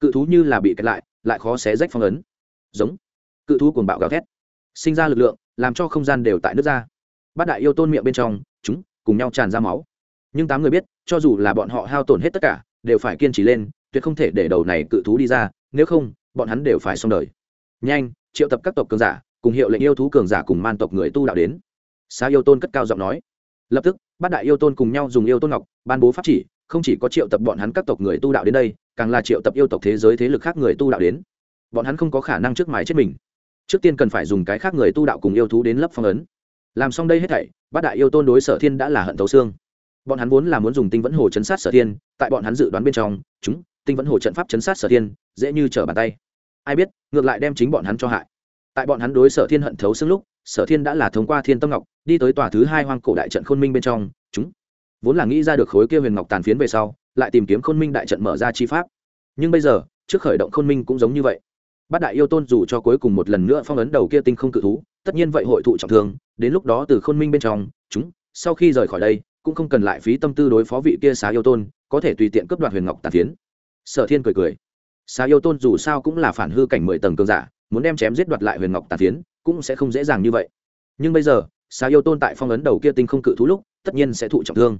Cự thú như là bị kẹt lại lại khó xé rách phong ấn. Giống. Cự thú cuồng bạo gào thét, sinh ra lực lượng làm cho không gian đều tại nước ra. Bát đại yêu tôn miệng bên trong, chúng cùng nhau tràn ra máu. Nhưng tám người biết, cho dù là bọn họ hao tổn hết tất cả, đều phải kiên trì lên, tuyệt không thể để đầu này cự thú đi ra, nếu không, bọn hắn đều phải xong đời. Nhanh, triệu tập các tộc cường giả, cùng hiệu lệnh yêu thú cường giả cùng man tộc người tu đạo đến. Xa yêu tôn cất cao giọng nói. Lập tức, bát đại yêu tôn cùng nhau dùng yêu tôn ngọc, ban bố pháp chỉ, không chỉ có triệu tập bọn hắn các tộc người tu đạo đến đây, càng là triệu tập yêu tộc thế giới thế lực khác người tu đạo đến. Bọn hắn không có khả năng trước mái chết mình trước tiên cần phải dùng cái khác người tu đạo cùng yêu thú đến lấp phong ấn. Làm xong đây hết thảy, bát đại yêu tôn đối sở thiên đã là hận thấu xương. Bọn hắn vốn là muốn dùng tinh vẫn hồ chấn sát sở thiên, tại bọn hắn dự đoán bên trong, chúng, tinh vẫn hồ trận pháp chấn sát sở thiên, dễ như trở bàn tay. Ai biết, ngược lại đem chính bọn hắn cho hại. Tại bọn hắn đối sở thiên hận thấu xương lúc, sở thiên đã là thông qua thiên tâm ngọc, đi tới tòa thứ hai hoang cổ đại trận khôn minh bên trong, chúng. Vốn là nghĩ ra được khối kia huyền ngọc tàn phiến về sau, lại tìm kiếm khôn minh đại trận mở ra chi pháp. Nhưng bây giờ, trước khởi động khôn minh cũng giống như vậy bát đại yêu tôn dù cho cuối cùng một lần nữa phong ấn đầu kia tinh không cự thú, tất nhiên vậy hội thụ trọng thương, đến lúc đó từ khôn minh bên trong, chúng, sau khi rời khỏi đây, cũng không cần lại phí tâm tư đối phó vị kia xá yêu tôn, có thể tùy tiện cướp đoạt huyền ngọc tàn phiến. Sở thiên cười cười. Xá yêu tôn dù sao cũng là phản hư cảnh mười tầng cường giả, muốn đem chém giết đoạt lại huyền ngọc tàn phiến, cũng sẽ không dễ dàng như vậy. Nhưng bây giờ, xá yêu tôn tại phong ấn đầu kia tinh không cự thú lúc, tất nhiên sẽ thụ trọng thương.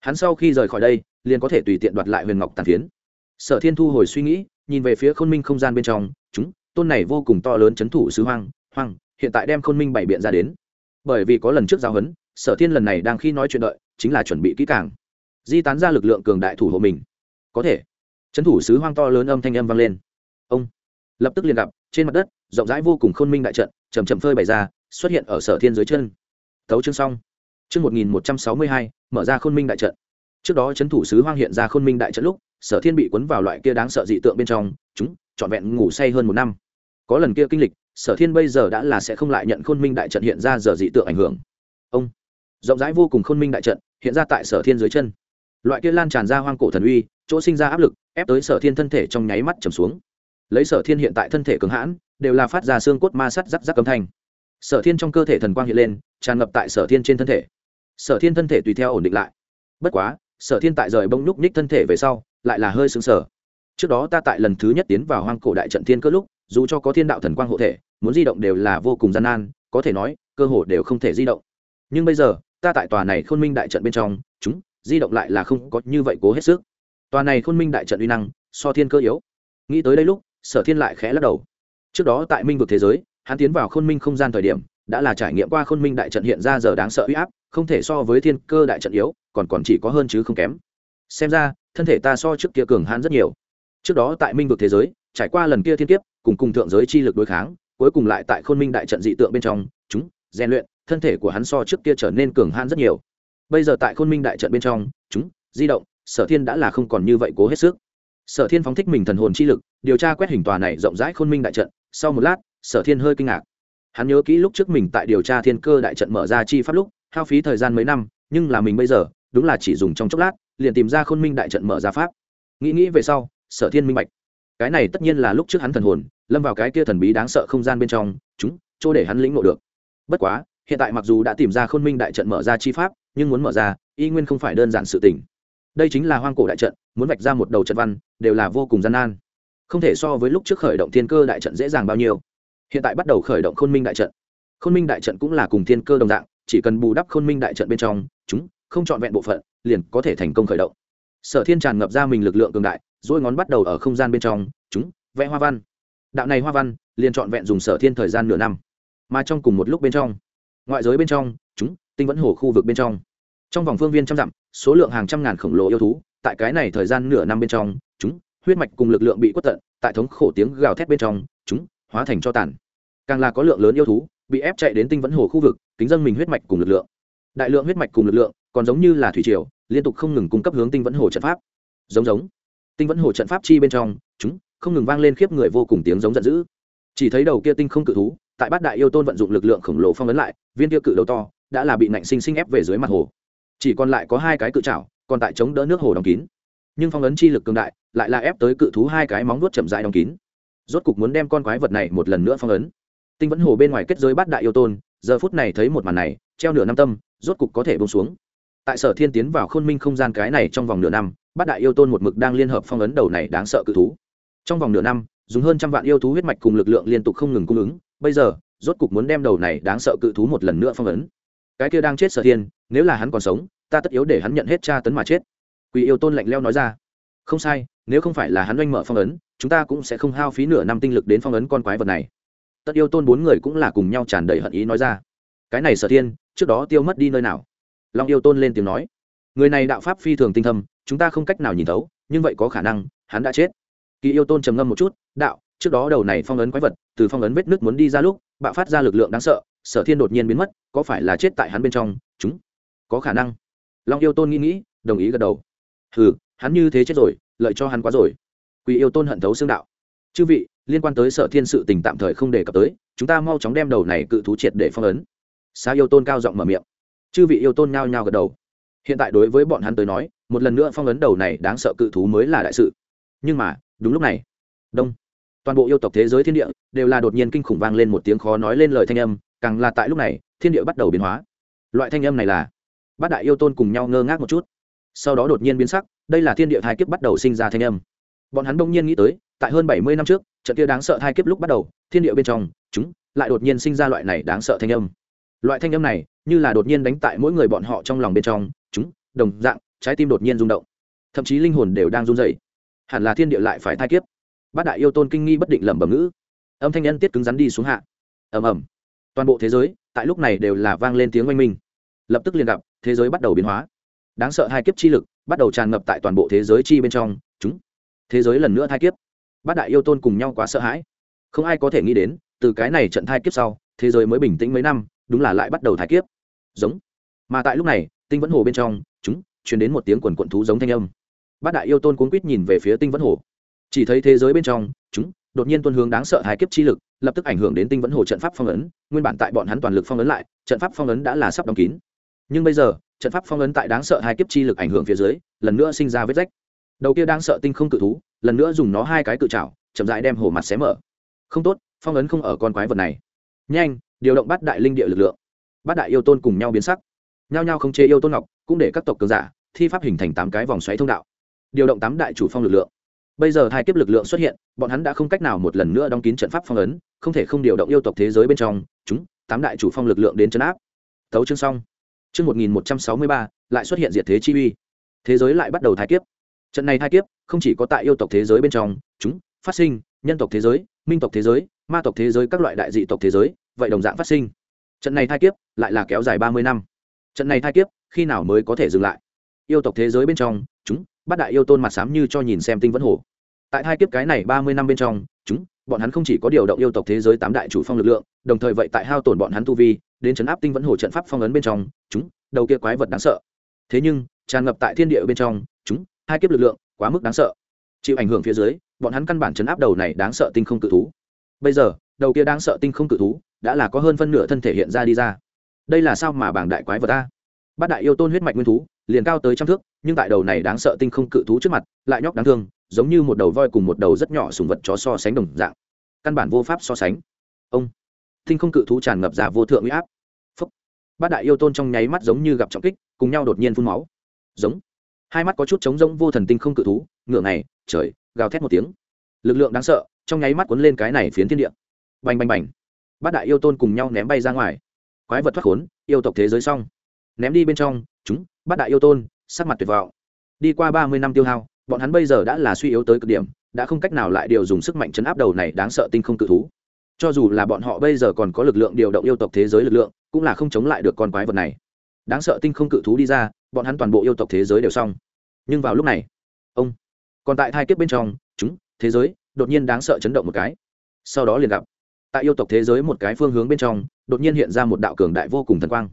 Hắn sau khi rời khỏi đây, liền có thể tùy tiện đoạt lại huyền ngọc tàn phiến. Sở thiên thu hồi suy nghĩ nhìn về phía khôn minh không gian bên trong, chúng, tôn này vô cùng to lớn c h ấ n thủ sứ hoang hoang, hiện tại đem khôn minh bày biện ra đến. Bởi vì có lần trước giao huấn sở thiên lần này đang khi nói chuyện đợi, chính là chuẩn bị kỹ càng. Di tán ra lực lượng cường đại thủ hộ mình. Có thể. C h ấ n thủ sứ hoang to lớn âm thanh âm vang lên. Ông. Lập tức liền gặp, trên mặt đất, rộng rãi vô cùng khôn minh đại trận chầm chậm phơi bày ra, xuất hiện ở sở thiên dưới chân. Thấu chương xong. Chương một nghìn một trăm sáu mươi hai, mở ra khôn minh đại trận. Trước đó c h ấ n thủ sứ hoang hiện ra khôn minh đại trận lúc sở thiên bị cuốn vào loại kia đáng sợ dị tượng bên trong, chúng, trọn vẹn ngủ say hơn một năm. Có lần kia kinh lịch, sở thiên bây giờ đã là sẽ không lại nhận khôn minh đại trận hiện ra giờ dị tượng ảnh hưởng. Ông, rộng rãi vô cùng khôn minh đại trận, hiện ra tại sở thiên dưới chân. Loại kia lan tràn ra hoang cổ thần uy, chỗ sinh ra áp lực, ép tới sở thiên thân thể trong nháy mắt trầm xuống. Lấy sở thiên hiện tại thân thể cường hãn, đều là phát ra xương cốt ma sắt rắc rắc âm thanh. Sở thiên trong cơ thể thần quang hiện lên, tràn ngập tại sở thiên trên thân thể. Sở thiên thân thể tùy theo ổn định lại. Bất quá, sở thiên tại rời bông nhúc ních thân thể về sau lại là hơi sững sờ. Trước đó ta tại lần thứ nhất tiến vào hoang cổ đại trận thiên cơ lúc, dù cho có thiên đạo thần quang hộ thể, muốn di động đều là vô cùng gian nan, có thể nói, cơ hội đều không thể di động. Nhưng bây giờ, ta tại tòa này khôn minh đại trận bên trong, chúng, di động lại là không có như vậy cố hết sức. Tòa này khôn minh đại trận uy năng, so thiên cơ yếu. Nghĩ tới đây lúc, sở thiên lại khẽ lắc đầu. Trước đó tại minh vực thế giới, hắn tiến vào khôn minh không gian thời điểm, đã là trải nghiệm qua khôn minh đại trận hiện ra giờ đáng sợ uy áp, không thể so với thiên cơ đại trận yếu, còn còn chỉ có hơn chứ không kém xem ra, thân thể ta so trước kia cường hãn rất nhiều. Trước đó tại minh vực thế giới, trải qua lần kia thiên kiếp, cùng cùng thượng giới chi lực đối kháng, cuối cùng lại tại khôn minh đại trận dị tượng bên trong, chúng, rèn luyện, thân thể của hắn so trước kia trở nên cường hãn rất nhiều. Bây giờ tại khôn minh đại trận bên trong, chúng, di động, sở thiên đã là không còn như vậy cố hết sức. Sở thiên phóng thích mình thần hồn chi lực, điều tra quét hình tòa này rộng rãi khôn minh đại trận. Sau một lát, sở thiên hơi kinh ngạc. Hắn nhớ kỹ lúc trước mình tại điều tra thiên cơ đại trận mở ra chi pháp lúc, hao phí thời gian mấy năm, nhưng là mình bây giờ, đúng là chỉ dùng trong chốc lát liền tìm ra khôn minh đại trận mở ra pháp. Nghĩ nghĩ về sau, sở thiên minh bạch. Cái này tất nhiên là lúc trước hắn thần hồn, lâm vào cái kia thần bí đáng sợ không gian bên trong, chúng, chỗ để hắn lĩnh ngộ được. Bất quá, hiện tại mặc dù đã tìm ra khôn minh đại trận mở ra chi pháp, nhưng muốn mở ra, y nguyên không phải đơn giản sự tình. Đây chính là hoang cổ đại trận, muốn vạch ra một đầu trận văn, đều là vô cùng gian nan. Không thể so với lúc trước khởi động thiên cơ đại trận dễ dàng bao nhiêu. Hiện tại bắt đầu khởi động khôn minh đại trận. Khôn minh đại trận cũng là cùng thiên cơ đồng dạng, chỉ cần bù đắp khôn minh đại trận bên trong, chúng không trọn vẹn bộ phận, liền có thể thành công khởi động. Sở thiên tràn ngập ra mình lực lượng cường đại dỗi ngón bắt đầu ở không gian bên trong, chúng, vẽ hoa văn. Đạo này hoa văn, liền trọn vẹn dùng sở thiên thời gian nửa năm. Mà trong cùng một lúc bên trong, ngoại giới bên trong, chúng, tinh vẫn hồ khu vực bên trong. Trong vòng phương viên trăm dặm, số lượng hàng trăm ngàn khổng lồ yêu thú, tại cái này thời gian nửa năm bên trong, chúng, huyết mạch cùng lực lượng bị quất tận, tại thống khổ tiếng gào thét bên trong, chúng, hóa thành cho tàn. Càng là có lượng lớn yêu thú, bị ép chạy đến tinh vẫn hồ khu vực, kính dân mình huyết mạch cùng lực lượng. Đại lượng huyết mạch cùng lực lượng còn giống như là thủy triều, liên tục không ngừng cung cấp hướng tinh vẫn hồ trận pháp. Giống giống. Tinh vẫn hồ trận pháp chi bên trong, chúng, không ngừng vang lên khiếp người vô cùng tiếng giống giận dữ. Chỉ thấy đầu kia tinh không cự thú, tại bát đại yêu tôn vận dụng lực lượng khổng lồ phong ấn lại, viên kia cự đầu to, đã là bị nạnh sinh sinh ép về dưới mặt hồ. Chỉ còn lại có hai cái cự trảo, còn tại chống đỡ nước hồ đóng kín. Nhưng phong ấn chi lực cường đại, lại là ép tới cự thú hai cái móng nuốt chậm rãi đóng kín. Rốt cục muốn đem con quái vật này một lần nữa phong ấn. Tinh vẫn hồ bên ngoài kết giới bát đại yêu tôn, giờ phút này thấy một màn này, treo nửa năm tâm, rốt cục có thể bông xuống tại sở thiên tiến vào khôn minh không gian cái này trong vòng nửa năm, bát đại yêu tôn một mực đang liên hợp phong ấn đầu này đáng sợ cự thú. Trong vòng nửa năm, dùng hơn trăm vạn yêu thú huyết mạch cùng lực lượng liên tục không ngừng cung ứng, bây giờ, rốt cục muốn đem đầu này đáng sợ cự thú một lần nữa phong ấn. Cái kia đang chết sở thiên, nếu là hắn còn sống, ta tất yếu để hắn nhận hết tra tấn mà chết. Quỷ yêu tôn lạnh leo nói ra. Không sai, nếu không phải là hắn oanh mở phong ấn, chúng ta cũng sẽ không hao phí nửa năm tinh lực đến phong ấn con quái vật này. Tất yêu tôn bốn người cũng là cùng nhau tràn đầy hận ý nói ra. Cái này sở thiên, trước đó tiêu mất đi nơi nào? Long yêu tôn lên tiếng nói, người này đạo pháp phi thường tinh thâm, chúng ta không cách nào nhìn thấu, nhưng vậy có khả năng, hắn đã chết. Kỳ yêu tôn trầm ngâm một chút, đạo, trước đó đầu này phong ấn quái vật, từ phong ấn vết nước muốn đi ra lúc, bạo phát ra lực lượng đáng sợ, sở thiên đột nhiên biến mất, có phải là chết tại hắn bên trong? Chúng, có khả năng. Long yêu tôn nghĩ nghĩ, đồng ý gật đầu. Hừ, hắn như thế chết rồi, lợi cho hắn quá rồi. Quỷ yêu tôn hận thấu xương đạo. Chư vị, liên quan tới sở thiên sự tình tạm thời không đề cập tới, chúng ta mau chóng đem đầu này cự thú triệt để phong ấn. Xá yêu tôn cao giọng mở miệng chư vị yêu tôn nhao nhao gật đầu. Hiện tại đối với bọn hắn tới nói, một lần nữa phong ấn đầu này đáng sợ cự thú mới là đại sự. Nhưng mà, đúng lúc này. Đông. Toàn bộ yêu tộc thế giới thiên địa đều là đột nhiên kinh khủng vang lên một tiếng khó nói lên lời thanh âm, càng là tại lúc này, thiên địa bắt đầu biến hóa. Loại thanh âm này là, bát đại yêu tôn cùng nhau ngơ ngác một chút. Sau đó đột nhiên biến sắc, đây là thiên địa thai kiếp bắt đầu sinh ra thanh âm. Bọn hắn đông nhiên nghĩ tới, tại hơn bảy mươi năm trước, trận kia đáng sợ thai kiếp lúc bắt đầu, thiên địa bên trong, chúng lại đột nhiên sinh ra loại này đáng sợ thanh âm loại thanh âm này, như là đột nhiên đánh tại mỗi người bọn họ trong lòng bên trong, chúng, đồng dạng, trái tim đột nhiên rung động. Thậm chí linh hồn đều đang run dày hẳn là thiên địa lại phải thai kiếp. Bát đại yêu tôn kinh nghi bất định lẩm bẩm ngữ. Âm thanh nhân tiết cứng rắn đi xuống hạ. Ầm ầm. Toàn bộ thế giới, tại lúc này đều là vang lên tiếng oanh minh. Lập tức liền gặp, thế giới bắt đầu biến hóa. Đáng sợ hai kiếp chi lực bắt đầu tràn ngập tại toàn bộ thế giới chi bên trong, chúng. Thế giới lần nữa thai kiếp. Bát đại yêu tôn cùng nhau quá sợ hãi. Không ai có thể nghĩ đến, từ cái này trận thai kiếp sau, thế giới mới bình tĩnh mấy năm đúng là lại bắt đầu thái kiếp. Giống. Mà tại lúc này, tinh vẫn hồ bên trong, chúng chuyển đến một tiếng quần quận thú giống thanh âm. Bát đại yêu tôn cuốn quýt nhìn về phía tinh vẫn hồ. Chỉ thấy thế giới bên trong, chúng, đột nhiên tuân hướng đáng sợ hai kiếp chi lực, lập tức ảnh hưởng đến tinh vẫn hồ trận pháp phong ấn, nguyên bản tại bọn hắn toàn lực phong ấn lại, trận pháp phong ấn đã là sắp đóng kín. Nhưng bây giờ, trận pháp phong ấn tại đáng sợ hai kiếp chi lực ảnh hưởng phía dưới, lần nữa sinh ra vết rách. Đầu kia đang sợ tinh không cự thú, lần nữa dùng nó hai cái cự trào chậm dại đem hồ mặt xé mở. Không tốt, phong ấn không ở con quái vật này. Nhanh điều động bắt đại linh địa lực lượng. Bát đại yêu tôn cùng nhau biến sắc. Nhao nhao không chế yêu tôn ngọc, cũng để các tộc cường giả thi pháp hình thành tám cái vòng xoáy thông đạo. Điều động tám đại chủ phong lực lượng. Bây giờ hai kiếp lực lượng xuất hiện, bọn hắn đã không cách nào một lần nữa đóng kín trận pháp phong ấn, không thể không điều động yêu tộc thế giới bên trong. Chúng, tám đại chủ phong lực lượng đến chấn áp. Tấu chương xong. Chương một nghìn một trăm sáu mươi ba, lại xuất hiện diệt thế chi uy. Thế giới lại bắt đầu thai kiếp. Trận này thai kiếp không chỉ có tại yêu tộc thế giới bên trong. Chúng, phát sinh, nhân tộc thế giới, minh tộc thế giới ma tộc thế giới các loại đại dị tộc thế giới, vậy đồng dạng phát sinh. Trận này thai kiếp lại là kéo dài ba mươi năm. Trận này thai kiếp khi nào mới có thể dừng lại? Yêu tộc thế giới bên trong, chúng bắt đại yêu tôn mặt sám như cho nhìn xem tinh vẫn hồ. Tại hai kiếp cái này ba mươi năm bên trong, chúng, bọn hắn không chỉ có điều động yêu tộc thế giới tám đại chủ phong lực lượng, đồng thời vậy tại hao tổn bọn hắn tu vi, đến chấn áp tinh vẫn hồ trận pháp phong ấn bên trong, chúng, đầu kia quái vật đáng sợ. Thế nhưng, tràn ngập tại thiên địa bên trong, chúng, hai kiếp lực lượng quá mức đáng sợ. Chịu ảnh hưởng phía dưới, bọn hắn căn bản chấn áp đầu này đáng sợ tinh không cự thú bây giờ, đầu kia đáng sợ tinh không cự thú, đã là có hơn phân nửa thân thể hiện ra đi ra. Đây là sao mà bảng đại quái vật ta? Bát đại yêu tôn huyết mạch nguyên thú, liền cao tới trăm thước, nhưng tại đầu này đáng sợ tinh không cự thú trước mặt, lại nhóc đáng thương, giống như một đầu voi cùng một đầu rất nhỏ sùng vật chó so sánh đồng dạng. Căn bản vô pháp so sánh. Ông! Tinh không cự thú tràn ngập ra vô thượng uy áp. Phúc! Bát đại yêu tôn trong nháy mắt giống như gặp trọng kích, cùng nhau đột nhiên phun máu. Giống! Hai mắt có chút trống rỗng vô thần tinh không cự thú ngựa này trời, gào thét một tiếng. Lực lượng đáng sợ trong nháy mắt cuốn lên cái này phiến thiên địa. Bành bành bành. Bát đại yêu tôn cùng nhau ném bay ra ngoài. Quái vật thoát khốn, yêu tộc thế giới xong. Ném đi bên trong, chúng, bát đại yêu tôn, sắc mặt tuyệt vọng. Đi qua ba mươi năm tiêu hao, bọn hắn bây giờ đã là suy yếu tới cực điểm, đã không cách nào lại điều dùng sức mạnh chấn áp đầu này đáng sợ tinh không cự thú. Cho dù là bọn họ bây giờ còn có lực lượng điều động yêu tộc thế giới lực lượng, cũng là không chống lại được con quái vật này. Đáng sợ tinh không cự thú đi ra, bọn hắn toàn bộ yêu tộc thế giới đều xong. Nhưng vào lúc này, ông, còn tại thai kiếp bên trong, chúng, thế giới đột nhiên đáng sợ chấn động một cái. Sau đó liền gặp, tại yêu tộc thế giới một cái phương hướng bên trong, đột nhiên hiện ra một đạo cường đại vô cùng thần quang.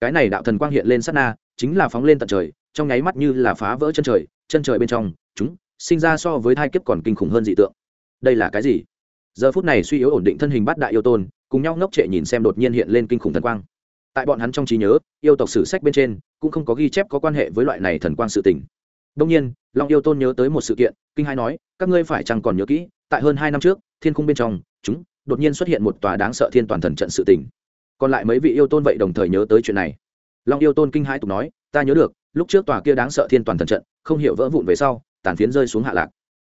Cái này đạo thần quang hiện lên sát na, chính là phóng lên tận trời, trong nháy mắt như là phá vỡ chân trời chân trời bên trong, chúng sinh ra so với thai kiếp còn kinh khủng hơn dị tượng. Đây là cái gì? Giờ phút này suy yếu ổn định thân hình bát đại yêu tôn, cùng nhau ngốc trệ nhìn xem đột nhiên hiện lên kinh khủng thần quang. Tại bọn hắn trong trí nhớ, yêu tộc sử sách bên trên cũng không có ghi chép có quan hệ với loại này thần quang sự tình đông nhiên, long yêu tôn nhớ tới một sự kiện, kinh hai nói, các ngươi phải chẳng còn nhớ kỹ, tại hơn hai năm trước, thiên khung bên trong, chúng, đột nhiên xuất hiện một tòa đáng sợ thiên toàn thần trận sự tình. Còn lại mấy vị yêu tôn vậy đồng thời nhớ tới chuyện này. Long yêu tôn kinh hãi tục nói, ta nhớ được, lúc trước tòa kia đáng sợ thiên toàn thần trận, không hiểu vỡ vụn về sau, tàn phiến rơi xuống hạ lạc.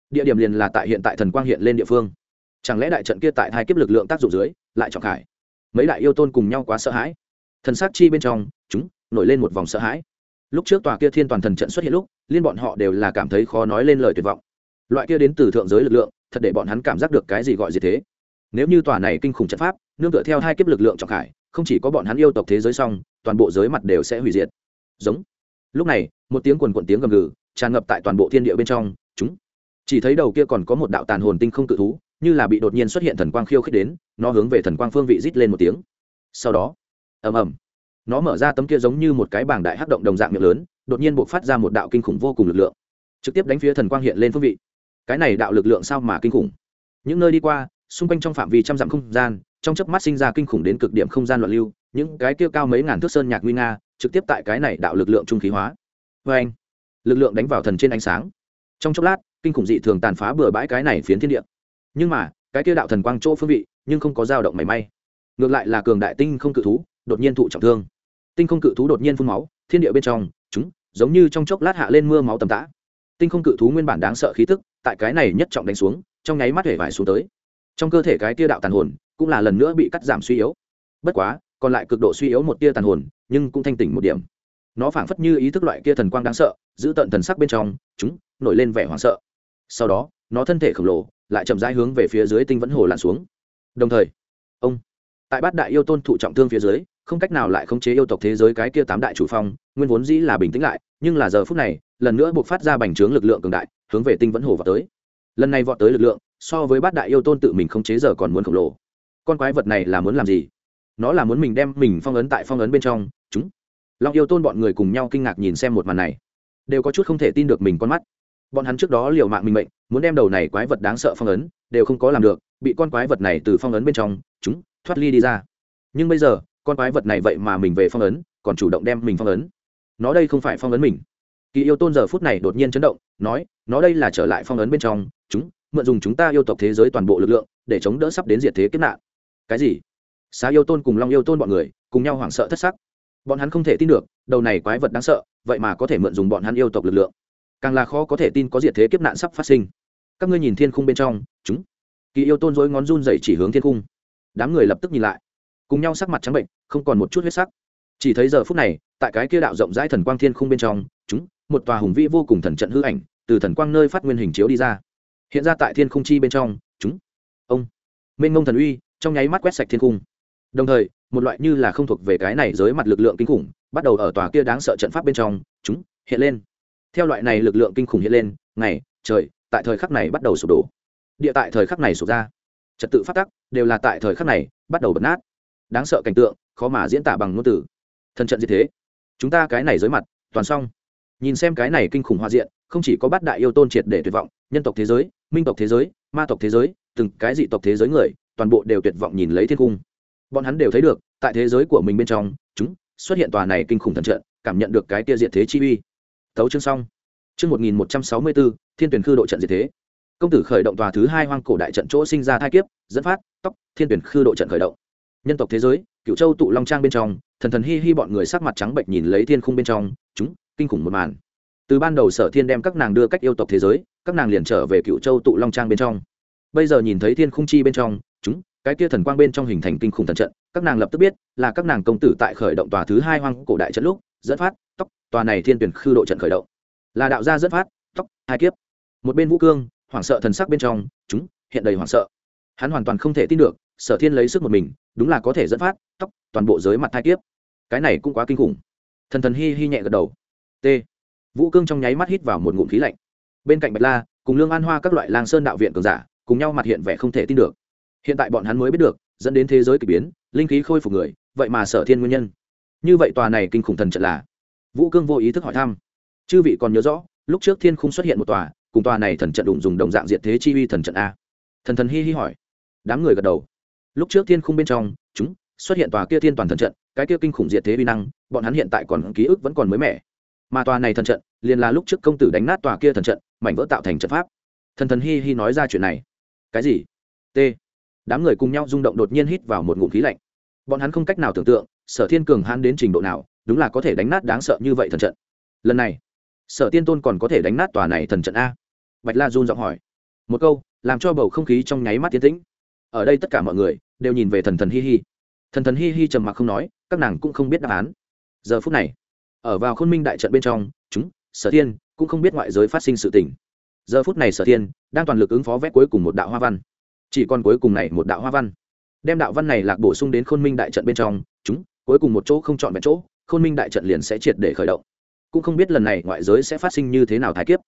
Địa điểm liền là tại hiện tại thần quang hiện lên địa phương. Chẳng lẽ đại trận kia tại hai kiếp lực lượng tác dụng dưới, lại trọng khải? Mấy đại yêu tôn cùng nhau quá sợ hãi. Thần sát chi bên trong, chúng, nổi lên một vòng sợ hãi lúc trước tòa kia thiên toàn thần trận xuất hiện lúc, liên bọn họ đều là cảm thấy khó nói lên lời tuyệt vọng. Loại kia đến từ thượng giới lực lượng, thật để bọn hắn cảm giác được cái gì gọi gì thế. Nếu như tòa này kinh khủng trận pháp, nương tựa theo hai kiếp lực lượng trọng khải, không chỉ có bọn hắn yêu tộc thế giới xong, toàn bộ giới mặt đều sẽ hủy diệt. Giống. Lúc này, một tiếng quần quận tiếng gầm gừ, tràn ngập tại toàn bộ thiên địa bên trong, chúng. Chỉ thấy đầu kia còn có một đạo tàn hồn tinh không cự thú, như là bị đột nhiên xuất hiện thần quang khiêu khích đến, nó hướng về thần quang phương vị rít lên một tiếng. Sau đó, ầm ầm nó mở ra tấm kia giống như một cái bảng đại hắc động đồng dạng miệng lớn, đột nhiên buộc phát ra một đạo kinh khủng vô cùng lực lượng. Trực tiếp đánh phía thần quang hiện lên phương vị. Cái này đạo lực lượng sao mà kinh khủng? Những nơi đi qua, xung quanh trong phạm vi trăm dặm không gian, trong chớp mắt sinh ra kinh khủng đến cực điểm không gian loạn lưu, những cái kia cao mấy ngàn thước sơn nhạc nguy nga, trực tiếp tại cái này đạo lực lượng trung khí hóa. Vê anh, lực lượng đánh vào thần trên ánh sáng. Trong chốc lát, kinh khủng dị thường tàn phá bừa bãi cái này phiến thiên địa. Nhưng mà, cái kia đạo thần quang chỗ phương vị, nhưng không có dao động mảy may. Ngược lại là cường đại tinh không cự thú, đột nhiên thụ trọng thương tinh không cự thú đột nhiên phun máu, thiên địa bên trong, chúng, giống như trong chốc lát hạ lên mưa máu tầm tã. Tinh không cự thú nguyên bản đáng sợ khí tức, tại cái này nhất trọng đánh xuống, trong nháy mắt hể vải xuống tới. Trong cơ thể cái tia đạo tàn hồn, cũng là lần nữa bị cắt giảm suy yếu. Bất quá, còn lại cực độ suy yếu một tia tàn hồn, nhưng cũng thanh tỉnh một điểm. Nó phảng phất như ý thức loại kia thần quang đáng sợ, giữ tận thần sắc bên trong, chúng, nổi lên vẻ hoảng sợ. Sau đó, nó thân thể khổng lồ, lại chậm rãi hướng về phía dưới tinh vẫn hồ lặn xuống. Đồng thời, ông, tại bát đại yêu tôn thụ trọng thương phía dưới không cách nào lại khống chế yêu tộc thế giới cái kia tám đại chủ phong, nguyên vốn dĩ là bình tĩnh lại, nhưng là giờ phút này, lần nữa buộc phát ra bành trướng lực lượng cường đại, hướng về tinh vẫn hồ vào tới. Lần này vọt tới lực lượng, so với bát đại yêu tôn tự mình khống chế giờ còn muốn khổng lồ. Con quái vật này là muốn làm gì? Nó là muốn mình đem mình phong ấn tại phong ấn bên trong, chúng. Long yêu tôn bọn người cùng nhau kinh ngạc nhìn xem một màn này. Đều có chút không thể tin được mình con mắt. Bọn hắn trước đó liều mạng mình mệnh, muốn đem đầu này quái vật đáng sợ phong ấn, đều không có làm được, bị con quái vật này từ phong ấn bên trong, chúng, thoát ly đi ra. Nhưng bây giờ con quái vật này vậy mà mình về phong ấn, còn chủ động đem mình phong ấn. Nó đây không phải phong ấn mình. Kỳ yêu tôn giờ phút này đột nhiên chấn động, nói, nó đây là trở lại phong ấn bên trong, chúng, mượn dùng chúng ta yêu tộc thế giới toàn bộ lực lượng để chống đỡ sắp đến diệt thế kiếp nạn. Cái gì? Xá yêu tôn cùng long yêu tôn bọn người cùng nhau hoảng sợ thất sắc. Bọn hắn không thể tin được, đầu này quái vật đáng sợ, vậy mà có thể mượn dùng bọn hắn yêu tộc lực lượng. Càng là khó có thể tin có diệt thế kiếp nạn sắp phát sinh. Các ngươi nhìn thiên khung bên trong, chúng. Kỳ yêu tôn dối ngón run dậy chỉ hướng thiên khung. Đám người lập tức nhìn lại cùng nhau sắc mặt trắng bệnh, không còn một chút huyết sắc. Chỉ thấy giờ phút này, tại cái kia đạo rộng rãi thần quang thiên khung bên trong, chúng, một tòa hùng vĩ vô cùng thần trận hư ảnh, từ thần quang nơi phát nguyên hình chiếu đi ra. Hiện ra tại thiên khung chi bên trong, chúng. Ông. Minh ngông thần uy, trong nháy mắt quét sạch thiên khung. Đồng thời, một loại như là không thuộc về cái này dưới mặt lực lượng kinh khủng, bắt đầu ở tòa kia đáng sợ trận pháp bên trong, chúng, hiện lên. Theo loại này lực lượng kinh khủng hiện lên, ngày, trời, tại thời khắc này bắt đầu sụp đổ. Địa tại thời khắc này sụp ra. Trật tự phát tắc, đều là tại thời khắc này bắt đầu bật nát đáng sợ cảnh tượng, khó mà diễn tả bằng ngôn từ. Thần trận gì thế. Chúng ta cái này dưới mặt, toàn xong. Nhìn xem cái này kinh khủng hoa diện, không chỉ có bát đại yêu tôn triệt để tuyệt vọng, nhân tộc thế giới, minh tộc thế giới, ma tộc thế giới, từng cái dị tộc thế giới người, toàn bộ đều tuyệt vọng nhìn lấy thiên cung. Bọn hắn đều thấy được, tại thế giới của mình bên trong, chúng, xuất hiện tòa này kinh khủng thần trận, cảm nhận được cái tia diện thế chi uy. Thấu chương xong. Chương một nghìn một trăm sáu mươi bốn thiên tuyển khư độ trận diệt thế. Công tử khởi động tòa thứ hai hoang cổ đại trận chỗ sinh ra thai kiếp, dẫn phát, tóc, thiên tuyển khư độ trận khởi động nhân tộc thế giới cựu châu tụ long trang bên trong, thần thần hi hi bọn người sắc mặt trắng bệnh nhìn lấy thiên khung bên trong, chúng, kinh khủng một màn. Từ ban đầu sở thiên đem các nàng đưa cách yêu tộc thế giới, các nàng liền trở về cựu châu tụ long trang bên trong. Bây giờ nhìn thấy thiên khung chi bên trong, chúng, cái kia thần quang bên trong hình thành kinh khủng thần trận, các nàng lập tức biết là các nàng công tử tại khởi động tòa thứ hai hoang cổ đại trận lúc, dẫn phát tóc tòa này thiên tuyển khư độ trận khởi động. Là đạo gia dẫn phát tóc hai kiếp. Một bên vũ cương, hoảng sợ thần sắc bên trong, chúng, hiện đầy hoảng sợ. Hắn hoàn toàn không thể tin được sở thiên lấy sức một mình, đúng là có thể dẫn phát, tóc, toàn bộ giới mặt thai kiếp. Cái này cũng quá kinh khủng. Thần thần hi hi nhẹ gật đầu. T. Vũ cương trong nháy mắt hít vào một ngụm khí lạnh. Bên cạnh bạch la, cùng lương an hoa các loại lang sơn đạo viện cường giả, cùng nhau mặt hiện vẻ không thể tin được. Hiện tại bọn hắn mới biết được, dẫn đến thế giới k ỳ biến, linh khí khôi phục người, vậy mà sở thiên nguyên nhân. Như vậy tòa này kinh khủng thần trận là? Vũ cương vô ý thức hỏi thăm. Chư vị còn nhớ rõ, lúc trước thiên không xuất hiện một tòa, cùng tòa này thần trận đụng dùng đồng dạng diện thế chi uy thần trận a. Thần thần hi hi hỏi. Đám người gật đầu lúc trước thiên khung bên trong, chúng, xuất hiện tòa kia thiên toàn thần trận, cái kia kinh khủng diệt thế vi năng, bọn hắn hiện tại còn ký ức vẫn còn mới mẻ. Mà tòa này thần trận, liền là lúc trước công tử đánh nát tòa kia thần trận, mảnh vỡ tạo thành trận pháp. Thần thần hi hi nói ra chuyện này. Cái gì? T. Đám người cùng nhau rung động đột nhiên hít vào một ngụm khí lạnh. Bọn hắn không cách nào tưởng tượng, sở thiên cường hắn đến trình độ nào, đúng là có thể đánh nát đáng sợ như vậy thần trận. Lần này, sở tiên tôn còn có thể đánh nát tòa này thần trận a? Bạch la run giọng hỏi. Một câu, làm cho bầu không khí trong nháy mắt tiến tĩnh ở đây tất cả mọi người đều nhìn về thần thần hi hi. Thần thần hi hi trầm mặc không nói, các nàng cũng không biết đáp án. Giờ phút này, ở vào khôn minh đại trận bên trong, chúng, sở thiên cũng không biết ngoại giới phát sinh sự tình. Giờ phút này sở thiên đang toàn lực ứng phó vét cuối cùng một đạo hoa văn. Chỉ còn cuối cùng này một đạo hoa văn. Đem đạo văn này lạc bổ sung đến khôn minh đại trận bên trong, chúng, cuối cùng một chỗ không chọn vẹn chỗ, khôn minh đại trận liền sẽ triệt để khởi động. Cũng không biết lần này ngoại giới sẽ phát sinh như thế nào thái kiếp.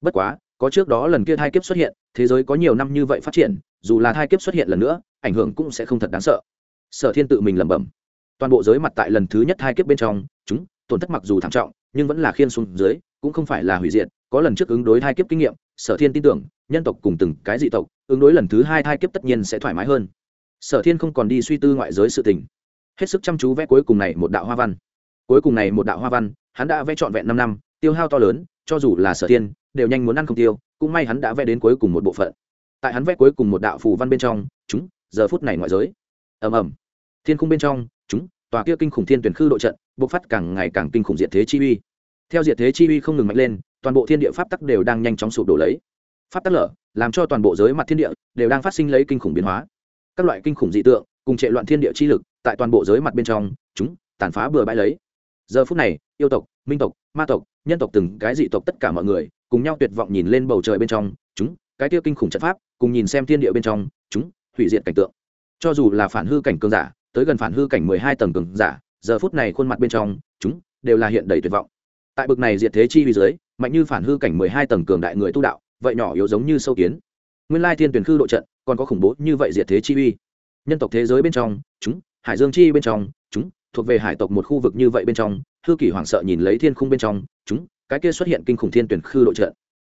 Bất quá, có trước đó lần kia thai kiếp xuất hiện, thế giới có nhiều năm như vậy phát triển dù là thai kiếp xuất hiện lần nữa, ảnh hưởng cũng sẽ không thật đáng sợ. Sở thiên tự mình lẩm bẩm. Toàn bộ giới mặt tại lần thứ nhất thai kiếp bên trong, chúng, tổn thất mặc dù thảm trọng, nhưng vẫn là khiên xuống dưới, cũng không phải là hủy diệt, có lần trước ứng đối thai kiếp kinh nghiệm, sở thiên tin tưởng, nhân tộc cùng từng cái dị tộc, ứng đối lần thứ hai thai kiếp tất nhiên sẽ thoải mái hơn. Sở thiên không còn đi suy tư ngoại giới sự tình. Hết sức chăm chú vẽ cuối cùng này một đạo hoa văn. Cuối cùng này một đạo hoa văn, hắn đã vẽ trọn vẹn năm năm, tiêu hao to lớn, cho dù là sở thiên, đều nhanh muốn ăn không tiêu, cũng may hắn đã vẽ đến cuối cùng một bộ phận tại hắn vẽ cuối cùng một đạo phù văn bên trong, chúng, giờ phút này ngoại giới. Ầm ầm. Thiên khung bên trong, chúng, tòa kia kinh khủng thiên tuyển khư độ trận, bộc phát càng ngày càng kinh khủng diệt thế chi uy. Theo diệt thế chi uy không ngừng mạnh lên, toàn bộ thiên địa pháp tắc đều đang nhanh chóng sụp đổ lấy. Pháp tắc lở, làm cho toàn bộ giới mặt thiên địa đều đang phát sinh lấy kinh khủng biến hóa. Các loại kinh khủng dị tượng, cùng trệ loạn thiên địa chi lực, tại toàn bộ giới mặt bên trong, chúng, tàn phá bừa bãi lấy. Giờ phút này, yêu tộc, minh tộc, ma tộc, nhân tộc từng cái dị tộc tất cả mọi người, cùng nhau tuyệt vọng nhìn lên bầu trời bên trong, chúng, cái tiêu kinh khủng trận pháp cùng nhìn xem thiên địa bên trong, chúng, hủy diệt cảnh tượng. Cho dù là phản hư cảnh cường giả, tới gần phản hư cảnh mười hai tầng cường giả, giờ phút này khuôn mặt bên trong, chúng, đều là hiện đầy tuyệt vọng. Tại bực này diệt thế chi vì dưới, mạnh như phản hư cảnh mười hai tầng cường đại người tu đạo, vậy nhỏ yếu giống như sâu kiến. Nguyên lai thiên tuyển khư độ trận, còn có khủng bố như vậy diệt thế chi uy. Nhân tộc thế giới bên trong, chúng, hải dương chi bên trong, chúng, thuộc về hải tộc một khu vực như vậy bên trong, hư kỷ hoảng sợ nhìn lấy thiên khung bên trong, chúng, cái kia xuất hiện kinh khủng thiên tuyển khư độ trận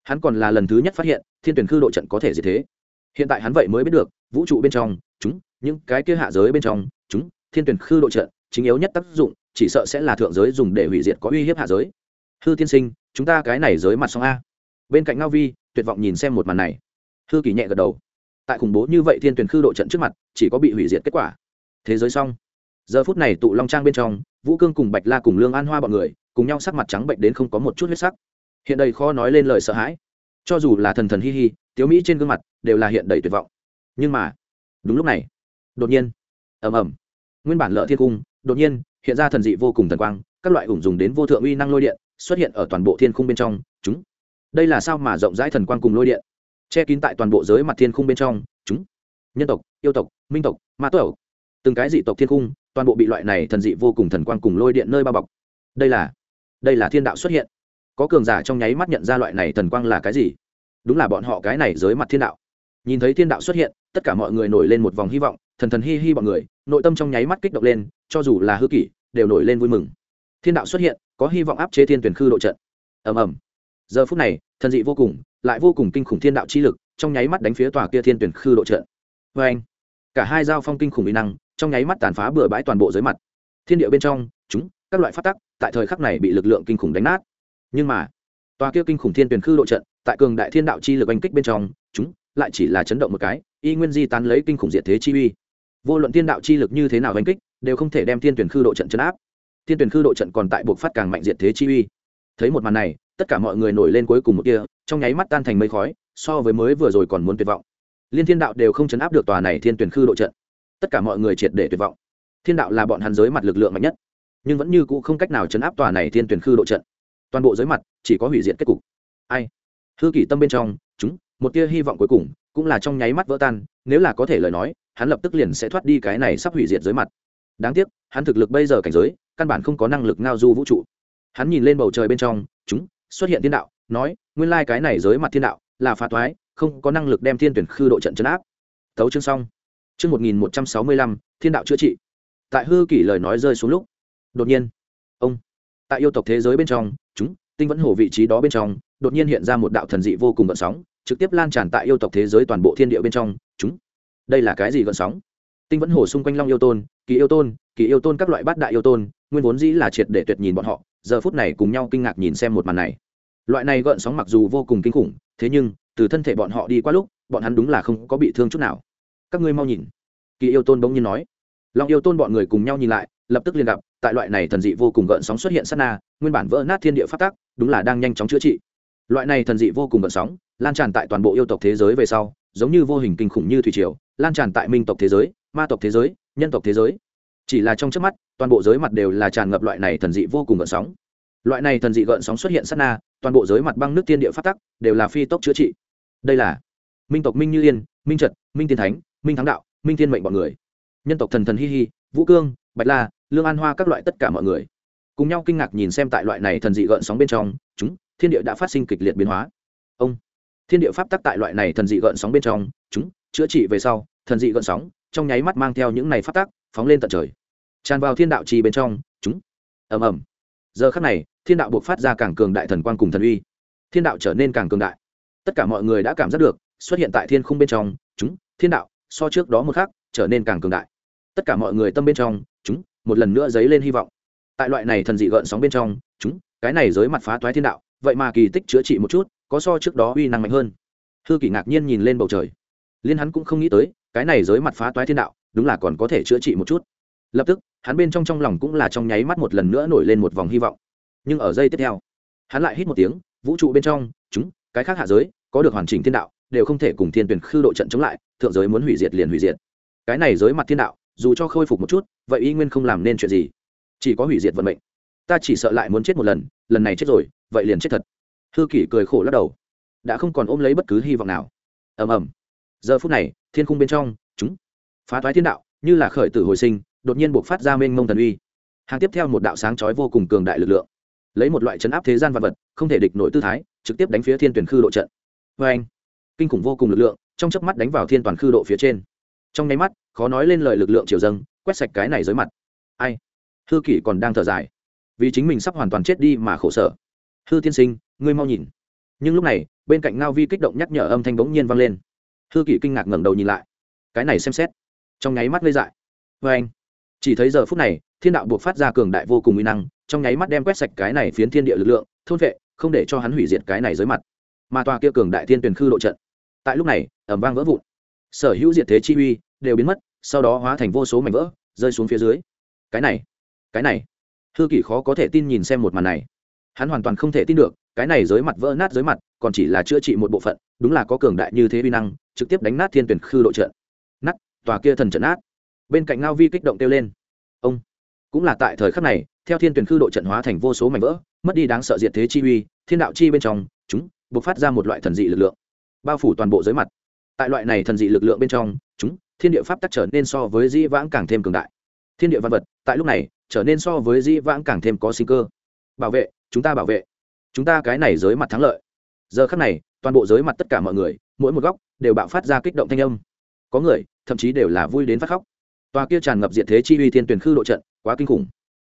hắn còn là lần thứ nhất phát hiện thiên tuyển khư độ trận có thể gì thế. Hiện tại hắn vậy mới biết được, vũ trụ bên trong, chúng, những cái kia hạ giới bên trong, chúng, thiên tuyển khư độ trận chính yếu nhất tác dụng, chỉ sợ sẽ là thượng giới dùng để hủy diệt có uy hiếp hạ giới. Hư tiên sinh, chúng ta cái này giới mặt song a. Bên cạnh ngao vi, tuyệt vọng nhìn xem một màn này. Hư kỳ nhẹ gật đầu. Tại khủng bố như vậy thiên tuyển khư độ trận trước mặt, chỉ có bị hủy diệt kết quả. Thế giới xong. Giờ phút này tụ long trang bên trong, vũ cương cùng bạch la cùng lương an hoa bọn người, cùng nhau sắc mặt trắng bệnh đến không có một chút huyết sắc hiện đầy khó nói lên lời sợ hãi. Cho dù là thần thần hi hi, tiếu mỹ trên gương mặt đều là hiện đầy tuyệt vọng. Nhưng mà, đúng lúc này, đột nhiên, ầm ầm, nguyên bản lợ thiên cung, đột nhiên, hiện ra thần dị vô cùng thần quang, các loại ủng dùng đến vô thượng uy năng lôi điện, xuất hiện ở toàn bộ thiên khung bên trong. Chúng, đây là sao mà rộng rãi thần quang cùng lôi điện? Che kín tại toàn bộ giới mặt thiên khung bên trong. Chúng, nhân tộc, yêu tộc, minh tộc, ma tộc, từng cái dị tộc thiên khung, toàn bộ bị loại này thần dị vô cùng thần quang cùng lôi điện nơi bao bọc. Đây là đây là thiên đạo xuất hiện có cường giả trong nháy mắt nhận ra loại này thần quang là cái gì. Đúng là bọn họ cái này dưới mặt thiên đạo. Nhìn thấy thiên đạo xuất hiện, tất cả mọi người nổi lên một vòng hy vọng, thần thần hi hi bọn người, nội tâm trong nháy mắt kích động lên, cho dù là hư kỷ, đều nổi lên vui mừng. Thiên đạo xuất hiện, có hy vọng áp chế thiên tuyển khư độ trận. Ầm ầm. Giờ phút này, thần dị vô cùng, lại vô cùng kinh khủng thiên đạo chi lực, trong nháy mắt đánh phía tòa kia thiên tuyển khư độ trận. Vê anh, cả hai giao phong kinh khủng uy năng, trong nháy mắt tàn phá bừa bãi toàn bộ dưới mặt. Thiên địa bên trong, chúng, các loại phát tắc, tại thời khắc này bị lực lượng kinh khủng đánh nát nhưng mà, tòa kia kinh khủng thiên tuyển khư độ trận, tại cường đại thiên đạo chi lực oanh kích bên trong, chúng lại chỉ là chấn động một cái, y nguyên di tán lấy kinh khủng diệt thế chi uy. Vô luận thiên đạo chi lực như thế nào oanh kích, đều không thể đem thiên tuyển khư độ trận chấn áp. Thiên tuyển khư độ trận còn tại buộc phát càng mạnh diện thế chi uy. Thấy một màn này, tất cả mọi người nổi lên cuối cùng một kia trong nháy mắt tan thành mây khói, so với mới vừa rồi còn muốn tuyệt vọng. Liên thiên đạo đều không chấn áp được tòa này thiên tuyển khư độ trận. Tất cả mọi người triệt để tuyệt vọng. Thiên đạo là bọn hắn giới mặt lực lượng mạnh nhất, nhưng vẫn như cũ không cách nào chấn áp tòa này thiên tuyển khư độ trận toàn bộ giới mặt chỉ có hủy diệt kết cục. Ai? Hư kỷ tâm bên trong, chúng, một tia hy vọng cuối cùng, cũng là trong nháy mắt vỡ tan, nếu là có thể lời nói, hắn lập tức liền sẽ thoát đi cái này sắp hủy diệt giới mặt. Đáng tiếc, hắn thực lực bây giờ cảnh giới, căn bản không có năng lực ngao du vũ trụ. Hắn nhìn lên bầu trời bên trong, chúng, xuất hiện thiên đạo, nói, nguyên lai cái này giới mặt thiên đạo là phá thoái không có năng lực đem thiên tuyển khư độ trận chấn áp. Tấu chương xong. Chương một nghìn một trăm sáu mươi lăm, thiên đạo chữa trị. Tại hư kỷ lời nói rơi xuống lúc, đột nhiên, ông, tại yêu tộc thế giới bên trong chúng, tinh vẫn hồ vị trí đó bên trong, đột nhiên hiện ra một đạo thần dị vô cùng gợn sóng, trực tiếp lan tràn tại yêu tộc thế giới toàn bộ thiên địa bên trong. Chúng, đây là cái gì gợn sóng? Tinh vẫn hồ xung quanh long yêu tôn, kỳ yêu tôn, kỳ yêu tôn các loại bát đại yêu tôn, nguyên vốn dĩ là triệt để tuyệt nhìn bọn họ, giờ phút này cùng nhau kinh ngạc nhìn xem một màn này. Loại này gợn sóng mặc dù vô cùng kinh khủng, thế nhưng, từ thân thể bọn họ đi qua lúc, bọn hắn đúng là không có bị thương chút nào. Các ngươi mau nhìn. Kỳ yêu tôn bỗng nhiên nói. Long yêu tôn bọn người cùng nhau nhìn lại lập tức liên gặp, tại loại này thần dị vô cùng gợn sóng xuất hiện sát na, nguyên bản vỡ nát thiên địa phát tác đúng là đang nhanh chóng chữa trị. Loại này thần dị vô cùng gợn sóng, lan tràn tại toàn bộ yêu tộc thế giới về sau, giống như vô hình kinh khủng như thủy triều, lan tràn tại minh tộc thế giới, ma tộc thế giới, nhân tộc thế giới. Chỉ là trong trước mắt, toàn bộ giới mặt đều là tràn ngập loại này thần dị vô cùng gợn sóng. Loại này thần dị gợn sóng xuất hiện sát na, toàn bộ giới mặt băng nước tiên địa phát tắc đều là phi tốc chữa trị. Đây là minh tộc minh như yên, minh trật, minh tiên thánh, minh thắng đạo, minh thiên mệnh bọn người. Nhân tộc thần thần hi hi, vũ cương, bạch la lương an hoa các loại tất cả mọi người. Cùng nhau kinh ngạc nhìn xem tại loại này thần dị gợn sóng bên trong, chúng, thiên địa đã phát sinh kịch liệt biến hóa. Ông, thiên địa pháp tắc tại loại này thần dị gợn sóng bên trong, chúng, chữa trị về sau, thần dị gợn sóng trong nháy mắt mang theo những này pháp tắc, phóng lên tận trời. Tràn vào thiên đạo trì bên trong, chúng. Ầm ầm. Giờ khắc này, thiên đạo buộc phát ra càng cường đại thần quang cùng thần uy. Thiên đạo trở nên càng cường đại. Tất cả mọi người đã cảm giác được, xuất hiện tại thiên khung bên trong, chúng, thiên đạo, so trước đó một khác trở nên càng cường đại. Tất cả mọi người tâm bên trong, chúng một lần nữa dấy lên hy vọng. Tại loại này thần dị gợn sóng bên trong, chúng, cái này giới mặt phá toái thiên đạo, vậy mà kỳ tích chữa trị một chút, có so trước đó uy năng mạnh hơn. Hư kỷ ngạc nhiên nhìn lên bầu trời. Liên hắn cũng không nghĩ tới, cái này giới mặt phá toái thiên đạo, đúng là còn có thể chữa trị một chút. Lập tức, hắn bên trong trong lòng cũng là trong nháy mắt một lần nữa nổi lên một vòng hy vọng. Nhưng ở giây tiếp theo, hắn lại hít một tiếng, vũ trụ bên trong, chúng, cái khác hạ giới, có được hoàn chỉnh thiên đạo, đều không thể cùng thiên tuyển khư độ trận chống lại, thượng giới muốn hủy diệt liền hủy diệt. Cái này giới mặt thiên đạo dù cho khôi phục một chút, vậy y nguyên không làm nên chuyện gì. Chỉ có hủy diệt vận mệnh. Ta chỉ sợ lại muốn chết một lần lần này chết rồi, vậy liền chết thật. Hư kỷ cười khổ lắc đầu. Đã không còn ôm lấy bất cứ hy vọng nào. Ầm ầm. Giờ phút này, thiên khung bên trong, chúng, phá toái thiên đạo, như là khởi tử hồi sinh, đột nhiên buộc phát ra mênh mông thần uy. Hàng tiếp theo một đạo sáng chói vô cùng cường đại lực lượng, lấy một loại chấn áp thế gian vật vật, không thể địch nổi tư thái, trực tiếp đánh phía thiên tuyển khư độ trận. Vê anh kinh khủng vô cùng lực lượng, trong chớp mắt đánh vào thiên toàn khư độ phía trên trong nháy mắt, khó nói lên lời lực lượng triều dâng, quét sạch cái này dưới mặt. Ai? Hư kỷ còn đang thở dài. Vì chính mình sắp hoàn toàn chết đi mà khổ sở. Hư tiên sinh, ngươi mau nhìn. Nhưng lúc này, bên cạnh ngao vi kích động nhắc nhở âm thanh bỗng nhiên vang lên. Hư kỷ kinh ngạc ngẩng đầu nhìn lại. Cái này xem xét. Trong nháy mắt gây dại. Vê anh, chỉ thấy giờ phút này, thiên đạo buộc phát ra cường đại vô cùng uy năng, trong nháy mắt đem quét sạch cái này phiến thiên địa lực lượng, thôn vệ, không để cho hắn hủy diệt cái này dưới mặt. Mà tòa kia cường đại thiên tuyển khư độ trận, tại lúc này ẩm vang vỡ vụn sở hữu diệt thế chi uy đều biến mất, sau đó hóa thành vô số mảnh vỡ, rơi xuống phía dưới. Cái này cái này. Hư kỷ khó có thể tin nhìn xem một màn này. Hắn hoàn toàn không thể tin được, cái này dưới mặt vỡ nát dưới mặt, còn chỉ là chữa trị một bộ phận, đúng là có cường đại như thế vi năng, trực tiếp đánh nát thiên tuyển khư độ trận. Nát, tòa kia thần trận nát. Bên cạnh ngao vi kích động kêu lên. Ông, cũng là tại thời khắc này, theo thiên tuyển khư độ trận hóa thành vô số mảnh vỡ, mất đi đáng sợ diệt thế chi uy, thiên đạo chi bên trong, chúng buộc phát ra một loại thần dị lực lượng, bao phủ toàn bộ giới mặt tại loại này thần dị lực lượng bên trong, chúng, thiên địa pháp tắc trở nên so với di vãng càng thêm cường đại. Thiên địa văn vật, tại lúc này, trở nên so với di vãng càng thêm có sinh cơ. Bảo vệ, chúng ta bảo vệ. Chúng ta cái này giới mặt thắng lợi. Giờ khắc này, toàn bộ giới mặt tất cả mọi người, mỗi một góc, đều bạo phát ra kích động thanh âm. Có người, thậm chí đều là vui đến phát khóc. Tòa kia tràn ngập diện thế chi uy thiên tuyển khư độ trận, quá kinh khủng.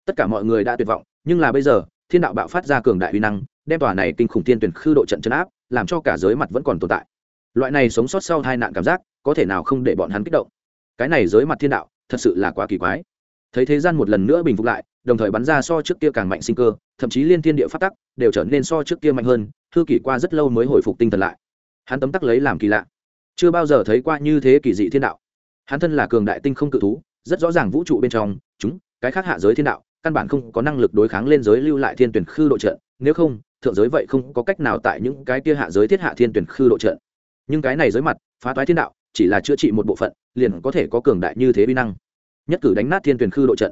Tất cả mọi người đã tuyệt vọng, nhưng là bây giờ, thiên đạo bạo phát ra cường đại uy năng, đem tòa này kinh khủng thiên tuyển khư độ trận chấn áp, làm cho cả giới mặt vẫn còn tồn tại loại này sống sót sau hai nạn cảm giác, có thể nào không để bọn hắn kích động? Cái này giới mặt thiên đạo, thật sự là quá kỳ quái. Thấy thế gian một lần nữa bình phục lại, đồng thời bắn ra so trước kia càng mạnh sinh cơ, thậm chí liên thiên địa phát tắc, đều trở nên so trước kia mạnh hơn, thư kỷ qua rất lâu mới hồi phục tinh thần lại. Hắn tấm tắc lấy làm kỳ lạ. Chưa bao giờ thấy qua như thế kỳ dị thiên đạo. Hắn thân là cường đại tinh không cự thú, rất rõ ràng vũ trụ bên trong, chúng, cái khác hạ giới thiên đạo, căn bản không có năng lực đối kháng lên giới lưu lại thiên tuyển khư độ trận, nếu không, thượng giới vậy không có cách nào tại những cái kia hạ giới thiết hạ thiên tuyển khư độ trận nhưng cái này giới mặt, phá toái thiên đạo, chỉ là chữa trị một bộ phận, liền có thể có cường đại như thế vi năng. Nhất cử đánh nát thiên tuyển khư độ trận.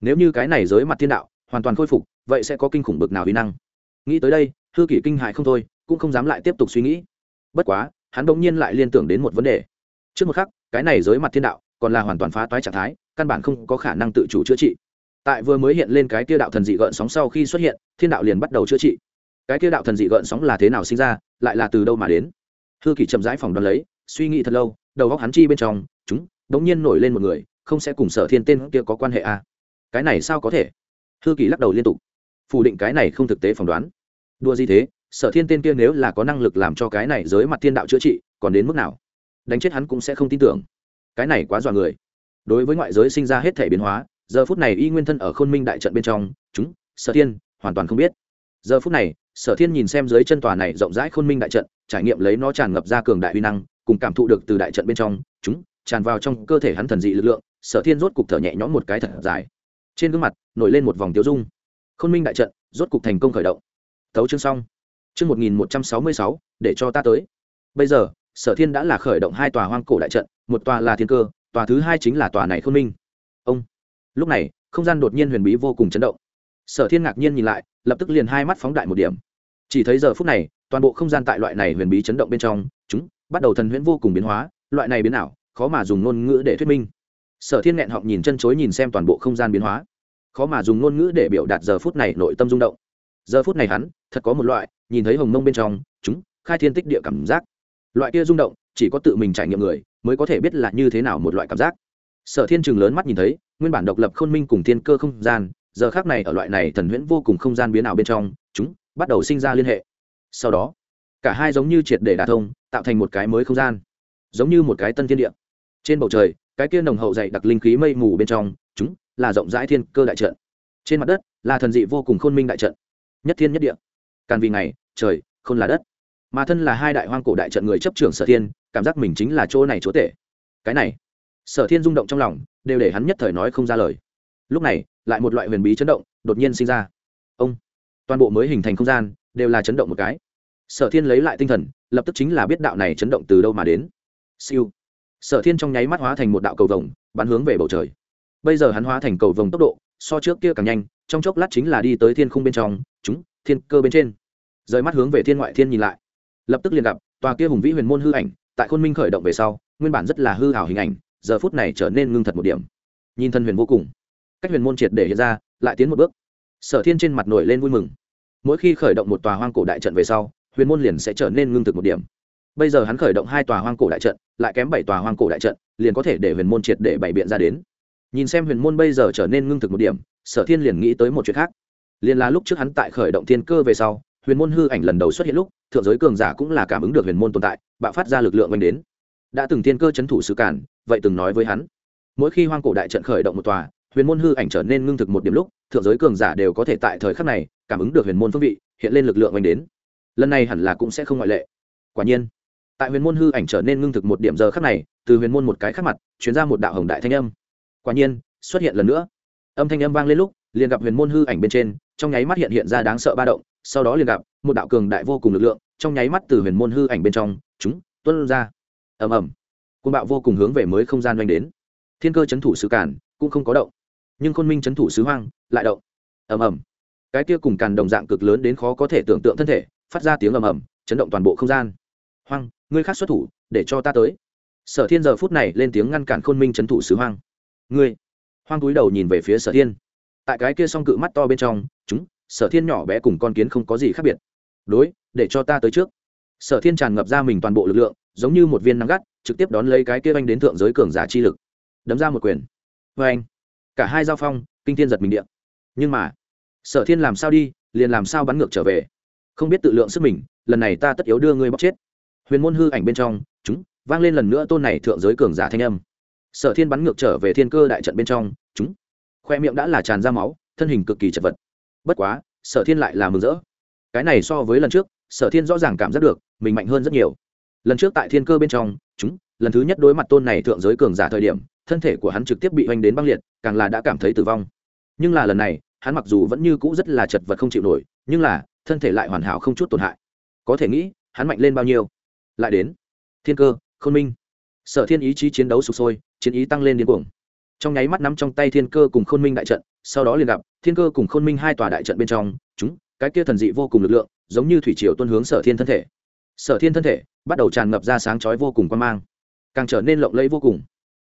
Nếu như cái này giới mặt thiên đạo hoàn toàn khôi phục, vậy sẽ có kinh khủng bực nào vi năng. Nghĩ tới đây, hư kỷ kinh hại không thôi, cũng không dám lại tiếp tục suy nghĩ. Bất quá, hắn bỗng nhiên lại liên tưởng đến một vấn đề. Trước một khắc, cái này giới mặt thiên đạo còn là hoàn toàn phá toái trạng thái, căn bản không có khả năng tự chủ chữa trị. Tại vừa mới hiện lên cái kia đạo thần dị gợn sóng sau khi xuất hiện, thiên đạo liền bắt đầu chữa trị. Cái kia đạo thần dị gợn sóng là thế nào sinh ra, lại là từ đâu mà đến? Hư kỳ chậm rãi phòng đoán lấy, suy nghĩ thật lâu, đầu góc hắn chi bên trong, chúng đống nhiên nổi lên một người, không sẽ cùng sở thiên tên kia có quan hệ à. cái này sao có thể? Hư kỳ lắc đầu liên tục. Phủ định cái này không thực tế phỏng đoán. Đua gì thế? Sở thiên tên kia nếu là có năng lực làm cho cái này giới mặt thiên đạo chữa trị, còn đến mức nào? Đánh chết hắn cũng sẽ không tin tưởng. Cái này quá dọa người. Đối với ngoại giới sinh ra hết thể biến hóa, giờ phút này y nguyên thân ở khôn minh đại trận bên trong, chúng, sở thiên, hoàn toàn không biết giờ phút này, sở thiên nhìn xem dưới chân tòa này rộng rãi khôn minh đại trận, trải nghiệm lấy nó tràn ngập ra cường đại uy năng, cùng cảm thụ được từ đại trận bên trong, chúng, tràn vào trong cơ thể hắn thần dị lực lượng, sở thiên rốt cục thở nhẹ nhõm một cái thật dài. Trên gương mặt, nổi lên một vòng tiêu dung. Khôn minh đại trận, rốt cục thành công khởi động. Thấu chương xong. Chương một nghìn một trăm sáu mươi sáu, để cho ta tới. Bây giờ, sở thiên đã là khởi động hai tòa hoang cổ đại trận, một tòa là thiên cơ, tòa thứ hai chính là tòa này khôn minh. Ông. Lúc này, không gian đột nhiên huyền bí vô cùng chấn động sở thiên ngạc nhiên nhìn lại, lập tức liền hai mắt phóng đại một điểm. Chỉ thấy giờ phút này, toàn bộ không gian tại loại này huyền bí chấn động bên trong, chúng, bắt đầu thần huyễn vô cùng biến hóa, loại này biến ảo, khó mà dùng ngôn ngữ để thuyết minh. Sở thiên nghẹn họng nhìn chân chối nhìn xem toàn bộ không gian biến hóa. Khó mà dùng ngôn ngữ để biểu đạt giờ phút này nội tâm rung động. Giờ phút này hắn, thật có một loại, nhìn thấy hồng mông bên trong, chúng, khai thiên tích địa cảm giác. Loại kia rung động, chỉ có tự mình trải nghiệm người, mới có thể biết là như thế nào một loại cảm giác. Sở thiên trường lớn mắt nhìn thấy, nguyên bản độc lập khôn minh cùng thiên cơ không gian giờ khác này ở loại này thần huyễn vô cùng không gian biến ảo bên trong, chúng bắt đầu sinh ra liên hệ. Sau đó, cả hai giống như triệt để đả thông, tạo thành một cái mới không gian, giống như một cái tân thiên địa. Trên bầu trời, cái kia nồng hậu dày đặc linh khí mây mù bên trong, chúng là rộng rãi thiên cơ đại trận. Trên mặt đất là thần dị vô cùng khôn minh đại trận. Nhất thiên nhất địa. Càn vì ngày, trời không là đất. Mà thân là hai đại hoang cổ đại trận người chấp trưởng sở thiên, cảm giác mình chính là chỗ này chỗ tệ. Cái này, sở thiên rung động trong lòng, đều để hắn nhất thời nói không ra lời lúc này, lại một loại huyền bí chấn động đột nhiên sinh ra. Ông, toàn bộ mới hình thành không gian đều là chấn động một cái. Sở thiên lấy lại tinh thần, lập tức chính là biết đạo này chấn động từ đâu mà đến. Siêu. Sở thiên trong nháy mắt hóa thành một đạo cầu vồng, bắn hướng về bầu trời. Bây giờ hắn hóa thành cầu vồng tốc độ, so trước kia càng nhanh, trong chốc lát chính là đi tới thiên khung bên trong, chúng, thiên cơ bên trên. Rời mắt hướng về thiên ngoại thiên nhìn lại. Lập tức liền gặp, tòa kia hùng vĩ huyền môn hư ảnh, tại khôn minh khởi động về sau, nguyên bản rất là hư hảo hình ảnh, giờ phút này trở nên ngưng thật một điểm. Nhìn thân huyền vô cùng cách huyền môn triệt để hiện ra, lại tiến một bước. Sở thiên trên mặt nổi lên vui mừng. Mỗi khi khởi động một tòa hoang cổ đại trận về sau, huyền môn liền sẽ trở nên ngưng thực một điểm. Bây giờ hắn khởi động hai tòa hoang cổ đại trận, lại kém bảy tòa hoang cổ đại trận, liền có thể để huyền môn triệt để bày biện ra đến. Nhìn xem huyền môn bây giờ trở nên ngưng thực một điểm, sở thiên liền nghĩ tới một chuyện khác. Liền là lúc trước hắn tại khởi động thiên cơ về sau, huyền môn hư ảnh lần đầu xuất hiện lúc, thượng giới cường giả cũng là cảm ứng được huyền môn tồn tại, bạo phát ra lực lượng oanh đến. Đã từng thiên cơ c h ấ n thủ sứ cản vậy từng nói với hắn, mỗi khi hoang cổ đại trận khởi động một tòa huyền môn hư ảnh trở nên ngưng thực một điểm lúc, thượng giới cường giả đều có thể tại thời khắc này cảm ứng được huyền môn phương vị, hiện lên lực lượng oanh đến. Lần này hẳn là cũng sẽ không ngoại lệ. Quả nhiên, tại huyền môn hư ảnh trở nên ngưng thực một điểm giờ khắc này, từ huyền môn một cái khắc mặt chuyển ra một đạo hồng đại thanh âm. Quả nhiên, xuất hiện lần nữa. Âm thanh âm vang lên lúc, liền gặp huyền môn hư ảnh bên trên, trong nháy mắt hiện hiện ra đáng sợ ba động, sau đó liền gặp một đạo cường đại vô cùng lực lượng, trong nháy mắt từ huyền môn hư ảnh bên trong, chúng tuân ra. Ầm ầm. Côn bạo vô cùng hướng về mới không gian doanh đến. Thiên cơ c h ấ n thủ sứ cản, cũng không có động nhưng khôn minh c h ấ n thủ sứ hoang, lại động. Ầm ầm. Cái kia cùng càn đồng dạng cực lớn đến khó có thể tưởng tượng thân thể, phát ra tiếng ầm ầm, chấn động toàn bộ không gian. Hoang, ngươi khác xuất thủ, để cho ta tới. Sở thiên giờ phút này lên tiếng ngăn cản khôn minh c h ấ n thủ sứ hoang. Ngươi. Hoang túi đầu nhìn về phía sở thiên. Tại cái kia s o n g cự mắt to bên trong, chúng, sở thiên nhỏ bé cùng con kiến không có gì khác biệt. Đối, để cho ta tới trước. Sở thiên tràn ngập ra mình toàn bộ lực lượng, giống như một viên nắm gắt, trực tiếp đón lấy cái kia anh đến thượng giới cường giả chi lực. Đấm ra một quyền. Vê anh cả hai giao phong, kinh thiên giật mình điện nhưng mà, sở thiên làm sao đi, liền làm sao bắn ngược trở về? Không biết tự lượng sức mình, lần này ta tất yếu đưa ngươi bóc chết. Huyền môn hư ảnh bên trong, chúng, vang lên lần nữa tôn này thượng giới cường giả thanh âm. Sở thiên bắn ngược trở về thiên cơ đại trận bên trong, chúng. Khoe miệng đã là tràn ra máu, thân hình cực kỳ chật vật. Bất quá, sở thiên lại là mừng rỡ. Cái này so với lần trước, sở thiên rõ ràng cảm giác được, mình mạnh hơn rất nhiều. Lần trước tại thiên cơ bên trong, chúng, lần thứ nhất đối mặt tôn này thượng giới cường giả thời điểm thân thể của hắn trực tiếp bị hoành đến băng liệt, càng là đã cảm thấy tử vong. Nhưng là lần này, hắn mặc dù vẫn như cũ rất là chật vật không chịu nổi, nhưng là, thân thể lại hoàn hảo không chút tổn hại. Có thể nghĩ, hắn mạnh lên bao nhiêu? Lại đến, thiên cơ, khôn minh. Sở thiên ý chí chiến đấu sụp sôi, chiến ý tăng lên điên cuồng. Trong nháy mắt nắm trong tay thiên cơ cùng khôn minh đại trận, sau đó liền gặp, thiên cơ cùng khôn minh hai tòa đại trận bên trong, chúng, cái kia thần dị vô cùng lực lượng, giống như thủy triều tuân hướng sở thiên thân thể. Sở thiên thân thể, bắt đầu tràn ngập ra sáng chói vô cùng quan mang, càng trở nên lộng lẫy vô cùng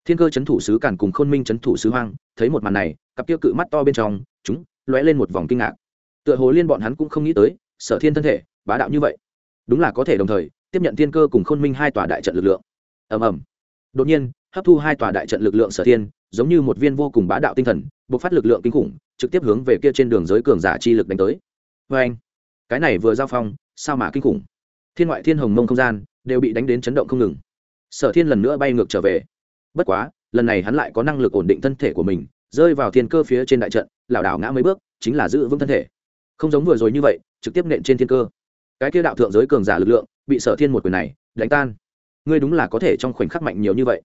thiên cơ c h ấ n thủ sứ càn cùng khôn minh c h ấ n thủ sứ hoang, thấy một màn này, cặp kia cự mắt to bên trong, chúng, lóe lên một vòng kinh ngạc. Tựa hồ liên bọn hắn cũng không nghĩ tới, sở thiên thân thể, bá đạo như vậy. Đúng là có thể đồng thời, tiếp nhận thiên cơ cùng khôn minh hai tòa đại trận lực lượng. Ầm ầm. Đột nhiên, hấp thu hai tòa đại trận lực lượng sở thiên, giống như một viên vô cùng bá đạo tinh thần, bộc phát lực lượng kinh khủng, trực tiếp hướng về kia trên đường giới cường giả chi lực đánh tới. Vê anh, cái này vừa giao phong, sao mà kinh khủng? Thiên ngoại thiên hồng mông không gian, đều bị đánh đến chấn động không ngừng. Sở thiên lần nữa bay ngược trở về bất quá, lần này hắn lại có năng lực ổn định thân thể của mình, rơi vào thiên cơ phía trên đại trận, lảo đảo ngã mấy bước, chính là giữ vững thân thể. Không giống vừa rồi như vậy, trực tiếp nện trên thiên cơ. Cái kia đạo thượng giới cường giả lực lượng, bị sở thiên một quyền này, đánh tan. Ngươi đúng là có thể trong khoảnh khắc mạnh nhiều như vậy.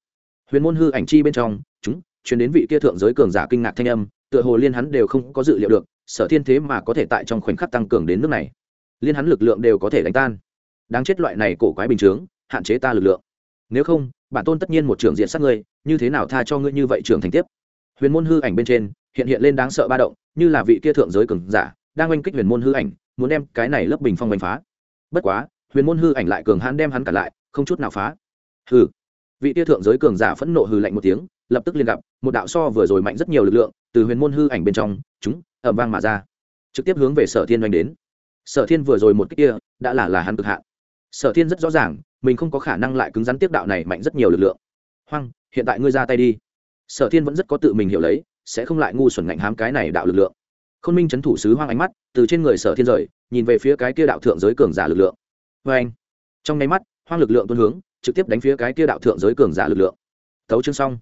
Huyền môn hư ảnh chi bên trong, chúng chuyển đến vị kia thượng giới cường giả kinh ngạc thanh âm, tựa hồ liên hắn đều không có dự liệu được, sở thiên thế mà có thể tại trong khoảnh khắc tăng cường đến nước này. Liên hắn lực lượng đều có thể đánh tan. Đáng chết loại này cổ quái bình chướng, hạn chế ta lực lượng. Nếu không bản tôn tất nhiên một trưởng diện sát ngươi, như thế nào tha cho ngươi như vậy trưởng thành tiếp? Huyền môn hư ảnh bên trên, hiện hiện lên đáng sợ ba động, như là vị kia thượng giới cường giả, đang oanh kích huyền môn hư ảnh, muốn đem cái này lớp bình phong đánh phá. Bất quá, huyền môn hư ảnh lại cường hãn đem hắn cả lại, không chút nào phá. Hư vị tia thượng giới cường giả phẫn nộ hừ lạnh một tiếng, lập tức liên gặp, một đạo so vừa rồi mạnh rất nhiều lực lượng, từ huyền môn hư ảnh bên trong, chúng ẩm vang mà ra. Trực tiếp hướng về sở thiên oanh đến. Sở thiên vừa rồi một cách kia, đã là là hắn cực hạn. Sở thiên rất rõ ràng mình không có khả năng lại cứng rắn tiếp đạo này mạnh rất nhiều lực lượng. Hoang, hiện tại ngươi ra tay đi. Sở thiên vẫn rất có tự mình hiểu lấy, sẽ không lại ngu xuẩn ngạnh hám cái này đạo lực lượng. K h ô n minh c h ấ n thủ sứ hoang ánh mắt, từ trên người sở thiên rời, nhìn về phía cái kia đạo thượng giới cường giả lực lượng. Vê anh, trong nháy mắt, hoang lực lượng tuân hướng, trực tiếp đánh phía cái kia đạo thượng giới cường giả lực lượng. Thấu chương xong.